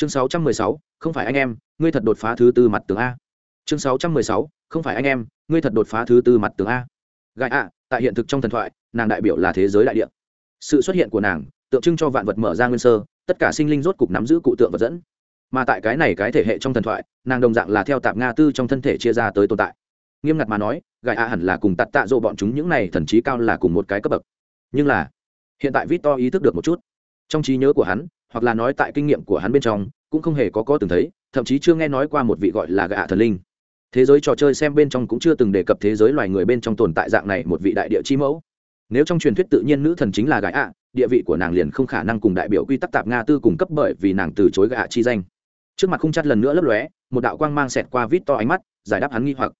chương 616, không phải anh em ngươi thật đột phá thứ tư mặt tường a. Chương 616, không phải anh em ngươi thật đột phá thứ tư mặt tường a. Gai a tại hiện thực trong thần thoại nàng đại biểu là thế giới đại địa. Sự xuất hiện của nàng tượng trưng cho vạn vật mở ra nguyên sơ tất cả sinh linh rốt cục nắm giữ cụ tượng vật dẫn. Mà tại cái này cái thể hệ trong thần thoại nàng đồng dạng là theo tạp nga tư trong thân thể chia ra tới tồn tại. Nghiêm ngặt mà nói gai a hẳn là cùng tạt tạ dỗ bọn chúng những này thần trí cao là cùng một cái cấp bậc. Nhưng là hiện tại vít to ý thức được một chút. Trong trí nhớ của hắn hoặc là nói tại kinh nghiệm của hắn bên trong, cũng không hề có có từng thấy, thậm chí chưa nghe nói qua một vị gọi là gạ thần linh. Thế giới trò chơi xem bên trong cũng chưa từng đề cập thế giới loài người bên trong tồn tại dạng này một vị đại địa chi mẫu. Nếu trong truyền thuyết tự nhiên nữ thần chính là gái ạ, địa vị của nàng liền không khả năng cùng đại biểu quy tắc tạp nga tư cùng cấp bởi vì nàng từ chối gạ chi danh. Trước mặt không chắt lần nữa lấp lóe, một đạo quang mang xẹt qua vít to ánh mắt, giải đáp hắn nghi hoặc.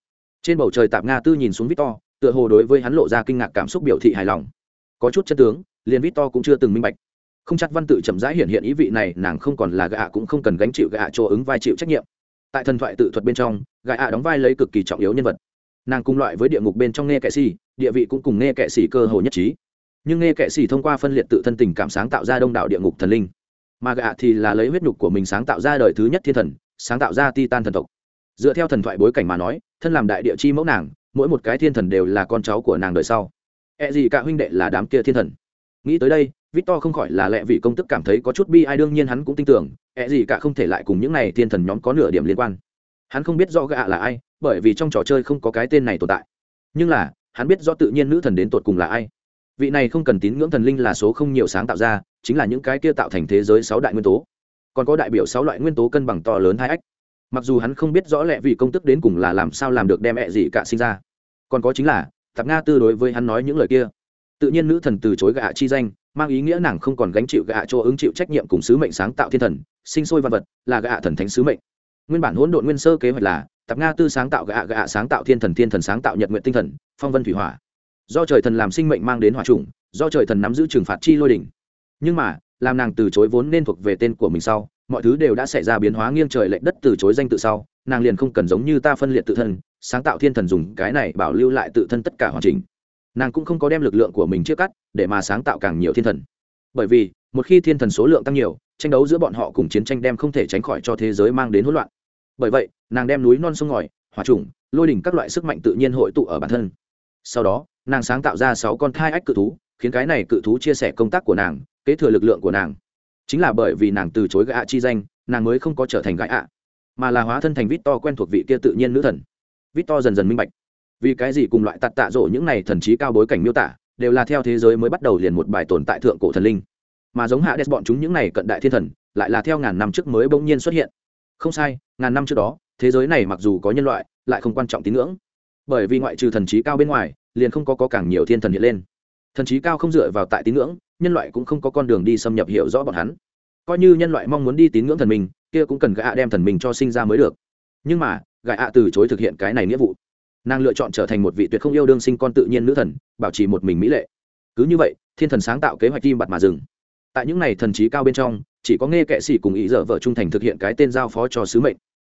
Trên bầu trời tạp nga tư nhìn xuống vít to, tựa hồ đối với hắn lộ ra kinh ngạc cảm xúc biểu thị hài lòng. Có chút chân tướng, liền vít to cũng chưa từng minh bạch không chắc văn tự chậm rãi hiện hiện ý vị này, nàng không còn là gạ cũng không cần gánh chịu gạ chỗ ứng vai chịu trách nhiệm. Tại thần thoại tự thuật bên trong gạ đóng vai lấy cực kỳ trọng yếu nhân vật. Nàng cùng loại với địa ngục bên trong nghe kệ xì, địa vị cũng cùng nghe kệ xì cơ hồ nhất trí. Nhưng nghe kệ xì thông qua phân liệt tự thân tình cảm sáng tạo ra đông đảo địa ngục thần linh. Mà gạ thì là lấy huyết nhục của mình sáng tạo ra đời thứ nhất thiên thần, sáng tạo ra titan thần tộc. Dựa theo thần thoại bối cảnh mà nói, thân làm đại địa chi mẫu nàng, mỗi một cái thiên thần đều là con cháu của nàng đời sau. E gì cả huynh đệ là đám kia thiên thần? Nghĩ tới đây Victor không khỏi là lẽ vì công tức cảm thấy có chút bi ai đương nhiên hắn cũng tin tưởng, ẹ gì cả không thể lại cùng những này thiên thần nhóm có nửa điểm liên quan. Hắn không biết rõ gạ là ai, bởi vì trong trò chơi không có cái tên này tồn tại. Nhưng là, hắn biết rõ tự nhiên nữ thần đến tột cùng là ai. Vị này không cần tín ngưỡng thần linh là số không nhiều sáng tạo ra, chính là những cái kia tạo thành thế giới sáu đại nguyên tố. Còn có đại biểu sáu loại nguyên tố cân bằng to lớn hai ách. Mặc dù hắn không biết rõ lẽ vì công tức đến cùng là làm sao làm được đem ẹ gì cả sinh ra. Còn có chính là, Tạp Nga tư đối với hắn nói những lời kia. Tự nhiên nữ thần từ chối gạ chi danh, mang ý nghĩa nàng không còn gánh chịu gạ chỗ ứng chịu trách nhiệm cùng sứ mệnh sáng tạo thiên thần sinh sôi văn vật là gạ thần thánh sứ mệnh. Nguyên bản hỗn độn nguyên sơ kế hoạch là tạp nga tư sáng tạo gạ gạ sáng tạo thiên thần thiên thần sáng tạo nhật nguyện tinh thần phong vân thủy hỏa. Do trời thần làm sinh mệnh mang đến hỏa trùng do trời thần nắm giữ trừng phạt chi lôi đỉnh. Nhưng mà làm nàng từ chối vốn nên thuộc về tên của mình sau mọi thứ đều đã xảy ra biến hóa nghiêng trời lệch đất từ chối danh tự sau nàng liền không cần giống như ta phân liệt tự thân sáng tạo thiên thần dùng cái này bảo lưu lại tự thân tất cả hoàn chỉnh nàng cũng không có đem lực lượng của mình chia cắt, để mà sáng tạo càng nhiều thiên thần. Bởi vì, một khi thiên thần số lượng tăng nhiều, tranh đấu giữa bọn họ cùng chiến tranh đem không thể tránh khỏi cho thế giới mang đến hỗn loạn. Bởi vậy, nàng đem núi non sông ngòi, hỏa trùng, lôi đỉnh các loại sức mạnh tự nhiên hội tụ ở bản thân. Sau đó, nàng sáng tạo ra sáu con thai ách cự thú, khiến cái này cự thú chia sẻ công tác của nàng, kế thừa lực lượng của nàng. Chính là bởi vì nàng từ chối gã chi danh, nàng mới không có trở thành gã ạ, mà là hóa thân thành vít to quen thuộc vị kia tự nhiên nữ thần. Vít to dần dần minh bạch vì cái gì cùng loại tạt tạ rộ những này thần trí cao bối cảnh miêu tả đều là theo thế giới mới bắt đầu liền một bài tồn tại thượng cổ thần linh. Mà giống hạ đès bọn chúng những này cận đại thiên thần lại là theo ngàn năm trước mới bỗng nhiên xuất hiện. Không sai ngàn năm trước đó thế giới này mặc dù có nhân loại lại không quan trọng tín ngưỡng. Bởi vì ngoại trừ thần trí cao bên ngoài liền không có, có càng nhiều thiên thần hiện lên. Thần trí cao không dựa vào tại tín ngưỡng nhân loại cũng không có con đường đi xâm nhập hiểu rõ bọn hắn. Coi như nhân loại mong muốn đi tín ngưỡng thần mình kia cũng cần gã đem thần mình cho sinh ra mới được. Nhưng mà gã từ chối thực hiện cái này nghĩa vụ nàng lựa chọn trở thành một vị tuyệt không yêu đương sinh con tự nhiên nữ thần, bảo trì một mình mỹ lệ. Cứ như vậy, thiên thần sáng tạo kế hoạch tim bặt mà dừng. Tại những n à y thần trí cao bên trong, chỉ có nghe kệ sĩ cùng ý dở vợ trung thành thực hiện cái tên giao phó cho sứ mệnh.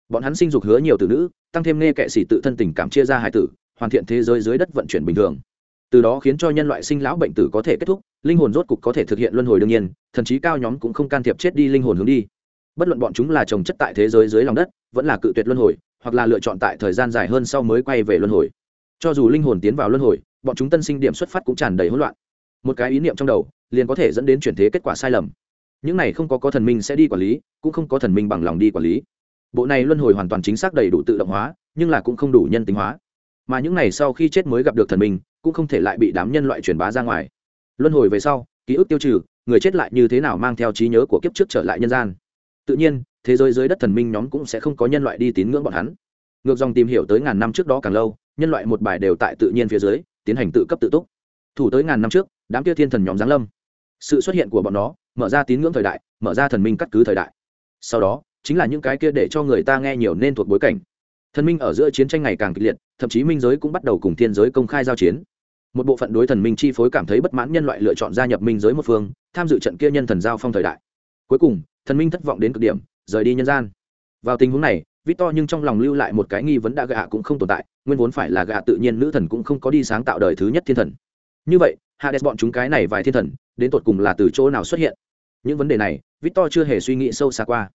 Bọn hắn sinh dục hứa nhiều từ nữ, tăng thêm nghe kệ sĩ tự thân tình cảm chia ra hai tử, hoàn thiện thế giới dưới đất vận chuyển bình thường. Từ đó khiến cho nhân loại sinh lão bệnh tử có thể kết thúc, linh hồn rốt cục có thể thực hiện luân hồi đương nhiên, thần trí cao nhóm cũng không can thiệp chết đi linh hồn hướng đi. Bất luận bọn chúng là trồng chất tại thế giới dưới lòng đất, vẫn là cự tuyệt luân hồi hoặc là lựa chọn tại thời gian dài hơn sau mới quay về luân hồi. Cho dù linh hồn tiến vào luân hồi, bọn chúng tân sinh điểm xuất phát cũng tràn đầy hỗn loạn. Một cái ý niệm trong đầu, liền có thể dẫn đến chuyển thế kết quả sai lầm. Những này không có có thần minh sẽ đi quản lý, cũng không có thần minh bằng lòng đi quản lý. Bộ này luân hồi hoàn toàn chính xác đầy đủ tự động hóa, nhưng là cũng không đủ nhân tính hóa. Mà những này sau khi chết mới gặp được thần minh, cũng không thể lại bị đám nhân loại truyền bá ra ngoài. Luân hồi về sau, ký ức tiêu trừ, người chết lại như thế nào mang theo trí nhớ của kiếp trước trở lại nhân gian. Tự nhiên thế giới dưới đất thần minh nhóm cũng sẽ không có nhân loại đi tín ngưỡng bọn hắn. Ngược dòng tìm hiểu tới ngàn năm trước đó càng lâu, nhân loại một bài đều tại tự nhiên phía dưới, tiến hành tự cấp tự túc. Thủ tới ngàn năm trước, đám kia thiên thần nhóm giáng lâm. Sự xuất hiện của bọn nó, mở ra tín ngưỡng thời đại, mở ra thần minh cắt cứ thời đại. Sau đó, chính là những cái kia để cho người ta nghe nhiều nên thuộc bối cảnh. Thần minh ở giữa chiến tranh ngày càng kịch liệt, thậm chí minh giới cũng bắt đầu cùng thiên giới công khai giao chiến. Một bộ phận đối thần minh chi phối cảm thấy bất mãn nhân loại lựa chọn gia nhập minh giới một phương, tham dự trận kia nhân thần giao phong thời đại. Cuối cùng, thần minh thất vọng đến cực điểm rời đi nhân gian. Vào tình huống này, victor nhưng trong lòng lưu lại một cái nghi vấn đã gạ cũng không tồn tại, nguyên vốn phải là gạ tự nhiên nữ thần cũng không có đi sáng tạo đời thứ nhất thiên thần. Như vậy, hades bọn chúng cái này vài thiên thần, đến tột cùng là từ chỗ nào xuất hiện? Những vấn đề này, victor chưa hề suy nghĩ sâu xa qua.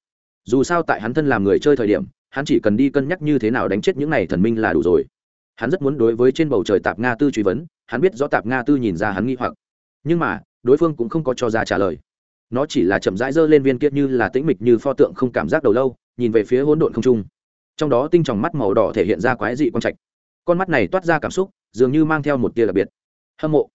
Dù sao tại hắn thân làm người chơi thời điểm, hắn chỉ cần đi cân nhắc như thế nào đánh chết những này thần minh là đủ rồi. Hắn rất muốn đối với trên bầu trời tạp nga tư truy vấn, hắn biết rõ tạp nga tư nhìn ra hắn nghi hoặc. Nhưng mà, đối phương cũng không có cho ra trả lời nó chỉ là chậm rãi dơ lên viên kiệt như là tĩnh mịch như pho tượng không cảm giác đầu lâu, nhìn về phía hỗn độn không trung. Trong đó tinh tròng mắt màu đỏ thể hiện ra quái dị quang trạch. Con mắt này toát ra cảm xúc, dường như mang theo một tia đặc biệt. Hâm mộ.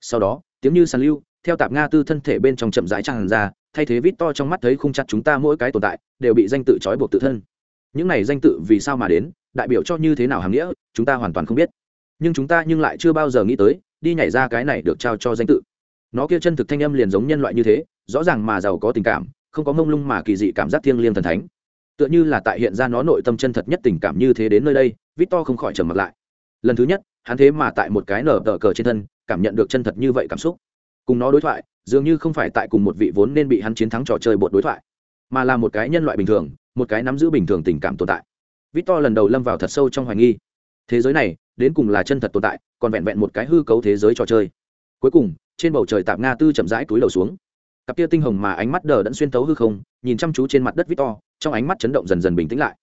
Sau đó, tiếng như sàn lưu, theo tạp nga tư thân thể bên trong chậm rãi tràn ra, thay thế vít to trong mắt thấy khung chặt chúng ta mỗi cái tồn tại, đều bị danh tự trói buộc tự thân. Những này danh tự vì sao mà đến, đại biểu cho như thế nào hàm nghĩa, chúng ta hoàn toàn không biết. Nhưng chúng ta nhưng lại chưa bao giờ nghĩ tới, đi nhảy ra cái này được trao cho danh tự. Nó kia chân thực thanh âm liền giống nhân loại như thế rõ ràng mà giàu có tình cảm, không có mông lung mà kỳ dị cảm giác thiêng liêng thần thánh. Tựa như là tại hiện ra nó nội tâm chân thật nhất tình cảm như thế đến nơi đây, victor không khỏi trầm mặt lại. Lần thứ nhất, hắn thế mà tại một cái nở tờ cờ trên thân, cảm nhận được chân thật như vậy cảm xúc. Cùng nó đối thoại, dường như không phải tại cùng một vị vốn nên bị hắn chiến thắng trò chơi bột đối thoại, mà là một cái nhân loại bình thường, một cái nắm giữ bình thường tình cảm tồn tại. Victor lần đầu lâm vào thật sâu trong hoài nghi. Thế giới này, đến cùng là chân thật tồn tại, còn vẹn vẹn một cái hư cấu thế giới trò chơi. Cuối cùng, trên bầu trời tạp nga tư chậm rãi túi đầu xuống cặp kia tinh hồng mà ánh mắt đờ đẫn xuyên tấu hư không, nhìn chăm chú trên mặt đất victor, trong ánh mắt chấn động dần dần bình tĩnh lại.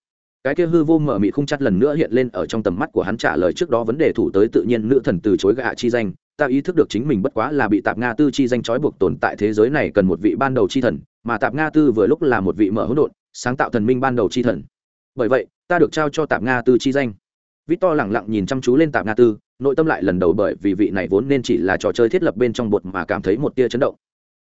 Cái kia hư vô mở mị không chặt lần nữa hiện lên ở trong tầm mắt của hắn trả lời trước đó vấn đề thủ tới tự nhiên nữ thần từ chối gạ chi danh, ta ý thức được chính mình bất quá là bị tạp nga tư chi danh trói buộc tồn tại thế giới này cần một vị ban đầu chi thần, mà tạp nga tư vừa lúc là một vị mở hỗn độn, sáng tạo thần minh ban đầu chi thần. Bởi vậy, ta được trao cho tạp nga tư chi danh. Victor lẳng lặng nhìn chăm chú lên tạp nga tư, nội tâm lại lần đầu bởi vì vị này vốn nên chỉ là trò chơi thiết lập bên trong bột mà cảm thấy một tia chấn động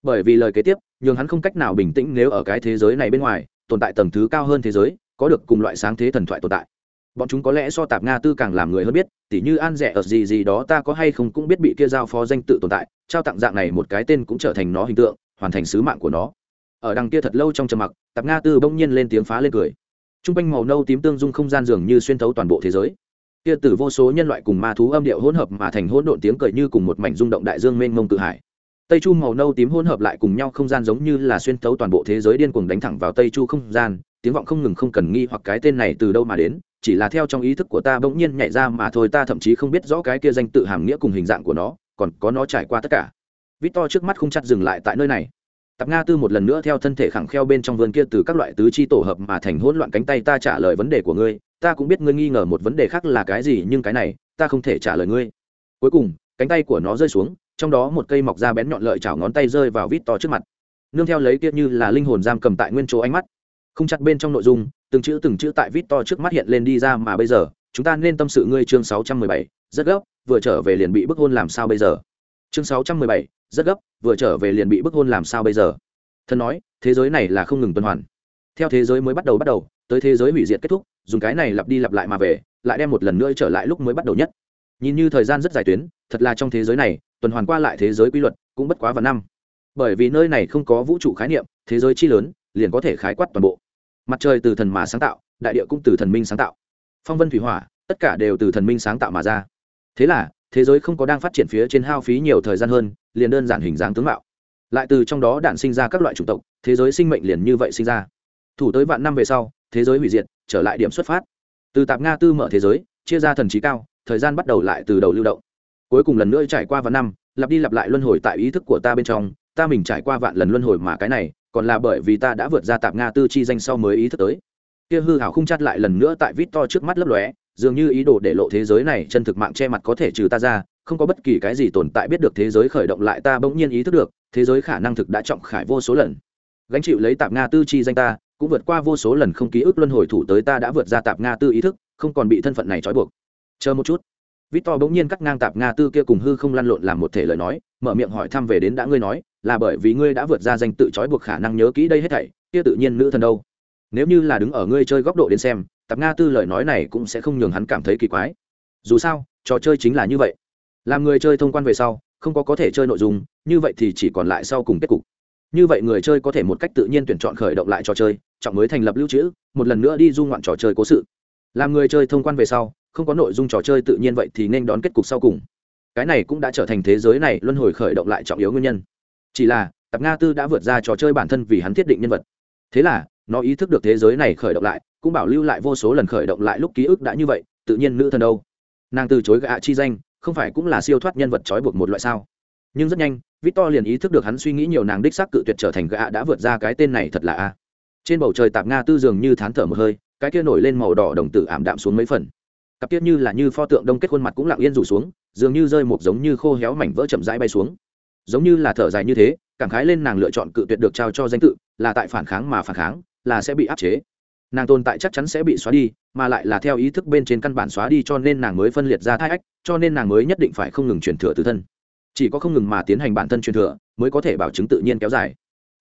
bởi vì lời kế tiếp, nhường hắn không cách nào bình tĩnh nếu ở cái thế giới này bên ngoài, tồn tại tầng thứ cao hơn thế giới, có được cùng loại sáng thế thần thoại tồn tại. Bọn chúng có lẽ so tạp nga tư càng làm người hơn biết, tỉ như an rẻ ở gì gì đó ta có hay không cũng biết bị kia giao phó danh tự tồn tại, trao tặng dạng này một cái tên cũng trở thành nó hình tượng, hoàn thành sứ mạng của nó. Ở đằng kia thật lâu trong trầm mặc, tạp nga tư bỗng nhiên lên tiếng phá lên cười. T r u n g quanh màu nâu tím tương dung không gian dường như xuyên thấu toàn bộ thế giới. Kia từ vô số nhân loại cùng ma thú âm điệu hỗn hợp mà thành hỗn độn tiếng cười như cùng một mảnh rung động đại dương mênh mông tự hải tây chu màu nâu tím hỗn hợp lại cùng nhau không gian giống như là xuyên thấu toàn bộ thế giới điên cuồng đánh thẳng vào tây chu không gian tiếng vọng không ngừng không cần nghi hoặc cái tên này từ đâu mà đến chỉ là theo trong ý thức của ta bỗng nhiên nhảy ra mà thôi ta thậm chí không biết rõ cái kia danh tự hàm nghĩa cùng hình dạng của nó còn có nó trải qua tất cả vít to trước mắt không chặt dừng lại tại nơi này Tạp Nga Tư một lần nữa theo thân thể khẳng kheo bên trong vườn kia từ các loại tứ chi tổ hợp mà thành hỗn loạn cánh tay ta trả lời vấn đề của ngươi, ta cũng biết ngươi nghi ngờ một vấn đề khác là cái gì, nhưng cái này, ta không thể trả lời ngươi. Cuối cùng, cánh tay của nó rơi xuống, trong đó một cây mọc ra bén nhọn lợi chảo ngón tay rơi vào vít to trước mặt. Nương theo lấy kia như là linh hồn giam cầm tại nguyên chỗ ánh mắt. Không chặt bên trong nội dung, từng chữ từng chữ tại vít to trước mắt hiện lên đi ra mà bây giờ, chúng ta nên tâm sự ngươi chương 617, rất gấp, vừa trở về liền bị bức hôn làm sao bây giờ? Chương 617, rất gấp vừa trở về liền bị bức hôn làm sao bây giờ thân nói thế giới này là không ngừng tuần hoàn theo thế giới mới bắt đầu bắt đầu tới thế giới hủy diệt kết thúc dùng cái này lặp đi lặp lại mà về lại đem một lần nữa trở lại lúc mới bắt đầu nhất nhìn như thời gian rất dài tuyến thật là trong thế giới này tuần hoàn qua lại thế giới quy luật cũng bất quá vào năm. Bởi vì nơi này không có vũ trụ khái niệm, thế giới chi lớn, liền có thể khái quát toàn bộ. Mặt trời từ thần mà sáng tạo, đại địa cũng từ thần minh sáng tạo. Phong vân thủy hỏa, tất cả đều từ thần minh sáng tạo mà ra. Thế là, thế giới không có đang phát triển phía trên hao phí nhiều thời gian hơn, liền đơn giản hình dáng tướng mạo. Lại từ trong đó đản sinh ra các loại chủng tộc, thế giới sinh mệnh liền như vậy sinh ra. Thủ tới vạn năm về sau, thế giới hủy diệt, trở lại điểm xuất phát. Từ tạp nga tư mở thế giới, chia ra thần trí cao, thời gian bắt đầu lại từ đầu lưu động. Cuối cùng lần nữa trải qua vạn năm lặp đi lặp lại luân hồi tại ý thức của ta bên trong, ta mình trải qua vạn lần luân hồi mà cái này, còn là bởi vì ta đã vượt ra tạp nga tư chi danh sau mới ý thức tới. Kia hư hảo không chắt lại lần nữa tại vít to trước mắt lấp lóe, dường như ý đồ để lộ thế giới này chân thực mạng che mặt có thể trừ ta ra, không có bất kỳ cái gì tồn tại biết được thế giới khởi động lại ta bỗng nhiên ý thức được, thế giới khả năng thực đã trọng khải vô số lần. Gánh chịu lấy tạp nga tư chi danh ta, cũng vượt qua vô số lần không ký ức luân hồi thủ tới ta đã vượt ra tạp nga tư ý thức, không còn bị thân phận này trói buộc. Chờ một chút victor bỗng nhiên cắt ngang tạp nga tư kia cùng hư không lăn lộn làm một thể lời nói, mở miệng hỏi thăm về đến đã ngươi nói, là bởi vì ngươi đã vượt ra danh tự trói buộc khả năng nhớ kỹ đây hết thảy, kia tự nhiên nữ thần đâu. Nếu như là đứng ở ngươi chơi góc độ đến xem, tạp nga tư lời nói này cũng sẽ không nhường hắn cảm thấy kỳ quái. Dù sao, trò chơi chính là như vậy. Làm người chơi thông quan về sau, không có có thể chơi nội dung, như vậy thì chỉ còn lại sau cùng kết cục. Như vậy người chơi có thể một cách tự nhiên tuyển chọn khởi động lại trò chơi chọn mới thành lập lưu trữ, một lần nữa đi du ngoạn trò chơi cố sự. Làm người chơi thông quan về sau không có nội dung trò chơi tự nhiên vậy thì nên đón kết cục sau cùng. Cái này cũng đã trở thành thế giới này luân hồi khởi động lại trọng yếu nguyên nhân. Chỉ là, tập nga tư đã vượt ra trò chơi bản thân vì hắn thiết định nhân vật. Thế là, nó ý thức được thế giới này khởi động lại, cũng bảo lưu lại vô số lần khởi động lại lúc ký ức đã như vậy, tự nhiên nữ thần đâu? Nàng từ chối gạ chi danh, không phải cũng là siêu thoát nhân vật trói buộc một loại sao? Nhưng rất nhanh, victor liền ý thức được hắn suy nghĩ nhiều nàng đích xác cự tuyệt trở thành gạ đã vượt ra cái tên này thật là a. Trên bầu trời tạp nga tư dường như thán thở một hơi, cái kia nổi lên màu đỏ đồng tử ảm đạm xuống mấy phần cặp tiết như là như pho tượng đông kết khuôn mặt cũng lặng yên rủ xuống, dường như rơi một giống như khô héo mảnh vỡ chậm rãi bay xuống. Giống như là thở dài như thế, cảm khái lên nàng lựa chọn cự tuyệt được trao cho danh tự, là tại phản kháng mà phản kháng, là sẽ bị áp chế. Nàng tồn tại chắc chắn sẽ bị xóa đi, mà lại là theo ý thức bên trên căn bản xóa đi cho nên nàng mới phân liệt ra thai ách, cho nên nàng mới nhất định phải không ngừng truyền thừa từ thân. Chỉ có không ngừng mà tiến hành bản thân truyền thừa, mới có thể bảo chứng tự nhiên kéo dài.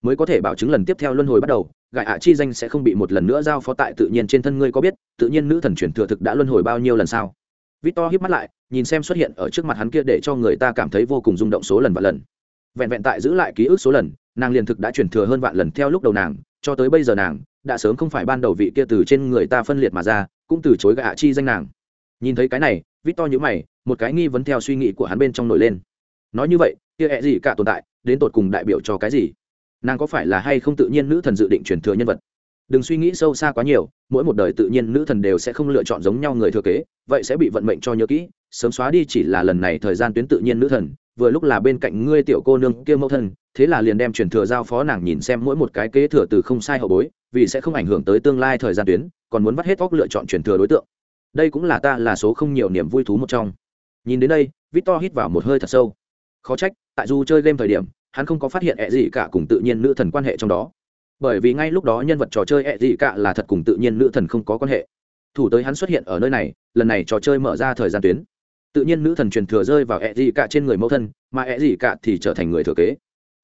Mới có thể bảo chứng lần tiếp theo luân hồi bắt đầu gại ạ chi danh sẽ không bị một lần nữa giao phó tại tự nhiên trên thân ngươi có biết, tự nhiên nữ thần truyền thừa thực đã luân hồi bao nhiêu lần sao? Victor hiếp mắt lại, nhìn xem xuất hiện ở trước mặt hắn kia để cho người ta cảm thấy vô cùng rung động số lần và lần. Vẹn vẹn tại giữ lại ký ức số lần, nàng liền thực đã truyền thừa hơn vạn lần theo lúc đầu nàng, cho tới bây giờ nàng, đã sớm không phải ban đầu vị kia từ trên người ta phân liệt mà ra, cũng từ chối gạ chi danh nàng. Nhìn thấy cái này, victor nhữ mày, một cái nghi vấn theo suy nghĩ của hắn bên trong nổi lên. Nói như vậy, kia ẹ gì cả tồn tại, đến tột cùng đại biểu cho cái gì? Nàng có phải là hay không tự nhiên nữ thần dự định truyền thừa nhân vật? Đừng suy nghĩ sâu xa quá nhiều, mỗi một đời tự nhiên nữ thần đều sẽ không lựa chọn giống nhau người thừa kế, vậy sẽ bị vận mệnh cho nhớ kỹ, sớm xóa đi chỉ là lần này thời gian tuyến tự nhiên nữ thần, vừa lúc là bên cạnh ngươi tiểu cô nương kia mẫu thân, thế là liền đem truyền thừa giao phó nàng nhìn xem mỗi một cái kế thừa từ không sai hậu bối, vì sẽ không ảnh hưởng tới tương lai thời gian tuyến, còn muốn vắt hết óc lựa chọn truyền thừa đối tượng. Đây cũng là ta là số không nhiều niềm vui thú một trong. Nhìn đến đây, victor hít vào một hơi thật sâu. Khó trách, tại du chơi game thời điểm hắn không có phát hiện ẹ gì cả cùng tự nhiên nữ thần quan hệ trong đó. Bởi vì ngay lúc đó nhân vật trò chơi ẹ gì cả là thật cùng tự nhiên nữ thần không có quan hệ. Thủ tới hắn xuất hiện ở nơi này, lần này trò chơi mở ra thời gian tuyến. Tự nhiên nữ thần truyền thừa rơi vào ẹ gì cả trên người mẫu thân, mà ẹ gì cả thì trở thành người thừa kế.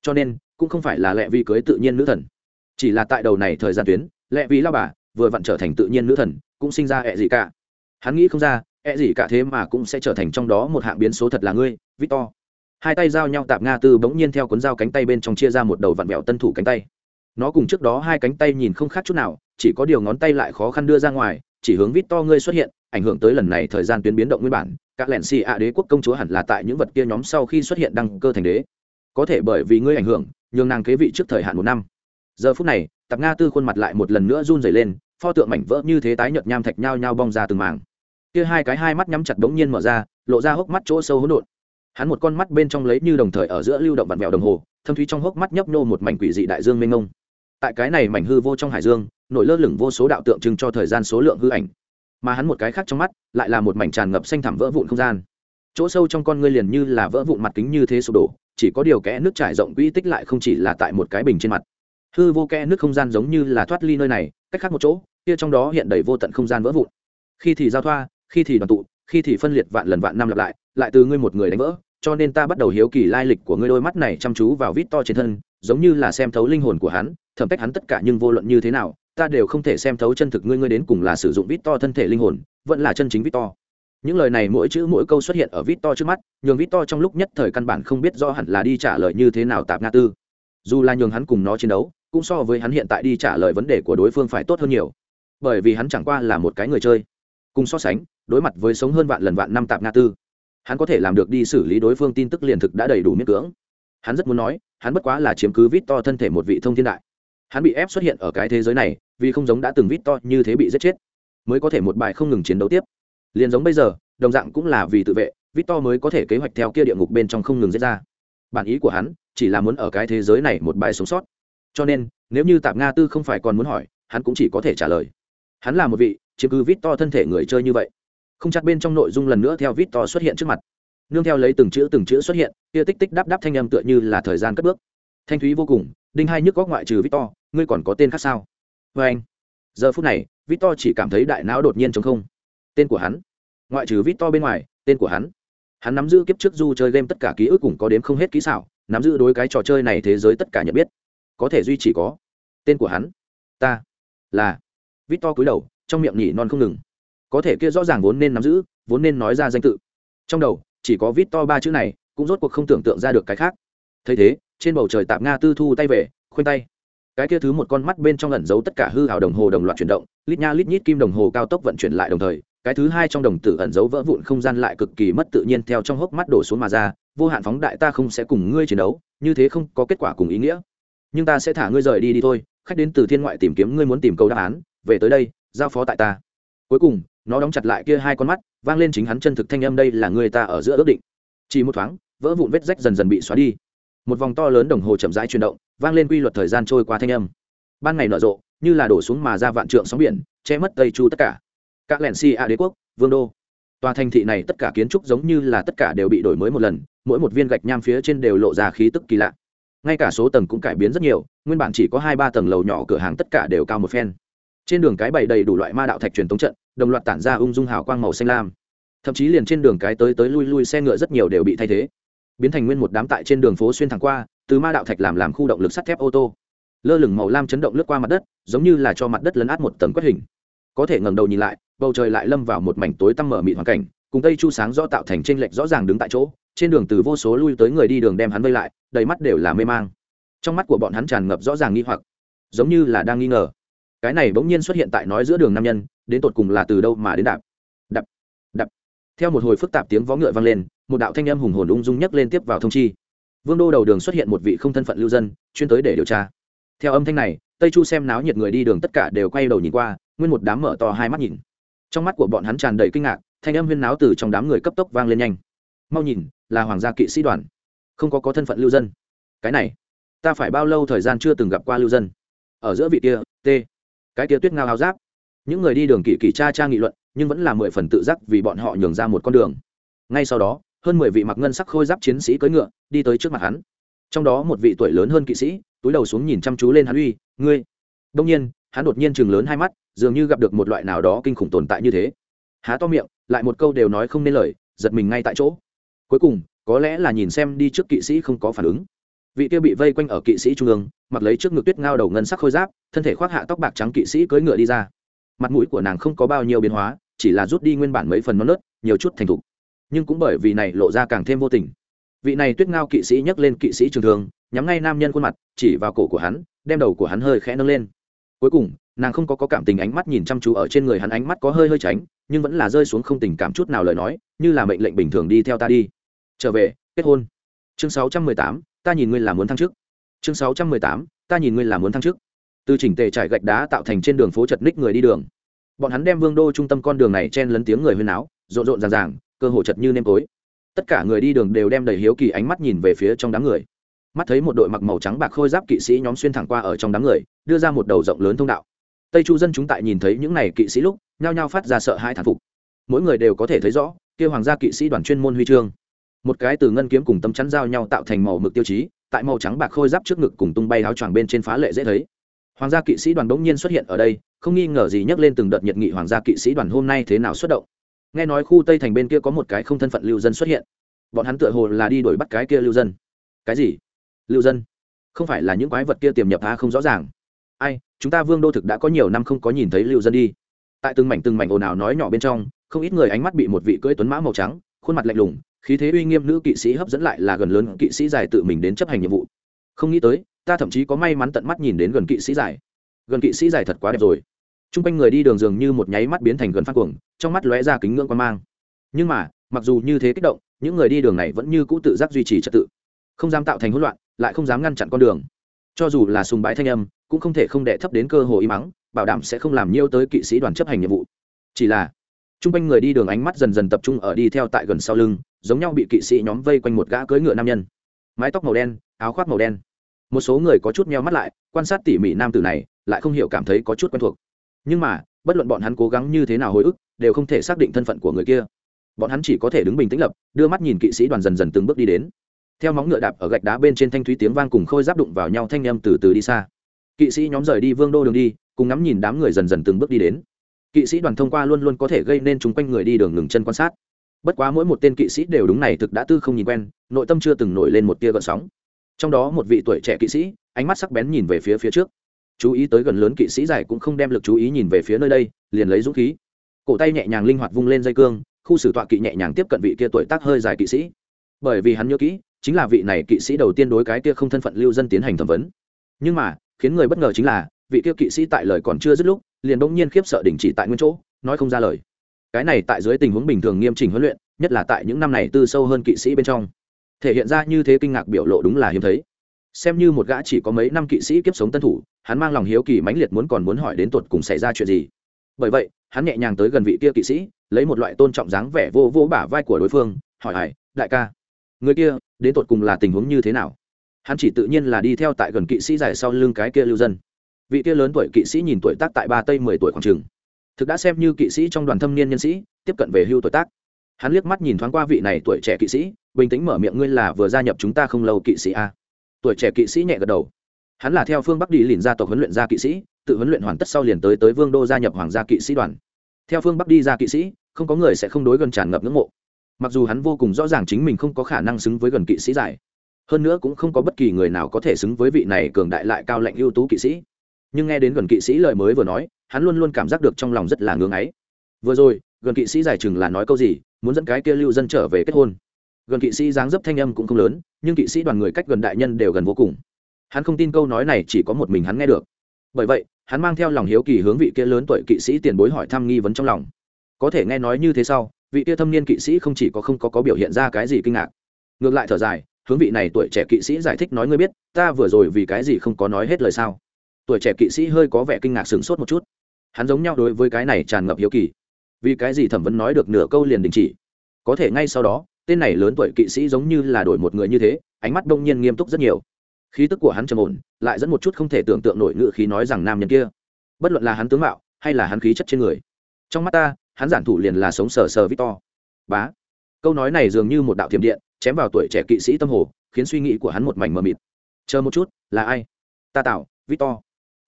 Cho nên, cũng không phải là lẹ vi cưới tự nhiên nữ thần. Chỉ là tại đầu này thời gian tuyến lẹ vi lao bà vừa vặn trở thành tự nhiên nữ thần, cũng sinh ra ẹ gì cả. Hắn nghĩ không ra, ẹ gì cả thế mà cũng sẽ trở thành trong đó một hạng biến số thật là ngươi, victor hai tay giao nhau tạp nga tư bỗng nhiên theo cuốn dao cánh tay bên trong chia ra một đầu vặn vẹo tân thủ cánh tay. Nó cùng trước đó hai cánh tay nhìn không khác chút nào, chỉ có điều ngón tay lại khó khăn đưa ra ngoài, chỉ hướng vít to ngươi xuất hiện, ảnh hưởng tới lần này thời gian tuyến biến động nguyên bản. Các lẻn xì ạ đế quốc công chúa hẳn là tại những vật kia nhóm sau khi xuất hiện đăng cơ thành đế. Có thể bởi vì ngươi ảnh hưởng, nhường nàng kế vị trước thời hạn một năm. Giờ phút này, tạp nga tư khuôn mặt lại một lần nữa run rẩy lên, pho tượng mảnh vỡ như thế tái nhợt nham thạch nhao nhao bong ra từng mảng. Kia hai cái hai mắt nhắm chặt bỗng nhiên mở ra, lộ ra hốc mắt chỗ sâu hỗn độn hắn một con mắt bên trong lấy như đồng thời ở giữa lưu động vặn vẹo đồng hồ, thâm thúy trong hốc mắt nhấp nô một mảnh quỷ dị đại dương mênh mông. Tại cái này mảnh hư vô trong hải dương, nổi lơ lửng vô số đạo tượng trưng cho thời gian số lượng hư ảnh. Mà hắn một cái khác trong mắt, lại là một mảnh tràn ngập xanh thẳm vỡ vụn không gian. Chỗ sâu trong con ngươi liền như là vỡ vụn mặt kính như thế sụp đổ, chỉ có điều kẽ nước trải rộng quỹ tích lại không chỉ là tại một cái bình trên mặt. Hư vô kẽ nước không gian giống như là thoát ly nơi này, cách khác một chỗ, kia trong đó hiện đầy vô tận không gian vỡ vụn. Khi thì giao thoa, khi thì đoàn tụ, khi thì phân liệt vạn lần vạn năm lặp lại lại từ ngươi một người đánh vỡ cho nên ta bắt đầu hiếu kỳ lai lịch của ngươi đôi mắt này chăm chú vào vít to trên thân, giống như là xem thấu linh hồn của hắn, thẩm tách hắn tất cả nhưng vô luận như thế nào, ta đều không thể xem thấu chân thực ngươi ngươi đến cùng là sử dụng vít to thân thể linh hồn, vẫn là chân chính vít to. Những lời này mỗi chữ mỗi câu xuất hiện ở vít to trước mắt, nhường vít to trong lúc nhất thời căn bản không biết do hẳn là đi trả lời như thế nào tạp nga tư. Dù là nhường hắn cùng nó chiến đấu, cũng so với hắn hiện tại đi trả lời vấn đề của đối phương phải tốt hơn nhiều. Bởi vì hắn chẳng qua là một cái người chơi. Cùng so sánh, đối mặt với sống hơn vạn lần vạn năm tạp nga tư hắn có thể làm được đi xử lý đối phương tin tức liền thực đã đầy đủ miễn cưỡng. Hắn rất muốn nói, hắn bất quá là chiếm cứ vít to thân thể một vị thông thiên đại. Hắn bị ép xuất hiện ở cái thế giới này, vì không giống đã từng vít to như thế bị giết chết, mới có thể một bài không ngừng chiến đấu tiếp. Liền giống bây giờ, đồng dạng cũng là vì tự vệ, vít to mới có thể kế hoạch theo kia địa ngục bên trong không ngừng giết ra. Bản ý của hắn chỉ là muốn ở cái thế giới này một bài sống sót. Cho nên, nếu như tạp nga tư không phải còn muốn hỏi, hắn cũng chỉ có thể trả lời. Hắn là một vị chiếm cứ vít to thân thể người chơi như vậy không chặt bên trong nội dung lần nữa theo vít to xuất hiện trước mặt. Nương theo lấy từng chữ từng chữ xuất hiện, kia tích tích đáp đáp thanh âm tựa như là thời gian cất bước. Thanh thúy vô cùng, đinh hai nhức góc ngoại trừ vít to, ngươi còn có tên khác sao? Vê anh. Giờ phút này, vít to chỉ cảm thấy đại não đột nhiên chống không. Tên của hắn. Ngoại trừ vít to bên ngoài, tên của hắn. Hắn nắm giữ kiếp trước du chơi game tất cả ký ức cùng có đếm không hết kỹ xảo, nắm giữ đối cái trò chơi này thế giới tất cả nhận biết. Có thể duy chỉ có tên của hắn. Ta là vít to cúi đầu, trong miệng nhỉ non không ngừng có thể kia rõ ràng vốn nên nắm giữ, vốn nên nói ra danh tự. Trong đầu, chỉ có vít to ba chữ này, cũng rốt cuộc không tưởng tượng ra được cái khác. Thấy thế, trên bầu trời tạm nga tư thu tay về, khoanh tay. Cái kia thứ một con mắt bên trong ẩn giấu tất cả hư hào đồng hồ đồng loạt chuyển động, lít nha lít nhít kim đồng hồ cao tốc vận chuyển lại đồng thời, cái thứ hai trong đồng tử ẩn giấu vỡ vụn không gian lại cực kỳ mất tự nhiên theo trong hốc mắt đổ xuống mà ra, vô hạn phóng đại ta không sẽ cùng ngươi chiến đấu, như thế không có kết quả cùng ý nghĩa. Nhưng ta sẽ thả ngươi rời đi đi thôi, khách đến từ thiên ngoại tìm kiếm ngươi muốn tìm câu đáp án, về tới đây, giao phó tại ta. Cuối cùng nó đóng chặt lại kia hai con mắt, vang lên chính hắn chân thực thanh âm, đây là người ta ở giữa ước định. Chỉ một thoáng, vỡ vụn vết rách dần dần bị xóa đi. Một vòng to lớn đồng hồ chậm rãi chuyển động, vang lên quy luật thời gian trôi qua thanh âm. Ban ngày nở rộ, như là đổ xuống mà ra vạn trượng sóng biển, che mất tây chu tất cả. Các lẻn si a đế quốc, vương đô. Tòa thành thị này tất cả kiến trúc giống như là tất cả đều bị đổi mới một lần, mỗi một viên gạch nham phía trên đều lộ ra khí tức kỳ lạ. Ngay cả số tầng cũng cải biến rất nhiều, nguyên bản chỉ có hai ba tầng lầu nhỏ cửa hàng tất cả đều cao một phen trên đường cái bày đầy đủ loại ma đạo thạch truyền tống trận, đồng loạt tản ra ung dung hào quang màu xanh lam. Thậm chí liền trên đường cái tới tới lui lui xe ngựa rất nhiều đều bị thay thế. Biến thành nguyên một đám tại trên đường phố xuyên thẳng qua, từ ma đạo thạch làm làm khu động lực sắt thép ô tô. Lơ lửng màu lam chấn động lướt qua mặt đất, giống như là cho mặt đất lấn át một tầng quất hình. Có thể ngẩng đầu nhìn lại, bầu trời lại lâm vào một mảnh tối tăm mở mịt hoàn cảnh, cùng tây chu sáng rõ tạo thành tranh lệch rõ ràng đứng tại chỗ, trên đường từ vô số lui tới người đi đường đem hắn vây lại, đầy mắt đều là mê mang. Trong mắt của bọn hắn tràn ngập rõ ràng nghi hoặc, giống như là đang nghi ngờ cái này bỗng nhiên xuất hiện tại nói giữa đường nam nhân, đến tột cùng là từ đâu mà đến đạp? Đập đập. Theo một hồi phức tạp tiếng vó ngựa vang lên, một đạo thanh âm hùng hồn ung dung nhấc lên tiếp vào thông chi. Vương đô đầu đường xuất hiện một vị không thân phận lưu dân, chuyên tới để điều tra. Theo âm thanh này, tây chu xem náo nhiệt người đi đường tất cả đều quay đầu nhìn qua, nguyên một đám mở to hai mắt nhìn. Trong mắt của bọn hắn tràn đầy kinh ngạc, thanh âm huyên náo từ trong đám người cấp tốc vang lên nhanh. Mau nhìn, là hoàng gia kỵ sĩ đoàn. Không có có thân phận lưu dân. Cái này, ta phải bao lâu thời gian chưa từng gặp qua lưu dân? Ở giữa vị kia, t cái kia tuyết ngao áo giáp. Những người đi đường kỳ kỳ cha cha nghị luận, nhưng vẫn là mười phần tự giác vì bọn họ nhường ra một con đường. Ngay sau đó, hơn mười vị mặc ngân sắc khôi giáp chiến sĩ cưỡi ngựa đi tới trước mặt hắn. Trong đó một vị tuổi lớn hơn kỵ sĩ, túi đầu xuống nhìn chăm chú lên hắn uy, ngươi. Đông nhiên, hắn đột nhiên chừng lớn hai mắt, dường như gặp được một loại nào đó kinh khủng tồn tại như thế. Há to miệng, lại một câu đều nói không nên lời, giật mình ngay tại chỗ. Cuối cùng, có lẽ là nhìn xem đi trước kỵ sĩ không có phản ứng vị kia bị vây quanh ở kỵ sĩ trung ương mặc lấy trước ngực tuyết ngao đầu ngân sắc khôi giáp thân thể khoác hạ tóc bạc trắng kỵ sĩ cưỡi ngựa đi ra. Mặt mũi của nàng không có bao nhiêu biến hóa chỉ là rút đi nguyên bản mấy phần non nớt nhiều chút thành thục. Nhưng cũng bởi vì này lộ ra càng thêm vô tình. Vị này tuyết ngao kỵ sĩ nhấc lên kỵ sĩ trường thường nhắm ngay nam nhân khuôn mặt chỉ vào cổ của hắn đem đầu của hắn hơi khẽ nâng lên. Cuối cùng nàng không có, có cảm tình ánh mắt nhìn chăm chú ở trên người hắn ánh mắt có hơi hơi tránh nhưng vẫn là rơi xuống không tình cảm chút nào lời nói như là mệnh lệnh bình thường đi theo ta đi. Trở về kết hôn. Chương 618, ta nhìn ngươi là muốn thăng chức. Chương 618, ta nhìn ngươi là muốn thăng chức. Từ chỉnh tề trải gạch đá tạo thành trên đường phố chật ních người đi đường. Bọn hắn đem vương đô trung tâm con đường này chen lấn tiếng người huyên áo rộn rộn ràng ràng cơ hồ chật như nêm tối. Tất cả người đi đường đều đem đầy hiếu kỳ ánh mắt nhìn về phía trong đám người. Mắt thấy một đội mặc màu trắng bạc khôi giáp kỵ sĩ nhóm xuyên thẳng qua ở trong đám người đưa ra một đầu rộng lớn thông đạo. Tây chu dân chúng tại nhìn thấy những này kỵ sĩ lúc nhao nhao phát ra sợ hãi thản phục. Mỗi người đều có thể thấy rõ kêu hoàng gia kỵ sĩ đoàn chuyên môn huy chương một cái từ ngân kiếm cùng tấm chắn giao nhau tạo thành màu mực tiêu chí, tại màu trắng bạc khôi giáp trước ngực cùng tung bay áo choàng bên trên phá lệ dễ thấy. Hoàng gia kỵ sĩ đoàn bỗng nhiên xuất hiện ở đây, không nghi ngờ gì nhắc lên từng đợt nhiệt nghị hoàng gia kỵ sĩ đoàn hôm nay thế nào xuất động. Nghe nói khu tây thành bên kia có một cái không thân phận lưu dân xuất hiện. Bọn hắn tựa hồ là đi đuổi bắt cái kia lưu dân. Cái gì? Lưu dân? Không phải là những quái vật kia tiềm nhập ta không rõ ràng. Ai, chúng ta vương đô thực đã có nhiều năm không có nhìn thấy lưu dân đi. Tại từng mảnh từng mảnh ồn ào nói nhỏ bên trong, không ít người ánh mắt bị một vị cưỡi tuấn mã màu trắng, khuôn mặt lạnh lùng khí thế uy nghiêm nữ kỵ sĩ hấp dẫn lại là gần lớn kỵ sĩ dài tự mình đến chấp hành nhiệm vụ. Không nghĩ tới, ta thậm chí có may mắn tận mắt nhìn đến gần kỵ sĩ dài. Gần kỵ sĩ dài thật quá đẹp rồi. T r u n g quanh người đi đường dường như một nháy mắt biến thành gần phát cuồng, trong mắt lóe ra kính ngưỡng quan mang. Nhưng mà, mặc dù như thế kích động, những người đi đường này vẫn như cũ tự giác duy trì trật tự. Không dám tạo thành hỗn loạn, lại không dám ngăn chặn con đường. Cho dù là sùng bái thanh âm, cũng không thể không đệ thấp đến cơ hồ y mắng bảo đảm sẽ không làm nhiêu tới kỵ sĩ đoàn chấp hành nhiệm vụ. Chỉ là t r u n g quanh người đi đường ánh mắt dần dần tập trung ở đi theo tại gần sau lưng giống nhau bị kỵ sĩ nhóm vây quanh một gã cưỡi ngựa nam nhân. Mái tóc màu đen, áo khoác màu đen. Một số người có chút meo mắt lại, quan sát tỉ mỉ nam tử này, lại không hiểu cảm thấy có chút quen thuộc. Nhưng mà, bất luận bọn hắn cố gắng như thế nào hồi ức, đều không thể xác định thân phận của người kia. Bọn hắn chỉ có thể đứng bình tĩnh lập, đưa mắt nhìn kỵ sĩ đoàn dần dần từng bước đi đến. Theo móng ngựa đạp ở gạch đá bên trên thanh thúy tiếng vang cùng khôi giáp đụng vào nhau thanh âm từ từ đi xa. Kỵ sĩ nhóm rời đi vương đô đường đi, cùng ngắm nhìn đám người dần dần từng bước đi đến. Kỵ sĩ đoàn thông qua luôn luôn có thể gây nên chúng quanh người đi đường ngừng chân quan sát bất quá mỗi một tên kỵ sĩ đều đúng này thực đã tư không nhìn quen, nội tâm chưa từng nổi lên một tia gợn sóng. Trong đó một vị tuổi trẻ kỵ sĩ, ánh mắt sắc bén nhìn về phía phía trước. Chú ý tới gần lớn kỵ sĩ dài cũng không đem lực chú ý nhìn về phía nơi đây, liền lấy dũng khí. Cổ tay nhẹ nhàng linh hoạt vung lên dây cương, khu xử tọa kỵ nhẹ nhàng tiếp cận vị kia tuổi tác hơi dài kỵ sĩ. Bởi vì hắn nhớ kỹ, chính là vị này kỵ sĩ đầu tiên đối cái kia không thân phận lưu dân tiến hành thẩm vấn. Nhưng mà, khiến người bất ngờ chính là, vị kia kỵ sĩ tại lời còn chưa dứt lúc, liền bỗng nhiên khiếp sợ đình chỉ tại nguyên chỗ, nói không ra lời cái này tại dưới tình huống bình thường nghiêm chỉnh huấn luyện, nhất là tại những năm này tư sâu hơn kỵ sĩ bên trong. Thể hiện ra như thế kinh ngạc biểu lộ đúng là hiếm thấy. Xem như một gã chỉ có mấy năm kỵ sĩ kiếp sống tân thủ, hắn mang lòng hiếu kỳ mãnh liệt muốn còn muốn hỏi đến tuột cùng xảy ra chuyện gì. Bởi vậy, hắn nhẹ nhàng tới gần vị kia kỵ sĩ, lấy một loại tôn trọng dáng vẻ vô vô bả vai của đối phương, hỏi hải đại ca, người kia, đến tột cùng là tình huống như thế nào? Hắn chỉ tự nhiên là đi theo tại gần kỵ sĩ dài sau lưng cái kia lưu dân. Vị kia lớn tuổi kỵ sĩ nhìn tuổi tác tại ba tây mười tuổi khoảng trường thực đã xem như kỵ sĩ trong đoàn thâm niên nhân sĩ, tiếp cận về hưu tuổi tác. Hắn liếc mắt nhìn thoáng qua vị này tuổi trẻ kỵ sĩ, bình tĩnh mở miệng, ngươi là vừa gia nhập chúng ta không lâu kỵ sĩ a tuổi trẻ kỵ sĩ nhẹ gật đầu. Hắn là theo phương bắc đi lìn gia tộc huấn luyện gia kỵ sĩ, tự huấn luyện hoàn tất sau liền tới tới vương đô gia nhập hoàng gia kỵ sĩ đoàn. Theo phương bắc đi ra kỵ sĩ, không có người sẽ không đối gần tràn ngập ngưỡng mộ. Mặc dù hắn vô cùng rõ ràng chính mình không có khả năng xứng với gần kỵ sĩ giải, hơn nữa cũng không có bất kỳ người nào có thể xứng với vị này cường đại lại cao lãnh ưu tú kỵ sĩ nhưng nghe đến gần kỵ sĩ lời mới vừa nói hắn luôn luôn cảm giác được trong lòng rất là ngưng ấy. Vừa rồi gần kỵ sĩ giải chừng là nói câu gì muốn dẫn cái kia lưu dân trở về kết hôn. Gần kỵ sĩ dáng dấp thanh âm cũng không lớn nhưng kỵ sĩ đoàn người cách gần đại nhân đều gần vô cùng. Hắn không tin câu nói này chỉ có một mình hắn nghe được. Bởi vậy hắn mang theo lòng hiếu kỳ hướng vị kia lớn tuổi kỵ sĩ tiền bối hỏi thăm nghi vấn trong lòng. Có thể nghe nói như thế sau vị kia thâm niên kỵ sĩ không chỉ có không có, có biểu hiện ra cái gì kinh ngạc ngược lại thở dài hướng vị này tuổi trẻ kỵ sĩ giải thích nói ngươi biết ta vừa rồi vì cái gì không có nói hết lời sao? Tuổi trẻ kỵ sĩ hơi có vẻ kinh ngạc sửng sốt một chút. Hắn giống nhau đối với cái này tràn ngập hiếu kỳ. Vì cái gì thẩm vấn nói được nửa câu liền đình chỉ? Có thể ngay sau đó, tên này lớn tuổi kỵ sĩ giống như là đổi một người như thế, ánh mắt đông nhiên nghiêm túc rất nhiều. Khí tức của hắn trầm ổn, lại dẫn một chút không thể tưởng tượng nổi ngự khí nói rằng nam nhân kia. Bất luận là hắn tướng mạo, hay là hắn khí chất trên người, trong mắt ta, hắn giản thủ liền là sống sờ sờ victor. Bá. Câu nói này dường như một đạo thiểm điện, chém vào tuổi trẻ kỵ sĩ tâm hồ, khiến suy nghĩ của hắn một mảnh mờ mịt. Chờ một chút, là ai? Ta tạo victor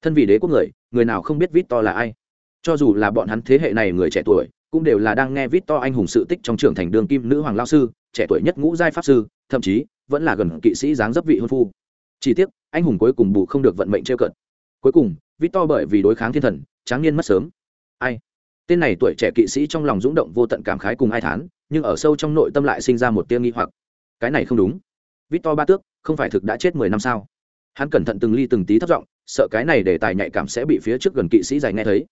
thân vì đế quốc người người nào không biết victor là ai? Cho dù là bọn hắn thế hệ này người trẻ tuổi, cũng đều là đang nghe victor anh hùng sự tích trong trưởng thành đường kim nữ hoàng lao sư, trẻ tuổi nhất ngũ giai pháp sư, thậm chí, vẫn là gần kỵ sĩ dáng dấp vị hôn phu. Chỉ tiếc, anh hùng cuối cùng bù không được vận mệnh trêu cận. Cuối cùng, victor bởi vì đối kháng thiên thần, tráng niên mất sớm. Ai? Tên này tuổi trẻ kỵ sĩ trong lòng rúng động vô tận cảm khái cùng ai thán, nhưng ở sâu trong nội tâm lại sinh ra một tia nghi hoặc. Cái này không đúng. Victor ba tước, không phải thực đã chết mười năm sao? Hắn cẩn thận từng ly từng tí thất vọng sợ cái này để tài nhạy cảm sẽ bị phía trước gần kỵ sĩ dài nghe thấy.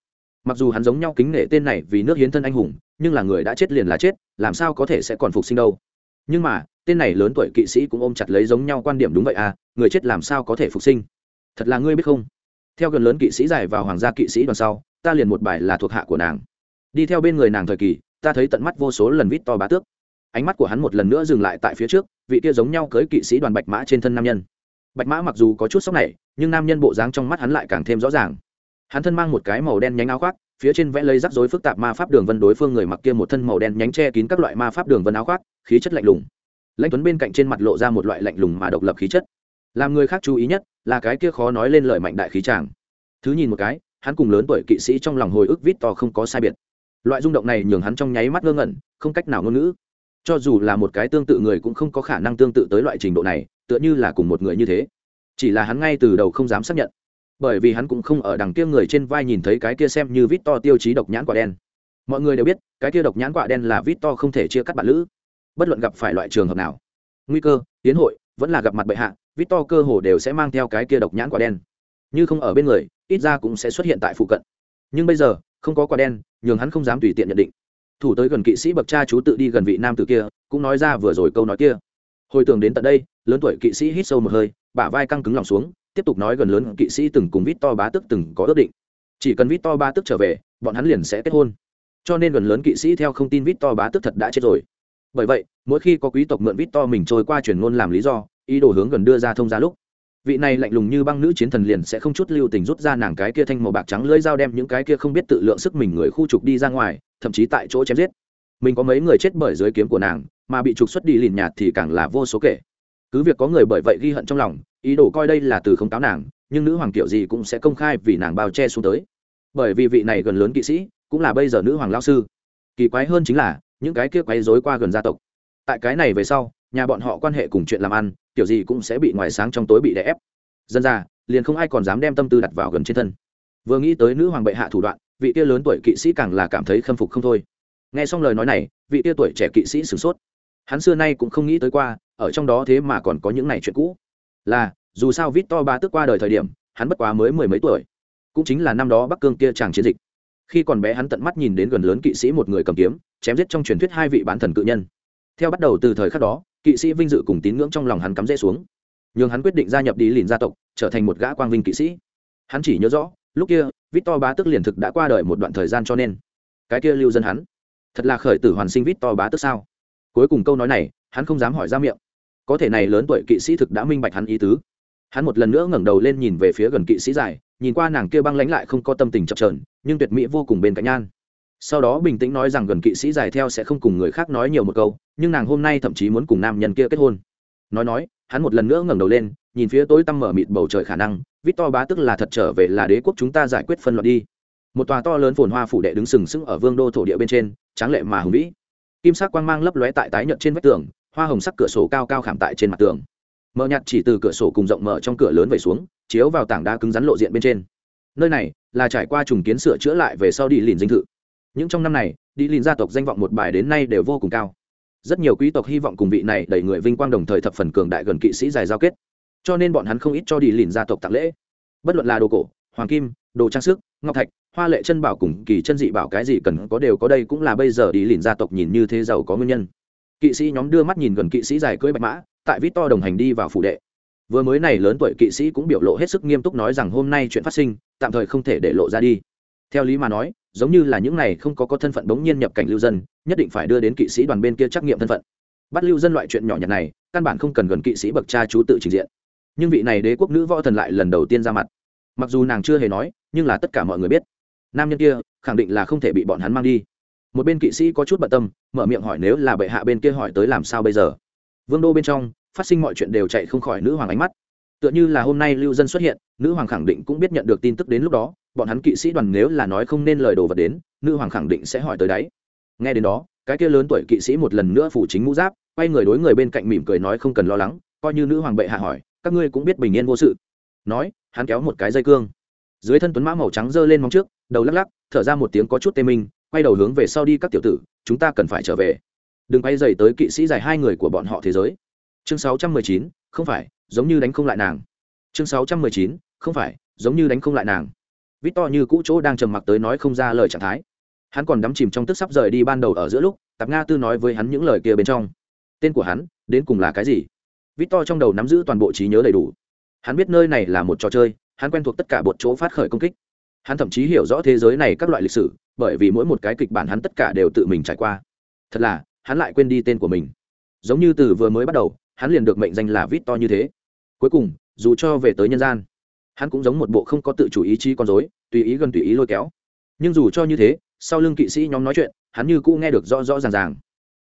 Mặc dù hắn giống nhau kính nể tên này vì nước hiến thân anh hùng, nhưng là người đã chết liền là chết, làm sao có thể sẽ còn phục sinh đâu? Nhưng mà, tên này lớn tuổi kỵ sĩ cũng ôm chặt lấy giống nhau quan điểm đúng vậy à người chết làm sao có thể phục sinh? Thật là ngươi biết không? Theo gần lớn kỵ sĩ dài vào hoàng gia kỵ sĩ đoàn sau, ta liền một bài là thuộc hạ của nàng. Đi theo bên người nàng thời kỳ, ta thấy tận mắt vô số lần vít to bá tước. Ánh mắt của hắn một lần nữa dừng lại tại phía trước, vị kia giống nhau cưới kỵ sĩ đoàn bạch mã trên thân nam nhân bạch mã mặc dù có chút sốc này, nhưng nam nhân bộ dáng trong mắt hắn lại càng thêm rõ ràng. Hắn thân mang một cái màu đen nhánh áo khoác, phía trên vẽ lấy rắc rối phức tạp ma pháp đường vân đối phương người mặc kia một thân màu đen nhánh che kín các loại ma pháp đường vân áo khoác, khí chất lạnh lùng. Lãnh tuấn bên cạnh trên mặt lộ ra một loại lạnh lùng mà độc lập khí chất. Làm người khác chú ý nhất là cái kia khó nói lên lời mạnh đại khí tràng thứ nhìn một cái, hắn cùng lớn tuổi kỵ sĩ trong lòng hồi ức vít to không có sai biệt. Loại rung động này nhường hắn trong nháy mắt ngơ ngẩn, không cách nào ngôn ngữ. Cho dù là một cái tương tự người cũng không có khả năng tương tự tới loại trình độ này tựa như là cùng một người như thế. Chỉ là hắn ngay từ đầu không dám xác nhận. Bởi vì hắn cũng không ở đằng kia người trên vai nhìn thấy cái kia xem như vít to tiêu chí độc nhãn quả đen. Mọi người đều biết, cái kia độc nhãn quả đen là vít to không thể chia cắt bạn lữ. Bất luận gặp phải loại trường hợp nào, nguy cơ, tiến hội, vẫn là gặp mặt bệ hạ vít to cơ hồ đều sẽ mang theo cái kia độc nhãn quả đen. Như không ở bên người, ít ra cũng sẽ xuất hiện tại phụ cận. Nhưng bây giờ, không có quả đen, nhường hắn không dám tùy tiện nhận định. Thủ tới gần kỵ sĩ bậc cha chú tự đi gần vị nam tử kia, cũng nói ra vừa rồi câu nói kia hồi tưởng đến tận đây, lớn tuổi kỵ sĩ hít sâu một hơi, bả vai căng cứng lòng xuống, tiếp tục nói gần lớn, kỵ sĩ từng cùng vít to bá tức từng có ước định. Chỉ cần vít to bá tức trở về, bọn hắn liền sẽ kết hôn. Cho nên gần lớn kỵ sĩ theo không tin vít to bá tức thật đã chết rồi. Bởi vậy, mỗi khi có quý tộc mượn vít to mình trôi qua truyền ngôn làm lý do, ý đồ hướng gần đưa ra thông ra lúc, vị này lạnh lùng như băng nữ chiến thần liền sẽ không chút lưu tình rút ra nàng cái kia thanh màu bạc trắng lưỡi dao đem những cái kia không biết tự lượng sức mình người khu trục đi ra ngoài, thậm chí tại chỗ chém giết mình có mấy người chết bởi dưới kiếm của nàng, mà bị trục xuất đi lìn nhạt thì càng là vô số kể. Cứ việc có người bởi vậy ghi hận trong lòng, ý đồ coi đây là từ không cáo nàng, nhưng nữ hoàng kiểu gì cũng sẽ công khai vì nàng bao che xuống tới. Bởi vì vị này gần lớn kỵ sĩ, cũng là bây giờ nữ hoàng lao sư. Kỳ quái hơn chính là, những cái kia quấy rối qua gần gia tộc. Tại cái này về sau, nhà bọn họ quan hệ cùng chuyện làm ăn, kiểu gì cũng sẽ bị ngoài sáng trong tối bị đè ép. Dân ra, liền không ai còn dám đem tâm tư đặt vào gần trên thân. Vừa nghĩ tới nữ hoàng bệ hạ thủ đoạn, vị kia lớn tuổi kỵ sĩ càng là cảm thấy khâm phục không thôi nghe xong lời nói này, vị tia tuổi trẻ kỵ sĩ sửng sốt. Hắn xưa nay cũng không nghĩ tới qua, ở trong đó thế mà còn có những này chuyện cũ. Là, dù sao vít to ba tức qua đời thời điểm, hắn bất quá mới mười mấy tuổi. Cũng chính là năm đó bắc cương kia chàng chiến dịch. Khi còn bé hắn tận mắt nhìn đến gần lớn kỵ sĩ một người cầm kiếm, chém giết trong truyền thuyết hai vị bán thần cự nhân. Theo bắt đầu từ thời khắc đó, kỵ sĩ vinh dự cùng tín ngưỡng trong lòng hắn cắm rễ xuống. Nhưng hắn quyết định gia nhập đi lìn gia tộc, trở thành một gã quang vinh kỵ sĩ. Hắn chỉ nhớ rõ, lúc kia, victor bá tức liền thực đã qua đời một đoạn thời gian cho nên. Cái kia lưu dân hắn thật là khởi tử hoàn sinh vít to bá tức sao? Cuối cùng câu nói này, hắn không dám hỏi ra miệng. Có thể này lớn tuổi kỵ sĩ thực đã minh bạch hắn ý tứ. Hắn một lần nữa ngẩng đầu lên nhìn về phía gần kỵ sĩ dài, nhìn qua nàng kia băng lánh lại không có tâm tình chập trờn nhưng tuyệt mỹ vô cùng bên cạnh nhan. Sau đó bình tĩnh nói rằng gần kỵ sĩ dài theo sẽ không cùng người khác nói nhiều một câu, nhưng nàng hôm nay thậm chí muốn cùng nam nhân kia kết hôn. Nói nói, hắn một lần nữa ngẩng đầu lên, nhìn phía tối tăm mở mịt bầu trời khả năng, vít to bá tức là thật trở về là đế quốc chúng ta giải quyết phân loạn đi một tòa to lớn phồn hoa phủ đệ đứng sừng sững ở vương đô thổ địa bên trên, tráng lệ mà hùng vĩ. Kim sắc quang mang lấp lóe tại tái nhợt trên vách tường, hoa hồng sắc cửa sổ cao cao khảm tại trên mặt tường. Mở nhạt chỉ từ cửa sổ cùng rộng mở trong cửa lớn về xuống, chiếu vào tảng đá cứng rắn lộ diện bên trên. Nơi này là trải qua trùng kiến sửa chữa lại về sau đi lìn dinh thự. Những trong năm này, đi lìn gia tộc danh vọng một bài đến nay đều vô cùng cao. Rất nhiều quý tộc hy vọng cùng vị này đẩy người vinh quang đồng thời thập phần cường đại gần kỵ sĩ dài giao kết. Cho nên bọn hắn không ít cho đi lìn gia tộc tặng lễ. Bất luận là đồ cổ, hoàng kim, đồ trang sức, ngọc thạch hoa lệ chân bảo cùng kỳ chân dị bảo cái gì cần có đều có đây cũng là bây giờ đi lìn gia tộc nhìn như thế giàu có nguyên nhân. Kỵ sĩ nhóm đưa mắt nhìn gần kỵ sĩ dài cưỡi bạch mã, tại vít to đồng hành đi vào phủ đệ. Vừa mới này lớn tuổi kỵ sĩ cũng biểu lộ hết sức nghiêm túc nói rằng hôm nay chuyện phát sinh, tạm thời không thể để lộ ra đi. Theo lý mà nói, giống như là những này không có có thân phận bỗng nhiên nhập cảnh lưu dân, nhất định phải đưa đến kỵ sĩ đoàn bên kia trắc nghiệm thân phận. Bắt lưu dân loại chuyện nhỏ nhặt này, căn bản không cần gần kỵ sĩ bậc cha chú tự trình diện. Nhưng vị này đế quốc nữ võ thần lại lần đầu tiên ra mặt. Mặc dù nàng chưa hề nói, nhưng là tất cả mọi người biết nam nhân kia khẳng định là không thể bị bọn hắn mang đi. Một bên kỵ sĩ có chút bận tâm, mở miệng hỏi nếu là bệ hạ bên kia hỏi tới làm sao bây giờ. Vương đô bên trong, phát sinh mọi chuyện đều chạy không khỏi nữ hoàng ánh mắt. Tựa như là hôm nay lưu dân xuất hiện, nữ hoàng khẳng định cũng biết nhận được tin tức đến lúc đó, bọn hắn kỵ sĩ đoàn nếu là nói không nên lời đồ vật đến, nữ hoàng khẳng định sẽ hỏi tới đấy. Nghe đến đó, cái kia lớn tuổi kỵ sĩ một lần nữa phủ chính mũ giáp, quay người đối người bên cạnh mỉm cười nói không cần lo lắng, coi như nữ hoàng bệ hạ hỏi, các ngươi cũng biết bình yên vô sự. Nói, hắn kéo một cái dây cương. Dưới thân tuấn mã màu trắng giơ lên móng trước đầu lắc lắc thở ra một tiếng có chút tê minh quay đầu hướng về sau đi các tiểu tử chúng ta cần phải trở về. Đừng quay dày tới kỵ sĩ dài hai người của bọn họ thế giới. Chương 619, không phải giống như đánh không lại nàng. Chương 619, không phải giống như đánh không lại nàng. Vít to như cũ chỗ đang trầm mặc tới nói không ra lời trạng thái. Hắn còn đắm chìm trong tức sắp rời đi ban đầu ở giữa lúc tạp nga tư nói với hắn những lời kia bên trong. Tên của hắn đến cùng là cái gì? Vít to trong đầu nắm giữ toàn bộ trí nhớ đầy đủ. Hắn biết nơi này là một trò chơi hắn quen thuộc tất cả bột chỗ phát khởi công kích hắn thậm chí hiểu rõ thế giới này các loại lịch sử, bởi vì mỗi một cái kịch bản hắn tất cả đều tự mình trải qua. Thật là, hắn lại quên đi tên của mình. Giống như từ vừa mới bắt đầu, hắn liền được mệnh danh là vít to như thế. Cuối cùng, dù cho về tới nhân gian, hắn cũng giống một bộ không có tự chủ ý chí con dối tùy ý gần tùy ý lôi kéo. Nhưng dù cho như thế, sau lưng kỵ sĩ nhóm nói chuyện, hắn như cũ nghe được rõ rõ ràng ràng.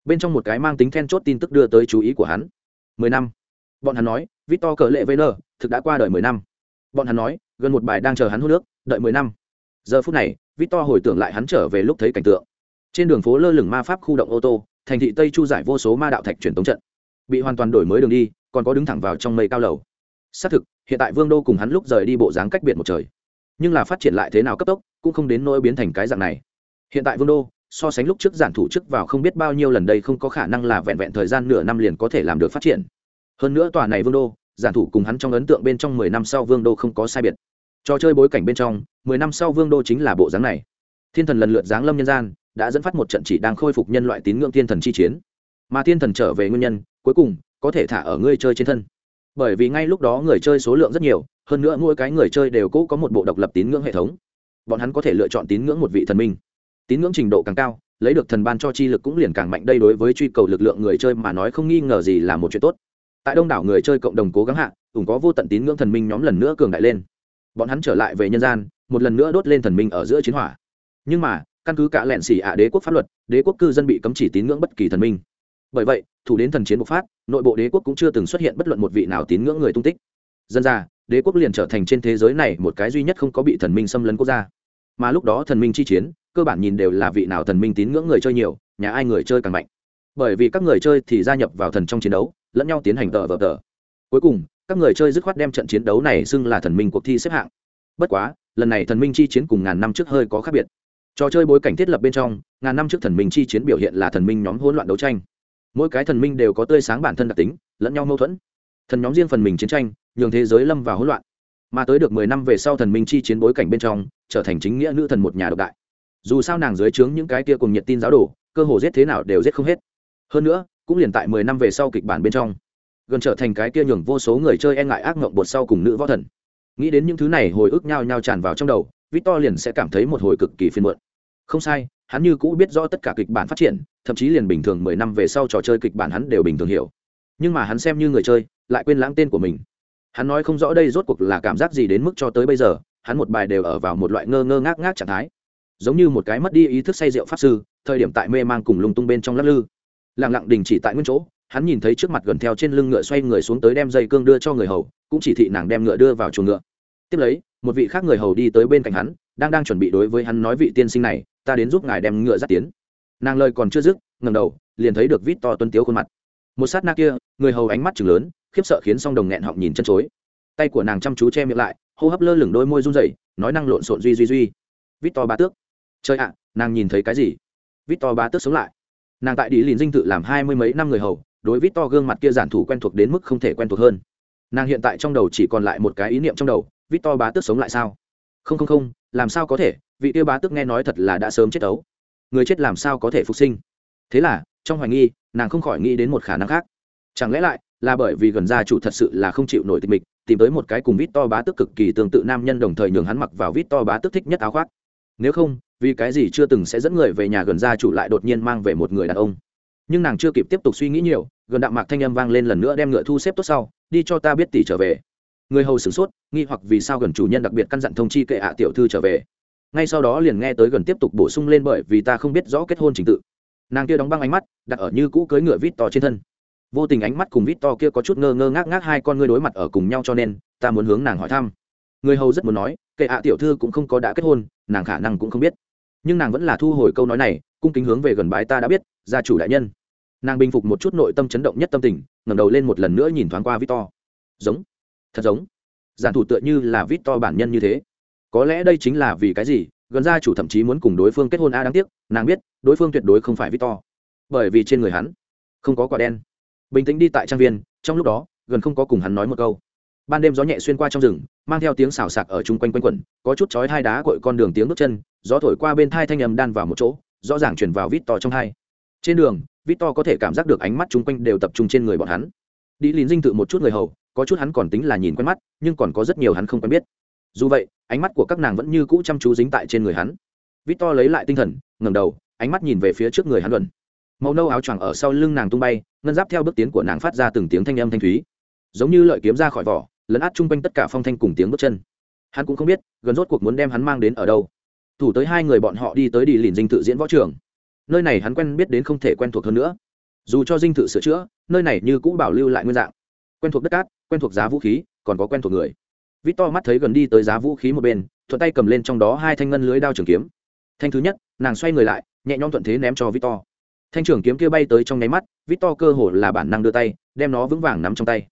Bên trong một cái mang tính then chốt tin tức đưa tới chú ý của hắn. Mười năm. Bọn hắn nói victor cờ lệ vn thực đã qua đời mười năm. Bọn hắn nói gần một bài đang chờ hắn hút nước, đợi mười năm. Giờ phút này, victor hồi tưởng lại hắn trở về lúc thấy cảnh tượng. Trên đường phố lơ lửng ma pháp khu động ô tô, thành thị tây chu giải vô số ma đạo thạch truyền tống trận. Bị hoàn toàn đổi mới đường đi, còn có đứng thẳng vào trong mây cao lầu. Xác thực, hiện tại vương đô cùng hắn lúc rời đi bộ dáng cách biệt một trời. Nhưng là phát triển lại thế nào cấp tốc, cũng không đến nỗi biến thành cái dạng này. Hiện tại vương đô, so sánh lúc trước giản thủ chức vào không biết bao nhiêu lần đây không có khả năng là vẹn vẹn thời gian nửa năm liền có thể làm được phát triển. Hơn nữa tòa này vương đô giản thủ cùng hắn trong ấn tượng bên trong mười năm sau vương đô không có sai biệt. Trò chơi bối cảnh bên trong, mười năm sau vương đô chính là bộ dáng này. Thiên thần lần lượt giáng lâm nhân gian, đã dẫn phát một trận chỉ đang khôi phục nhân loại tín ngưỡng thiên thần chi chiến. Mà thiên thần trở về nguyên nhân, cuối cùng, có thể thả ở người chơi trên thân. Bởi vì ngay lúc đó người chơi số lượng rất nhiều, hơn nữa mỗi cái người chơi đều cố có một bộ độc lập tín ngưỡng hệ thống. Bọn hắn có thể lựa chọn tín ngưỡng một vị thần minh. Tín ngưỡng trình độ càng cao, lấy được thần ban cho chi lực cũng liền càng mạnh. Đây đối với truy cầu lực lượng người chơi mà nói không nghi ngờ gì là một chuyện tốt tại đông đảo người chơi cộng đồng cố gắng hạ, cũng có vô tận tín ngưỡng thần minh nhóm lần nữa cường đại lên. Bọn hắn trở lại về nhân gian, một lần nữa đốt lên thần minh ở giữa chiến hỏa. Nhưng mà, căn cứ cả lẹn xỉ ạ đế quốc pháp luật, đế quốc cư dân bị cấm chỉ tín ngưỡng bất kỳ thần minh. Bởi vậy, thủ đến thần chiến bộc phát, nội bộ đế quốc cũng chưa từng xuất hiện bất luận một vị nào tín ngưỡng người tung tích. Dân ra, đế quốc liền trở thành trên thế giới này một cái duy nhất không có bị thần minh xâm lấn quốc gia. Mà lúc đó thần minh chi chiến, cơ bản nhìn đều là vị nào thần minh tín ngưỡng người chơi nhiều, nhà ai người chơi càng mạnh. Bởi vì các người chơi thì gia nhập vào thần trong chiến đấu lẫn nhau tiến hành tờ vờ tờ. Cuối cùng, các người chơi dứt khoát đem trận chiến đấu này xưng là thần minh cuộc thi xếp hạng. Bất quá, lần này thần minh chi chiến cùng ngàn năm trước hơi có khác biệt. Trò chơi bối cảnh thiết lập bên trong, ngàn năm trước thần minh chi chiến biểu hiện là thần minh nhóm hỗn loạn đấu tranh. Mỗi cái thần minh đều có tươi sáng bản thân đặc tính, lẫn nhau mâu thuẫn. Thần nhóm riêng phần mình chiến tranh, nhường thế giới lâm vào hỗn loạn. Mà tới được mười năm về sau thần minh chi chiến bối cảnh bên trong, trở thành chính nghĩa nữ thần một nhà độc đại. Dù sao nàng dưới trướng những cái kia cùng nhiệt tin giáo đồ, cơ hồ giết thế nào đều giết không hết. Hơn nữa cũng liền tại mười năm về sau kịch bản bên trong, gần trở thành cái kia nhường vô số người chơi e ngại ác mộng bột sau cùng nữ võ thần. Nghĩ đến những thứ này hồi ức nhau nhau tràn vào trong đầu, victor liền sẽ cảm thấy một hồi cực kỳ phiền muộn. Không sai, hắn như cũ biết rõ tất cả kịch bản phát triển, thậm chí liền bình thường mười năm về sau trò chơi kịch bản hắn đều bình thường hiểu. Nhưng mà hắn xem như người chơi, lại quên lãng tên của mình. Hắn nói không rõ đây rốt cuộc là cảm giác gì đến mức cho tới bây giờ, hắn một bài đều ở vào một loại ngơ ngơ ngác ngác trạng thái. Giống như một cái mất đi ý thức say rượu pháp sư, thời điểm tại mê mang cùng lung tung bên trong lắc lư lẳng lặng đình chỉ tại nguyên chỗ, hắn nhìn thấy trước mặt gần theo trên lưng ngựa xoay người xuống tới đem dây cương đưa cho người hầu, cũng chỉ thị nàng đem ngựa đưa vào chuồng ngựa. Tiếp lấy, một vị khác người hầu đi tới bên cạnh hắn, đang đang chuẩn bị đối với hắn nói vị tiên sinh này, ta đến giúp ngài đem ngựa dắt tiến. Nàng lời còn chưa dứt ngầm đầu, liền thấy được vít to tuân tiếu khuôn mặt. Một sát na kia, người hầu ánh mắt chừng lớn, khiếp sợ khiến song đồng nghẹn họng nhìn chân chối. Tay của nàng chăm chú che miệng lại, hô hấp lơ lửng đôi môi run rẩy, nói năng lộn xộn duy duy duy. Vít to ba tước. Chơi ạ, nàng nhìn thấy cái gì? Vít to ba tước sống lại nàng tại đi liền dinh tự làm hai mươi mấy năm người hầu, đối vít to gương mặt kia giản thủ quen thuộc đến mức không thể quen thuộc hơn. Nàng hiện tại trong đầu chỉ còn lại một cái ý niệm trong đầu, vít to bá tước sống lại sao? Không không không, làm sao có thể? Vị tiêu bá tước nghe nói thật là đã sớm chết ấu. Người chết làm sao có thể phục sinh? Thế là, trong hoài nghi, nàng không khỏi nghĩ đến một khả năng khác. Chẳng lẽ lại là bởi vì gần gia chủ thật sự là không chịu nổi tịch mịch, tìm tới một cái cùng vít to bá tước cực kỳ tương tự nam nhân đồng thời nhường hắn mặc vào vít to bá tước thích nhất áo khoác? Nếu không vì cái gì chưa từng sẽ dẫn người về nhà gần gia chủ lại đột nhiên mang về một người đàn ông. Nhưng nàng chưa kịp tiếp tục suy nghĩ nhiều, gần đạm mạc thanh âm vang lên lần nữa đem ngựa thu xếp tốt sau, đi cho ta biết tỷ trở về. Người hầu sửng sốt, nghi hoặc vì sao gần chủ nhân đặc biệt căn dặn thông chi kệ ạ tiểu thư trở về. Ngay sau đó liền nghe tới gần tiếp tục bổ sung lên bởi vì ta không biết rõ kết hôn trình tự. Nàng kia đóng băng ánh mắt, đặt ở như cũ cưới ngựa vít to trên thân. Vô tình ánh mắt cùng vít to kia có chút ngơ ngơ ngác ngác hai con ngươi đối mặt ở cùng nhau cho nên, ta muốn hướng nàng hỏi thăm. Người hầu rất muốn nói, kệ ạ tiểu thư cũng không có đã kết hôn, nàng khả năng cũng không biết nhưng nàng vẫn là thu hồi câu nói này, cung kính hướng về gần bái ta đã biết, gia chủ đại nhân. Nàng bình phục một chút nội tâm chấn động nhất tâm tình, ngẩng đầu lên một lần nữa nhìn thoáng qua victor. Giống. Thật giống. Giản thủ tựa như là victor bản nhân như thế. Có lẽ đây chính là vì cái gì, gần gia chủ thậm chí muốn cùng đối phương kết hôn a đáng tiếc, nàng biết, đối phương tuyệt đối không phải victor. Bởi vì trên người hắn, không có quả đen. Bình tĩnh đi tại trang viên, trong lúc đó, gần không có cùng hắn nói một câu. Ban đêm gió nhẹ xuyên qua trong rừng, mang theo tiếng xào sạc ở chung quanh quanh quẩn, có chút chói hai đá cội con đường tiếng bước chân gió thổi qua bên thai thanh âm đan vào một chỗ, rõ ràng chuyển vào vít to trong hai. Trên đường vít to có thể cảm giác được ánh mắt chung quanh đều tập trung trên người bọn hắn. Đi lín dinh tự một chút người hầu, có chút hắn còn tính là nhìn quen mắt, nhưng còn có rất nhiều hắn không quen biết. Dù vậy, ánh mắt của các nàng vẫn như cũ chăm chú dính tại trên người hắn. Vít to lấy lại tinh thần, ngẩng đầu, ánh mắt nhìn về phía trước người hắn luận màu nâu áo choàng ở sau lưng nàng tung bay, ngân giáp theo bước tiến của nàng phát ra từng tiếng thanh âm thanh thúy. Giống như lợi kiếm ra khỏi vỏ, lấn át chung quanh tất cả phong thanh cùng tiếng bước chân. Hắn cũng không biết, gần rốt cuộc muốn đem hắn mang đến ở đâu thủ tới hai người bọn họ đi tới đi lìn dinh tự diễn võ trường. Nơi này hắn quen biết đến không thể quen thuộc hơn nữa. Dù cho dinh thự sửa chữa, nơi này như cũ bảo lưu lại nguyên dạng. Quen thuộc đất cát, quen thuộc giá vũ khí, còn có quen thuộc người. Vít to mắt thấy gần đi tới giá vũ khí một bên, thuận tay cầm lên trong đó hai thanh ngân lưới đao trường kiếm. Thanh thứ nhất, nàng xoay người lại, nhẹ nhõm thuận thế ném cho vít to thanh trường kiếm kia bay tới trong nháy mắt vít to cơ hồ là bản năng đưa tay, đem nó vững vàng nắm trong tay.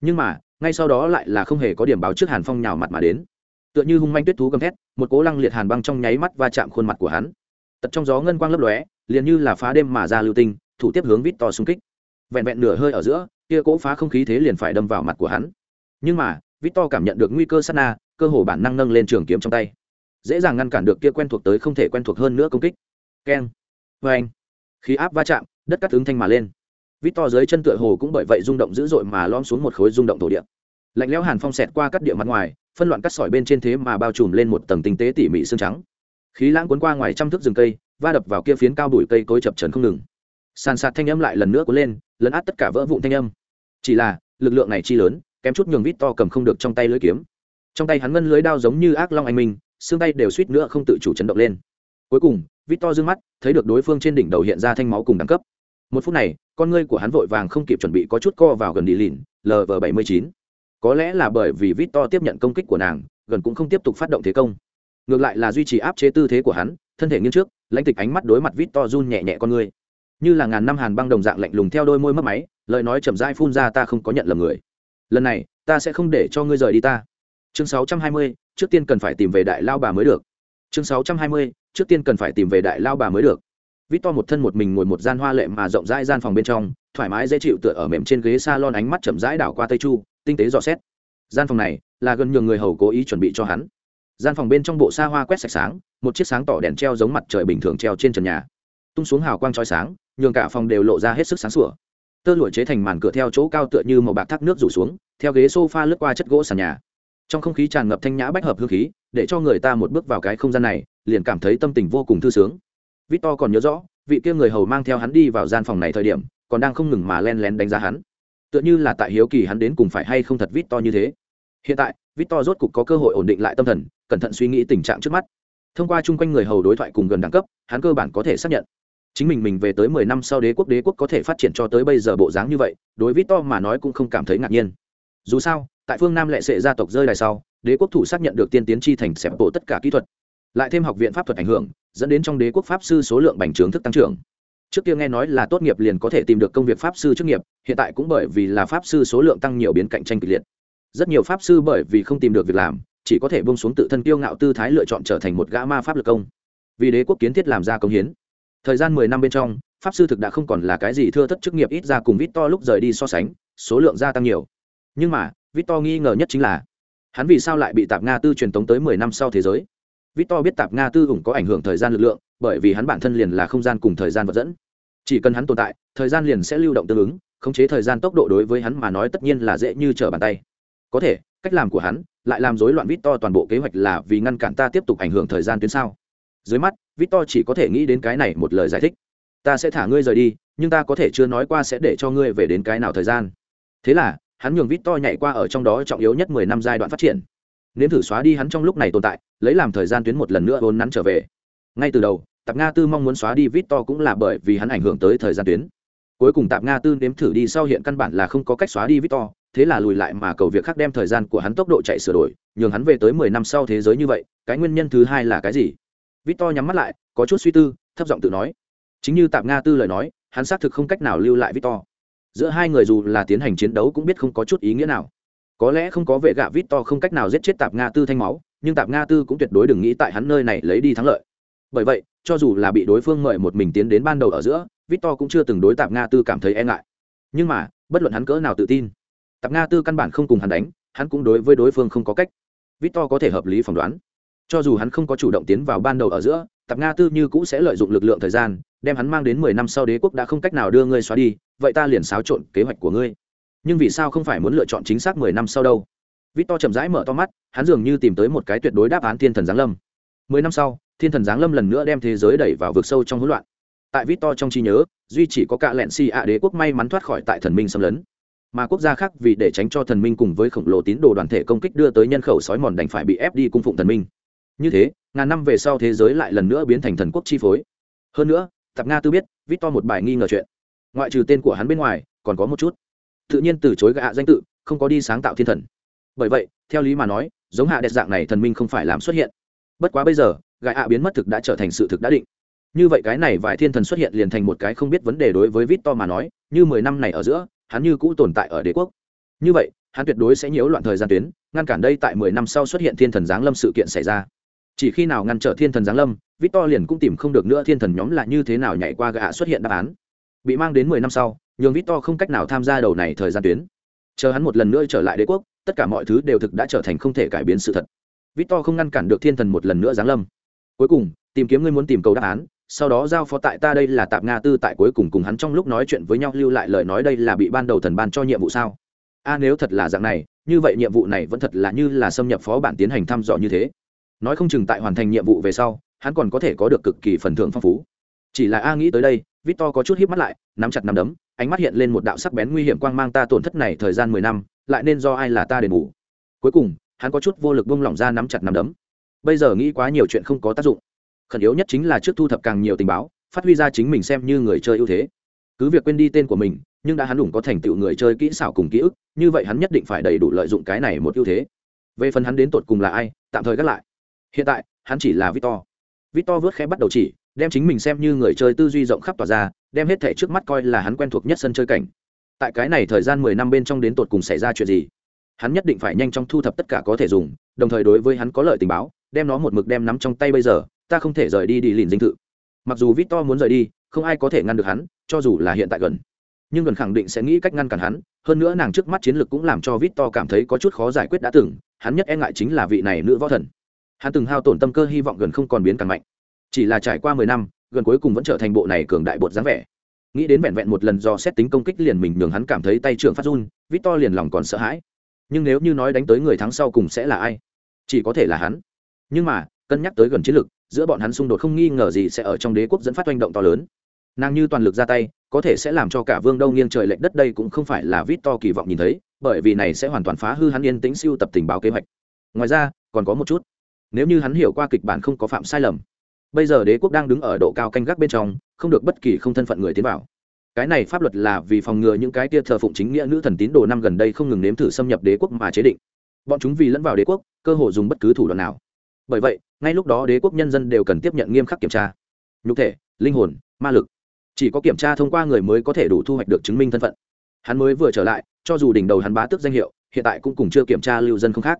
Nhưng mà, ngay sau đó lại là không hề có điểm báo trước hàn phong nhào mặt mà đến tựa như hung manh tuyết thú gầm thét, một cố lăng liệt hàn băng trong nháy mắt va chạm khuôn mặt của hắn. Tật trong gió ngân quang lấp lóe, liền như là phá đêm mà ra lưu tinh, thủ tiếp hướng vít to xung kích. Vẹn vẹn nửa hơi ở giữa, kia cỗ phá không khí thế liền phải đâm vào mặt của hắn. Nhưng mà, vít to cảm nhận được nguy cơ sát na, cơ hồ bản năng nâng lên trường kiếm trong tay. Dễ dàng ngăn cản được kia quen thuộc tới không thể quen thuộc hơn nữa công kích. Keng. Vê anh khí áp va chạm, đất cắt ứng thanh mà lên. Vít to dưới chân tựa hồ cũng bởi vậy rung động dữ dội mà lom xuống một khối rung động thổ địa lạnh lẽo hàn phong xẹt qua cắt địa mặt ngoài, phân loạn cắt sỏi bên trên thế mà bao trùm lên một tầng tinh tế tỉ mỉ xương trắng. Khí lãng cuốn qua ngoài trăm thước rừng cây, va đập vào kia phiến cao đùi cây cối chập trần không ngừng. Sàn sạt thanh âm lại lần nữa cuốn lên, lấn át tất cả vỡ vụn thanh âm. Chỉ là, lực lượng này chi lớn, kém chút nhường vít to cầm không được trong tay lưới kiếm. Trong tay hắn ngân lưới đao giống như ác long anh minh, xương tay đều suýt nữa không tự chủ chấn động lên. Cuối cùng, vít to d mắt, thấy được đối phương trên đỉnh đầu hiện ra thanh máu cùng đẳng cấp. Một phút này, con ngươi của hắn vội vàng không kịp chuẩn bị có chút co vào gần đi lìn lv bảy mươi chín có lẽ là bởi vì vít to tiếp nhận công kích của nàng gần cũng không tiếp tục phát động thế công. Ngược lại là duy trì áp chế tư thế của hắn thân thể nghiêng trước lãnh tịch ánh mắt đối mặt vít to run nhẹ nhẹ con người, như là ngàn năm hàn băng đồng dạng lạnh lùng theo đôi môi mất máy lời nói chậm dai phun ra ta không có nhận lầm người. Lần này ta sẽ không để cho ngươi rời đi ta. Chương 620, trước tiên cần phải tìm về đại lao bà mới được. Chương 620, trước tiên cần phải tìm về đại lao bà mới được. Vít to một thân một mình ngồi một gian hoa lệ mà rộng rãi gian phòng bên trong thoải mái dễ chịu tựa ở mềm trên ghế s a lon ánh mắt chậm rãi đảo qua tây chu tinh tế dò xét. Gian phòng này là gần nhường người hầu cố ý chuẩn bị cho hắn. Gian phòng bên trong bộ xa hoa quét sạch sáng, một chiếc sáng tỏ đèn treo giống mặt trời bình thường treo trên trần nhà. Tung xuống hào quang trói sáng, nhường cả phòng đều lộ ra hết sức sáng sủa. Tơ lụa chế thành màn cửa theo chỗ cao tựa như màu bạc thác nước rủ xuống, theo ghế sofa lướt qua chất gỗ sàn nhà. Trong không khí tràn ngập thanh nhã bách hợp hương khí, để cho người ta một bước vào cái không gian này, liền cảm thấy tâm tình vô cùng thư sướng. Victor còn nhớ rõ, vị kia người hầu mang theo hắn đi vào gian phòng này thời điểm, còn đang không ngừng mà len lén đánh giá hắn tựa như là tại hiếu kỳ hắn đến cùng phải hay không thật vít to như thế. Hiện tại vít to rốt cục có cơ hội ổn định lại tâm thần, cẩn thận suy nghĩ tình trạng trước mắt. Thông qua chung quanh người hầu đối thoại cùng gần đẳng cấp, hắn cơ bản có thể xác nhận. Chính mình mình về tới mười năm sau đế quốc đế quốc có thể phát triển cho tới bây giờ bộ dáng như vậy, đối vít to mà nói cũng không cảm thấy ngạc nhiên. Dù sao, tại phương nam lệ sệ gia tộc rơi đài sau, đế quốc thủ xác nhận được tiên tiến chi thành xẹp bộ tất cả kỹ thuật. Lại thêm học viện pháp thuật ảnh hưởng, dẫn đến trong đế quốc pháp sư số lượng bành trướng thức tăng trưởng trước kia nghe nói là tốt nghiệp liền có thể tìm được công việc pháp sư chức nghiệp, hiện tại cũng bởi vì là pháp sư số lượng tăng nhiều biến cạnh tranh kịch liệt. Rất nhiều pháp sư bởi vì không tìm được việc làm, chỉ có thể bông xuống tự thân tiêu ngạo tư thái lựa chọn trở thành một gã ma pháp lực công. Vì đế quốc kiến thiết làm ra công hiến. Thời gian mười năm bên trong, pháp sư thực đã không còn là cái gì thưa thất chức nghiệp ít ra cùng vít to lúc rời đi so sánh, số lượng gia tăng nhiều. Nhưng mà vít to nghi ngờ nhất chính là, hắn vì sao lại bị tạp nga tư truyền tống tới mười năm sau thế giới? Victor biết tạp nga tư ủng có ảnh hưởng thời gian lực lượng, bởi vì hắn bản thân liền là không gian cùng thời gian vật dẫn. Chỉ cần hắn tồn tại, thời gian liền sẽ lưu động tương ứng, khống chế thời gian tốc độ đối với hắn mà nói tất nhiên là dễ như trở bàn tay. Có thể, cách làm của hắn, lại làm rối loạn victor toàn bộ kế hoạch là vì ngăn cản ta tiếp tục ảnh hưởng thời gian tuyến sao dưới mắt, victor chỉ có thể nghĩ đến cái này một lời giải thích. Ta sẽ thả ngươi rời đi, nhưng ta có thể chưa nói qua sẽ để cho ngươi về đến cái nào thời gian. Thế là, hắn nhường victor nhảy qua ở trong đó trọng yếu nhất mười năm giai đoạn phát triển nếm thử xóa đi hắn trong lúc này tồn tại, lấy làm thời gian tuyến một lần nữa vốn nắn trở về. Ngay từ đầu, tạp nga tư mong muốn xóa đi vít to cũng là bởi vì hắn ảnh hưởng tới thời gian tuyến. Cuối cùng tạp nga tư nếm thử đi sau hiện căn bản là không có cách xóa đi vít to thế là lùi lại mà cầu việc khác đem thời gian của hắn tốc độ chạy sửa đổi, nhường hắn về tới mười năm sau thế giới như vậy, cái nguyên nhân thứ hai là cái gì? Vít to nhắm mắt lại, có chút suy tư, thấp giọng tự nói. Chính như tạp nga tư lời nói, hắn xác thực không cách nào lưu lại vít to giữa hai người dù là tiến hành chiến đấu cũng biết không có chút ý nghĩa nào có lẽ không có vệ gạ vít to không cách nào giết chết tạp nga tư thanh máu, nhưng tạp nga tư cũng tuyệt đối đừng nghĩ tại hắn nơi này lấy đi thắng lợi. Bởi vậy, cho dù là bị đối phương mời một mình tiến đến ban đầu ở giữa, vít to cũng chưa từng đối tạp nga tư cảm thấy e ngại. Nhưng mà, bất luận hắn cỡ nào tự tin, tạp nga tư căn bản không cùng hắn đánh, hắn cũng đối với đối phương không có cách. Vít to có thể hợp lý phỏng đoán. Cho dù hắn không có chủ động tiến vào ban đầu ở giữa, tạp nga tư như cũ sẽ lợi dụng lực lượng thời gian, đem hắn mang đến mười năm sau đế quốc đã không cách nào đưa ngươi xóa đi, vậy ta liền xáo trộn kế hoạch của ngươi nhưng vì sao không phải muốn lựa chọn chính xác mười năm sau đâu? Vít to chậm rãi mở to mắt, hắn dường như tìm tới một cái tuyệt đối đáp án thiên thần giáng lâm. Mười năm sau, thiên thần giáng lâm lần nữa đem thế giới đẩy vào vực sâu trong hỗn loạn. Tại vít to trong trí nhớ, duy chỉ có cả lẹn si ạ đế quốc may mắn thoát khỏi tại thần minh xâm lấn. Mà quốc gia khác vì để tránh cho thần minh cùng với khổng lồ tín đồ đoàn thể công kích đưa tới nhân khẩu sói mòn đành phải bị ép đi cung phụng thần minh. Như thế, ngàn năm về sau thế giới lại lần nữa biến thành thần quốc chi phối. Hơn nữa, tạp nga tư biết vít to một bài nghi ngờ chuyện. Ngoại trừ tên của hắn bên ngoài, còn có một chút tự nhiên từ chối gạ danh tự, không có đi sáng tạo thiên thần. Bởi vậy, theo lý mà nói, giống hạ đẹp dạng này thần minh không phải làm xuất hiện. Bất quá bây giờ, gạ ạ biến mất thực đã trở thành sự thực đã định. Như vậy cái này vài thiên thần xuất hiện liền thành một cái không biết vấn đề đối với vít to mà nói, như mười năm này ở giữa, hắn như cũ tồn tại ở đế quốc. Như vậy, hắn tuyệt đối sẽ nhiễu loạn thời gian tuyến, ngăn cản đây tại mười năm sau xuất hiện thiên thần giáng lâm sự kiện xảy ra. Chỉ khi nào ngăn trở thiên thần giáng lâm vít to liền cũng tìm không được nữa thiên thần nhóm là như thế nào nhảy qua gạ xuất hiện đáp án. Bị mang đến mười năm sau nhường Victor không cách nào tham gia đầu này thời gian tuyến. Chờ hắn một lần nữa trở lại đế quốc, tất cả mọi thứ đều thực đã trở thành không thể cải biến sự thật. Victor không ngăn cản được thiên thần một lần nữa giáng lâm. Cuối cùng, tìm kiếm ngươi muốn tìm cầu đáp án, sau đó giao phó tại ta đây là tạp nga tư tại cuối cùng cùng hắn trong lúc nói chuyện với nhau lưu lại lời nói đây là bị ban đầu thần ban cho nhiệm vụ sao? A nếu thật là dạng này, như vậy nhiệm vụ này vẫn thật là như là xâm nhập phó bản tiến hành thăm dò như thế. Nói không chừng tại hoàn thành nhiệm vụ về sau, hắn còn có thể có được cực kỳ phần thưởng phong phú. Chỉ là A nghĩ tới đây, Victor có chút híp mắt lại, nắm chặt nắm đấm, ánh mắt hiện lên một đạo sắc bén nguy hiểm quang mang, ta tổn thất này thời gian mười năm, lại nên do ai là ta đền bù? Cuối cùng, hắn có chút vô lực buông lỏng ra nắm chặt nắm đấm. Bây giờ nghĩ quá nhiều chuyện không có tác dụng. Khẩn yếu nhất chính là trước thu thập càng nhiều tình báo, phát huy ra chính mình xem như người chơi ưu thế. Cứ việc quên đi tên của mình, nhưng đã hắn đủ có thành tựu người chơi kỹ xảo cùng ký ức, như vậy hắn nhất định phải đầy đủ lợi dụng cái này một ưu thế. Về phần hắn đến tột cùng là ai, tạm thời gác lại. Hiện tại, hắn chỉ là victor. Victor vớt khẽ bắt đầu chỉ, đem chính mình xem như người chơi tư duy rộng khắp tỏa ra đem hết thể trước mắt coi là hắn quen thuộc nhất sân chơi cảnh. Tại cái này thời gian mười năm bên trong đến tột cùng xảy ra chuyện gì? Hắn nhất định phải nhanh chóng thu thập tất cả có thể dùng, đồng thời đối với hắn có lợi tình báo, đem nó một mực đem nắm trong tay bây giờ, ta không thể rời đi đi lìn dinh thự. Mặc dù victor muốn rời đi, không ai có thể ngăn được hắn, cho dù là hiện tại gần. Nhưng gần khẳng định sẽ nghĩ cách ngăn cản hắn, hơn nữa nàng trước mắt chiến lược cũng làm cho victor cảm thấy có chút khó giải quyết đã từng, hắn nhất e ngại chính là vị này nữ võ thần. Hắn từng hao tổn tâm cơ hy vọng gần không còn biến càng mạnh. Chỉ là trải qua mười năm gần cuối cùng vẫn trở thành bộ này cường đại bột dáng vẻ. Nghĩ đến vẹn vẹn một lần do xét tính công kích liền mình nhường hắn cảm thấy tay trưởng phát run victor liền lòng còn sợ hãi. Nhưng nếu như nói đánh tới người thắng sau cùng sẽ là ai? Chỉ có thể là hắn. Nhưng mà cân nhắc tới gần chiến lực, giữa bọn hắn xung đột không nghi ngờ gì sẽ ở trong đế quốc dẫn phát oanh động to lớn. Nàng như toàn lực ra tay có thể sẽ làm cho cả vương đâu nghiêng trời lệch đất đây cũng không phải là vít to kỳ vọng nhìn thấy bởi vì này sẽ hoàn toàn phá hư hắn yên tĩnh siêu tập tình báo kế hoạch. Ngoài ra còn có một chút. Nếu như hắn hiểu qua kịch bản không có phạm sai lầm bây giờ đế quốc đang đứng ở độ cao canh gác bên trong, không được bất kỳ không thân phận người tiến vào. Cái này pháp luật là vì phòng ngừa những cái tia thờ phụng chính nghĩa nữ thần tín đồ năm gần đây không ngừng nếm thử xâm nhập đế quốc mà chế định. Bọn chúng vì lẫn vào đế quốc, cơ hội dùng bất cứ thủ đoạn nào. Bởi vậy, ngay lúc đó đế quốc nhân dân đều cần tiếp nhận nghiêm khắc kiểm tra. Nhục thể, linh hồn, ma lực. Chỉ có kiểm tra thông qua người mới có thể đủ thu hoạch được chứng minh thân phận. Hắn mới vừa trở lại, cho dù đỉnh đầu hắn bá tước danh hiệu, hiện tại cũng cùng chưa kiểm tra lưu dân không khác.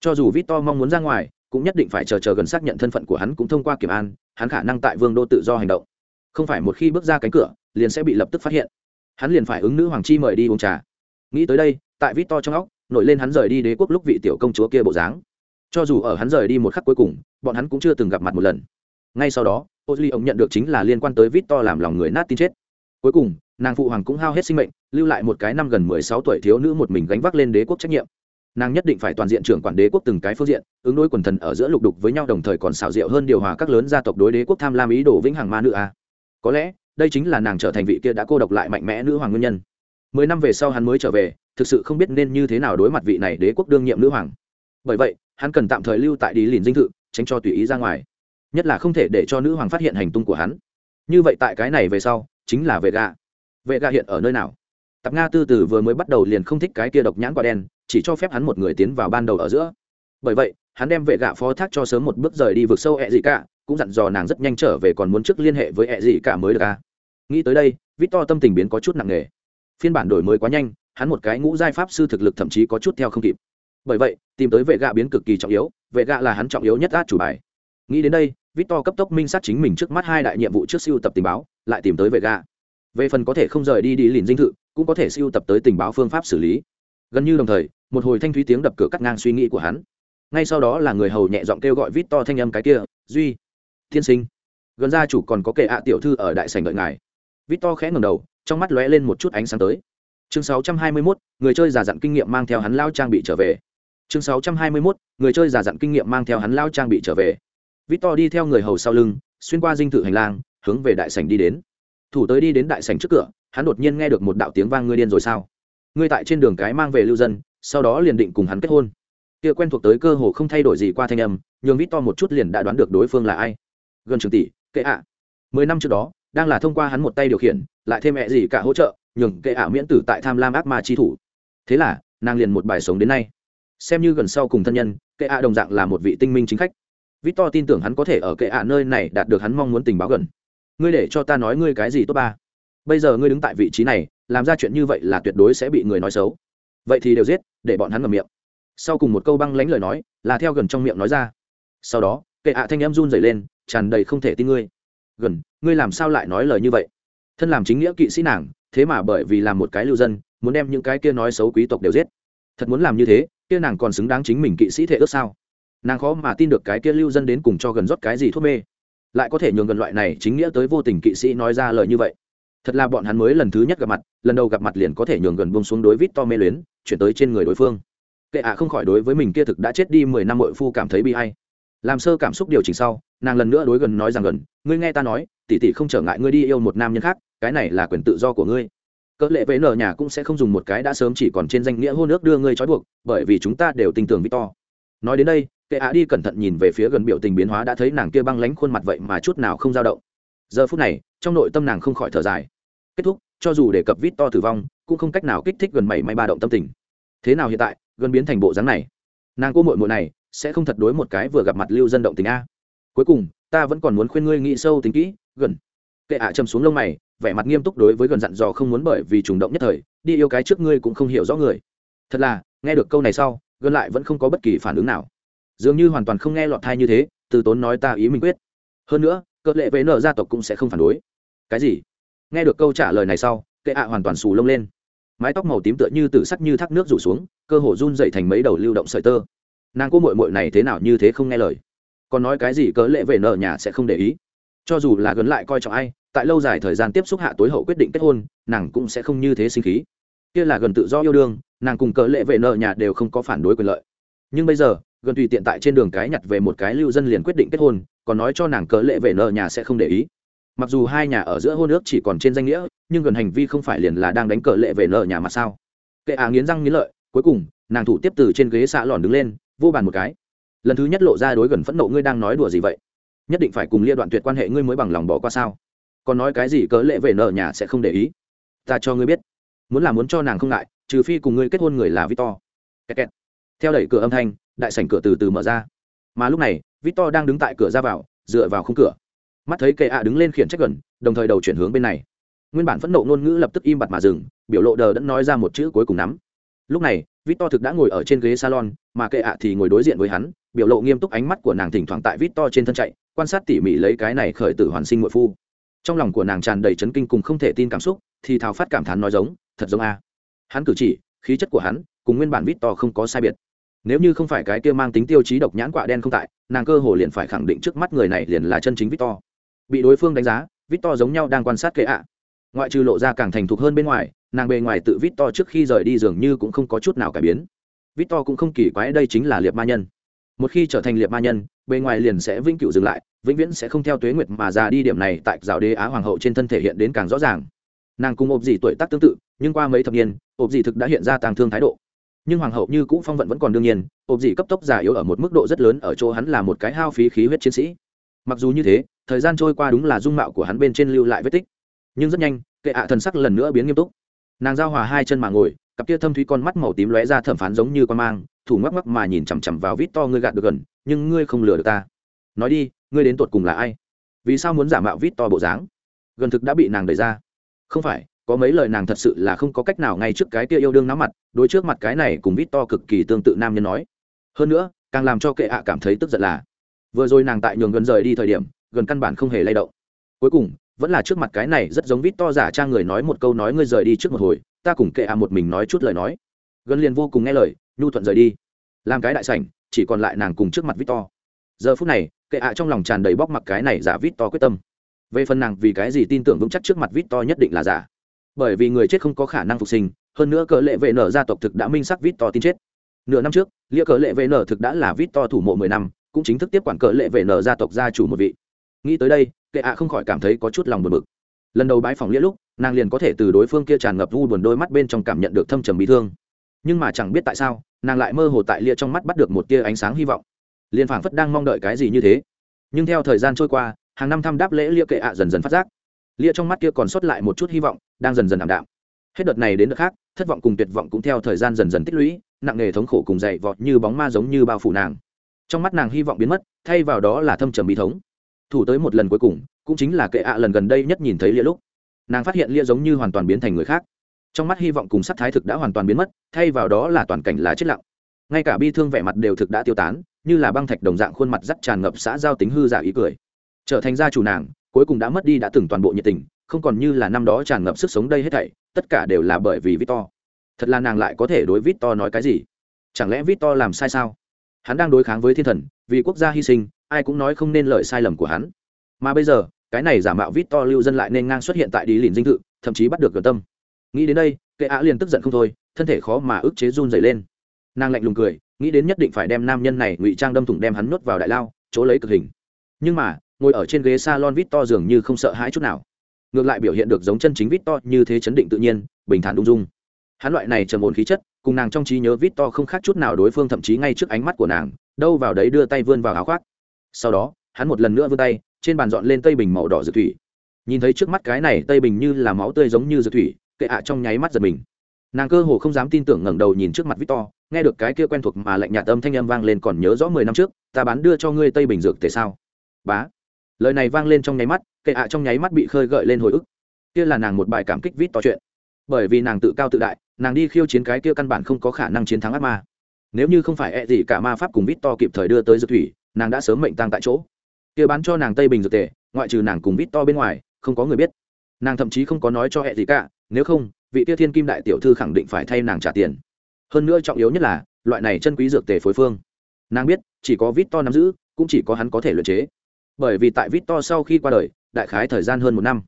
Cho dù victor mong muốn ra ngoài cũng nhất định phải chờ chờ gần xác nhận thân phận của hắn cũng thông qua kiểm an, hắn khả năng tại vương đô tự do hành động. Không phải một khi bước ra cánh cửa, liền sẽ bị lập tức phát hiện. Hắn liền phải ứng nữ hoàng chi mời đi uống trà. Nghĩ tới đây, tại vít to trong óc, nổi lên hắn rời đi đế quốc lúc vị tiểu công chúa kia bộ dáng. Cho dù ở hắn rời đi một khắc cuối cùng, bọn hắn cũng chưa từng gặp mặt một lần. Ngay sau đó ô duy ông nhận được chính là liên quan tới vít to làm lòng người nát tin chết. Cuối cùng, nàng phụ hoàng cũng hao hết sinh mệnh, lưu lại một cái năm gần mười sáu tuổi thiếu nữ một mình gánh vác lên đế quốc trách nhiệm nàng nhất định phải toàn diện trưởng quản đế quốc từng cái phương diện, ứng đối quần thần ở giữa lục đục với nhau đồng thời còn xảo diệu hơn điều hòa các lớn gia tộc đối đế quốc tham lam ý đồ vĩnh hằng ma nữ a. Có lẽ, đây chính là nàng trở thành vị kia đã cô độc lại mạnh mẽ nữ hoàng nguyên nhân. Mười năm về sau hắn mới trở về, thực sự không biết nên như thế nào đối mặt vị này đế quốc đương nhiệm nữ hoàng. Bởi vậy, hắn cần tạm thời lưu tại đi lìn dinh thự, tránh cho tùy ý ra ngoài. Nhất là không thể để cho nữ hoàng phát hiện hành tung của hắn. Như vậy tại cái này về sau, chính là vệ gà vệ gà hiện ở nơi nào? Tập nga tư tử vừa mới bắt đầu liền không thích cái kia độc nhãn quả đen, chỉ cho phép hắn một người tiến vào ban đầu ở giữa. Bởi vậy, hắn đem vệ gạ phó thác cho sớm một bước rời đi vực sâu ẹ dị cả, cũng dặn dò nàng rất nhanh trở về còn muốn trước liên hệ với ẹ dị cả mới được à. nghĩ tới đây, Victor to tâm tình biến có chút nặng nề. Phiên bản đổi mới quá nhanh, hắn một cái ngũ giai pháp sư thực lực thậm chí có chút theo không kịp. Bởi vậy, tìm tới vệ gạ biến cực kỳ trọng yếu, vệ gạ là hắn trọng yếu nhất át chủ bài. Nghĩ đến đây, victor cấp tốc minh sát chính mình trước mắt hai đại nhiệm vụ trước siêu tập tình báo, lại tìm tới vệ gạ. Về phần có thể không rời đi đi lìn dinh thự cũng có thể siêu tập tới tình báo phương pháp xử lý. Gần như đồng thời một hồi thanh thúy tiếng đập cửa cắt ngang suy nghĩ của hắn. Ngay sau đó là người hầu nhẹ giọng kêu gọi vít to thanh âm cái kia duy thiên sinh. Gần gia chủ còn có kệ ạ tiểu thư ở đại sảnh đợi ngài. Vít to khẽ ngầm đầu trong mắt lóe lên một chút ánh sáng tới. Chương 621, người chơi giả dặn kinh nghiệm mang theo hắn lao trang bị trở về. Chương 621, người chơi giả dặn kinh nghiệm mang theo hắn lao trang bị trở về. Vít to đi theo người hầu sau lưng xuyên qua dinh thự hành lang hướng về đại sảnh đi đến. Thủ tới đi đến đại sảnh trước cửa hắn đột nhiên nghe được một đạo tiếng vang, ngươi điên rồi sao? Ngươi tại trên đường cái mang về lưu dân, sau đó liền định cùng hắn kết hôn. Kia quen thuộc tới cơ hồ không thay đổi gì qua thanh âm, nhường vít to một chút liền đã đoán được đối phương là ai. Gần trường tỷ, kệ ạ. Mười năm trước đó, đang là thông qua hắn một tay điều khiển, lại thêm mẹ gì cả hỗ trợ, nhường kệ ạ miễn tử tại tham lam ác ma chi thủ. Thế là, nàng liền một bài sống đến nay. Xem như gần sau cùng thân nhân, kệ ạ đồng dạng là một vị tinh minh chính khách. Vít to tin tưởng hắn có thể ở kệ ạ nơi này đạt được hắn mong muốn tình báo gần. Ngươi để cho ta nói ngươi cái gì tốt ba? Bây giờ ngươi đứng tại vị trí này, làm ra chuyện như vậy là tuyệt đối sẽ bị người nói xấu. Vậy thì đều giết, để bọn hắn ngầm miệng. Sau cùng một câu băng lánh lời nói, là theo gần trong miệng nói ra. Sau đó, kệ ạ thanh em run dày lên, tràn đầy không thể tin ngươi. Gần, ngươi làm sao lại nói lời như vậy? Thân làm chính nghĩa kỵ sĩ nàng, thế mà bởi vì làm một cái lưu dân, muốn đem những cái kia nói xấu quý tộc đều giết. Thật muốn làm như thế, kia nàng còn xứng đáng chính mình kỵ sĩ thể ước sao? Nàng khó mà tin được cái kia lưu dân đến cùng cho gần rót cái gì thuốc mê. Lại có thể nhường gần loại này chính nghĩa tới vô tình kỵ sĩ nói ra lời như vậy thật là bọn hắn mới lần thứ nhất gặp mặt, lần đầu gặp mặt liền có thể nhường gần bông xuống đối vít to mê luyến, chuyển tới trên người đối phương. Kệ ạ không khỏi đối với mình kia thực đã chết đi mười năm mội phu cảm thấy bi hay làm sơ cảm xúc điều chỉnh sau, nàng lần nữa đối gần nói rằng gần, ngươi nghe ta nói tỉ tỉ không trở ngại ngươi đi yêu một nam nhân khác, cái này là quyền tự do của ngươi. Cỡ lệ với nở nhà cũng sẽ không dùng một cái đã sớm chỉ còn trên danh nghĩa hôn ước đưa ngươi trói buộc, bởi vì chúng ta đều tin tưởng victor nói đến đây, kệ ạ đi cẩn thận nhìn về phía gần biểu tình biến hóa đã thấy nàng kia băng lánh khuôn mặt vậy mà chút nào không dao động giờ phút này, trong nội tâm nàng không khỏi thở dài. Kết thúc, cho dù đề cập vít to tử vong, cũng không cách nào kích thích gần mảy may ba động tâm tình. Thế nào hiện tại, gần biến thành bộ dáng này? Nàng cô mội mội này, sẽ không thật đối một cái vừa gặp mặt lưu dân động tình a. Cuối cùng, ta vẫn còn muốn khuyên ngươi nghĩ sâu tính kỹ, gần. Kệ ạ chầm xuống lông mày, vẻ mặt nghiêm túc đối với gần dặn dò không muốn bởi vì trùng động nhất thời, đi yêu cái trước ngươi cũng không hiểu rõ người. Thật là, nghe được câu này sau, gần lại vẫn không có bất kỳ phản ứng nào. Dường như hoàn toàn không nghe lọt thai như thế, từ tốn nói ta ý mình quyết. Hơn nữa cỡ lệ với nợ gia tộc cũng sẽ không phản đối. Cái gì? Nghe được câu trả lời này sau, kệ ạ hoàn toàn xù lông lên. Mái tóc màu tím tựa như từ sắc như thác nước rủ xuống, cơ hồ run dậy thành mấy đầu lưu động sợi tơ. Nàng cô mội mội này thế nào như thế không nghe lời. Còn nói cái gì cớ lệ về nợ nhà sẽ không để ý. Cho dù là gần lại coi trọng ai, tại lâu dài thời gian tiếp xúc hạ tối hậu quyết định kết hôn, nàng cũng sẽ không như thế sinh khí. Kia là gần tự do yêu đương, nàng cùng cớ lệ về nợ nhà đều không có phản đối quyền lợi. Nhưng bây giờ, gần tùy tiện tại trên đường cái nhặt về một cái lưu dân liền quyết định kết hôn còn nói cho nàng cớ lệ về nợ nhà sẽ không để ý. Mặc dù hai nhà ở giữa hôn ước chỉ còn trên danh nghĩa, nhưng gần hành vi không phải liền là đang đánh cờ lệ về nợ nhà mà sao? Kệ à nghiến răng nghiến lợi, cuối cùng, nàng thủ tiếp từ trên ghế xạ lòn đứng lên, vô bàn một cái. Lần thứ nhất lộ ra đối gần phẫn nộ ngươi đang nói đùa gì vậy? Nhất định phải cùng lia đoạn tuyệt quan hệ ngươi mới bằng lòng bỏ qua sao? Còn nói cái gì cớ lệ về nợ nhà sẽ không để ý? Ta cho ngươi biết. Muốn là muốn cho nàng không ngại, trừ phi cùng ngươi kết hôn người là victor. Kẹt kẹt. theo đẩy cửa âm thanh, đại sảnh cửa từ từ mở ra. Mà lúc này victor đang đứng tại cửa ra vào, dựa vào khung cửa. Mắt thấy kệ ạ đứng lên khiển trách gần, đồng thời đầu chuyển hướng bên này. Nguyên bản phẫn nộ ngôn ngữ lập tức im bặt mà dừng, biểu lộ đờ đẫn nói ra một chữ cuối cùng nắm. Lúc này, victor thực đã ngồi ở trên ghế salon, mà kệ ạ thì ngồi đối diện với hắn, biểu lộ nghiêm túc ánh mắt của nàng thỉnh thoảng tại victor trên thân chạy, quan sát tỉ mỉ lấy cái này khởi tử hoàn sinh muội phu. Trong lòng của nàng tràn đầy chấn kinh cùng không thể tin cảm xúc, thì thào phát cảm thán nói giống, thật giống a. Hắn cử chỉ, khí chất của hắn, cùng nguyên bản victor không có sai biệt nếu như không phải cái kia mang tính tiêu chí độc nhãn quạ đen không tại, nàng cơ hồ liền phải khẳng định trước mắt người này liền là chân chính victor. Bị đối phương đánh giá, victor giống nhau đang quan sát kệ ạ. Ngoại trừ lộ ra càng thành thục hơn bên ngoài, nàng bề ngoài tự victor trước khi rời đi dường như cũng không có chút nào cải biến. Victor cũng không kỳ quái đây chính là liệt ma nhân. Một khi trở thành liệt ma nhân, bề ngoài liền sẽ vĩnh cửu dừng lại, vĩnh viễn sẽ không theo tuế nguyệt mà ra đi điểm này tại giáo đế á hoàng hậu trên thân thể hiện đến càng rõ ràng. Nàng cùng ộp dì tuổi tác tương tự, nhưng qua mấy thập niên, ộp dì thực đã hiện ra tàng thương thái độ nhưng hoàng hậu như cũ phong vận vẫn còn đương nhiên, ộp dị cấp tốc già yếu ở một mức độ rất lớn ở chỗ hắn là một cái hao phí khí huyết chiến sĩ. Mặc dù như thế, thời gian trôi qua đúng là dung mạo của hắn bên trên lưu lại vết tích. Nhưng rất nhanh, kệ ạ thần sắc lần nữa biến nghiêm túc. Nàng giao hòa hai chân mà ngồi, cặp kia thâm thúy con mắt màu tím lóe ra thẩm phán giống như con mang, thủ ngoắc ngoắc mà nhìn chằm chằm vào vít to ngươi gạt được gần, nhưng ngươi không lừa được ta. Nói đi, ngươi đến tột cùng là ai? Vì sao muốn giả mạo vít to bộ dáng? Gần thực đã bị nàng đẩy ra. Không phải có mấy lời nàng thật sự là không có cách nào ngay trước cái kia yêu đương nắm mặt, đối trước mặt cái này cùng vít to cực kỳ tương tự nam nhân nói. Hơn nữa, càng làm cho kệ ạ cảm thấy tức giận là, vừa rồi nàng tại nhường gần rời đi thời điểm, gần căn bản không hề lay động. Cuối cùng, vẫn là trước mặt cái này rất giống vít to giả trang người nói một câu nói ngươi rời đi trước một hồi, ta cùng kệ ạ một mình nói chút lời nói. Gần liền vô cùng nghe lời, nhu thuận rời đi. Làm cái đại sảnh, chỉ còn lại nàng cùng trước mặt vít to giờ phút này, kệ ạ trong lòng tràn đầy bóc mặc cái này giả vít to quyết tâm. Về phần nàng vì cái gì tin tưởng vững chắc trước mặt vít to nhất định là giả bởi vì người chết không có khả năng phục sinh, hơn nữa cờ lệ vệ nở gia tộc thực đã minh xác vít to tin chết. Nửa năm trước, lia cờ lệ vệ nở thực đã là vít to thủ mộ mười năm, cũng chính thức tiếp quản cờ lệ vệ nở gia tộc gia chủ một vị. Nghĩ tới đây, kệ ạ không khỏi cảm thấy có chút lòng buồn bực. Lần đầu bãi phòng lia lúc, nàng liền có thể từ đối phương kia tràn ngập vu buồn đôi mắt bên trong cảm nhận được thâm trầm bị thương. Nhưng mà chẳng biết tại sao, nàng lại mơ hồ tại lia trong mắt bắt được một tia ánh sáng hy vọng. Liền phảng phất đang mong đợi cái gì như thế. Nhưng theo thời gian trôi qua, hàng năm thăm đáp lễ lia kệ ạ dần dần phát giác lia trong mắt kia còn sót lại một chút hy vọng, đang dần dần ảm đạm. Hết đợt này đến đợt khác, thất vọng cùng tuyệt vọng cũng theo thời gian dần dần tích lũy, nặng nề thống khổ cùng dày vọt như bóng ma giống như bao phủ nàng. Trong mắt nàng hy vọng biến mất, thay vào đó là thâm trầm bí thống. Thủ tới một lần cuối cùng, cũng chính là kệ ạ lần gần đây nhất nhìn thấy lia lúc. Nàng phát hiện lia giống như hoàn toàn biến thành người khác. Trong mắt hy vọng cùng sắc thái thực đã hoàn toàn biến mất, thay vào đó là toàn cảnh là chết lặng. Ngay cả bi thương vẻ mặt đều thực đã tiêu tán, như là băng thạch đồng dạng khuôn mặt rắc tràn ngập xã giao tính hư giả ý cười. Trở thành gia chủ nàng cuối cùng đã mất đi đã từng toàn bộ nhiệt tình, không còn như là năm đó tràn ngập sức sống đây hết thảy, tất cả đều là bởi vì victor. Thật là nàng lại có thể đối victor nói cái gì? Chẳng lẽ victor làm sai sao? Hắn đang đối kháng với thiên thần, vì quốc gia hy sinh, ai cũng nói không nên lời sai lầm của hắn. Mà bây giờ, cái này giả mạo victor lưu dân lại nên ngang xuất hiện tại đi lìn dinh thự, thậm chí bắt được gần tâm. Nghĩ đến đây, kệ á liền tức giận không thôi, thân thể khó mà ức chế run dày lên. Nàng lạnh lùng cười, nghĩ đến nhất định phải đem nam nhân này ngụy trang đâm thủng đem hắn nuốt vào đại lao, chỗ lấy cực hình. Nhưng mà ngồi ở trên ghế salon vít to dường như không sợ hãi chút nào. Ngược lại biểu hiện được giống chân chính vít to như thế chấn định tự nhiên, bình thản ung dung. Hắn loại này trầm ổn khí chất, cùng nàng trong trí nhớ vít to không khác chút nào đối phương thậm chí ngay trước ánh mắt của nàng, đâu vào đấy đưa tay vươn vào áo khoác. Sau đó, hắn một lần nữa vươn tay, trên bàn dọn lên tây bình màu đỏ dược thủy. Nhìn thấy trước mắt cái này tây bình như là máu tươi giống như dược thủy, kệ ạ trong nháy mắt giật mình. Nàng cơ hồ không dám tin tưởng ngẩng đầu nhìn trước mặt victor, nghe được cái kia quen thuộc mà lạnh nhạt âm thanh âm vang lên còn nhớ rõ mười năm trước, ta bán đưa cho ngươi tây bình dược tề sao? Bá lời này vang lên trong nháy mắt, kệ ạ trong nháy mắt bị khơi gợi lên hồi ức. Kia là nàng một bài cảm kích vít to chuyện. Bởi vì nàng tự cao tự đại, nàng đi khiêu chiến cái kia căn bản không có khả năng chiến thắng ác ma. Nếu như không phải e gì cả ma pháp cùng vít to kịp thời đưa tới dược thủy, nàng đã sớm mệnh tăng tại chỗ. Kia bán cho nàng tây bình dược tề, ngoại trừ nàng cùng vít to bên ngoài, không có người biết. Nàng thậm chí không có nói cho hệ gì cả, nếu không, vị tia thiên kim đại tiểu thư khẳng định phải thay nàng trả tiền. Hơn nữa trọng yếu nhất là, loại này chân quý dược tề phối phương. Nàng biết, chỉ có vít to nắm giữ, cũng chỉ có hắn có thể luyện chế bởi vì tại vít to sau khi qua đời, đại khái thời gian hơn một năm.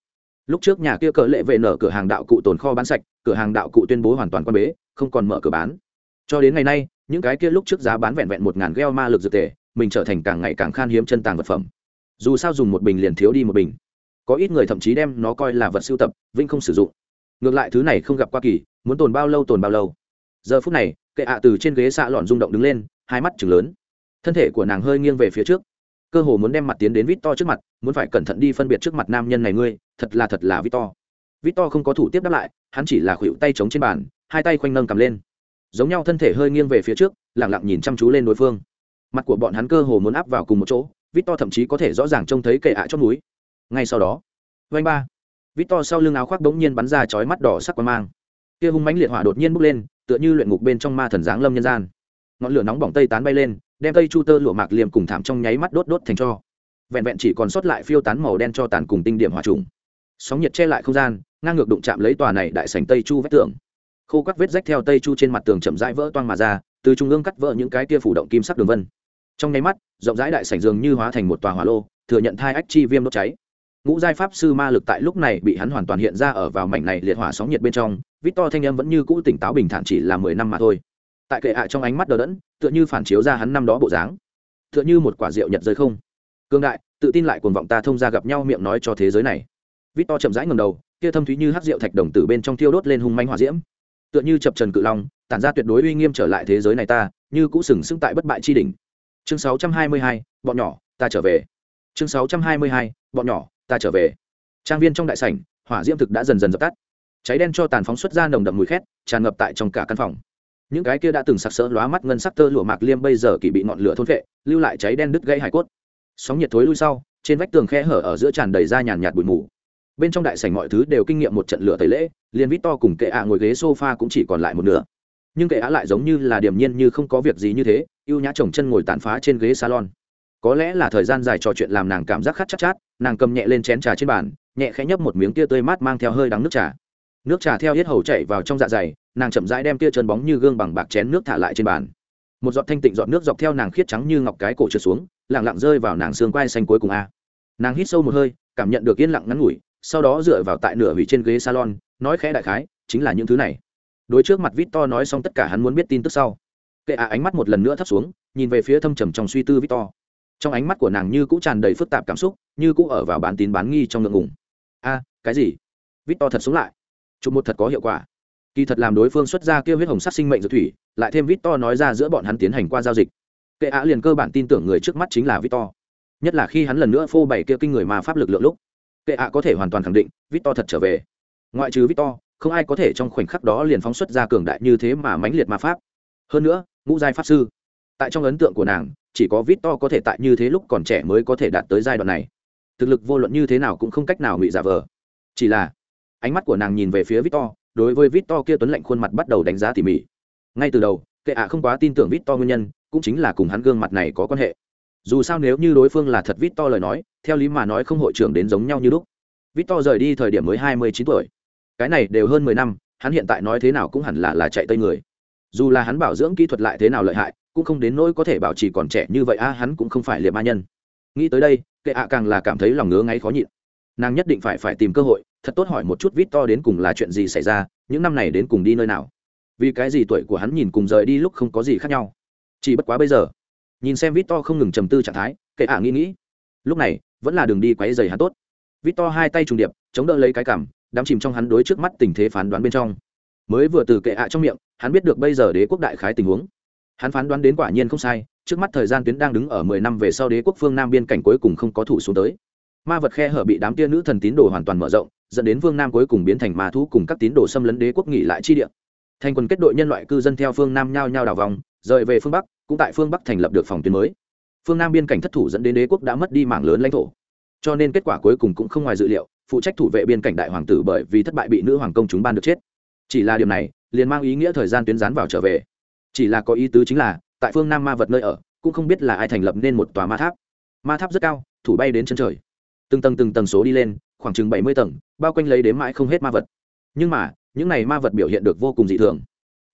Lúc trước nhà kia cỡ lệ vệ nở cửa hàng đạo cụ tồn kho bán sạch, cửa hàng đạo cụ tuyên bố hoàn toàn quan bế, không còn mở cửa bán. Cho đến ngày nay, những cái kia lúc trước giá bán vẹn vẹn một ngàn gheo ma lực dược tề, mình trở thành càng ngày càng khan hiếm chân tàng vật phẩm. Dù sao dùng một bình liền thiếu đi một bình. Có ít người thậm chí đem nó coi là vật sưu tập vinh không sử dụng. Ngược lại thứ này không gặp qua kỳ, muốn tồn bao lâu tồn bao lâu. Giờ phút này, kệ ạ từ trên ghế xạ lọn rung động đứng lên, hai mắt chừng lớn. Thân thể của nàng hơi nghiêng về phía trước cơ hồ muốn đem mặt tiến đến vít to trước mặt, muốn phải cẩn thận đi phân biệt trước mặt nam nhân này ngươi, thật là thật là vít to vít to không có thủ tiếp đáp lại, hắn chỉ là khuỵu tay chống trên bàn, hai tay khoanh nâng cầm lên. Giống nhau thân thể hơi nghiêng về phía trước lẳng lặng nhìn chăm chú lên đối phương. Mặt của bọn hắn cơ hồ muốn áp vào cùng một chỗ vít to thậm chí có thể rõ ràng trông thấy kệ ạ trong núi. Ngay sau đó vanh ba vít to sau lưng áo khoác bỗng nhiên bắn ra chói mắt đỏ sắc qua mang. Kia hung mãnh liệt hỏa đột nhiên bốc lên, tựa như luyện ngục bên trong ma thần giáng lâm nhân gian. Ngọn lửa nóng bỏng tây tán bay lên đem tây chu tơ lụa mạc liềm cùng thảm trong nháy mắt đốt đốt thành cho. Vẹn vẹn chỉ còn sót lại phiêu tán màu đen cho tàn cùng tinh điểm hỏa trùng. Sóng nhiệt che lại không gian, ngang ngược đụng chạm lấy tòa này đại sành tây chu vách tường. Khô các vết rách theo tây chu trên mặt tường chậm rãi vỡ toang mà ra, từ trung ương cắt vỡ những cái kia phủ động kim sắc đường vân. Trong nháy mắt, rộng rãi đại sảnh dường như hóa thành một tòa hỏa lô, thừa nhận thai ách chi viêm đốt cháy. Ngũ giai pháp sư ma lực tại lúc này bị hắn hoàn toàn hiện ra ở vào mảnh này liệt hỏa sóng nhiệt bên trong, vít to thanh em vẫn như cũ tỉnh táo bình thản chỉ là mười năm mà thôi tại kệ ạ trong ánh mắt đờ đẫn tựa như phản chiếu ra hắn năm đó bộ dáng. Tựa như một quả rượu nhật rơi không. Cương đại tự tin lại cuồng vọng ta thông ra gặp nhau miệng nói cho thế giới này. Vít to chậm rãi ngầm đầu kia thâm thúy như hát rượu thạch đồng tử bên trong thiêu đốt lên hung manh hỏa diễm. Tựa như chập trần cự long tản ra tuyệt đối uy nghiêm trở lại thế giới này ta như cũ sừng sững tại bất bại chi đỉnh. Chương 622, bọn nhỏ ta trở về. Chương 622, bọn nhỏ ta trở về. Trang viên trong đại sảnh hỏa diễm thực đã dần dần dập tắt. Cháy đen cho tàn phóng xuất ra nồng đậm mùi khét tràn ngập tại trong cả căn phòng những cái kia đã từng sặc sỡ lóa mắt ngân sắc tơ lụa mạc liêm bây giờ kỳ bị ngọn lửa thôn vệ lưu lại cháy đen đứt gãy hải cốt. Sóng nhiệt thối lui sau, trên vách tường khe hở ở giữa tràn đầy ra nhàn nhạt bụi mù. Bên trong đại sảnh mọi thứ đều kinh nghiệm một trận lửa tẩy lễ, liền vít to cùng kệ ạ ngồi ghế sofa cũng chỉ còn lại một nửa. Nhưng kệ ạ lại giống như là điềm nhiên như không có việc gì như thế, ưu nhã chồng chân ngồi tàn phá trên ghế salon. Có lẽ là thời gian dài trò chuyện làm nàng cảm giác khát chát chát, nàng cầm nhẹ lên chén trà trên bàn, nhẹ khẽ nhấp một miếng tia tươi mát mang theo hơi đắng nước trà. Nước trà theo hết hầu chảy vào trong dạ dày nàng chậm rãi đem tia chân bóng như gương bằng bạc chén nước thả lại trên bàn. Một giọt thanh tịnh giọt nước dọc theo nàng khiết trắng như ngọc cái cổ trượt xuống lẳng lặng rơi vào nàng xương quai xanh cuối cùng a. Nàng hít sâu một hơi, cảm nhận được yên lặng ngắn ngủi, sau đó dựa vào tại nửa hủy trên ghế salon, nói khẽ đại khái, chính là những thứ này. Đối trước mặt victor nói xong tất cả hắn muốn biết tin tức sau. Kệ ạ ánh mắt một lần nữa thấp xuống, nhìn về phía thâm trầm trong suy tư victor. Trong ánh mắt của nàng như cũng tràn đầy phức tạp cảm xúc, như cũng ở vào bán tín bán nghi trong ngượng ngùng. A, cái gì? Victor thật xuống lại. Chụp một thật có hiệu quả kỳ thật làm đối phương xuất ra kêu huyết hồng sắc sinh mệnh dược thủy, lại thêm vít to nói ra giữa bọn hắn tiến hành qua giao dịch. Kệ ạ liền cơ bản tin tưởng người trước mắt chính là vít to nhất là khi hắn lần nữa phô bày kia kinh người mà pháp lực lượng lúc, kệ ạ có thể hoàn toàn khẳng định vít to thật trở về. Ngoại trừ vít to không ai có thể trong khoảnh khắc đó liền phóng xuất ra cường đại như thế mà mãnh liệt ma pháp. Hơn nữa, ngũ giai pháp sư, tại trong ấn tượng của nàng, chỉ có vít to có thể tại như thế lúc còn trẻ mới có thể đạt tới giai đoạn này. Thực lực vô luận như thế nào cũng không cách nào ngụy giả vờ. Chỉ là, ánh mắt của nàng nhìn về phía vít to đối với vít to kia tuấn lạnh khuôn mặt bắt đầu đánh giá tỉ mỉ. Ngay từ đầu, kệ ạ không quá tin tưởng vít to nguyên nhân, cũng chính là cùng hắn gương mặt này có quan hệ. Dù sao nếu như đối phương là thật vít to lời nói, theo lý mà nói không hội trưởng đến giống nhau như lúc. Vít to rời đi thời điểm mới hai mươi chín tuổi. Cái này đều hơn mười năm, hắn hiện tại nói thế nào cũng hẳn là là chạy tây người. Dù là hắn bảo dưỡng kỹ thuật lại thế nào lợi hại, cũng không đến nỗi có thể bảo trì còn trẻ như vậy, a, hắn cũng không phải liệp ma nhân. Nghĩ tới đây, kệ ạ càng là cảm thấy lòng ngứa ngáy khó nhịn. Nàng nhất định phải phải tìm cơ hội thật tốt hỏi một chút vít to đến cùng là chuyện gì xảy ra, những năm này đến cùng đi nơi nào? Vì cái gì tuổi của hắn nhìn cùng rời đi lúc không có gì khác nhau? Chỉ bất quá bây giờ, nhìn xem vít to không ngừng trầm tư trạng thái, kệ ạ nghĩ nghĩ. Lúc này, vẫn là đường đi quáy dày hắn tốt. Vít to hai tay trùng điệp, chống đỡ lấy cái cảm, đắm chìm trong hắn đối trước mắt tình thế phán đoán bên trong. Mới vừa từ kệ ạ trong miệng, hắn biết được bây giờ đế quốc đại khái tình huống. Hắn phán đoán đến quả nhiên không sai, trước mắt thời gian tuyến đang đứng ở mười năm về sau đế quốc phương nam biên cảnh cuối cùng không có thủ xuống tới. Ma vật khe hở bị đám tia nữ thần tín đồ hoàn toàn mở rộng dẫn đến vương nam cuối cùng biến thành ma thú cùng các tín đồ xâm lấn đế quốc nghỉ lại chi địa. Thành quần kết đội nhân loại cư dân theo phương nam nhao nhao đào vòng, rời về phương bắc, cũng tại phương bắc thành lập được phòng tuyến mới. Phương nam biên cảnh thất thủ dẫn đến đế quốc đã mất đi mảng lớn lãnh thổ. Cho nên kết quả cuối cùng cũng không ngoài dự liệu, phụ trách thủ vệ biên cảnh đại hoàng tử bởi vì thất bại bị nữ hoàng công chúng ban được chết. Chỉ là điểm này, liền mang ý nghĩa thời gian tuyến gián vào trở về. Chỉ là có ý tứ chính là, tại phương nam ma vật nơi ở, cũng không biết là ai thành lập nên một tòa ma tháp. Ma tháp rất cao, thủ bay đến chân trời. Từng tầng từng tầng số đi lên khoảng chừng bảy mươi tầng, bao quanh lấy đếm mãi không hết ma vật. Nhưng mà, những này ma vật biểu hiện được vô cùng dị thường.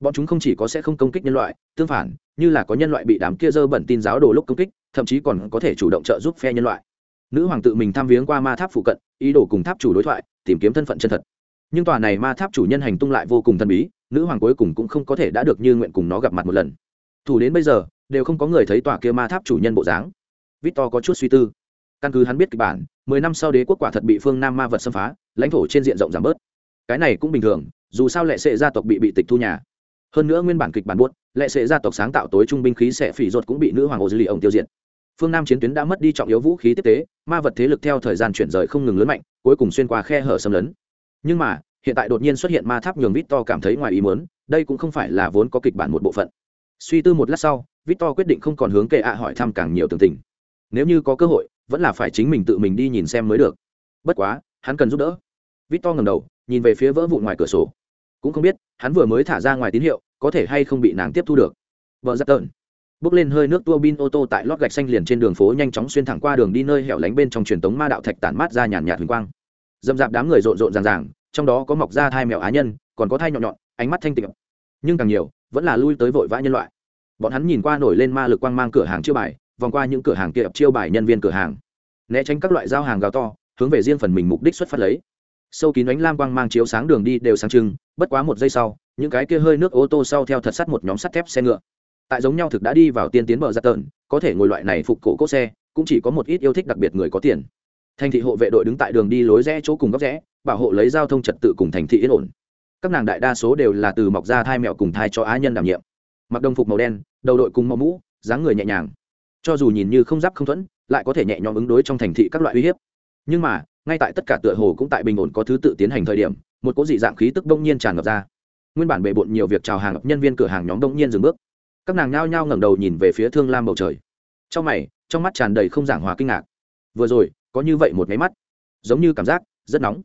Bọn chúng không chỉ có sẽ không công kích nhân loại, tương phản, như là có nhân loại bị đám kia dơ bẩn tin giáo đồ lúc công kích, thậm chí còn có thể chủ động trợ giúp phe nhân loại. Nữ hoàng tự mình thăm viếng qua ma tháp phụ cận, ý đồ cùng tháp chủ đối thoại, tìm kiếm thân phận chân thật. Nhưng tòa này ma tháp chủ nhân hành tung lại vô cùng thần bí, nữ hoàng cuối cùng cũng không có thể đã được như nguyện cùng nó gặp mặt một lần. Thủ đến bây giờ, đều không có người thấy tòa kia ma tháp chủ nhân bộ dáng. Victor có chút suy tư căn cứ hắn biết kịch bản, mười năm sau đế quốc quả thật bị phương nam ma vật xâm phá, lãnh thổ trên diện rộng giảm bớt. Cái này cũng bình thường, dù sao lệ sệ gia tộc bị bị tịch thu nhà. Hơn nữa nguyên bản kịch bản buốt, lệ sệ gia tộc sáng tạo tối trung binh khí sẽ phỉ ruột cũng bị nữ hoàng ô dư lì ổng tiêu diệt. Phương nam chiến tuyến đã mất đi trọng yếu vũ khí tiếp tế, ma vật thế lực theo thời gian chuyển rời không ngừng lớn mạnh, cuối cùng xuyên qua khe hở xâm lấn. Nhưng mà, hiện tại đột nhiên xuất hiện ma tháp nhường vít to cảm thấy ngoài ý muốn, đây cũng không phải là vốn có kịch bản một bộ phận. Suy tư một lát sau vít to quyết định không còn hướng kệ ạ hỏi thăm càng nhiều tường tình. Nếu như có cơ hội vẫn là phải chính mình tự mình đi nhìn xem mới được. Bất quá, hắn cần giúp đỡ. Vít to ngầm đầu, nhìn về phía vỡ vụn ngoài cửa sổ. Cũng không biết, hắn vừa mới thả ra ngoài tín hiệu, có thể hay không bị nàng tiếp thu được. Vợ giặt tợn. Bước lên hơi nước tua bin ô tô tại lót gạch xanh liền trên đường phố nhanh chóng xuyên thẳng qua đường đi nơi hẻo lánh bên trong truyền tống ma đạo thạch tản mát ra nhàn nhạt huỳnh quang. Dầm dạp đám người rộn rộn ràng ràng, trong đó có mọc ra thai mèo á nhân, còn có thai nhọn nhọn, ánh mắt thanh tịnh. Nhưng càng nhiều, vẫn là lui tới vội vã nhân loại. Bọn hắn nhìn qua nổi lên ma lực quang mang cửa hàng chưa bài vòng qua những cửa hàng kia chiêu bài nhân viên cửa hàng. Né tránh các loại giao hàng gào to, hướng về riêng phần mình mục đích xuất phát lấy. Sâu kín ánh lam quang mang chiếu sáng đường đi đều sáng trưng, bất quá một giây sau, những cái kia hơi nước ô tô sau theo thật sắt một nhóm sắt thép xe ngựa. Tại giống nhau thực đã đi vào tiên tiến bờ ra tợn có thể ngồi loại này phục cổ cốt xe, cũng chỉ có một ít yêu thích đặc biệt người có tiền. Thành thị hộ vệ đội đứng tại đường đi lối rẽ chỗ cùng góc rẽ, bảo hộ lấy giao thông trật tự cùng thành thị yên ổn. Các nàng đại đa số đều là từ mọc ra thai mẹo cùng thai cho á nhân đảm nhiệm. Mặc đồng phục màu đen, đầu đội cùng màu mũ, dáng người nhẹ nhàng cho dù nhìn như không giáp không thuẫn, lại có thể nhẹ nhõm ứng đối trong thành thị các loại uy hiếp. Nhưng mà, ngay tại tất cả tựa hồ cũng tại bình ổn có thứ tự tiến hành thời điểm, một cỗ dị dạng khí tức đông nhiên tràn ngập ra. Nguyên bản bề bộn nhiều việc chào hàng nhân viên cửa hàng nhóm đông nhiên dừng bước. Các nàng nhao nhao ngẩng đầu nhìn về phía thương lam bầu trời. Trong mày, trong mắt tràn đầy không giảng hòa kinh ngạc. Vừa rồi, có như vậy một máy mắt. Giống như cảm giác rất nóng.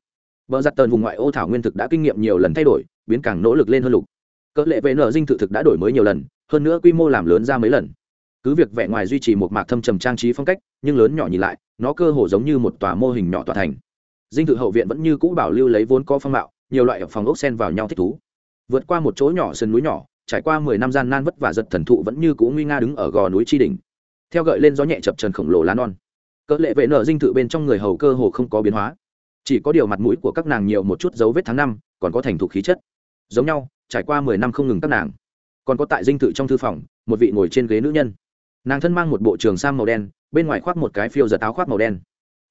Vợ giặt tờn vùng ngoại ô thảo nguyên thực đã kinh nghiệm nhiều lần thay đổi, biến càng nỗ lực lên hơn lục. Cỡ lệ vệ nợ dinh thự thực đã đổi mới nhiều lần, hơn nữa quy mô làm lớn ra mấy lần cứ việc vẻ ngoài duy trì một mạc thâm trầm trang trí phong cách, nhưng lớn nhỏ nhìn lại, nó cơ hồ giống như một tòa mô hình nhỏ tòa thành. Dinh thự hậu viện vẫn như cũ bảo lưu lấy vốn có phong mạo, nhiều loại phòng ốc sen vào nhau thích thú. Vượt qua một chỗ nhỏ sườn núi nhỏ, trải qua mười năm gian nan vất vả giật thần thụ vẫn như cũ nguy nga đứng ở gò núi tri đình theo gợi lên gió nhẹ chập trần khổng lồ lá non, cỡ lệ vệ nở dinh thự bên trong người hầu cơ hồ không có biến hóa. Chỉ có điều mặt mũi của các nàng nhiều một chút dấu vết tháng năm, còn có thành thục khí chất. Giống nhau, trải qua mười năm không ngừng các nàng. Còn có tại dinh thự trong thư phòng, một vị ngồi trên ghế nữ nhân nàng thân mang một bộ trường sam màu đen, bên ngoài khoác một cái phiêu giật áo khoác màu đen.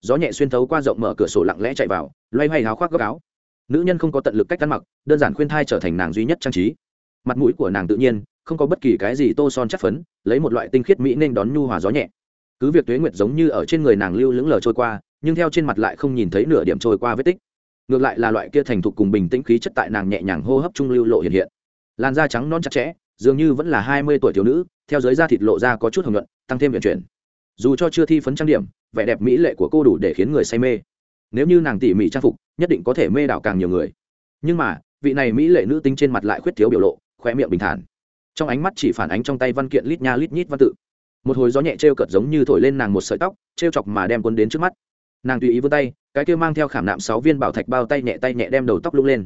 Gió nhẹ xuyên thấu qua rộng mở cửa sổ lặng lẽ chạy vào, loay hoay áo khoác góc áo. Nữ nhân không có tận lực cách ăn mặc, đơn giản khuyên thai trở thành nàng duy nhất trang trí. Mặt mũi của nàng tự nhiên, không có bất kỳ cái gì tô son chắc phấn, lấy một loại tinh khiết mỹ nên đón nhu hòa gió nhẹ. Cứ việc tuế nguyệt giống như ở trên người nàng lưu lững lờ trôi qua, nhưng theo trên mặt lại không nhìn thấy nửa điểm trôi qua vết tích. Ngược lại là loại kia thành thục cùng bình tĩnh khí chất tại nàng nhẹ nhàng hô hấp trung lưu lộ hiện hiện. Làn da trắng non chặt chẽ dường như vẫn là hai mươi tuổi thiếu nữ, theo giới da thịt lộ ra có chút hồng nhuận, tăng thêm vận chuyển. Dù cho chưa thi phấn trang điểm, vẻ đẹp mỹ lệ của cô đủ để khiến người say mê. Nếu như nàng tỉ mỉ trang phục, nhất định có thể mê đảo càng nhiều người. Nhưng mà, vị này mỹ lệ nữ tính trên mặt lại khuyết thiếu biểu lộ khoe miệng bình thản. Trong ánh mắt chỉ phản ánh trong tay văn kiện lít nha lít nhít văn tự. Một hồi gió nhẹ t r e o cợt giống như thổi lên nàng một sợi tóc t r e o chọc mà đem quân đến trước mắt. Nàng tùy ý vươn tay, cái kia mang theo khảm nạm sáu viên bảo thạch bao tay nhẹ tay nhẹ đem đầu tóc lung lên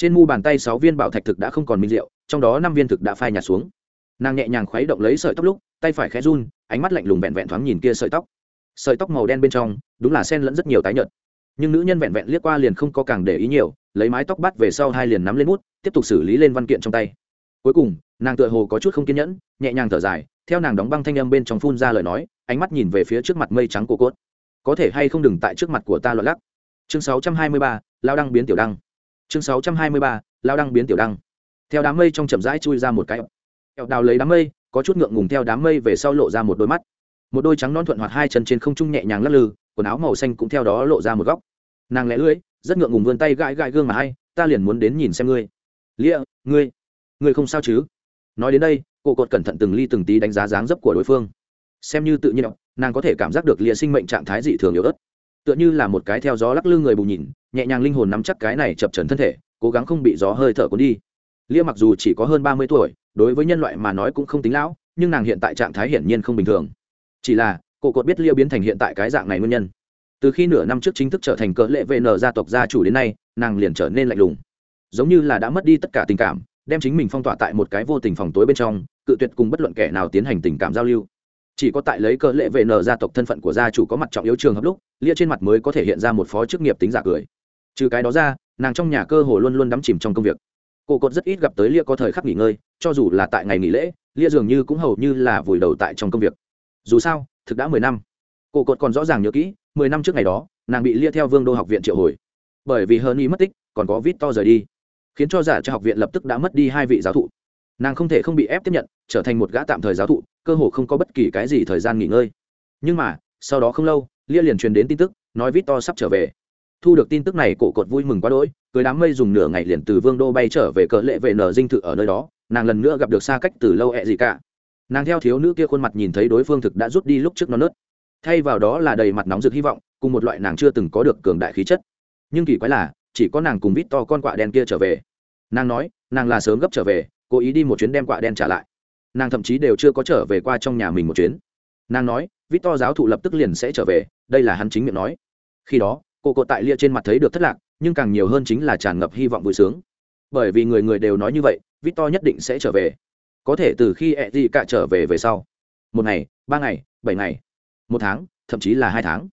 trên mu bàn tay sáu viên bảo thạch thực đã không còn minh rượu trong đó năm viên thực đã phai nhạt xuống. Nàng nhẹ nhàng khuấy động lấy sợi tóc lúc tay phải khẽ run ánh mắt lạnh lùng vẹn vẹn thoáng nhìn kia sợi tóc. Sợi tóc màu đen bên trong đúng là sen lẫn rất nhiều tái nhợt. Nhưng nữ nhân vẹn vẹn liếc qua liền không có càng để ý nhiều lấy mái tóc bắt về sau hai liền nắm lên bút tiếp tục xử lý lên văn kiện trong tay. Cuối cùng nàng tựa hồ có chút không kiên nhẫn nhẹ nhàng thở dài theo nàng đóng băng thanh âm bên trong phun ra lời nói ánh mắt nhìn về phía trước mặt mây trắng cô cốt. Có thể hay không đừng tại trước mặt của ta loạn lắc. Chương 623, lao đăng biến tiểu đăng chương 623, lao đăng biến tiểu đăng. Theo đám mây trong chậm rãi chui ra một cái. Eo đào lấy đám mây có chút ngượng ngùng theo đám mây về sau lộ ra một đôi mắt. Một đôi trắng non thuận hoạt hai chân trên không trung nhẹ nhàng lắc lư quần áo màu xanh cũng theo đó lộ ra một góc. Nàng lẽ lưỡi rất ngượng ngùng vươn tay gãi gãi gương mà hay ta liền muốn đến nhìn xem ngươi. Lia ngươi ngươi không sao chứ? Nói đến đây cô cột cẩn thận từng ly từng tí đánh giá dáng dấp của đối phương. Xem như tự nhiên nàng có thể cảm giác được lia sinh mệnh trạng thái dị thường yếu ớt. Tựa như là một cái theo gió lắc lư người bù nhìn nhẹ nhàng linh hồn nắm chắc cái này chập trần thân thể, cố gắng không bị gió hơi thở cuốn đi. Lia mặc dù chỉ có hơn ba mươi tuổi, đối với nhân loại mà nói cũng không tính lão, nhưng nàng hiện tại trạng thái hiển nhiên không bình thường. Chỉ là, cô cột biết lia biến thành hiện tại cái dạng này nguyên nhân. Từ khi nửa năm trước chính thức trở thành cỡ lệ vn gia tộc gia chủ đến nay, nàng liền trở nên lạnh lùng. Giống như là đã mất đi tất cả tình cảm, đem chính mình phong tỏa tại một cái vô tình phòng tối bên trong, cự tuyệt cùng bất luận kẻ nào tiến hành tình cảm giao lưu. Chỉ có tại lấy cỡ lệ VN gia tộc thân phận của gia chủ có mặt trọng yếu trường hợp lúc, lia trên mặt mới có thể hiện ra một phó chức nghiệp tính giả cười trừ cái đó ra, nàng trong nhà cơ hồ luôn luôn đắm chìm trong công việc. Cô cột rất ít gặp tới lia có thời khắc nghỉ ngơi, cho dù là tại ngày nghỉ lễ, lia dường như cũng hầu như là vùi đầu tại trong công việc. Dù sao, thực đã mười năm. Cô cột còn rõ ràng nhớ kỹ, mười năm trước ngày đó, nàng bị lia theo vương đô học viện triệu hồi. Bởi vì hơn y mất tích, còn có vít to rời đi, khiến cho giả cho học viện lập tức đã mất đi hai vị giáo thụ. Nàng không thể không bị ép tiếp nhận, trở thành một gã tạm thời giáo thụ, cơ hồ không có bất kỳ cái gì thời gian nghỉ ngơi. Nhưng mà, sau đó không lâu, lia liền truyền đến tin tức, nói vít to sắp trở về thu được tin tức này, cổ cột vui mừng quá đỗi, cưới đám mây dùng nửa ngày liền từ vương đô bay trở về cỡ lệ về nở dinh thự ở nơi đó, nàng lần nữa gặp được xa cách từ lâu ẹ gì cả. Nàng theo thiếu nữ kia khuôn mặt nhìn thấy đối phương thực đã rút đi lúc trước nó nớt. Thay vào đó là đầy mặt nóng rực hy vọng, cùng một loại nàng chưa từng có được cường đại khí chất. Nhưng kỳ quái là, chỉ có nàng cùng vít to con quạ đen kia trở về. Nàng nói, nàng là sớm gấp trở về, cố ý đi một chuyến đem quạ đen trả lại. Nàng thậm chí đều chưa có trở về qua trong nhà mình một chuyến. Nàng nói, vít to giáo thụ lập tức liền sẽ trở về, đây là hắn chính miệng nói. Khi đó cô cột tại lia trên mặt thấy được thất lạc, nhưng càng nhiều hơn chính là tràn ngập hy vọng vui sướng. Bởi vì người người đều nói như vậy, victor nhất định sẽ trở về. Có thể từ khi ẹ gì cả trở về về sau. Một ngày, ba ngày, bảy ngày, một tháng, thậm chí là hai tháng.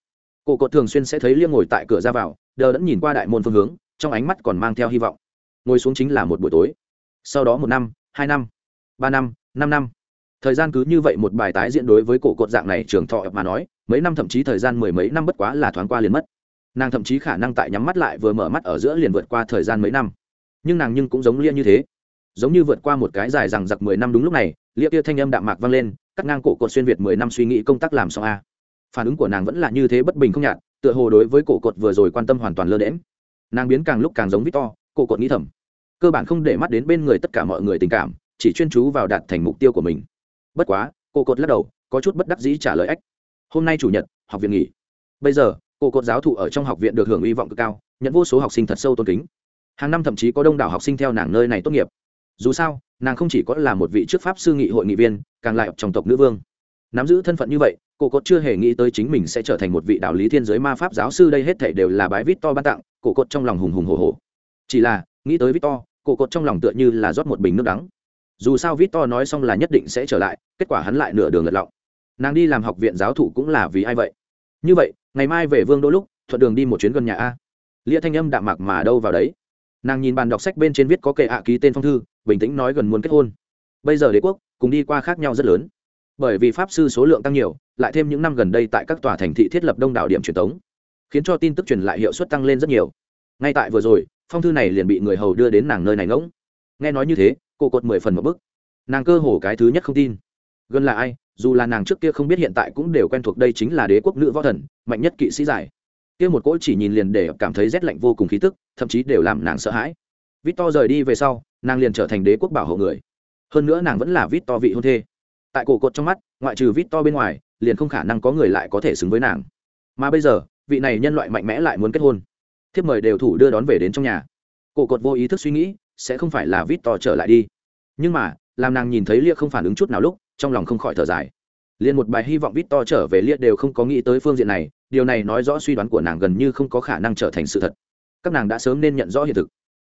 Cô cột thường xuyên sẽ thấy liêng ngồi tại cửa ra vào, đờ đẫn nhìn qua đại môn phương hướng, trong ánh mắt còn mang theo hy vọng. Ngồi xuống chính là một buổi tối. Sau đó một năm, hai năm, ba năm năm năm. Thời gian cứ như vậy một bài tái diễn đối với cổ cột dạng này trường thọ mà nói, mấy năm thậm chí thời gian mười mấy năm bất quá là thoáng qua liền mất nàng thậm chí khả năng tại nhắm mắt lại vừa mở mắt ở giữa liền vượt qua thời gian mấy năm. Nhưng nàng nhưng cũng giống lia như thế. Giống như vượt qua một cái dài rằng giặc mười năm đúng lúc này, lia kia thanh âm đạm mạc vang lên, cắt ngang cổ cột xuyên việt mười năm suy nghĩ công tác làm xong a. Phản ứng của nàng vẫn là như thế bất bình không nhạt, tựa hồ đối với cổ cột vừa rồi quan tâm hoàn toàn lơ đễm nàng biến càng lúc càng giống victor, cổ cột nghĩ thầm. Cơ bản không để mắt đến bên người tất cả mọi người tình cảm, chỉ chuyên chú vào đạt thành mục tiêu của mình. Bất quá, cổ cột lắc đầu, có chút bất đắc dĩ trả lời ách. Hôm nay chủ nhật, học viện nghỉ. Bây giờ cổ cột giáo thụ ở trong học viện được hưởng hy vọng cực cao, nhận vô số học sinh thật sâu tôn kính. Hàng năm thậm chí có đông đảo học sinh theo nàng nơi này tốt nghiệp. Dù sao, nàng không chỉ có là một vị chức pháp sư nghị hội nghị viên, càng lại trong tộc nữ vương. Nắm giữ thân phận như vậy cổ cột chưa hề nghĩ tới chính mình sẽ trở thành một vị đạo lý thiên giới ma pháp giáo sư đây hết thể đều là bái vít to ban tặng cổ cột trong lòng hùng hùng hồ hồ chỉ là, nghĩ tới vít to cổ cột trong lòng tựa như là rót một bình nước đắng. Dù sao vít to nói xong là nhất định sẽ trở lại, kết quả hắn lại nửa đường lật lọng. Nàng đi làm học viện giáo thụ cũng là vì ai vậy? Như vậy, ngày mai về vương đô lúc, thuận đường đi một chuyến gần nhà a. Lia thanh âm đạm mạc mà đâu vào đấy. Nàng nhìn bàn đọc sách bên trên viết có kệ hạ ký tên phong thư, bình tĩnh nói gần muốn kết hôn. Bây giờ đế quốc, cùng đi qua khác nhau rất lớn. Bởi vì pháp sư số lượng tăng nhiều, lại thêm những năm gần đây tại các tòa thành thị thiết lập đông đảo điểm truyền thống, khiến cho tin tức truyền lại hiệu suất tăng lên rất nhiều. Ngay tại vừa rồi, phong thư này liền bị người hầu đưa đến nàng nơi này ngỗng. Nghe nói như thế, cô cột mười phần một bức. Nàng cơ hồ cái thứ nhất không tin. Gần là ai? Dù là nàng trước kia không biết hiện tại cũng đều quen thuộc đây chính là đế quốc nữ võ thần, mạnh nhất kỵ sĩ giải. Kia một cỗ chỉ nhìn liền để cảm thấy rét lạnh vô cùng khí tức, thậm chí đều làm nàng sợ hãi. Vít to rời đi về sau, nàng liền trở thành đế quốc bảo hộ người. Hơn nữa nàng vẫn là vít to vị hôn thê. Tại cổ cột trong mắt, ngoại trừ vít to bên ngoài, liền không khả năng có người lại có thể xứng với nàng. Mà bây giờ, vị này nhân loại mạnh mẽ lại muốn kết hôn. Thiếp mời đều thủ đưa đón về đến trong nhà. Cổ cột vô ý thức suy nghĩ, sẽ không phải là vít to trở lại đi. Nhưng mà, làm nàng nhìn thấy lia không phản ứng chút nào lúc trong lòng không khỏi thở dài. Liền một bài hy vọng vít to trở về lia đều không có nghĩ tới phương diện này, điều này nói rõ suy đoán của nàng gần như không có khả năng trở thành sự thật. Các nàng đã sớm nên nhận rõ hiện thực.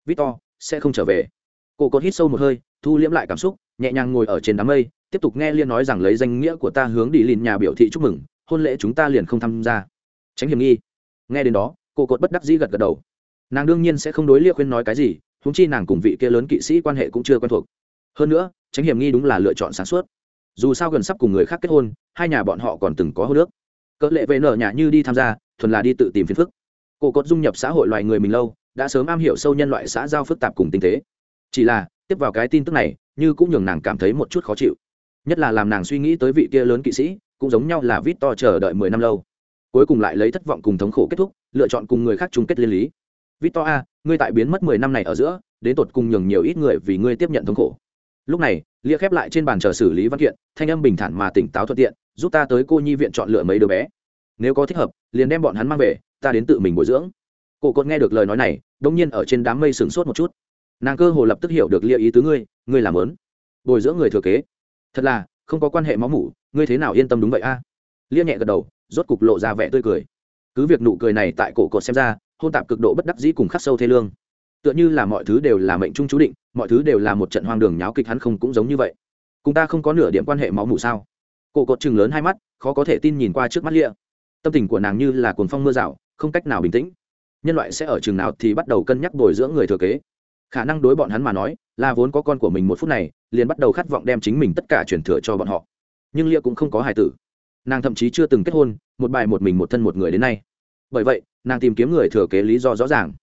Vít to, sẽ không trở về. Cô cột hít sâu một hơi, thu liễm lại cảm xúc, nhẹ nhàng ngồi ở trên đám mây, tiếp tục nghe liên nói rằng lấy danh nghĩa của ta hướng đi lìn nhà biểu thị chúc mừng, hôn lễ chúng ta liền không tham gia. Tránh hiểm nghi. Nghe đến đó, cô cột bất đắc dĩ gật gật đầu. Nàng đương nhiên sẽ không đối lia khuyên nói cái gì húng chi nàng cùng vị kia lớn kỵ sĩ quan hệ cũng chưa quen thuộc. Hơn nữa, tránh hiểm nghi đúng là lựa chọn sáng suốt dù sao gần sắp cùng người khác kết hôn, hai nhà bọn họ còn từng có hô nước cỡ lệ về nở nhà như đi tham gia, thuần là đi tự tìm phiền phức. Cô cột dung nhập xã hội loài người mình lâu, đã sớm am hiểu sâu nhân loại xã giao phức tạp cùng tinh tế. Chỉ là, tiếp vào cái tin tức này, như cũng nhường nàng cảm thấy một chút khó chịu. Nhất là làm nàng suy nghĩ tới vị kia lớn kỵ sĩ, cũng giống nhau là vít to chờ đợi mười năm lâu. Cuối cùng lại lấy thất vọng cùng thống khổ kết thúc, lựa chọn cùng người khác chung kết liên lý. Vít to a, ngươi tại biến mất mười năm này ở giữa, đến tột cùng nhường nhiều ít người vì ngươi tiếp nhận thống khổ lúc này, lia khép lại trên bàn chờ xử lý văn kiện, thanh âm bình thản mà tỉnh táo thuận tiện, giúp ta tới cô nhi viện chọn lựa mấy đứa bé. Nếu có thích hợp, liền đem bọn hắn mang về, ta đến tự mình bồi dưỡng. Cổ cột nghe được lời nói này đông nhiên ở trên đám mây sửng sốt một chút. Nàng cơ hồ lập tức hiểu được lia ý tứ ngươi ngươi làm lớn. Bồi dưỡng người thừa kế. Thật là, không có quan hệ máu mủ, ngươi thế nào yên tâm đúng vậy a? À? lia nhẹ gật đầu, rốt cục lộ ra vẻ tươi cười. Cứ việc nụ cười này tại cổ cột xem ra, hôn tạp cực độ bất đắc dĩ cùng khắc sâu thê lương tựa như là mọi thứ đều là mệnh trung chú định, mọi thứ đều là một trận hoang đường nháo kịch hắn không cũng giống như vậy. Cùng ta không có nửa điểm quan hệ máu mủ sao? Cổ cột chừng lớn hai mắt, khó có thể tin nhìn qua trước mắt lia tâm tình của nàng như là cuồng phong mưa rào, không cách nào bình tĩnh. Nhân loại sẽ ở chừng nào thì bắt đầu cân nhắc bồi dưỡng người thừa kế. Khả năng đối bọn hắn mà nói, là vốn có con của mình một phút này, liền bắt đầu khát vọng đem chính mình tất cả truyền thừa cho bọn họ. Nhưng lia cũng không có hài tử. Nàng thậm chí chưa từng kết hôn, một bài một mình một thân một người đến nay. Bởi vậy, nàng tìm kiếm người thừa kế lý do rõ ràng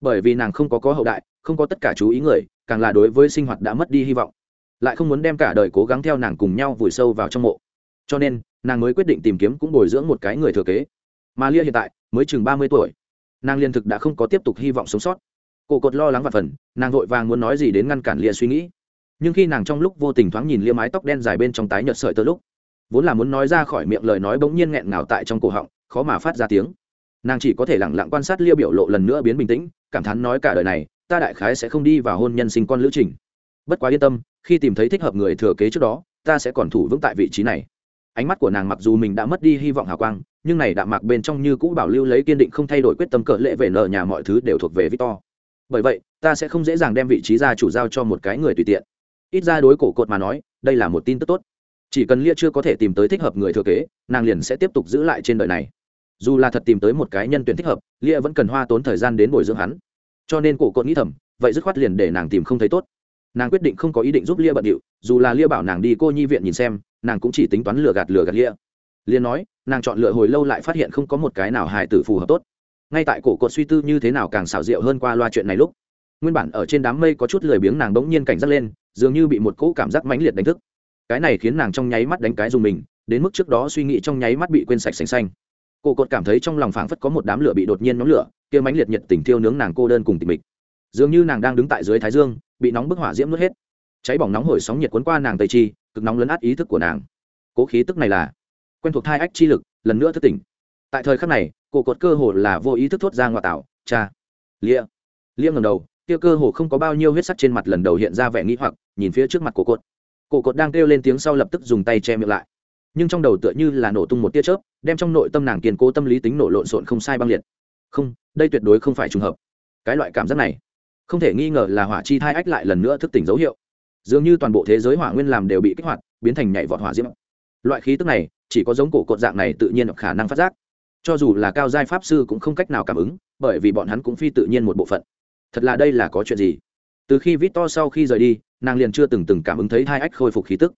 bởi vì nàng không có có hậu đại, không có tất cả chú ý người, càng là đối với sinh hoạt đã mất đi hy vọng. Lại không muốn đem cả đời cố gắng theo nàng cùng nhau vùi sâu vào trong mộ. Cho nên, nàng mới quyết định tìm kiếm cũng bồi dưỡng một cái người thừa kế. Mà lia hiện tại mới chừng ba mươi tuổi. Nàng liên thực đã không có tiếp tục hy vọng sống sót. Cổ cột lo lắng và phần, nàng vội vàng muốn nói gì đến ngăn cản lia suy nghĩ. Nhưng khi nàng trong lúc vô tình thoáng nhìn lia mái tóc đen dài bên trong tái nhợt sợi tơ lúc, vốn là muốn nói ra khỏi miệng lời nói bỗng nhiên nghẹn ngào tại trong cổ họng, khó mà phát ra tiếng nàng chỉ có thể lẳng lặng quan sát liêu biểu lộ lần nữa biến bình tĩnh, cảm thán nói cả đời này, ta đại khái sẽ không đi vào hôn nhân sinh con lữ trình. Bất quá yên tâm, khi tìm thấy thích hợp người thừa kế trước đó, ta sẽ còn thủ vững tại vị trí này. Ánh mắt của nàng mặc dù mình đã mất đi hy vọng hào quang, nhưng này đạm mạc bên trong như cũ bảo lưu lấy kiên định không thay đổi quyết tâm cỡ lệ về nợ nhà mọi thứ đều thuộc về victor. Bởi vậy, ta sẽ không dễ dàng đem vị trí gia chủ giao cho một cái người tùy tiện. Ít ra đối cổ cột mà nói, đây là một tin tức tốt. Chỉ cần lia chưa có thể tìm tới thích hợp người thừa kế, nàng liền sẽ tiếp tục giữ lại trên đời này dù là thật tìm tới một cái nhân tuyển thích hợp, lia vẫn cần hoa tốn thời gian đến bồi dưỡng hắn. Cho nên cổ cột nghĩ thầm, vậy dứt khoát liền để nàng tìm không thấy tốt. Nàng quyết định không có ý định giúp lia bận điệu, dù là lia bảo nàng đi cô nhi viện nhìn xem, nàng cũng chỉ tính toán lừa gạt lừa gạt lia. Lia nói, nàng chọn lựa hồi lâu lại phát hiện không có một cái nào hài tử phù hợp tốt. Ngay tại cổ cột suy tư như thế nào càng xảo diệu hơn qua loa chuyện này lúc, nguyên bản ở trên đám mây có chút lười biếng nàng bỗng nhiên cảnh giác lên, dường như bị một cỗ cảm giác mãnh liệt đánh thức. Cái này khiến nàng trong nháy mắt đánh cái dùng mình, đến mức trước đó suy nghĩ trong nháy mắt bị quên sạch sành xanh cổ cột cảm thấy trong lòng phảng phất có một đám lửa bị đột nhiên nóng lửa, kia mãnh liệt nhiệt tình thiêu nướng nàng cô đơn cùng tình mịch. Dường như nàng đang đứng tại dưới thái dương, bị nóng bức hỏa diễm nuốt hết. Cháy bỏng nóng hổi sóng nhiệt cuốn qua nàng tây chi, cực nóng lấn át ý thức của nàng. Cố khí tức này là quen thuộc thai ách chi lực, lần nữa thức tỉnh. Tại thời khắc này cổ cột cơ hồ là vô ý thức thốt ra ngoại tạo, cha. Lia. Lia ngầm đầu, kia cơ hồ không có bao nhiêu huyết sắc trên mặt lần đầu hiện ra vẻ nghĩ hoặc, nhìn phía trước mặt cổ cột. Cổ cột đang kêu lên tiếng sau lập tức dùng tay che miệng lại. Nhưng trong đầu tựa như là nổ tung một tia chớp đem trong nội tâm nàng kiên cố tâm lý tính nổ lộn xộn không sai băng liệt. Không, đây tuyệt đối không phải trùng hợp. Cái loại cảm giác này, không thể nghi ngờ là hỏa chi thai ách lại lần nữa thức tỉnh dấu hiệu. Dường như toàn bộ thế giới hỏa nguyên làm đều bị kích hoạt, biến thành nhảy vọt hỏa diễm. Loại khí tức này, chỉ có giống cổ cột dạng này tự nhiên khả năng phát giác. Cho dù là cao giai pháp sư cũng không cách nào cảm ứng, bởi vì bọn hắn cũng phi tự nhiên một bộ phận. Thật là đây là có chuyện gì? Từ khi vít to sau khi rời đi, nàng liền chưa từng từng cảm ứng thấy thai ách khôi phục khí tức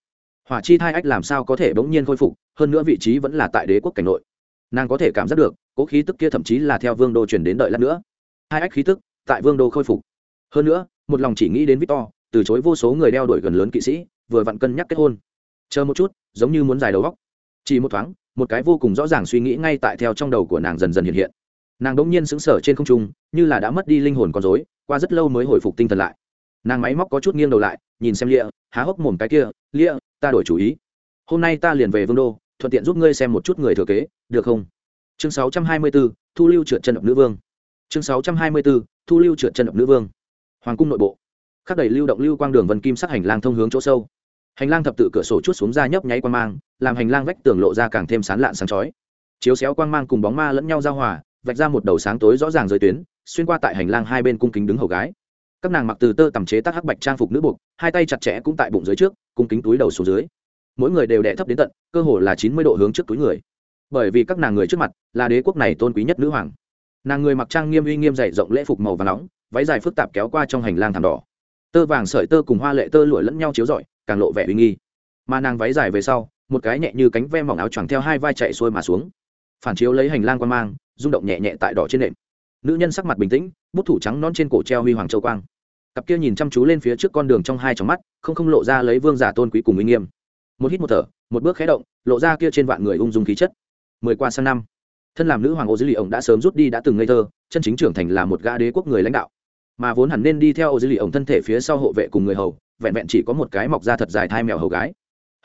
hỏa chi thai ách làm sao có thể bỗng nhiên khôi phục, hơn nữa vị trí vẫn là tại đế quốc cảnh nội. Nàng có thể cảm giác được, cố khí tức kia thậm chí là theo vương đô chuyển đến đợi lát nữa. Hai ách khí tức, tại vương đô khôi phục. Hơn nữa, một lòng chỉ nghĩ đến victor, từ chối vô số người đeo đuổi gần lớn kỵ sĩ, vừa vặn cân nhắc kết hôn. Chờ một chút, giống như muốn dài đầu góc chỉ một thoáng, một cái vô cùng rõ ràng suy nghĩ ngay tại theo trong đầu của nàng dần dần hiện hiện. Nàng đỗng nhiên sững sờ trên không trung, như là đã mất đi linh hồn con dối qua rất lâu mới hồi phục tinh thần lại. Nàng máy móc có chút nghiêng đầu lại, nhìn xem lia, há hốc mồm cái kia, lia ta đổi chủ ý. Hôm nay ta liền về vương đô thuận tiện giúp ngươi xem một chút người thừa kế được không? Chương 624, thu lưu trượt chân độc nữ vương. Chương 624, thu lưu trượt chân độc nữ vương. Hoàng cung nội bộ. Khắc đầy lưu động lưu quang đường vân kim sắc hành lang thông hướng chỗ sâu. Hành lang thập tự cửa sổ chút xuống ra nhấp nháy quang mang làm hành lang vách tường lộ ra càng thêm sán lạn sáng chói. Chiếu xéo quang mang cùng bóng ma lẫn nhau giao hòa vạch ra một đầu sáng tối rõ ràng giới tuyến xuyên qua tại hành lang hai bên cung kính đứng hầu gái các nàng mặc từ tơ tầm chế tác hắc bạch trang phục nữ buộc, hai tay chặt chẽ cũng tại bụng dưới trước, cung kính túi đầu xuống dưới. Mỗi người đều đẻ thấp đến tận, cơ hồ là chín mươi độ hướng trước túi người. Bởi vì các nàng người trước mặt là đế quốc này tôn quý nhất nữ hoàng. Nàng người mặc trang nghiêm uy nghiêm dày rộng lễ phục màu và nóng, váy dài phức tạp kéo qua trong hành lang thảm đỏ. Tơ vàng sợi tơ cùng hoa lệ tơ lụa lẫn nhau chiếu rọi, càng lộ vẻ uy nghi. Mà nàng váy dài về sau, một cái nhẹ như cánh ve mỏng áo choàng theo hai vai chạy xuôi mà xuống. Phản chiếu lấy hành lang quan mang, rung động nhẹ nhẹ tại đỏ trên nệm. Nữ nhân sắc mặt bình tĩnh, bút thủ trắng non trên cổ treo huy hoàng châu quang cặp kia nhìn chăm chú lên phía trước con đường trong hai trong mắt, không không lộ ra lấy vương giả tôn quý cùng uy nghiêm. Một hít một thở, một bước khé động, lộ ra kia trên vạn người ung dung khí chất. Mười qua sang năm, thân làm nữ hoàng ô dư lì ổng đã sớm rút đi đã từng ngây thơ, chân chính trưởng thành là một gã đế quốc người lãnh đạo. Mà vốn hẳn nên đi theo ô dư lì ổng thân thể phía sau hộ vệ cùng người hầu, vẹn vẹn chỉ có một cái mọc ra thật dài thai mèo hầu gái.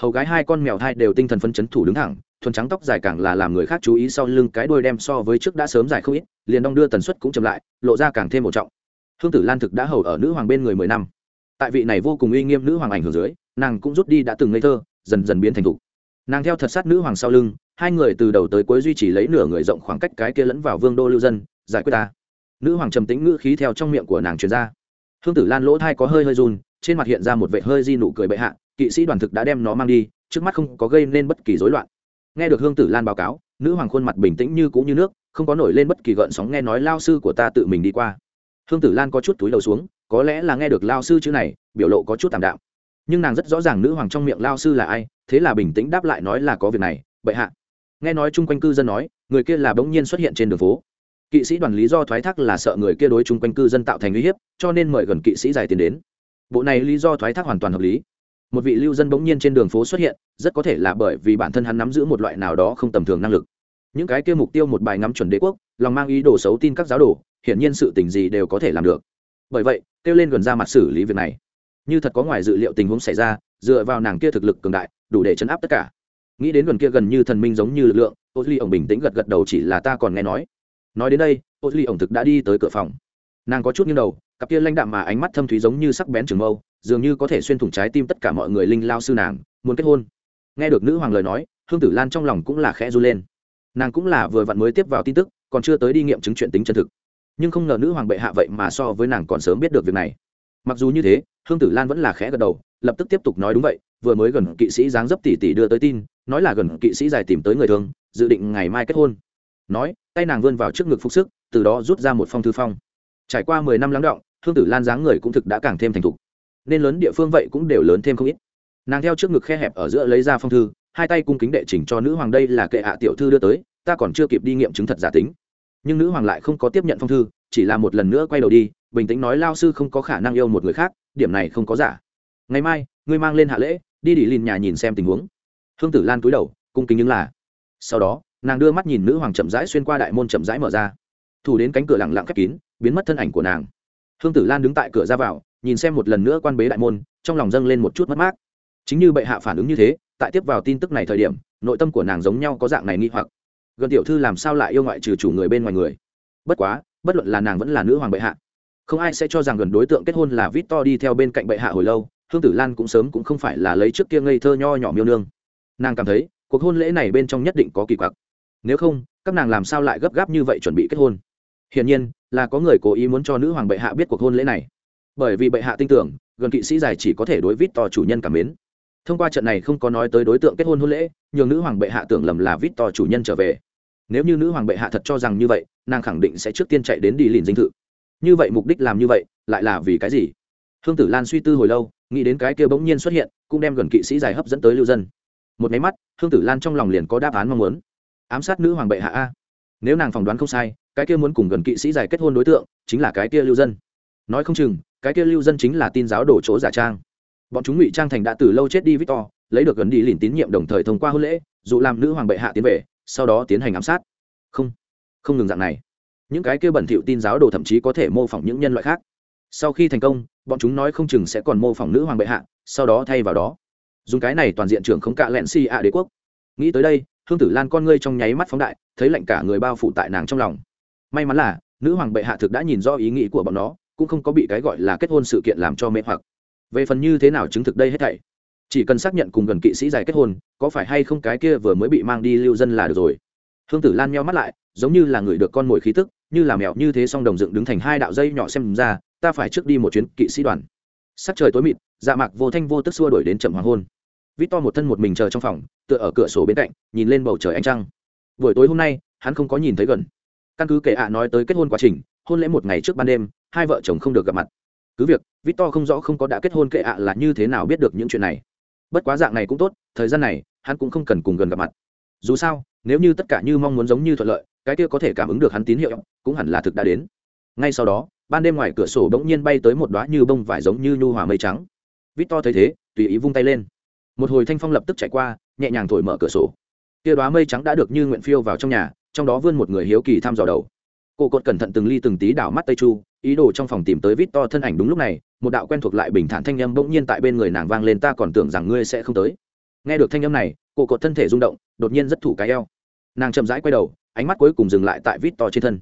Hầu gái hai con mèo thai đều tinh thần phân chấn thủ đứng thẳng, thuần trắng tóc dài càng là làm người khác chú ý sau lưng cái đuôi đem so với trước đã sớm dài không ít, liền đong đưa tần suất cũng chậm lại, lộ ra càng thêm một trọng hương tử lan thực đã hầu ở nữ hoàng bên người mười năm. Tại vị này vô cùng uy nghiêm nữ hoàng ảnh hưởng dưới, nàng cũng rút đi đã từng ngây thơ, dần dần biến thành thục. Nàng theo thật sát nữ hoàng sau lưng, hai người từ đầu tới cuối duy trì lấy nửa người rộng khoảng cách cái kia lẫn vào vương đô lưu dân, giải quyết ta. Nữ hoàng trầm tĩnh ngữ khí theo trong miệng của nàng truyền ra. Hương tử lan lỗ thai có hơi hơi run, trên mặt hiện ra một vệ hơi di nụ cười bệ hạ, kỵ sĩ đoàn thực đã đem nó mang đi, trước mắt không có gây nên bất kỳ rối loạn. Nghe được hương tử lan báo cáo, nữ hoàng khuôn mặt bình tĩnh như cũ như nước, không có nổi lên bất kỳ gợn sóng nghe nói lao sư của ta tự mình đi qua hương tử lan có chút túi đầu xuống, có lẽ là nghe được lao sư chữ này, biểu lộ có chút tạm đạo nhưng nàng rất rõ ràng nữ hoàng trong miệng lao sư là ai, thế là bình tĩnh đáp lại nói là có việc này, bệ hạ. Nghe nói chung quanh cư dân nói, người kia là bỗng nhiên xuất hiện trên đường phố. Kỵ sĩ đoàn lý do thoái thác là sợ người kia đối chung quanh cư dân tạo thành uy hiếp, cho nên mời gần kỵ sĩ dài tiền đến. Bộ này lý do thoái thác hoàn toàn hợp lý. Một vị lưu dân bỗng nhiên trên đường phố xuất hiện, rất có thể là bởi vì bản thân hắn nắm giữ một loại nào đó không tầm thường năng lực. Những cái kia mục tiêu một bài ngắm chuẩn đế quốc, lòng mang ý đồ xấu tin các giáo đồ hiển nhiên sự tình gì đều có thể làm được. Bởi vậy, kêu lên gần ra mặt xử lý việc này. Như thật có ngoài dự liệu tình huống xảy ra, dựa vào nàng kia thực lực cường đại, đủ để chấn áp tất cả. Nghĩ đến gần kia gần như thần minh giống như lực lượng ô ly ổng bình tĩnh gật gật đầu chỉ là ta còn nghe nói. Nói đến đây ô ly ổng thực đã đi tới cửa phòng. Nàng có chút nghiêng đầu, cặp kia lãnh đạm mà ánh mắt thâm thúy giống như sắc bén trường mâu, dường như có thể xuyên thủng trái tim tất cả mọi người linh lao sư nàng, muốn kết hôn. Nghe được nữ hoàng lời nói, hương tử lan trong lòng cũng là khẽ run lên. Nàng cũng là vừa vặn mới tiếp vào tin tức, còn chưa tới đi nghiệm chứng chuyện tính chân thực nhưng không ngờ nữ hoàng bệ hạ vậy mà so với nàng còn sớm biết được việc này. Mặc dù như thế, hương tử lan vẫn là khẽ gật đầu, lập tức tiếp tục nói đúng vậy, vừa mới gần kỵ sĩ dáng dấp tỷ tỷ đưa tới tin, nói là gần kỵ sĩ dài tìm tới người thương dự định ngày mai kết hôn. Nói, tay nàng vươn vào trước ngực phục sức, từ đó rút ra một phong thư phong. Trải qua mười năm lắng động, hương tử lan dáng người cũng thực đã càng thêm thành thục. Nên lớn địa phương vậy cũng đều lớn thêm không ít. Nàng theo trước ngực khe hẹp ở giữa lấy ra phong thư, hai tay cung kính đệ chỉnh cho nữ hoàng đây là kệ hạ tiểu thư đưa tới, ta còn chưa kịp đi nghiệm chứng thật giả tính nhưng nữ hoàng lại không có tiếp nhận phong thư, chỉ là một lần nữa quay đầu đi, bình tĩnh nói lao sư không có khả năng yêu một người khác, điểm này không có giả. Ngày mai, ngươi mang lên hạ lễ, đi đi lìn nhà nhìn xem tình huống. Hương tử lan cúi đầu, cung kính những là. Sau đó, nàng đưa mắt nhìn nữ hoàng chậm rãi xuyên qua đại môn chậm rãi mở ra. Thủ đến cánh cửa lặng lặng khép kín, biến mất thân ảnh của nàng. Hương tử lan đứng tại cửa ra vào, nhìn xem một lần nữa quan bế đại môn, trong lòng dâng lên một chút mất mát. Chính như bệ hạ phản ứng như thế, tại tiếp vào tin tức này thời điểm, nội tâm của nàng giống nhau có dạng này nghi hoặc gần tiểu thư làm sao lại yêu ngoại trừ chủ người bên ngoài người? Bất quá, bất luận là nàng vẫn là nữ hoàng bệ hạ, không ai sẽ cho rằng gần đối tượng kết hôn là vít to đi theo bên cạnh bệ hạ hồi lâu, hương tử lan cũng sớm cũng không phải là lấy trước kia ngây thơ nho nhỏ miêu nương. Nàng cảm thấy, cuộc hôn lễ này bên trong nhất định có kỳ quặc. Nếu không, các nàng làm sao lại gấp gáp như vậy chuẩn bị kết hôn? Hiển nhiên, là có người cố ý muốn cho nữ hoàng bệ hạ biết cuộc hôn lễ này. Bởi vì bệ hạ tin tưởng, gần kỵ sĩ dài chỉ có thể đối vít to chủ nhân cảm mến. Thông qua trận này không có nói tới đối tượng kết hôn hôn lễ, nhường nữ hoàng bệ hạ tưởng lầm là vít to chủ nhân trở về nếu như nữ hoàng bệ hạ thật cho rằng như vậy, nàng khẳng định sẽ trước tiên chạy đến đi lìn dinh thự. Như vậy mục đích làm như vậy, lại là vì cái gì? Hương tử lan suy tư hồi lâu, nghĩ đến cái kia bỗng nhiên xuất hiện, cũng đem gần kỵ sĩ dài hấp dẫn tới lưu dân. Một máy mắt, hương tử lan trong lòng liền có đáp án mong muốn. Ám sát nữ hoàng bệ hạ a. Nếu nàng phỏng đoán không sai, cái kia muốn cùng gần kỵ sĩ dài kết hôn đối tượng, chính là cái kia lưu dân. Nói không chừng, cái kia lưu dân chính là tin giáo đổ chỗ giả trang. Bọn chúng ngụy trang thành đã từ lâu chết đi victor, lấy được gần đi lìn tín nhiệm đồng thời thông qua hôn lễ dụ làm nữ hoàng bệ hạ tiến về sau đó tiến hành ám sát. Không không ngừng dạng này. Những cái kia bẩn thỉu tin giáo đồ thậm chí có thể mô phỏng những nhân loại khác. Sau khi thành công, bọn chúng nói không chừng sẽ còn mô phỏng nữ hoàng bệ hạ, sau đó thay vào đó. Dùng cái này toàn diện trưởng không cạ lẹn si ạ đế quốc. Nghĩ tới đây, hương tử lan con ngươi trong nháy mắt phóng đại, thấy lạnh cả người bao phủ tại nàng trong lòng. May mắn là, nữ hoàng bệ hạ thực đã nhìn rõ ý nghĩ của bọn nó, cũng không có bị cái gọi là kết hôn sự kiện làm cho mê hoặc. Về phần như thế nào chứng thực đây hết thảy chỉ cần xác nhận cùng gần kỵ sĩ dài kết hôn, có phải hay không cái kia vừa mới bị mang đi lưu dân là được rồi? Hương tử lan meo mắt lại, giống như là người được con mồi khí tức, như là mèo như thế song đồng dựng đứng thành hai đạo dây nhỏ xem ra, ta phải trước đi một chuyến kỵ sĩ đoàn. Sắc trời tối mịt dạ mạc vô thanh vô tức xua đuổi đến chậm hoàng hôn. Vít to một thân một mình chờ trong phòng, tựa ở cửa sổ bên cạnh, nhìn lên bầu trời ánh trăng. Buổi tối hôm nay, hắn không có nhìn thấy gần. Căn cứ kể ạ nói tới kết hôn quá trình, hôn lễ một ngày trước ban đêm, hai vợ chồng không được gặp mặt. Cứ việc, vít to không rõ không có đã kết hôn kệ ạ là như thế nào biết được những chuyện này bất quá dạng này cũng tốt, thời gian này, hắn cũng không cần cùng gần gặp mặt. Dù sao, nếu như tất cả như mong muốn giống như thuận lợi, cái kia có thể cảm ứng được hắn tín hiệu, cũng hẳn là thực đã đến. Ngay sau đó, ban đêm ngoài cửa sổ bỗng nhiên bay tới một đoá như bông vải giống như nhu hòa mây trắng. Vít to thấy thế, tùy ý vung tay lên. Một hồi thanh phong lập tức chạy qua, nhẹ nhàng thổi mở cửa sổ. Kia đoá mây trắng đã được như nguyện phiêu vào trong nhà, trong đó vươn một người hiếu kỳ thăm dò đầu. Cô cột cẩn thận từng ly từng tí đảo mắt tây chu, ý đồ trong phòng tìm tới vít to thân ảnh đúng lúc này một đạo quen thuộc lại bình thản thanh âm bỗng nhiên tại bên người nàng vang lên, ta còn tưởng rằng ngươi sẽ không tới. Nghe được thanh âm này cô cột thân thể rung động, đột nhiên rất thủ cái eo. Nàng chậm rãi quay đầu, ánh mắt cuối cùng dừng lại tại vít to trên thân.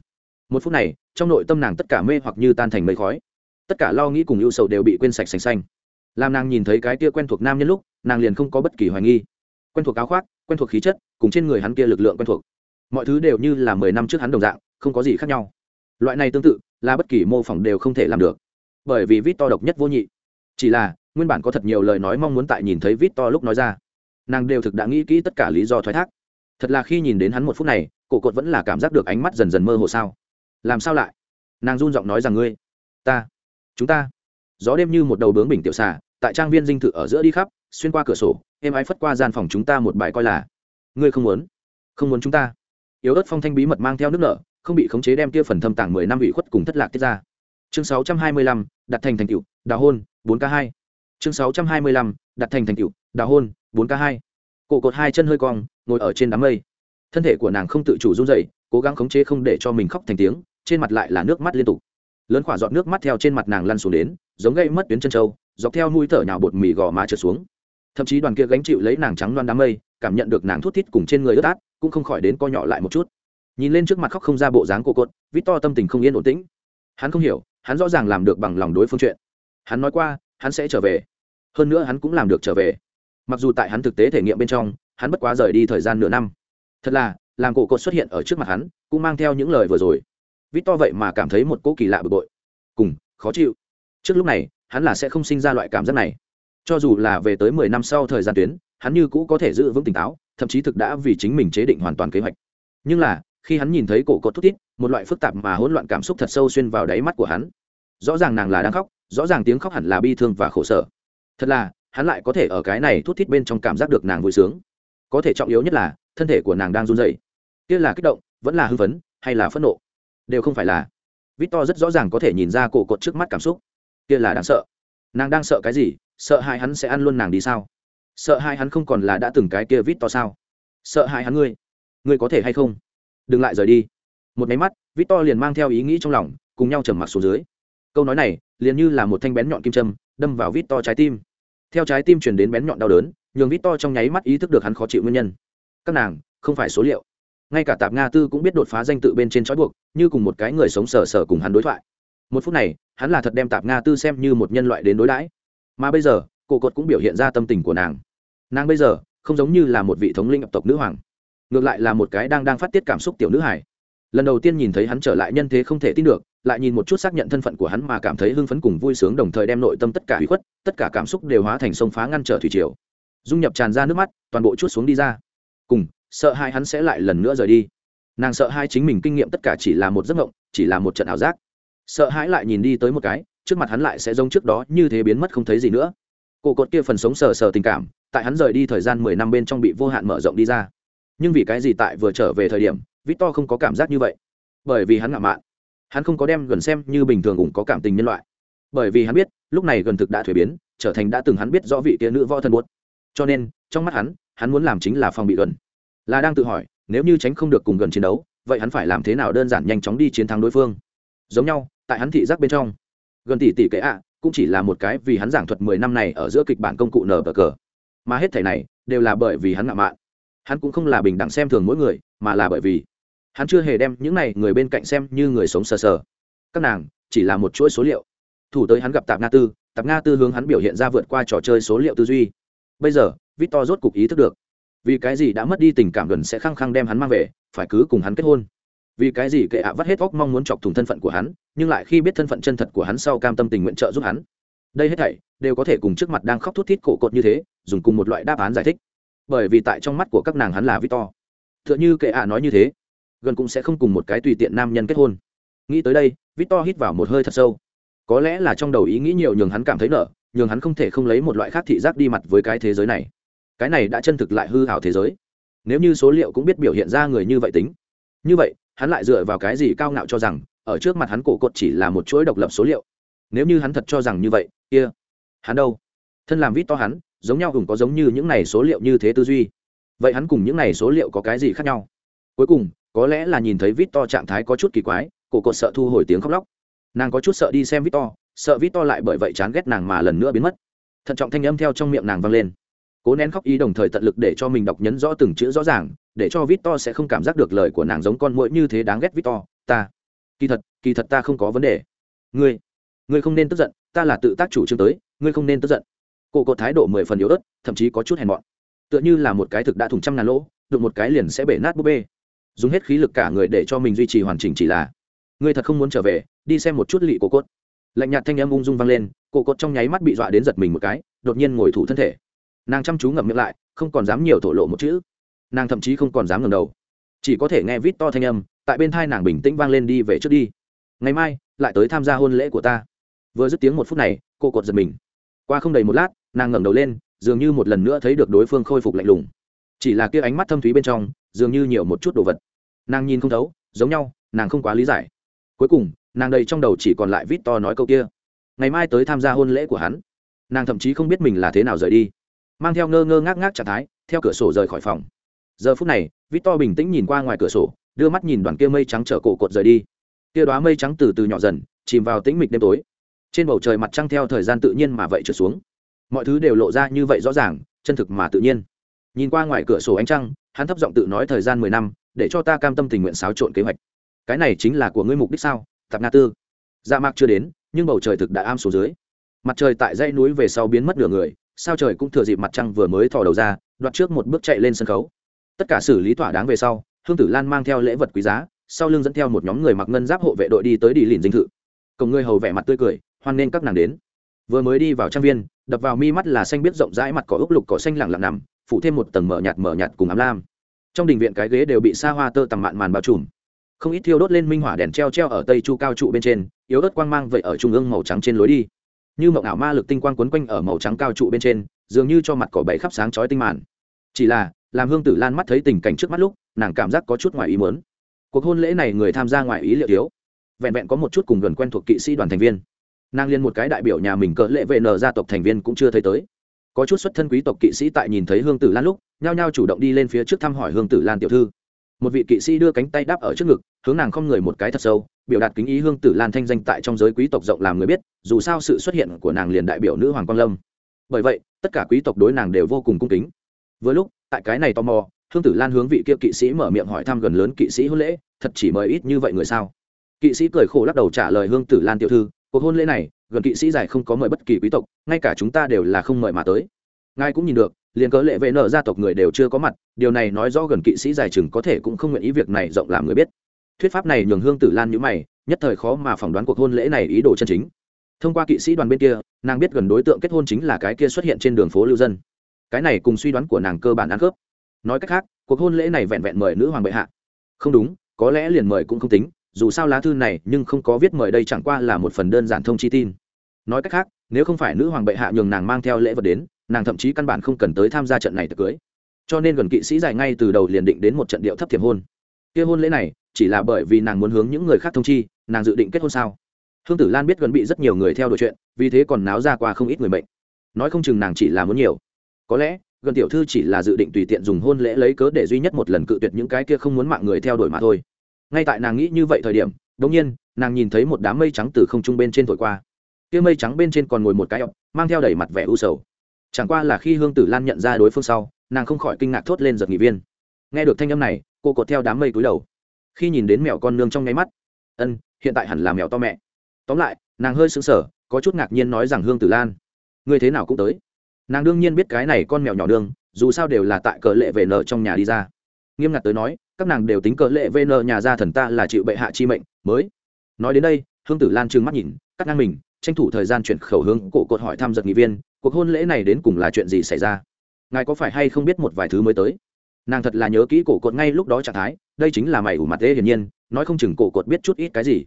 Một phút này, trong nội tâm nàng tất cả mê hoặc như tan thành mây khói. Tất cả lo nghĩ cùng ưu sầu đều bị quên sạch sành xanh. Làm nàng nhìn thấy cái kia quen thuộc nam nhân lúc, nàng liền không có bất kỳ hoài nghi. Quen thuộc áo khoác, quen thuộc khí chất, cùng trên người hắn kia lực lượng quen thuộc. Mọi thứ đều như là mười năm trước hắn đồng dạng, không có gì khác nhau. Loại này tương tự, là bất kỳ mô phỏng đều không thể làm được bởi vì vít to độc nhất vô nhị. Chỉ là, nguyên bản có thật nhiều lời nói mong muốn tại nhìn thấy vít to lúc nói ra. Nàng đều thực đã nghĩ kỹ tất cả lý do thoái thác. Thật là khi nhìn đến hắn một phút này, cổ cột vẫn là cảm giác được ánh mắt dần dần mơ hồ sao. Làm sao lại? Nàng run giọng nói rằng ngươi, ta, chúng ta. Gió đêm như một đầu bướng bình tiểu xà, tại trang viên dinh thự ở giữa đi khắp, xuyên qua cửa sổ em ái phất qua gian phòng chúng ta một bài coi là, ngươi không muốn không muốn chúng ta. Yếu ớt phong thanh bí mật mang theo nước nợ không bị khống chế đem kia phần thâm tàng mười năm ủy khuất cùng thất lạc tiết ra. Chương sáu trăm hai mươi lăm đặt thành thành tựu đào hôn, bốn k hai. Chương sáu trăm hai mươi lăm đặt thành thành tựu đào hôn, bốn k hai. Cổ cột hai chân hơi cong, ngồi ở trên đám mây. Thân thể của nàng không tự chủ run dậy cố gắng khống chế không để cho mình khóc thành tiếng, trên mặt lại là nước mắt liên tục. Lớn khỏa giọt nước mắt theo trên mặt nàng lăn xuống đến, giống gây mất tuyến chân trâu dọc theo mũi thở nhào bột mì gò má trượt xuống. Thậm chí đoàn kia gánh chịu lấy nàng trắng loan đám mây, cảm nhận được nàng thút thít cùng trên người ướt át, cũng không khỏi đến co nhỏ lại một chút. Nhìn lên trước mặt khóc không ra bộ dáng cô cột, vít to tâm tình không yên ổn tĩnh hắn không hiểu, hắn rõ ràng làm được bằng lòng đối phương chuyện. Hắn nói qua, hắn sẽ trở về. Hơn nữa hắn cũng làm được trở về. Mặc dù tại hắn thực tế thể nghiệm bên trong, hắn bất quá rời đi thời gian nửa năm. Thật là, làm cổ cột xuất hiện ở trước mặt hắn, cũng mang theo những lời vừa rồi. Vít to vậy mà cảm thấy một cỗ kỳ lạ bực bội. Cùng, khó chịu. Trước lúc này, hắn là sẽ không sinh ra loại cảm giác này. Cho dù là về tới mười năm sau thời gian tuyến, hắn như cũ có thể giữ vững tỉnh táo, thậm chí thực đã vì chính mình chế định hoàn toàn kế hoạch. Nhưng là khi hắn nhìn thấy cổ cột thút tít một loại phức tạp mà hỗn loạn cảm xúc thật sâu xuyên vào đáy mắt của hắn. Rõ ràng nàng là đang khóc, rõ ràng tiếng khóc hẳn là bi thương và khổ sở. Thật là, hắn lại có thể ở cái này thút thít bên trong cảm giác được nàng vui sướng. Có thể trọng yếu nhất là, thân thể của nàng đang run rẩy. kia là kích động, vẫn là hưng phấn, hay là phẫn nộ? Đều không phải là. Victor rất rõ ràng có thể nhìn ra cổ cột trước mắt cảm xúc. Kia là đáng sợ. Nàng đang sợ cái gì? Sợ hai hắn sẽ ăn luôn nàng đi sao? Sợ hai hắn không còn là đã từng cái kia Vít To sao? Sợ hai hắn ngươi. Ngươi có thể hay không? Đừng lại rời đi. Một máy mắt, victor liền mang theo ý nghĩ trong lòng, cùng nhau trầm mặc xuống dưới. Câu nói này, liền như là một thanh bén nhọn kim châm, đâm vào victor trái tim. Theo trái tim truyền đến bén nhọn đau đớn, nhường victor trong nháy mắt ý thức được hắn khó chịu nguyên nhân. Các nàng, không phải số liệu. Ngay cả tạp nga tư cũng biết đột phá danh tự bên trên trói buộc, như cùng một cái người sống sờ sờ cùng hắn đối thoại. Một phút này, hắn là thật đem tạp nga tư xem như một nhân loại đến đối đãi. Mà bây giờ, cổ cột cũng biểu hiện ra tâm tình của nàng. Nàng bây giờ, không giống như là một vị thống linh ập tộc nữ hoàng ngược lại là một cái đang đang phát tiết cảm xúc tiểu nữ hải lần đầu tiên nhìn thấy hắn trở lại nhân thế không thể tin được, lại nhìn một chút xác nhận thân phận của hắn mà cảm thấy hưng phấn cùng vui sướng đồng thời đem nội tâm tất cả hủy khuất, tất cả cảm xúc đều hóa thành sông phá ngăn trở thủy triều. Dung nhập tràn ra nước mắt, toàn bộ chút xuống đi ra. Cùng, sợ hai hắn sẽ lại lần nữa rời đi. Nàng sợ hai chính mình kinh nghiệm tất cả chỉ là một giấc mộng, chỉ là một trận ảo giác. Sợ hãi lại nhìn đi tới một cái, trước mặt hắn lại sẽ giống trước đó như thế biến mất không thấy gì nữa. Cổ cột kia phần sống sờ sờ tình cảm, tại hắn rời đi thời gian mười năm bên trong bị vô hạn mở rộng đi ra nhưng vì cái gì tại vừa trở về thời điểm, victor không có cảm giác như vậy? Bởi vì hắn ngạo mạn. Hắn không có đem gần xem như bình thường cũng có cảm tình nhân loại. Bởi vì hắn biết, lúc này gần thực đã thuế biến, trở thành đã từng hắn biết rõ vị kia nữ võ thân buốt. Cho nên, trong mắt hắn hắn muốn làm chính là phòng bị gần. Là đang tự hỏi, nếu như tránh không được cùng gần chiến đấu, vậy hắn phải làm thế nào đơn giản nhanh chóng đi chiến thắng đối phương? Giống nhau, tại hắn thị giác bên trong, gần tỷ tỷ kệ ạ, cũng chỉ là một cái vì hắn giảng thuật mười năm này ở giữa kịch bản công cụ nở bờ cờ. Mà hết thảy này, đều là bởi vì hắn ngạo mạn hắn cũng không là bình đẳng xem thường mỗi người, mà là bởi vì hắn chưa hề đem những này người bên cạnh xem như người sống sờ sờ. Các nàng chỉ là một chuỗi số liệu. Thủ tới hắn gặp tạp nga tư, tạp nga tư hướng hắn biểu hiện ra vượt qua trò chơi số liệu tư duy. Bây giờ, victor rốt cục ý thức được, vì cái gì đã mất đi tình cảm gần sẽ khăng khăng đem hắn mang về, phải cứ cùng hắn kết hôn. Vì cái gì kệ ạ vắt hết óc mong muốn chọc thủng thân phận của hắn, nhưng lại khi biết thân phận chân thật của hắn sau cam tâm tình nguyện trợ giúp hắn. Đây hết thảy đều có thể cùng trước mặt đang khóc thút thít cổ cột như thế, dùng cùng một loại đáp án giải thích bởi vì tại trong mắt của các nàng hắn là victor. T h ư ợ n h ư kệ ạ nói như thế, gần cũng sẽ không cùng một cái tùy tiện nam nhân kết hôn. Nghĩ tới đây, victor hít vào một hơi thật sâu. Có lẽ là trong đầu ý nghĩ nhiều nhường hắn cảm thấy nợ nhường hắn không thể không lấy một loại khác thị giác đi mặt với cái thế giới này. Cái này đã chân thực lại hư hảo thế giới. Nếu như số liệu cũng biết biểu hiện ra người như vậy tính. Như vậy, hắn lại dựa vào cái gì cao ngạo cho rằng, ở trước mặt hắn cổ cột chỉ là một chuỗi độc lập số liệu? Nếu như hắn thật cho rằng như vậy, kia、yeah. hắn đâu? Thân làm vít to hắn giống nhau cùng có giống như những này số liệu như thế tư duy vậy hắn cùng những này số liệu có cái gì khác nhau cuối cùng có lẽ là nhìn thấy vít to trạng thái có chút kỳ quái cổ cột sợ thu hồi tiếng khóc lóc nàng có chút sợ đi xem vít to sợ vít to lại bởi vậy chán ghét nàng mà lần nữa biến mất thận trọng thanh âm theo trong miệng nàng vang lên cố nén khóc ý đồng thời tận lực để cho mình đọc nhấn rõ từng chữ rõ ràng để cho Victor sẽ không cảm giác được lời của nàng giống con muỗi như thế đáng ghét Victor, ta. Kỳ thật, kỳ thật ta không có vấn đề. Ngươi, ngươi không nên tức giận, ta là tự tác chủ trương tới, ngươi không nên tức giận. Cô có thái độ mười phần yếu ớt, thậm chí có chút hèn mọn. Tựa như là một cái thực đã thủng trăm ngàn lỗ, đụng một cái liền sẽ bể nát búp bê. Dùng hết khí lực cả người để cho mình duy trì hoàn chỉnh chỉ là, người thật không muốn trở về, đi xem một chút lị của cốt. Lạnh nhạt thanh âm ung dung vang lên, cổ cốt trong nháy mắt bị dọa đến giật mình một cái, đột nhiên ngồi thủ thân thể. Nàng chăm chú ngậm miệng lại, không còn dám nhiều thổ lộ một chữ nàng thậm chí không còn dám ngẩng đầu chỉ có thể nghe vít to thanh âm tại bên thai nàng bình tĩnh vang lên đi về trước đi ngày mai lại tới tham gia hôn lễ của ta vừa dứt tiếng một phút này cô cột giật mình qua không đầy một lát nàng ngẩng đầu lên, dường như một lần nữa thấy được đối phương khôi phục lạnh lùng. Chỉ là kia ánh mắt thâm thúy bên trong, dường như nhiều một chút đồ vật. Nàng nhìn không thấu, giống nhau, nàng không quá lý giải. Cuối cùng, nàng đầy trong đầu chỉ còn lại vít to nói câu kia. Ngày mai tới tham gia hôn lễ của hắn. Nàng thậm chí không biết mình là thế nào rời đi. Mang theo ngơ ngơ ngác ngác trạng thái, theo cửa sổ rời khỏi phòng. Giờ phút này victor bình tĩnh nhìn qua ngoài cửa sổ, đưa mắt nhìn đoàn kia mây trắng chở cổ cột rời đi. Kia đoá mây trắng từ từ nhỏ dần, chìm vào tĩnh mịch đêm tối. Trên bầu trời mặt trăng theo thời gian tự nhiên mà vậy trượt xuống mọi thứ đều lộ ra như vậy rõ ràng, chân thực mà tự nhiên. Nhìn qua ngoài cửa sổ ánh trăng, hắn thấp giọng tự nói thời gian mười năm, để cho ta cam tâm tình nguyện xáo trộn kế hoạch. Cái này chính là của ngươi mục đích sao, tạp nga tư? Dạ mạc chưa đến, nhưng bầu trời thực đã am xuống dưới. Mặt trời tại dãy núi về sau biến mất nửa người, sao trời cũng thừa dịp mặt trăng vừa mới thò đầu ra, đoạt trước một bước chạy lên sân khấu. Tất cả xử lý thỏa đáng về sau, hương tử lan mang theo lễ vật quý giá, sau lưng dẫn theo một nhóm người mặc ngân giáp hộ vệ đội đi tới đi lìn dinh thự. Cổng người hầu vẻ mặt tươi cười, hoan nên các nàng đến. Vừa mới đi vào trang viên đập vào mi mắt là xanh biết rộng rãi mặt cỏ ốc lục cỏ xanh lặng lặng nằm, phủ thêm một tầng mở nhạt mở nhạt cùng ám lam. Trong đình viện cái ghế đều bị xa hoa tơ tằm mạn màn bao trùm. Không ít thiêu đốt lên minh hỏa đèn treo treo ở tây chu cao trụ bên trên, yếu ớt quang mang vậy ở trung ương màu trắng trên lối đi. Như mộng ảo ma lực tinh quang quấn quanh ở màu trắng cao trụ bên trên, dường như cho mặt cỏ bảy khắp sáng chói tinh màn. Chỉ là, làm hương tử lan mắt thấy tình cảnh trước mắt lúc, nàng cảm giác có chút ngoài ý muốn. Cuộc hôn lễ này người tham gia ngoài ý liệu thiếu. Vẹn vẹn có một chút cùng gần quen thuộc kỵ sĩ đoàn thành viên nàng liên một cái đại biểu nhà mình cỡ lệ vệ nở gia tộc thành viên cũng chưa thấy tới. Có chút xuất thân quý tộc kỵ sĩ tại nhìn thấy hương tử lan lúc, nhao nhao chủ động đi lên phía trước thăm hỏi hương tử lan tiểu thư. Một vị kỵ sĩ đưa cánh tay đáp ở trước ngực, hướng nàng không người một cái thật sâu, biểu đạt kính ý hương tử lan thanh danh tại trong giới quý tộc rộng làm người biết, dù sao sự xuất hiện của nàng liền đại biểu nữ hoàng quang lâm. Bởi vậy, tất cả quý tộc đối nàng đều vô cùng cung kính. Vừa lúc, tại cái này tò mò, hương tử lan hướng vị kia kỵ sĩ mở miệng hỏi thăm gần lớn kỵ sĩ hôn lễ, thật chỉ mời ít như vậy người sao? Kỵ sĩ cười khổ lắc đầu trả lời hương tử lan tiểu thư cuộc hôn lễ này, gần kỵ sĩ giải không có mời bất kỳ quý tộc, ngay cả chúng ta đều là không mời mà tới. Ngài cũng nhìn được, liền cớ lệ vệ nợ gia tộc người đều chưa có mặt, điều này nói rõ gần kỵ sĩ giải chừng có thể cũng không nguyện ý việc này rộng làm người biết. Thuyết pháp này nhường hương tử lan nhữ mày, nhất thời khó mà phỏng đoán cuộc hôn lễ này ý đồ chân chính. Thông qua kỵ sĩ đoàn bên kia, nàng biết gần đối tượng kết hôn chính là cái kia xuất hiện trên đường phố lưu dân. Cái này cùng suy đoán của nàng cơ bản ăn khớp. Nói cách khác, cuộc hôn lễ này vẹn vẹn mời nữ hoàng bệ hạ. Không đúng, có lẽ liền mời cũng không tính dù sao lá thư này nhưng không có viết mời đây chẳng qua là một phần đơn giản thông chi tin. Nói cách khác, nếu không phải nữ hoàng bệ hạ nhường nàng mang theo lễ vật đến, nàng thậm chí căn bản không cần tới tham gia trận này tập cưới. Cho nên gần kỵ sĩ dài ngay từ đầu liền định đến một trận điệu thấp thiệp hôn. Kia hôn lễ này, chỉ là bởi vì nàng muốn hướng những người khác thông chi, nàng dự định kết hôn sao? Hương tử lan biết gần bị rất nhiều người theo đuổi chuyện, vì thế còn náo ra qua không ít người bệnh nói không chừng nàng chỉ là muốn nhiều. Có lẽ, gần tiểu thư chỉ là dự định tùy tiện dùng hôn lễ lấy cớ để duy nhất một lần cự tuyệt những cái kia không muốn mạng người theo đuổi mà thôi ngay tại nàng nghĩ như vậy thời điểm đống nhiên, nàng nhìn thấy một đám mây trắng từ không trung bên trên thổi qua. Kia mây trắng bên trên còn ngồi một cái ọc mang theo đầy mặt vẻ u sầu. Chẳng qua là khi hương tử lan nhận ra đối phương sau, nàng không khỏi kinh ngạc thốt lên giật nghị viên. Nghe được thanh âm này, cô cột theo đám mây cúi đầu. Khi nhìn đến mèo con nương trong nháy mắt, ân, hiện tại hẳn là mèo to mẹ. Tóm lại, nàng hơi sững sờ, có chút ngạc nhiên nói rằng hương tử lan, ngươi thế nào cũng tới. Nàng đương nhiên biết cái này con mèo nhỏ đương dù sao đều là tại cờ lệ về nợ trong nhà đi ra. Nghiêm ngặt tới nói các nàng đều tính cờ lệ vn nhà gia thần ta là chịu bệ hạ chi mệnh, mới. Nói đến đây, hương tử lan trừng mắt nhìn, cắt ngang mình, tranh thủ thời gian chuyển khẩu hướng cổ cột hỏi thăm giật nghị viên, cuộc hôn lễ này đến cùng là chuyện gì xảy ra? Ngài có phải hay không biết một vài thứ mới tới? Nàng thật là nhớ kỹ cổ cột ngay lúc đó trạng thái, đây chính là mày ủ mặt tê hiển nhiên, nói không chừng cổ cột biết chút ít cái gì.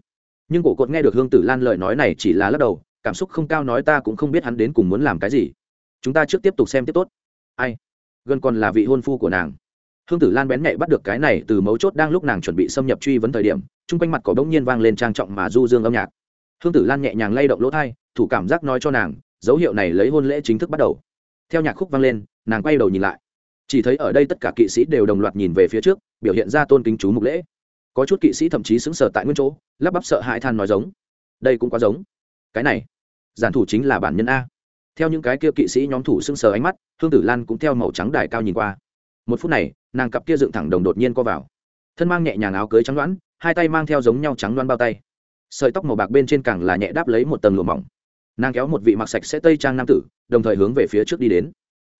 Nhưng cổ cột nghe được hương tử lan lời nói này chỉ là lắc đầu, cảm xúc không cao nói ta cũng không biết hắn đến cùng muốn làm cái gì. Chúng ta trước tiếp tục xem tiếp tốt. Ai? Gần còn là vị hôn phu của nàng hương tử lan bén nhạy bắt được cái này từ mấu chốt đang lúc nàng chuẩn bị xâm nhập truy vấn thời điểm, chung quanh mặt có đông nhiên vang lên trang trọng mà du dương âm nhạc. Hương tử lan nhẹ nhàng lay động lỗ thai, thủ cảm giác nói cho nàng, dấu hiệu này lấy hôn lễ chính thức bắt đầu. Theo nhạc khúc vang lên, nàng quay đầu nhìn lại. Chỉ thấy ở đây tất cả kỵ sĩ đều đồng loạt nhìn về phía trước, biểu hiện ra tôn kính chú mục lễ. Có chút kỵ sĩ thậm chí xứng sở tại nguyên chỗ, lắp bắp sợ hãi than nói giống. Đây cũng quá giống. Cái này, giản thủ chính là bản nhân a. Theo những cái kia kỵ sĩ nhóm thủ xưng sờ ánh mắt, hương tử lan cũng theo màu trắng đài cao nhìn qua một phút này, nàng cặp kia dựng thẳng đồng đột nhiên co vào. Thân mang nhẹ nhàng áo cưới trắng đoán, hai tay mang theo giống nhau trắng đoán bao tay. Sợi tóc màu bạc bên trên càng là nhẹ đáp lấy một tầng lụa mỏng. Nàng kéo một vị mặc sạch sẽ tây trang nam tử, đồng thời hướng về phía trước đi đến.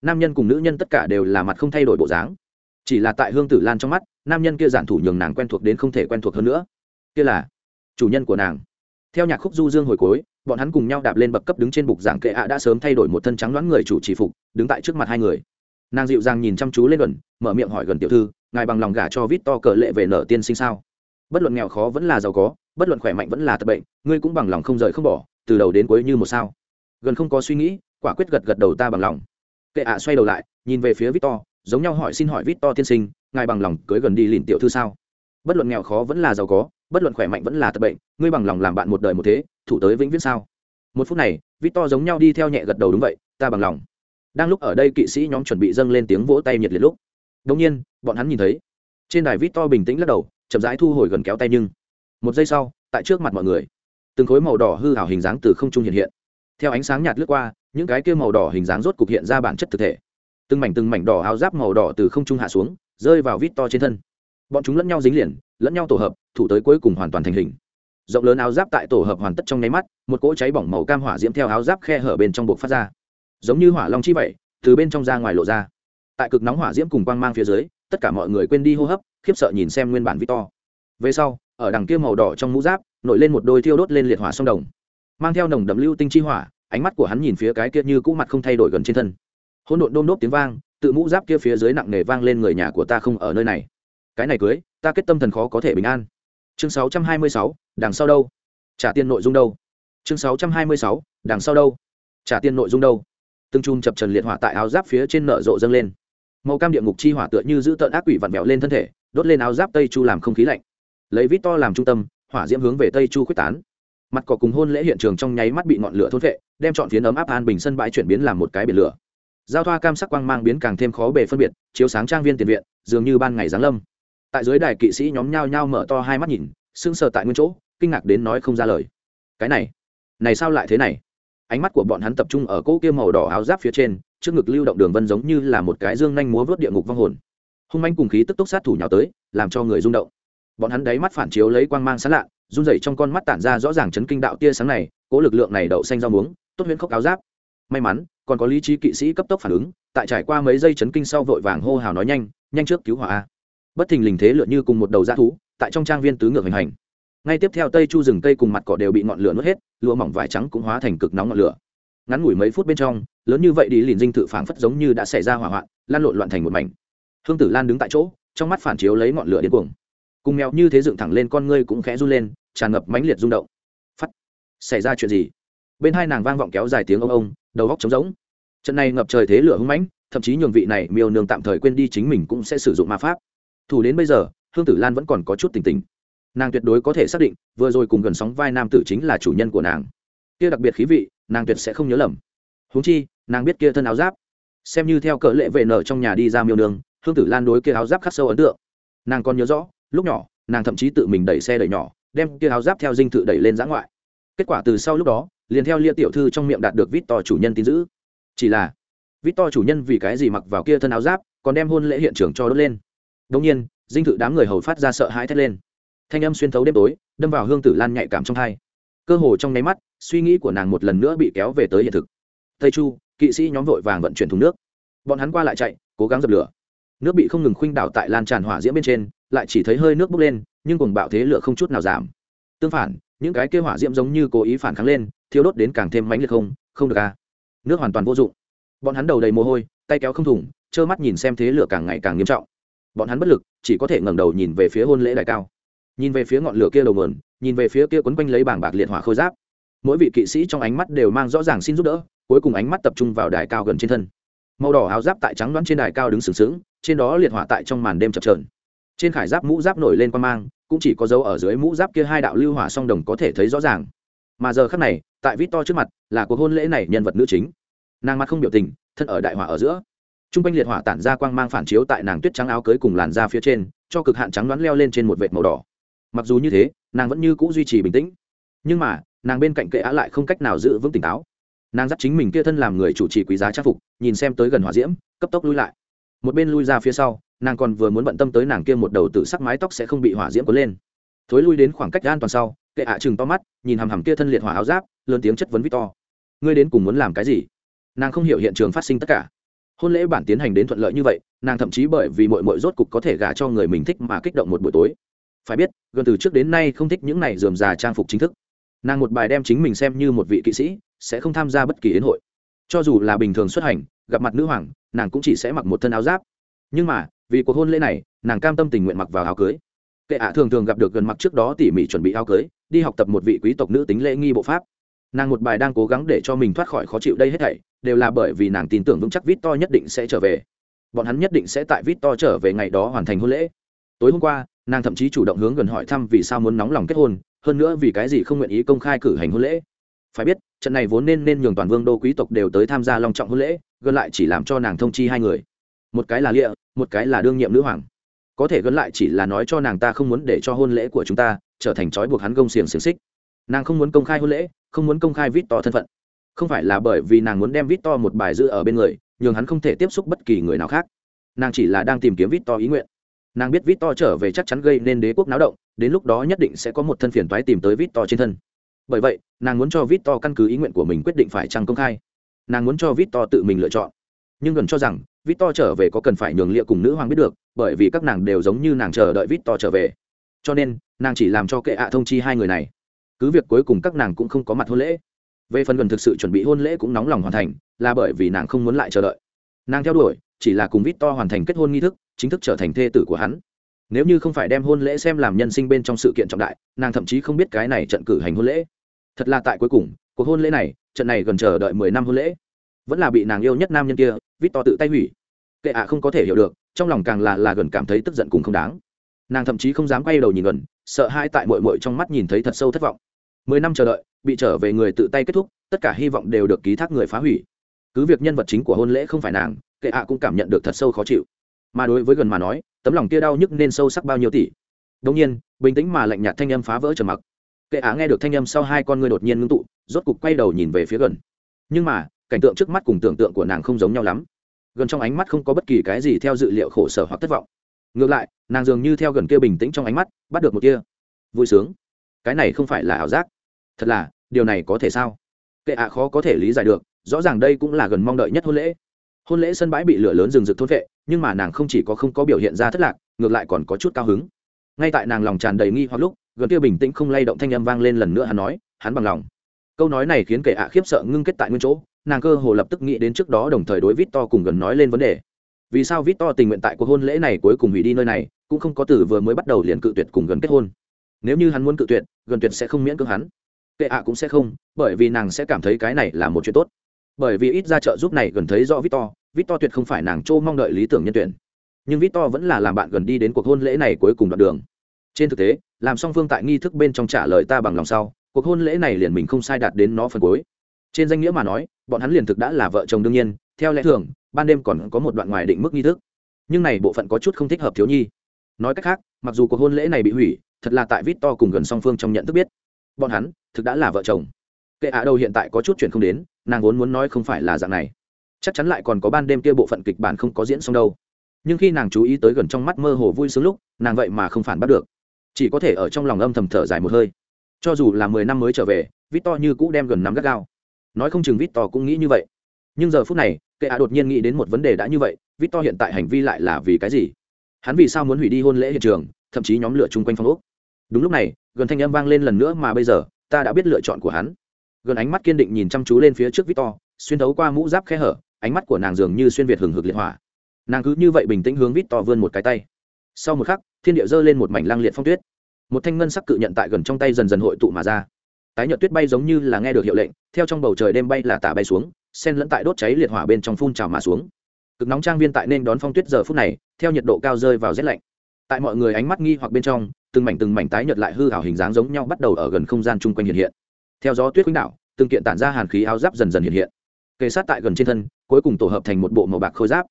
Nam nhân cùng nữ nhân tất cả đều là mặt không thay đổi bộ dáng. Chỉ là tại hương tử lan trong mắt, nam nhân kia giản thủ nhường nàng quen thuộc đến không thể quen thuộc hơn nữa. Kia là chủ nhân của nàng. Theo nhạc khúc du dương hồi cuối, bọn hắn cùng nhau đạp lên bậc cấp đứng trên bục giảng kệ ạ đã sớm thay đổi một thân trắng đoán người chủ chỉ phục, đứng tại trước mặt hai người nàng dịu dàng nhìn chăm chú lên gần mở miệng hỏi gần tiểu thư, ngài bằng lòng gả cho vít to cờ lệ về nở tiên sinh sao? Bất luận nghèo khó vẫn là giàu có, bất luận khỏe mạnh vẫn là tật bệnh, ngươi cũng bằng lòng không rời không bỏ, từ đầu đến cuối như một sao. Gần không có suy nghĩ, quả quyết gật gật đầu ta bằng lòng. Kệ ạ xoay đầu lại, nhìn về phía victor giống nhau hỏi xin hỏi victor tiên sinh, ngài bằng lòng cưới gần đi lìn tiểu thư sao? Bất luận nghèo khó vẫn là giàu có, bất luận khỏe mạnh vẫn là tật bệnh, ngươi bằng lòng làm bạn một đời một thế, thủ tới vĩnh viễn sao? Một phút này victor giống nhau đi theo nhẹ gật đầu đúng vậy, ta bằng lòng đang lúc ở đây kỵ sĩ nhóm chuẩn bị dâng lên tiếng vỗ tay nhiệt liệt lúc đông nhiên, bọn hắn nhìn thấy, trên đài vít to bình tĩnh lắc đầu, chậm rãi thu hồi gần kéo tay nhưng, một giây sau, tại trước mặt mọi người, từng khối màu đỏ hư hảo hình dáng từ không trung hiện hiện. Theo ánh sáng nhạt lướt qua, những cái kia màu đỏ hình dáng rốt cục hiện ra bản chất thực thể. Từng mảnh từng mảnh đỏ áo giáp màu đỏ từ không trung hạ xuống, rơi vào vít to trên thân. Bọn chúng lẫn nhau dính liền, lẫn nhau tổ hợp, thủ tới cuối cùng hoàn toàn thành hình. Rộng lớn áo giáp tại tổ hợp hoàn tất trong nháy mắt, một cỗ cháy bỏng màu cam hỏa diễm theo áo giáp khe hở bên trong buộc phát ra giống như hỏa long chi vậy từ bên trong ra ngoài lộ ra. Tại cực nóng hỏa diễm cùng quang mang phía dưới tất cả mọi người quên đi hô hấp khiếp sợ nhìn xem nguyên bản victor. Về sau ở đằng kia màu đỏ trong mũ giáp nổi lên một đôi thiêu đốt lên liệt hỏa sông đồng. Mang theo nồng đậm lưu tinh chi hỏa ánh mắt của hắn nhìn phía cái kia như cũ mặt không thay đổi gần trên thân. Hỗn độn đôm đốp tiếng vang tự mũ giáp kia phía dưới nặng nề vang lên người nhà của ta không ở nơi này. Cái này cưới ta kết tâm thần khó có thể bình an. Chương 626, đằng sau đâu? Trả tiền nội dung đâu? Chương 626, đằng sau đâu? Trả tiền nội dung đâu? Từng chùm chập trần liệt hỏa tại áo giáp phía trên nợ rộ dâng lên. Màu cam địa ngục chi hỏa tựa như giữ tợn ác quỷ vặn vẹo lên thân thể, đốt lên áo giáp tây chu làm không khí lạnh. Lấy vít to làm trung tâm, hỏa diễm hướng về tây chu quyết tán. Mặt cỏ cùng hôn lễ hiện trường trong nháy mắt bị ngọn lửa thôn vệ đem chọn phiến ấm áp an bình sân bãi chuyển biến làm một cái biển lửa. Giao thoa cam sắc quang mang biến càng thêm khó bề phân biệt, chiếu sáng trang viên tiền viện, dường như ban ngày giáng lâm. Tại dưới đài kỵ sĩ nhóm nhao nhao mở to hai mắt nhìn, sững sờ tại nguyên chỗ, kinh ngạc đến nói không ra lời. Cái này này sao lại thế này? Ánh mắt của bọn hắn tập trung ở cỗ kia màu đỏ áo giáp phía trên, trước ngực lưu động đường vân giống như là một cái dương nhanh múa vớt địa ngục vong hồn. Hung manh cùng khí tức tốc sát thủ nhào tới, làm cho người rung động. Bọn hắn đáy mắt phản chiếu lấy quang mang sán lạ, run rẩy trong con mắt tản ra rõ ràng chấn kinh đạo tia sáng này, cỗ lực lượng này đậu xanh rau muống, tốt huyễn khốc áo giáp. May mắn, còn có lý trí kỵ sĩ cấp tốc phản ứng, tại trải qua mấy giây chấn kinh sau vội vàng hô hào nói nhanh nhanh trước cứu hỏa bất thình lình thế lựa như cùng một đầu dã thú, tại trong trang viên tứ ngược hành hành ngay tiếp theo tây chu rừng cây cùng mặt cỏ đều bị ngọn lửa nuốt hết, lụa mỏng vải trắng cũng hóa thành cực nóng ngọn lửa. Ngắn ngủi mấy phút bên trong, lớn như vậy đi liền dinh tự phảng phất giống như đã xảy ra hỏa hoạn, lan lộn loạn thành một mảnh. Hương tử lan đứng tại chỗ, trong mắt phản chiếu lấy ngọn lửa điên cuồng. Cùng mèo như thế dựng thẳng lên con ngươi cũng khẽ run lên, tràn ngập mãnh liệt rung động. Phắt! Xảy ra chuyện gì? Bên hai nàng vang vọng kéo dài tiếng ông ông, đầu góc trống rỗng. Trận này ngập trời thế lửa hưng mãnh, thậm chí nhường vị này miêu nương tạm thời quên đi chính mình cũng sẽ sử dụng ma pháp. Thủ đến bây giờ, hương tử lan vẫn còn có chút tỉnh tỉnh nàng tuyệt đối có thể xác định, vừa rồi cùng gần sóng vai nam tử chính là chủ nhân của nàng. Kia đặc biệt khí vị, nàng tuyệt sẽ không nhớ lầm. Húng chi, nàng biết kia thân áo giáp. Xem như theo cỡ lệ vệ nở trong nhà đi ra miêu nương hương tử lan đối kia áo giáp khắc sâu ấn tượng. Nàng còn nhớ rõ, lúc nhỏ, nàng thậm chí tự mình đẩy xe đẩy nhỏ, đem kia áo giáp theo dinh thự đẩy lên giã ngoại. Kết quả từ sau lúc đó, liền theo lia tiểu thư trong miệng đạt được vít to chủ nhân tin giữ chỉ là vít to chủ nhân vì cái gì mặc vào kia thân áo giáp, còn đem hôn lễ hiện trường cho đốt lên. Đông nhiên, dinh thự đám người hầu phát ra sợ hãi thét lên thanh âm xuyên thấu đêm tối, đâm vào hương tử lan nhạy cảm trong thai cơ hồ trong nháy mắt, suy nghĩ của nàng một lần nữa bị kéo về tới hiện thực. Tây chu, kỵ sĩ nhóm vội vàng vận chuyển thùng nước. Bọn hắn qua lại chạy, cố gắng dập lửa. Nước bị không ngừng khuynh đảo tại lan tràn hỏa diễm bên trên, lại chỉ thấy hơi nước bốc lên, nhưng cùng bạo thế lửa không chút nào giảm. Tương phản, những cái kêu hỏa diễm giống như cố ý phản kháng lên thiếu đốt đến càng thêm mãnh liệt không không được à. Nước hoàn toàn vô dụng. Bọn hắn đầu đầy mồ hôi, tay kéo không thủng, trơ mắt nhìn xem thế lửa càng ngày càng nghiêm trọng. Bọn hắn bất lực, chỉ có thể ngẩng đầu nhìn về phía hôn lễ đại cao nhìn về phía ngọn lửa kia đầu mườn nhìn về phía kia quấn quanh lấy bảng bạc liệt hỏa khôi giáp. Mỗi vị kỵ sĩ trong ánh mắt đều mang rõ ràng xin giúp đỡ, cuối cùng ánh mắt tập trung vào đài cao gần trên thân. Màu đỏ áo giáp tại trắng đoán trên đài cao đứng sừng sững, trên đó liệt hỏa tại trong màn đêm chập trờn trên khải giáp mũ giáp nổi lên quan mang, cũng chỉ có dấu ở dưới mũ giáp kia hai đạo lưu hỏa song đồng có thể thấy rõ ràng. Mà giờ khắc này, tại vít to trước mặt, là cuộc hôn lễ này nhân vật nữ chính. Nàng mặt không biểu tình, thân ở đại hỏa ở giữa. T r u n g quanh liệt hỏa tản ra quang mang phản chiếu tại nàng tuyết trắng áo cưới cùng làn da phía trên, cho cực hạn trắng đoán leo lên trên một vệt màu đỏ mặc dù như thế, nàng vẫn như c ũ duy trì bình tĩnh. Nhưng mà, nàng bên cạnh kệ á lại không cách nào giữ vững tỉnh táo. Nàng dắt chính mình kia thân làm người chủ trì quý giá trang phục, nhìn xem tới gần hỏa diễm, cấp tốc lui lại. Một bên lui ra phía sau, nàng còn vừa muốn bận tâm tới nàng kia một đầu tự sắc mái tóc sẽ không bị hỏa diễm cuốn lên. Thối lui đến khoảng cách an toàn sau, kệ ạ chừng to mắt, nhìn hằm hằm kia thân liệt hỏa áo giáp, lớn tiếng chất vấn victor. To ngươi đến cùng muốn làm cái gì? Nàng không hiểu hiện trường phát sinh tất cả. Hôn lễ bản tiến hành đến thuận lợi như vậy, nàng thậm chí bởi vì mội mội rốt cục có thể gả cho người mình thích mà kích động một buổi tối phải biết, gần từ trước đến nay không thích những này dườm già trang phục chính thức. Nàng một bài đem chính mình xem như một vị kỵ sĩ, sẽ không tham gia bất kỳ yến hội. Cho dù là bình thường xuất hành, gặp mặt nữ hoàng, nàng cũng chỉ sẽ mặc một thân áo giáp. Nhưng mà, vì cuộc hôn lễ này, nàng cam tâm tình nguyện mặc vào áo cưới. Kệ ạ thường thường gặp được gần mặc trước đó tỉ mỉ chuẩn bị áo cưới, đi học tập một vị quý tộc nữ tính lễ nghi bộ pháp. Nàng một bài đang cố gắng để cho mình thoát khỏi khó chịu đây hết thảy, đều là bởi vì nàng tin tưởng vững chắc vít to nhất định sẽ trở về. Bọn hắn nhất định sẽ tại vít to trở về ngày đó hoàn thành hôn lễ. Tối hôm qua nàng thậm chí chủ động hướng gần hỏi thăm vì sao muốn nóng lòng kết hôn, hơn nữa vì cái gì không nguyện ý công khai cử hành hôn lễ. Phải biết, trận này vốn nên nên nhường toàn vương đô quý tộc đều tới tham gia long trọng hôn lễ gần lại chỉ làm cho nàng thông chi hai người. Một cái là lịa, một cái là đương nhiệm nữ hoàng. Có thể gần lại chỉ là nói cho nàng ta không muốn để cho hôn lễ của chúng ta trở thành trói buộc hắn gông xiềng xiềng xích. Nàng không muốn công khai hôn lễ, không muốn công khai vít to thân phận. Không phải là bởi vì nàng muốn đem vít to một bài giữ ở bên người, nhường hắn không thể tiếp xúc bất kỳ người nào khác. Nàng chỉ là đang tìm kiếm vít to ý nguyện nàng biết vít to trở về chắc chắn gây nên đế quốc náo động, đến lúc đó nhất định sẽ có một thân phiền toái tìm tới vít to trên thân. Bởi vậy, nàng muốn cho vít to căn cứ ý nguyện của mình quyết định phải trăng công khai. Nàng muốn cho vít to tự mình lựa chọn. Nhưng gần cho rằng vít to trở về có cần phải nhường lịa cùng nữ hoàng biết được, bởi vì các nàng đều giống như nàng chờ đợi vít to trở về. Cho nên, nàng chỉ làm cho kệ ạ thông chi hai người này. Cứ việc cuối cùng các nàng cũng không có mặt hôn lễ. Về phần gần thực sự chuẩn bị hôn lễ cũng nóng lòng hoàn thành, là bởi vì nàng không muốn lại chờ đợi. Nàng theo đuổi, chỉ là cùng vít to hoàn thành kết hôn nghi thức chính thức trở thành thê tử của hắn. Nếu như không phải đem hôn lễ xem làm nhân sinh bên trong sự kiện trọng đại, nàng thậm chí không biết cái này trận cử hành hôn lễ. Thật là tại cuối cùng, cuộc hôn lễ này, trận này gần chờ đợi mười năm hôn lễ. Vẫn là bị nàng yêu nhất nam nhân kia vít to tự tay hủy. Kệ ạ không có thể hiểu được, trong lòng càng là là gần cảm thấy tức giận cùng không đáng. Nàng thậm chí không dám quay đầu nhìn gần, sợ hai tại mội mội trong mắt nhìn thấy thật sâu thất vọng. Mười năm chờ đợi, bị trở về người tự tay kết thúc, tất cả hy vọng đều được ký thác người phá hủy. Cứ việc nhân vật chính của hôn lễ không phải nàng, kệ ạ cũng cảm nhận được thật sâu khó chịu mà đối với gần mà nói, tấm lòng kia đau nhức nên sâu sắc bao nhiêu tỷ. Đông nhiên, bình tĩnh mà lạnh nhạt thanh âm phá vỡ trầm mặc. Kệ á nghe được thanh âm sau hai con ngươi đột nhiên ngưng tụ, rốt cục quay đầu nhìn về phía gần. Nhưng mà, cảnh tượng trước mắt cùng tưởng tượng của nàng không giống nhau lắm. Gần trong ánh mắt không có bất kỳ cái gì theo dự liệu khổ sở hoặc thất vọng. Ngược lại, nàng dường như theo gần kia bình tĩnh trong ánh mắt, bắt được một kia. Vui sướng. Cái này không phải là ảo giác. Thật là, điều này có thể sao? Kệ ạ khó có thể lý giải được, rõ ràng đây cũng là gần mong đợi nhất hôn lễ hôn lễ sân bãi bị lửa lớn rừng rực thốt vệ, nhưng mà nàng không chỉ có không có biểu hiện ra thất lạc, ngược lại còn có chút cao hứng. Ngay tại nàng lòng tràn đầy nghi hoặc lúc, gần kia bình tĩnh không lay động thanh âm vang lên lần nữa hắn nói, hắn bằng lòng. Câu nói này khiến kệ ạ khiếp sợ ngưng kết tại nguyên chỗ, nàng cơ hồ lập tức nghĩ đến trước đó đồng thời đối vít to cùng gần nói lên vấn đề. Vì sao vít to tình nguyện tại cuộc hôn lễ này cuối cùng hủy đi nơi này, cũng không có từ vừa mới bắt đầu liền cự tuyệt cùng gần kết hôn. Nếu như hắn muốn cự tuyệt, gần tuyệt sẽ không miễn cưỡng hắn. Kệ ạ cũng sẽ không, bởi vì nàng sẽ cảm thấy cái này là một chuyện tốt bởi vì ít ra trợ giúp này gần thấy rõ victor. Victor tuyệt không phải nàng châu mong đợi lý tưởng nhân tuyển. Nhưng victor vẫn là làm bạn gần đi đến cuộc hôn lễ này cuối cùng đoạn đường. Trên thực tế, làm song phương tại nghi thức bên trong trả lời ta bằng lòng sau, cuộc hôn lễ này liền mình không sai đạt đến nó phần cuối. Trên danh nghĩa mà nói, bọn hắn liền thực đã là vợ chồng đương nhiên, theo lẽ thường, ban đêm còn có một đoạn ngoài định mức nghi thức. Nhưng này bộ phận có chút không thích hợp thiếu nhi. Nói cách khác, mặc dù cuộc hôn lễ này bị hủy, thật là tại vít to cùng gần song phương trong nhận thức biết, bọn hắn thực đã là vợ chồng. Kệ ạ đâu hiện tại có chút chuyện không đến nàng vốn muốn nói không phải là dạng này. Chắc chắn lại còn có ban đêm kia bộ phận kịch bản không có diễn xong đâu. Nhưng khi nàng chú ý tới gần trong mắt mơ hồ vui sướng lúc, nàng vậy mà không phản bắt được. Chỉ có thể ở trong lòng âm thầm thở dài một hơi. Cho dù là mười năm mới trở về vít to như cũ đem gần nắm gắt gao. Nói không chừng vít to cũng nghĩ như vậy. Nhưng giờ phút này, kệ ạ đột nhiên nghĩ đến một vấn đề đã như vậy vít to hiện tại hành vi lại là vì cái gì? Hắn vì sao muốn hủy đi hôn lễ hiện trường, thậm chí nhóm lửa chung quanh phong úc đúng lúc này, gần thanh âm vang lên lần nữa mà bây giờ, ta đã biết lựa chọn của hắn gần ánh mắt kiên định nhìn chăm chú lên phía trước victor, xuyên thấu qua mũ giáp khe hở, ánh mắt của nàng dường như xuyên việt hừng hực liệt hỏa. Nàng cứ như vậy bình tĩnh hướng victor vươn một cái tay. Sau một khắc, thiên địa giơ lên một mảnh lang liệt phong tuyết. Một thanh ngân sắc cự nhận tại gần trong tay dần dần hội tụ mà ra. Tái nhợt tuyết bay giống như là nghe được hiệu lệnh, theo trong bầu trời đêm bay là tả bay xuống sen lẫn tại đốt cháy liệt hỏa bên trong phun trào mà xuống. Cực nóng trang viên tại nên đón phong tuyết giờ phút này, theo nhiệt độ cao rơi vào rét lạnh. Tại mọi người ánh mắt nghi hoặc bên trong, từng mảnh từng mảnh tái nhợt lại hư hảo hình dáng giống nhau bắt đầu ở gần không gian chung quanh hiện hiện theo gió tuyết khuynh đảo từng kiện tản ra hàn khí áo giáp dần dần hiện hiện. Kề sát tại gần trên thân cuối cùng tổ hợp thành một bộ màu bạc khôi giáp.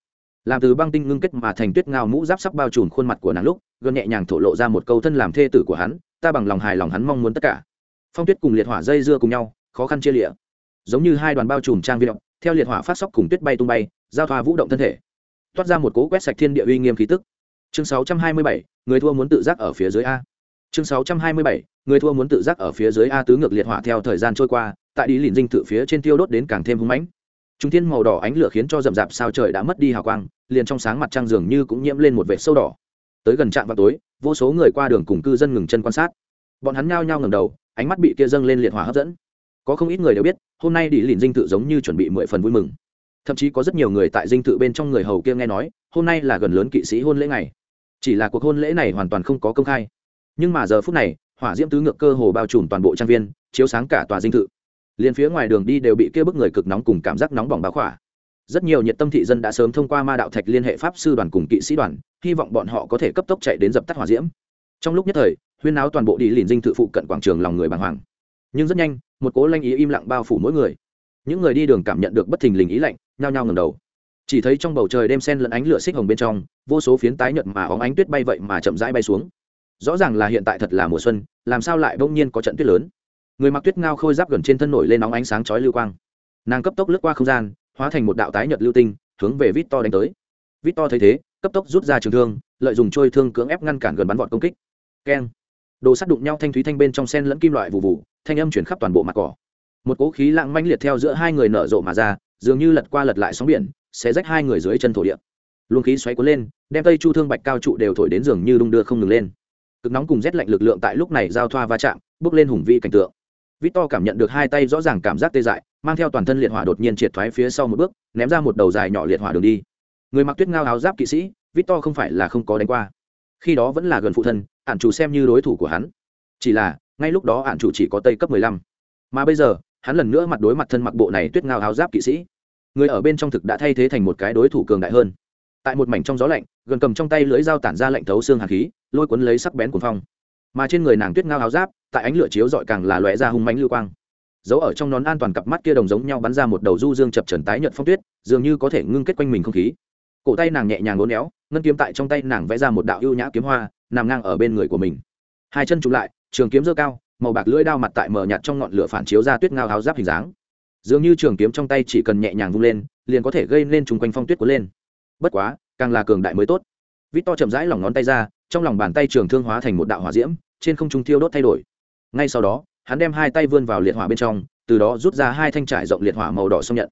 Làm từ băng tinh ngưng kết mà thành tuyết ngao mũ giáp sắc bao trùm khuôn mặt của nàng lúc gần nhẹ nhàng thổ lộ ra một câu thân làm thê tử của hắn ta bằng lòng hài lòng hắn mong muốn tất cả. Phong tuyết cùng liệt hỏa dây dưa cùng nhau khó khăn chia lịa giống như hai đoàn bao trùm trang viên theo liệt hỏa phát sóc cùng tuyết bay tung bay giao thoa vũ động thân thể. Toát ra một cố quét sạch thiên địa uy nghiêm khí tức. Chương 627, người thua muốn tự giác ở phía dưới a chương 627, người thua muốn tự giác ở phía dưới a tứ ngược liệt hỏa theo thời gian trôi qua tại đi lìn dinh tự phía trên tiêu đốt đến càng thêm hung mãnh. Trung thiên màu đỏ ánh lửa khiến cho rậm rạp sao trời đã mất đi hào quang liền trong sáng mặt trăng dường như cũng nhiễm lên một vệt sâu đỏ. Tới gần trạm vào tối vô số người qua đường cùng cư dân ngừng chân quan sát. Bọn hắn nhao nhao ngẩng đầu ánh mắt bị kia dâng lên liệt hỏa hấp dẫn. Có không ít người đều biết hôm nay đi lìn dinh tự giống như chuẩn bị mười phần vui mừng. Thậm chí có rất nhiều người tại dinh tự bên trong người hầu kia nghe nói hôm nay là gần lớn kỵ sĩ hôn lễ ngày. Chỉ là cuộc hôn lễ này hoàn toàn không có công khai nhưng mà giờ phút này, hỏa diễm tứ ngược cơ hồ bao trùm toàn bộ trang viên, chiếu sáng cả tòa dinh thự. Liền phía ngoài đường đi đều bị kia bức người cực nóng cùng cảm giác nóng bỏng báo khỏa. Rất nhiều nhiệt tâm thị dân đã sớm thông qua ma đạo thạch liên hệ pháp sư đoàn cùng kỵ sĩ đoàn, hy vọng bọn họ có thể cấp tốc chạy đến dập tắt hỏa diễm. Trong lúc nhất thời, huyên áo toàn bộ đi liền dinh thự phụ cận quảng trường lòng người bàng hoàng. Nhưng rất nhanh, một cố lanh ý im lặng bao phủ mỗi người. Những người đi đường cảm nhận được bất thình lình ý lạnh, nhao nhao ngầm đầu. Chỉ thấy trong bầu trời đêm sen lẫn ánh lửa xích hồng bên trong, vô số phiến tái nhợt mà óng ánh tuyết bay vậy mà chậm rãi bay xuống rõ ràng là hiện tại thật là mùa xuân, làm sao lại bỗng nhiên có trận tuyết lớn? Người mặc tuyết ngao khôi giáp gần trên thân nổi lên nóng ánh sáng chói lưu quang. Nàng cấp tốc lướt qua không gian, hóa thành một đạo tái nhật lưu tinh, hướng về vít to đánh tới. Vít to thấy thế, cấp tốc rút ra trường thương, lợi dùng trôi thương cưỡng ép ngăn cản gần bắn vọt công kích. Keng. Đồ sắt đụng nhau thanh thúy thanh bên trong sen lẫn kim loại vụ vụ thanh âm chuyển khắp toàn bộ mặt cỏ. Một cỗ khí lạng manh liệt theo giữa hai người nở rộ mà ra, dường như lật qua lật lại sóng biển, sẽ rách hai người dưới chân thổ địa. Luồng khí xoáy cuốn lên, đem tây chu thương bạch cao trụ đều thổi đến dường như đung đưa không ngừng lên cực nóng cùng rét lạnh lực lượng tại lúc này giao thoa va chạm, bước lên hùng vĩ cảnh tượng. Victor cảm nhận được hai tay rõ ràng cảm giác tê dại, mang theo toàn thân liệt hỏa đột nhiên triệt thoái phía sau một bước, ném ra một đầu dài nhỏ liệt hỏa đường đi. Người mặc tuyết ngao áo giáp kỵ sĩ, victor không phải là không có đánh qua. Khi đó vẫn là gần phụ thân, ản chủ xem như đối thủ của hắn. Chỉ là, ngay lúc đó ản chủ chỉ có tây cấp mười lăm. Mà bây giờ, hắn lần nữa mặt đối mặt thân mặc bộ này tuyết ngao áo giáp kỵ sĩ. Người ở bên trong thực đã thay thế thành một cái đối thủ cường đại hơn. Tại một mảnh trong gió lạnh, gần cầm trong tay lưỡi dao tản ra lạnh thấu xương hạt khí lôi cuốn lấy sắc bén cuồng phong. Mà trên người nàng tuyết ngao áo giáp, tại ánh lửa chiếu dọi càng là lóe ra hung mánh lưu quang. Giấu ở trong nón an toàn cặp mắt kia đồng giống nhau bắn ra một đầu du dương chập trần tái nhợt phong tuyết, dường như có thể ngưng kết quanh mình không khí. Cổ tay nàng nhẹ nhàng ngốn éo, ngân kiếm tại trong tay nàng vẽ ra một đạo ưu nhã kiếm hoa, nằm ngang ở bên người của mình. Hai chân chụm lại, trường kiếm dơ cao, màu bạc lưỡi đao mặt tại mờ nhạt trong ngọn lửa phản chiếu ra tuyết ngao áo giáp hình dáng. Dường như trường kiếm trong tay chỉ cần nhẹ nhàng vung lên, liền có thể gây nên chung quanh phong tuyết cuốn lên. Bất quá, càng là cường đại mới tốt. Vít to chậm rãi lỏng ngón tay ra trong lòng bàn tay trường thương hóa thành một đạo hỏa diễm, trên không trung thiêu đốt thay đổi. Ngay sau đó, hắn đem hai tay vươn vào liệt hỏa bên trong, từ đó rút ra hai thanh trải rộng liệt hỏa màu đỏ xong nhận.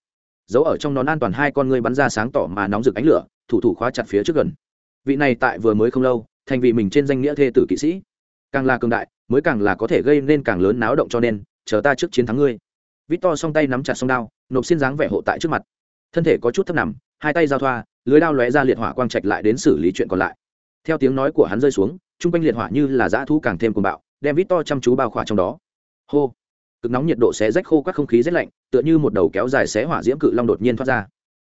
Giấu ở trong nón an toàn hai con ngươi bắn ra sáng tỏ mà nóng rực ánh lửa, thủ thủ khóa chặt phía trước gần. Vị này tại vừa mới không lâu, thành vị mình trên danh nghĩa thê tử kỵ sĩ. Càng là cường đại, mới càng là có thể gây nên càng lớn náo động cho nên, chờ ta trước chiến thắng ngươi. Vít to song tay nắm chặt song đao, nộp xin dáng vẻ hộ tại trước mặt. Thân thể có chút thấp nằm, hai tay giao thoa, lưới đao lóe ra liệt hỏa quang trạch lại đến xử lý chuyện còn lại theo tiếng nói của hắn rơi xuống, chung quanh liệt hỏa như là dã thu càng thêm cuồng bạo, đem vít to chăm chú bao khỏa trong đó. Hô! Cực nóng nhiệt độ xé rách khô các không khí rét lạnh, tựa như một đầu kéo dài xé hỏa diễm cự long đột nhiên thoát ra.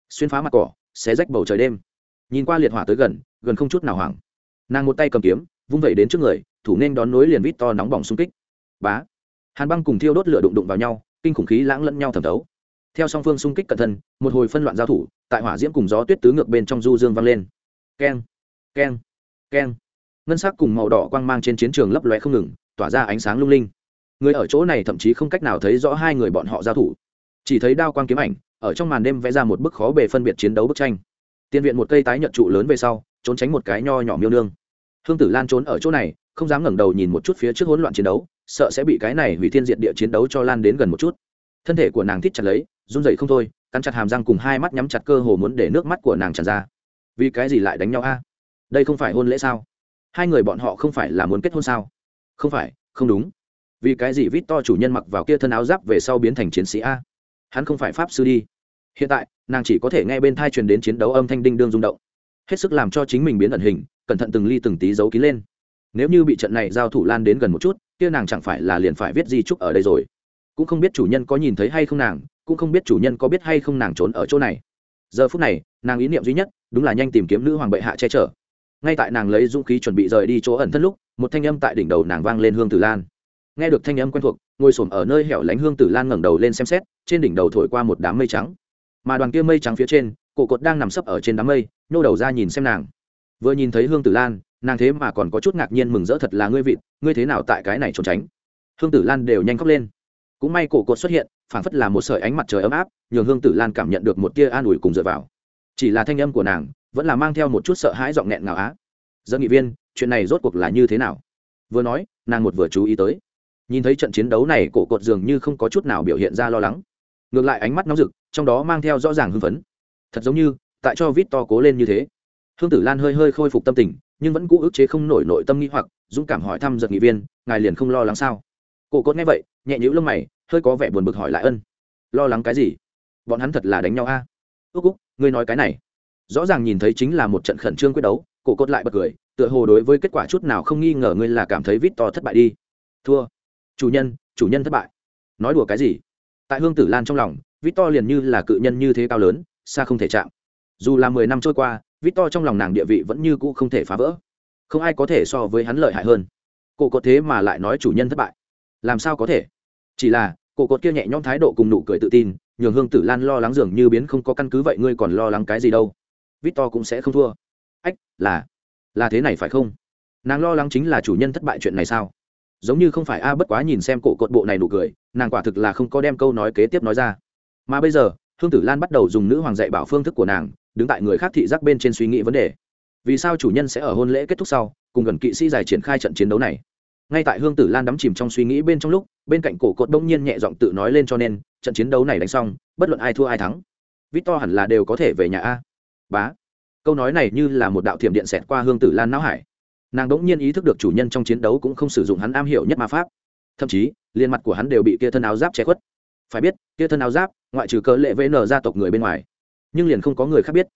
Xuyên phá mặt cỏ, xé rách bầu trời đêm. Nhìn qua liệt hỏa tới gần gần không chút nào hoảng. Nàng một tay cầm kiếm, vung vẩy đến trước người, thủ nên đón nối liền vít to nóng bỏng xung kích. Bá! Hàn băng cùng thiêu đốt lửa đụng đụng vào nhau, kinh khủng khí lãng lẫn nhau thẩm thấu. Theo song phương xung kích cẩn thân một hồi phân loạn giao thủ, tại hỏa diễm cùng gió tuyết tứ ngược bên trong du dương vang lên. Keng! Keng! Keng. Ngân sắc cùng màu đỏ quang mang trên chiến trường lấp lóe không ngừng, tỏa ra ánh sáng lung linh. Người ở chỗ này thậm chí không cách nào thấy rõ hai người bọn họ giao thủ. Chỉ thấy đao quang kiếm ảnh, ở trong màn đêm vẽ ra một bức khó bề phân biệt chiến đấu bức tranh. Tiên viện một cây tái nhật trụ lớn về sau, trốn tránh một cái nho nhỏ miêu nương. Hương tử lan trốn ở chỗ này, không dám ngẩng đầu nhìn một chút phía trước hỗn loạn chiến đấu, sợ sẽ bị cái này hủy thiên diệt địa chiến đấu cho lan đến gần một chút. Thân thể của nàng thít chặt lấy, run dậy không thôi, cắn chặt hàm răng cùng hai mắt nhắm chặt cơ hồ muốn để nước mắt của nàng tràn ra. Vì cái gì lại đánh nhau a? Đây không phải hôn lễ sao? Hai người bọn họ không phải là muốn kết hôn sao? Không phải, không đúng. Vì cái gì vít to chủ nhân mặc vào kia thân áo giáp về sau biến thành chiến sĩ a? Hắn không phải pháp sư đi. Hiện tại, nàng chỉ có thể nghe bên thai truyền đến chiến đấu âm thanh đinh đương rung động. Hết sức làm cho chính mình biến ẩn hình, cẩn thận từng ly từng tí giấu kín lên. Nếu như bị trận này giao thủ lan đến gần một chút, kia nàng chẳng phải là liền phải viết di trúc ở đây rồi. Cũng không biết chủ nhân có nhìn thấy hay không nàng, cũng không biết chủ nhân có biết hay không nàng trốn ở chỗ này. Giờ phút này, nàng ý niệm duy nhất, đúng là nhanh tìm kiếm nữ hoàng bệ hạ che chở ngay tại nàng lấy dũng khí chuẩn bị rời đi chỗ ẩn thân lúc, một thanh âm tại đỉnh đầu nàng vang lên hương tử lan. Nghe được thanh âm quen thuộc, ngồi s ở nơi hẻo lánh hương tử lan ngẩng đầu lên xem xét, trên đỉnh đầu thổi qua một đám mây trắng. Mà đoàn kia mây trắng phía trên, cổ cột đang nằm sấp ở trên đám mây, nhô đầu ra nhìn xem nàng. Vừa nhìn thấy hương tử lan, nàng thế mà còn có chút ngạc nhiên mừng rỡ thật là ngươi vịt, ngươi thế nào tại cái này trốn tránh? Hương tử lan đều nhanh khóc lên. Cũng may cổ cột xuất hiện, phảng phất là một sợi ánh mặt trời ấm áp, nhường hương tử lan cảm nhận được một tia an ủi cùng dựa vào. Chỉ là thanh âm của nàng vẫn là mang theo một chút sợ hãi giọng nghẹn ngào á. Dân nghị viên, chuyện này rốt cuộc là như thế nào? Vừa nói, nàng một vừa chú ý tới. Nhìn thấy trận chiến đấu này, cổ cột dường như không có chút nào biểu hiện ra lo lắng. Ngược lại ánh mắt nóng rực, trong đó mang theo rõ ràng hưng phấn. Thật giống như, tại cho vít to cố lên như thế. Hương tử lan hơi hơi khôi phục tâm tình, nhưng vẫn cũ ức chế không nổi nội tâm nghĩ hoặc, dũng cảm hỏi thăm giật nghị viên, ngài liền không lo lắng sao? Cổ cốt nghe vậy, nhẹ nhữ lông mày, hơi có vẻ buồn bực hỏi lại ân. Lo lắng cái gì? Bọn hắn thật là đánh nhau a. À? ước úc, ngươi nói cái này rõ ràng nhìn thấy chính là một trận khẩn trương quyết đấu, cổ cốt lại bật cười, tựa hồ đối với kết quả chút nào không nghi ngờ ngươi là cảm thấy vít to thất bại đi. Thua. Chủ nhân chủ nhân thất bại. Nói đùa cái gì? Tại hương tử lan trong lòng, vít to liền như là cự nhân như thế cao lớn, xa không thể chạm. Dù là mười năm trôi qua, vít to trong lòng nàng địa vị vẫn như cũ không thể phá vỡ. Không ai có thể so với hắn lợi hại hơn. Cổ có thế mà lại nói chủ nhân thất bại. Làm sao có thể? Chỉ là, cổ cột kia nhẹ nhõm thái độ cùng nụ cười tự tin, nhường hương tử lan lo lắng dường như biến không có căn cứ vậy ngươi còn lo lắng cái gì đâu victor cũng sẽ không thua. Ách, là là thế này phải không? Nàng lo lắng chính là chủ nhân thất bại chuyện này sao? Giống như không phải a bất quá nhìn xem cổ cột bộ này nụ cười, nàng quả thực là không có đem câu nói kế tiếp nói ra. Mà bây giờ, hương tử lan bắt đầu dùng nữ hoàng dạy bảo phương thức của nàng, đứng tại người khác thị giác bên trên suy nghĩ vấn đề. Vì sao chủ nhân sẽ ở hôn lễ kết thúc sau, cùng gần kỵ sĩ giải triển khai trận chiến đấu này? Ngay tại hương tử lan đắm chìm trong suy nghĩ bên trong lúc, bên cạnh cổ cột đông nhiên nhẹ giọng tự nói lên cho nên, trận chiến đấu này đánh xong, bất luận ai thua ai thắng vít to hẳn là đều có thể về nhà a bá. Câu nói này như là một đạo thiểm điện xẹt qua hương tử lan não hải. Nàng đỗng nhiên ý thức được chủ nhân trong chiến đấu cũng không sử dụng hắn am hiểu nhất ma pháp. Thậm chí liên mặt của hắn đều bị kia thân áo giáp che khuất. Phải biết, kia thân áo giáp, ngoại trừ cớ lệ vn gia tộc người bên ngoài, nhưng liền không có người khác biết.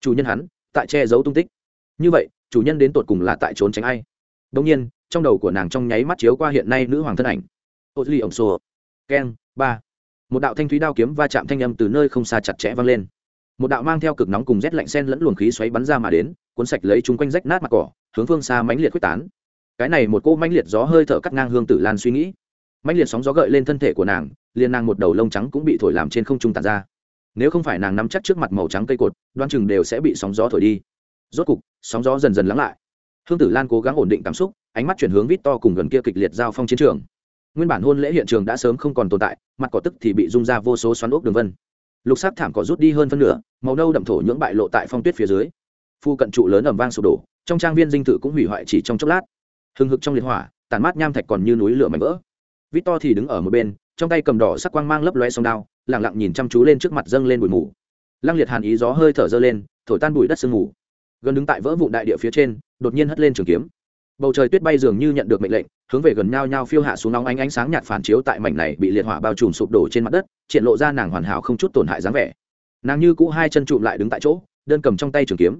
Chủ nhân hắn, tại che giấu tung tích. Như vậy, chủ nhân đến tột cùng là tại trốn tránh ai? Đống nhiên, trong đầu của nàng trong nháy mắt chiếu qua hiện nay nữ hoàng thân ảnh. Ô duy ổng sô. Keng, ba. Một đạo thanh thúy đao kiếm va chạm thanh âm từ nơi không xa chặt chẽ vang lên một đạo mang theo cực nóng cùng rét lạnh sen lẫn luồng khí xoáy bắn ra mà đến, cuốn sạch lấy chúng quanh rách nát mặt cỏ, hướng phương xa mãnh liệt quyết tán. Cái này một cô mãnh liệt gió hơi thở cắt ngang hương tử lan suy nghĩ. Mãnh liệt sóng gió gợi lên thân thể của nàng, liền nàng một đầu lông trắng cũng bị thổi làm trên không trung tàn ra. Nếu không phải nàng nắm chắc trước mặt màu trắng cây cột, đoan chừng đều sẽ bị sóng gió thổi đi. Rốt cục, sóng gió dần dần lắng lại. Hương tử lan cố gắng ổn định cảm xúc, ánh mắt chuyển hướng vít to cùng gần kia kịch liệt giao phong chiến trường. Nguyên bản hôn lễ hiện trường đã sớm không còn tồn tại, mặt cỏ tức thì bị rung ra vô số xoắn ốc đường vân lục sắc thảm cỏ rút đi hơn phân nửa, màu nâu đậm thổ nhưỡng bại lộ tại phong tuyết phía dưới. Phu cận trụ lớn ẩm vang sụp đổ, trong trang viên dinh thự cũng hủy hoại chỉ trong chốc lát. Hừng hực trong liệt hỏa, tàn mát nham thạch còn như núi lửa mảnh vỡ. Vít to thì đứng ở một bên, trong tay cầm đỏ sắc quang mang lấp loe sông đao lẳng lặng nhìn chăm chú lên trước mặt dâng lên bụi mù. Lăng liệt hàn ý gió hơi thở dơ lên, thổi tan bụi đất sương mù. Gần đứng tại vỡ vụ đại địa phía trên, đột nhiên hất lên trường kiếm bầu trời tuyết bay dường như nhận được mệnh lệnh hướng về gần nhau nhau phiêu hạ xuống nóng ánh ánh sáng nhạt phản chiếu tại mảnh này bị liệt hỏa bao trùm sụp đổ trên mặt đất triển lộ ra nàng hoàn hảo không chút tổn hại dáng vẻ. Nàng như cũ hai chân trụm lại đứng tại chỗ đơn cầm trong tay trường kiếm.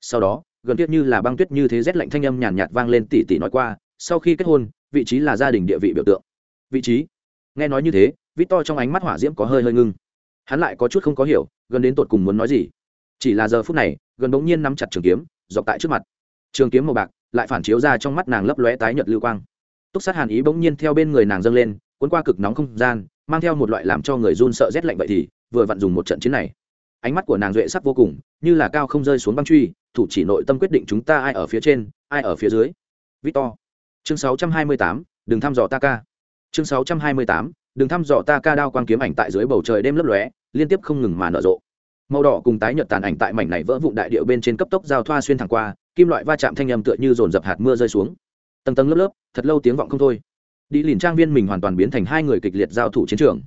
Sau đó gần tuyết như là băng tuyết như thế rét lạnh thanh âm nhàn nhạt, vang lên tỉ tỉ nói qua sau khi kết hôn vị trí là gia đình địa vị biểu tượng. Vị trí? Nghe nói như thế vít to trong ánh mắt hỏa diễm có hơi hơi ngưng. Hắn lại có chút không có hiểu gần đến tột cùng muốn nói gì. Chỉ là giờ phút này gần bỗng nhiên nắm chặt trường kiếm dọc tại trước mặt. Trường kiếm màu bạc lại phản chiếu ra trong mắt nàng lấp lóe tái nhợt lưu quang. Túc sát hàn ý bỗng nhiên theo bên người nàng dâng lên cuốn qua cực nóng không gian mang theo một loại làm cho người run sợ rét lạnh vậy thì vừa vặn dùng một trận chiến này. Ánh mắt của nàng duệ sắc vô cùng như là cao không rơi xuống băng truy thủ chỉ nội tâm quyết định chúng ta ai ở phía trên ai ở phía dưới. Victor. Chương 628, đừng thăm dò ta ca. Chương 628, đừng thăm dò ta ca đao quang kiếm ảnh tại dưới bầu trời đêm lấp lóe liên tiếp không ngừng mà nở rộ. Màu đỏ cùng tái nhợt tàn ảnh tại mảnh này vỡ vụn đại điệu bên trên cấp tốc giao thoa xuyên thẳng qua kim loại va chạm thanh âm tựa như dồn dập hạt mưa rơi xuống. Tầng tầng lớp lớp, thật lâu tiếng vọng không thôi. Đi lìn trang viên mình hoàn toàn biến thành hai người kịch liệt giao thủ chiến trường.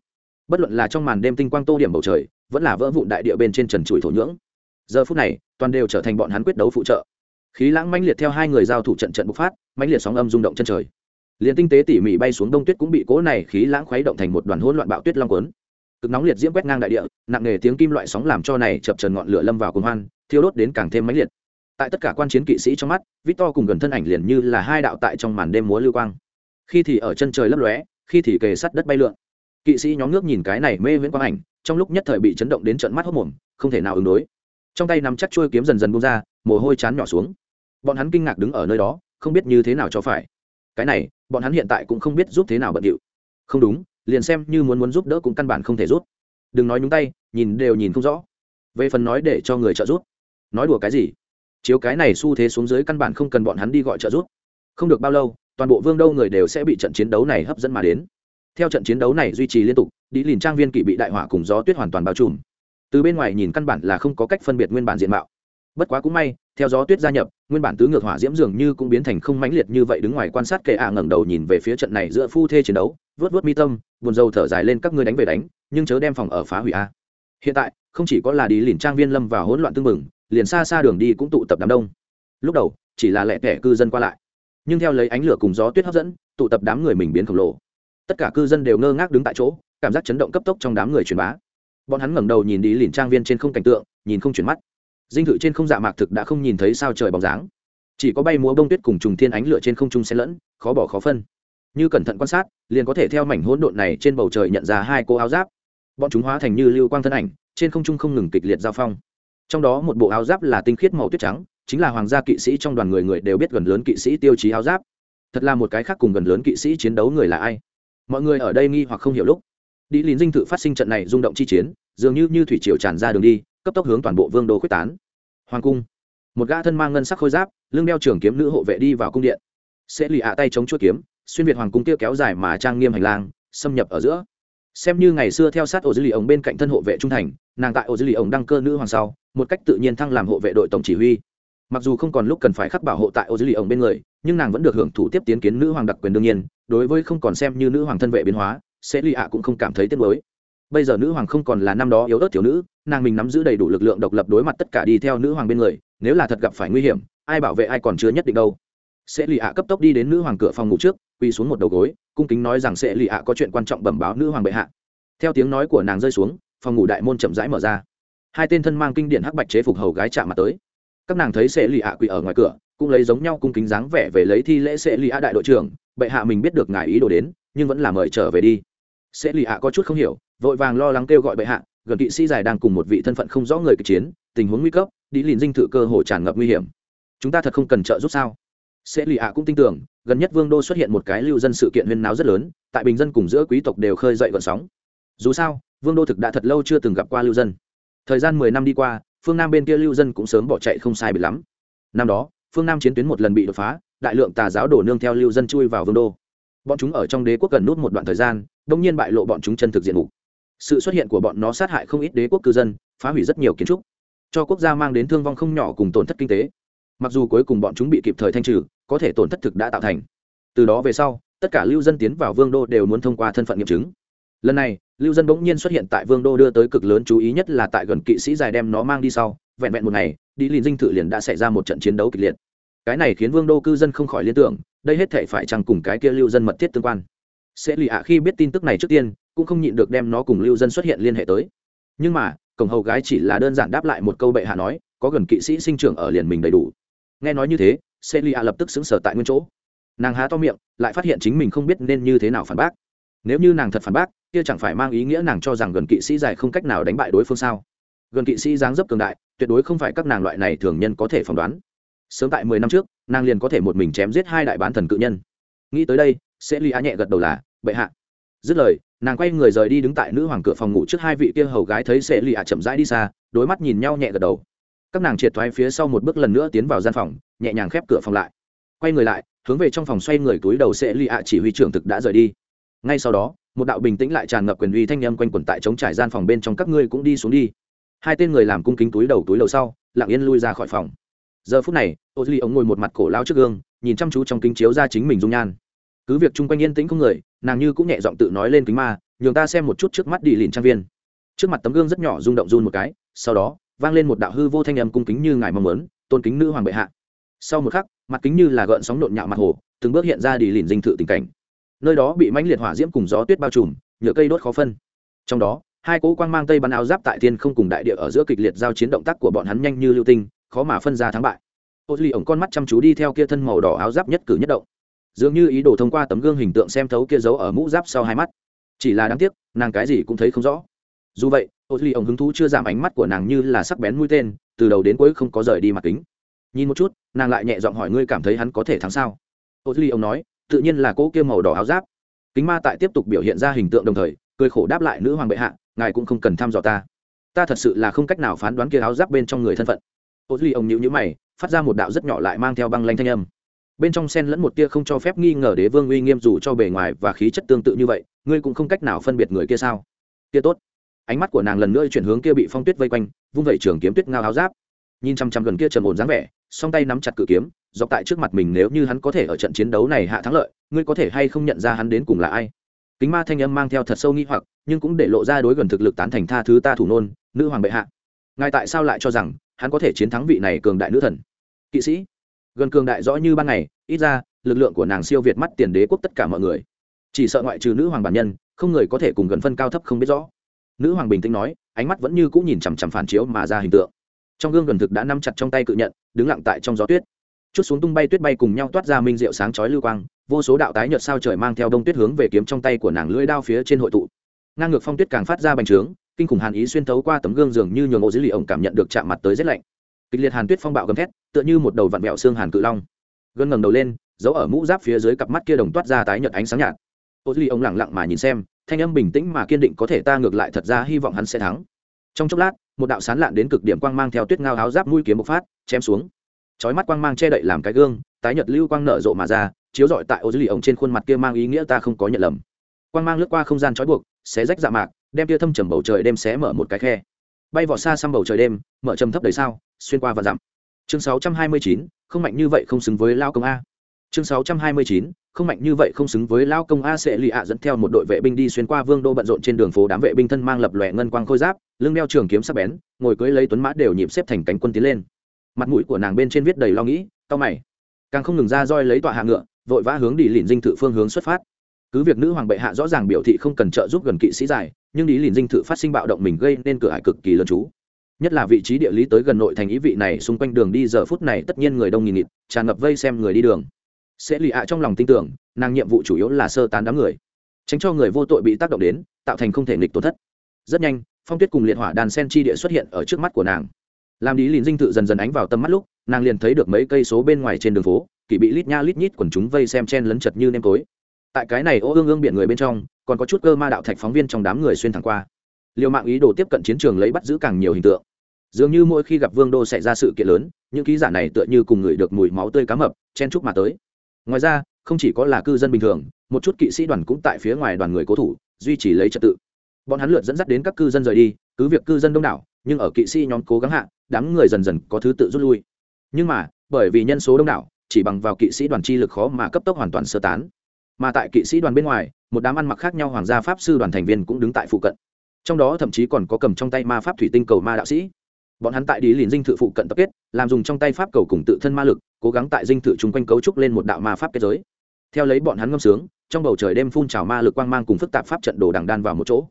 Bất luận là trong màn đêm tinh quang tô điểm bầu trời, vẫn là vỡ vụn đại địa bên trên trần trụi thổ nhưỡng. Giờ phút này, toàn đều trở thành bọn hắn quyết đấu phụ trợ. Khí lãng mãnh liệt theo hai người giao thủ trận trận bộc phát, mãnh liệt sóng âm rung động chân trời. Liền tinh tế tỉ mỉ bay xuống đông tuyết cũng bị cố này khí lãng khuấy động thành một đoàn hỗn loạn bạo tuyết long cuốn. cực nóng liệt diễm quét ngang đại địa, nặng nề tiếng kim loại sóng làm cho này chập trần ngọn lửa lâm vào cuồng hoan, thiêu đốt đến càng thêm mãnh liệt tại tất cả quan chiến kỵ sĩ trong mắt, victor cùng gần thân ảnh liền như là hai đạo tại trong màn đêm múa lưu quang. Khi thì ở chân trời lấp lóe, khi thì kề sắt đất bay lượn. Kỵ sĩ nhóm nước nhìn cái này mê viễn quang ảnh, trong lúc nhất thời bị chấn động đến trận mắt hốc mồm, không thể nào ứng đối. Trong tay nắm chắc chuôi kiếm dần dần bung ra, mồ hôi chán nhỏ xuống. Bọn hắn kinh ngạc đứng ở nơi đó, không biết như thế nào cho phải. Cái này, bọn hắn hiện tại cũng không biết giúp thế nào bận điệu. Không đúng, liền xem như muốn muốn giúp đỡ cũng căn bản không thể rút đừng nói nhúng tay, nhìn đều nhìn không rõ. Về phần nói để cho người trợ giúp, nói đùa cái gì? Chiếu cái này xu thế xuống dưới căn bản không cần bọn hắn đi gọi trợ giúp. Không được bao lâu, toàn bộ vương đâu người đều sẽ bị trận chiến đấu này hấp dẫn mà đến. Theo trận chiến đấu này duy trì liên tục đi lìn trang viên kỵ bị đại hỏa cùng gió tuyết hoàn toàn bao trùm. Từ bên ngoài nhìn căn bản là không có cách phân biệt nguyên bản diện mạo. Bất quá cũng may, theo gió tuyết gia nhập, nguyên bản tứ ngược hỏa diễm dường như cũng biến thành không mãnh liệt như vậy đứng ngoài quan sát kệ ạ ngẩng đầu nhìn về phía trận này giữa phu thê chiến đấu, vớt vớt mi tâm, buồn rầu thở dài lên các ngươi đánh về đánh, nhưng chớ đem phòng ở phá hủy a. Hiện tại, không chỉ có là đi lìn trang viên lâm vào hỗn loạn tương mừng liền xa xa đường đi cũng tụ tập đám đông. Lúc đầu, chỉ là lẻ tẻ cư dân qua lại. Nhưng theo lấy ánh lửa cùng gió tuyết hấp dẫn, tụ tập đám người mình biến khổng lồ. Tất cả cư dân đều ngơ ngác đứng tại chỗ, cảm giác chấn động cấp tốc trong đám người truyền bá. Bọn hắn ngẩng đầu nhìn đi lìn trang viên trên không cảnh tượng, nhìn không chuyển mắt. Dinh thự trên không dạ mạc thực đã không nhìn thấy sao trời bóng dáng. Chỉ có bay múa bông tuyết cùng trùng thiên ánh lửa trên không trung xen lẫn, khó bỏ khó phân. Như cẩn thận quan sát, liền có thể theo mảnh hỗn độn này trên bầu trời nhận ra hai cô áo giáp. Bọn chúng hóa thành như lưu quang thân ảnh, trên không trung không ngừng kịch liệt giao phong trong đó một bộ áo giáp là tinh khiết màu tuyết trắng, chính là hoàng gia kỵ sĩ trong đoàn người người đều biết gần lớn kỵ sĩ tiêu chí áo giáp. Thật là một cái khác cùng gần lớn kỵ sĩ chiến đấu người là ai? Mọi người ở đây nghi hoặc không hiểu lúc. Đi lìn dinh thự phát sinh trận này rung động chi chiến, dường như như thủy triều tràn ra đường đi, cấp tốc hướng toàn bộ vương đô quyết tán. Hoàng cung. Một gã thân mang ngân sắc khôi giáp, lưng đeo trường kiếm nữ hộ vệ đi vào cung điện. Sẽ lì ạ tay chống chuỗi kiếm, xuyên việt hoàng cung kia kéo dài mà trang nghiêm hành lang, xâm nhập ở giữa xem như ngày xưa theo sát ô dư lì ổng bên cạnh thân hộ vệ trung thành, nàng tại ô dư lì ổng đăng cơ nữ hoàng sau, một cách tự nhiên thăng làm hộ vệ đội tổng chỉ huy. Mặc dù không còn lúc cần phải khắc bảo hộ tại ô dư lì ổng bên người, nhưng nàng vẫn được hưởng thủ tiếp tiến kiến nữ hoàng đặc quyền đương nhiên, đối với không còn xem như nữ hoàng thân vệ biến hóa sẽ lì ạ cũng không cảm thấy tiếc mới bây giờ nữ hoàng không còn là năm đó yếu ớt thiếu nữ, nàng mình nắm giữ đầy đủ lực lượng độc lập đối mặt tất cả đi theo nữ hoàng bên người, nếu là thật gặp phải nguy hiểm, ai bảo vệ ai còn chưa nhất định đâu sẽ lì ạ cấp tốc đi đến nữ hoàng cửa phòng ngủ trước, quỳ xuống một đầu gối, cung kính nói rằng sẽ lì ạ có chuyện quan trọng bẩm báo nữ hoàng bệ hạ. Theo tiếng nói của nàng rơi xuống, phòng ngủ đại môn chậm rãi mở ra. Hai tên thân mang kinh điển hắc bạch chế phục hầu gái chạm mặt tới. Các nàng thấy sẽ lì ạ quỳ ở ngoài cửa, cũng lấy giống nhau cung kính dáng vẻ về lấy thi lễ sẽ lì ạ đại đội trưởng, bệ hạ mình biết được ngài ý đồ đến, nhưng vẫn là mời trở về đi. Sẽ lì ạ có chút không hiểu, vội vàng lo lắng kêu gọi bệ hạ, gần kỵ sĩ dài đang cùng một vị thân phận không rõ người kịch chiến, tình huống nguy cấp, đi liền dinh thự cơ hồ tràn ngập nguy hiểm. Chúng ta thật không cần trợ giúp sao? Sẽ lì ạ cũng tin tưởng, gần nhất vương đô xuất hiện một cái lưu dân sự kiện huyên náo rất lớn, tại bình dân cùng giữa quý tộc đều khơi dậy gọn sóng. Dù sao, vương đô thực đã thật lâu chưa từng gặp qua lưu dân. Thời gian mười năm đi qua, phương nam bên kia lưu dân cũng sớm bỏ chạy không sai bị lắm. Năm đó, phương nam chiến tuyến một lần bị đột phá, đại lượng tà giáo đổ nương theo lưu dân chui vào vương đô. Bọn chúng ở trong đế quốc gần nút một đoạn thời gian, đông nhiên bại lộ bọn chúng chân thực diện mục. Sự xuất hiện của bọn nó sát hại không ít đế quốc cư dân, phá hủy rất nhiều kiến trúc, cho quốc gia mang đến thương vong không nhỏ cùng tổn thất kinh tế. Mặc dù cuối cùng bọn chúng bị kịp thời thanh trừ có thể tổn thất thực đã tạo thành. Từ đó về sau, tất cả lưu dân tiến vào vương đô đều muốn thông qua thân phận nghiệm chứng. Lần này, lưu dân bỗng nhiên xuất hiện tại vương đô đưa tới cực lớn chú ý nhất là tại gần kỵ sĩ dài đem nó mang đi sau, vẹn vẹn một ngày đi liền dinh thự liền đã xảy ra một trận chiến đấu kịch liệt. Cái này khiến vương đô cư dân không khỏi liên tưởng, đây hết thể phải chăng cùng cái kia lưu dân mật thiết tương quan. Sẽ lì ạ khi biết tin tức này trước tiên, cũng không nhịn được đem nó cùng lưu dân xuất hiện liên hệ tới. Nhưng mà, cổng hầu gái chỉ là đơn giản đáp lại một câu bệ hạ nói, có gần kỵ sĩ sinh trưởng ở liền mình đầy đủ. Nghe nói như thế sẽ lập tức xứng sở tại nguyên chỗ. Nàng há to miệng, lại phát hiện chính mình không biết nên như thế nào phản bác. Nếu như nàng thật phản bác, kia chẳng phải mang ý nghĩa nàng cho rằng gần kỵ sĩ dài không cách nào đánh bại đối phương sao? Gần kỵ sĩ dáng dấp cường đại, tuyệt đối không phải các nàng loại này thường nhân có thể phỏng đoán. Sớm tại mười năm trước, nàng liền có thể một mình chém giết hai đại bán thần cự nhân. Nghĩ tới đây sẽ ly á nhẹ gật đầu là, bệ hạ. Dứt lời, nàng quay người rời đi đứng tại nữ hoàng cửa phòng ngủ trước hai vị kia hầu gái thấy sẽ ly á chậm rãi đi xa đôi mắt nhìn nhau nhẹ gật đầu các nàng triệt thoái phía sau một bước lần nữa tiến vào gian phòng, nhẹ nhàng khép cửa phòng lại. Quay người lại, hướng về trong phòng xoay người túi đầu sẽ lì ạ chỉ huy trưởng thực đã rời đi. Ngay sau đó, một đạo bình tĩnh lại tràn ngập quyền uy thanh âm quanh quẩn tại chống trải gian phòng bên trong các ngươi cũng đi xuống đi. Hai tên người làm cung kính túi đầu túi đầu sau, lặng yên lui ra khỏi phòng. Giờ phút này ô duy ống ngồi một mặt cổ lao trước gương, nhìn chăm chú trong kính chiếu ra chính mình dung nhan. Cứ việc chung quanh yên tĩnh không người, nàng như cũng nhẹ giọng tự nói lên kính ma, nhường ta xem một chút trước mắt đi lìn trang viên. Trước mặt tấm gương rất nhỏ rung động run một cái, sau đó vang lên một đạo hư vô thanh âm cung kính như ngài mong muốn, tôn kính nữ hoàng bệ hạ. Sau một khắc, mặt kính như là gợn sóng nhộn nhạo mặt hồ, từng bước hiện ra đi lìn dinh thự tình cảnh. Nơi đó bị mãnh liệt hỏa diễm cùng gió tuyết bao trùm, nhựa cây đốt khó phân. Trong đó, hai cỗ quang mang tây bắn áo giáp tại thiên không cùng đại địa ở giữa kịch liệt giao chiến động tác của bọn hắn nhanh như lưu tinh, khó mà phân ra thắng bại. Ô duy ổng con mắt chăm chú đi theo kia thân màu đỏ áo giáp nhất cử nhất động. Dường như ý đồ thông qua tấm gương hình tượng xem thấu kia giấu ở mũ giáp sau hai mắt. Chỉ là đáng tiếc, nàng cái gì cũng thấy không rõ dù vậy, ô duy ổng hứng thú chưa giảm ánh mắt của nàng như là sắc bén mũi tên, từ đầu đến cuối không có rời đi mặt kính. Nhìn một chút, nàng lại nhẹ giọng hỏi ngươi cảm thấy hắn có thể thắng sao? Ô duy ổng nói, tự nhiên là cỗ kia màu đỏ áo giáp. Kính ma tại tiếp tục biểu hiện ra hình tượng đồng thời, cười khổ đáp lại nữ hoàng bệ hạ, ngài cũng không cần thăm dò ta. Ta thật sự là không cách nào phán đoán kia áo giáp bên trong người thân phận. Ô duy ông nhịu nhữ mày, phát ra một đạo rất nhỏ lại mang theo băng lanh thanh âm. Bên trong sen lẫn một tia không cho phép nghi ngờ đế vương uy nghiêm dù cho bề ngoài và khí chất tương tự như vậy, ngươi cũng không cách nào phân biệt người kia sao? Kia tốt ánh mắt của nàng lần nữa chuyển hướng kia bị phong tuyết vây quanh, vung vẩy trường kiếm tuyết ngao áo giáp. Nhìn chăm chăm gần kia trầm ổn dáng vẻ, song tay nắm chặt cự kiếm, dọc tại trước mặt mình nếu như hắn có thể ở trận chiến đấu này hạ thắng lợi, ngươi có thể hay không nhận ra hắn đến cùng là ai? Kính ma thanh âm mang theo thật sâu nghi hoặc, nhưng cũng để lộ ra đối gần thực lực tán thành tha thứ ta thủ nôn, nữ hoàng bệ hạ. Ngài tại sao lại cho rằng hắn có thể chiến thắng vị này cường đại nữ thần? Kỵ sĩ, gần cường đại rõ như ban ngày, ít ra, lực lượng của nàng siêu việt mắt tiền đế quốc tất cả mọi người. Chỉ sợ ngoại trừ nữ hoàng bản nhân, không người có thể cùng gần phân cao thấp không biết rõ nữ hoàng bình tĩnh nói, ánh mắt vẫn như cũng nhìn chằm chằm phản chiếu mà ra hình tượng. Trong gương gần thực đã nắm chặt trong tay cự nhận, đứng lặng tại trong gió tuyết. Chút xuống tung bay tuyết bay cùng nhau toát ra minh rượu sáng chói lưu quang, vô số đạo tái nhợt sao trời mang theo đông tuyết hướng về kiếm trong tay của nàng lưỡi đao phía trên hội tụ. Ngang ngược phong tuyết càng phát ra bành trướng, kinh khủng hàn ý xuyên thấu qua tấm gương dường như nhường ô dưới lì ổng cảm nhận được chạm mặt tới rét lạnh. Kịch liệt hàn tuyết phong bạo gầm thét, tựa như một đầu vặn vẹo xương hàn cự long. Gân ngẩng đầu lên giấu ở mũ giáp phía dưới cặp mắt kia đồng toát ra tái nhợt ánh sáng nhạt. Ô dữ lì ổng lẳng lặng mà nhìn xem thanh âm bình tĩnh mà kiên định có thể ta ngược lại thật ra hy vọng hắn sẽ thắng. Trong chốc lát một đạo sán lạn đến cực điểm quang mang theo tuyết ngao áo giáp mũi kiếm bộc phát chém xuống. Chói mắt quang mang che đậy làm cái gương tái nhật lưu quang nở rộ mà ra chiếu rọi tại ô dư lì ổng trên khuôn mặt kia mang ý nghĩa ta không có nhận lầm. Quang mang lướt qua không gian trói buộc xé rách dạ mạc đem tia thâm trầm bầu trời đêm xé mở một cái khe. Bay vọt xa xăm bầu trời đêm mở trầm thấp đầy sao xuyên qua và dặm. Chương 629, không mạnh như vậy không xứng với lao công a. Chương 629, không mạnh như vậy không xứng với lao công a sẽ lì ạ dẫn theo một đội vệ binh đi xuyên qua vương đô bận rộn trên đường phố đám vệ binh thân mang lập lòe ngân quang khôi giáp, lưng đeo trường kiếm sắc bén, ngồi cưới lấy tuấn mã đều nhịp xếp thành cánh quân tiến lên. Mặt mũi của nàng bên trên viết đầy lo nghĩ tao mày. Càng không ngừng ra roi lấy tọa hạ ngựa, vội vã hướng đi lìn dinh thự phương hướng xuất phát. Cứ việc nữ hoàng bệ hạ rõ ràng biểu thị không cần trợ giúp gần kỵ sĩ dài, nhưng đi lìn dinh thự phát sinh bạo động mình gây nên cửa hải cực kỳ lớn chú. Nhất là vị trí địa lý tới gần nội thành ý vị này xung quanh đường đi giờ phút này tất nhiên người đông nghìn nghịt, tràn ngập vây xem người đi đường sẽ lì ạ trong lòng tin tưởng, nàng nhiệm vụ chủ yếu là sơ tán đám người. Tránh cho người vô tội bị tác động đến, tạo thành không thể nghịch tổn thất. Rất nhanh, phong tuyết cùng liệt hỏa đàn sen chi địa xuất hiện ở trước mắt của nàng. Làm đi lìn dinh thự dần dần ánh vào tầm mắt lúc, nàng liền thấy được mấy cây số bên ngoài trên đường phố, kỳ bị lít nha lít nhít quần chúng vây xem chen lấn chật như nêm tối tại cái này ô ương ương biển người bên trong, còn có chút cơ ma đạo thạch phóng viên trong đám người xuyên thẳng qua. Liều mạng ý đồ tiếp cận chiến trường lấy bắt giữ càng nhiều hình tượng. Dường như mỗi khi gặp vương đô xảy ra sự kiện lớn, những ký giả này tựa như cùng người được mùi máu tươi cá mập, chen chúc mà tới ngoài ra, không chỉ có là cư dân bình thường, một chút kỵ sĩ đoàn cũng tại phía ngoài đoàn người cố thủ, duy trì lấy trật tự. Bọn hắn lượt dẫn dắt đến các cư dân rời đi, cứ việc cư dân đông đảo, nhưng ở kỵ sĩ nhóm cố gắng hạ, đám người dần dần có thứ tự rút lui. Nhưng mà, bởi vì nhân số đông đảo, chỉ bằng vào kỵ sĩ đoàn chi lực khó mà cấp tốc hoàn toàn sơ tán. Mà tại kỵ sĩ đoàn bên ngoài, một đám ăn mặc khác nhau hoàng gia pháp sư đoàn thành viên cũng đứng tại phụ cận. Trong đó thậm chí còn có cầm trong tay ma pháp thủy tinh cầu ma đạo sĩ bọn hắn tại đi liền dinh thự phụ cận tập kết, làm dùng trong tay pháp cầu cùng tự thân ma lực, cố gắng tại dinh thự chung quanh cấu trúc lên một đạo ma pháp kết giới. Theo lấy bọn hắn ngâm sướng, trong bầu trời đêm phun trào ma lực quang mang cùng phức tạp pháp trận đồ đằng đan vào một chỗ.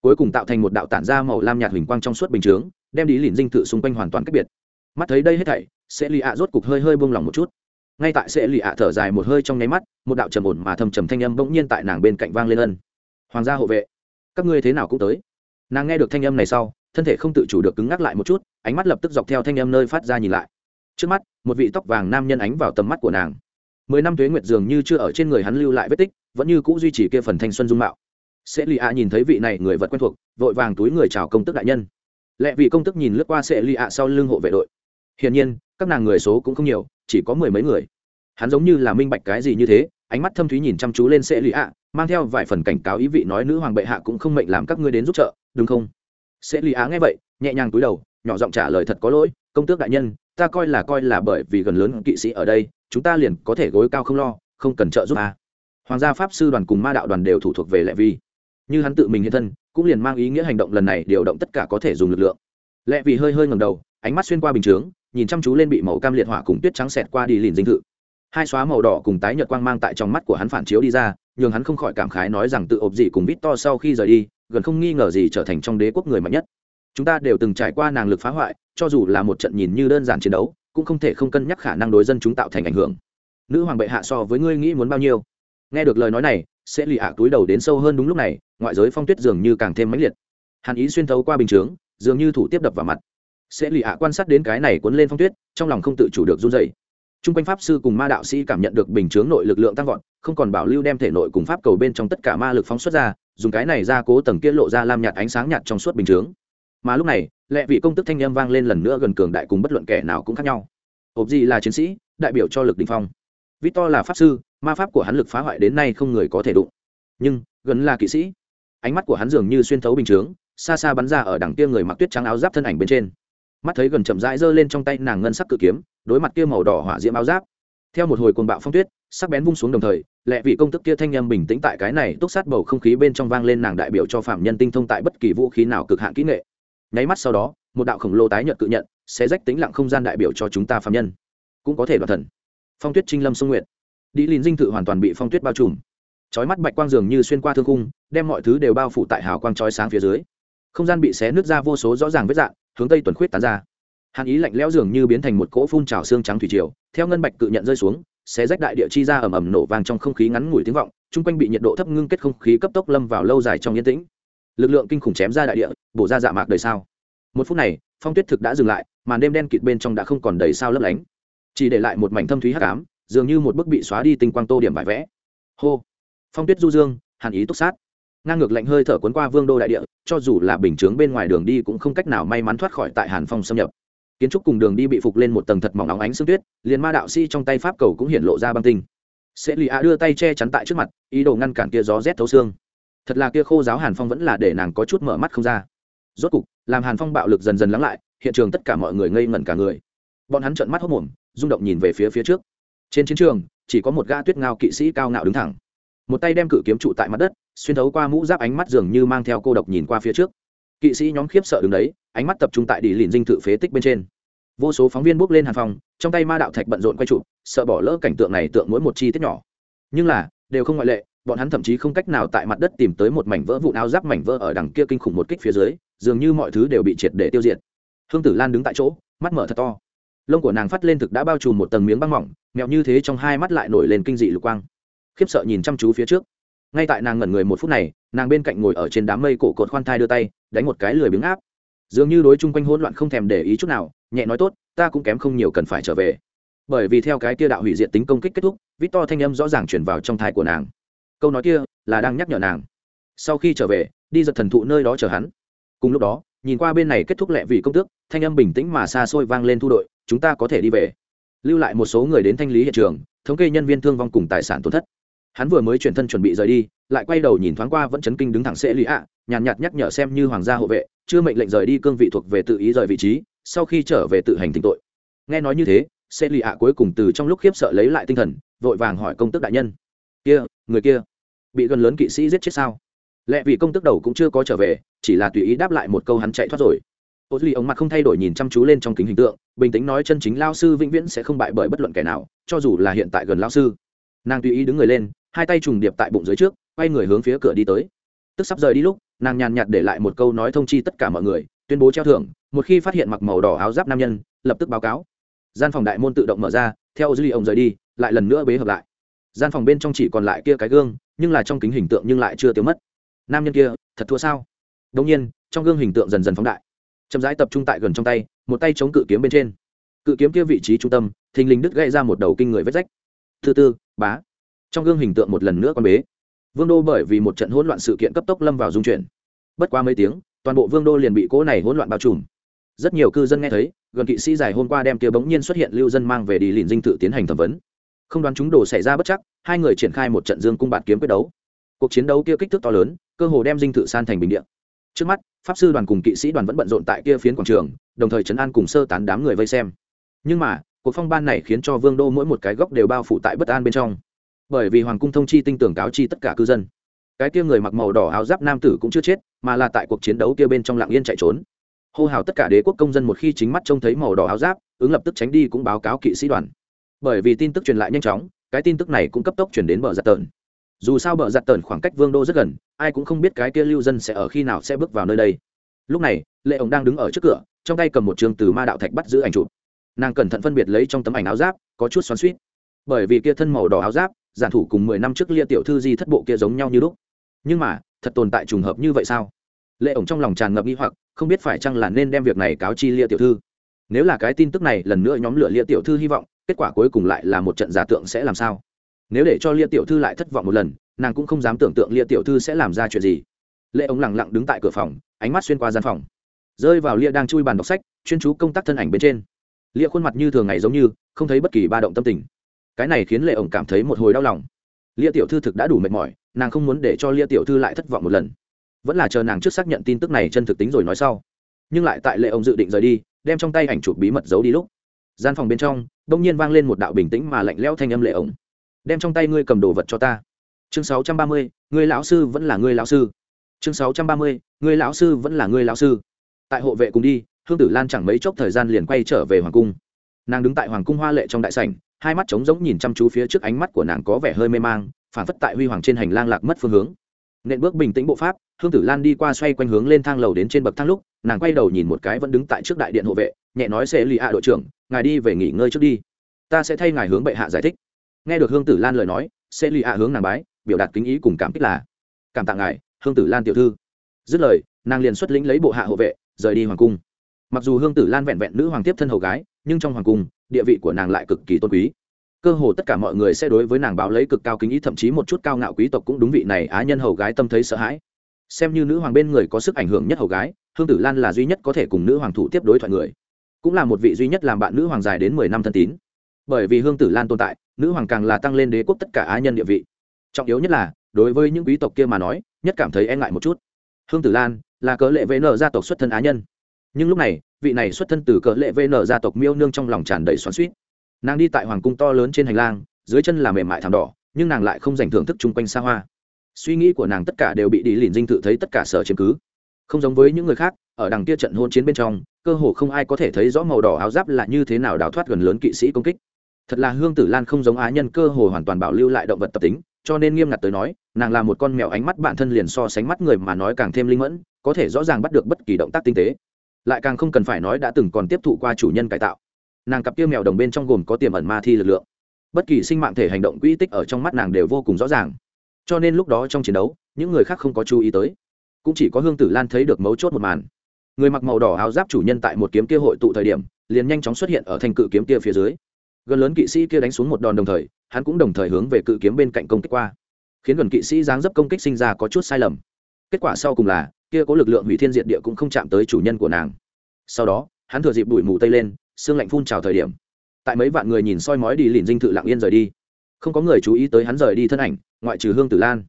Cuối cùng tạo thành một đạo tản ra màu lam nhạt hình quang trong suốt bình chướng, đem đi liền dinh thự xung quanh hoàn toàn cách biệt. Mắt thấy đây hết thảy sẽ lì ạ rốt cục hơi hơi buông lỏng một chút. Ngay tại sẽ lì ạ thở dài một hơi trong nháy mắt, một đạo trầm ổn mà thầm trầm thanh âm bỗng nhiên tại nàng bên cạnh vang lên ân. Hoàng gia hộ vệ, các ngươi thế nào cũng tới. Nàng nghe được thanh âm này sau thân thể không tự chủ được cứng ngắc lại một chút, ánh mắt lập tức dọc theo thanh em nơi phát ra nhìn lại. Trước mắt, một vị tóc vàng nam nhân ánh vào tầm mắt của nàng. Mười năm thuế nguyệt dường như chưa ở trên người hắn lưu lại vết tích, vẫn như c ũ duy trì kia phần thanh xuân dung mạo. Sẽ lì ạ nhìn thấy vị này người vật quen thuộc, vội vàng túi người chào công tức đại nhân. Lẽ vị công tức nhìn lướt qua sẽ lì ạ sau lưng hộ vệ đội. Hiển nhiên, các nàng người số cũng không nhiều, chỉ có mười mấy người. Hắn giống như là minh bạch cái gì như thế, ánh mắt thâm thúy nhìn chăm chú lên sẽ lì ạ mang theo vài phần cảnh cáo ý vị nói nữ hoàng bệ hạ cũng không mệnh làm các ngươi đến giúp trợ, đúng không? Sẽ lý á nghe vậy, nhẹ nhàng túi đầu, nhỏ giọng trả lời thật có lỗi, công tước đại nhân, ta coi là coi là bởi vì gần lớn kỵ sĩ ở đây, chúng ta liền có thể gối cao không lo, không cần trợ giúp a. Hoàng gia pháp sư đoàn cùng ma đạo đoàn đều thủ thuộc về lệ vi. Như hắn tự mình hiện thân, cũng liền mang ý nghĩa hành động lần này điều động tất cả có thể dùng lực lượng. Lệ vi hơi hơi ngầm đầu, ánh mắt xuyên qua bình chướng, nhìn chăm chú lên bị màu cam liệt hỏa cùng tuyết trắng xẹt qua đi liền dinh thự. Hai xóa màu đỏ cùng tái nhợt quang mang tại trong mắt của hắn phản chiếu đi ra, nhường hắn không khỏi cảm khái nói rằng tự ộp dị cùng vít to sau khi rời đi gần không nghi ngờ gì trở thành trong đế quốc người mạnh nhất. Chúng ta đều từng trải qua nàng lực phá hoại, cho dù là một trận nhìn như đơn giản chiến đấu, cũng không thể không cân nhắc khả năng đối dân chúng tạo thành ảnh hưởng. Nữ hoàng bệ hạ so với ngươi nghĩ muốn bao nhiêu? Nghe được lời nói này sẽ lì ạ túi đầu đến sâu hơn đúng lúc này, ngoại giới phong tuyết dường như càng thêm mãnh liệt. Hàn ý xuyên thấu qua bình chướng, dường như thủ tiếp đập vào mặt. Sẽ lì ạ quan sát đến cái này cuốn lên phong tuyết, trong lòng không tự chủ được run dày t r u n g quanh pháp sư cùng ma đạo sĩ cảm nhận được bình chướng nội lực lượng tăng vọt, không còn bảo lưu đem thể nội cùng pháp cầu bên trong tất cả ma lực phóng xuất ra dùng cái này ra cố tầng kia lộ ra làm nhạt ánh sáng nhạt trong suốt bình chướng. Mà lúc này, lệ vị công tức thanh â m vang lên lần nữa gần cường đại cùng bất luận kẻ nào cũng khác nhau. Hộp gì là chiến sĩ, đại biểu cho lực đình phong. Vít to là pháp sư, ma pháp của hắn lực phá hoại đến nay không người có thể đụng. Nhưng, gần là kỵ sĩ. Ánh mắt của hắn dường như xuyên thấu bình chướng, xa xa bắn ra ở đằng kia người mặc tuyết trắng áo giáp thân ảnh bên trên. Mắt thấy gần chậm rãi giơ lên trong tay nàng ngân sắc cự kiếm, đối mặt kia màu đỏ hỏa diễm áo giáp theo một hồi cuồng bạo phong tuyết, sắc bén vung xuống đồng thời, lệ vị công tức kia thanh nhâm bình tĩnh tại cái này túc sát bầu không khí bên trong vang lên nàng đại biểu cho phạm nhân tinh thông tại bất kỳ vũ khí nào cực hạn kỹ nghệ. Nháy mắt sau đó, một đạo khổng lồ tái nhợt cự nhận sẽ rách tính lặng không gian đại biểu cho chúng ta phạm nhân. Cũng có thể đoạt thần. Phong tuyết trinh lâm sông nguyệt. Đi lìn dinh thự hoàn toàn bị phong tuyết bao trùm. Chói mắt bạch quang dường như xuyên qua thương khung, đem mọi thứ đều bao phủ tại hào quang chói sáng phía dưới. Không gian bị xé nứt ra vô số rõ ràng vết dạng, hướng tây tuần khuyết tán ra hàn ý lạnh lẽo dường như biến thành một cỗ phun trào xương trắng thủy triều, theo ngân bạch cự nhận rơi xuống, xé rách đại địa chi ra ầm ầm nổ vang trong không khí ngắn ngủi tiếng vọng, chung quanh bị nhiệt độ thấp ngưng kết không khí cấp tốc lâm vào lâu dài trong yên tĩnh. Lực lượng kinh khủng chém ra đại địa, bổ ra dạ mạc đời sao. Một phút này, phong tuyết thực đã dừng lại, màn đêm đen kịt bên trong đã không còn đầy sao lấp lánh. Chỉ để lại một mảnh thâm thúy hắc ám, dường như một bức bị xóa đi tinh quang tô điểm vải vẽ. Hô! Phong tuyết du dương, hàn ý túc sát. Ngang ngược lạnh hơi thở cuốn qua vương đô đại địa, cho dù là bình chướng bên ngoài đường đi cũng không cách nào may mắn thoát khỏi tại hàn phong xâm nhập kiến trúc cùng đường đi bị phục lên một tầng thật mỏng óng ánh sương tuyết, liền ma đạo sĩ trong tay pháp cầu cũng hiện lộ ra băng tinh. Sẽ lì a đưa tay che chắn tại trước mặt, ý đồ ngăn cản kia gió rét thấu xương. Thật là kia khô giáo hàn phong vẫn là để nàng có chút mở mắt không ra. Rốt cục, làm hàn phong bạo lực dần dần lắng lại, hiện trường tất cả mọi người ngây ngẩn cả người. Bọn hắn trợn mắt hốc mồm rung động nhìn về phía phía trước. Trên chiến trường, chỉ có một gã tuyết ngao kỵ sĩ cao ngạo đứng thẳng. Một tay đem cự kiếm trụ tại mặt đất, xuyên thấu qua mũ giáp ánh mắt dường như mang theo cô độc nhìn qua phía trước kỵ sĩ nhóm khiếp sợ đứng đấy, ánh mắt tập trung tại đi lìn dinh thự phế tích bên trên. Vô số phóng viên bước lên hàn phòng, trong tay ma đạo thạch bận rộn quay trụ sợ bỏ lỡ cảnh tượng này tượng mỗi một chi tiết nhỏ. Nhưng là, đều không ngoại lệ, bọn hắn thậm chí không cách nào tại mặt đất tìm tới một mảnh vỡ vụ áo giáp mảnh vỡ ở đằng kia kinh khủng một kích phía dưới, dường như mọi thứ đều bị triệt để tiêu diệt. Hương tử lan đứng tại chỗ, mắt mở thật to. Lông của nàng phát lên thực đã bao trùm một tầng miếng băng mỏng mẹo như thế trong hai mắt lại nổi lên kinh dị lục quang. Khiếp sợ nhìn chăm chú phía trước. Ngay tại nàng ngẩn người một phút này, nàng bên cạnh ngồi ở trên đám mây cổ cột khoan thai đưa tay đánh một cái lười biếng áp. Dường như đối chung quanh hỗn loạn không thèm để ý chút nào, nhẹ nói tốt, ta cũng kém không nhiều cần phải trở về. Bởi vì theo cái kia đạo hủy diệt tính công kích kết thúc vít to thanh âm rõ ràng chuyển vào trong thai của nàng. Câu nói kia là đang nhắc nhở nàng. Sau khi trở về, đi giật thần thụ nơi đó chờ hắn. Cùng lúc đó, nhìn qua bên này kết thúc lẹ vì công tước, thanh âm bình tĩnh mà xa xôi vang lên thu đội, chúng ta có thể đi về. Lưu lại một số người đến thanh lý hiện trường, thống kê nhân viên thương vong cùng tài sản tổn thất hắn vừa mới chuyển thân chuẩn bị rời đi, lại quay đầu nhìn thoáng qua vẫn chấn kinh đứng thẳng sẽ lì ạ, nhàn nhạt nhắc nhở xem như hoàng gia hộ vệ, chưa mệnh lệnh rời đi cương vị thuộc về tự ý rời vị trí, sau khi trở về tự hành thỉnh tội. Nghe nói như thế sẽ lì ạ cuối cùng từ trong lúc khiếp sợ lấy lại tinh thần, vội vàng hỏi công tức đại nhân. Kia, người kia, bị gần lớn kỵ sĩ giết chết sao? Lẽ vì công tức đầu cũng chưa có trở về, chỉ là tùy ý đáp lại một câu hắn chạy thoát rồi. Ô duy ống mặt không thay đổi nhìn chăm chú lên trong kính hình tượng, bình tĩnh nói chân chính lao sư vĩnh viễn sẽ không bại bởi bất luận kẻ nào, cho dù là hiện tại gần lao sư. Nàng tùy ý đứng người lên hai tay trùng điệp tại bụng dưới trước, quay người hướng phía cửa đi tới. Tức sắp rời đi lúc, nàng nhàn nhạt để lại một câu nói thông chi tất cả mọi người, tuyên bố treo thưởng, một khi phát hiện mặc màu đỏ áo giáp nam nhân, lập tức báo cáo. Gian phòng đại môn tự động mở ra, theo duy ông rời đi, lại lần nữa bế hợp lại. Gian phòng bên trong chỉ còn lại kia cái gương, nhưng là trong kính hình tượng nhưng lại chưa tiêu mất. Nam nhân kia, thật thua sao? Đông nhiên, trong gương hình tượng dần dần phóng đại. Chậm rãi tập trung tại gần trong tay, một tay chống cự kiếm bên trên. Cự kiếm kia vị trí trung tâm, thình lình đứt gãy ra một đầu kinh người vết rách. Thứ tư, bá trong gương hình tượng một lần nữa con bế. Vương đô bởi vì một trận hỗn loạn sự kiện cấp tốc lâm vào dung chuyển. Bất quá mấy tiếng, toàn bộ vương đô liền bị cỗ này hỗn loạn bao trùm. Rất nhiều cư dân nghe thấy, gần kỵ sĩ dài hôm qua đem kia bỗng nhiên xuất hiện lưu dân mang về đi lìn dinh tự tiến hành thẩm vấn. Không đoán chúng đồ xảy ra bất chắc, hai người triển khai một trận dương cung bạt kiếm quyết đấu. Cuộc chiến đấu kia kích thước to lớn, cơ hồ đem dinh thự san thành bình địa. trước mắt, pháp sư đoàn cùng kỵ sĩ đoàn vẫn bận rộn tại kia phiến quảng trường, đồng thời trấn an cùng sơ tán đám người vây xem. Nhưng mà, cuộc phong ban này khiến cho vương đô mỗi một cái góc đều bao phủ tại bất an bên trong bởi vì hoàng cung thông chi tinh tưởng cáo chi tất cả cư dân. Cái kia người mặc màu đỏ áo giáp nam tử cũng chưa chết, mà là tại cuộc chiến đấu kia bên trong lạng yên chạy trốn. Hô hào tất cả đế quốc công dân một khi chính mắt trông thấy màu đỏ áo giáp, ứng lập tức tránh đi cũng báo cáo kỵ sĩ đoàn. Bởi vì tin tức truyền lại nhanh chóng, cái tin tức này cũng cấp tốc chuyển đến bờ giặt tờn. Dù sao bờ giặt tờn khoảng cách vương đô rất gần, ai cũng không biết cái kia lưu dân sẽ ở khi nào sẽ bước vào nơi đây. Lúc này, lệ ổng đang đứng ở trước cửa, trong tay cầm một trường từ ma đạo thạch bắt giữ ảnh chụp. Nàng cẩn thận phân biệt lấy trong tấm ảnh áo giáp, có chút xoắn suýt bởi vì kia thân màu đỏ áo giáp, giản thủ cùng mười năm trước lia tiểu thư di thất bộ kia giống nhau như lúc. Nhưng mà, thật tồn tại trùng hợp như vậy sao? Lệ ổng trong lòng tràn ngập nghi hoặc, không biết phải chăng là nên đem việc này cáo chi lia tiểu thư. Nếu là cái tin tức này lần nữa nhóm lửa lia tiểu thư hy vọng, kết quả cuối cùng lại là một trận giả tượng sẽ làm sao? Nếu để cho lia tiểu thư lại thất vọng một lần, nàng cũng không dám tưởng tượng lia tiểu thư sẽ làm ra chuyện gì. Lệ ống lẳng lặng đứng tại cửa phòng, ánh mắt xuyên qua gian phòng. Rơi vào lia đang chui bàn đọc sách, chuyên chú công tác thân ảnh bên trên. Lia khuôn mặt như thường ngày giống như, không thấy bất kỳ ba động tâm tình cái này khiến lệ ổng cảm thấy một hồi đau lòng. Lia tiểu thư thực đã đủ mệt mỏi, nàng không muốn để cho lia tiểu thư lại thất vọng một lần. Vẫn là chờ nàng trước xác nhận tin tức này chân thực tính rồi nói sau. Nhưng lại tại lệ ổng dự định rời đi, đem trong tay ảnh chụp bí mật giấu đi lúc. Gian phòng bên trong, đông nhiên vang lên một đạo bình tĩnh mà lạnh lẽo thanh âm lệ ổng. Đem trong tay ngươi cầm đồ vật cho ta. Chương sáu trăm ba mươi, ngươi lão sư vẫn là ngươi lão sư. Chương sáu trăm ba mươi, ngươi lão sư vẫn là ngươi lão sư. Tại hộ vệ cùng đi, hương tử lan chẳng mấy chốc thời gian liền quay trở về hoàng cung nàng đứng tại hoàng cung hoa lệ trong đại sảnh, hai mắt trống rỗng nhìn chăm chú phía trước ánh mắt của nàng có vẻ hơi mê mang, phản phất tại huy hoàng trên hành lang lạc mất phương hướng. Nện bước bình tĩnh bộ pháp, hương tử lan đi qua xoay quanh hướng lên thang lầu đến trên bậc thang lúc, nàng quay đầu nhìn một cái vẫn đứng tại trước đại điện hộ vệ, nhẹ nói sẽ lì ạ đội trưởng, ngài đi về nghỉ ngơi trước đi. Ta sẽ thay ngài hướng bệ hạ giải thích. Nghe được hương tử lan lời nói, sẽ lì ạ hướng nàng bái, biểu đạt kính ý cùng cảm kích là, cảm tạ ngài, hương tử lan tiểu thư. Dứt lời, nàng liền xuất lĩnh lấy bộ hạ hộ vệ, rời đi hoàng cung mặc dù hương tử lan vẹn vẹn nữ hoàng tiếp thân hầu gái, nhưng trong hoàng cung, địa vị của nàng lại cực kỳ tôn quý. Cơ hồ tất cả mọi người sẽ đối với nàng báo lấy cực cao kính ý, thậm chí một chút cao ngạo quý tộc cũng đúng vị này á nhân hầu gái tâm thấy sợ hãi. Xem như nữ hoàng bên người có sức ảnh hưởng nhất hầu gái, hương tử lan là duy nhất có thể cùng nữ hoàng thủ tiếp đối thoại người. Cũng là một vị duy nhất làm bạn nữ hoàng dài đến mười năm thân tín. Bởi vì hương tử lan tồn tại, nữ hoàng càng là tăng lên đế quốc tất cả á nhân địa vị. Trọng yếu nhất là, đối với những quý tộc kia mà nói, nhất cảm thấy e ngại một chút. Hương tử lan là cớ lệ vn gia tộc xuất thân á nhân. Nhưng lúc này vị này xuất thân từ cỡ lệ vn gia tộc miêu nương trong lòng tràn đầy xoắn suýt. Nàng đi tại hoàng cung to lớn trên hành lang, dưới chân là mềm mại thảm đỏ, nhưng nàng lại không dành thưởng thức chung quanh xa hoa. Suy nghĩ của nàng tất cả đều bị đi lìn dinh tự thấy tất cả sở chiếm cứ. Không giống với những người khác, ở đằng kia trận hôn chiến bên trong, cơ hồ không ai có thể thấy rõ màu đỏ áo giáp là như thế nào đào thoát gần lớn kỵ sĩ công kích. Thật là hương tử lan không giống á nhân cơ hồ hoàn toàn bảo lưu lại động vật tập tính, cho nên nghiêm ngặt tới nói, nàng là một con mèo ánh mắt bản thân liền so sánh mắt người mà nói càng thêm linh mẫn, có thể rõ ràng bắt được bất kỳ động tác tinh tế lại càng không cần phải nói đã từng còn tiếp thụ qua chủ nhân cải tạo. Nàng cặp kia mèo đồng bên trong gồm có tiềm ẩn ma thi lực lượng. Bất kỳ sinh mạng thể hành động quỹ tích ở trong mắt nàng đều vô cùng rõ ràng. Cho nên lúc đó trong chiến đấu, những người khác không có chú ý tới. Cũng chỉ có hương tử lan thấy được mấu chốt một màn. Người mặc màu đỏ áo giáp chủ nhân tại một kiếm kia hội tụ thời điểm, liền nhanh chóng xuất hiện ở thành cự kiếm kia phía dưới. Gần lớn kỵ sĩ kia đánh xuống một đòn đồng thời, hắn cũng đồng thời hướng về cự kiếm bên cạnh công kích qua. Khiến gần kỵ sĩ giáng dấp công kích sinh ra có chút sai lầm. Kết quả sau cùng là kia có lực lượng hủy thiên diệt địa cũng không chạm tới chủ nhân của nàng. Sau đó, hắn thừa dịp đuổi mù tây lên, sương lạnh phun trào thời điểm, tại mấy vạn người nhìn soi mói đi lìn dinh thự lặng yên rời đi. Không có người chú ý tới hắn rời đi thân ảnh, ngoại trừ hương tử lan.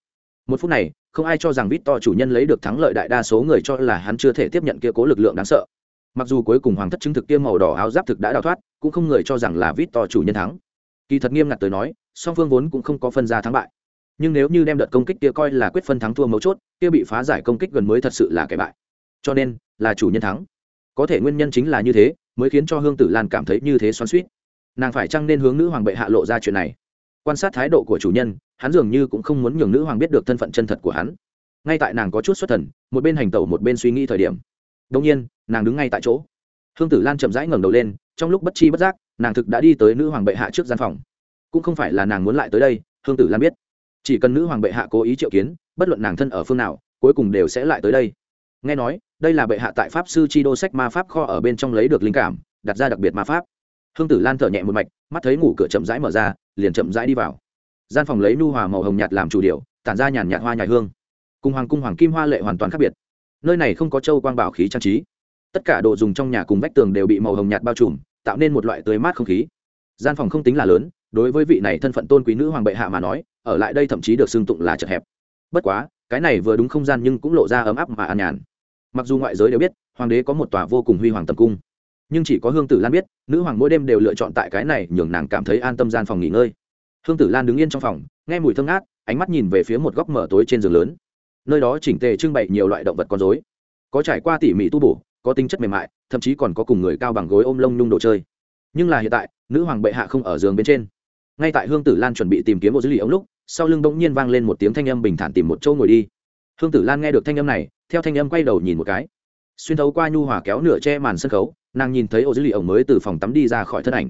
Một phút này, không ai cho rằng vít to chủ nhân lấy được thắng lợi đại đa số người cho là hắn chưa thể tiếp nhận kia cố lực lượng đáng sợ. Mặc dù cuối cùng hoàng thất chứng thực kia màu đỏ áo giáp thực đã đào thoát, cũng không người cho rằng là vít to chủ nhân thắng. Kỳ thật nghiêm ngặt tới nói, song phương vốn cũng không có phân ra thắng bại nhưng nếu như đem đợt công kích kia coi là quyết phân thắng thua mấu chốt, kia bị phá giải công kích gần mới thật sự là kẻ bại. Cho nên, là chủ nhân thắng. Có thể nguyên nhân chính là như thế, mới khiến cho hương tử lan cảm thấy như thế xoắn suýt nàng phải chăng nên hướng nữ hoàng bệ hạ lộ ra chuyện này? Quan sát thái độ của chủ nhân, hắn dường như cũng không muốn nhường nữ hoàng biết được thân phận chân thật của hắn. Ngay tại nàng có chút xuất thần, một bên hành tẩu một bên suy nghĩ thời điểm. Đông nhiên, nàng đứng ngay tại chỗ. Hương tử lan chậm rãi ngẩng đầu lên, trong lúc bất chi bất giác, nàng thực đã đi tới nữ hoàng bệ hạ trước gian phòng. Cũng không phải là nàng muốn lại tới đây, hương tử lan biết chỉ cần nữ hoàng bệ hạ cố ý triệu kiến, bất luận nàng thân ở phương nào, cuối cùng đều sẽ lại tới đây. Nghe nói, đây là bệ hạ tại pháp sư chi đô sách ma pháp kho ở bên trong lấy được linh cảm, đặt ra đặc biệt ma pháp. Hương tử lan thở nhẹ một mạch, mắt thấy ngủ cửa chậm rãi mở ra, liền chậm rãi đi vào. Gian phòng lấy nu hòa màu hồng nhạt làm chủ điệu, tản ra nhàn nhạt hoa nhài hương. Cùng hoàng cung hoàng kim hoa lệ hoàn toàn khác biệt. Nơi này không có châu quang bảo khí trang trí. Tất cả đồ dùng trong nhà cùng vách tường đều bị màu hồng nhạt bao trùm, tạo nên một loại tưới mát không khí. Gian phòng không tính là lớn, đối với vị này thân phận tôn quý nữ hoàng bệ hạ mà nói ở lại đây thậm chí được xưng tụng là chật hẹp. Bất quá, cái này vừa đúng không gian nhưng cũng lộ ra ấm áp mà an nhàn. Mặc dù ngoại giới đều biết, hoàng đế có một tòa vô cùng huy hoàng tầm cung. Nhưng chỉ có hương tử lan biết, nữ hoàng mỗi đêm đều lựa chọn tại cái này nhường nàng cảm thấy an tâm gian phòng nghỉ ngơi. Hương tử lan đứng yên trong phòng, nghe mùi thơm ngát, ánh mắt nhìn về phía một góc mở tối trên giường lớn. Nơi đó chỉnh tề trưng bày nhiều loại động vật con dối có trải qua tỉ mỉ tu bổ, có tính chất mềm mại, thậm chí còn có cùng người cao bằng gối ôm lông nhung đồ chơi. Nhưng là hiện tại, nữ hoàng bệ hạ không ở giường bên trên. Ngay tại hương tử lan chuẩn bị tìm kiếm bộ dữ liệu lúc sau lưng bỗng nhiên vang lên một tiếng thanh âm bình thản tìm một chỗ ngồi đi. Hương tử lan nghe được thanh âm này, theo thanh âm quay đầu nhìn một cái. Xuyên thấu qua nhu hòa kéo nửa che màn sân khấu, nàng nhìn thấy ô dữ ổng mới từ phòng tắm đi ra khỏi thân ảnh.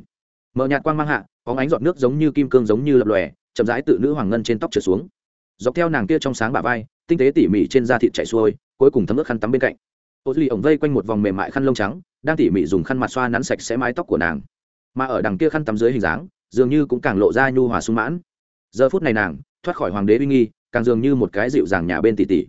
Mở nhạt quang mang hạ, có ánh giọt nước giống như kim cương giống như lập lòe, chậm rãi tự nữ hoàng ngân trên tóc trở xuống. Dọc theo nàng kia trong sáng bả vai, tinh tế tỉ mỉ trên da thịt chảy xuôi, cuối cùng thấm ướt khăn tắm bên cạnh. Ô dữ ổng vây quanh một vòng mềm mại khăn lông trắng, đang tỉ mỉ dùng khăn mặt xoa nắn sạch sẽ mái tóc của nàng. Mà ở đằng kia khăn tắm dưới hình dáng, dường như cũng càng lộ ra nhu hòa sung mãn giờ phút này nàng, thoát khỏi hoàng đế uy nghi, càng dường như một cái dịu dàng nhà bên tỷ tỷ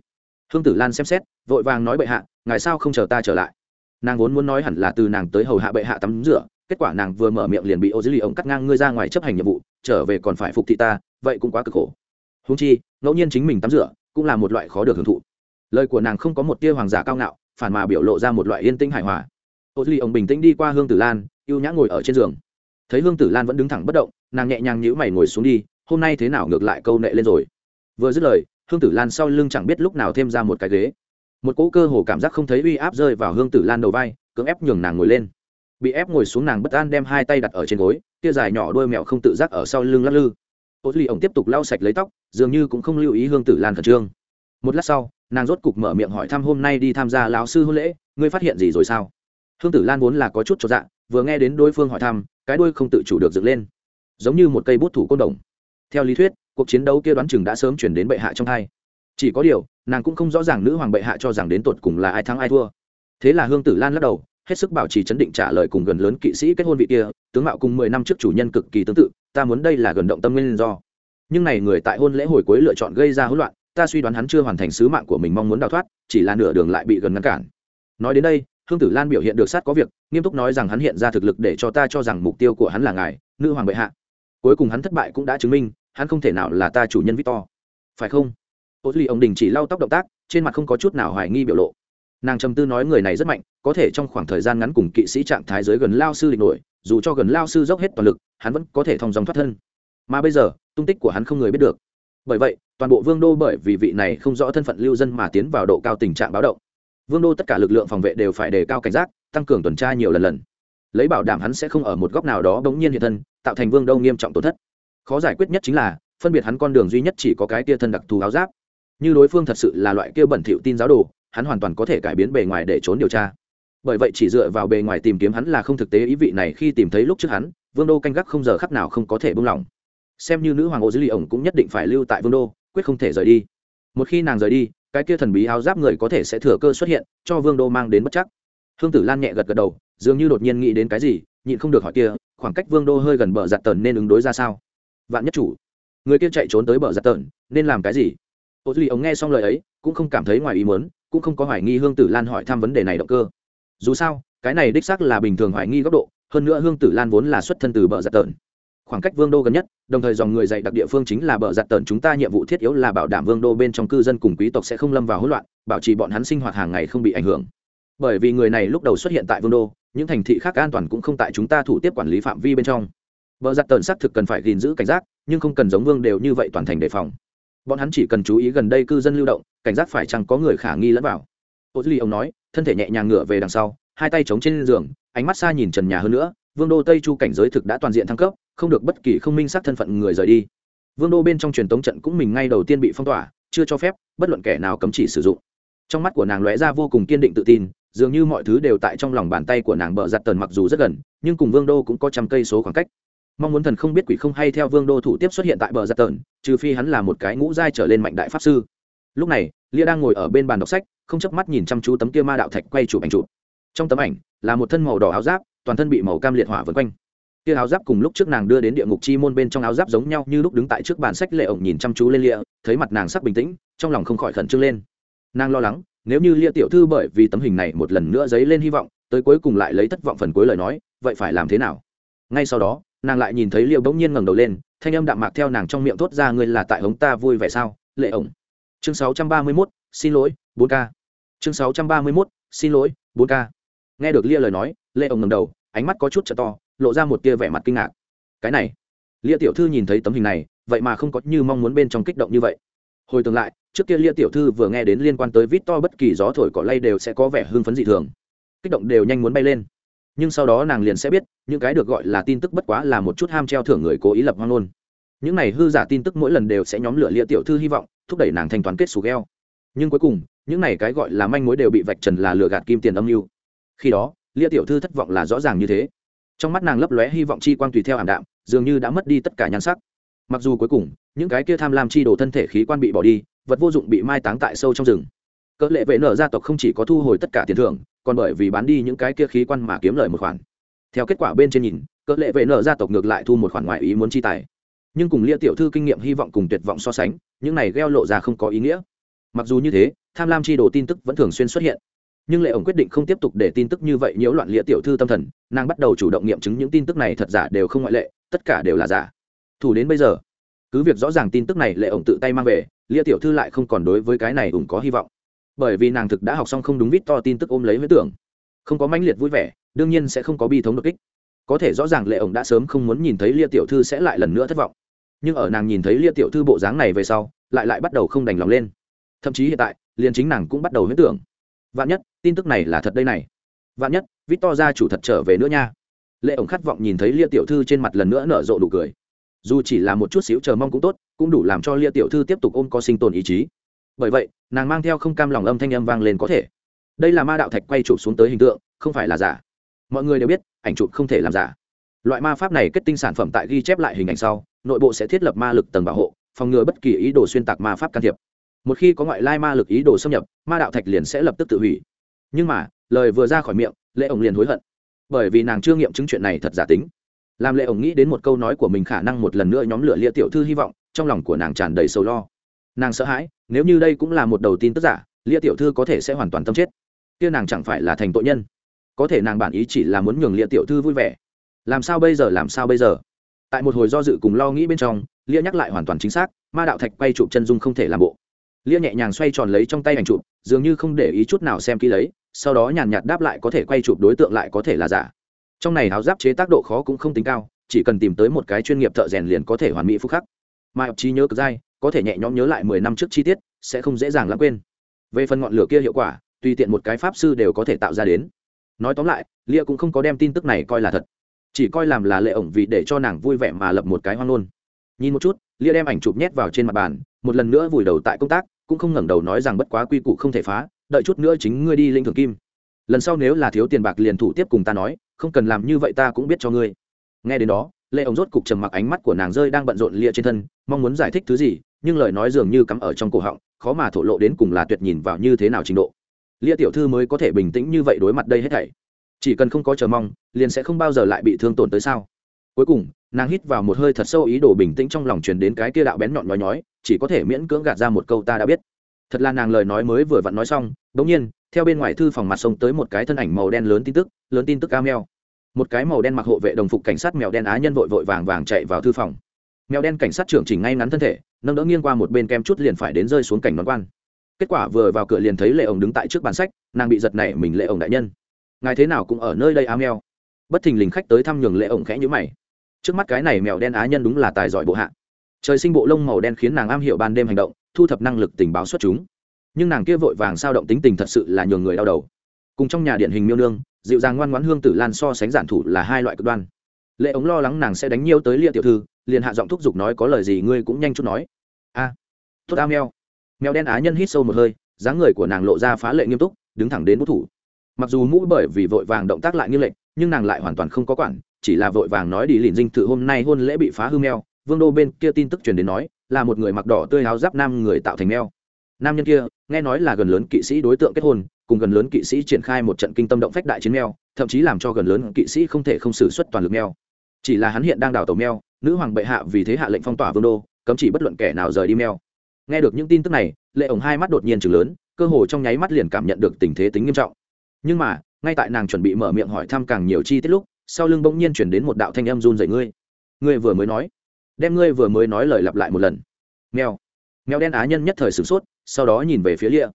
hương tử lan xem xét, vội vàng nói bệ hạ, ngài sao không chờ ta trở lại? Nàng vốn muốn nói hẳn là từ nàng tới hầu hạ bệ hạ tắm rửa, kết quả nàng vừa mở miệng liền bị ô dưới lì ông cắt ngang ngươi ra ngoài chấp hành nhiệm vụ, trở về còn phải phục thị ta, vậy cũng quá cực khổ. Húng chi, ngẫu nhiên chính mình tắm rửa, cũng là một loại khó được hưởng thụ. Lời của nàng không có một tia hoàng giả cao ngạo, phản mà biểu lộ ra một loại yên tĩnh hài hòa. Ô dưới lì ông bình tĩnh đi qua hương tử lan y nhã ngồi ở trên giường. Thấy hương tử lan vẫn đứng thẳng bất động, nàng nhẹ nhàng nhíu mày ngồi xuống đi hôm nay thế nào ngược lại câu nệ lên rồi. Vừa dứt lời, hương tử lan sau lưng chẳng biết lúc nào thêm ra một cái ghế. Một cỗ cơ hồ cảm giác không thấy uy áp rơi vào hương tử lan đầu vai, cưỡng ép nhường nàng ngồi lên. Bị ép ngồi xuống nàng bất an đem hai tay đặt ở trên gối, tia dài nhỏ đôi mèo không tự giác ở sau lưng lắc lư. Ô ly ổng tiếp tục lau sạch lấy tóc, dường như cũng không lưu ý hương tử lan khẩn trương. Một lát sau, nàng rốt cục mở miệng hỏi thăm hôm nay đi tham gia lão sư hôn lễ, ngươi phát hiện gì rồi sao? Hương tử lan vốn là có chút cho dạ vừa nghe đến đối phương hỏi thăm, cái đuôi không tự chủ được dựng lên. Giống như một cây bút thủ côn đồng theo lý thuyết, cuộc chiến đấu kia đoán chừng đã sớm chuyển đến bệ hạ trong hai chỉ có điều, nàng cũng không rõ ràng nữ hoàng bệ hạ cho rằng đến tột cùng là ai thắng ai thua. Thế là hương tử lan lắc đầu, hết sức bảo trì chấn định trả lời cùng gần lớn kỵ sĩ kết hôn vị kia, tướng mạo cùng mười năm trước chủ nhân cực kỳ tương tự, ta muốn đây là gần động tâm nguyên do. Nhưng này người tại hôn lễ hồi cuối lựa chọn gây ra hỗn loạn, ta suy đoán hắn chưa hoàn thành sứ mạng của mình mong muốn đào thoát, chỉ là nửa đường lại bị gần ngăn cản. Nói đến đây, hương tử lan biểu hiện được sát có việc, nghiêm túc nói rằng hắn hiện ra thực lực để cho ta cho rằng mục tiêu của hắn là ngài, nữ hoàng bệ hạ. Cuối cùng hắn thất bại cũng đã chứng minh hắn không thể nào là ta chủ nhân victor. Phải không? Ô duy ông đình chỉ lau tóc động tác, trên mặt không có chút nào hoài nghi biểu lộ. Nàng trầm tư nói người này rất mạnh, có thể trong khoảng thời gian ngắn cùng kỵ sĩ trạng thái giới gần lao sư địch nổi, dù cho gần lao sư dốc hết toàn lực, hắn vẫn có thể thong dòng thoát thân. Mà bây giờ, tung tích của hắn không người biết được. Bởi vậy, toàn bộ vương đô bởi vì vị này không rõ thân phận lưu dân mà tiến vào độ cao tình trạng báo động. Vương đô tất cả lực lượng phòng vệ đều phải đề cao cảnh giác, tăng cường tuần tra nhiều lần lần. Lấy bảo đảm hắn sẽ không ở một góc nào đó bỗng nhiên hiện thân, tạo thành vương đô nghiêm trọng tổn thất khó giải quyết nhất chính là, phân biệt hắn con đường duy nhất chỉ có cái kia thân đặc thù áo giáp. Như đối phương thật sự là loại kia bẩn thỉu tin giáo đồ, hắn hoàn toàn có thể cải biến bề ngoài để trốn điều tra. Bởi vậy chỉ dựa vào bề ngoài tìm kiếm hắn là không thực tế ý vị này khi tìm thấy lúc trước hắn, vương đô canh gác không giờ khắc nào không có thể buông lỏng. Xem như nữ hoàng ô dữ li ổng cũng nhất định phải lưu tại vương đô, quyết không thể rời đi. Một khi nàng rời đi, cái kia thần bí áo giáp người có thể sẽ thừa cơ xuất hiện, cho vương đô mang đến bất chắc. Hương tử lan nhẹ gật gật đầu, dường như đột nhiên nghĩ đến cái gì, nhịn không được hỏi kia, khoảng cách vương đô hơi gần bờ giặt tần nên ứng đối ra sao? Vạn nhất chủ. Người kia chạy trốn tới bờ giặt tợn, nên làm cái gì? Ô duy ống nghe xong lời ấy, cũng không cảm thấy ngoài ý muốn, cũng không có hoài nghi hương tử lan hỏi thăm vấn đề này động cơ. Dù sao, cái này đích xác là bình thường hoài nghi góc độ, hơn nữa hương tử lan vốn là xuất thân từ bờ giặt tợn. Khoảng cách vương đô gần nhất, đồng thời dòng người dạy đặc địa phương chính là bờ giặt tợn, chúng ta nhiệm vụ thiết yếu là bảo đảm vương đô bên trong cư dân cùng quý tộc sẽ không lâm vào hỗn loạn, bảo trì bọn hắn sinh hoạt hàng ngày không bị ảnh hưởng. Bởi vì người này lúc đầu xuất hiện tại vương đô, những thành thị khác an toàn cũng không tại chúng ta thủ tiếp quản lý phạm vi bên trong bờ giặt tần xác thực cần phải gìn giữ cảnh giác, nhưng không cần giống vương đều như vậy toàn thành đề phòng. Bọn hắn chỉ cần chú ý gần đây cư dân lưu động, cảnh giác phải chăng có người khả nghi lẫn vào. Ô duy ông nói, thân thể nhẹ nhàng ngửa về đằng sau, hai tay chống trên giường, ánh mắt xa nhìn trần nhà hơn nữa, vương đô tây chu cảnh giới thực đã toàn diện thăng cấp, không được bất kỳ không minh xác thân phận người rời đi. Vương đô bên trong truyền tống trận cũng mình ngay đầu tiên bị phong tỏa, chưa cho phép bất luận kẻ nào cấm chỉ sử dụng. Trong mắt của nàng lóe ra vô cùng kiên định tự tin, dường như mọi thứ đều tại trong lòng bàn tay của nàng bợ giặt tần mặc dù rất gần, nhưng cùng vương đô cũng có trăm cây số khoảng cách mong muốn thần không biết quỷ không hay theo vương đô thủ tiếp xuất hiện tại bờ giặt tờn, trừ phi hắn là một cái ngũ giai trở lên mạnh đại pháp sư. Lúc này, lia đang ngồi ở bên bàn đọc sách, không chớp mắt nhìn chăm chú tấm kia ma đạo thạch quay chụp ảnh chụp. Trong tấm ảnh, là một thân màu đỏ áo giáp, toàn thân bị màu cam liệt hỏa vân quanh. Kia áo giáp cùng lúc trước nàng đưa đến địa ngục chi môn bên trong áo giáp giống nhau như lúc đứng tại trước bàn sách lệ ổng nhìn chăm chú lên lia, thấy mặt nàng sắc bình tĩnh, trong lòng không khỏi khẩn trương lên. Nàng lo lắng, nếu như lia tiểu thư bởi vì tấm hình này một lần nữa dấy lên hy vọng, tới cuối cùng lại lấy thất vọng phần cuối lời nói, vậy phải làm thế nào? Ngay sau đó nàng lại nhìn thấy liệu bỗng nhiên ngẩng đầu lên thanh âm đạm mạc theo nàng trong miệng thốt ra ngươi là tại hống ta vui vẻ sao lệ ổng? Chương 631, xin lỗi 4 k chương 631, xin lỗi 4 k nghe được lia lời nói lệ ổng ngẩng đầu ánh mắt có chút trợ to lộ ra một tia vẻ mặt kinh ngạc. Cái này? Lia tiểu thư nhìn thấy tấm hình này vậy mà không có như mong muốn bên trong kích động như vậy. Hồi tương lại trước kia lia tiểu thư vừa nghe đến liên quan tới vít to bất kỳ gió thổi cỏ lay đều sẽ có vẻ hưng phấn dị thường. Kích động đều nhanh muốn bay lên nhưng sau đó nàng liền sẽ biết, những cái được gọi là tin tức bất quá là một chút ham treo thưởng người cố ý lập hoang luôn những này hư giả tin tức mỗi lần đều sẽ nhóm lửa lia tiểu thư hy vọng, thúc đẩy nàng thành toán kết sù gheo. Nhưng cuối cùng, những này cái gọi là manh mối đều bị vạch trần là lừa gạt kim tiền âm mưu. Khi đó lia tiểu thư thất vọng là rõ ràng như thế. Trong mắt nàng lấp lóe hy vọng chi quang tùy theo ảm đạm, dường như đã mất đi tất cả nhan sắc. Mặc dù cuối cùng, những cái kia tham lam chi đồ thân thể khí quan bị bỏ đi, vật vô dụng bị mai táng tại sâu trong rừng. Cỡ lệ vệ nở gia tộc không chỉ có thu hồi tất cả tiền thưởng còn bởi vì bán đi những cái kia khí quan mà kiếm lời một khoản. Theo kết quả bên trên nhìn, cỡ lệ vệ nở gia tộc ngược lại thu một khoản ngoại ý muốn chi tài. Nhưng cùng lia tiểu thư kinh nghiệm hy vọng cùng tuyệt vọng so sánh, những này gieo lộ ra không có ý nghĩa. Mặc dù như thế, tham lam chi đồ tin tức vẫn thường xuyên xuất hiện. Nhưng lệ ổng quyết định không tiếp tục để tin tức như vậy nhiễu loạn lia tiểu thư tâm thần, nàng bắt đầu chủ động nghiệm chứng những tin tức này thật giả đều không ngoại lệ, tất cả đều là giả. Thủ đến bây giờ, cứ việc rõ ràng tin tức này lệ ổng tự tay mang về, lia tiểu thư lại không còn đối với cái này ủng có hy vọng bởi vì nàng thực đã học xong không đúng vít to tin tức ôm lấy huyết tưởng. Không có mãnh liệt vui vẻ, đương nhiên sẽ không có bi thống đột kích. Có thể rõ ràng lệ ổng đã sớm không muốn nhìn thấy lia tiểu thư sẽ lại lần nữa thất vọng. Nhưng ở nàng nhìn thấy lia tiểu thư bộ dáng này về sau, lại lại bắt đầu không đành lòng lên. Thậm chí hiện tại, liền chính nàng cũng bắt đầu huyết tưởng. Vạn nhất, tin tức này là thật đây này. Vạn nhất, vít to ra chủ thật trở về nữa nha. Lệ ổng khát vọng nhìn thấy lia tiểu thư trên mặt lần nữa nở rộ đủ cười. Dù chỉ là một chút xíu chờ mong cũng tốt, cũng đủ làm cho lia tiểu thư tiếp tục ôm có sinh tồn ý chí bởi vậy, nàng mang theo không cam lòng âm thanh âm vang lên có thể. Đây là ma đạo thạch quay chụp xuống tới hình tượng, không phải là giả. Mọi người đều biết, ảnh chụp không thể làm giả. Loại ma pháp này kết tinh sản phẩm tại ghi chép lại hình ảnh sau, nội bộ sẽ thiết lập ma lực tầng bảo hộ, phòng ngừa bất kỳ ý đồ xuyên tạc ma pháp can thiệp. Một khi có ngoại lai ma lực ý đồ xâm nhập, ma đạo thạch liền sẽ lập tức tự hủy. Nhưng mà, lời vừa ra khỏi miệng, lệ ổng liền hối hận. Bởi vì nàng chưa nghiệm chứng chuyện này thật giả tính. Làm lệ ổng nghĩ đến một câu nói của mình khả năng một lần nữa nhóm lửa lia tiểu thư hy vọng, trong lòng của nàng tràn đầy sầu lo nàng sợ hãi, nếu như đây cũng là một đầu tin tức giả, lia tiểu thư có thể sẽ hoàn toàn tâm chết. Kia nàng chẳng phải là thành tội nhân. Có thể nàng bản ý chỉ là muốn nhường lia tiểu thư vui vẻ. Làm sao bây giờ, làm sao bây giờ? Tại một hồi do dự cùng lo nghĩ bên trong, lia nhắc lại hoàn toàn chính xác, ma đạo thạch quay chụp chân dung không thể làm bộ. Lia nhẹ nhàng xoay tròn lấy trong tay ảnh chụp, dường như không để ý chút nào xem kỹ lấy, sau đó nhàn nhạt đáp lại có thể quay chụp đối tượng lại có thể là giả. Trong này áo giáp chế tác độ khó cũng không tính cao, chỉ cần tìm tới một cái chuyên nghiệp thợ rèn liền có thể hoàn mỹ phúc khắc. Mà trí nhớ cực dai có thể nhẹ nhõm nhớ lại mười năm trước chi tiết, sẽ không dễ dàng lãng quên. Về phần ngọn lửa kia hiệu quả, tùy tiện một cái pháp sư đều có thể tạo ra đến. Nói tóm lại, lia cũng không có đem tin tức này coi là thật. Chỉ coi làm là lệ ổng vì để cho nàng vui vẻ mà lập một cái hoang luôn nhìn một chút, lia đem ảnh chụp nhét vào trên mặt bàn, một lần nữa vùi đầu tại công tác, cũng không ngẩng đầu nói rằng bất quá quy củ không thể phá, đợi chút nữa chính ngươi đi linh thường kim. Lần sau nếu là thiếu tiền bạc liền thủ tiếp cùng ta nói, không cần làm như vậy ta cũng biết cho ngươi. Nghe đến đó, lệ ổng rốt cục trầm mặc ánh mắt của nàng rơi đang bận rộn lia trên thân, mong muốn giải thích thứ gì nhưng lời nói dường như cắm ở trong cổ họng, khó mà thổ lộ đến cùng là tuyệt nhìn vào như thế nào trình độ. Lia tiểu thư mới có thể bình tĩnh như vậy đối mặt đây hết thảy. Chỉ cần không có chờ mong, liền sẽ không bao giờ lại bị thương tổn tới sao? Cuối cùng, nàng hít vào một hơi thật sâu ý đồ bình tĩnh trong lòng truyền đến cái kia đạo bén nhọn nhói nhói, chỉ có thể miễn cưỡng gạt ra một câu ta đã biết. Thật là nàng lời nói mới vừa vặn nói xong đ ỗ n g nhiên, theo bên ngoài thư phòng mặt sông tới một cái thân ảnh màu đen lớn tin tức, lớn tin tức cao mèo. Một cái màu đen mặc hộ vệ đồng phục cảnh sát mèo đen á nhân vội vội vàng vàng chạy vào thư phòng. Mèo đen cảnh sát trưởng chỉnh ngay ngắn thân thể nâng đỡ nghiêng qua một bên kem chút liền phải đến rơi xuống cảnh nón quan. Kết quả vừa vào cửa liền thấy lệ ổng đứng tại trước bàn sách, nàng bị giật nảy mình lệ ổng đại nhân. Ngài thế nào cũng ở nơi đây á mèo? Bất thình lình khách tới thăm nhường lệ ổng khẽ nhữ mày. Trước mắt cái này mèo đen á nhân đúng là tài giỏi bộ hạ. Trời sinh bộ lông màu đen khiến nàng am hiểu ban đêm hành động, thu thập năng lực tình báo xuất chúng. Nhưng nàng kia vội vàng sao động tính tình thật sự là nhường người đau đầu. Cùng trong nhà điện hình miêu nương, dịu dàng ngoan ngoãn hương tử lan so sánh giản thủ là hai loại cực đoan. Lệ ống lo lắng nàng sẽ đánh nhiêu tới lia tiểu thư liền hạ giọng thúc giục nói có lời gì ngươi cũng nhanh chút nói. A, tốt a, mèo. Mèo đen á nhân hít sâu một hơi, dáng người của nàng lộ ra phá lệ nghiêm túc, đứng thẳng đến bút thủ. Mặc dù mũ bởi vì vội vàng động tác lại như lệnh, nhưng nàng lại hoàn toàn không có quản, chỉ là vội vàng nói đi lìn dinh thự hôm nay hôn lễ bị phá hư mèo. Vương đô bên kia tin tức truyền đến nói, là một người mặc đỏ tươi áo giáp nam người tạo thành mèo. Nam nhân kia, nghe nói là gần lớn kỵ sĩ đối tượng kết hôn, cùng gần lớn kỵ sĩ triển khai một trận kinh tâm động phách đại chiến mèo, thậm chí làm cho gần lớn kỵ sĩ không thể không xử suất toàn lực mèo. Chỉ là hắn hiện đang đào tàu mèo nữ hoàng bệ hạ vì thế hạ lệnh phong tỏa vương đô, cấm chỉ bất luận kẻ nào rời đi mèo. Nghe được những tin tức này, lệ ổng hai mắt đột nhiên chừng lớn, cơ hồ trong nháy mắt liền cảm nhận được tình thế tính nghiêm trọng. Nhưng mà, ngay tại nàng chuẩn bị mở miệng hỏi thăm càng nhiều chi tiết lúc, sau lưng bỗng nhiên chuyển đến một đạo thanh âm run dậy ngươi. Ngươi vừa mới nói, đem ngươi vừa mới nói lời lặp lại một lần. Mèo. Mèo đen á nhân nhất thời sửng sốt, sau đó nhìn về phía lia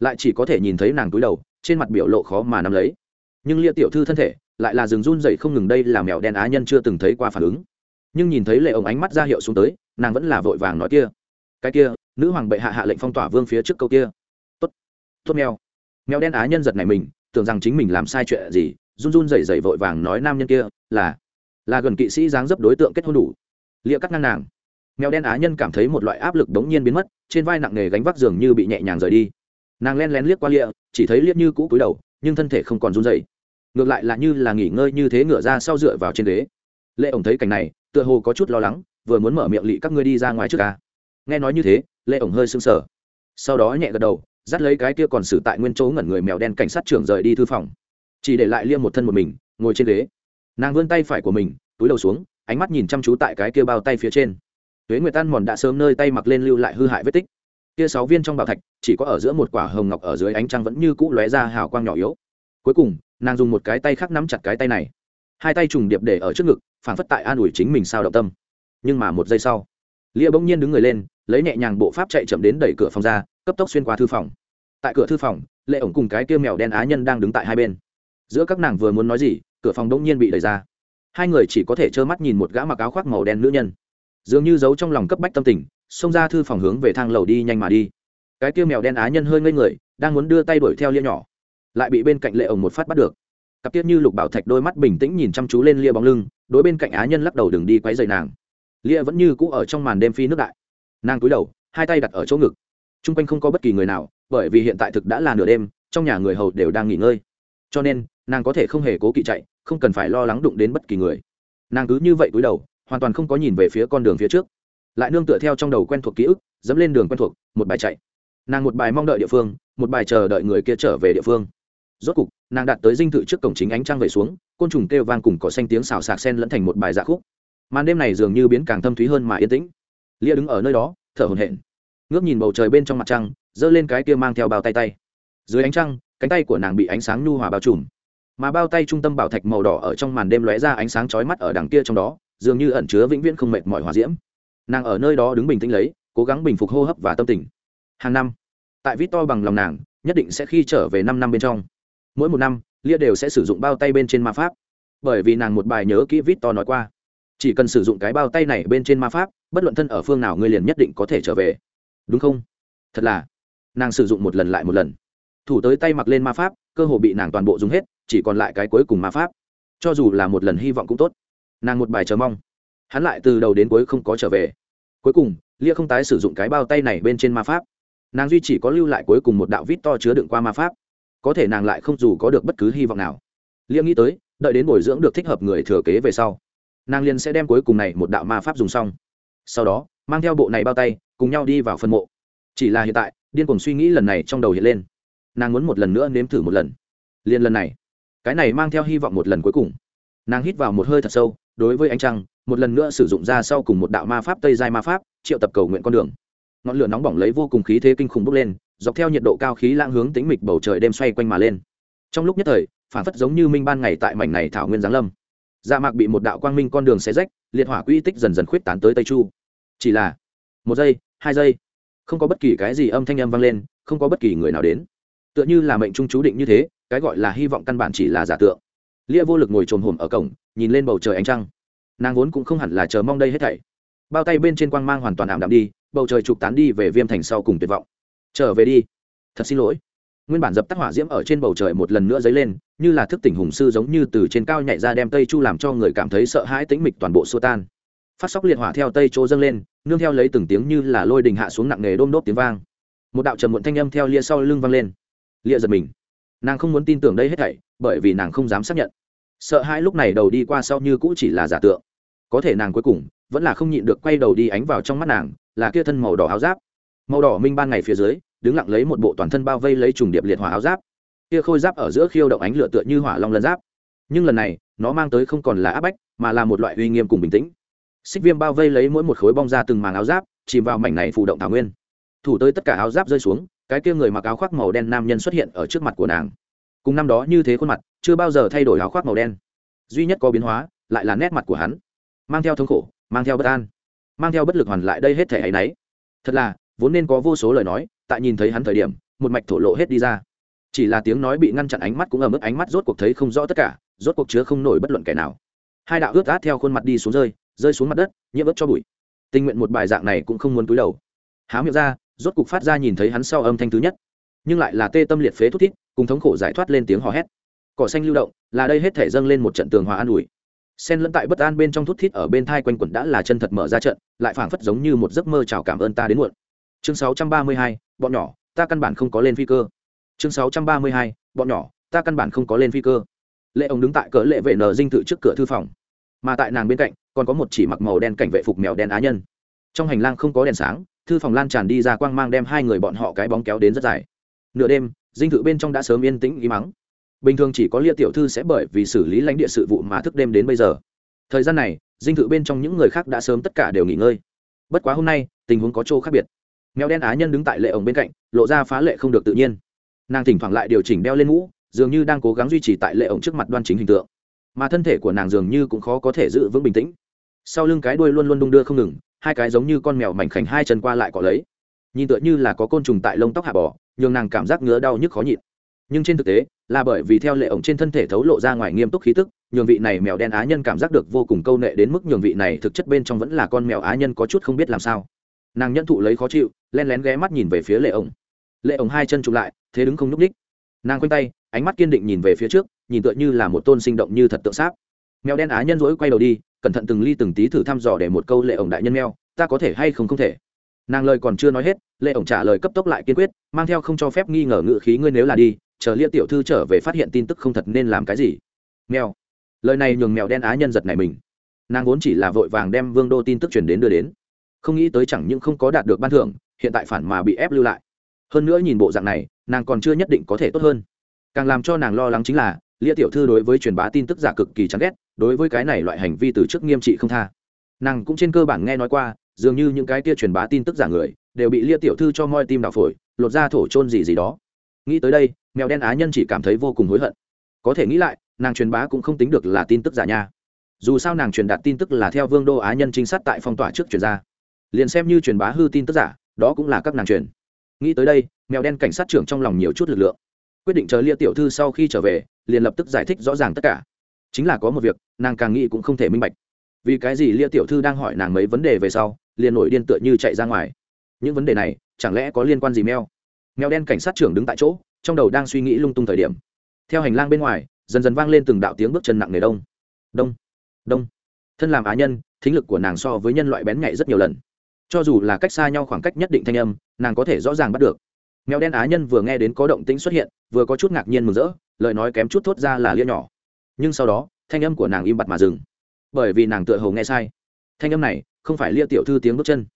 lại chỉ có thể nhìn thấy nàng túi đầu, trên mặt biểu lộ khó mà nắm lấy. Nhưng lia tiểu thư thân thể, lại là rừng run dậy không ngừng đây là mèo đen á nhân chưa từng thấy qua phản ứng nhưng nhìn thấy lệ ổng ánh mắt ra hiệu xuống tới, nàng vẫn là vội vàng nói kia, cái kia, nữ hoàng bệ hạ hạ lệnh phong tỏa vương phía trước câu kia. Tốt tốt mèo. Mèo đen á nhân giật này mình, tưởng rằng chính mình làm sai chuyện gì, run run rẩy rẩy vội vàng nói nam nhân kia, là là gần kỵ sĩ dáng dấp đối tượng kết hôn đủ. Liệu cắt ngang nàng. Mèo đen á nhân cảm thấy một loại áp lực đống nhiên biến mất, trên vai nặng nề gánh vác giường như bị nhẹ nhàng rời đi. Nàng len lén liếc qua lịa, chỉ thấy liếc như cũ cúi đầu, nhưng thân thể không còn run dậy ngược lại là như là nghỉ ngơi như thế ngửa ra sau dựa vào trên ghế. Lệ ổng thấy cảnh này tựa hồ có chút lo lắng, vừa muốn mở miệng lị các ngươi đi ra ngoài trước ca nghe nói như thế, lệ ổng hơi sưng sờ. Sau đó nhẹ gật đầu, dắt lấy cái kia còn xử tại nguyên chỗ ngẩn người mèo đen cảnh sát trưởng rời đi thư phòng. Chỉ để lại liêm một thân một mình, ngồi trên ghế. Nàng vươn tay phải của mình, túi đầu xuống, ánh mắt nhìn chăm chú tại cái kia bao tay phía trên. Tuế nguyệt tan mòn đã sớm nơi tay mặc lên lưu lại hư hại vết tích. Kia sáu viên trong bảo thạch, chỉ có ở giữa một quả hồng ngọc ở dưới ánh trăng vẫn như cũ lóe ra hào quang nhỏ yếu. Cuối cùng, nàng dùng một cái tay khác nắm chặt cái tay này. Hai tay trùng điệp để ở trước ngực phản phất tại an ủi chính mình sao động tâm. Nhưng mà một giây sau, lia bỗng nhiên đứng người lên, lấy nhẹ nhàng bộ pháp chạy chậm đến đẩy cửa phòng ra, cấp tốc xuyên qua thư phòng. Tại cửa thư phòng, lệ ổng cùng cái kia mèo đen á nhân đang đứng tại hai bên. Giữa các nàng vừa muốn nói gì, cửa phòng bỗng nhiên bị đẩy ra. Hai người chỉ có thể trơ mắt nhìn một gã mặc áo khoác màu đen nữ nhân. Dường như giấu trong lòng cấp bách tâm tình, xông ra thư phòng hướng về thang lầu đi nhanh mà đi. Cái kia mèo đen á nhân hơi ngây người, đang muốn đưa tay đuổi theo lia nhỏ, lại bị bên cạnh lệ ổng một phát bắt được. Cặp tiết như lục bảo thạch đôi mắt bình tĩnh nhìn chăm chú lên lia bóng lưng đối bên cạnh á nhân lắc đầu đừng đi quấy dày nàng. Lia vẫn như cũ ở trong màn đêm phi nước đại. Nàng cúi đầu, hai tay đặt ở chỗ ngực. T r u n g quanh không có bất kỳ người nào, bởi vì hiện tại thực đã là nửa đêm, trong nhà người hầu đều đang nghỉ ngơi. Cho nên, nàng có thể không hề cố kỵ chạy, không cần phải lo lắng đụng đến bất kỳ người. Nàng cứ như vậy cúi đầu, hoàn toàn không có nhìn về phía con đường phía trước. Lại nương tựa theo trong đầu quen thuộc ký ức, dẫm lên đường quen thuộc, một bài chạy. Nàng một bài mong đợi địa phương, một bài chờ đợi người kia trở về địa phương. Rốt cục nàng đạt tới dinh thự trước cổng chính ánh trăng về xuống, côn trùng kêu vang cùng cỏ xanh tiếng xào xạc sen lẫn thành một bài dạ khúc. Màn đêm này dường như biến càng thâm thúy hơn mà yên tĩnh. Lia đứng ở nơi đó, thở hồn hển. Ngước nhìn bầu trời bên trong mặt trăng, giơ lên cái kia mang theo bao tay tay. Dưới ánh trăng, cánh tay của nàng bị ánh sáng nhu hòa bao trùm. Mà bao tay trung tâm bảo thạch màu đỏ ở trong màn đêm lóe ra ánh sáng chói mắt ở đằng kia trong đó, dường như ẩn chứa vĩnh viễn không mệt mỏi hòa diễm. Nàng ở nơi đó đứng bình tĩnh lấy, cố gắng bình phục hô hấp và tâm tình. Hàng năm, tại vít to bằng lòng nàng, nhất định sẽ khi trở về năm năm bên trong mỗi một năm, lia đều sẽ sử dụng bao tay bên trên ma pháp. Bởi vì nàng một bài nhớ kỹ vít to nói qua, chỉ cần sử dụng cái bao tay này bên trên ma pháp, bất luận thân ở phương nào ngươi liền nhất định có thể trở về. Đúng không? Thật là, nàng sử dụng một lần lại một lần. Thủ tới tay mặc lên ma pháp, cơ hồ bị nàng toàn bộ dùng hết, chỉ còn lại cái cuối cùng ma pháp. Cho dù là một lần hy vọng cũng tốt. Nàng một bài chờ mong. Hắn lại từ đầu đến cuối không có trở về. Cuối cùng, lia không tái sử dụng cái bao tay này bên trên ma pháp. Nàng duy chỉ có lưu lại cuối cùng một đạo vít to chứa đựng qua ma pháp có thể nàng lại không dù có được bất cứ hy vọng nào. Liễm nghĩ tới, đợi đến bồi dưỡng được thích hợp người thừa kế về sau, nàng liền sẽ đem cuối cùng này một đạo ma pháp dùng xong. Sau đó, mang theo bộ này bao tay, cùng nhau đi vào phân mộ. Chỉ là hiện tại, điên cuồng suy nghĩ lần này trong đầu hiện lên. Nàng muốn một lần nữa nếm thử một lần. Liền lần này, cái này mang theo hy vọng một lần cuối cùng. Nàng hít vào một hơi thật sâu, đối với ánh trăng, một lần nữa sử dụng ra sau cùng một đạo ma pháp, tây giai ma pháp, triệu tập cầu nguyện con đường. Ngọn lửa nóng bỏng lấy vô cùng khí thế kinh khủng bốc lên dọc theo nhiệt độ cao khí lãng hướng tính mịch bầu trời đêm xoay quanh mà lên. Trong lúc nhất thời, phản phất giống như minh ban ngày tại mảnh này thảo nguyên giáng lâm. Dạ mạc bị một đạo quang minh con đường xé rách, liệt hỏa quy tích dần dần khuyết tán tới tây chu. Chỉ là một giây, hai giây, không có bất kỳ cái gì âm thanh âm vang lên, không có bất kỳ người nào đến. Tựa như là mệnh trung chú định như thế, cái gọi là hy vọng căn bản chỉ là giả tượng. Lia vô lực ngồi trồm hổm ở cổng, nhìn lên bầu trời ánh trăng. Nàng vốn cũng không hẳn là chờ mong đây hết thảy. Bao tay bên trên quang mang hoàn toàn ảm đạm đi, bầu trời trục tán đi về viêm thành sau cùng tuyệt vọng trở về đi. Thật xin lỗi. Nguyên bản dập tắt hỏa diễm ở trên bầu trời một lần nữa dấy lên, như là thức tỉnh hùng sư giống như từ trên cao nhảy ra đem tây chu làm cho người cảm thấy sợ hãi tĩnh mịch toàn bộ xua tan. Phát sóc liệt hỏa theo tây chỗ dâng lên, nương theo lấy từng tiếng như là lôi đình hạ xuống nặng nề đôm đốt tiếng vang. Một đạo trầm muộn thanh âm theo lia sau lưng vang lên. Lia giật mình. Nàng không muốn tin tưởng đây hết thảy, bởi vì nàng không dám xác nhận. Sợ hãi lúc này đầu đi qua sau như cũ chỉ là giả tượng. Có thể nàng cuối cùng vẫn là không nhịn được quay đầu đi ánh vào trong mắt nàng, là kia thân màu đỏ áo giáp màu đỏ minh ban ngày phía dưới, đứng lặng lấy một bộ toàn thân bao vây lấy trùng điệp liệt hỏa áo giáp. Kia khôi giáp ở giữa khiêu động ánh lửa tựa như hỏa long lân giáp. Nhưng lần này, nó mang tới không còn là áp bách, mà là một loại uy nghiêm cùng bình tĩnh. Xích viêm bao vây lấy mỗi một khối bong ra từng màng áo giáp, chìm vào mảnh này phụ động thảo nguyên. Thủ tới tất cả áo giáp rơi xuống, cái kia người mặc áo khoác màu đen nam nhân xuất hiện ở trước mặt của nàng. Cùng năm đó như thế khuôn mặt, chưa bao giờ thay đổi áo khoác màu đen. Duy nhất có biến hóa, lại là nét mặt của hắn. Mang theo thống khổ, mang theo bất an. Mang theo bất lực hoàn lại đây hết thể ấ y n ấ y thật là vốn nên có vô số lời nói, tại nhìn thấy hắn thời điểm, một mạch thổ lộ hết đi ra. Chỉ là tiếng nói bị ngăn chặn ánh mắt cũng ở mức ánh mắt rốt cuộc thấy không rõ tất cả, rốt cuộc chứa không nổi bất luận kẻ nào. Hai đạo ướt át theo khuôn mặt đi xuống rơi rơi xuống mặt đất, nhiễm ướt cho bụi. Tình nguyện một bài dạng này cũng không muốn túi đầu. Há miệng ra, rốt cuộc phát ra nhìn thấy hắn sau âm thanh thứ nhất. Nhưng lại là tê tâm liệt phế thút thít, cùng thống khổ giải thoát lên tiếng hò hét. Cỏ xanh lưu động, là đây hết thể dâng lên một trận tường hòa an ủi. Sen lẫn tại bất an bên trong thút thít ở bên thai quanh quẩn đã là chân thật mở ra trận, lại phảng phất giống như một giấc mơ chào cảm ơn ta đến muộn chương 632, bọn nhỏ ta căn bản không có lên phi cơ. Chương 632, bọn nhỏ ta căn bản không có lên phi cơ. Lệ ông đứng tại cỡ lệ vệ nờ dinh thự trước cửa thư phòng. Mà tại nàng bên cạnh còn có một chỉ mặc màu đen cảnh vệ phục mèo đen á nhân. Trong hành lang không có đèn sáng thư phòng lan tràn đi ra quang mang đem hai người bọn họ cái bóng kéo đến rất dài. Nửa đêm dinh thự bên trong đã sớm yên tĩnh ý mắng. Bình thường chỉ có lia tiểu thư sẽ bởi vì xử lý lãnh địa sự vụ mà thức đêm đến bây giờ. Thời gian này dinh thự bên trong những người khác đã sớm tất cả đều nghỉ ngơi. Bất quá hôm nay tình huống có chỗ khác biệt mèo đen á nhân đứng tại lệ ổng bên cạnh, lộ ra phá lệ không được tự nhiên. Nàng thỉnh thoảng lại điều chỉnh đeo lên mũ, dường như đang cố gắng duy trì tại lệ ổng trước mặt đoan chính hình tượng. Mà thân thể của nàng dường như cũng khó có thể giữ vững bình tĩnh. Sau lưng cái đuôi luôn luôn đung đưa không ngừng, hai cái giống như con mèo mảnh khảnh hai chân qua lại cọ lấy. Nhìn tựa như là có côn trùng tại lông tóc hạ bỏ nhường nàng cảm giác ngứa đau nhức khó nhịn. Nhưng trên thực tế, là bởi vì theo lệ ổng trên thân thể thấu lộ ra ngoài nghiêm túc khí tức, nhường vị này mèo đen á nhân cảm giác được vô cùng câu nệ đến mức nhường vị này thực chất bên trong vẫn là con mèo á nhân có chút không biết làm sao nàng nhận thụ lấy khó chịu, len lén ghé mắt nhìn về phía lệ ổng. Lệ ổng hai chân chụp lại, thế đứng không nhúc ních nàng quanh tay, ánh mắt kiên định nhìn về phía trước, nhìn tựa như là một tôn sinh động như thật tượng sáp. Mèo đen á nhân rỗi quay đầu đi, cẩn thận từng ly từng tí thử thăm dò để một câu lệ ổng đại nhân mèo ta có thể hay không không thể. Nàng lời còn chưa nói hết, lệ ổng trả lời cấp tốc lại kiên quyết, mang theo không cho phép nghi ngờ ngự khí ngươi nếu là đi, chờ lia tiểu thư trở về phát hiện tin tức không thật nên làm cái gì. Mèo. Lời này nhường mèo đen á nhân giật này mình. Nàng vốn chỉ là vội vàng đem vương đô tin tức truyền đến đưa đến không nghĩ tới chẳng những không có đạt được ban thưởng, hiện tại phản mà bị ép lưu lại. Hơn nữa nhìn bộ dạng này, nàng còn chưa nhất định có thể tốt hơn. Càng làm cho nàng lo lắng chính là, lia tiểu thư đối với truyền bá tin tức giả cực kỳ chán ghét, đối với cái này loại hành vi từ trước nghiêm trị không tha. Nàng cũng trên cơ bản nghe nói qua, dường như những cái tia truyền bá tin tức giả người, đều bị lia tiểu thư cho moi tim đào phổi, lột ra thổ trôn gì gì đó. Nghĩ tới đây, mèo đen á nhân chỉ cảm thấy vô cùng hối hận. Có thể nghĩ lại, nàng truyền bá cũng không tính được là tin tức giả nha. Dù sao nàng truyền đạt tin tức là theo vương đô á nhân trinh sát tại phong tỏa trước truyền ra liền xem như truyền bá hư tin tức giả, đó cũng là các nàng truyền. Nghĩ tới đây, mèo đen cảnh sát trưởng trong lòng nhiều chút lực lượng. Quyết định chờ lia tiểu thư sau khi trở về, liền lập tức giải thích rõ ràng tất cả. Chính là có một việc, nàng càng nghĩ cũng không thể minh bạch. Vì cái gì lia tiểu thư đang hỏi nàng mấy vấn đề về sau, liền nổi điên tựa như chạy ra ngoài. Những vấn đề này, chẳng lẽ có liên quan gì mèo? Mèo đen cảnh sát trưởng đứng tại chỗ, trong đầu đang suy nghĩ lung tung thời điểm. Theo hành lang bên ngoài, dần dần vang lên từng đạo tiếng bước chân nặng nề đông. Đông. Đông. Thân làm á nhân, thính lực của nàng so với nhân loại bén nhạy rất nhiều lần cho dù là cách xa nhau khoảng cách nhất định thanh âm, nàng có thể rõ ràng bắt được. Mèo đen á nhân vừa nghe đến có động tĩnh xuất hiện, vừa có chút ngạc nhiên mừng rỡ, lời nói kém chút thốt ra là lia nhỏ. Nhưng sau đó, thanh âm của nàng im bặt mà dừng. Bởi vì nàng tựa hồ nghe sai. Thanh âm này, không phải lia tiểu thư tiếng bước chân.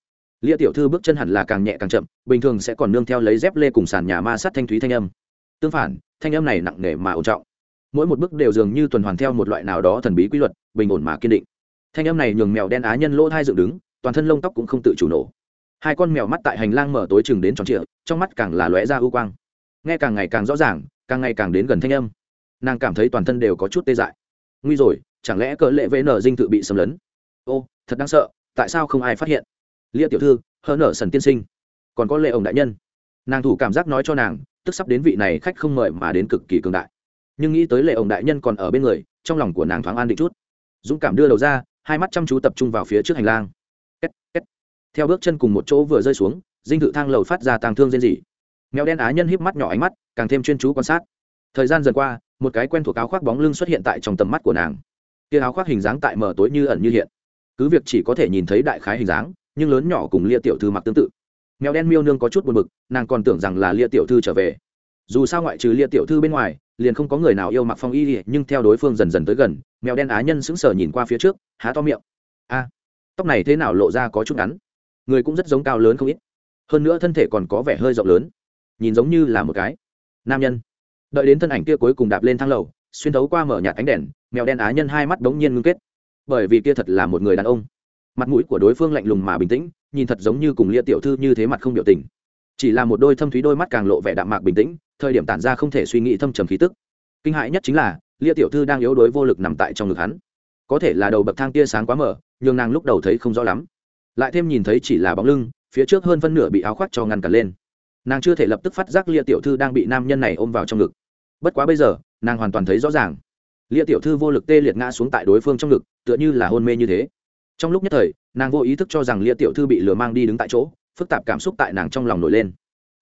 Lia tiểu thư bước chân hẳn là càng nhẹ càng chậm, bình thường sẽ còn nương theo lấy dép lê cùng sàn nhà ma sát thanh thúy thanh âm. Tương phản, thanh âm này nặng nề mà ổn trọng. Mỗi một bước đều dường như tuần hoàn theo một loại nào đó thần bí quy luật, bình ổn mà kiên định. Thanh âm này nhường mèo đen á nhân lỗ thai dựng đứng toàn thân lông tóc cũng không tự chủ nổ. Hai con mèo mắt tại hành lang mở tối chừng đến tròn trịa, trong mắt càng là lóe ra ưu quang. Nghe càng ngày càng rõ ràng, càng ngày càng đến gần thanh âm. Nàng cảm thấy toàn thân đều có chút tê dại. Nguy rồi, chẳng lẽ cỡ lệ vn dinh tự bị xâm lấn? Ô, thật đáng sợ, tại sao không ai phát hiện? Lia tiểu thư hơ nở sần tiên sinh. Còn có lệ ổng đại nhân. Nàng thủ cảm giác nói cho nàng, tức sắp đến vị này khách không mời mà đến cực kỳ cường đại. Nhưng nghĩ tới lệ ổng đại nhân còn ở bên người, trong lòng của nàng thoáng an định chút. Dũng cảm đưa đầu ra, hai mắt chăm chú tập trung vào phía trước hành lang két, két. theo bước chân cùng một chỗ vừa rơi xuống dinh thự thang lầu phát ra tang thương rên rỉ. Mèo đen á nhân híp mắt nhỏ ánh mắt càng thêm chuyên chú quan sát. Thời gian dần qua một cái quen thuộc áo khoác bóng lưng xuất hiện tại trong tầm mắt của nàng. Kia áo khoác hình dáng tại mờ tối như ẩn như hiện. Cứ việc chỉ có thể nhìn thấy đại khái hình dáng nhưng lớn nhỏ cùng lia tiểu thư mặc tương tự. Mèo đen miêu nương có chút buồn bực nàng còn tưởng rằng là lia tiểu thư trở về. Dù sao ngoại trừ lia tiểu thư bên ngoài liền không có người nào yêu mặc phong y nhưng theo đối phương dần dần tới gần mèo đen á nhân sững sờ nhìn qua phía trước há to miệng. A! Tóc này thế nào lộ ra có chút ngắn. Người cũng rất giống cao lớn không ít. Hơn nữa thân thể còn có vẻ hơi rộng lớn. Nhìn giống như là một cái nam nhân. Đợi đến thân ảnh kia cuối cùng đạp lên thang lầu, xuyên thấu qua mở nhạt ánh đèn, mèo đen á nhân hai mắt đống nhiên ngưng kết. Bởi vì kia thật là một người đàn ông. Mặt mũi của đối phương lạnh lùng mà bình tĩnh, nhìn thật giống như cùng lia tiểu thư như thế mặt không biểu tình. Chỉ là một đôi thâm thúy đôi mắt càng lộ vẻ đạm mạc bình tĩnh, thời điểm tản ra không thể suy nghĩ thâm trầm khí tức. Kinh hại nhất chính là, lia tiểu thư đang yếu đuối vô lực nằm tại trong ngực hắn có thể là đầu bậc thang tia sáng quá mở, nhường nàng lúc đầu thấy không rõ lắm. Lại thêm nhìn thấy chỉ là bóng lưng, phía trước hơn phân nửa bị áo khoác cho ngăn cản lên. Nàng chưa thể lập tức phát giác lia tiểu thư đang bị nam nhân này ôm vào trong ngực. Bất quá bây giờ, nàng hoàn toàn thấy rõ ràng. Lia tiểu thư vô lực tê liệt ngã xuống tại đối phương trong ngực, tựa như là hôn mê như thế. Trong lúc nhất thời, nàng vô ý thức cho rằng lia tiểu thư bị lừa mang đi đứng tại chỗ, phức tạp cảm xúc tại nàng trong lòng nổi lên.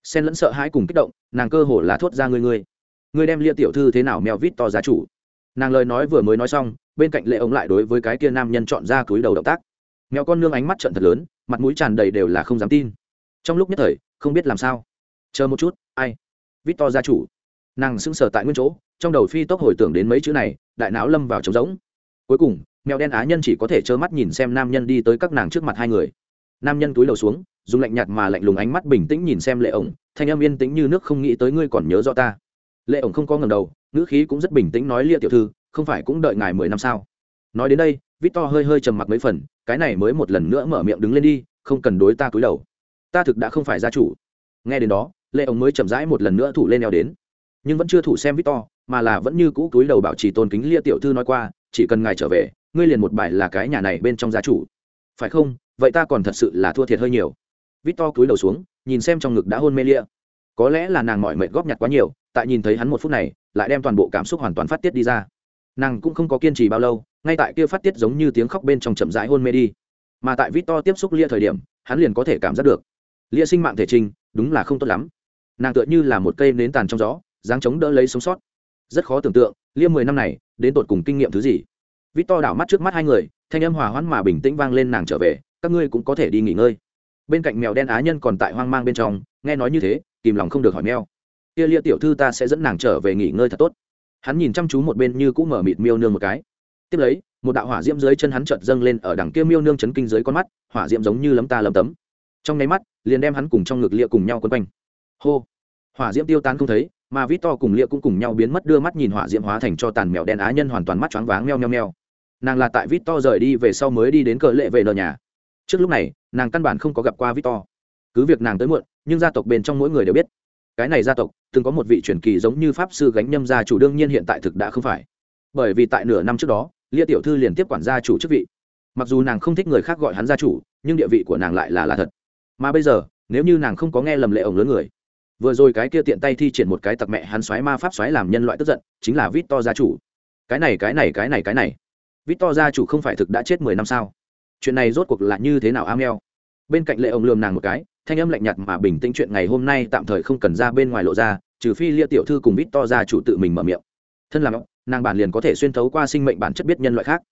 Xen lẫn sợ hãi cùng kích động, nàng cơ hồ là thốt ra ngươi ngươi. Ngươi đem lia tiểu thư thế nào mèo vít to giá chủ? Nàng lời nói vừa mới nói xong, bên cạnh lệ ông lại đối với cái kia nam nhân chọn ra túi đầu động tác. Mèo con nương ánh mắt trận thật lớn, mặt mũi tràn đầy đều là không dám tin. Trong lúc nhất thời, không biết làm sao. Chờ một chút, ai? Vít to gia chủ. Nàng sững sờ tại nguyên chỗ, trong đầu phi tốc hồi tưởng đến mấy chữ này, đại não lâm vào trống rỗng. Cuối cùng, mèo đen á nhân chỉ có thể trơ mắt nhìn xem nam nhân đi tới các nàng trước mặt hai người. Nam nhân túi đầu xuống, dùng lạnh nhạt mà lạnh lùng ánh mắt bình tĩnh nhìn xem lệ ổng thanh âm yên tĩnh như nước không nghĩ tới ngươi còn nhớ rõ ta. Lệ ổng không có ngầm đầu ngữ khí cũng rất bình tĩnh nói lia tiểu thư, không phải cũng đợi ngài mười năm sao? Nói đến đây vít to hơi hơi trầm mặc mấy phần, cái này mới một lần nữa mở miệng đứng lên đi, không cần đối ta cúi đầu. Ta thực đã không phải gia chủ. Nghe đến đó lệ ông mới chậm rãi một lần nữa thủ lên eo đến. Nhưng vẫn chưa thủ xem vít to mà là vẫn như cũ cúi đầu bảo trì tôn kính lia tiểu thư nói qua, chỉ cần ngài trở về, ngươi liền một bài là cái nhà này bên trong gia chủ. Phải không? Vậy ta còn thật sự là thua thiệt hơi nhiều. Vít to cúi đầu xuống, nhìn xem trong ngực đã hôn mê lia. Có lẽ là nàng mỏi mệt góp nhặt quá nhiều tại nhìn thấy hắn một phút này, lại đem toàn bộ cảm xúc hoàn toàn phát tiết đi ra. Nàng cũng không có kiên trì bao lâu, ngay tại kia phát tiết giống như tiếng khóc bên trong chậm rãi hôn mê đi. Mà tại vít to tiếp xúc lia thời điểm, hắn liền có thể cảm giác được. Lia sinh mạng thể trình, đúng là không tốt lắm. Nàng tựa như là một cây nến tàn trong gió, dáng chống đỡ lấy sống sót. Rất khó tưởng tượng, lia mười năm này, đến tột cùng kinh nghiệm thứ gì. Vít to đảo mắt trước mắt hai người, thanh âm hòa hoãn mà bình tĩnh vang lên nàng trở về, các ngươi cũng có thể đi nghỉ ngơi. Bên cạnh mèo đen á nhân còn tại hoang mang bên trong, nghe nói như thế, kìm lòng không được hỏi mèo kia lia tiểu thư ta sẽ dẫn nàng trở về nghỉ ngơi thật tốt. Hắn nhìn chăm chú một bên như cũng mở mịt miêu nương một cái. Tiếp lấy, một đạo hỏa diễm dưới chân hắn chợt dâng lên ở đằng kia miêu nương chấn kinh dưới con mắt, hỏa diễm giống như lấm ta lấm tấm. Trong nháy mắt, liền đem hắn cùng trong ngực lia cùng nhau quấn quanh. Hô! Hỏa diễm tiêu tan không thấy, mà vít to cùng lia cũng cùng nhau biến mất đưa mắt nhìn hỏa diễm hóa thành cho tàn mèo đen á nhân hoàn toàn mắt choáng váng meo meo meo. Nàng là tại vít to rời đi về sau mới đi đến cờ lệ về nợ nhà. Trước lúc này, nàng căn bản không có gặp qua vít to. Cứ việc nàng tới muộn, nhưng gia tộc bên trong mỗi người đều biết cái này gia tộc, từng có một vị truyền kỳ giống như pháp sư gánh nhâm gia chủ, đương nhiên hiện tại thực đã không phải. Bởi vì tại nửa năm trước đó, lia tiểu thư liền tiếp quản gia chủ chức vị. Mặc dù nàng không thích người khác gọi hắn gia chủ, nhưng địa vị của nàng lại là là thật. Mà bây giờ, nếu như nàng không có nghe lầm lệ ổng lớn người, vừa rồi cái kia tiện tay thi triển một cái tặc mẹ hắn xoáy ma pháp xoáy làm nhân loại tức giận, chính là vít to gia chủ. Cái này cái này cái này cái này. Vít to gia chủ không phải thực đã chết mười năm sao? Chuyện này rốt cuộc là như thế nào am eo bên cạnh lệ ổng lườm nàng một cái thanh âm lạnh nhạt mà bình tĩnh chuyện ngày hôm nay tạm thời không cần ra bên ngoài lộ ra, trừ phi lia tiểu thư cùng vít to gia chủ tự mình mở miệng. Thân làm nàng bản liền có thể xuyên thấu qua sinh mệnh bản chất biết nhân loại khác.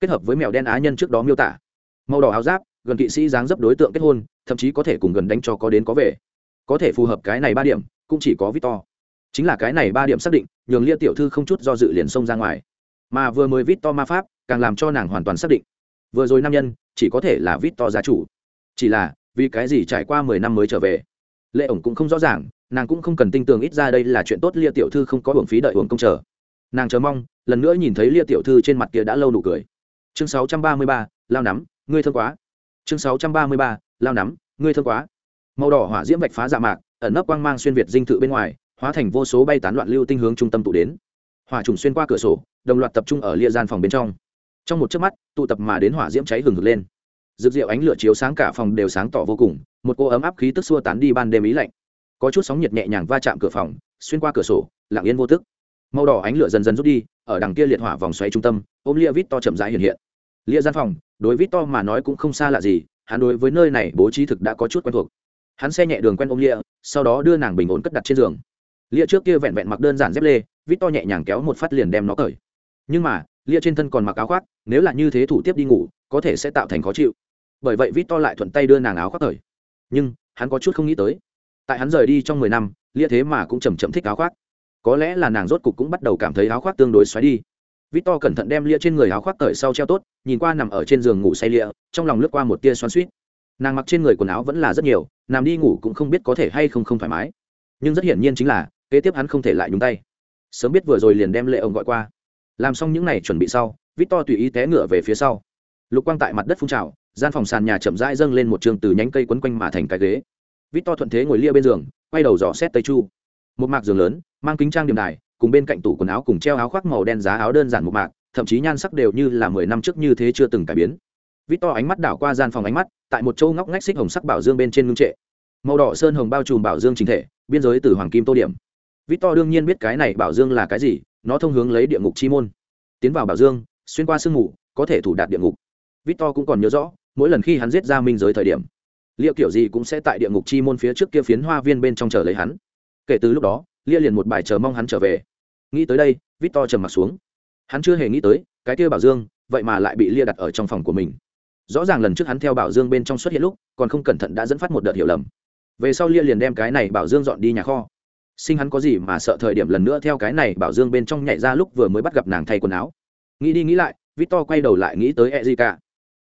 Kết hợp với mèo đen á nhân trước đó miêu tả. Màu đỏ áo giáp, gần kỵ sĩ dáng dấp đối tượng kết hôn, thậm chí có thể cùng gần đánh cho có đến có về. Có thể phù hợp cái này ba điểm, cũng chỉ có vít to. chính là cái này ba điểm xác định, nhường lia tiểu thư không chút do dự liền xông ra ngoài. Mà vừa mới vít to ma pháp, càng làm cho nàng hoàn toàn xác định. Vừa rồi nam nhân, chỉ có thể là vít to gia chủ. Chỉ là vì cái gì trải qua mười năm mới trở về? Lệ ổng cũng không rõ ràng nàng cũng không cần tin tưởng ít ra đây là chuyện tốt lia tiểu thư không có hưởng phí đợi hưởng công chờ. Nàng chờ mong lần nữa nhìn thấy lia tiểu thư trên mặt kia đã lâu nụ cười. Chương 633, lao nắm ngươi thương quá. Chương 633, lao nắm ngươi thương quá. Màu đỏ hỏa diễm vạch phá dạ mạc ẩn nấp quang mang xuyên việt dinh thự bên ngoài hóa thành vô số bay tán loạn lưu tinh hướng trung tâm tụ đến. Hỏa trùng xuyên qua cửa sổ đồng loạt tập trung ở lia gian phòng bên trong. Trong một chớp mắt tụ tập mà đến hỏa diễm cháy hừng hực lên rực rượu ánh lửa chiếu sáng cả phòng đều sáng tỏ vô cùng, một cô ấm áp khí tức xua tán đi ban đêm ý lạnh. Có chút sóng nhiệt nhẹ nhàng va chạm cửa phòng, xuyên qua cửa sổ, lặng yên vô tức. Màu đỏ ánh lửa dần dần rút đi, ở đằng kia liệt hỏa vòng xoáy trung tâm, ôm lia vít to chậm rãi hiện hiện. Lia gian phòng, đối vít to mà nói cũng không xa lạ gì, hắn đối với nơi này bố trí thực đã có chút quen thuộc. Hắn xe nhẹ đường quen ôm lia, sau đó đưa nàng bình ổn cất đặt trên giường. Lia trước kia vẹn vẹn mặc đơn giản dép lê vít to nhẹ nhàng kéo một phát liền đem nó cởi. Nhưng mà, lia trên thân còn mặc áo khoác, nếu là như thế thủ tiếp đi ngủ, có thể sẽ tạo thành khó chịu bởi vậy vít to lại thuận tay đưa nàng áo khoác thời nhưng hắn có chút không nghĩ tới tại hắn rời đi trong mười năm lia thế mà cũng chầm chậm thích áo khoác có lẽ là nàng rốt cục cũng bắt đầu cảm thấy áo khoác tương đối xoáy đi vít to cẩn thận đem lia trên người áo khoác cởi sau treo tốt, nhìn qua nằm ở trên giường ngủ say lia, trong lòng lướt qua một tia xoắn suýt Nàng mặc trên người quần áo vẫn là rất nhiều, nằm đi ngủ cũng không biết có thể hay không không thoải mái. Nhưng rất hiển nhiên chính là, kế tiếp hắn không thể lại nhúng tay. Sớm biết vừa rồi liền đem Lệ ông gọi qua. Làm xong những này chuẩn bị sau, vít to tùy ý té ngựa về phía sau. Lục quang tại mặt đất phun trào, gian phòng sàn nhà chậm rãi dâng lên một trường từ nhánh cây quấn quanh mà thành cái ghế. Victor thuận thế ngồi lia bên giường, quay đầu dò xét Tây Chu. Một mạc giường lớn, mang kính trang điểm đài, cùng bên cạnh tủ quần áo cùng treo áo khoác màu đen giá áo đơn giản một mạc, thậm chí nhan sắc đều như là mười năm trước như thế chưa từng cải biến. Vít to ánh mắt đảo qua gian phòng ánh mắt tại một châu ngóc ngách xích hồng sắc bảo dương bên trên ngưng trệ. Màu đỏ sơn hồng bao trùm bảo dương chính thể biên giới từ hoàng kim tô điểm. Vít to đương nhiên biết cái này bảo dương là cái gì nó thông hướng lấy địa ngục chi môn. Tiến vào bảo dương xuyên qua sương mù có thể thủ đạt địa ngục. Vít to cũng còn nhớ rõ mỗi lần khi hắn giết ra minh giới thời điểm, lia kiểu gì cũng sẽ tại địa ngục chi môn phía trước kia phiến hoa viên bên trong chờ lấy hắn. Kể từ lúc đó, lia liền một bài chờ mong hắn trở về. Nghĩ tới đây vít to trầm m ặ t xuống. Hắn chưa hề nghĩ tới, cái kia bảo dương, vậy mà lại bị lia đặt ở trong phòng của mình. Rõ ràng lần trước hắn theo bảo dương bên trong xuất hiện lúc, còn không cẩn thận đã dẫn phát một đợt hiểu lầm. Về sau lia liền đem cái này bảo dương dọn đi nhà kho. Sinh hắn có gì mà sợ thời điểm lần nữa theo cái này bảo dương bên trong nhảy ra lúc vừa mới bắt gặp nàng thay quần áo. Nghĩ đi nghĩ lại, victor quay đầu lại nghĩ tới e gì cả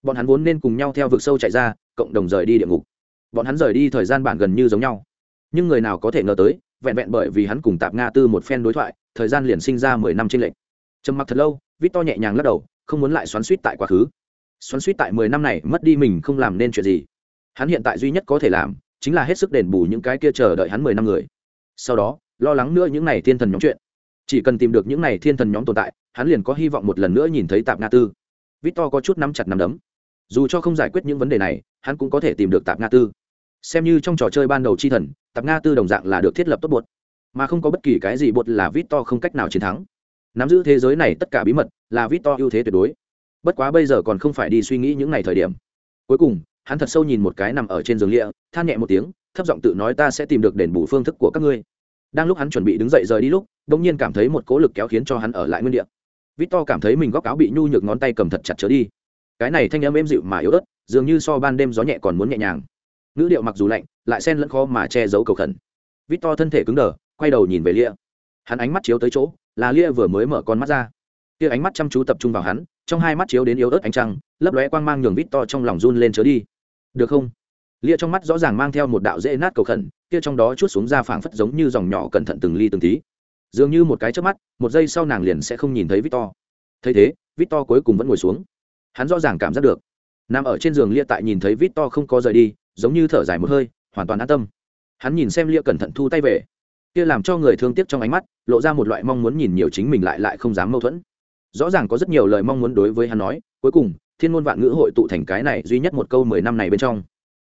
bọn hắn vốn nên cùng nhau theo vực sâu chạy ra, cộng đồng rời đi địa ngục. Bọn hắn rời đi thời gian bản gần như giống nhau. Nhưng người nào có thể ngờ tới, vẹn vẹn bởi vì hắn cùng tạp nga tư một phen đối thoại, thời gian liền sinh ra mười năm trên lệnh trầm mặc thật lâu, vít to nhẹ nhàng lắc đầu, không muốn lại xoắn suýt tại quá khứ. Xoắn suýt tại mười năm này, mất đi mình không làm nên chuyện gì. Hắn hiện tại duy nhất có thể làm, chính là hết sức đền bù những cái kia chờ đợi hắn mười năm người. Sau đó, lo lắng nữa những n à y thiên thần nhóm chuyện. Chỉ cần tìm được những n à y thiên thần nhóm tồn tại, hắn liền có hy vọng một lần nữa nhìn thấy tạp nga tư. Vít to có chút nắm chặt nắm đấm dù cho không giải quyết những vấn đề này, hắn cũng có thể tìm được tạp nga tư. Xem như trong trò chơi ban đầu chi thần, tạp nga tư đồng dạng là được thiết lập tốt bột, mà không có bất kỳ cái gì bột là vít to không cách nào chiến thắng. Nắm giữ thế giới này tất cả bí mật là vít to ưu thế tuyệt đối. Bất quá bây giờ còn không phải đi suy nghĩ những ngày thời điểm. Cuối cùng, hắn thật sâu nhìn một cái nằm ở trên giường lịa, than nhẹ một tiếng, thấp giọng tự nói ta sẽ tìm được đền bù phương thức của các ngươi. Đang lúc hắn chuẩn bị đứng dậy rời đi lúc đ ỗ n g nhiên cảm thấy một cố lực kéo khiến cho hắn ở lại nguyên đ ị a vít to cảm thấy mình góc áo bị nhu nhược ngón tay cầm thật chặt trở đi cái này thanh âm êm dịu mà yếu ớt, dường như so ban đêm gió nhẹ còn muốn nhẹ nhàng. Ngữ điệu mặc dù lạnh, lại sen lẫn khó mà che giấu cầu khẩn. Vít to thân thể cứng đờ, quay đầu nhìn về lia. hắn ánh mắt chiếu tới chỗ, là lia vừa mới mở con mắt ra. Kia ánh mắt chăm chú tập trung vào hắn, trong hai mắt chiếu đến yếu ớt ánh trăng, lấp lóe quang mang nhường vít to trong lòng run lên chớ đi. Được không? Lia trong mắt rõ ràng mang theo một đạo dễ nát cầu khẩn, kia trong đó chút xuống ra phảng phất giống như dòng nhỏ cẩn thận từng ly từng tí. Dường như một cái trước mắt, một giây sau nàng liền sẽ không nhìn thấy vít to thấy thế vít to cuối cùng vẫn ngồi xuống hắn rõ ràng cảm giác được. Nằm ở trên giường lia tại nhìn thấy vít to không có rời đi, giống như thở dài một hơi, hoàn toàn an tâm. Hắn nhìn xem lia cẩn thận thu tay về. Kia làm cho người thương tiếc trong ánh mắt, lộ ra một loại mong muốn nhìn nhiều chính mình lại lại không dám mâu thuẫn. Rõ ràng có rất nhiều lời mong muốn đối với hắn nói, cuối cùng, thiên ngôn vạn ngữ hội tụ thành cái này duy nhất một câu mười năm này bên trong.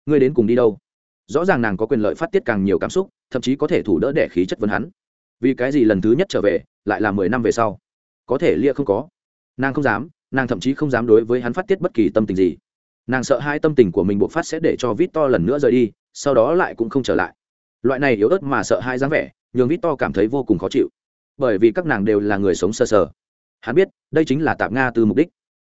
Ngươi đến cùng đi đâu? Rõ ràng nàng có quyền lợi phát tiết càng nhiều cảm xúc, thậm chí có thể thủ đỡ để khí chất vấn hắn. Vì cái gì lần thứ nhất trở về, lại là mười năm về sau? Có thể lia không có. Nàng không dám nàng thậm chí không dám đối với hắn phát tiết bất kỳ tâm tình gì. Nàng sợ hai tâm tình của mình bộc phát sẽ để cho vít to lần nữa rời đi sau đó lại cũng không trở lại. Loại này yếu ớt mà sợ hai dáng vẻ nhường vít to cảm thấy vô cùng khó chịu. Bởi vì các nàng đều là người sống sơ sờ, sờ hắn biết đây chính là tạp nga từ mục đích.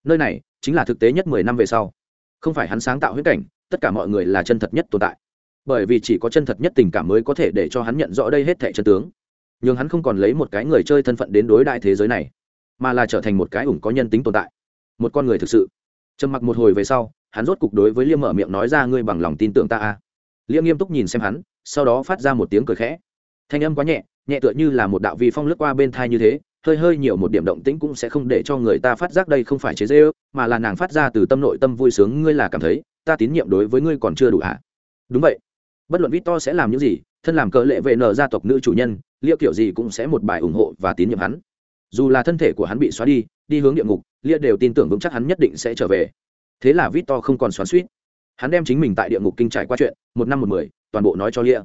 Nơi này chính là thực tế nhất mười năm về sau. Không phải hắn sáng tạo huyết cảnh tất cả mọi người là chân thật nhất tồn tại. Bởi vì chỉ có chân thật nhất tình cảm mới có thể để cho hắn nhận rõ đây hết thẻ chân tướng. Nhưng hắn không còn lấy một cái người chơi thân phận đến đối đại thế giới này mà là trở thành một cái ủng có nhân tính tồn tại. Một con người thực sự. Trầm mặc một hồi về sau, hắn rốt cục đối với liêm mở miệng nói ra, ngươi bằng lòng tin tưởng ta a liêm nghiêm túc nhìn xem hắn, sau đó phát ra một tiếng cười khẽ. Thanh âm quá nhẹ nhẹ tựa như là một đạo vi phong lướt qua bên thai như thế, hơi hơi nhiều một điểm động tĩnh cũng sẽ không để cho người ta phát giác đây không phải chế dễ ước mà là nàng phát ra từ tâm nội tâm vui sướng, ngươi là cảm thấy, ta tín nhiệm đối với ngươi còn chưa đủ hả? Đúng vậy. Bất luận Victor sẽ làm những gì, thân làm cờ lệ vệ nở gia tộc nữ chủ nhân liệu kiểu gì cũng sẽ một bài ủng hộ và tín nhiệm hắn dù là thân thể của hắn bị xóa đi đi hướng địa ngục, lia đều tin tưởng vững chắc hắn nhất định sẽ trở về. Thế là vít to không còn xoắn suýt hắn đem chính mình tại địa ngục kinh trải qua chuyện, một năm một mười, toàn bộ nói cho lia.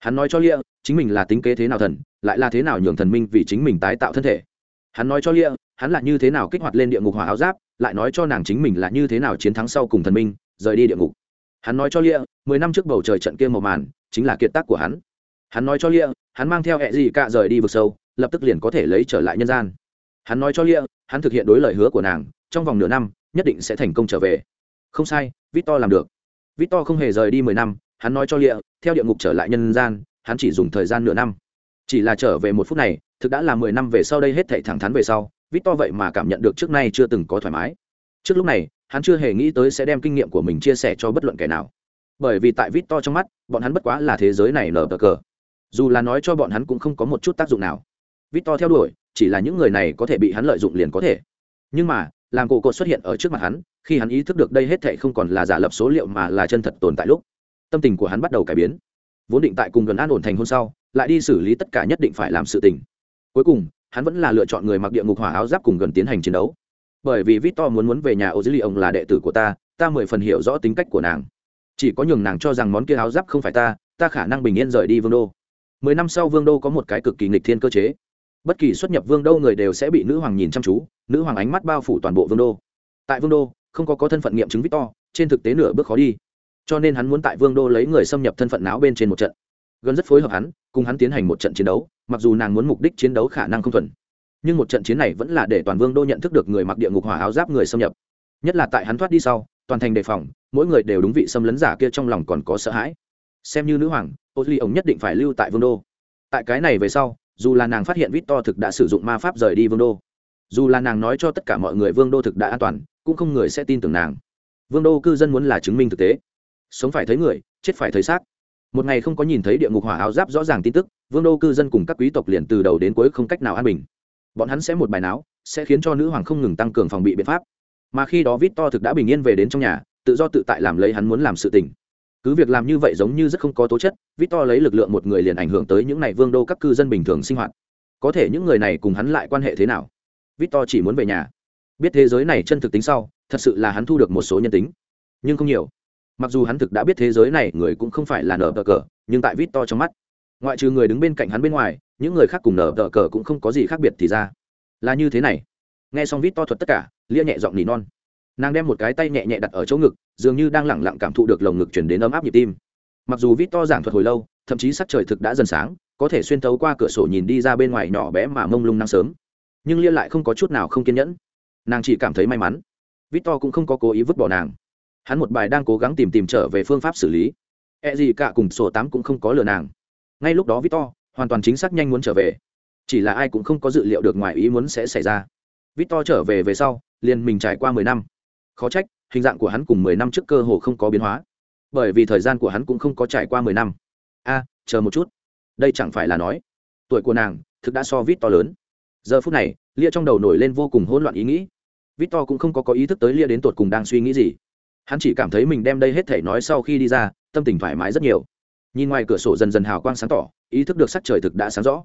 Hắn nói cho lia, chính mình là tính kế thế nào thần, lại là thế nào nhường thần minh vì chính mình tái tạo thân thể. Hắn nói cho lia, hắn là như thế nào kích hoạt lên địa ngục hỏa áo giáp, lại nói cho nàng chính mình là như thế nào chiến thắng sau cùng thần minh, rời đi địa ngục. Hắn nói cho lia, mười năm trước bầu trời trận kia màu màn, chính là kiệt tác của hắn. Hắn nói cho lia, hắn mang theo hẹ gì cả rời đi vực sâu lập tức liền có thể lấy trở lại nhân gian. Hắn nói cho lia, hắn thực hiện đối lời hứa của nàng, trong vòng nửa năm, nhất định sẽ thành công trở về. Không sai, victor làm được. Victor không hề rời đi mười năm, hắn nói cho lia, theo địa ngục trở lại nhân gian, hắn chỉ dùng thời gian nửa năm. Chỉ là trở về một phút này, thực đã là mười năm về sau đây hết thảy thẳng thắn về sau, victor vậy mà cảm nhận được trước nay chưa từng có thoải mái. Trước lúc này, hắn chưa hề nghĩ tới sẽ đem kinh nghiệm của mình chia sẻ cho bất luận kẻ nào. Bởi vì tại victor trong mắt, bọn hắn bất quá là thế giới này lờ cờ. Dù là nói cho bọn hắn cũng không có một chút tác dụng nào victor theo đuổi, chỉ là những người này có thể bị hắn lợi dụng liền có thể. Nhưng mà, làm cổ cột xuất hiện ở trước mặt hắn, khi hắn ý thức được đây hết thảy không còn là giả lập số liệu mà là chân thật tồn tại lúc, tâm tình của hắn bắt đầu cải biến. Vốn định tại cùng gần an ổn thành hôn sau, lại đi xử lý tất cả nhất định phải làm sự tình. Cuối cùng, hắn vẫn là lựa chọn người mặc địa ngục hỏa áo giáp cùng gần tiến hành chiến đấu. Bởi vì victor muốn muốn về nhà ô lì ông là đệ tử của ta ta mười phần hiểu rõ tính cách của nàng. Chỉ có nhường nàng cho rằng món kia áo giáp không phải ta ta khả năng bình yên rời đi vương đô. Mười năm sau vương đô có một cái cực kỳ nghịch thiên cơ chế bất kỳ xuất nhập vương đô người đều sẽ bị nữ hoàng nhìn chăm chú, nữ hoàng ánh mắt bao phủ toàn bộ vương đô. Tại vương đô, không có có thân phận nghiệm chứng victor, trên thực tế nửa bước khó đi. Cho nên hắn muốn tại vương đô lấy người xâm nhập thân phận não bên trên một trận. Gần rất phối hợp hắn, cùng hắn tiến hành một trận chiến đấu, mặc dù nàng muốn mục đích chiến đấu khả năng không thuần. Nhưng một trận chiến này vẫn là để toàn vương đô nhận thức được người mặc địa ngục hỏa áo giáp người xâm nhập. Nhất là tại hắn thoát đi sau, toàn thành đề phòng, mỗi người đều đúng vị xâm lấn giả kia trong lòng còn có sợ hãi. Xem như nữ hoàng ô duy ổng nhất định phải lưu tại vương đô. Tại cái này về sau dù là nàng phát hiện vít to thực đã sử dụng ma pháp rời đi vương đô, dù là nàng nói cho tất cả mọi người vương đô thực đã an toàn, cũng không người sẽ tin tưởng nàng. Vương đô cư dân muốn là chứng minh thực tế. Sống phải thấy người, chết phải thấy xác. Một ngày không có nhìn thấy địa ngục hỏa áo giáp rõ ràng tin tức, vương đô cư dân cùng các quý tộc liền từ đầu đến cuối không cách nào an bình. Bọn hắn sẽ một bài não sẽ khiến cho nữ hoàng không ngừng tăng cường phòng bị biện pháp. Mà khi đó vít to thực đã bình yên về đến trong nhà, tự do tự tại làm lấy hắn muốn làm sự tình cứ việc làm như vậy giống như rất không có tố chất vít to lấy lực lượng một người liền ảnh hưởng tới những n à y vương đô các cư dân bình thường sinh hoạt. Có thể những người này cùng hắn lại quan hệ thế nào? Vít to chỉ muốn về nhà. Biết thế giới này chân thực tính sau, thật sự là hắn thu được một số nhân tính. Nhưng không nhiều. Mặc dù hắn thực đã biết thế giới này người cũng không phải là nở tờ cờ, nhưng tại vít to trong mắt, ngoại trừ người đứng bên cạnh hắn bên ngoài, những người khác cùng nở tờ cờ cũng không có gì khác biệt thì ra. Là như thế này. Nghe xong vít to thuật tất cả, lia nhẹ giọng nỉ non nàng đem một cái tay nhẹ nhẹ đặt ở chỗ ngực, dường như đang lẳng lặng cảm thụ được lồng ngực chuyển đến ấm áp nhịp tim. Mặc dù vít to giảng thuật hồi lâu, thậm chí sắc trời thực đã dần sáng, có thể xuyên thấu qua cửa sổ nhìn đi ra bên ngoài nhỏ bé mà mông lung năng sớm. Nhưng lia lại không có chút nào không kiên nhẫn. Nàng chỉ cảm thấy may mắn. Vít to cũng không có cố ý vứt bỏ nàng. Hắn một bài đang cố gắng tìm tìm trở về phương pháp xử lý. E gì cả cùng sổ tám cũng không có lừa nàng. Ngay lúc đó victor hoàn toàn chính xác nhanh muốn trở về. Chỉ là ai cũng không có dự liệu được ngoài ý muốn sẽ xảy ra. Victor trở về về sau, liền mình trải qua mười năm khó trách, hình dạng của hắn cùng mười năm trước cơ hồ không có biến hóa. Bởi vì thời gian của hắn cũng không có trải qua mười năm. A, chờ một chút. Đây chẳng phải là nói, tuổi của nàng, thực đã so vít to lớn. Giờ phút này, lia trong đầu nổi lên vô cùng hỗn loạn ý nghĩ. Vít to cũng không có có ý thức tới lia đến tột cùng đang suy nghĩ gì. Hắn chỉ cảm thấy mình đem đây hết thể nói sau khi đi ra, tâm tình thoải mái rất nhiều. Nhìn ngoài cửa sổ dần dần hào quang sáng tỏ, ý thức được sắc trời thực đã sáng rõ.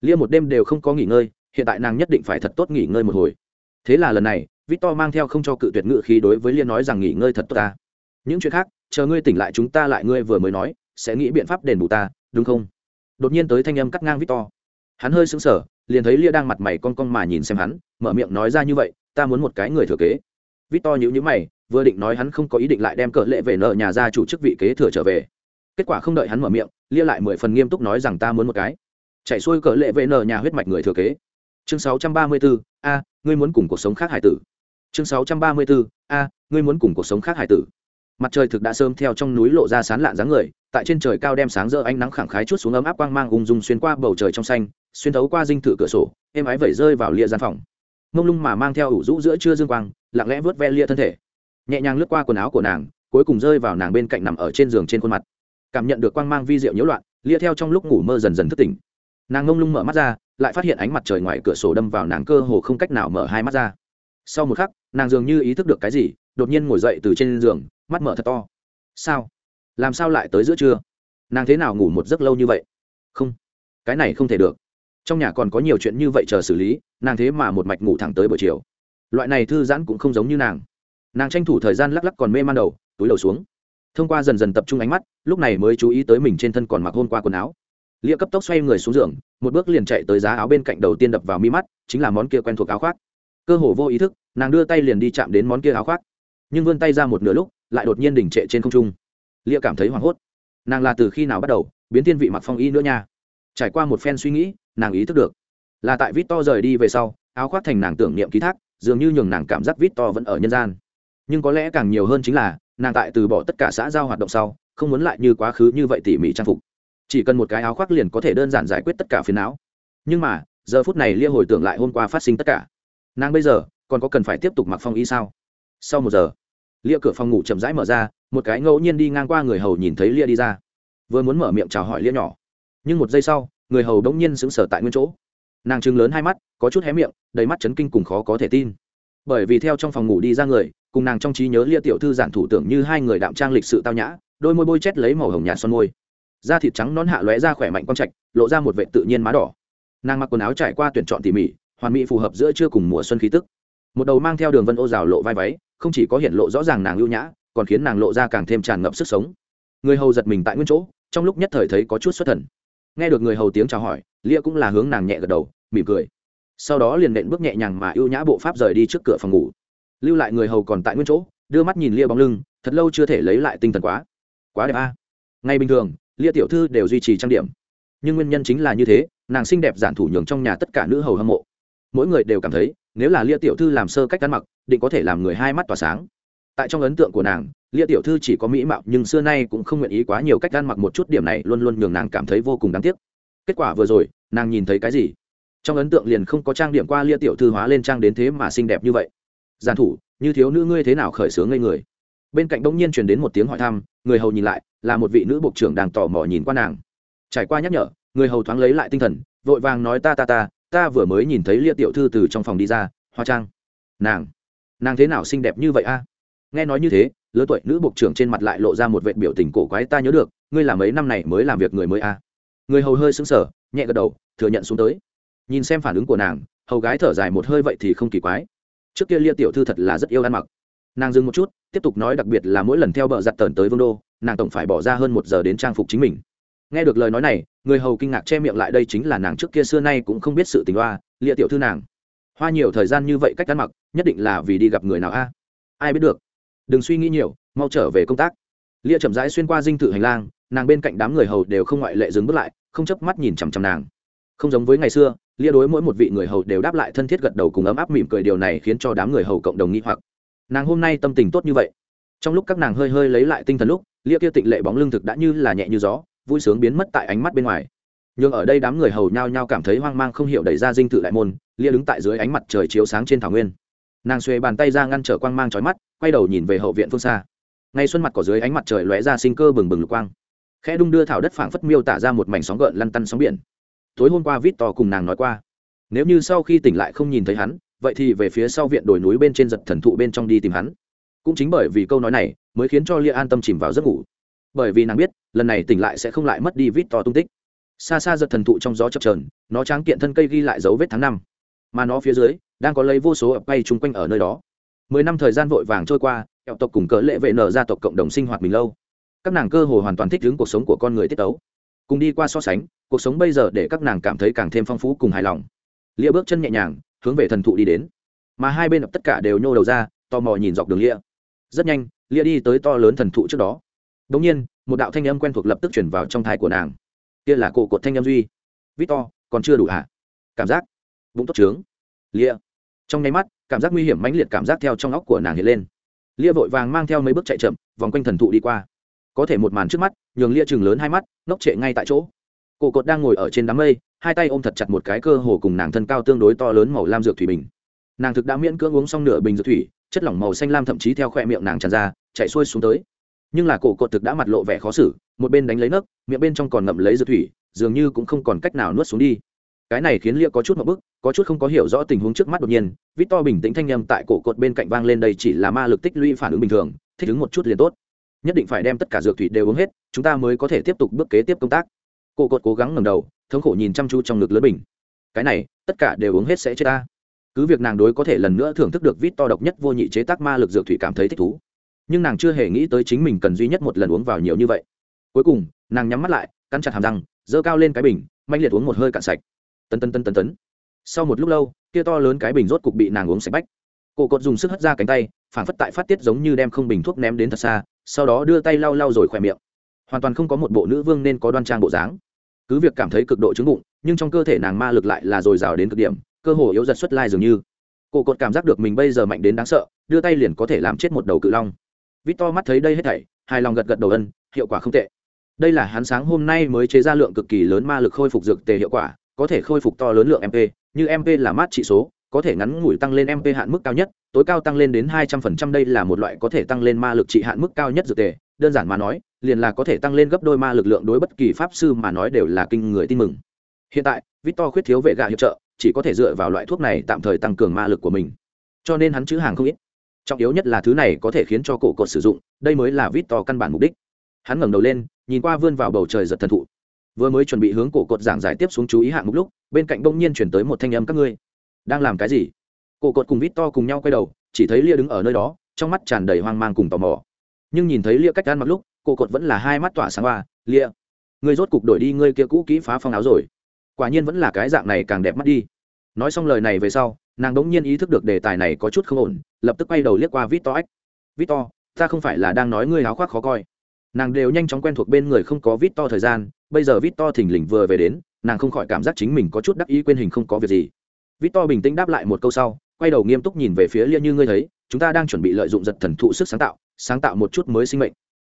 Lia một đêm đều không có nghỉ ngơi, hiện tại nàng nhất định phải thật tốt nghỉ ngơi một hồi. Thế là lần này victor mang theo không cho cự tuyệt ngữ khí đối với liên nói rằng nghỉ ngơi thật tốt ta. Những chuyện khác chờ ngươi tỉnh lại chúng ta lại ngươi vừa mới nói sẽ nghĩ biện pháp đền bù ta đúng không? Đột nhiên tới thanh âm cắt ngang victor. Hắn hơi sững sờ liền thấy lia đang mặt mày con con mà nhìn xem hắn mở miệng nói ra như vậy ta muốn một cái người thừa kế. Victor nhíu nhíu mày vừa định nói hắn không có ý định lại đem cờ lệ về nợ nhà gia chủ chức vị kế thừa trở về. Kết quả không đợi hắn mở miệng lia lại mười phần nghiêm túc nói rằng ta muốn một cái. Chạy xuôi cờ lệ về nợ nhà huyết mạch người thừa kế. Chương 634, a ngươi muốn cùng cuộc sống khác hải tử chương 634, a ngươi muốn cùng cuộc sống khác hải tử. Mặt trời thực đã sớm theo trong núi lộ ra sán lạn dáng người tại trên trời cao đem sáng rỡ ánh nắng khẳng khái chút xuống ấm áp quang mang ung dung xuyên qua bầu trời trong xanh xuyên thấu qua dinh thự cửa sổ êm ái vẩy rơi vào lia gian phòng. Mông lung mà mang theo ủ rũ giữa trưa dương quang lặng lẽ vớt ve lia thân thể. Nhẹ nhàng lướt qua quần áo của nàng cuối cùng rơi vào nàng bên cạnh nằm ở trên giường trên khuôn mặt. Cảm nhận được quang mang vi diệu nhiễu loạn lia theo trong lúc ngủ mơ dần dần thức tỉnh. Nàng ngông lung mở mắt ra lại phát hiện ánh mặt trời ngoài cửa sổ đâm vào nàng cơ hồ không cách nào mở hai mắt ra. Sau một khắc nàng dường như ý thức được cái gì, đột nhiên ngồi dậy từ trên giường, mắt mở thật to. Sao? Làm sao lại tới giữa trưa? Nàng thế nào ngủ một giấc lâu như vậy? Không. Cái này không thể được. Trong nhà còn có nhiều chuyện như vậy chờ xử lý, nàng thế mà một mạch ngủ thẳng tới buổi chiều. Loại này thư giãn cũng không giống như nàng. Nàng tranh thủ thời gian lắc lắc còn mê man đầu, túi đầu xuống. Thông qua dần dần tập trung ánh mắt, lúc này mới chú ý tới mình trên thân còn mặc hôn qua quần áo. Lia cấp tốc xoay người xuống giường, một bước liền chạy tới giá áo bên cạnh đầu tiên đập vào mi mắt, chính là món kia quen thuộc áo khoác cơ hồ vô ý thức, nàng đưa tay liền đi chạm đến món kia áo khoác. Nhưng vươn tay ra một nửa lúc, lại đột nhiên đỉnh trệ trên không trung. Lia cảm thấy hoảng hốt. Nàng là từ khi nào bắt đầu, biến thiên vị mặc phong y nữa nha? Trải qua một phen suy nghĩ, nàng ý thức được. Là tại vít to rời đi về sau, áo khoác thành nàng tưởng niệm ký thác, dường như nhường nàng cảm giác vít to vẫn ở nhân gian. Nhưng có lẽ càng nhiều hơn chính là, nàng tại từ bỏ tất cả xã giao hoạt động sau, không muốn lại như quá khứ như vậy tỉ mỉ trang phục. Chỉ cần một cái áo khoác liền có thể đơn giản giải quyết tất cả phiền não. Nhưng mà, giờ phút này lia hồi tưởng lại hôm qua phát sinh tất cả nàng bây giờ còn có cần phải tiếp tục mặc phong y sao? Sau một giờ, lia cửa phòng ngủ chậm rãi mở ra, một cái ngẫu nhiên đi ngang qua người hầu nhìn thấy lia đi ra. Vừa muốn mở miệng chào hỏi lia nhỏ, nhưng một giây sau, người hầu đống nhiên sững sờ tại nguyên chỗ. Nàng trừng lớn hai mắt, có chút hé miệng, đầy mắt chấn kinh cùng khó có thể tin. Bởi vì theo trong phòng ngủ đi ra người, cùng nàng trong trí nhớ lia tiểu thư giản thủ tưởng như hai người đạm trang lịch sự tao nhã, đôi môi bôi chét lấy màu hồng nhạt son môi. Da thịt trắng nón hạ lóe ra khỏe mạnh quang trạch, lộ ra một vệ tự nhiên má đỏ. Nàng mặc quần áo trải qua tuyển chọn tỉ mỉ hoàn mỹ phù hợp giữa trưa cùng mùa xuân khí tức. Một đầu mang theo đường vân ô rào lộ vai váy, không chỉ có hiện lộ rõ ràng nàng ưu nhã, còn khiến nàng lộ ra càng thêm tràn ngập sức sống. Người hầu giật mình tại nguyên chỗ, trong lúc nhất thời thấy có chút xuất thần. Nghe được người hầu tiếng chào hỏi, lia cũng là hướng nàng nhẹ gật đầu, mỉm cười. Sau đó liền nện bước nhẹ nhàng mà ưu nhã bộ pháp rời đi trước cửa phòng ngủ. Lưu lại người hầu còn tại nguyên chỗ, đưa mắt nhìn lia bóng lưng, thật lâu chưa thể lấy lại tinh thần quá. Quá đẹp a. À. ngay bình thường, lia tiểu thư đều duy trì trang điểm. Nhưng nguyên nhân chính là như thế, nàng xinh đẹp giản thủ nhường trong nhà tất cả nữ hầu hâm mộ mỗi người đều cảm thấy, nếu là lia tiểu thư làm sơ cách ăn mặc, định có thể làm người hai mắt tỏa sáng. Tại trong ấn tượng của nàng, lia tiểu thư chỉ có mỹ mạo, nhưng xưa nay cũng không nguyện ý quá nhiều cách ăn mặc một chút điểm này, luôn luôn nhường nàng cảm thấy vô cùng đáng tiếc. Kết quả vừa rồi, nàng nhìn thấy cái gì? Trong ấn tượng liền không có trang điểm qua lia tiểu thư hóa lên trang đến thế mà xinh đẹp như vậy. Giàn thủ, như thiếu nữ ngươi thế nào khởi sướng ngây người? Bên cạnh bỗng nhiên truyền đến một tiếng hỏi thăm, người hầu nhìn lại, là một vị nữ bộ trưởng đang tò mò nhìn qua nàng. Trải qua nhắc nhở, người hầu thoáng lấy lại tinh thần, vội vàng nói ta ta ta ta vừa mới nhìn thấy lia tiểu thư từ trong phòng đi ra hoa trang. Nàng nàng thế nào xinh đẹp như vậy a? Nghe nói như thế, lứa tuổi nữ bộ trưởng trên mặt lại lộ ra một vệ biểu tình cổ quái ta nhớ được, ngươi làm mấy năm này mới làm việc người mới a? Người hầu hơi sững sờ, nhẹ gật đầu, thừa nhận xuống tới. Nhìn xem phản ứng của nàng, hầu gái thở dài một hơi vậy thì không kỳ quái. Trước kia lia tiểu thư thật là rất yêu ăn mặc. Nàng dừng một chút, tiếp tục nói đặc biệt là mỗi lần theo bờ giặt tờn tới vương đô, nàng tổng phải bỏ ra hơn một giờ đến trang phục chính mình nghe được lời nói này, người hầu kinh ngạc che miệng lại đây chính là nàng trước kia xưa nay cũng không biết sự tình hoa lia tiểu thư nàng. Hoa nhiều thời gian như vậy cách ăn mặc, nhất định là vì đi gặp người nào a? Ai biết được. Đừng suy nghĩ nhiều, mau trở về công tác. Lia chậm rãi xuyên qua dinh thự hành lang, nàng bên cạnh đám người hầu đều không ngoại lệ dừng bước lại, không chấp mắt nhìn chằm chằm nàng. Không giống với ngày xưa lia đối mỗi một vị người hầu đều đáp lại thân thiết gật đầu cùng ấm áp mỉm cười, điều này khiến cho đám người hầu cộng đồng nghi hoặc. Nàng hôm nay tâm tình tốt như vậy. Trong lúc các nàng hơi hơi lấy lại tinh thần lúc lia kia tịnh lệ bóng lưng thực đã như là nhẹ như gió vui sướng biến mất tại ánh mắt bên ngoài. Nhưng ở đây đám người hầu nhao nhao cảm thấy hoang mang không hiểu đẩy ra dinh thự đại môn, lia đứng tại dưới ánh mặt trời chiếu sáng trên thảo nguyên. Nàng xuê bàn tay ra ngăn trở quang mang trói mắt, quay đầu nhìn về hậu viện phương xa. Ngay xuân mặt cỏ dưới ánh mặt trời lóe ra sinh cơ bừng bừng lục quang. Khe đung đưa thảo đất phảng phất miêu tả ra một mảnh sóng gợn lăn tăn sóng biển. Tối hôm qua vít to cùng nàng nói qua, nếu như sau khi tỉnh lại không nhìn thấy hắn, vậy thì về phía sau viện đồi núi bên trên giật thần thụ bên trong đi tìm hắn. Cũng chính bởi vì câu nói này, mới khiến cho lia an tâm chìm vào giấc ngủ bởi vì nàng biết, lần này tỉnh lại sẽ không lại mất đi vít to tung tích. Xa xa giật thần thụ trong gió chập trờn nó tráng kiện thân cây ghi lại dấu vết tháng năm. Mà nó phía dưới, đang có lấy vô số ập bay chung quanh ở nơi đó. Mười năm thời gian vội vàng trôi qua, kẹo tộc cùng cỡ lệ vệ nở gia tộc cộng đồng sinh hoạt mình lâu. Các nàng cơ hồ hoàn toàn thích ứng cuộc sống của con người tiết tấu. Cùng đi qua so sánh, cuộc sống bây giờ để các nàng cảm thấy càng thêm phong phú cùng hài lòng. Lia bước chân nhẹ nhàng, hướng về thần thụ đi đến. Mà hai bên tất cả đều nhô đầu ra, tò mò nhìn dọc đường lia rất nhanh lia đi tới to lớn thần thụ trước đó đồng nhiên, một đạo thanh âm quen thuộc lập tức truyền vào trong thai của nàng. Kia là cổ cột thanh âm duy. Victor, còn chưa đủ hả? Cảm giác. Bụng tốt trướng. Lia. Trong nháy mắt, cảm giác nguy hiểm mãnh liệt cảm giác theo trong óc của nàng hiện lên. Lia vội vàng mang theo mấy bước chạy chậm, vòng quanh thần thụ đi qua. Có thể một màn trước mắt, nhường lia chừng lớn hai mắt, ngốc trệ ngay tại chỗ. Cổ cột đang ngồi ở trên đám mây, hai tay ôm thật chặt một cái cơ hồ cùng nàng thân cao tương đối to lớn màu lam dược thủy bình. Nàng thực đã miễn cưỡng uống xong nửa bình dược thủy, chất lỏng màu xanh lam thậm chí theo khóe miệng nàng tràn ra, chạy xuôi xuống tới nhưng là cổ cột thực đã mặt lộ vẻ khó xử, một bên đánh lấy nấc, miệng bên trong còn ngậm lấy dược thủy, dường như cũng không còn cách nào nuốt xuống đi. Cái này khiến lia có chút một bức, có chút không có hiểu rõ tình huống trước mắt đột nhiên, vít to bình tĩnh thanh â m tại cổ cột bên cạnh vang lên đây chỉ là ma lực tích lũy phản ứng bình thường, thích ứng một chút liền tốt. Nhất định phải đem tất cả dược thủy đều uống hết, chúng ta mới có thể tiếp tục bước kế tiếp công tác. Cổ cột cố gắng ngầm đầu, thống khổ nhìn chăm chú trong ngực lớn bình. Cái này, tất cả đều uống hết sẽ chết ta. Cứ việc nàng đối có thể lần nữa thưởng thức được vít to độc nhất vô nhị chế tác ma lực dược thủy cảm thấy thích thú nhưng nàng chưa hề nghĩ tới chính mình cần duy nhất một lần uống vào nhiều như vậy. Cuối cùng, nàng nhắm mắt lại, cắn chặt hàm răng, giơ cao lên cái bình mạnh liệt uống một hơi cạn sạch. Tân tân tân tân tấn. Sau một lúc lâu, kia to lớn cái bình rốt cục bị nàng uống sạch bách. Cổ cột dùng sức hất ra cánh tay, phản phất tại phát tiết giống như đem không bình thuốc ném đến thật xa, sau đó đưa tay lau lau rồi khỏe miệng. Hoàn toàn không có một bộ nữ vương nên có đoan trang bộ dáng. Cứ việc cảm thấy cực độ chứng bụng, nhưng trong cơ thể nàng ma lực lại là dồi dào đến cực điểm, cơ hồ yếu giật xuất lai dường như. Cổ cột cảm giác được mình bây giờ mạnh đến đáng sợ, đưa tay liền có thể làm chết một đầu cự long vít to mắt thấy đây hết thảy, hài lòng gật gật đầu ân, hiệu quả không tệ. Đây là hắn sáng hôm nay mới chế ra lượng cực kỳ lớn ma lực khôi phục dược tề hiệu quả, có thể khôi phục to lớn lượng mp như mp là mát trị số, có thể ngắn ngủi tăng lên mp hạn mức cao nhất, tối cao tăng lên đến hai trăm phần trăm, đây là một loại có thể tăng lên ma lực trị hạn mức cao nhất dược tề, đơn giản mà nói, liền là có thể tăng lên gấp đôi ma lực lượng đối bất kỳ pháp sư mà nói đều là kinh người tin mừng. Hiện tại, victor khuyết thiếu vệ gạ hiệp trợ, chỉ có thể dựa vào loại thuốc này tạm thời tăng cường ma lực của mình. Cho nên hắn chữ hàng không ít trọng yếu nhất là thứ này có thể khiến cho cổ cột sử dụng, đây mới là vít to căn bản mục đích. Hắn ngẩng đầu lên, nhìn qua vươn vào bầu trời giật thần thụ. Vừa mới chuẩn bị hướng cổ cột giảng giải tiếp xuống chú ý hạng mục lúc, bên cạnh bỗng nhiên chuyển tới một thanh âm các ngươi. Đang làm cái gì? Cổ cột cùng vít to cùng nhau quay đầu, chỉ thấy lia đứng ở nơi đó, trong mắt tràn đầy hoang mang cùng tò mò. Nhưng nhìn thấy lia cách ăn mặc lúc, cổ cột vẫn là hai mắt tỏa sáng hoa lia người rốt cục đổi đi ngươi kia cũ kỹ phá phong áo rồi. Quả nhiên vẫn là cái dạng này càng đẹp mắt đi. Nói xong lời này về sau nàng đống nhiên ý thức được đề tài này có chút không ổn, lập tức quay đầu liếc qua vít to ếch vít to ta không phải là đang nói ngươi háo khoác khó coi. Nàng đều nhanh chóng quen thuộc bên người không có vít to thời gian, bây giờ vít to thình lình vừa về đến, nàng không khỏi cảm giác chính mình có chút đắc ý quên hình không có việc gì. Vít to bình tĩnh đáp lại một câu sau, quay đầu nghiêm túc nhìn về phía lia như ngươi thấy, chúng ta đang chuẩn bị lợi dụng giật thần thụ sức sáng tạo sáng tạo một chút mới sinh mệnh.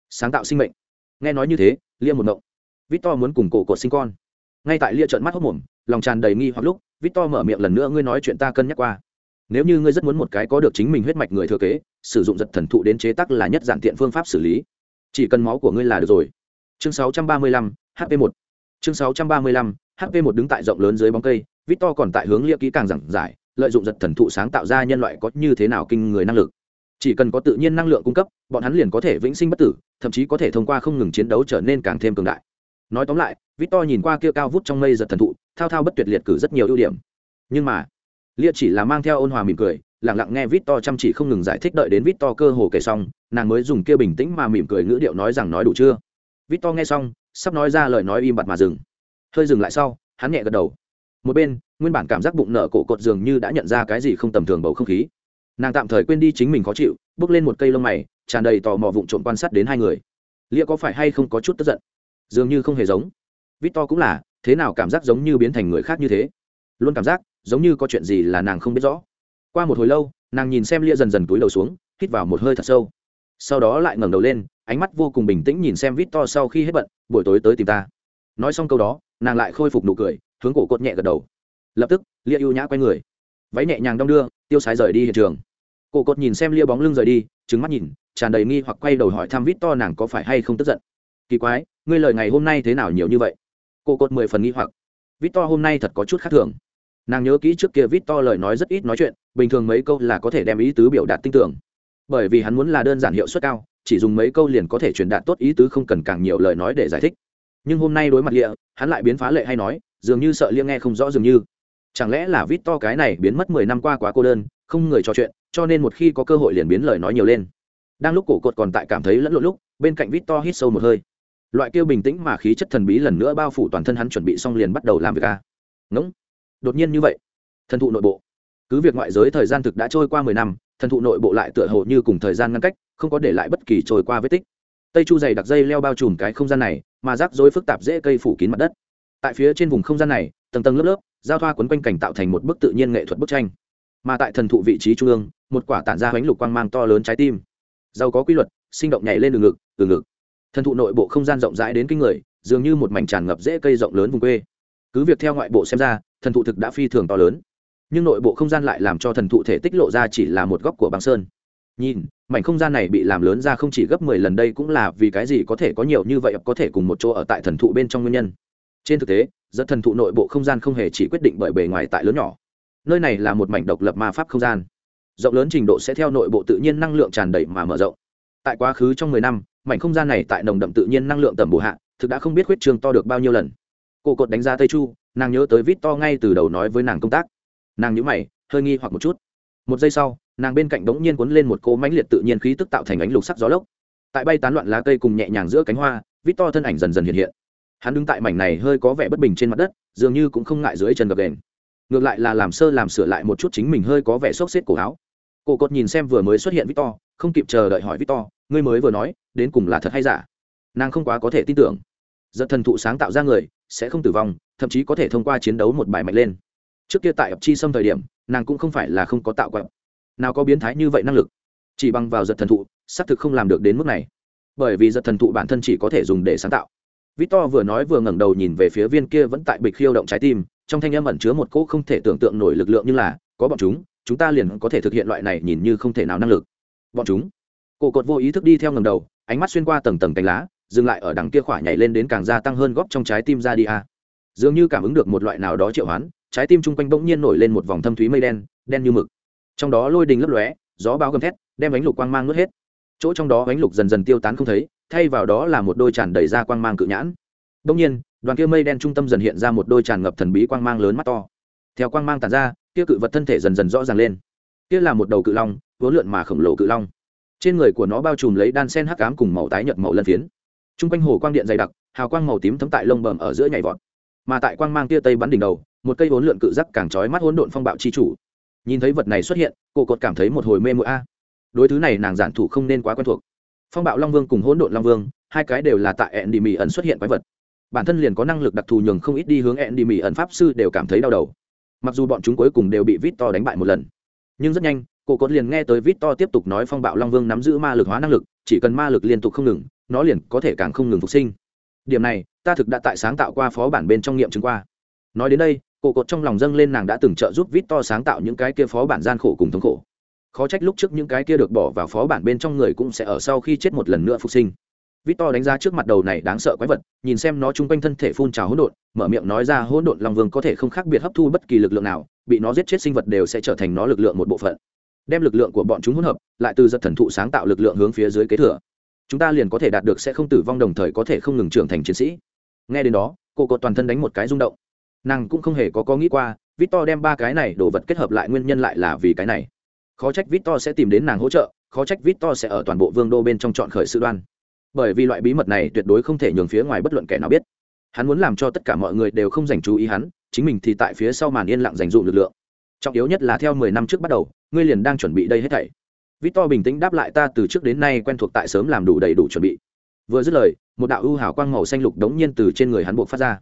Sáng tạo sinh mệnh. Nghe nói như thế, lia một ngộng. Vít to muốn cùng cổ cột sinh con. Ngay tại lia trợn mắt hốc mồm, lòng tràn đầy nghi hoặc lúc Victor mở miệng lần nữa ngươi nói chuyện ta cân nhắc qua. Nếu như ngươi rất muốn một cái có được chính mình huyết mạch người thừa kế sử dụng giật thần thụ đến chế tác là nhất giản tiện phương pháp xử lý. Chỉ cần máu của ngươi là được rồi. Chương 635, hp 1 chương 635, hp 1 đứng tại rộng lớn dưới bóng cây victor còn tại hướng lia kỹ càng giảng giải lợi dụng giật thần thụ sáng tạo ra nhân loại có như thế nào kinh người năng lực. Chỉ cần có tự nhiên năng lượng cung cấp bọn hắn liền có thể vĩnh sinh bất tử thậm chí có thể thông qua không ngừng chiến đấu trở nên càng thêm cường đại nói tóm lại victor nhìn qua kia cao vút trong mây giật thần thụ thao thao bất tuyệt liệt cử rất nhiều ưu điểm nhưng mà lia chỉ là mang theo ôn hòa mỉm cười lặng lặng nghe Victor chăm chỉ không ngừng giải thích đợi đến Victor cơ hồ kể xong, nàng mới dùng kia bình tĩnh mà mỉm cười ngữ điệu nói rằng nói đủ chưa. Victor nghe xong, sắp nói ra lời nói im bặt mà dừng. Hơi dừng lại sau, hắn nhẹ gật đầu. Một bên, nguyên bản cảm giác bụng nở cổ cột dường như đã nhận ra cái gì không tầm thường bầu không khí. Nàng tạm thời quên đi chính mình khó chịu, bước lên một cây lông mày, tràn đầy tò mò vụng trộm quan sát đến hai người. Lia có phải hay không có chút tức giận? Dường như không hề giống. Victor cũng là, thế nào cảm giác giống như biến thành người khác như thế? Luôn cảm giác giống như có chuyện gì là nàng không biết rõ. Qua một hồi lâu nàng nhìn xem lia dần dần túi đầu xuống hít vào một hơi thật sâu. Sau đó lại ngẩng đầu lên ánh mắt vô cùng bình tĩnh nhìn xem vít to sau khi hết bận buổi tối tới tìm ta. Nói xong câu đó nàng lại khôi phục nụ cười hướng cổ cột nhẹ gật đầu. Lập tức lia ưu nhã quay người. Váy nhẹ nhàng đong đưa tiêu sái rời đi hiện trường. Cổ cột nhìn xem lia bóng lưng rời đi trứng mắt nhìn tràn đầy nghi hoặc quay đầu hỏi thăm vít to nàng có phải hay không tức giận. Kỳ quái ngươi lời ngày hôm nay thế nào nhiều như vậy? Cô cột mười phần nghi hoặc. Vít to hôm nay thật có chút khác thường. Nàng nhớ kỹ trước kia vít to lời nói rất ít nói chuyện, bình thường mấy câu là có thể đem ý tứ biểu đạt tinh tưởng bởi vì hắn muốn là đơn giản hiệu suất cao, chỉ dùng mấy câu liền có thể truyền đạt tốt ý tứ không cần càng nhiều lời nói để giải thích. Nhưng hôm nay đối mặt lịa, hắn lại biến phá lệ hay nói, dường như sợ liêng nghe không rõ dường như. Chẳng lẽ là vít to cái này biến mất mười năm qua quá cô đơn, không người trò chuyện, cho nên một khi có cơ hội liền biến lời nói nhiều lên. Đang lúc cổ cột còn tại cảm thấy lẫn lộn lúc, bên cạnh vít to hít sâu một hơi loại kêu bình tĩnh mà khí chất thần bí lần nữa bao phủ toàn thân hắn chuẩn bị xong liền bắt đầu làm việc a. Ngỗng. Đột nhiên như vậy, thần thụ nội bộ. Cứ việc ngoại giới thời gian thực đã trôi qua mười năm, thần thụ nội bộ lại tựa hồ như cùng thời gian ngăn cách, không có để lại bất kỳ trôi qua vết tích. Tây chu dày đặc dây leo bao trùm cái không gian này, mà rắc rối phức tạp dễ cây phủ kín mặt đất. Tại phía trên vùng không gian này, tầng tầng lớp lớp, giao thoa quấn quanh cảnh tạo thành một bức tự nhiên nghệ thuật bức tranh. Mà tại thần thụ vị trí trung ương, một quả tản ra bánh lục quang mang to lớn trái tim. Giàu có quy luật, sinh động nhảy lên từ ngực từ ngực thần thụ nội bộ không gian rộng rãi đến kinh người, dường như một mảnh tràn ngập dễ cây rộng lớn vùng quê. Cứ việc theo ngoại bộ xem ra, thần thụ thực đã phi thường to lớn, nhưng nội bộ không gian lại làm cho thần thụ thể tích lộ ra chỉ là một góc của băng sơn. Nhìn, mảnh không gian này bị làm lớn ra không chỉ gấp mười lần đây cũng là vì cái gì có thể có nhiều như vậy, có thể cùng một chỗ ở tại thần thụ bên trong nguyên nhân. Trên thực tế giật thần thụ nội bộ không gian không hề chỉ quyết định bởi bề ngoài tại lớn nhỏ. Nơi này là một mảnh độc lập ma pháp không gian. Rộng lớn trình độ sẽ theo nội bộ tự nhiên năng lượng tràn đầy mà mở rộng. Tại quá khứ trong mười năm mảnh không gian này tại nồng đậm tự nhiên năng lượng tầm bổ hạ, thực đã không biết huyết trường to được bao nhiêu lần. Cô cột đánh giá tây chu, nàng nhớ tới vít to ngay từ đầu nói với nàng công tác. Nàng nhữ mày, hơi nghi hoặc một chút. Một giây sau, nàng bên cạnh đống nhiên cuốn lên một cỗ mãnh liệt tự nhiên khí tức tạo thành ánh lục sắc gió lốc. Tại bay tán loạn lá cây cùng nhẹ nhàng giữa cánh hoa, vít to thân ảnh dần dần hiện hiện. Hắn đứng tại mảnh này hơi có vẻ bất bình trên mặt đất, dường như cũng không ngại dưới chân gập đền ngược lại là làm sơ làm sửa lại một chút chính mình hơi có vẻ xốc xếp cổ áo. Cổ cột nhìn xem vừa mới xuất hiện victor không kịp chờ đợi hỏi victor, ngươi mới vừa nói, đến cùng là thật hay giả? Nàng không quá có thể tin tưởng. Giật thần thụ sáng tạo ra người, sẽ không tử vong, thậm chí có thể thông qua chiến đấu một bài mạnh lên. Trước kia tại ập chi xâm thời điểm, nàng cũng không phải là không có tạo quạng nào có biến thái như vậy năng lực? Chỉ bằng vào giật thần thụ, xác thực không làm được đến mức này. Bởi vì giật thần thụ bản thân chỉ có thể dùng để sáng tạo. Victor vừa nói vừa ngẩng đầu nhìn về phía viên kia vẫn tại bịch khiêu động trái tim, trong thanh âm ẩn chứa một cỗ không thể tưởng tượng nổi lực lượng như là, có bọn chúng chúng ta liền có thể thực hiện loại này nhìn như không thể nào năng lực bọn chúng. Cổ cột vô ý thức đi theo ngầm đầu, ánh mắt xuyên qua tầng tầng cánh lá, dừng lại ở đằng kia khỏa nhảy lên đến càng gia tăng hơn góp trong trái tim ra đi a dường như cảm ứng được một loại nào đó triệu hoán, trái tim chung quanh bỗng nhiên nổi lên một vòng thâm thúy mây đen đen như mực. Trong đó lôi đình lấp lóe, gió bao gầm thét, đem ánh lục quang mang nuốt hết. Chỗ trong đó ánh lục dần dần tiêu tán không thấy, thay vào đó là một đôi tràn đầy ra quang mang cự nhãn. Bỗng nhiên, đoàn kia mây đen trung tâm dần hiện ra một đôi tràn ngập thần bí quang mang lớn mắt to. Theo quang mang tàn ra, kia cự vật thân thể dần dần rõ ràng lên. Kia là một đầu cự long vốn lượn mà khổng lồ cự long. Trên người của nó bao trùm lấy đan sen hắc ám cùng màu tái nhợt màu lân phiến. T r u n g quanh hồ quang điện dày đặc, hào quang màu tím thấm tại lông bầm ở giữa nhảy vọt. Mà tại quang mang tia tây bắn đỉnh đầu, một cây vốn lượn cự rắc càng trói mắt hỗn độn phong bạo chi chủ. Nhìn thấy vật này xuất hiện, cô cột cảm thấy một hồi mê mũi a. Đối thứ này nàng giản thủ không nên quá quen thuộc. Phong bạo long vương cùng hỗn độn long vương, hai cái đều là tại ẹn đi mỹ ẩn xuất hiện quái vật. Bản thân liền có năng lực đặc thù nhường không ít đi hướng ẹn đi mỹ ẩn pháp sư đều cảm thấy đau đầu. Mặc dù bọn chúng cuối cùng đều bị vít to đánh bại một lần, nhưng rất nhanh cổ cột liền nghe tới vít to tiếp tục nói phong bạo long vương nắm giữ ma lực hóa năng lực chỉ cần ma lực liên tục không ngừng nó liền có thể càng không ngừng phục sinh. Điểm này ta thực đã tại sáng tạo qua phó bản bên trong nghiệm chứng qua. Nói đến đây cổ cột trong lòng dâng lên nàng đã từng trợ giúp vít to sáng tạo những cái kia phó bản gian khổ cùng thống khổ. Khó trách lúc trước những cái kia được bỏ vào phó bản bên trong người cũng sẽ ở sau khi chết một lần nữa phục sinh. Victor đánh giá trước mặt đầu này đáng sợ quái vật, nhìn xem nó trung quanh thân thể phun trào hỗn độn, mở miệng nói ra hỗn độn long vương có thể không khác biệt hấp thu bất kỳ lực lượng nào, bị nó giết chết sinh vật đều sẽ trở thành nó lực lượng một bộ phận. Đem lực lượng của bọn chúng hỗn hợp, lại từ giật thần thụ sáng tạo lực lượng hướng phía dưới kế thừa. Chúng ta liền có thể đạt được sẽ không tử vong đồng thời có thể không ngừng trưởng thành chiến sĩ. Nghe đến đó, cô cột toàn thân đánh một cái rung động. Nàng cũng không hề có có nghĩ qua, Victor đem ba cái này đồ vật kết hợp lại nguyên nhân lại là vì cái này. Khó trách Victor sẽ tìm đến nàng hỗ trợ, khó trách Victor sẽ ở toàn bộ vương đô bên trong chọn khởi sự đoan bởi vì loại bí mật này tuyệt đối không thể nhường phía ngoài bất luận kẻ nào biết hắn muốn làm cho tất cả mọi người đều không dành chú ý hắn chính mình thì tại phía sau màn yên lặng dành dụ lực lượng trọng yếu nhất là theo mười năm trước bắt đầu ngươi liền đang chuẩn bị đây hết thảy. Victor bình tĩnh đáp lại ta, từ trước đến nay quen thuộc tại sớm làm đủ đầy đủ chuẩn bị. Vừa dứt lời, một đạo ưu hào quang màu xanh lục đống nhiên từ trên người hắn buộc phát ra.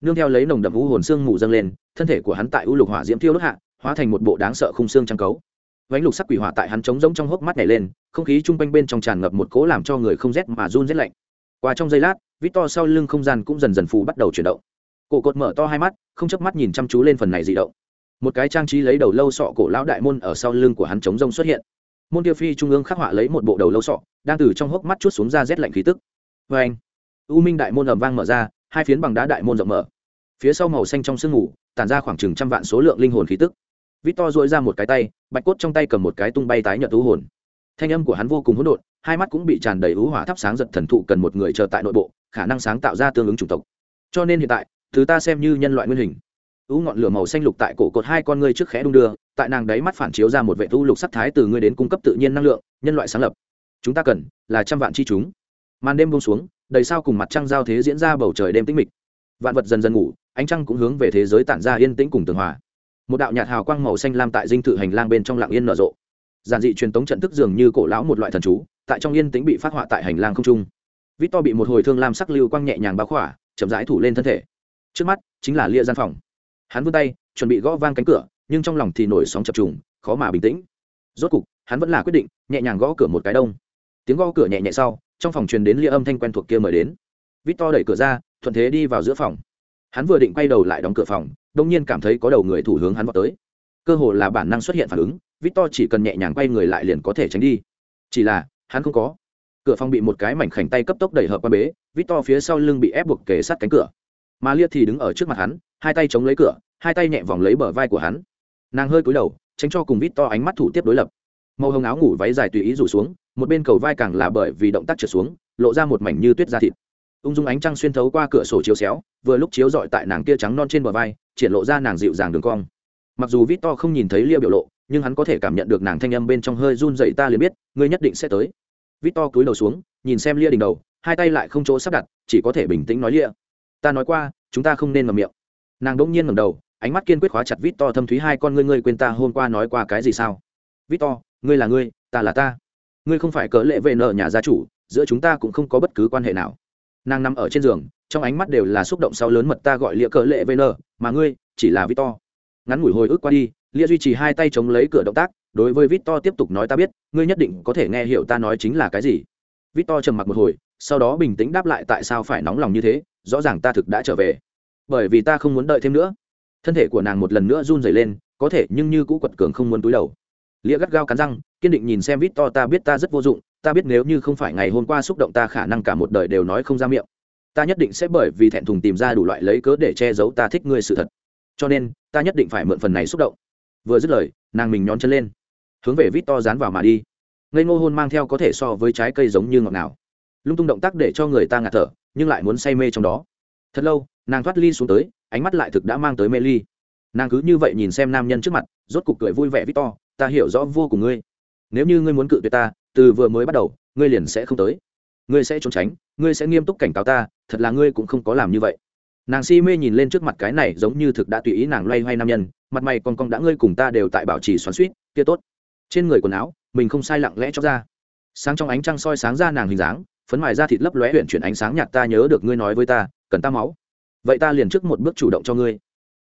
Nương theo lấy nồng đậm u hồn xương mù dâng lên, thân thể của hắn tại u lục hỏa diễm thiêu đốt hạ, hóa thành một bộ đáng sợ khung xương trăng cấu. Vánh lục sắc quỷ hỏa tại hắn trống rỗng trong hốc mắt này lên, không khí chung quanh bên trong tràn ngập một cỗ làm cho người không rét mà run rét lạnh. Qua trong giây lát vít to sau lưng không gian cũng dần dần phù bắt đầu chuyển động. Cổ cột mở to hai mắt, không chớp mắt nhìn chăm chú lên phần này dị động một cái trang trí lấy đầu lâu sọ cổ lão đại môn ở sau lưng của hắn chống rông xuất hiện. Môn tiêu phi trung ương khắc họa lấy một bộ đầu lâu sọ đang từ trong hốc mắt chút xuống ra rét lạnh khí tức. Vê anh u minh đại môn ầm vang mở ra hai phiến bằng đá đại môn rộng mở. Phía sau màu xanh trong sương ngủ tản ra khoảng chừng trăm vạn số lượng linh hồn khí tức. Victor duỗi ra một cái tay, bạch cốt trong tay cầm một cái tung bay tái nhợt tú hồn. thanh âm của hắn vô cùng hỗn độn hai mắt cũng bị tràn đầy hữu hỏa thắp sáng giật thần thụ cần một người chờ tại nội bộ khả năng sáng tạo ra tương ứng chủng tộc. Cho nên hiện tại thứ ta xem như nhân loại nguyên hình u ngọn lửa màu xanh lục tại cổ cột hai con ngươi trước khẽ đung đưa, tại nàng đáy mắt phản chiếu ra một vệ tu lục sắc thái từ ngươi đến cung cấp tự nhiên năng lượng, nhân loại sáng lập. Chúng ta cần là trăm vạn chi chúng. Màn đêm buông xuống, đầy sao cùng mặt trăng giao thế diễn ra bầu trời đêm tĩnh mịch. Vạn vật dần dần ngủ, ánh trăng cũng hướng về thế giới tản ra yên tĩnh cùng tường hòa. Một đạo nhạt hào quang màu xanh lam tại dinh thự hành lang bên trong lặng yên nở rộ. Giản dị truyền tống trận thức dường như cổ lão một loại thần chú, tại trong yên tĩnh bị phát họa tại hành lang không trung. Vít to bị một hồi thương lam sắc lưu quang nhẹ nhàng báo khỏa, chậm rãi thủ lên thân thể. Trước mắt chính là lia gian phòng hắn vươn tay, chuẩn bị gõ vang cánh cửa, nhưng trong lòng thì nổi sóng chập trùng, khó mà bình tĩnh. Rốt cục, hắn vẫn là quyết định, nhẹ nhàng gõ cửa một cái đông. Tiếng gõ cửa nhẹ nhẹ sau, trong phòng truyền đến lia âm thanh quen thuộc kia mời đến. Vít to đẩy cửa ra, thuận thế đi vào giữa phòng. Hắn vừa định quay đầu lại đóng cửa phòng đông nhiên cảm thấy có đầu người thủ hướng hắn vào tới. Cơ hồ là bản năng xuất hiện phản ứng vít to chỉ cần nhẹ nhàng quay người lại liền có thể tránh đi. Chỉ là, hắn không có. Cửa phòng bị một cái mảnh khảnh tay cấp tốc đẩy hợp qua bế vít to phía sau lưng bị ép buộc kề sát cánh cửa mà lia thì đứng ở trước mặt hắn, hai tay chống lấy cửa, hai tay nhẹ vòng lấy bờ vai của hắn. Nàng hơi cúi đầu, tránh cho cùng vít to ánh mắt thủ tiếp đối lập. Màu hồng áo ngủ váy dài tùy ý rủ xuống, một bên cầu vai càng là bởi vì động tác trượt xuống, lộ ra một mảnh như tuyết da thịt. Ung dung ánh trăng xuyên thấu qua cửa sổ chiếu xéo, vừa lúc chiếu dọi tại nàng kia trắng non trên bờ vai, triển lộ ra nàng dịu dàng đường cong. Mặc dù vít to không nhìn thấy lia biểu lộ, nhưng hắn có thể cảm nhận được nàng thanh âm bên trong hơi run dậy ta liền biết, ngươi nhất định sẽ tới. Vít to cúi đầu xuống, nhìn xem lia đỉnh đầu, hai tay lại không chỗ sắp đặt, chỉ có thể bình tĩnh nói lia ta nói qua, chúng ta không nên ngầm miệng. Nàng đỗng nhiên ngầm đầu, ánh mắt kiên quyết khóa chặt vít to thâm thúy hai con ngươi ngươi quên ta hôm qua nói qua cái gì sao? Vít to ngươi là ngươi, ta là ta. Ngươi không phải cỡ lệ vệ nợ nhà gia chủ, giữa chúng ta cũng không có bất cứ quan hệ nào. Nàng nằm ở trên giường, trong ánh mắt đều là xúc động sau lớn mật ta gọi lia cỡ lệ vệ nợ, mà ngươi chỉ là vít to ngắn ngủi hồi ức qua đi lia duy trì hai tay chống lấy cửa động tác, đối với vít to tiếp tục nói ta biết, ngươi nhất định có thể nghe hiểu ta nói chính là cái gì. Vít to trầm mặc một hồi, sau đó bình tĩnh đáp lại tại sao phải nóng lòng như thế rõ ràng ta thực đã trở về. Bởi vì ta không muốn đợi thêm nữa. Thân thể của nàng một lần nữa run rẩy lên, có thể nhưng như cũ quật cường không muốn túi đầu. Lia gắt gao cắn răng, kiên định nhìn xem vít to ta biết ta rất vô dụng, ta biết nếu như không phải ngày hôm qua xúc động ta khả năng cả một đời đều nói không ra miệng. Ta nhất định sẽ bởi vì thẹn thùng tìm ra đủ loại lấy cớ để che giấu ta thích ngươi sự thật. Cho nên, ta nhất định phải mượn phần này xúc động. Vừa dứt lời, nàng mình nhón chân lên, hướng về vít to dán vào mà đi. Ngây ngô hôn mang theo có thể so với trái cây giống như ngọt nào lung tung động tác để cho người ta ngạt thở nhưng lại muốn say mê trong đó. Thật lâu, nàng thoát ly xuống tới, ánh mắt lại thực đã mang tới mê ly. Nàng cứ như vậy nhìn xem nam nhân trước mặt, rốt cục cười vui vẻ vít to, ta hiểu rõ vô cùng ngươi. Nếu như ngươi muốn cự tuyệt ta, từ vừa mới bắt đầu, ngươi liền sẽ không tới. Ngươi sẽ trốn tránh, ngươi sẽ nghiêm túc cảnh cáo ta, thật là ngươi cũng không có làm như vậy. Nàng si mê nhìn lên trước mặt cái này giống như thực đã tùy ý nàng loay hoay nam nhân, mặt mày còn con đã ngươi cùng ta đều tại bảo trì xoắn suýt kia tốt. Trên người quần áo, mình không sai lặng lẽ cho ra. Sáng trong ánh trăng soi sáng ra nàng hình dáng phấn mài ra thịt lấp lóe huyện chuyển ánh sáng nhạt ta nhớ được ngươi nói với ta, cần ta máu. Vậy ta liền trước một bước chủ động cho ngươi.